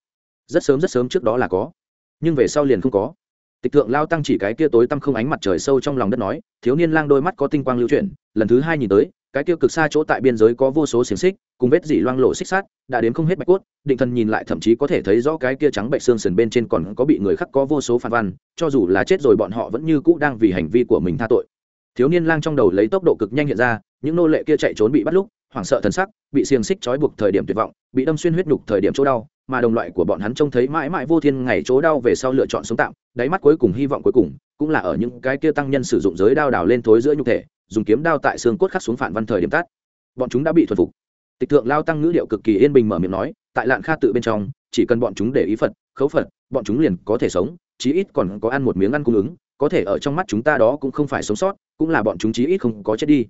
Rất sớm rất sớm trước đó là có, nhưng về sau liền không có. Tịch thượng lao tăng chỉ cái kia tối tăm không ánh mặt trời sâu trong lòng đất nói, thiếu niên lang đôi mắt có tinh quang lưu chuyển, lần thứ hai nhìn tới cái tiêu cực xa chỗ tại biên giới có vô số xiềng xích, cùng vết dỉ loang lộ xích sát đã đến không hết bạch cốt, định thần nhìn lại thậm chí có thể thấy rõ cái kia trắng bạch xương sườn bên trên còn có bị người khác có vô số phản văn, cho dù là chết rồi bọn họ vẫn như cũ đang vì hành vi của mình tha tội. Thiếu niên lang trong đầu lấy tốc độ cực nhanh hiện ra, những nô lệ kia chạy trốn bị bắt lúc, hoảng sợ thần sắc, bị xiềng xích trói buộc thời điểm tuyệt vọng, bị đâm xuyên huyết nhục thời điểm chỗ đau, mà đồng loại của bọn hắn trông thấy mãi mãi vô thiên ngày chỗ đau về sau lựa chọn sống tạm, đáy mắt cuối cùng hy vọng cuối cùng cũng là ở những cái kia tăng nhân sử dụng giới đao đào lên thối giữa nhục thể dùng kiếm đao tại xương cốt khắc xuống phản văn thời điểm tắt. Bọn chúng đã bị thuần phục. Tịch thượng lao tăng ngữ điệu cực kỳ yên bình mở miệng nói, tại lạn kha tự bên trong, chỉ cần bọn chúng để ý phật, khấu phật, bọn chúng liền có thể sống, chí ít còn có ăn một miếng ăn cung ứng, có thể ở trong mắt chúng ta đó cũng không phải sống sót, cũng là bọn chúng chí ít không có chết đi.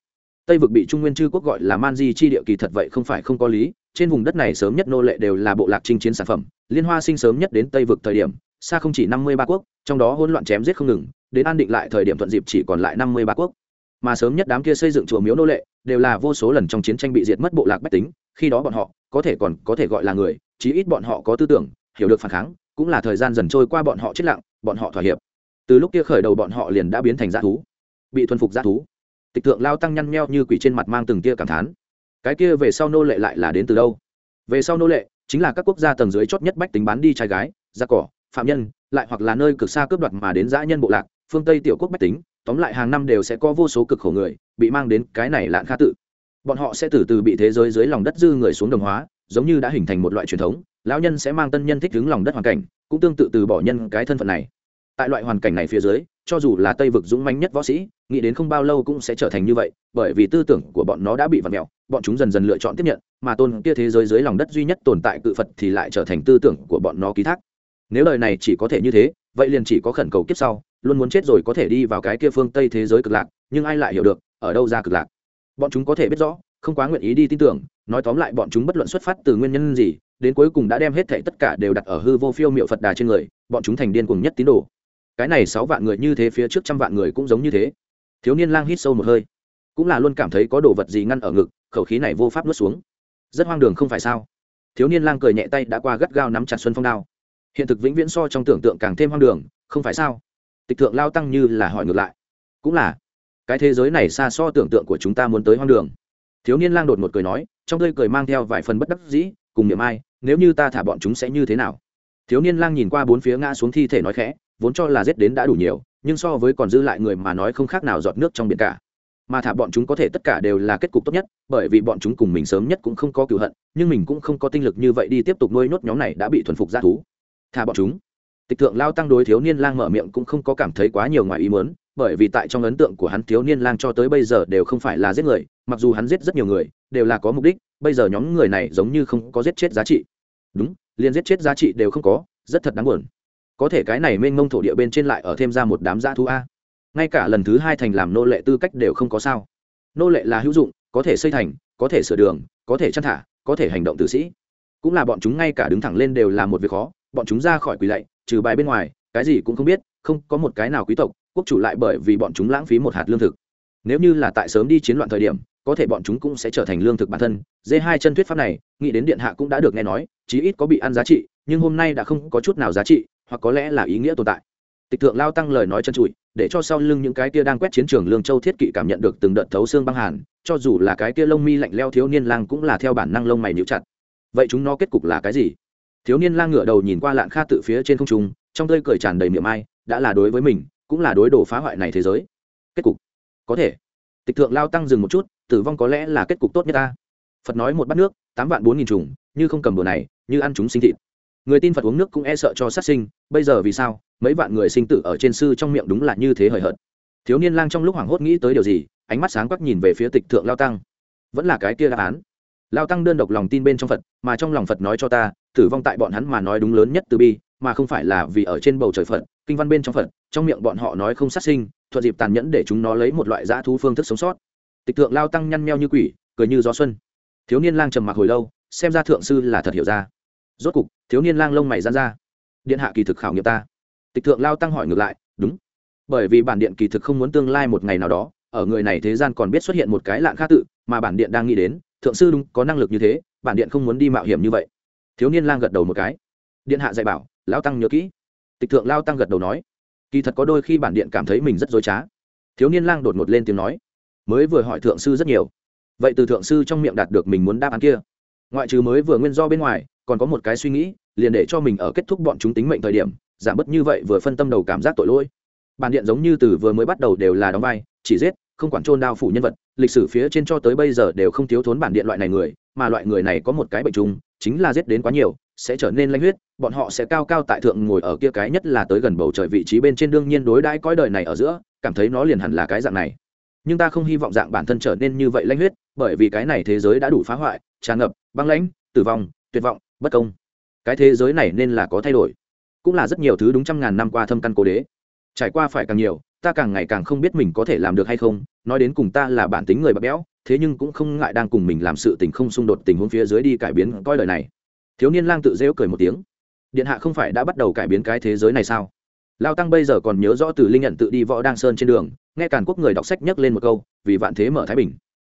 Tây vực bị trung nguyên chư quốc gọi là man di chi địa kỳ thật vậy không phải không có lý, trên vùng đất này sớm nhất nô lệ đều là bộ lạc chinh chiến sản phẩm, liên hoa sinh sớm nhất đến tây vực thời điểm, xa không chỉ năm mươi ba quốc, trong đó hỗn loạn chém giết không ngừng, đến an định lại thời điểm thuận dịp chỉ còn lại năm mươi ba quốc mà sớm nhất đám kia xây dựng chùa miếu nô lệ đều là vô số lần trong chiến tranh bị diệt mất bộ lạc bách tính, khi đó bọn họ có thể còn có thể gọi là người, chí ít bọn họ có tư tưởng, hiểu được phản kháng, cũng là thời gian dần trôi qua bọn họ chết lặng, bọn họ thỏa hiệp. Từ lúc kia khởi đầu bọn họ liền đã biến thành g thú, bị thuần phục g thú. Tịch thượng lao tăng nhăn nheo như quỷ trên mặt mang từng tia cảm thán. Cái kia về sau nô lệ lại là đến từ đâu? Về sau nô lệ chính là các quốc gia tầng dưới chót nhất bách tính bán đi trai gái da cỏ, phạm nhân, lại hoặc là nơi cực xa cướp đoạt mà đến dã nhân bộ lạc, phương tây tiểu quốc bách tính tóm lại hàng năm đều sẽ có vô số cực khổ người bị mang đến cái này lạn kha tự. Bọn họ sẽ từ từ bị thế giới dưới lòng đất dư người xuống đồng hóa, giống như đã hình thành một loại truyền thống, lão nhân sẽ mang tân nhân thích ứng lòng đất hoàn cảnh, cũng tương tự từ bỏ nhân cái thân phận này. Tại loại hoàn cảnh này phía dưới, cho dù là tây vực dũng manh nhất võ sĩ, nghĩ đến không bao lâu cũng sẽ trở thành như vậy, bởi vì tư tưởng của bọn nó đã bị vặt mẹo bọn chúng dần dần lựa chọn tiếp nhận, mà tôn kia thế giới dưới lòng đất duy nhất tồn tại cự phật thì lại trở thành tư tưởng của bọn nó ký thác. Nếu lời này chỉ có thể như thế, vậy liền chỉ có khẩn cầu kiếp sau luôn muốn chết rồi có thể đi vào cái kia phương tây thế giới cực lạc, nhưng ai lại hiểu được, ở đâu ra cực lạc? Bọn chúng có thể biết rõ, không quá nguyện ý đi tin tưởng, nói tóm lại bọn chúng bất luận xuất phát từ nguyên nhân gì, đến cuối cùng đã đem hết thảy tất cả đều đặt ở hư vô phiêu miệu phật đà trên người, bọn chúng thành điên cuồng nhất tín đồ. Cái này sáu vạn người như thế phía trước trăm vạn người cũng giống như thế. Thiếu niên lang hít sâu một hơi, cũng là luôn cảm thấy có đồ vật gì ngăn ở ngực, khẩu khí này vô pháp nuốt xuống. Rất hoang đường không phải sao? Thiếu niên lang cười nhẹ tay đã qua gắt gao nắm chặt xuân phong đao. Hiện thực vĩnh viễn so trong tưởng tượng càng thêm hoang đường, không phải sao? Tịch thượng lao tăng như là hỏi ngược lại. Cũng là, cái thế giới này xa so tưởng tượng của chúng ta muốn tới hoang đường. Thiếu niên lang đột một cười nói, trong tươi cười mang theo vài phần bất đắc dĩ, cùng niệm ai, nếu như ta thả bọn chúng sẽ như thế nào? Thiếu niên lang nhìn qua bốn phía ngã xuống thi thể nói khẽ, vốn cho là giết đến đã đủ nhiều, nhưng so với còn dư lại người mà nói không khác nào giọt nước trong biển cả. Mà thả bọn chúng có thể tất cả đều là kết cục tốt nhất, bởi vì bọn chúng cùng mình sớm nhất cũng không có cựu hận, nhưng mình cũng không có tinh lực như vậy đi tiếp tục nuôi nhốt nhóm này đã bị thuần phục ra thú. Thả bọn chúng tịch thượng lao tăng đối thiếu niên lang mở miệng cũng không có cảm thấy quá nhiều ngoài ý mớn bởi vì tại trong ấn tượng của hắn thiếu niên lang cho tới bây giờ đều không phải là giết người, mặc dù hắn giết rất nhiều người, đều là có mục đích, bây giờ nhóm người này giống như không có giết chết giá trị. Đúng, liền giết chết giá trị đều không có, rất thật đáng buồn. Có thể cái này mênh mông thổ địa bên trên lại ở thêm ra một đám dã thú a. Ngay cả lần thứ hai thành làm nô lệ tư cách đều không có sao. Nô lệ là hữu dụng, có thể xây thành, có thể sửa đường, có thể chăn thả, có thể hành động tử sĩ. Cũng là bọn chúng ngay cả đứng thẳng lên đều là một việc khó, bọn chúng ra khỏi quỳ lạy trừ bài bên ngoài, cái gì cũng không biết, không có một cái nào quý tộc, quốc chủ lại bởi vì bọn chúng lãng phí một hạt lương thực. Nếu như là tại sớm đi chiến loạn thời điểm, có thể bọn chúng cũng sẽ trở thành lương thực bản thân. Dê hai chân thuyết pháp này, nghĩ đến điện hạ cũng đã được nghe nói, chí ít có bị ăn giá trị, nhưng hôm nay đã không có chút nào giá trị, hoặc có lẽ là ý nghĩa tồn tại. Tịch thượng lao tăng lời nói chân trụi để cho sau lưng những cái kia đang quét chiến trường lương châu thiết kỵ cảm nhận được từng đợt thấu xương băng hàn, cho dù là cái kia lông mi lạnh leo thiếu niên lang cũng là theo bản năng lông mày níu chặt. Vậy chúng nó kết cục là cái gì? Thiếu niên lang ngửa đầu nhìn qua lạng kha tự phía trên không trung, trong tơi cười tràn đầy miệng ai, đã là đối với mình, cũng là đối đồ phá hoại này thế giới. Kết cục? Có thể. Tịch thượng lao tăng dừng một chút, tử vong có lẽ là kết cục tốt nhất ta. Phật nói một bát nước, tám vạn bốn nghìn trùng như không cầm đồ này, như ăn chúng sinh thịt. Người tin phật uống nước cũng e sợ cho sát sinh, bây giờ vì sao, mấy vạn người sinh tử ở trên sư trong miệng đúng là như thế hời hợt. Thiếu niên lang trong lúc hoảng hốt nghĩ tới điều gì, ánh mắt sáng quắc nhìn về phía tịch thượng lao tăng. Vẫn là cái kia đáp án. Lao tăng đơn độc lòng tin bên trong phật, mà trong lòng phật nói cho ta tử vong tại bọn hắn mà nói đúng lớn nhất từ bi, mà không phải là vì ở trên bầu trời phật, kinh văn bên trong phật, trong miệng bọn họ nói không sát sinh, thuận dịp tàn nhẫn để chúng nó lấy một loại dã thú phương thức sống sót. Tịch thượng lao tăng nhăn meo như quỷ, cười như gió xuân. Thiếu niên lang trầm mặc hồi lâu, xem ra thượng sư là thật hiểu ra. Rốt cục, thiếu niên lang lông mày gian ra. Điện hạ kỳ thực khảo nghiệm ta. Tịch thượng lao tăng hỏi ngược lại, đúng. Bởi vì bản điện kỳ thực không muốn tương lai một ngày nào đó, ở người này thế gian còn biết xuất hiện một cái lạng khác tự, mà bản điện đang nghĩ đến, thượng sư đúng có năng lực như thế, bản điện không muốn đi mạo hiểm như vậy thiếu niên lang gật đầu một cái. Điện hạ dạy bảo lao tăng nhớ kỹ. Tịch thượng lao tăng gật đầu nói. Kỳ thật có đôi khi bản điện cảm thấy mình rất dối trá. Thiếu niên lang đột ngột lên tiếng nói. Mới vừa hỏi thượng sư rất nhiều. Vậy từ thượng sư trong miệng đạt được mình muốn đáp án kia. Ngoại trừ mới vừa nguyên do bên ngoài, còn có một cái suy nghĩ, liền để cho mình ở kết thúc bọn chúng tính mệnh thời điểm, giảm bớt như vậy vừa phân tâm đầu cảm giác tội lỗi. Bản điện giống như từ vừa mới bắt đầu đều là đóng vai, chỉ giết, không quản trôn đao phủ nhân vật, lịch sử phía trên cho tới bây giờ đều không thiếu thốn bản điện loại này người, mà loại người này có một cái bệnh chung chính là giết đến quá nhiều, sẽ trở nên lanh huyết, bọn họ sẽ cao cao tại thượng ngồi ở kia cái nhất là tới gần bầu trời vị trí bên trên đương nhiên đối đãi cõi đời này ở giữa, cảm thấy nó liền hẳn là cái dạng này. Nhưng ta không hy vọng dạng bản thân trở nên như vậy lanh huyết, bởi vì cái này thế giới đã đủ phá hoại, tràn ngập, băng lãnh, tử vong, tuyệt vọng, bất công. Cái thế giới này nên là có thay đổi. Cũng là rất nhiều thứ đúng trăm ngàn năm qua thâm căn cố đế. Trải qua phải càng nhiều, ta càng ngày càng không biết mình có thể làm được hay không, nói đến cùng ta là bản tính người bạc béo thế nhưng cũng không ngại đang cùng mình làm sự tình không xung đột tình huống phía dưới đi cải biến coi đời này. Thiếu niên lang tự rêu cười một tiếng. Điện hạ không phải đã bắt đầu cải biến cái thế giới này sao? Lao tăng bây giờ còn nhớ rõ từ linh nhận tự đi võ đăng sơn trên đường, nghe càn quốc người đọc sách nhắc lên một câu, vì vạn thế mở thái bình.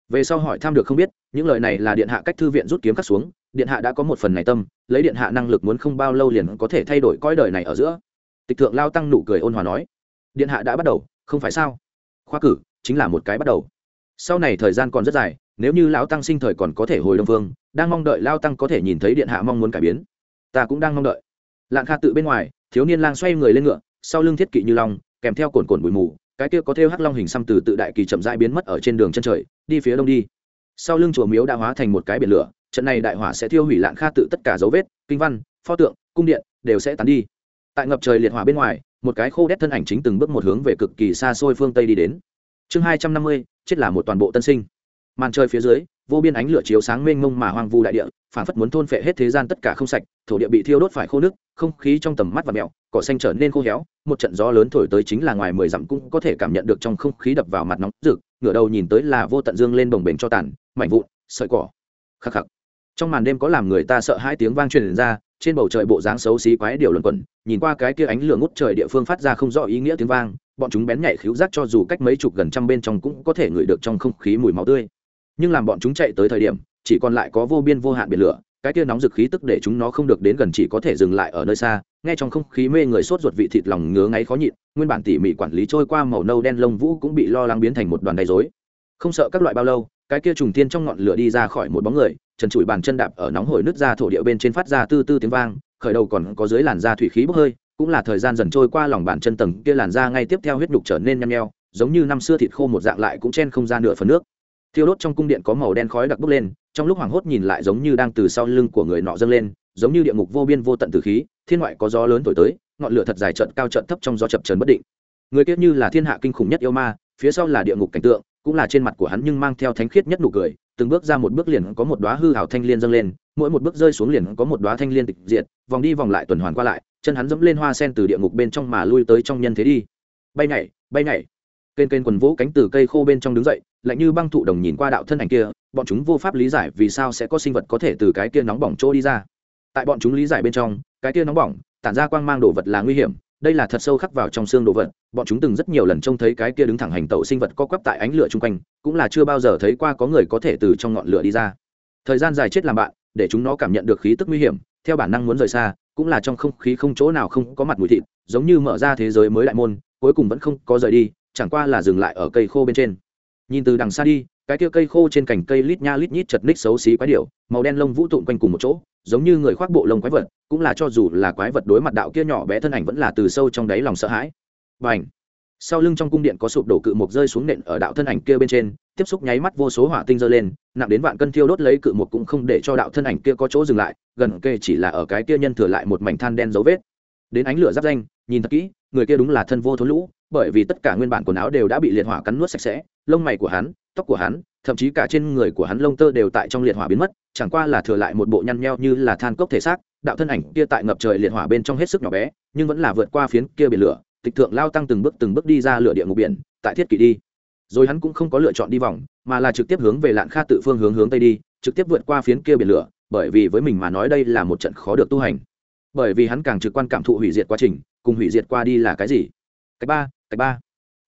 Về sau hỏi tham được không biết, những lời này là điện hạ cách thư viện rút kiếm cắt xuống, điện hạ đã có một phần này tâm, lấy điện hạ năng lực muốn không bao lâu liền có thể thay đổi coi đời này ở giữa. Tịch thượng lao tăng nụ cười ôn hòa nói, điện hạ đã bắt đầu, không phải sao? Khoa cử, chính là một cái bắt đầu sau này thời gian còn rất dài, nếu như lão tăng sinh thời còn có thể hồi đông vương, đang mong đợi lao tăng có thể nhìn thấy điện hạ mong muốn cải biến. Ta cũng đang mong đợi. Lạng kha tự bên ngoài, thiếu niên lang xoay người lên ngựa, sau lưng thiết kỵ như long, kèm theo cồn cồn bụi mù, cái kia có theo hắc long hình xăm từ tự đại kỳ chậm rãi biến mất ở trên đường chân trời, đi phía đông đi. Sau lưng chùa miếu đã hóa thành một cái biển lửa, trận này đại hỏa sẽ thiêu hủy lạng kha tự tất cả dấu vết, kinh văn, pho tượng, cung điện, đều sẽ tán đi. Tại ngập trời liệt hỏa bên ngoài, một cái khô đét thân ảnh chính từng bước một hướng về cực kỳ xa xôi phương tây đi đến chương hai trăm năm mươi, chết là một toàn bộ tân sinh. Màn trời phía dưới, vô biên ánh lửa chiếu sáng mênh mông mà hoang vu đại địa phản phất muốn thôn phệ hết thế gian tất cả không sạch, thổ địa bị thiêu đốt phải khô nước, không khí trong tầm mắt và mẹo, cỏ xanh trở nên khô héo, một trận gió lớn thổi tới chính là ngoài mười dặm cũng có thể cảm nhận được trong không khí đập vào mặt nóng rực, ngửa đầu nhìn tới là vô tận dương lên bồng bềnh cho tàn, mảnh vụn, sợi cỏ. Khắc khắc. Trong màn đêm có làm người ta sợ hai tiếng vang truyền ra, trên bầu trời bộ dáng xấu xí quái điều luẩn quẩn, nhìn qua cái kia ánh lửa ngút trời địa phương phát ra không rõ ý nghĩa tiếng vang bọn chúng bén nhạy khíu giác cho dù cách mấy chục gần trăm bên trong cũng có thể ngửi được trong không khí mùi máu tươi. Nhưng làm bọn chúng chạy tới thời điểm, chỉ còn lại có vô biên vô hạn biển lửa, cái kia nóng dực khí tức để chúng nó không được đến gần chỉ có thể dừng lại ở nơi xa, nghe trong không khí mê người sốt ruột vị thịt lòng ngứa ngáy khó nhịn, nguyên bản tỉ mỉ quản lý trôi qua màu nâu đen lông vũ cũng bị lo lắng biến thành một đoàn đầy dối không sợ các loại bao lâu, cái kia trùng tiên trong ngọn lửa đi ra khỏi một bóng người, trần trụi bàn chân đạp ở nóng hổi nứt ra thổ địa bên trên phát ra tư tư tiếng vang, khởi đầu còn có dưới làn da thủy khí bốc hơi cũng là thời gian dần trôi qua, lòng bàn chân tầng kia làn da ngay tiếp theo huyết nhục trở nên nhăn nheo, giống như năm xưa thịt khô một dạng lại cũng chen không ra nửa phần nước. Thiêu đốt trong cung điện có màu đen khói đặc bốc lên, trong lúc hoảng hốt nhìn lại giống như đang từ sau lưng của người nọ dâng lên, giống như địa ngục vô biên vô tận từ khí, thiên ngoại có gió lớn thổi tới, ngọn lửa thật dài trận cao trận thấp trong gió chập trần bất định. Người kia như là thiên hạ kinh khủng nhất yêu ma, phía sau là địa ngục cảnh tượng, cũng là trên mặt của hắn nhưng mang theo thánh khiết nhất nụ cười, từng bước ra một bước liền có một đóa hư hảo thanh liên dâng lên mỗi một bước rơi xuống liền có một đóa thanh liên tịch diệt, vòng đi vòng lại tuần hoàn qua lại, chân hắn dẫm lên hoa sen từ địa ngục bên trong mà lui tới trong nhân thế đi. Bay nhảy bay nhảy. Kênh kênh quần vũ cánh từ cây khô bên trong đứng dậy, lạnh như băng thụ đồng nhìn qua đạo thân ảnh kia, bọn chúng vô pháp lý giải vì sao sẽ có sinh vật có thể từ cái kia nóng bỏng chỗ đi ra. Tại bọn chúng lý giải bên trong, cái kia nóng bỏng, tản ra quang mang đồ vật là nguy hiểm, đây là thật sâu khắc vào trong xương đồ vật, bọn chúng từng rất nhiều lần trông thấy cái kia đứng thẳng hành tẩu sinh vật co quắp tại ánh lửa chung quanh, cũng là chưa bao giờ thấy qua có người có thể từ trong ngọn lửa đi ra. Thời gian dài chết làm bạn để chúng nó cảm nhận được khí tức nguy hiểm, theo bản năng muốn rời xa, cũng là trong không khí không chỗ nào không có mặt mùi thịt, giống như mở ra thế giới mới đại môn, cuối cùng vẫn không có rời đi, chẳng qua là dừng lại ở cây khô bên trên. Nhìn từ đằng xa đi, cái kia cây khô trên cành cây lít nha lít nhít chật ních xấu xí quái điệu màu đen lông vũ tụn quanh cùng một chỗ, giống như người khoác bộ lông quái vật, cũng là cho dù là quái vật đối mặt đạo kia nhỏ bé thân ảnh vẫn là từ sâu trong đáy lòng sợ hãi. Và ảnh sau lưng trong cung điện có sụp đổ cự mục rơi xuống nện ở đạo thân ảnh kia bên trên, tiếp xúc nháy mắt vô số hỏa tinh dơ lên, nặng đến vạn cân thiêu đốt lấy cự mục cũng không để cho đạo thân ảnh kia có chỗ dừng lại, gần kề chỉ là ở cái kia nhân thừa lại một mảnh than đen dấu vết. Đến ánh lửa giáp danh, nhìn thật kỹ, người kia đúng là thân vô thốn lũ, bởi vì tất cả nguyên bản quần áo đều đã bị liệt hỏa cắn nuốt sạch sẽ, lông mày của hắn, tóc của hắn, thậm chí cả trên người của hắn lông tơ đều tại trong liệt hỏa biến mất, chẳng qua là thừa lại một bộ nhăn nheo như là than cốc thể xác, đạo thân ảnh kia tại ngập trời liệt hỏa bên trong hết sức nhỏ bé, nhưng vẫn là vượt qua phiến kia biển lửa tịch thượng lao tăng từng bước từng bước đi ra lửa địa ngục biển, tại thiết kỷ đi. Rồi hắn cũng không có lựa chọn đi vòng, mà là trực tiếp hướng về lạn kha tự phương hướng hướng tây đi, trực tiếp vượt qua phiến kia biển lửa, bởi vì với mình mà nói đây là một trận khó được tu hành. Bởi vì hắn càng trực quan cảm thụ hủy diệt quá trình, cùng hủy diệt qua đi là cái gì? Cách ba cách ba.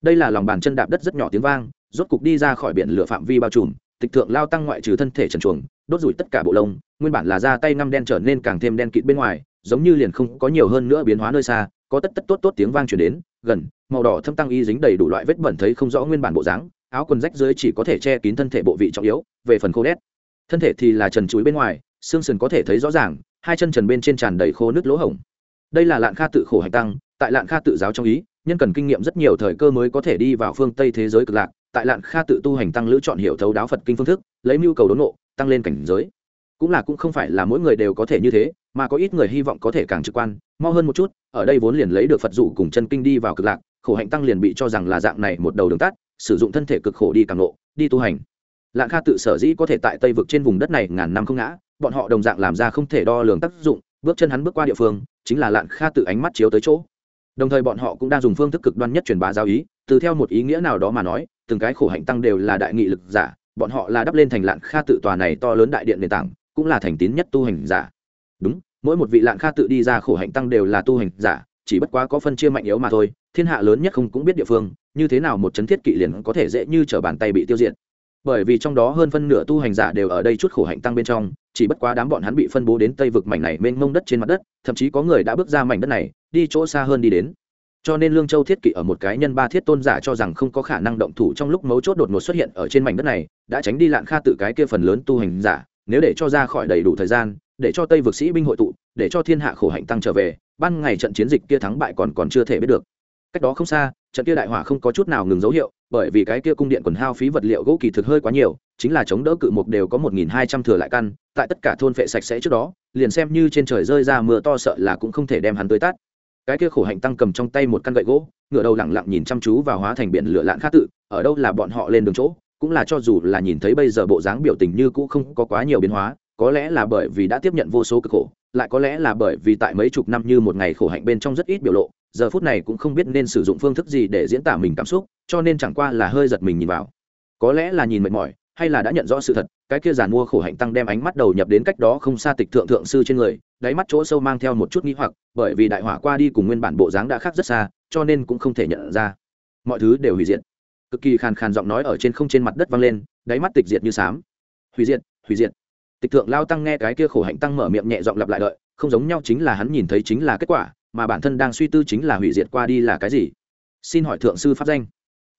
Đây là lòng bàn chân đạp đất rất nhỏ tiếng vang, rốt cục đi ra khỏi biển lửa phạm vi bao trùm, tịch thượng lao tăng ngoại trừ thân thể trần chuồng đốt rủi tất cả bộ lông, nguyên bản là da tay ngăm đen trở nên càng thêm đen kịt bên ngoài, giống như liền không có nhiều hơn nữa biến hóa nơi xa có tất tất tốt tốt tiếng vang chuyển đến, gần, màu đỏ thâm tăng y dính đầy đủ loại vết bẩn thấy không rõ nguyên bản bộ dáng, áo quần rách dưới chỉ có thể che kín thân thể bộ vị trọng yếu, về phần khô đét. Thân thể thì là trần chuối bên ngoài, xương sườn có thể thấy rõ ràng, hai chân trần bên trên tràn đầy khô nước lỗ hổng. Đây là lạn kha tự khổ hành tăng, tại lạn kha tự giáo trong ý, nhân cần kinh nghiệm rất nhiều thời cơ mới có thể đi vào phương tây thế giới cực lạc, tại lạn kha tự tu hành tăng lữ chọn hiểu thấu đáo phật kinh phương thức, lấy mưu cầu đốn ngộ, tăng lên cảnh giới. Cũng là cũng không phải là mỗi người đều có thể như thế, mà có ít người hy vọng có thể càng trực quan mau hơn một chút ở đây vốn liền lấy được phật dụ cùng chân kinh đi vào cực lạc khổ hạnh tăng liền bị cho rằng là dạng này một đầu đường tắt sử dụng thân thể cực khổ đi càng lộ, đi tu hành. Lạng kha tự sở dĩ có thể tại tây vực trên vùng đất này ngàn năm không ngã bọn họ đồng dạng làm ra không thể đo lường tác dụng bước chân hắn bước qua địa phương chính là lạng kha tự ánh mắt chiếu tới chỗ. Đồng thời bọn họ cũng đang dùng phương thức cực đoan nhất truyền bá giáo ý từ theo một ý nghĩa nào đó mà nói từng cái khổ hạnh tăng đều là đại nghị lực giả bọn họ là đắp lên thành lạng kha tự tòa này to lớn đại điện nền tảng cũng là thành tín nhất tu hành giả. Đúng mỗi một vị lạn kha tự đi ra khổ hạnh tăng đều là tu hành giả, chỉ bất quá có phân chia mạnh yếu mà thôi, thiên hạ lớn nhất không cũng biết địa phương, như thế nào một chấn thiết kỵ liền có thể dễ như t r ở bàn tay bị tiêu diệt. Bởi vì trong đó hơn phân nửa tu hành giả đều ở đây chút khổ hạnh tăng bên trong, chỉ bất quá đám bọn hắn bị phân bố đến tây vực mảnh này mênh mông đất trên mặt đất, thậm chí có người đã bước ra mảnh đất này, đi chỗ xa hơn đi đến. Cho nên lương châu thiết kỵ ở một cái nhân ba thiết tôn giả cho rằng không có khả năng động thủ trong lúc mấu chốt đột ngột xuất hiện ở trên mảnh đất này, đã tránh đi lạn kha tự cái kia phần lớn tu hành giả, nếu để cho ra khỏi đầy đủ thời gian để cho tây vực sĩ binh hội tụ, để cho thiên hạ khổ hạnh tăng trở về, ban ngày trận chiến dịch kia thắng bại còn còn chưa thể biết được. Cách đó không xa, trận kia đại hỏa không có chút nào ngừng dấu hiệu, bởi vì cái kia cung điện quần hao phí vật liệu gỗ kỳ thực hơi quá nhiều, chính là chống đỡ cự mục đều có một nghìn hai trăm thừa lại căn, tại tất cả thôn phệ sạch sẽ trước đó, liền xem như trên trời rơi ra mưa to sợ là cũng không thể đem hắn tới tát. Cái kia khổ hạnh tăng cầm trong tay một căn gậy gỗ ngựa đầu lẳng lặng nhìn chăm chú vào hóa thành biển lửa lạn khát tự, ở đâu là bọn họ lên đường chỗ, cũng là cho dù là nhìn thấy bây giờ bộ dáng biểu tình như cũ không có quá nhiều biến hóa có lẽ là bởi vì đã tiếp nhận vô số cực khổ, lại có lẽ là bởi vì tại mấy chục năm như một ngày khổ hạnh bên trong rất ít biểu lộ, giờ phút này cũng không biết nên sử dụng phương thức gì để diễn tả mình cảm xúc, cho nên chẳng qua là hơi giật mình nhìn vào. Có lẽ là nhìn mệt mỏi, hay là đã nhận rõ sự thật, cái kia giàn mua khổ hạnh tăng đem ánh mắt đầu nhập đến cách đó không xa tịch thượng thượng sư trên người, đáy mắt chỗ sâu mang theo một chút nghĩ hoặc, bởi vì đại hỏa qua đi cùng nguyên bản bộ dáng đã khác rất xa, cho nên cũng không thể nhận ra. Mọi thứ đều hủy diệt. Cực kỳ khàn khàn giọng nói ở trên không trên mặt đất vang lên, đáy mắt tịch diệt như xám hủy diệt hủy diệt tịch thượng lao tăng nghe cái kia khổ hạnh tăng mở miệng nhẹ giọng lặp lại đợi, không giống nhau chính là hắn nhìn thấy chính là kết quả, mà bản thân đang suy tư chính là hủy diệt qua đi là cái gì. Xin hỏi thượng sư pháp danh.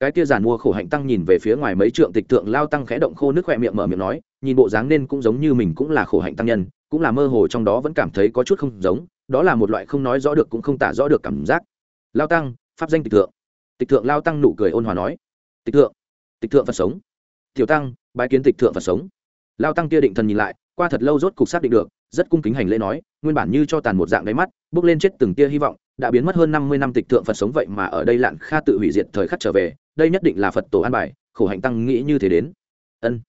Cái kia giàn mua khổ hạnh tăng nhìn về phía ngoài mấy trượng tịch thượng lao tăng khẽ động khô nước khỏe miệng mở miệng nói, nhìn bộ dáng nên cũng giống như mình cũng là khổ hạnh tăng nhân, cũng là mơ hồ trong đó vẫn cảm thấy có chút không giống, đó là một loại không nói rõ được cũng không tả rõ được cảm giác. Lao tăng, pháp danh tịch thượng. Tịch thượng lao tăng nụ cười ôn hòa nói. Tịch thượng tịch thượng phật sống. Tiểu tăng, bái kiến tịch thượng phật sống lao tăng kia định thần nhìn lại, qua thật lâu rốt cục xác định được, rất cung kính hành lễ nói, nguyên bản như cho tàn một dạng đáy mắt, bước lên chết từng tia hy vọng, đã biến mất hơn năm mươi năm tịch thượng phật sống vậy mà ở đây lạn kha tự hủy diệt thời khắc trở về, đây nhất định là phật tổ an bài, khổ hạnh tăng nghĩ như thế đến. Ân.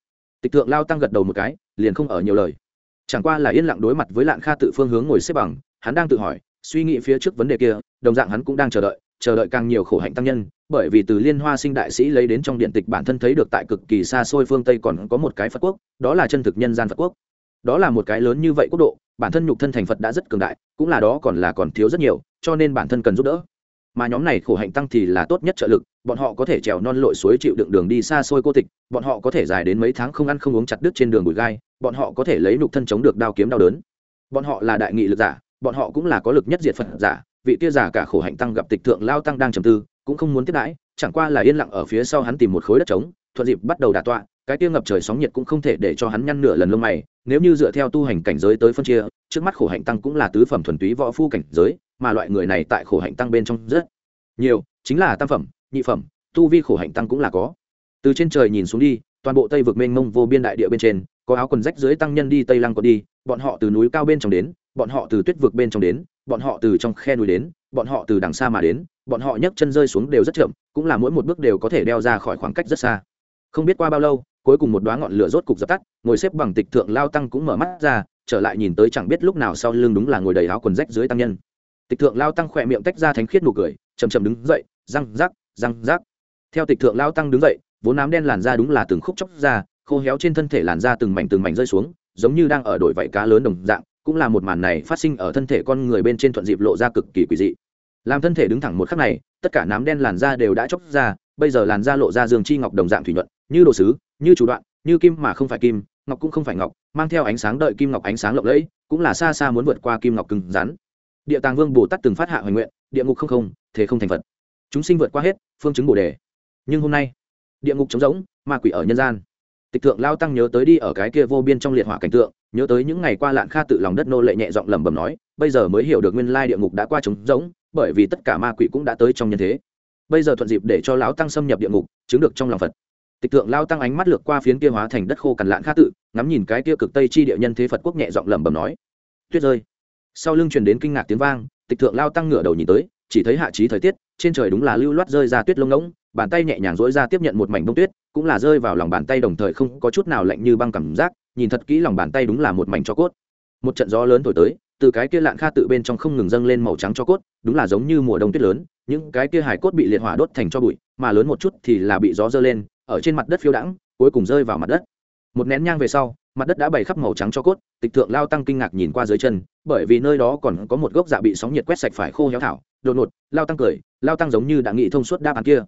Tịch thượng lao tăng gật đầu một cái, liền không ở nhiều lời. Chẳng qua là yên lặng đối mặt với lạn kha tự phương hướng ngồi xếp bằng, hắn đang tự hỏi, suy nghĩ phía trước vấn đề kia, đồng dạng hắn cũng đang chờ đợi chờ đợi càng nhiều khổ hạnh tăng nhân, bởi vì từ liên hoa sinh đại sĩ lấy đến trong điện tịch bản thân thấy được tại cực kỳ xa xôi phương tây còn có một cái phật quốc, đó là chân thực nhân gian phật quốc. Đó là một cái lớn như vậy quốc độ, bản thân nhục thân thành phật đã rất cường đại, cũng là đó còn là còn thiếu rất nhiều, cho nên bản thân cần giúp đỡ. Mà nhóm này khổ hạnh tăng thì là tốt nhất trợ lực, bọn họ có thể trèo non lội suối chịu đựng đường đi xa xôi cô tịch, bọn họ có thể dài đến mấy tháng không ăn không uống chặt đứt trên đường bụi gai, bọn họ có thể lấy nhục thân chống được đao kiếm đau đớn. Bọn họ là đại nghị lực giả, bọn họ cũng là có lực nhất diệt phật giả vị tia giả cả khổ hạnh tăng gặp tịch thượng lao tăng đang trầm tư, cũng không muốn tiếp đãi, chẳng qua là yên lặng ở phía sau hắn tìm một khối đất trống, thuận dịp bắt đầu đà tọa, cái tia ngập trời sóng nhiệt cũng không thể để cho hắn nhăn nửa lần lông mày, nếu như dựa theo tu hành cảnh giới tới phân chia, trước mắt khổ hạnh tăng cũng là tứ phẩm thuần túy võ phu cảnh giới, mà loại người này tại khổ hạnh tăng bên trong rất nhiều, chính là tam phẩm, nhị phẩm, tu vi khổ hạnh tăng cũng là có. Từ trên trời nhìn xuống đi, toàn bộ tây vực mênh mông vô biên đại địa bên trên có áo quần rách dưới tăng nhân đi tây lăng còn đi, bọn họ từ núi cao bên trong đến, bọn họ từ tuyết vực bên trong đến, bọn họ từ trong khe núi đến, bọn họ từ đằng xa mà đến, bọn họ nhấc chân rơi xuống đều rất chậm, cũng là mỗi một bước đều có thể đeo ra khỏi khoảng cách rất xa. Không biết qua bao lâu, cuối cùng một đoá ngọn lửa rốt cục dập tắt, ngồi xếp bằng tịch thượng lao tăng cũng mở mắt ra, trở lại nhìn tới chẳng biết lúc nào sau lưng đúng là ngồi đầy áo quần rách dưới tăng nhân. Tịch thượng lao tăng khỏe miệng tách ra thánh khiết nụ cười chầm chầm đứng dậy, răng rác răng rác theo tịch thượng lao tăng đứng dậy, vốn nám đen làn da đúng là từng khúc chóc ra khô héo trên thân thể làn da từng mảnh từng mảnh rơi xuống, giống như đang ở đổi vảy cá lớn đồng dạng, cũng là một màn này phát sinh ở thân thể con người bên trên thuận dịp lộ ra cực kỳ quỷ dị. Làm thân thể đứng thẳng một khắc này, tất cả nám đen làn da đều đã chóc ra, bây giờ làn da lộ ra dương chi ngọc đồng dạng thủy nhuận, như đồ sứ, như chủ đoạn, như kim mà không phải kim, ngọc cũng không phải ngọc, mang theo ánh sáng đợi kim ngọc ánh sáng lộng lẫy, cũng là xa xa muốn vượt qua kim ngọc cứng rắn. Địa tàng vương bồ tát từng phát hạ hoành nguyện, địa ngục không không, thế không thành phật. Chúng sinh vượt qua hết, phương chứng bồ đề. Nhưng hôm nay, địa ngục trống rỗng, ma quỷ ở nhân gian tịch thượng lao tăng nhớ tới đi ở cái kia vô biên trong liệt hỏa cảnh tượng, nhớ tới những ngày qua lạn kha tự lòng đất nô lệ nhẹ giọng lẩm bẩm nói, bây giờ mới hiểu được nguyên lai địa ngục đã qua trống rỗng, bởi vì tất cả ma quỷ cũng đã tới trong nhân thế. Bây giờ thuận dịp để cho lão tăng xâm nhập địa ngục, chứng được trong lòng phật. Tịch tượng lao tăng ánh mắt lược qua phiến kia hóa thành đất khô cằn lạn kha tự, ngắm nhìn cái kia cực tây chi địa nhân thế phật quốc nhẹ giọng lẩm bẩm nói. Tuyết rơi. Sau lưng truyền đến kinh ngạc tiếng vang, tịch tượng lao tăng ngửa đầu nhìn tới, chỉ thấy hạ trí thời tiết, trên trời đúng là lưu loát rơi ra tuyết lông ngỗng bàn tay nhẹ nhàng dỗi ra tiếp nhận một mảnh bông tuyết, cũng là rơi vào lòng bàn tay đồng thời không có chút nào lạnh như băng cảm giác, nhìn thật kỹ lòng bàn tay đúng là một mảnh cho cốt. Một trận gió lớn thổi tới, từ cái kia lạn kha tự bên trong không ngừng dâng lên màu trắng cho cốt, đúng là giống như mùa đông tuyết lớn, những cái kia hải cốt bị liệt hỏa đốt thành cho bụi, mà lớn một chút thì là bị gió dơ lên, ở trên mặt đất phiêu đãng, cuối cùng rơi vào mặt đất. Một nén nhang về sau, mặt đất đã bày khắp màu trắng cho cốt, tịch thượng lao tăng kinh ngạc nhìn qua dưới chân, bởi vì nơi đó còn có một gốc dạ bị sóng nhiệt quét sạch phải khô héo thảo, đột ngột, lao tăng cười, lao tăng giống như đã nghĩ thông suốt đáp án kia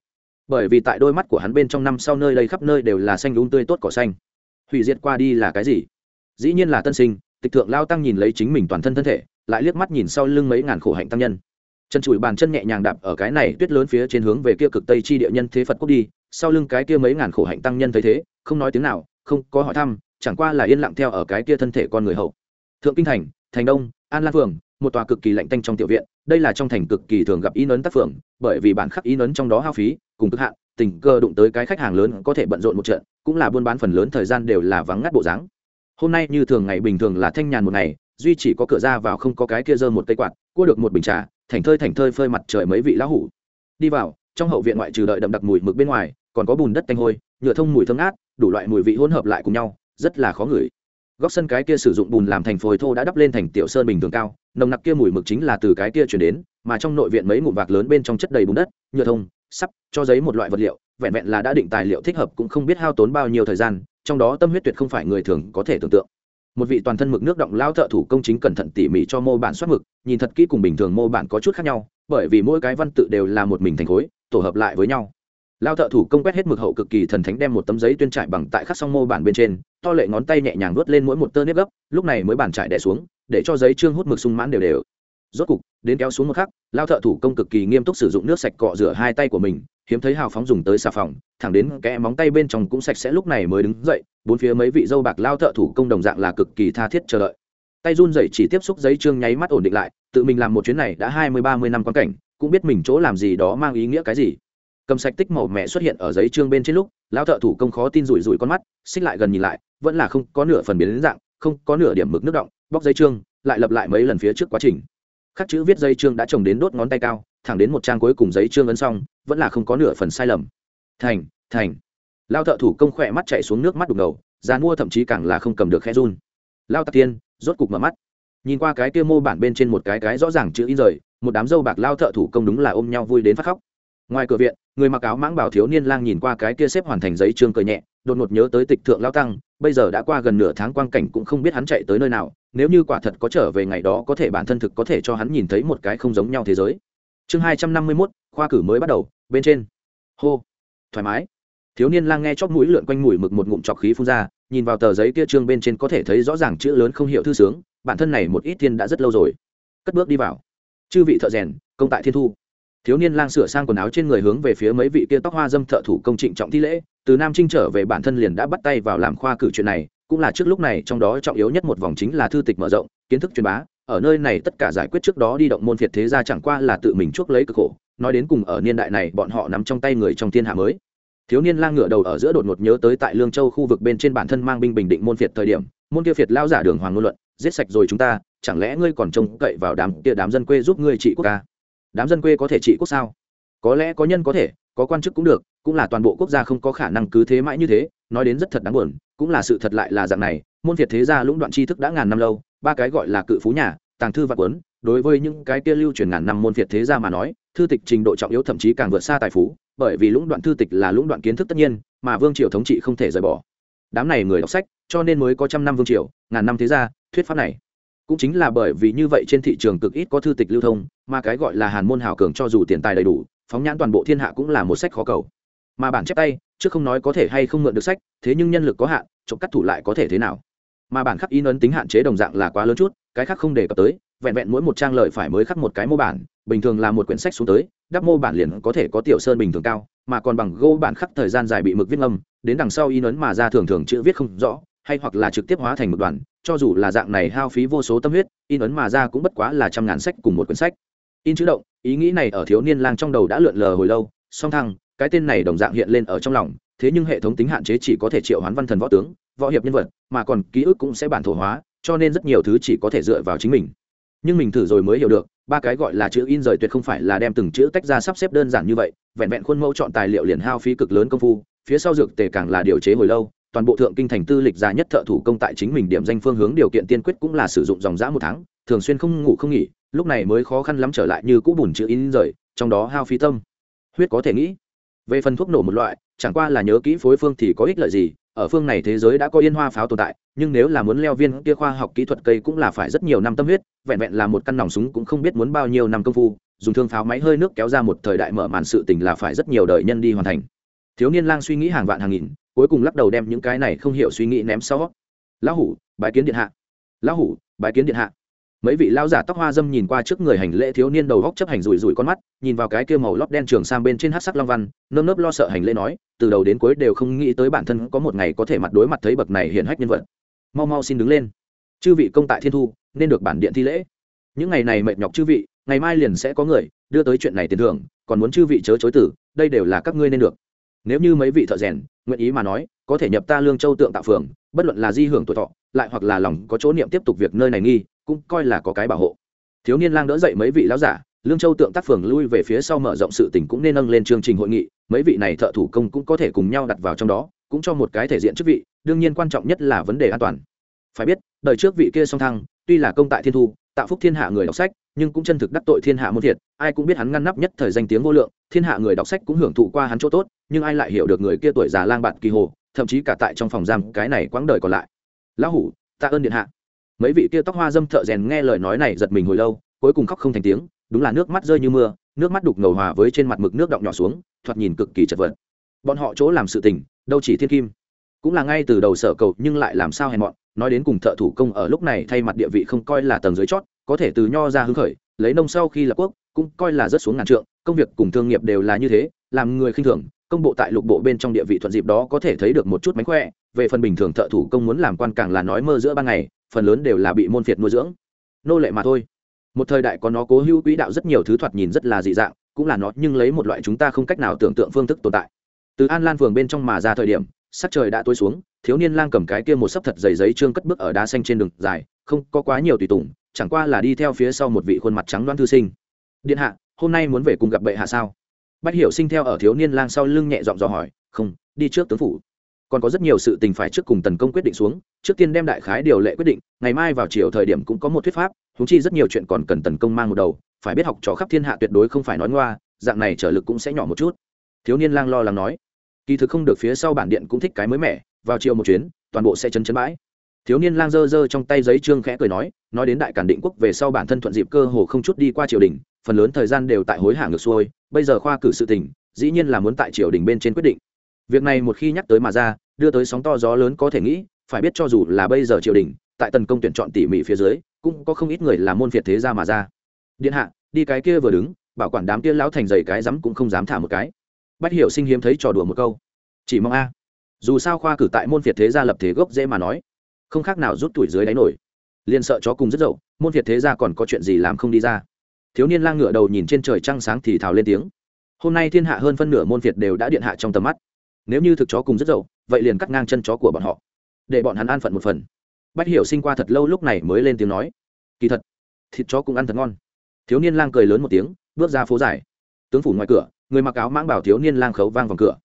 bởi vì tại đôi mắt của hắn bên trong năm sau nơi đây khắp nơi đều là xanh đúng tươi tốt cỏ xanh. Hủy diệt qua đi là cái gì? Dĩ nhiên là tân sinh, tịch thượng lao tăng nhìn lấy chính mình toàn thân thân thể, lại liếc mắt nhìn sau lưng mấy ngàn khổ hạnh tăng nhân. Chân chùi bàn chân nhẹ nhàng đạp ở cái này tuyết lớn phía trên hướng về kia cực tây chi địa nhân thế phật quốc đi, sau lưng cái kia mấy ngàn khổ hạnh tăng nhân thấy thế, không nói tiếng nào, không có hỏi thăm, chẳng qua là yên lặng theo ở cái kia thân thể con người hậu. Thượng kinh thành thành đông, an lan phường một tòa cực kỳ lạnh tanh trong tiểu viện, đây là trong thành cực kỳ thường gặp in ấn tác phường, bởi vì bản khắc in ấn trong đó hao phí, cùng cực hạn, tình cơ đụng tới cái khách hàng lớn có thể bận rộn một trận, cũng là buôn bán phần lớn thời gian đều là vắng ngắt bộ dáng. Hôm nay như thường ngày bình thường là thanh nhàn một ngày, duy chỉ có cửa ra vào không có cái kia dơ một cây quạt, cua được một bình trà, thành thơi thành thơi phơi mặt trời mấy vị lão hủ. Đi vào, trong hậu viện ngoại trừ đợi đậm đặc mùi mực bên ngoài, còn có bùn đất tanh hôi, nhựa thông mùi thơm ngát, đủ loại mùi vị hỗn hợp lại cùng nhau, rất là khó ngửi góc sân cái kia sử dụng bùn làm thành phôi thô đã đắp lên thành tiểu sơn bình thường cao, nồng nặc kia mùi mực chính là từ cái kia chuyển đến, mà trong nội viện mấy ngụm vạc lớn bên trong chất đầy bùn đất, nhựa thông sắp cho giấy một loại vật liệu, vẹn vẹn là đã định tài liệu thích hợp cũng không biết hao tốn bao nhiêu thời gian, trong đó tâm huyết tuyệt không phải người thường có thể tưởng tượng. Một vị toàn thân mực nước động lao thợ thủ công chính cẩn thận tỉ mỉ cho mô bản soát mực, nhìn thật kỹ cùng bình thường mô bản có chút khác nhau, bởi vì mỗi cái văn tự đều là một mình thành khối, tổ hợp lại với nhau lao thợ thủ công quét hết mực hậu cực kỳ thần thánh đem một tấm giấy tuyên trải bằng tại khắc song mô bản bên trên, to lệ ngón tay nhẹ nhàng vớt lên mỗi một tơ nếp gấp, lúc này mới bản trải đẻ xuống, để cho giấy trương hút mực sung mãn đều đều. Rốt cục, đến kéo xuống một khắc, lao thợ thủ công cực kỳ nghiêm túc sử dụng nước sạch cọ rửa hai tay của mình, hiếm thấy hào phóng dùng tới xà phòng, thẳng đến kẽ móng tay bên trong cũng sạch sẽ lúc này mới đứng dậy, bốn phía mấy vị dâu bạc lao thợ thủ công đồng dạng là cực kỳ tha thiết chờ đợi. Tay run dậy chỉ tiếp xúc giấy trương nháy mắt ổn định lại, tự mình làm một chuyến này đã hai mươi, ba mươi năm quan cảnh, cũng biết mình chỗ làm gì đó mang ý nghĩa cái gì cầm sạch tích màu mẹ xuất hiện ở giấy trương bên trên lúc lao thợ thủ công khó tin rủi rủi con mắt, xích lại gần nhìn lại, vẫn là không có nửa phần biến đến dạng, không có nửa điểm mực nước động, bóc giấy trương, lại lập lại mấy lần phía trước quá trình. Khắc chữ viết giấy trương đã trồng đến đốt ngón tay cao, thẳng đến một trang cuối cùng giấy trương ấn xong, vẫn là không có nửa phần sai lầm. Thành thành. Lao thợ thủ công khỏe mắt chạy xuống nước mắt đục ngầu giá mua thậm chí càng là không cầm được khe run. Lao tạc tiên rốt cục mở mắt. Nhìn qua cái kia mô bản bên trên một cái cái rõ ràng chữ in rời, một đám dâu bạc lao thợ thủ công đúng là ôm nhau vui đến phát khóc ngoài cửa viện, người mặc áo mãng bảo thiếu niên lang nhìn qua cái kia xếp hoàn thành giấy trương cười nhẹ, đột ngột nhớ tới tịch thượng lao tăng, bây giờ đã qua gần nửa tháng quang cảnh cũng không biết hắn chạy tới nơi nào, nếu như quả thật có trở về ngày đó có thể bản thân thực có thể cho hắn nhìn thấy một cái không giống nhau thế giới. Chương hai trăm năm mươi mốt, khoa cử mới bắt đầu, bên trên. Hô. Thoải mái. Thiếu niên lang nghe chóp mũi lượn quanh mũi mực một ngụm chọc khí phun ra, nhìn vào tờ giấy kia trương bên trên có thể thấy rõ ràng chữ lớn không hiểu thư sướng, bản thân này một ít thiên đã rất lâu rồi. Cất bước đi vào. Chư vị thợ rèn, công tại thiên thu thiếu niên lang sửa sang quần áo trên người hướng về phía mấy vị kia tóc hoa dâm thợ thủ công trịnh trọng thi lễ, từ nam trinh trở về bản thân liền đã bắt tay vào làm khoa cử chuyện này, cũng là trước lúc này, trong đó trọng yếu nhất một vòng chính là thư tịch mở rộng, kiến thức truyền bá, ở nơi này tất cả giải quyết trước đó đi động môn phiệt thế ra chẳng qua là tự mình chuốc lấy cực khổ, nói đến cùng ở niên đại này bọn họ nắm trong tay người trong thiên hạ mới. Thiếu niên lang ngựa đầu ở giữa đột ngột nhớ tới tại lương châu khu vực bên trên bản thân mang binh bình định môn phiệt thời điểm, môn kia phiệt lao giả đường hoàng ngôn luận, giết sạch rồi chúng ta, chẳng lẽ ngươi còn trông cậy vào đám kia đám dân quê giúp ngươi trị quốc ca? Đám dân quê có thể trị quốc sao? Có lẽ có nhân có thể, có quan chức cũng được, cũng là toàn bộ quốc gia không có khả năng cứ thế mãi như thế, nói đến rất thật đáng buồn, cũng là sự thật lại là dạng này, môn việt thế gia lũng đoạn tri thức đã ngàn năm lâu, ba cái gọi là cự phú nhà, tàng thư và quấn đối với những cái kia lưu truyền ngàn năm môn việt thế gia mà nói, thư tịch trình độ trọng yếu thậm chí càng vượt xa tài phú, bởi vì lũng đoạn thư tịch là lũng đoạn kiến thức tất nhiên, mà vương triều thống trị không thể rời bỏ. Đám này người đọc sách, cho nên mới có trăm năm vương triều, ngàn năm thế gia, thuyết pháp này. Cũng chính là bởi vì như vậy trên thị trường cực ít có thư tịch lưu thông mà cái gọi là hàn môn hào cường cho dù tiền tài đầy đủ, phóng nhãn toàn bộ thiên hạ cũng là một sách khó cầu. Mà bản chép tay, chứ không nói có thể hay không mượn được sách, thế nhưng nhân lực có hạn, trộm cắt thủ lại có thể thế nào? Mà bản khắc in ấn tính hạn chế đồng dạng là quá lớn chút, cái khác không đề cập tới, vẹn vẹn mỗi một trang lợi phải mới khắc một cái mô bản, bình thường là một quyển sách xuống tới, đắp mô bản liền có thể có tiểu sơn bình thường cao, mà còn bằng gô bản khắc thời gian dài bị mực viết ngâm đến đằng sau in ấn mà ra thường thường chữ viết không rõ, hay hoặc là trực tiếp hóa thành một đoàn cho dù là dạng này hao phí vô số tâm huyết, in ấn mà ra cũng bất quá là trăm ngàn sách cùng một quyển sách in chữ động, ý nghĩ này ở thiếu niên lang trong đầu đã lượn lờ hồi lâu, song thăng, cái tên này đồng dạng hiện lên ở trong lòng, thế nhưng hệ thống tính hạn chế chỉ có thể triệu hoán văn thần võ tướng, võ hiệp nhân vật, mà còn ký ức cũng sẽ bản thổ hóa, cho nên rất nhiều thứ chỉ có thể dựa vào chính mình. Nhưng mình thử rồi mới hiểu được, ba cái gọi là chữ in rời tuyệt không phải là đem từng chữ tách ra sắp xếp đơn giản như vậy, vẹn vẹn khuôn mẫu chọn tài liệu liền hao phí cực lớn công phu, phía sau dược tề càng là điều chế hồi lâu, toàn bộ thượng kinh thành tư lịch già nhất thợ thủ công tại chính mình điểm danh phương hướng điều kiện tiên quyết cũng là sử dụng dòng giã một tháng, thường xuyên không ngủ không nghỉ lúc này mới khó khăn lắm trở lại như cũ bùn chữ in rời, trong đó hao phí tâm. Huyết có thể nghĩ, về phần thuốc nổ một loại, chẳng qua là nhớ kỹ phối phương thì có ích lợi gì, ở phương này thế giới đã có yên hoa pháo tồn tại, nhưng nếu là muốn leo viên kia khoa học kỹ thuật cây cũng là phải rất nhiều năm tâm huyết, vẹn vẹn là một căn nòng súng cũng không biết muốn bao nhiêu năm công phu, dùng thương pháo máy hơi nước kéo ra một thời đại mở màn sự tình là phải rất nhiều đời nhân đi hoàn thành. Thiếu niên lang suy nghĩ hàng vạn hàng nghìn, cuối cùng lắc đầu đem những cái này không hiểu suy nghĩ ném sau. Lão hủ, bái kiến điện hạ. Lão hủ, bái kiến điện hạ mấy vị lao giả tóc hoa dâm nhìn qua trước người hành lễ thiếu niên đầu góc chấp hành rủi rủi con mắt, nhìn vào cái kia màu lót đen trường sang bên trên hát sắc long văn, nơm nớp lo sợ hành lễ nói, từ đầu đến cuối đều không nghĩ tới bản thân có một ngày có thể mặt đối mặt thấy bậc này hiển hách nhân vật. Mau mau xin đứng lên. Chư vị công tại thiên thu, nên được bản điện thi lễ. Những ngày này mệt nhọc chư vị, ngày mai liền sẽ có người đưa tới chuyện này tiền thưởng, còn muốn chư vị chớ chối tử đây đều là các ngươi nên được. Nếu như mấy vị thợ rèn nguyện ý mà nói, có thể nhập ta lương châu tượng tạo phường, bất luận là di hưởng tuổi thọ, lại hoặc là lòng có chỗ niệm tiếp tục việc nơi này nghi cũng coi là có cái bảo hộ. Thiếu niên lang đỡ dậy mấy vị lão giả, lương châu tượng tác phường lui về phía sau mở rộng sự tình cũng nên nâng lên chương trình hội nghị, mấy vị này thợ thủ công cũng có thể cùng nhau đặt vào trong đó, cũng cho một cái thể diện chức vị, đương nhiên quan trọng nhất là vấn đề an toàn. Phải biết, đời trước vị kia song thăng, tuy là công tại thiên thu, tạo phúc thiên hạ người đọc sách, nhưng cũng chân thực đắc tội thiên hạ muôn thiệt, ai cũng biết hắn ngăn nắp nhất thời danh tiếng vô lượng, thiên hạ người đọc sách cũng hưởng thụ qua hắn chỗ tốt, nhưng ai lại hiểu được người kia tuổi già lang bạn kỳ hồ, thậm chí cả tại trong phòng giam, cái này quãng đời còn lại. Lão hủ, tạ ơn điện hạ mấy vị kia tóc hoa dâm thợ rèn nghe lời nói này giật mình hồi lâu, cuối cùng khóc không thành tiếng, đúng là nước mắt rơi như mưa, nước mắt đục ngầu hòa với trên mặt mực nước động nhỏ xuống, thoạt nhìn cực kỳ chật vật. Bọn họ chỗ làm sự tình, đâu chỉ thiên kim. Cũng là ngay từ đầu sở cầu nhưng lại làm sao hèn mọn, nói đến cùng thợ thủ công ở lúc này thay mặt địa vị không coi là tầng dưới chót, có thể từ nho ra hứng khởi, lấy nông sau khi lập quốc, cũng coi là rất xuống ngàn trượng, công việc cùng thương nghiệp đều là như thế, làm người khinh thường, công bộ tại lục bộ bên trong địa vị thuận dịp đó có thể thấy được một chút mánh khỏe, về phần bình thường thợ thủ công muốn làm quan càng là nói mơ giữa ban ngày phần lớn đều là bị môn phiệt nuôi dưỡng. Nô lệ mà thôi. Một thời đại có nó cố hữu quỹ đạo rất nhiều thứ thoạt nhìn rất là dị dạng, cũng là nó nhưng lấy một loại chúng ta không cách nào tưởng tượng phương thức tồn tại. Từ an lan phường bên trong mà ra thời điểm, sắc trời đã tối xuống, thiếu niên lang cầm cái kia một sấp thật dày giấy trương cất bước ở đá xanh trên đường dài, không có quá nhiều tùy tùng, chẳng qua là đi theo phía sau một vị khuôn mặt trắng đoan thư sinh. Điện hạ, hôm nay muốn về cùng gặp bệ hạ sao? Bách hiểu sinh theo ở thiếu niên lang sau lưng nhẹ giọng dò hỏi, không, đi trước tướng phủ còn có rất nhiều sự tình phải trước cùng tần công quyết định xuống, trước tiên đem đại khái điều lệ quyết định, ngày mai vào chiều thời điểm cũng có một thuyết pháp húng chi rất nhiều chuyện còn cần tần công mang một đầu, phải biết học trò khắp thiên hạ tuyệt đối không phải nói ngoa, dạng này trở lực cũng sẽ nhỏ một chút. Thiếu niên lang lo lắng nói. Kỳ thực không được phía sau bản điện cũng thích cái mới mẻ, vào chiều một chuyến, toàn bộ sẽ chấn chấn bãi. Thiếu niên lang dơ dơ trong tay giấy trương khẽ cười nói nói đến đại cản định quốc về sau bản thân thuận dịp cơ hồ không chút đi qua triều đình, phần lớn thời gian đều tại hối hả ngược xuôi, bây giờ khoa cử sự tình, dĩ nhiên là muốn tại triều đình bên trên quyết định việc này một khi nhắc tới mà ra, đưa tới sóng to gió lớn có thể nghĩ, phải biết cho dù là bây giờ triều đình, tại tần công tuyển chọn tỉ mỉ phía dưới, cũng có không ít người làm môn việt thế ra mà ra. Điện hạ, đi cái kia vừa đứng, bảo quản đám kia lão thành dày cái rắm cũng không dám thả một cái. Bách hiểu sinh hiếm thấy trò đùa một câu. Chỉ mong a. Dù sao khoa cử tại môn việt thế gia lập thế gốc dễ mà nói, không khác nào rút tuổi dưới đáy nổi. Liền sợ chó cùng rất dậu, môn việt thế gia còn có chuyện gì làm không đi ra. Thiếu niên lang ngựa đầu nhìn trên trời trăng sáng thì thào lên tiếng. Hôm nay thiên hạ hơn phân nửa môn việt đều đã điện hạ trong tầm mắt nếu như thực chó cùng rất dậu, vậy liền cắt ngang chân chó của bọn họ, để bọn hắn an phận một phần. Bách hiểu sinh qua thật lâu lúc này mới lên tiếng nói, kỳ thật, thịt chó cũng ăn thật ngon. Thiếu niên lang cười lớn một tiếng, bước ra phố dài. Tướng phủ ngoài cửa, người mặc áo mãng bảo thiếu niên lang khấu vang vòng cửa.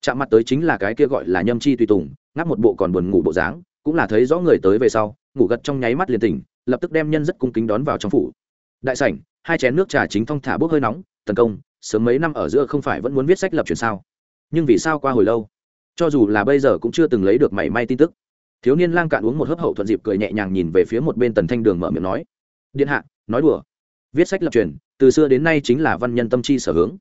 Chạm mặt tới chính là cái kia gọi là nhâm chi tùy tùng, ngáp một bộ còn buồn ngủ bộ dáng, cũng là thấy rõ người tới về sau, ngủ gật trong nháy mắt liền tỉnh, lập tức đem nhân rất cung kính đón vào trong phủ. Đại sảnh, hai chén nước trà chính thong thả bốc hơi nóng tấn công, sớm mấy năm ở giữa không phải vẫn muốn viết sách lập truyền sao? Nhưng vì sao qua hồi lâu? Cho dù là bây giờ cũng chưa từng lấy được mảy may tin tức. Thiếu niên lang cạn uống một hớp hậu thuận dịp cười nhẹ nhàng nhìn về phía một bên tần thanh đường mở miệng nói, điện hạ, nói đùa. Viết sách lập truyền, từ xưa đến nay chính là văn nhân tâm chi sở hướng.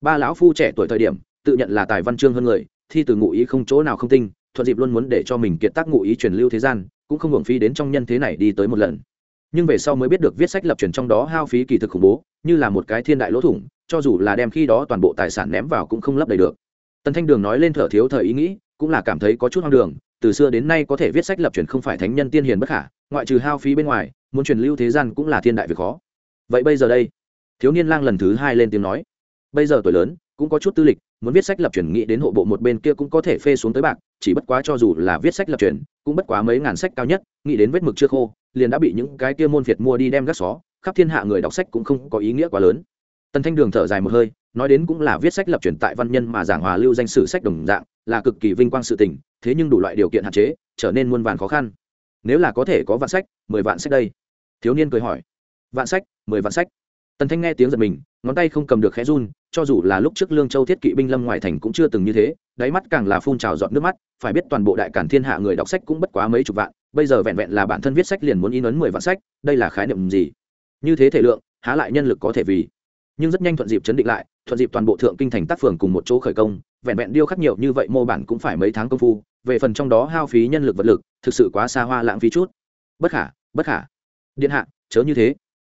Ba lão phu trẻ tuổi thời điểm, tự nhận là tài văn chương hơn người, thi từ ngụ ý không chỗ nào không tinh, thuận dịp luôn muốn để cho mình kiệt tác ngụ ý truyền lưu thế gian, cũng không hưởng phí đến trong nhân thế này đi tới một lần. Nhưng về sau mới biết được viết sách lập truyền trong đó hao phí kỳ thực khủng bố, như là một cái thiên đại lỗ thủng, cho dù là đem khi đó toàn bộ tài sản ném vào cũng không lấp đầy được tần thanh đường nói lên thở thiếu thời ý nghĩ, cũng là cảm thấy có chút hoang đường, từ xưa đến nay có thể viết sách lập truyền không phải thánh nhân tiên hiền bất khả, ngoại trừ hao phí bên ngoài, muốn truyền lưu thế gian cũng là thiên đại việc khó. Vậy bây giờ đây? Thiếu niên lang lần thứ hai lên tiếng nói. Bây giờ tuổi lớn, cũng có chút tư lịch, muốn viết sách lập truyền nghĩ đến hộ bộ một bên kia cũng có thể phê xuống tới bạc, chỉ bất quá cho dù là viết sách lập truyền, cũng bất quá mấy ngàn sách cao nhất, nghĩ đến vết mực chưa khô, liền đã bị những cái kia môn phiệt mua đi đem gác xó, khắp thiên hạ người đọc sách cũng không có ý nghĩa quá lớn. Tần thanh đường thở dài một hơi nói đến cũng là viết sách lập truyền tại văn nhân mà giảng hòa lưu danh sử sách đồng dạng, là cực kỳ vinh quang sự tình, thế nhưng đủ loại điều kiện hạn chế, trở nên muôn vàn khó khăn. Nếu là có thể có vạn sách, mười vạn sách đây. Thiếu niên cười hỏi. Vạn sách, mười vạn sách. Tần thanh nghe tiếng giật mình, ngón tay không cầm được khẽ run, cho dù là lúc trước lương châu thiết kỵ binh lâm ngoài thành cũng chưa từng như thế, đáy mắt càng là phun trào dọn nước mắt, phải biết toàn bộ đại cản thiên hạ người đọc sách cũng bất quá mấy chục vạn, bây giờ vẹn vẹn là bản thân viết sách liền muốn in ấn mười vạn sách, đây là khái niệm gì? Như thế thể lượng, há lại nhân lực có thể vì. Nhưng rất nhanh thuận dịp chấn định lại thuận dịp toàn bộ thượng kinh thành tác phường cùng một chỗ khởi công, vẹn vẹn điêu khắc nhiều như vậy mô bản cũng phải mấy tháng công phu, về phần trong đó hao phí nhân lực vật lực, thực sự quá xa hoa lãng phí chút. Bất khả bất khả. Điện hạ, chớ như thế.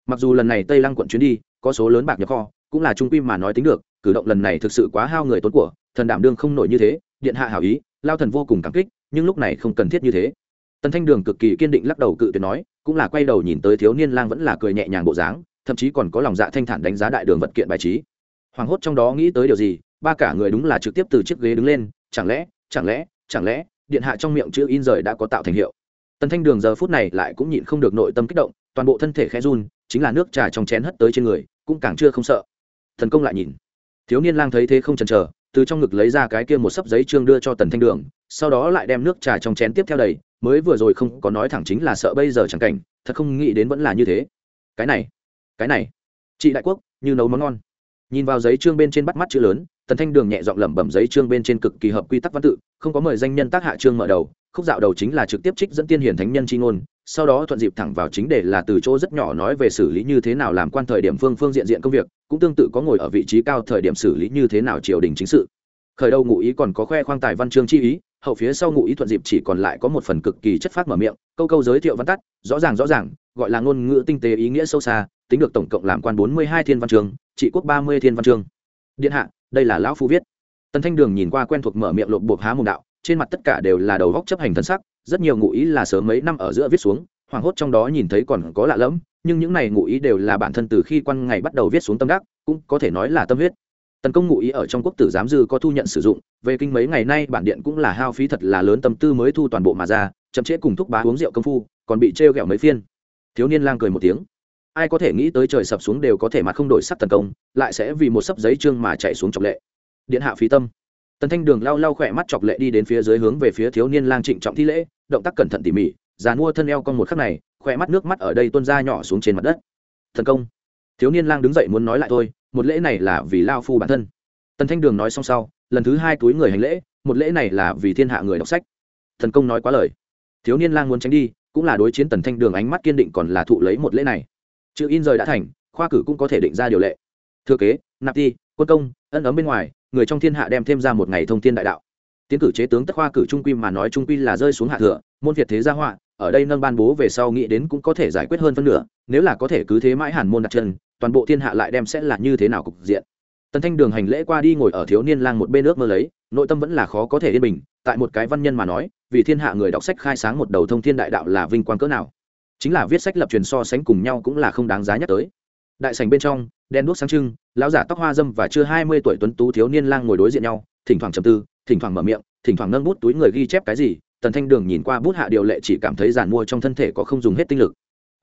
Mặc dù lần này tây lăng quận chuyến đi, có số lớn bạc nhập kho, cũng là trung quy mà nói tính được, cử động lần này thực sự quá hao người tốn của, thần đảm đương không nổi như thế, điện hạ hảo ý, lao thần vô cùng cảm kích, nhưng lúc này không cần thiết như thế. Tần thanh đường cực kỳ kiên định lắc đầu cự tuyệt nói, cũng là quay đầu nhìn tới thiếu niên lang vẫn là cười nhẹ nhàng bộ dáng, thậm chí còn có lòng dạ thanh thản đánh giá đại đường vật kiện bài trí hoảng hốt trong đó nghĩ tới điều gì, ba cả người đúng là trực tiếp từ chiếc ghế đứng lên, chẳng lẽ chẳng lẽ chẳng lẽ, điện hạ trong miệng chữ in rời đã có tạo thành hiệu. Tần thanh đường giờ phút này lại cũng nhịn không được nội tâm kích động, toàn bộ thân thể khẽ run, chính là nước trà trong chén hất tới trên người, cũng càng chưa không sợ. Thần công lại nhìn. Thiếu niên lang thấy thế không chần chờ, từ trong ngực lấy ra cái kia một sấp giấy trương đưa cho tần thanh đường, sau đó lại đem nước trà trong chén tiếp theo đầy, mới vừa rồi không có nói thẳng chính là sợ bây giờ chẳng cảnh, thật không nghĩ đến vẫn là như thế. Cái này cái này, chị đại quốc, như nấu món ngon nhìn vào giấy trương bên trên bắt mắt chữ lớn, tần thanh đường nhẹ giọng lẩm bẩm giấy trương bên trên cực kỳ hợp quy tắc văn tự, không có mời danh nhân tác hạ trương mở đầu, khúc dạo đầu chính là trực tiếp trích dẫn tiên hiển thánh nhân c h i ngôn, sau đó thuận dịp thẳng vào chính để là từ chỗ rất nhỏ nói về xử lý như thế nào làm quan thời điểm phương phương diện diện công việc, cũng tương tự có ngồi ở vị trí cao thời điểm xử lý như thế nào triều đình chính sự. Khởi đầu ngụ ý còn có khoe khoang tài văn chương chi ý, hậu phía sau ngụ ý thuận dịp chỉ còn lại có một phần cực kỳ chất phát mở miệng, câu câu giới thiệu văn tắt, rõ ràng rõ ràng, gọi là ngôn ngữ tinh tế ý nghĩa sâu xa, tính được tổng cộng làm quan bốn mươi hai thiên văn chương trị quốc ba mươi thiên văn chương. Điện hạ, đây là lão phu viết. Tần thanh đường nhìn qua quen thuộc mở miệng lộp bộp há mồm đạo, trên mặt tất cả đều là đầu góc chấp hành thân sắc, rất nhiều ngụ ý là sớm mấy năm ở giữa viết xuống, hoảng hốt trong đó nhìn thấy còn có lạ lẫm, nhưng những này ngụ ý đều là bản thân từ khi quan ngày bắt đầu viết xuống tâm đắc, cũng có thể nói là tâm huyết. Tấn công ngụ ý ở trong quốc tử giám dư có thu nhận sử dụng, về kinh mấy ngày nay bản điện cũng là hao phí thật là lớn tâm tư mới thu toàn bộ mà ra, chậm trễ cùng thúc bá uống rượu công phu, còn bị trêu ghẹo mấy phiên. Thiếu niên lang cười một tiếng ai có thể nghĩ tới trời sập xuống đều có thể mà không đổi sắc tấn công, lại sẽ vì một sấp giấy trương mà chạy xuống trọng lệ. Điện hạ phí tâm. Tần thanh đường lau lau khỏe mắt chọc lệ đi đến phía dưới hướng về phía thiếu niên lang trịnh trọng thi lễ, động tác cẩn thận tỉ mỉ, già mua thân eo con một khắc này, khỏe mắt nước mắt ở đây tuôn ra nhỏ xuống trên mặt đất. Thần công. Thiếu niên lang đứng dậy muốn nói lại thôi, một lễ này là vì lao phu bản thân. Tần thanh đường nói xong sau, lần thứ hai túi người hành lễ, một lễ này là vì thiên hạ người đọc sách. Thần công nói quá lời. Thiếu niên lang muốn tránh đi, cũng là đối chiến tần thanh đường ánh mắt kiên định còn là thụ lấy một lễ này chữ in rời đã thành, khoa cử cũng có thể định ra điều lệ. Thừa kế, nạp ti quân công, ân ấm bên ngoài, người trong thiên hạ đem thêm ra một ngày thông thiên đại đạo. Tiến cử chế tướng tất khoa cử trung quy mà nói trung quy là rơi xuống hạ thừa, môn việt thế gia họa, ở đây nâng ban bố về sau nghĩ đến cũng có thể giải quyết hơn phân nửa, nếu là có thể cứ thế mãi hàn môn đặt chân, toàn bộ thiên hạ lại đem sẽ là như thế nào cục diện. Tần thanh đường hành lễ qua đi ngồi ở thiếu niên lang một bên nước mơ lấy, nội tâm vẫn là khó có thể yên bình, tại một cái văn nhân mà nói, vì thiên hạ người đọc sách khai sáng một đầu thông thiên đại đạo là vinh quang cỡ nào chính là viết sách lập truyền so sánh cùng nhau cũng là không đáng giá nhắc tới. Đại sành bên trong đen đuốc sáng trưng, lão giả tóc hoa dâm và chưa hai mươi tuổi tuấn tú thiếu niên lang ngồi đối diện nhau, thỉnh thoảng trầm tư, thỉnh thoảng mở miệng, thỉnh thoảng nâng bút túi người ghi chép cái gì, tần thanh đường nhìn qua bút hạ điều lệ chỉ cảm thấy giản mua trong thân thể có không dùng hết tinh lực.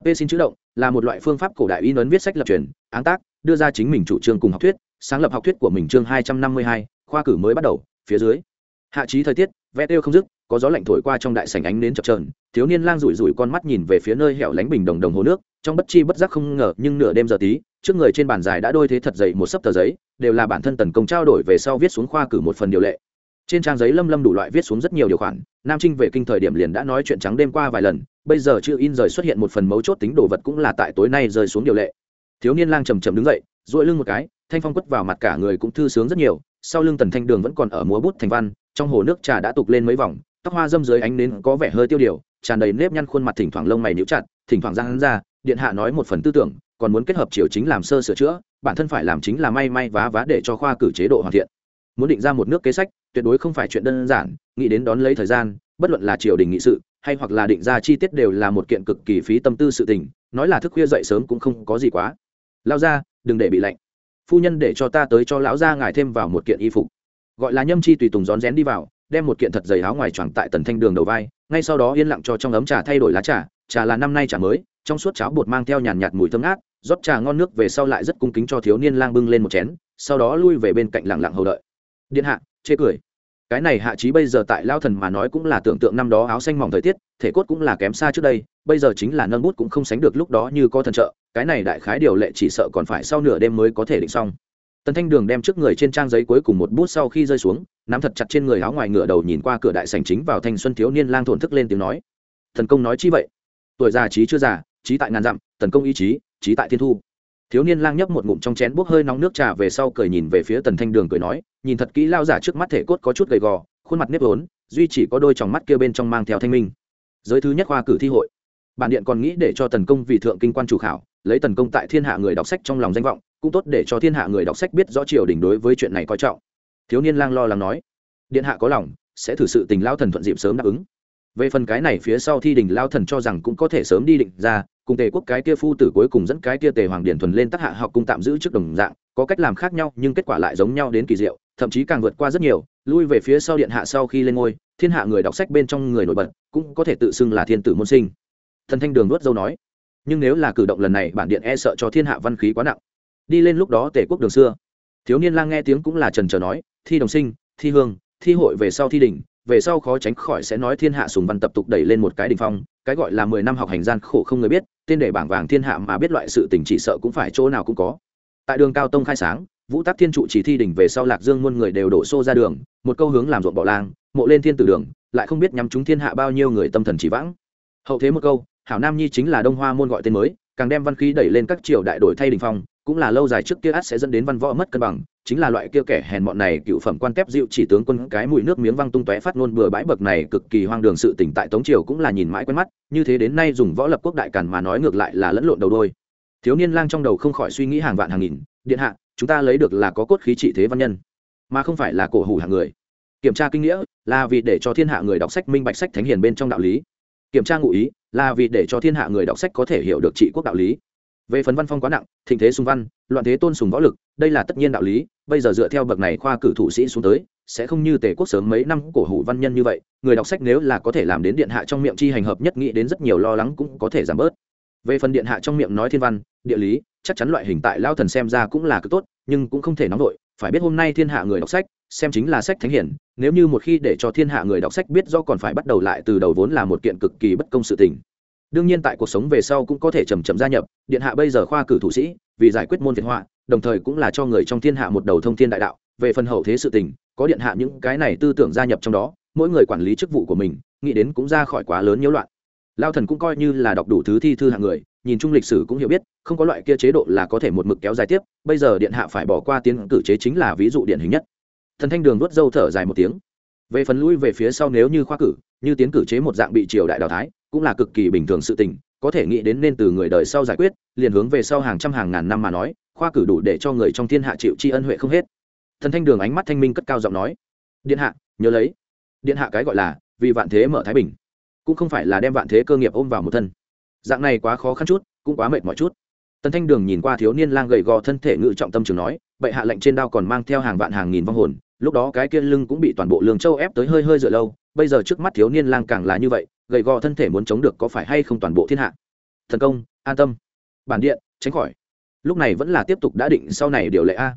P xin chữ động là một loại phương pháp cổ đại in ấn viết sách lập truyền, áng tác, đưa ra chính mình chủ trương cùng học thuyết, sáng lập học thuyết của mình chương hai trăm năm mươi hai, khoa cử mới bắt đầu, phía dưới. Hạ trí thời tiết, vẽ tiêu không dứt có gió lạnh thổi qua trong đại sảnh ánh nến chập chờn, thiếu niên lang rủi rủi con mắt nhìn về phía nơi hẻo lánh bình đồng đồng hồ nước trong bất chi bất giác không ngờ nhưng nửa đêm giờ tí trước người trên bàn dài đã đôi thế thật dày một sấp tờ giấy đều là bản thân tần công trao đổi về sau viết xuống khoa cử một phần điều lệ. Trên trang giấy lâm lâm đủ loại viết xuống rất nhiều điều khoản nam trinh về kinh thời điểm liền đã nói chuyện trắng đêm qua vài lần bây giờ chưa in rời xuất hiện một phần mấu chốt tính đồ vật cũng là tại tối nay rơi xuống điều lệ. Thiếu niên lang trầm trầm đứng dậy duỗi lưng một cái thanh phong quất vào mặt cả người cũng thư sướng rất nhiều sau lưng tần thanh đường vẫn còn ở múa bút thành văn trong hồ nước trà đã tục lên mấy vòng tóc hoa dâm dưới ánh nến có vẻ hơi tiêu điều, tràn đầy nếp nhăn khuôn mặt thỉnh thoảng lông mày níu chặt, thỉnh thoảng ra hắn ra, điện hạ nói một phần tư tưởng, còn muốn kết hợp triều chính làm sơ sửa chữa, bản thân phải làm chính là may may vá vá để cho khoa cử chế độ hoàn thiện. Muốn định ra một nước kế sách, tuyệt đối không phải chuyện đơn giản, nghĩ đến đón lấy thời gian, bất luận là triều đình nghị sự, hay hoặc là định ra chi tiết đều là một kiện cực kỳ phí tâm tư sự tình, nói là thức khuya dậy sớm cũng không có gì quá. Lao ra, đừng để bị lạnh. Phu nhân để cho ta tới cho lão gia ngài thêm vào một kiện y phục. Gọi là nhâm chi tùy tùng rón rén đi vào đem một kiện thật dày áo ngoài choàng tại tần thanh đường đầu vai, ngay sau đó yên lặng cho trong ấm trà thay đổi lá trà trà là năm nay trà mới, trong suốt cháo bột mang theo nhàn nhạt mùi thơm ngát, rót trà ngon nước về sau lại rất cung kính cho thiếu niên lang bưng lên một chén, sau đó lui về bên cạnh lặng lặng hầu đợi. Điện hạ, chê cười. Cái này hạ trí bây giờ tại lao thần mà nói cũng là tưởng tượng năm đó áo xanh mỏng thời tiết, thể cốt cũng là kém xa trước đây, bây giờ chính là nâng bút cũng không sánh được lúc đó như có thần trợ, cái này đại khái điều lệ chỉ sợ còn phải sau nửa đêm mới có thể định xong tần thanh đường đem trước người trên trang giấy cuối cùng một bút sau khi rơi xuống, nắm thật chặt trên người áo ngoài ngựa đầu nhìn qua cửa đại sành chính vào thanh xuân thiếu niên lang thổn thức lên tiếng nói. Thần công nói chi vậy? Tuổi già trí chưa già, trí tại ngàn dặm, tần công ý chí, trí tại thiên thu. Thiếu niên lang nhấp một ngụm trong chén bốc hơi nóng nước trà về sau cười nhìn về phía tần thanh đường cười nói, nhìn thật kỹ lao giả trước mắt thể cốt có chút gầy gò, khuôn mặt nếp vốn, duy chỉ có đôi tròng mắt kia bên trong mang theo thanh minh. Giới thứ nhất khoa cử thi hội. Bản điện còn nghĩ để cho tần công vì thượng kinh quan chủ khảo, lấy tần công tại thiên hạ người đọc sách trong lòng danh vọng cũng tốt để cho thiên hạ người đọc sách biết rõ triều đình đối với chuyện này coi trọng. Thiếu niên lang lo lắng nói, điện hạ có lòng, sẽ thử sự tình lao thần thuận dịp sớm đáp ứng. Về phần cái này phía sau thi đình lao thần cho rằng cũng có thể sớm đi định ra, cùng tề quốc cái kia phu tử cuối cùng dẫn cái kia tề hoàng điển thuần lên tác hạ học cung tạm giữ trước đồng dạng, có cách làm khác nhau, nhưng kết quả lại giống nhau đến kỳ diệu, thậm chí càng vượt qua rất nhiều, lui về phía sau điện hạ sau khi lên ngôi, thiên hạ người đọc sách bên trong người nổi bật, cũng có thể tự xưng là thiên tử môn sinh. Thần thanh đường nuốt dâu nói, nhưng nếu là cử động lần này, bản điện e sợ cho thiên hạ văn khí quá nặng đi lên lúc đó tề quốc đường xưa. Thiếu niên lang nghe tiếng cũng là trần trờ nói, thi đồng sinh, thi hương, thi hội về sau thi đình về sau khó tránh khỏi sẽ nói thiên hạ sùng văn tập tục đẩy lên một cái đ ỉ n h phong, cái gọi là mười năm học hành gian khổ không người biết, tên để bảng vàng thiên hạ mà biết loại sự tình chỉ sợ cũng phải chỗ nào cũng có. Tại đường cao tông khai sáng, vũ tắc thiên trụ chỉ thi đỉnh về sau lạc dương muôn người đều đổ xô ra đường, một câu hướng làm ruộng bỏ lang, mộ lên thiên tử đường, lại không biết nhắm chúng thiên hạ bao nhiêu người tâm thần chỉ vãng. Hậu thế một câu, hảo nam nhi chính là đông hoa môn gọi tên mới, càng đem văn khí đẩy lên các triều đại đổi thay đình phong cũng là lâu dài trước kia ắt sẽ dẫn đến văn võ mất cân bằng, chính là loại kia kẻ hèn mọn này cựu phẩm quan tép dịu chỉ tướng quân cái mùi nước miếng văng tung tóe phát ngôn bừa bãi bậc này cực kỳ hoang đường sự tỉnh tại tống triều cũng là nhìn mãi quen mắt, như thế đến nay dùng võ lập quốc đại càn mà nói ngược lại là lẫn lộn đầu đôi. Thiếu niên lang trong đầu không khỏi suy nghĩ hàng vạn hàng nghìn, điện hạ, chúng ta lấy được là có cốt khí trị thế văn nhân, mà không phải là cổ hủ hàng người. Kiểm tra kinh nghĩa là vì để cho thiên hạ người đọc sách minh bạch sách thánh hiền bên trong đạo lý. Kiểm tra ngụ ý là vì để cho thiên hạ người đọc sách có thể hiểu được trị quốc đạo lý về phần văn phong quá nặng, thịnh thế sùng văn, loạn thế tôn sùng võ lực, đây là tất nhiên đạo lý, bây giờ dựa theo bậc này khoa cử thủ sĩ xuống tới, sẽ không như tề quốc sớm mấy năm cổ hủ văn nhân như vậy, người đọc sách nếu là có thể làm đến điện hạ trong miệng chi hành hợp nhất nghĩ đến rất nhiều lo lắng cũng có thể giảm bớt. Về phần điện hạ trong miệng nói thiên văn, địa lý, chắc chắn loại hình tại lao thần xem ra cũng là cực tốt, nhưng cũng không thể nóng vội, phải biết hôm nay thiên hạ người đọc sách, xem chính là sách thánh hiển, nếu như một khi để cho thiên hạ người đọc sách biết do còn phải bắt đầu lại từ đầu vốn là một kiện cực kỳ bất công sự tình đương nhiên tại cuộc sống về sau cũng có thể chầm chậm gia nhập, điện hạ bây giờ khoa cử thủ sĩ, vì giải quyết môn phiền họa, đồng thời cũng là cho người trong thiên hạ một đầu thông thiên đại đạo. Về phần hậu thế sự tình, có điện hạ những cái này tư tưởng gia nhập trong đó, mỗi người quản lý chức vụ của mình, nghĩ đến cũng ra khỏi quá lớn nhiễu loạn. Lao thần cũng coi như là đọc đủ thứ thi thư hạng người, nhìn chung lịch sử cũng hiểu biết, không có loại kia chế độ là có thể một mực kéo dài tiếp, bây giờ điện hạ phải bỏ qua tiến cử chế chính là ví dụ điển hình nhất. Thần thanh đường vớt dâu thở dài một tiếng về phần lui về phía sau nếu như khoa cử, như tiến cử chế một dạng bị triều đại đào thái cũng là cực kỳ bình thường sự tình, có thể nghĩ đến nên từ người đời sau giải quyết, liền hướng về sau hàng trăm hàng ngàn năm mà nói, khoa cử đủ để cho người trong thiên hạ chịu tri ân huệ không hết. Thần thanh đường ánh mắt thanh minh cất cao giọng nói, điện hạ, nhớ lấy. Điện hạ cái gọi là, vì vạn thế mở thái bình, cũng không phải là đem vạn thế cơ nghiệp ôm vào một thân. Dạng này quá khó khăn chút, cũng quá mệt mỏi chút. Tần thanh đường nhìn qua thiếu niên lang gầy gò thân thể ngự trọng tâm trường nói, bệ hạ lệnh trên đao còn mang theo hàng vạn hàng nghìn vong hồn lúc đó cái kia lưng cũng bị toàn bộ lương châu ép tới hơi hơi dựa lâu, bây giờ trước mắt thiếu niên lang càng là như vậy, gầy gò thân thể muốn chống được có phải hay không toàn bộ thiên hạ? Thần công, an tâm. Bản điện, tránh khỏi. Lúc này vẫn là tiếp tục đã định sau này điều lệ a.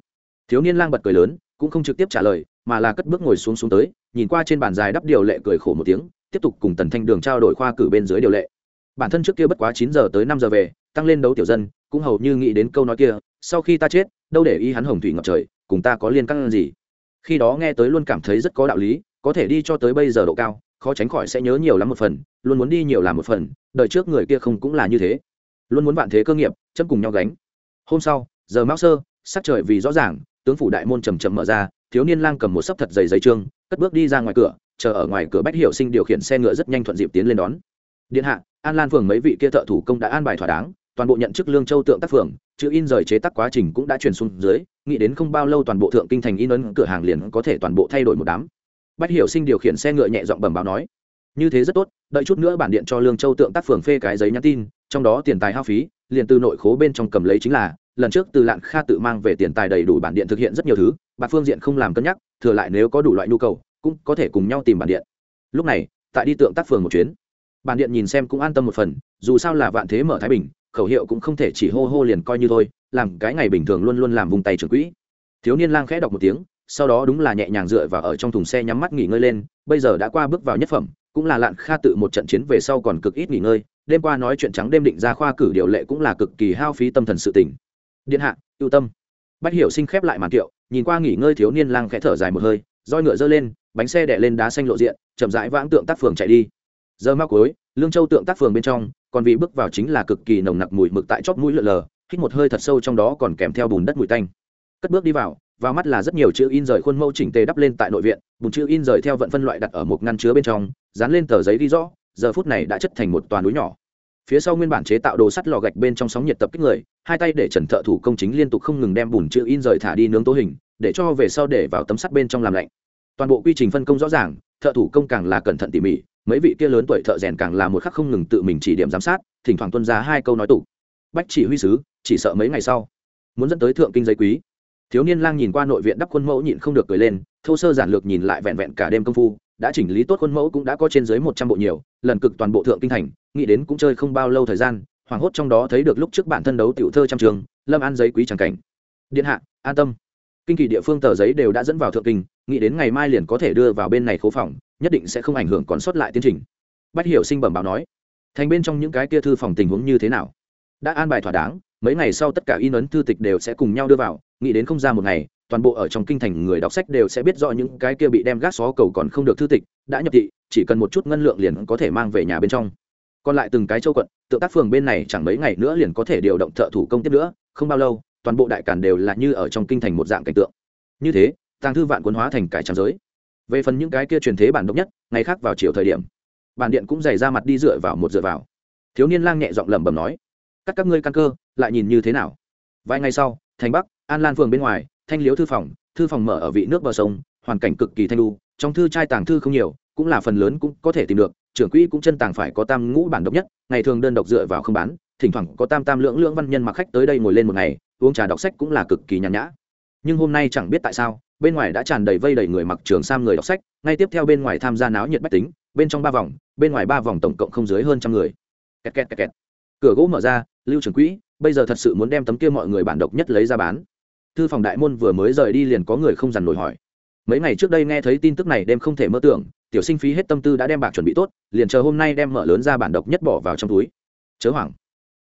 Thiếu niên lang bật cười lớn, cũng không trực tiếp trả lời, mà là cất bước ngồi xuống xuống tới, nhìn qua trên bàn dài đắp điều lệ cười khổ một tiếng, tiếp tục cùng tần thanh đường trao đổi khoa cử bên dưới điều lệ. Bản thân trước kia bất quá chín giờ tới năm giờ về, tăng lên đấu tiểu dân, cũng hầu như nghĩ đến câu nói kia, sau khi ta chết, đâu để ý hắn hồng thủy ngập trời, cùng ta có liên căng gì? Khi đó nghe tới luôn cảm thấy rất có đạo lý, có thể đi cho tới bây giờ độ cao, khó tránh khỏi sẽ nhớ nhiều lắm một phần, luôn muốn đi nhiều làm một phần đợi trước người kia không cũng là như thế. Luôn muốn vạn thế cơ nghiệp, chấm cùng nhau gánh. Hôm sau, giờ mão sơ, sắc trời vì rõ ràng, tướng phủ đại môn chầm chậm mở ra, thiếu niên lang cầm một sấp thật dày giấy trương, cất bước đi ra ngoài cửa, chờ ở ngoài cửa bách hiệu sinh điều khiển xe ngựa rất nhanh thuận dịp tiến lên đón. Điện hạ, an lan phường mấy vị kia thợ thủ công đã an bài thỏa đáng toàn bộ nhận chức lương châu tượng tác phường, chữ in rời chế tác quá trình cũng đã truyền xuống dưới, nghĩ đến không bao lâu toàn bộ thượng kinh thành in ấn cửa hàng liền có thể toàn bộ thay đổi một đám. Bách hiểu sinh điều khiển xe ngựa nhẹ giọng bẩm báo nói, như thế rất tốt, đợi chút nữa bản điện cho lương châu tượng tác phường phê cái giấy nhắn tin, trong đó tiền tài hao phí, liền từ nội khố bên trong cầm lấy chính là, lần trước từ lạn kha tự mang về tiền tài đầy đủ bản điện thực hiện rất nhiều thứ bà phương diện không làm cân nhắc, thừa lại nếu có đủ loại nhu cầu, cũng có thể cùng nhau tìm bản điện. Lúc này, tại đi tượng tác phường một chuyến, bản điện nhìn xem cũng an tâm một phần, dù sao là vạn thế mở thái bình khẩu hiệu cũng không thể chỉ hô hô liền coi như thôi, làm cái ngày bình thường luôn luôn làm vùng tay trưởng quỹ. Thiếu niên lang khẽ đọc một tiếng, sau đó đúng là nhẹ nhàng dựa vào ở trong thùng xe nhắm mắt nghỉ ngơi lên, bây giờ đã qua bước vào nhất phẩm, cũng là lạn kha tự một trận chiến về sau còn cực ít nghỉ ngơi, đêm qua nói chuyện trắng đêm định ra khoa cử điều lệ cũng là cực kỳ hao phí tâm thần sự tỉnh điện hạ, ưu tâm. Bách hiểu sinh khép lại màn kiệu, nhìn qua nghỉ ngơi thiếu niên lang khẽ thở dài một hơi, roi ngựa dơ lên, bánh xe đẻ lên đá xanh lộ diện, chậm rãi vãng tượng tác phường chạy đi. Giờ mau cuối, lương châu tượng tác phường bên trong còn vì bước vào chính là cực kỳ nồng nặc mùi mực tại chóp mũi lượn lờ, hít một hơi thật sâu trong đó còn kèm theo bùn đất mùi tanh. Cất bước đi vào vào mắt là rất nhiều chữ in rời khuôn mẫu chỉnh tề đắp lên tại nội viện, bùn chữ in rời theo vận phân loại đặt ở một ngăn chứa bên trong, dán lên tờ giấy ghi rõ, giờ phút này đã chất thành một toàn núi nhỏ. Phía sau nguyên bản chế tạo đồ sắt lò gạch bên trong sóng nhiệt tập kích người, hai tay để trần thợ thủ công chính liên tục không ngừng đem bùn chữ in rời thả đi nướng tố hình, để cho về sau để vào tấm sắt bên trong làm lạnh. Toàn bộ quy trình phân công rõ ràng thợ thủ công càng là cẩn thận tỉ mỉ, mấy vị kia lớn tuổi thợ rèn càng là một khắc không ngừng tự mình chỉ điểm giám sát, thỉnh thoảng tuân ra hai câu nói tủ bách chỉ huy sứ, chỉ sợ mấy ngày sau, muốn dẫn tới thượng kinh giấy quý. Thiếu niên lang nhìn qua nội viện đắp khuôn mẫu nhịn không được cười lên, thô sơ giản lược nhìn lại vẹn vẹn cả đêm công phu, đã chỉnh lý tốt khuôn mẫu cũng đã có trên dưới một trăm bộ nhiều, lần cực toàn bộ thượng kinh thành, nghĩ đến cũng chơi không bao lâu thời gian, hoảng hốt trong đó thấy được lúc trước bản thân đấu tiểu thơ trăm trường, lâm an giấy quý tràng cảnh. Điện hạ, an tâm kinh kỳ địa phương tờ giấy đều đã dẫn vào thượng kinh, nghĩ đến ngày mai liền có thể đưa vào bên này khố phòng, nhất định sẽ không ảnh hưởng còn sót lại tiến trình. Bách hiểu sinh bẩm báo nói, thành bên trong những cái kia thư phòng tình huống như thế nào? Đã an bài thỏa đáng, mấy ngày sau tất cả in ấn thư tịch đều sẽ cùng nhau đưa vào, nghĩ đến không ra một ngày, toàn bộ ở trong kinh thành người đọc sách đều sẽ biết rõ những cái kia bị đem gác xó cầu còn không được thư tịch, đã nhập thị, chỉ cần một chút ngân lượng liền có thể mang về nhà bên trong. Còn lại từng cái châu quận, tượng tác phường bên này chẳng mấy ngày nữa liền có thể điều động thợ thủ công tiếp nữa, không bao lâu toàn bộ đại cản đều là như ở trong kinh thành một dạng cảnh tượng. Như thế, tàng thư vạn quân hóa thành cải trang giới. Về phần những cái kia truyền thế bản độc nhất, ngày khác vào chiều thời điểm, bản điện cũng dày ra mặt đi dựa vào một dựa vào. Thiếu niên lang nhẹ giọng lẩm bẩm nói, các các ngươi căn cơ, lại nhìn như thế nào? Vài ngày sau, thành bắc, an lan phường bên ngoài, thanh liếu thư phòng thư phòng mở ở vị nước bờ sông, hoàn cảnh cực kỳ thanh lu trong thư trai tàng thư không nhiều, cũng là phần lớn cũng có thể tìm được, trưởng quỹ cũng chân tàng phải có tam ngũ bản độc nhất, ngày thường đơn độc dựa vào không bán, thỉnh thoảng có tam tam lượng lượng văn nhân mặc khách tới đây ngồi lên một ngày uống trà đọc sách cũng là cực kỳ nhàn nhã. Nhưng hôm nay chẳng biết tại sao, bên ngoài đã tràn đầy vây đầy người mặc trường sam người đọc sách, ngay tiếp theo bên ngoài tham gia náo nhiệt bách tính, bên trong ba vòng, bên ngoài ba vòng tổng cộng không dưới hơn trăm người. Kẹt kẹt kẹt kẹt. cửa gỗ mở ra, lưu trưởng quỹ, bây giờ thật sự muốn đem tấm kia mọi người bản độc nhất lấy ra bán. Thư phòng đại môn vừa mới rời đi liền có người không dằn nổi hỏi. Mấy ngày trước đây nghe thấy tin tức này đêm không thể mơ tưởng, tiểu sinh phí hết tâm tư đã đem bạc chuẩn bị tốt, liền chờ hôm nay đem mở lớn ra bản độc nhất bỏ vào trong túi. Chớ hoảng.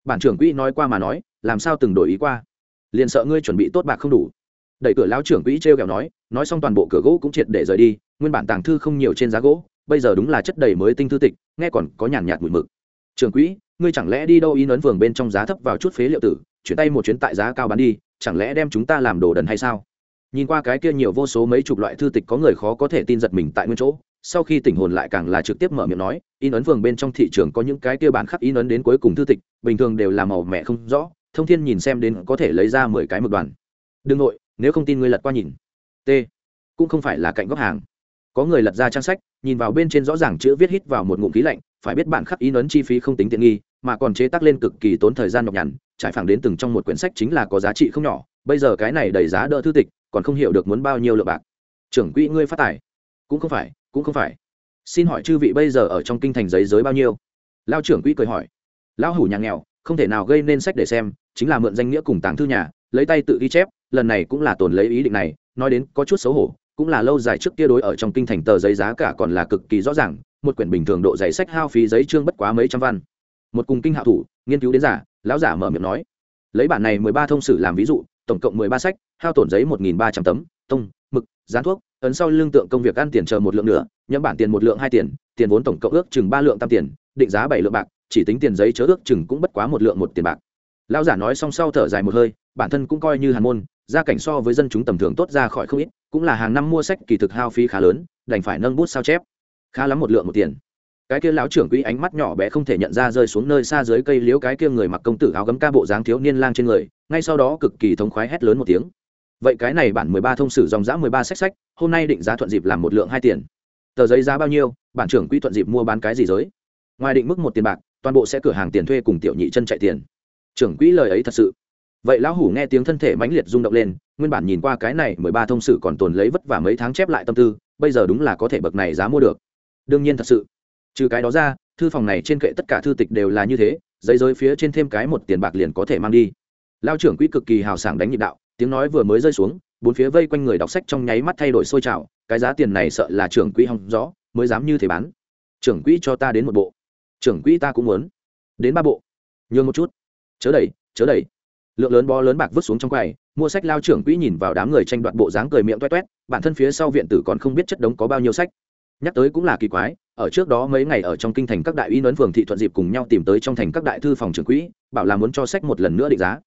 Bản trưởng quỹ nói qua mà nói, làm sao từng đổi ý qua? Liền sợ ngươi chuẩn bị tốt bạc không đủ. Đẩy cửa lão trưởng quỹ t r e o kẹo nói nói xong toàn bộ cửa gỗ cũng triệt để rời đi, nguyên bản tàng thư không nhiều trên giá gỗ, bây giờ đúng là chất đầy mới tinh thư tịch, nghe còn có nhàn nhạt mùi mực. Trưởng quỹ, ngươi chẳng lẽ đi đâu in ấn vườn bên trong giá thấp vào chút phế liệu tử, chuyển tay một chuyến tại giá cao bán đi, chẳng lẽ đem chúng ta làm đồ đần hay sao? Nhìn qua cái kia nhiều vô số mấy chục loại thư tịch có người khó có thể tin giật mình tại nguyên chỗ, sau khi tỉnh hồn lại càng là trực tiếp mở miệng nói, in ấn vườn bên trong thị trường có những cái kia bán khắc in ấn đến cuối cùng thư tịch, bình thường đều là màu mẹ không rõ thông thiên nhìn xem đến có thể lấy ra mười cái mực đoàn. Đương nội, nếu không tin ngươi lật qua nhìn. T. Cũng không phải là cạnh góc hàng. Có người lật ra trang sách, nhìn vào bên trên rõ ràng chữ viết hít vào một ngụm khí lạnh, phải biết bản khắc in ấn chi phí không tính tiện nghi, mà còn chế tác lên cực kỳ tốn thời gian nhọc nhằn, trải phẳng đến từng trong một quyển sách chính là có giá trị không nhỏ, bây giờ cái này đầy giá đỡ thư tịch, còn không hiểu được muốn bao nhiêu lượng bạc. Trưởng quỹ ngươi phát tài. Cũng không phải, cũng không phải. Xin hỏi chư vị bây giờ ở trong kinh thành giấy giới bao nhiêu? Lao trưởng quỹ cười hỏi. Lão hủ nhà nghèo, không thể nào gây nên sách để xem chính là mượn danh nghĩa cùng tàng thư nhà, lấy tay tự ghi chép, lần này cũng là tồn lấy ý định này, nói đến có chút xấu hổ, cũng là lâu dài trước kia đối ở trong kinh thành tờ giấy giá cả còn là cực kỳ rõ ràng, một quyển bình thường độ dày sách hao phí giấy trương bất quá mấy trăm văn. Một cùng kinh hạ thủ, nghiên cứu đến giả, lão giả mở miệng nói, lấy bản này mười ba thông sử làm ví dụ, tổng cộng mười ba sách, hao tổn giấy một nghìn ba trăm tấm, tông, mực dán thuốc, ấn sau lương tượng công việc ăn tiền chờ một lượng nữa nhẫm bản tiền một lượng hai tiền tiền vốn tổng cộng ước chừng ba lượng tam tiền, định giá bảy lượng bạc, chỉ tính tiền giấy chớ ước chừng cũng bất quá một lượng một tiền bạc lão giả nói xong sau thở dài một hơi, bản thân cũng coi như hàn môn, gia cảnh so với dân chúng tầm thường tốt ra khỏi không ít, cũng là hàng năm mua sách kỳ thực hao phí khá lớn, đành phải nâng bút sao chép. Khá lắm một lượng một tiền. Cái kia lão trưởng quỹ ánh mắt nhỏ bé không thể nhận ra rơi xuống nơi xa dưới cây liễu cái kia người mặc công tử áo gấm ca bộ dáng thiếu niên lang trên người, ngay sau đó cực kỳ thống khoái hét lớn một tiếng. Vậy cái này bản mười ba thông sử dòng giã mười ba sách sách, hôm nay định giá thuận dịp làm một lượng hai tiền. Tờ giấy giá bao nhiêu, bản trưởng quỹ thuận dịp mua bán cái gì giới? Ngoài định mức một tiền bạc, toàn bộ sẽ cửa hàng tiền thuê cùng tiểu nhị chân chạy tiền trưởng quỹ lời ấy thật sự. Vậy lão hủ nghe tiếng thân thể mãnh liệt rung động lên, nguyên bản nhìn qua cái này mười ba thông sử còn tồn lấy vất vả mấy tháng chép lại tâm tư, bây giờ đúng là có thể bậc này giá mua được. Đương nhiên thật sự. Trừ cái đó ra, thư phòng này trên kệ tất cả thư tịch đều là như thế, giấy giới phía trên thêm cái một tiền bạc liền có thể mang đi. Lao trưởng quỹ cực kỳ hào sảng đánh nhịp đạo, tiếng nói vừa mới rơi xuống, bốn phía vây quanh người đọc sách trong nháy mắt thay đổi sôi trào, cái giá tiền này sợ là trưởng quỹ hòng rõ mới dám như thế bán. Trưởng quỹ cho ta đến một bộ. Trưởng quỹ ta cũng muốn. Đến ba bộ. Nhường một chút chớ đẩy chớ đẩy. Lượng lớn bó lớn bạc vứt xuống trong quầy, mua sách lao trưởng quỹ nhìn vào đám người tranh đoạt bộ dáng cười miệng toét toét bản thân phía sau viện tử còn không biết chất đống có bao nhiêu sách. Nhắc tới cũng là kỳ quái, ở trước đó mấy ngày ở trong kinh thành các đại uy nấn phường thị thuận dịp cùng nhau tìm tới trong thành các đại thư phòng trưởng quỹ, bảo là muốn cho sách một lần nữa định giá.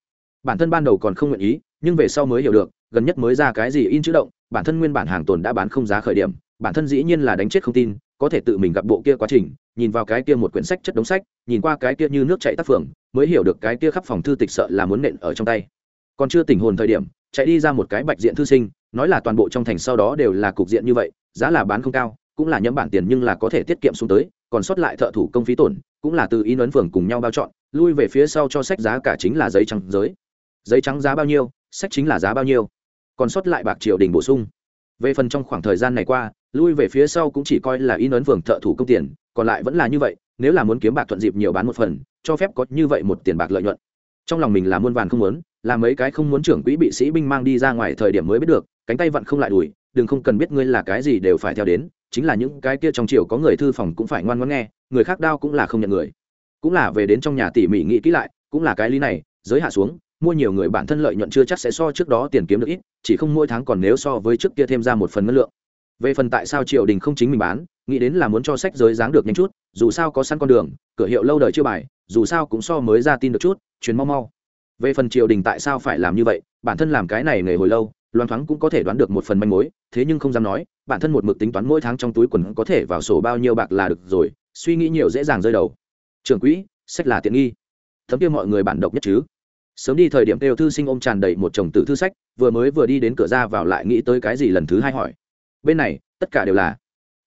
Bản thân ban đầu còn không nguyện ý, nhưng về sau mới hiểu được, gần nhất mới ra cái gì in chữ động, bản thân nguyên bản hàng tồn đã bán không giá khởi điểm bản thân dĩ nhiên là đánh chết không tin, có thể tự mình gặp bộ kia quá trình, nhìn vào cái kia một quyển sách chất đống sách, nhìn qua cái kia như nước chạy tác phường, mới hiểu được cái kia khắp phòng thư tịch sợ là muốn nện ở trong tay. Còn chưa tình hồn thời điểm, chạy đi ra một cái bạch diện thư sinh, nói là toàn bộ trong thành sau đó đều là cục diện như vậy, giá là bán không cao, cũng là nhẫm bản tiền nhưng là có thể tiết kiệm xuống tới, còn sót lại thợ thủ công phí tổn, cũng là từ in ấn phường cùng nhau bao chọn, lui về phía sau cho sách giá cả chính là giấy trắng giới. Giấy trắng giá bao nhiêu, sách chính là giá bao nhiêu. Còn sót lại bạc triều đình bổ sung. Về phần trong khoảng thời gian này qua lui về phía sau cũng chỉ coi là in ấn phường thợ thủ công tiền, còn lại vẫn là như vậy, nếu là muốn kiếm bạc thuận dịp nhiều bán một phần, cho phép có như vậy một tiền bạc lợi nhuận. Trong lòng mình là muôn vàn không muốn, là mấy cái không muốn trưởng quỹ bị sĩ binh mang đi ra ngoài thời điểm mới biết được, cánh tay vặn không lại đùi, đừng không cần biết ngươi là cái gì đều phải theo đến, chính là những cái kia trong triều có người thư phòng cũng phải ngoan ngoãn nghe, người khác đau cũng là không nhận người. Cũng là về đến trong nhà tỉ mỉ nghĩ kỹ lại, cũng là cái lý này, giới hạ xuống, mua nhiều người bản thân lợi nhuận chưa chắc sẽ so trước đó tiền kiếm được ít, chỉ không mỗi tháng còn nếu so với trước kia thêm ra một phần ngân lượng về phần tại sao triều đình không chính mình bán, nghĩ đến là muốn cho sách giới dáng được nhanh chút, dù sao có sẵn con đường, cửa hiệu lâu đời chưa bài, dù sao cũng so mới ra tin được chút chuyến mau mau. Về phần triều đình tại sao phải làm như vậy, bản thân làm cái này nghề hồi lâu, loan thoáng cũng có thể đoán được một phần manh mối, thế nhưng không dám nói, bản thân một mực tính toán mỗi tháng trong túi quần có thể vào sổ bao nhiêu bạc là được rồi, suy nghĩ nhiều dễ dàng rơi đầu. Trưởng quỹ, sách là tiện nghi. Thấm kia mọi người bản độc nhất chứ. Sớm đi thời điểm đều thư sinh ôm tràn đầy một chồng tử thư sách, vừa mới vừa đi đến cửa ra vào lại nghĩ tới cái gì lần thứ hai hỏi bên này, tất cả đều là.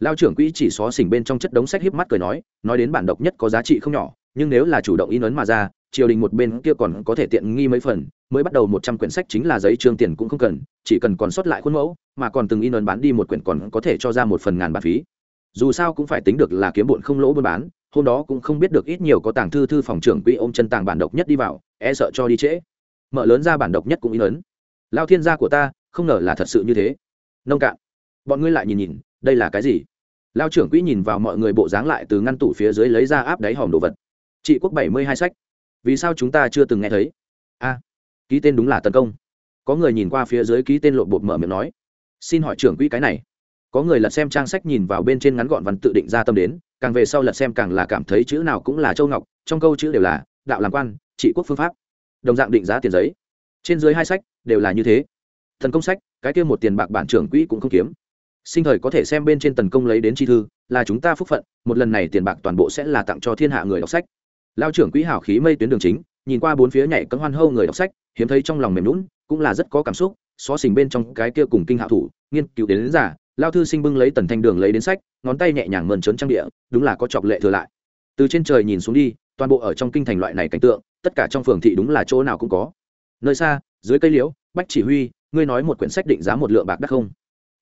Lao trưởng quỹ chỉ xó xỉnh bên trong chất đống sách híp mắt cười nói nói đến bản độc nhất có giá trị không nhỏ, nhưng nếu là chủ động in ấn mà ra, triều đình một bên kia còn có thể tiện nghi mấy phần, mới bắt đầu một trăm quyển sách chính là giấy trương tiền cũng không cần, chỉ cần còn sót lại khuôn mẫu, mà còn từng in ấn bán đi một quyển còn có thể cho ra một phần ngàn bạc phí. Dù sao cũng phải tính được là kiếm bụn không lỗ buôn bán, hôm đó cũng không biết được ít nhiều có tàng thư thư phòng trưởng quỹ ôm chân tàng bản độc nhất đi vào e sợ cho đi trễ. Mở lớn ra bản độc nhất cũng in ấn. Lao thiên gia của ta, không ngờ là thật sự như thế. Nông cạn bọn ngươi lại nhìn nhìn, đây là cái gì? Lao trưởng quỹ nhìn vào mọi người bộ dáng lại từ ngăn tủ phía dưới lấy ra áp đáy hòm đồ vật. Trị quốc bảy mươi hai sách. Vì sao chúng ta chưa từng nghe thấy? A, ký tên đúng là tấn công. Có người nhìn qua phía dưới ký tên lộ bột mở miệng nói. Xin hỏi trưởng quỹ cái này. Có người lật xem trang sách nhìn vào bên trên ngắn gọn văn tự định ra tâm đến, càng về sau lật xem càng là cảm thấy chữ nào cũng là châu ngọc, trong câu chữ đều là đạo làm quan, trị quốc phương pháp. Đồng dạng định giá tiền giấy. Trên dưới hai sách đều là như thế. Thần công sách, cái kia một tiền bạc bản trưởng quỹ cũng không kiếm sinh thời có thể xem bên trên tần công lấy đến chi thư là chúng ta phúc phận một lần này tiền bạc toàn bộ sẽ là tặng cho thiên hạ người đọc sách. Lao trưởng quỹ hảo khí mây tuyến đường chính nhìn qua bốn phía nhảy cấm hoan hâu người đọc sách hiếm thấy trong lòng mềm lún cũng là rất có cảm xúc xó xình bên trong cái kia cùng kinh hạ thủ nghiên cứu đến, đến giả lao thư sinh bưng lấy tần thanh đường lấy đến sách ngón tay nhẹ nhàng mơn trớn trang địa đúng là có chọc lệ thừa lại. Từ trên trời nhìn xuống đi toàn bộ ở trong kinh thành loại này cảnh tượng tất cả trong phường thị đúng là chỗ nào cũng có. Nơi xa dưới cây liễu bách chỉ huy ngươi nói một quyển sách định giá một lượng bạc đắt không?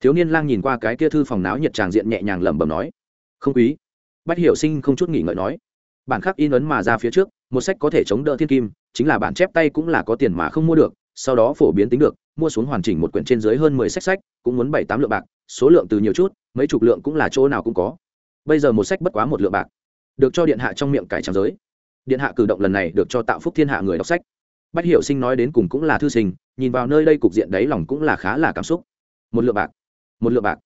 Thiếu niên lang nhìn qua cái kia thư phòng náo nhiệt tràng diện nhẹ nhàng lẩm bẩm nói, không quý. Bách hiểu sinh không chút nghỉ ngợi nói, bản khắc in ấn mà ra phía trước, một sách có thể chống đỡ thiên kim, chính là bản chép tay cũng là có tiền mà không mua được, sau đó phổ biến tính được, mua xuống hoàn chỉnh một quyển trên dưới hơn mười sách sách, cũng muốn bảy tám lượng bạc, số lượng từ nhiều chút, mấy chục lượng cũng là chỗ nào cũng có. Bây giờ một sách bất quá một lượng bạc, được cho điện hạ trong miệng cải trang giới. Điện hạ cử động lần này được cho tạo phúc thiên hạ người đọc sách. Bách hiểu sinh nói đến cùng cũng là thư sinh, nhìn vào nơi đây cục diện đấy lòng cũng là khá là cảm xúc. Một lượng bạc một lượng bạc.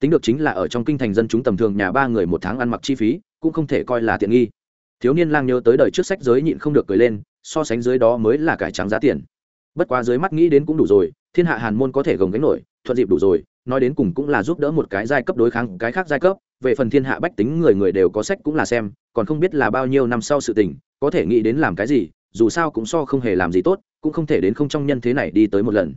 Tính được chính là ở trong kinh thành dân chúng tầm thường nhà ba người một tháng ăn mặc chi phí, cũng không thể coi là tiện nghi. Thiếu niên lang nhớ tới đời trước sách giới nhịn không được cười lên, so sánh dưới đó mới là cải trắng giá tiền. Bất quá dưới mắt nghĩ đến cũng đủ rồi, thiên hạ hàn môn có thể gồng gánh nổi, thuận dịp đủ rồi, nói đến cùng cũng là giúp đỡ một cái giai cấp đối kháng, cái khác giai cấp, về phần thiên hạ bách tính người người đều có sách cũng là xem, còn không biết là bao nhiêu năm sau sự tình, có thể nghĩ đến làm cái gì, dù sao cũng so không hề làm gì tốt, cũng không thể đến không trong nhân thế này đi tới một lần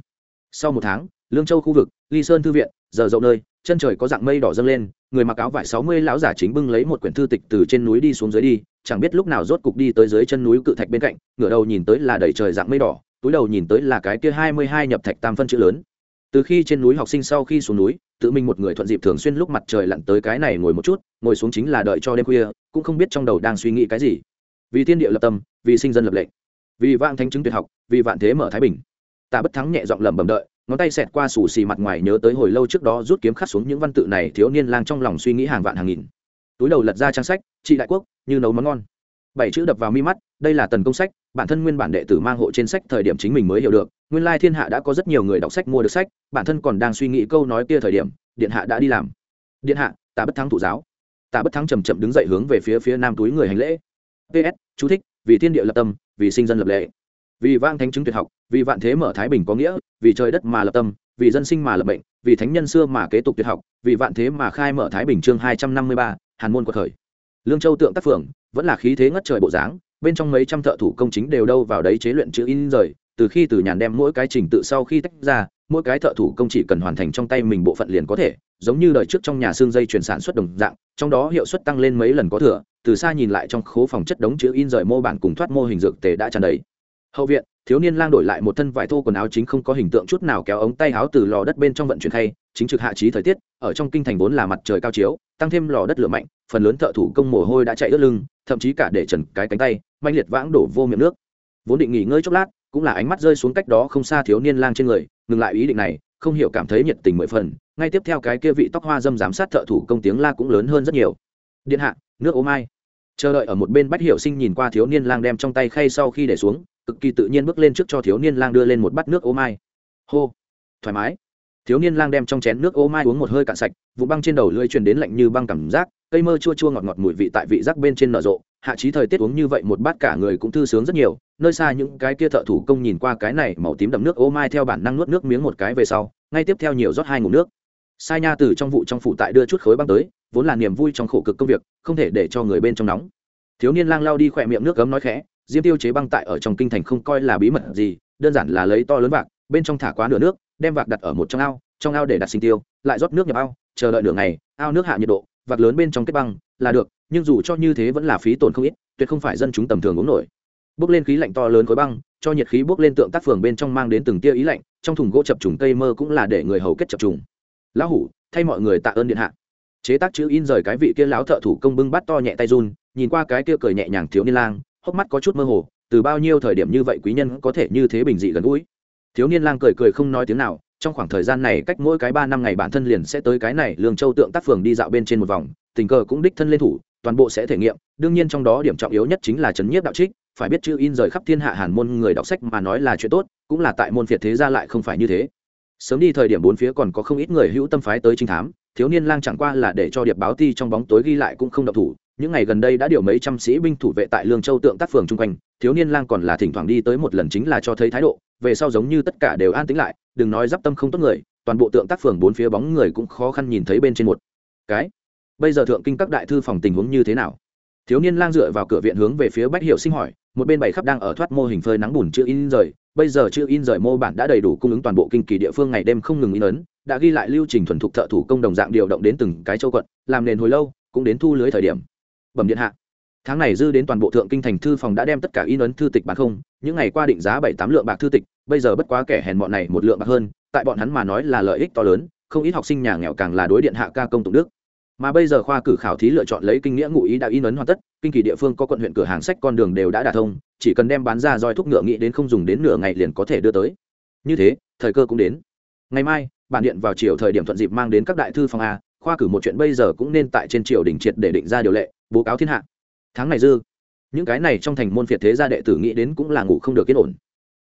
sau một tháng, lương châu khu vực, ly sơn thư viện, giờ rộng nơi, chân trời có dạng mây đỏ dâng lên, người mặc áo vải sáu mươi lão giả chính bưng lấy một quyển thư tịch từ trên núi đi xuống dưới đi, chẳng biết lúc nào rốt cục đi tới dưới chân núi cự thạch bên cạnh, ngửa đầu nhìn tới là đầy trời dạng mây đỏ, túi đầu nhìn tới là cái kia hai mươi hai nhập thạch tam phân chữ lớn. Từ khi trên núi học sinh sau khi xuống núi, tự mình một người thuận dịp thường xuyên lúc mặt trời lặn tới cái này ngồi một chút, ngồi xuống chính là đợi cho đêm khuya, cũng không biết trong đầu đang suy nghĩ cái gì. Vì thiên địa lập tâm, vì sinh dân lập lệnh, vì vạn thánh chứng tuyệt học, vì vạn thế mở thái bình tạ bất thắng nhẹ giọng lẩm bẩm đợi, ngón tay xẹt qua xù xì mặt ngoài nhớ tới hồi lâu trước đó rút kiếm khắc xuống những văn tự này thiếu niên lang trong lòng suy nghĩ hàng vạn hàng nghìn. Túi đầu lật ra trang sách trị đại quốc, như nấu món ngon. Bảy chữ đập vào mi mắt, đây là tần công sách, bản thân nguyên bản đệ tử mang hộ trên sách thời điểm chính mình mới hiểu được, nguyên lai thiên hạ đã có rất nhiều người đọc sách mua được sách, bản thân còn đang suy nghĩ câu nói kia thời điểm, điện hạ đã đi làm. Điện hạ, tạ bất thắng thủ giáo. Tạ bất thắng chầm chậm đứng dậy hướng về phía phía nam túi người hành lễ. Ps chú thích, vì thiên địa lập tâm, vì sinh dân lập lệ vì vang thánh chứng tuyệt học vì vạn thế mở thái bình có nghĩa vì trời đất mà lập tâm vì dân sinh mà lập bệnh, vì thánh nhân xưa mà kế tục tuyệt học vì vạn thế mà khai mở thái bình chương hai trăm năm mươi ba hàn môn của thời lương châu tượng tác phượng vẫn là khí thế ngất trời bộ dáng bên trong mấy trăm thợ thủ công chính đều đâu vào đấy chế luyện chữ in rời từ khi từ nhàn đem mỗi cái trình tự sau khi tách ra mỗi cái thợ thủ công chỉ cần hoàn thành trong tay mình bộ phận liền có thể giống như đời trước trong nhà xương dây chuyển sản xuất đồng dạng trong đó hiệu suất tăng lên mấy lần có thừa từ xa nhìn lại trong khố phòng chất đống chữ in rời mô bản cùng thoát mô hình dược tề đã tràn đầy hậu viện, thiếu niên lang đổi lại một thân vải thô quần áo chính không có hình tượng chút nào kéo ống tay áo từ lò đất bên trong vận chuyển khay, chính trực hạ trí thời tiết, ở trong kinh thành vốn là mặt trời cao chiếu, tăng thêm lò đất lửa mạnh, phần lớn thợ thủ công mồ hôi đã chạy ướt lưng, thậm chí cả để trần cái cánh tay manh liệt vãng đổ vô miệng nước. Vốn định nghỉ ngơi chốc lát, cũng là ánh mắt rơi xuống cách đó không xa thiếu niên lang trên người, ngừng lại ý định này, không hiểu cảm thấy nhiệt tình mười phần, ngay tiếp theo cái kia vị tóc hoa dâm giám sát thợ thủ công tiếng la cũng lớn hơn rất nhiều. Điện hạ, nước ô mai. Chờ đợi ở một bên bách hiểu sinh nhìn qua thiếu niên lang đem trong tay khay sau khi để xuống cực kỳ tự nhiên bước lên trước cho thiếu niên lang đưa lên một bát nước ô mai. Hô. Thoải mái. Thiếu niên lang đem trong chén nước ô mai uống một hơi cạn sạch, vụ băng trên đầu lưỡi truyền đến lạnh như băng cảm giác, cây mơ chua chua ngọt ngọt mùi vị tại vị giác bên trên nở rộ. Hạ trí thời tiết uống như vậy một bát cả người cũng thư sướng rất nhiều, nơi xa những cái kia thợ thủ công nhìn qua cái này màu tím đậm nước ô mai theo bản năng nuốt nước miếng một cái về sau, ngay tiếp theo nhiều rót hai ngụm nước. Sai nha từ trong vụ trong phủ tại đưa chút khối băng tới, vốn là niềm vui trong khổ cực công việc, không thể để cho người bên trong nóng. Thiếu niên lang lao đi khỏe miệng nước cấm nói khẽ diêm tiêu chế băng tại ở trong kinh thành không coi là bí mật gì, đơn giản là lấy to lớn vạc, bên trong thả quá nửa nước, đem vạc đặt ở một trong ao trong ao để đặt sinh tiêu, lại rót nước nhập ao, chờ đợi nửa ngày, ao nước hạ nhiệt độ, vạc lớn bên trong kết băng, là được, nhưng dù cho như thế vẫn là phí tổn không ít, tuyệt không phải dân chúng tầm thường uống nổi. Bước lên khí lạnh to lớn khối băng, cho nhiệt khí bước lên tượng tác phường bên trong mang đến từng tia ý lạnh, trong thùng gỗ chập trùng cây mơ cũng là để người hầu kết chập trùng. Lão hủ, thay mọi người tạ ơn điện hạ. Chế tác chữ in rời cái vị kia láo thợ thủ công bưng bắt to nhẹ tay run, nhìn qua cái kia cười nhẹ nhàng thiếu niên lang hốc mắt có chút mơ hồ, từ bao nhiêu thời điểm như vậy quý nhân có thể như thế bình dị gần gũi? Thiếu niên lang cười cười không nói tiếng nào, trong khoảng thời gian này cách mỗi cái ba năm ngày bản thân liền sẽ tới cái này lương châu tượng tác phường đi dạo bên trên một vòng, tình cờ cũng đích thân lên thủ, toàn bộ sẽ thể nghiệm, đương nhiên trong đó điểm trọng yếu nhất chính là chấn nhiếp đạo trích, phải biết chữ in rời khắp thiên hạ hàn môn người đọc sách mà nói là chuyện tốt, cũng là tại môn phiệt thế ra lại không phải như thế. Sớm đi thời điểm bốn phía còn có không ít người hữu tâm phái tới trinh thám, thiếu niên lang chẳng qua là để cho điệp báo ti trong bóng tối ghi lại cũng không độc thủ những ngày gần đây đã điều mấy trăm sĩ binh thủ vệ tại lương châu tượng tác phường chung quanh, thiếu niên lang còn là thỉnh thoảng đi tới một lần chính là cho thấy thái độ, về sau giống như tất cả đều an tĩnh lại, đừng nói d i p tâm không tốt người, toàn bộ tượng tác phường bốn phía bóng người cũng khó khăn nhìn thấy bên trên một cái. Bây giờ thượng kinh các đại thư phòng tình huống như thế nào? Thiếu niên lang dựa vào cửa viện hướng về phía bách hiệu sinh hỏi, một bên bảy khắp đang ở thoát mô hình phơi nắng bùn chưa in rời, bây giờ chưa in rời mô bản đã đầy đủ cung ứng toàn bộ kinh kỳ địa phương ngày đêm không ngừng in ấn, đã ghi lại lưu trình thuần thục thợ thủ công đồng dạng điều động đến từng cái châu quận, làm nền hồi lâu, cũng đến thu lưới thời điểm bẩm điện hạ. Tháng này dư đến toàn bộ thượng kinh thành thư phòng đã đem tất cả in ấn thư tịch bán không, những ngày qua định giá bảy tám lượng bạc thư tịch, bây giờ bất quá kẻ hèn bọn này một lượng bạc hơn, tại bọn hắn mà nói là lợi ích to lớn, không ít học sinh nhà nghèo càng là đối điện hạ ca công tụng đức. Mà bây giờ khoa cử khảo thí lựa chọn lấy kinh nghĩa ngụ ý đã in ấn hoàn tất, kinh kỳ địa phương có quận huyện cửa hàng sách con đường đều đã đả thông, chỉ cần đem bán ra roi thuốc ngựa nghĩ đến không dùng đến nửa ngày liền có thể đưa tới. Như thế, thời cơ cũng đến. Ngày mai, bản điện vào chiều thời điểm thuận dịp mang đến các đại thư phòng a, khoa cử một chuyện bây giờ cũng nên tại trên triều đình triệt để định ra điều lệ bố cáo thiên hạ. Tháng này dư, những cái này trong thành môn phiệt thế gia đệ tử nghĩ đến cũng là ngủ không được yên ổn.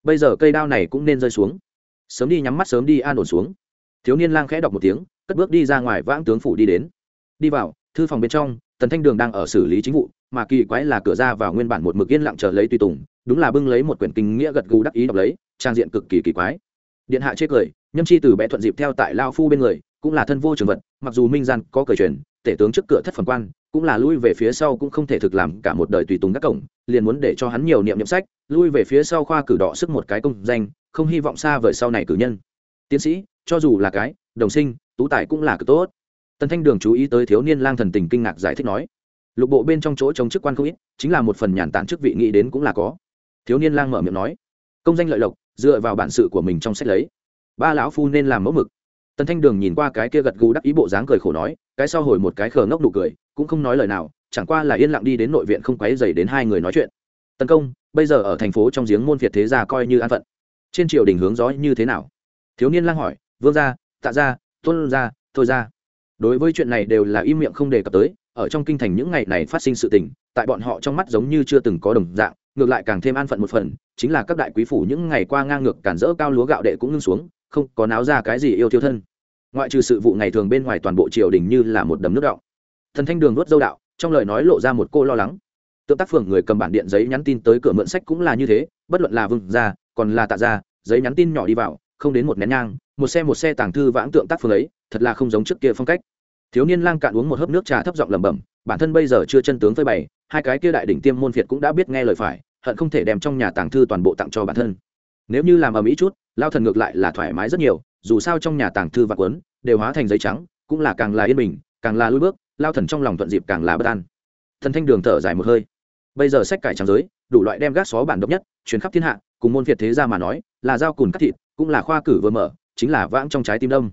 Bây giờ cây đao này cũng nên rơi xuống. Sớm đi nhắm mắt sớm đi an ổn xuống. Thiếu niên lang khẽ đọc một tiếng, cất bước đi ra ngoài vãng tướng phủ đi đến. Đi vào, thư phòng bên trong, tần thanh đường đang ở xử lý chính vụ, mà kỳ quái là cửa ra vào nguyên bản một mực yên lặng chờ lấy tùy tùng, đúng là bưng lấy một quyển kinh nghĩa gật gù đắc ý đọc lấy, trang diện cực kỳ kỳ quái. Điện hạ chê cười, nhâm chi từ bé thuận dịp theo tại lao phu bên người, cũng là thân vô trường vật, mặc dù minh gian có cởi truyền, tể tướng trước cửa thất phần quan cũng là lui về phía sau cũng không thể thực làm cả một đời tùy tùng các cổng, liền muốn để cho hắn nhiều niệm niệm sách, lui về phía sau khoa cử đỏ sức một cái công danh, không hy vọng xa vời sau này cử nhân. Tiến sĩ, cho dù là cái, đồng sinh, tú tài cũng là cực tốt. Tần thanh đường chú ý tới thiếu niên lang thần tình kinh ngạc giải thích nói, lục bộ bên trong chỗ chống chức quan không ít, chính là một phần nhàn tản chức vị nghĩ đến cũng là có. Thiếu niên lang mở miệng nói, công danh lợi lộc, dựa vào bản sự của mình trong sách lấy. Ba lão phu nên làm mẫu mực. Tần thanh đường nhìn qua cái kia gật gù đắc ý bộ dáng cười khổ nói, cái sau hồi một cái khờ ngốc nụ cười cũng không nói lời nào, chẳng qua là yên lặng đi đến nội viện không quấy dày đến hai người nói chuyện. Tấn công, bây giờ ở thành phố trong giếng môn việt thế gia coi như an phận. Trên triều đình hướng gió như thế nào? Thiếu niên lang hỏi, vương gia, tạ gia tuân gia, thôi gia. Đối với chuyện này đều là im miệng không đề cập tới, ở trong kinh thành những ngày này phát sinh sự tình, tại bọn họ trong mắt giống như chưa từng có đồng dạng, ngược lại càng thêm an phận một phần, chính là các đại quý phủ những ngày qua ngang ngược cản rỡ cao lúa gạo đệ cũng ngưng xuống, không có náo ra cái gì yêu thiêu thân. Ngoại trừ sự vụ ngày thường bên ngoài toàn bộ triều đình như là một đầm nước động thần thanh đường nuốt dâu đạo, trong lời nói lộ ra một cô lo lắng. Tượng tác phường người cầm bản điện giấy nhắn tin tới cửa mượn sách cũng là như thế, bất luận là vương ra còn là tạ ra giấy nhắn tin nhỏ đi vào, không đến một nén nhang, một xe một xe tàng thư vãng tượng tác phường ấy, thật là không giống trước kia phong cách. Thiếu niên lang cạn uống một hớp nước trà thấp giọng lẩm bẩm, bản thân bây giờ chưa chân tướng phơi bày, hai cái kia đại đỉnh tiêm môn việt cũng đã biết nghe lời phải, hận không thể đem trong nhà tàng thư toàn bộ tặng cho bản thân. Nếu như làm ở mỹ chút, lao thần ngược lại là thoải mái rất nhiều, dù sao trong nhà tàng thư và quấn đều hóa thành giấy trắng, cũng là càng là yên bình, càng là lui bước lao thần trong lòng thuận dịp càng là bất an. Thần thanh đường thở dài một hơi. Bây giờ sách cải trang giới, đủ loại đem gác xó bản độc nhất chuyến khắp thiên hạ, cùng môn việt thế ra mà nói, là dao cùn cắt thịt, cũng là khoa cử vừa mở, chính là vãng trong trái tim đông.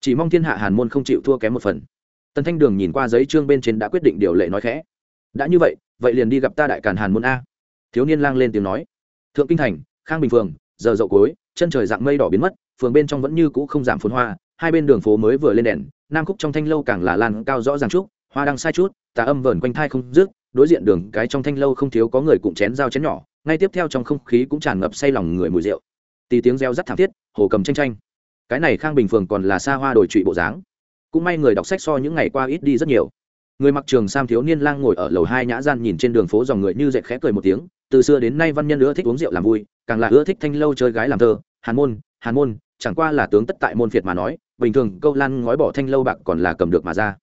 Chỉ mong thiên hạ hàn môn không chịu thua kém một phần. Tần thanh đường nhìn qua giấy trương bên trên đã quyết định điều lệ nói khẽ. Đã như vậy vậy liền đi gặp ta đại càn hàn môn a. Thiếu niên lang lên tiếng nói. Thượng kinh thành, khang bình phường, giờ dậu cối chân trời dạng mây đỏ biến mất, phường bên trong vẫn như cũ không giảm phồn hoa hai bên đường phố mới vừa lên đèn nam khúc trong thanh lâu càng là lan cao rõ ràng chút, hoa đang sai chút tà âm vờn quanh thai không dứt đối diện đường cái trong thanh lâu không thiếu có người cũng chén dao chén nhỏ ngay tiếp theo trong không khí cũng tràn ngập say lòng người mùi rượu. Tì tiếng reo rắt thảm thiết hồ cầm tranh tranh. Cái này khang bình phường còn là xa hoa đổi trụy bộ dáng. Cũng may người đọc sách so những ngày qua ít đi rất nhiều. Người mặc trường sam thiếu niên lang ngồi ở lầu hai nhã gian nhìn trên đường phố dòng người như dệt khẽ cười một tiếng từ xưa đến nay văn nhân ưa thích uống rượu làm vui càng là ưa thích thanh lâu chơi gái làm thơ hàn môn hàn môn chẳng qua là tướng tất tại môn phiệt mà nói bình thường câu lan ngói bỏ thanh lâu bạc còn là cầm được mà ra.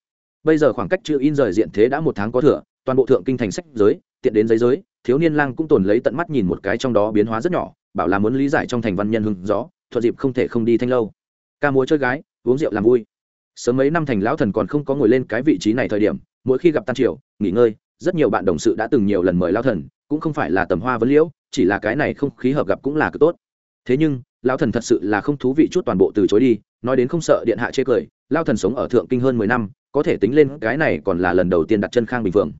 Bây giờ khoảng cách chưa in rời diện thế đã một tháng có thừa, toàn bộ thượng kinh thành sách giới, tiện đến giấy giới, thiếu niên lang cũng tồn lấy tận mắt nhìn một cái trong đó biến hóa rất nhỏ, bảo là muốn lý giải trong thành văn nhân hưng gió, thuận dịp không thể không đi thanh lâu. Ca múa chơi gái, uống rượu làm vui. Sớm mấy năm thành lão thần còn không có ngồi lên cái vị trí này thời điểm, mỗi khi gặp tan triều, nghỉ ngơi, rất nhiều bạn đồng sự đã từng nhiều lần mời lão thần, cũng không phải là tầm hoa vấn liễu, chỉ là cái này không khí hợp gặp cũng là cực tốt. Thế nhưng lão thần thật sự là không thú vị chút toàn bộ từ chối đi, nói đến không sợ điện hạ chê cười lao thần sống ở thượng kinh hơn mười năm, có thể tính lên cái này còn là lần đầu tiên đặt chân khang bình phượng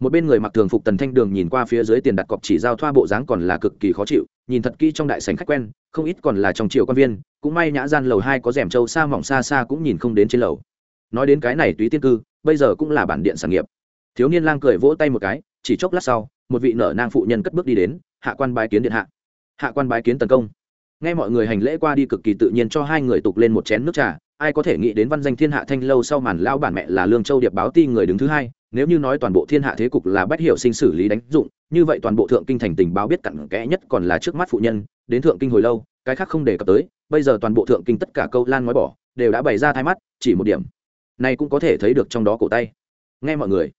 một bên người mặc thường phục tần thanh đường nhìn qua phía dưới tiền đặt cọc chỉ giao thoa bộ dáng còn là cực kỳ khó chịu, nhìn thật kỹ trong đại sảnh khách quen, không ít còn là trong triều quan viên, cũng may nhã gian lầu hai có rèm trâu xa mỏng xa xa cũng nhìn không đến trên lầu. Nói đến cái này túy tiên cư, bây giờ cũng là bản điện sản nghiệp. Thiếu niên lang cười vỗ tay một cái, chỉ chốc lát sau, một vị nở nang phụ nhân cất bước đi đến, hạ quan bái kiến điện hạ. Hạ quan bái kiến tấn công nghe mọi người hành lễ qua đi cực kỳ tự nhiên cho hai người tục lên một chén nước trà. Ai có thể nghĩ đến văn danh thiên hạ thanh lâu sau màn lao bản mẹ là lương châu điệp báo ti người đứng thứ hai. Nếu như nói toàn bộ thiên hạ thế cục là bách hiệu sinh xử lý đánh dụng, như vậy toàn bộ thượng kinh thành tình báo biết cặn kẽ nhất còn là trước mắt phụ nhân. Đến thượng kinh hồi lâu, cái khác không đề cập tới. Bây giờ toàn bộ thượng kinh tất cả câu lan nói bỏ, đều đã bày ra thai mắt, chỉ một điểm. Này cũng có thể thấy được trong đó cổ tay. Nghe mọi người,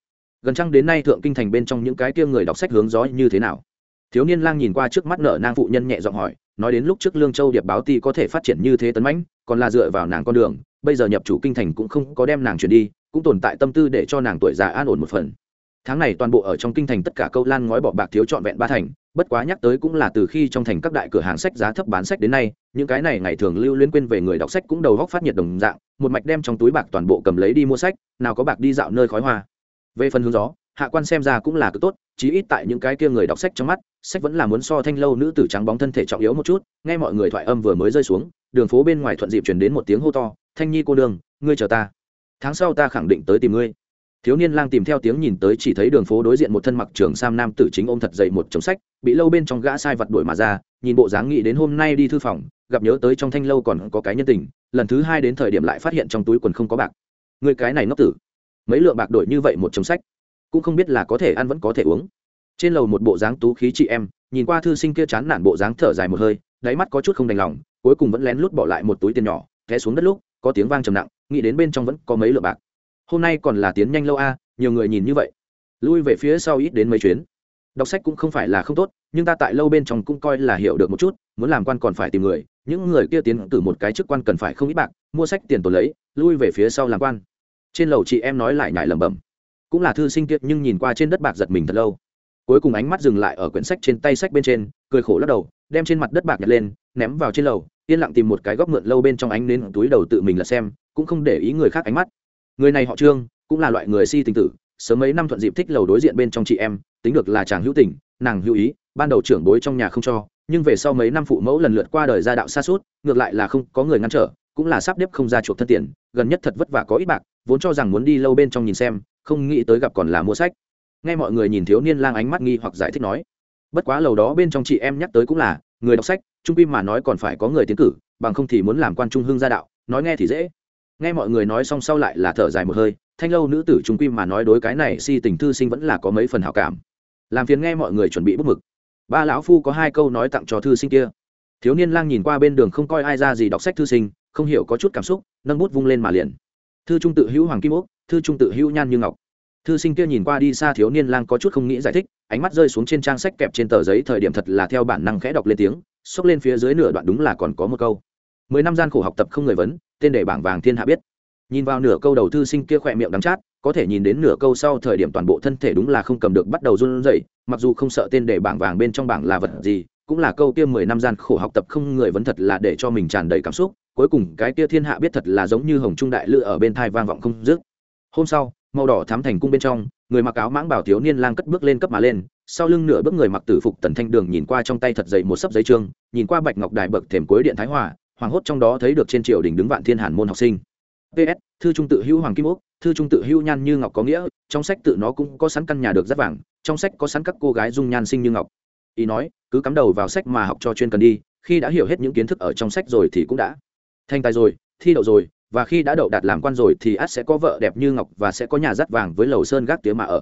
gần trăng đến nay thượng kinh thành bên trong những cái kia người đọc sách hướng gió như thế nào? Thiếu niên lang nhìn qua trước mắt nở nang phụ nhân nhẹ giọng hỏi nói đến lúc trước lương châu điệp báo ti có thể phát triển như thế tấn mãnh, còn là dựa vào nàng con đường, bây giờ nhập chủ kinh thành cũng không có đem nàng chuyển đi, cũng tồn tại tâm tư để cho nàng tuổi già an ổn một phần. Tháng này toàn bộ ở trong kinh thành tất cả câu lan ngói bỏ bạc thiếu trọn vẹn ba thành, bất quá nhắc tới cũng là từ khi trong thành các đại cửa hàng sách giá thấp bán sách đến nay, những cái này ngày thường lưu liên quên về người đọc sách cũng đầu góc phát nhiệt đồng dạng, một mạch đem trong túi bạc toàn bộ cầm lấy đi mua sách, nào có bạc đi dạo nơi khói hoa. Về phần hướng gió hạ quan xem ra cũng là cực tốt, chí ít tại những cái kia người đọc sách trong mắt, sách vẫn là muốn so thanh lâu nữ tử trắng bóng thân thể trọng yếu một chút, nghe mọi người thoại âm vừa mới rơi xuống, đường phố bên ngoài thuận dịp chuyển đến một tiếng hô to, thanh nhi cô đường ngươi chờ ta. Tháng sau ta khẳng định tới tìm ngươi. Thiếu niên lang tìm theo tiếng nhìn tới chỉ thấy đường phố đối diện một thân mặc trường sam nam tử chính ôm thật dậy một chồng sách, bị lâu bên trong gã sai vật đuổi mà ra, nhìn bộ dáng nghĩ đến hôm nay đi thư phòng, gặp nhớ tới trong thanh lâu còn có cái nhân tình, lần thứ hai đến thời điểm lại phát hiện trong túi quần không có bạc. Người cái này ngốc tử. Mấy lượng bạc đổi như vậy một chồng sách cũng không biết là có thể ăn vẫn có thể uống. Trên lầu một bộ dáng tú khí chị em, nhìn qua thư sinh kia chán nản bộ dáng thở dài một hơi, đáy mắt có chút không đành lòng, cuối cùng vẫn lén lút bỏ lại một túi tiền nhỏ, té xuống đất lúc, có tiếng vang trầm nặng, nghĩ đến bên trong vẫn có mấy lượng bạc. Hôm nay còn là tiến nhanh lâu a, nhiều người nhìn như vậy. Lui về phía sau ít đến mấy chuyến. Đọc sách cũng không phải là không tốt, nhưng ta tại lâu bên trong cũng coi là hiểu được một chút, muốn làm quan còn phải tìm người, những người kia tiến từ một cái chức quan cần phải không ít bạc, mua sách tiền tồn lấy, lui về phía sau làm quan. Trên lầu chị em nói lại nhải lẩm bẩm cũng là thư sinh kiệt nhưng nhìn qua trên đất bạc giật mình thật lâu. Cuối cùng ánh mắt dừng lại ở quyển sách trên tay sách bên trên, cười khổ lắc đầu, đem trên mặt đất bạc nhặt lên, ném vào trên lầu, yên lặng tìm một cái góc mượn lâu bên trong ánh đến túi đầu tự mình là xem, cũng không để ý người khác ánh mắt. Người này họ trương, cũng là loại người si tình tử, sớm mấy năm thuận dịp thích lầu đối diện bên trong chị em, tính được là chàng hữu tình, nàng hữu ý, ban đầu trưởng bối trong nhà không cho, nhưng về sau mấy năm phụ mẫu lần lượt qua đời gia đạo xa suốt, ngược lại là không có người ngăn trở, cũng là sắp đếp không ra chuộc thân tiền, gần nhất thật vất vả có ít bạc, vốn cho rằng muốn đi lâu bên trong nhìn xem không nghĩ tới gặp còn là mua sách. Nghe mọi người nhìn thiếu niên lang ánh mắt nghi hoặc giải thích nói, bất quá lầu đó bên trong chị em nhắc tới cũng là, người đọc sách, trung pim mà nói còn phải có người tiến cử, bằng không thì muốn làm quan trung hưng gia đạo, nói nghe thì dễ. Nghe mọi người nói xong sau lại là thở dài một hơi, thanh lâu nữ tử trung quy mà nói đối cái này si tình thư sinh vẫn là có mấy phần hảo cảm. Làm phiền nghe mọi người chuẩn bị bút mực. Ba lão phu có hai câu nói tặng cho thư sinh kia. Thiếu niên lang nhìn qua bên đường không coi ai ra gì đọc sách thư sinh, không hiểu có chút cảm xúc, nâng bút vung lên mà liền. Thư trung tự hữu hoàng kim úc thư trung tự hữu nhan như ngọc. Thư sinh kia nhìn qua đi xa thiếu niên lang có chút không nghĩ giải thích, ánh mắt rơi xuống trên trang sách kẹp trên tờ giấy thời điểm thật là theo bản năng khẽ đọc lên tiếng, xốc lên phía dưới nửa đoạn đúng là còn có một câu. Mười năm gian khổ học tập không người vấn, tên để bảng vàng thiên hạ biết. Nhìn vào nửa câu đầu thư sinh kia khỏe miệng đắng chát, có thể nhìn đến nửa câu sau thời điểm toàn bộ thân thể đúng là không cầm được bắt đầu run rẩy, mặc dù không sợ tên để bảng vàng bên trong bảng là vật gì, cũng là câu kia mười năm gian khổ học tập không người vấn thật là để cho mình tràn đầy cảm xúc, cuối cùng cái kia thiên hạ biết thật là giống như hồng trung đại lự ở bên thai vang vọng không dứt hôm sau, màu đỏ thám thành cung bên trong, người mặc áo mãng bảo thiếu niên lang cất bước lên cấp mà lên, sau lưng nửa bước người mặc tử phục tần thanh đường nhìn qua trong tay thật dày một sấp giấy trương, nhìn qua bạch ngọc đài bậc thềm cuối điện thái hòa, hoàng hốt trong đó thấy được trên triều đình đứng vạn thiên hàn môn học sinh. Ps thư trung tự hữu hoàng kim úc, thư trung tự hữu nhan như ngọc có nghĩa, trong sách tự nó cũng có sẵn căn nhà được rất vàng, trong sách có sẵn các cô gái dung nhan sinh như ngọc. Ý nói, cứ cắm đầu vào sách mà học cho chuyên cần đi, khi đã hiểu hết những kiến thức ở trong sách rồi thì cũng đã. Thành tài rồi, thi đậu rồi và khi đã đậu đạt làm quan rồi thì ắt sẽ có vợ đẹp như ngọc và sẽ có nhà dắt vàng với lầu sơn gác tía mà ở.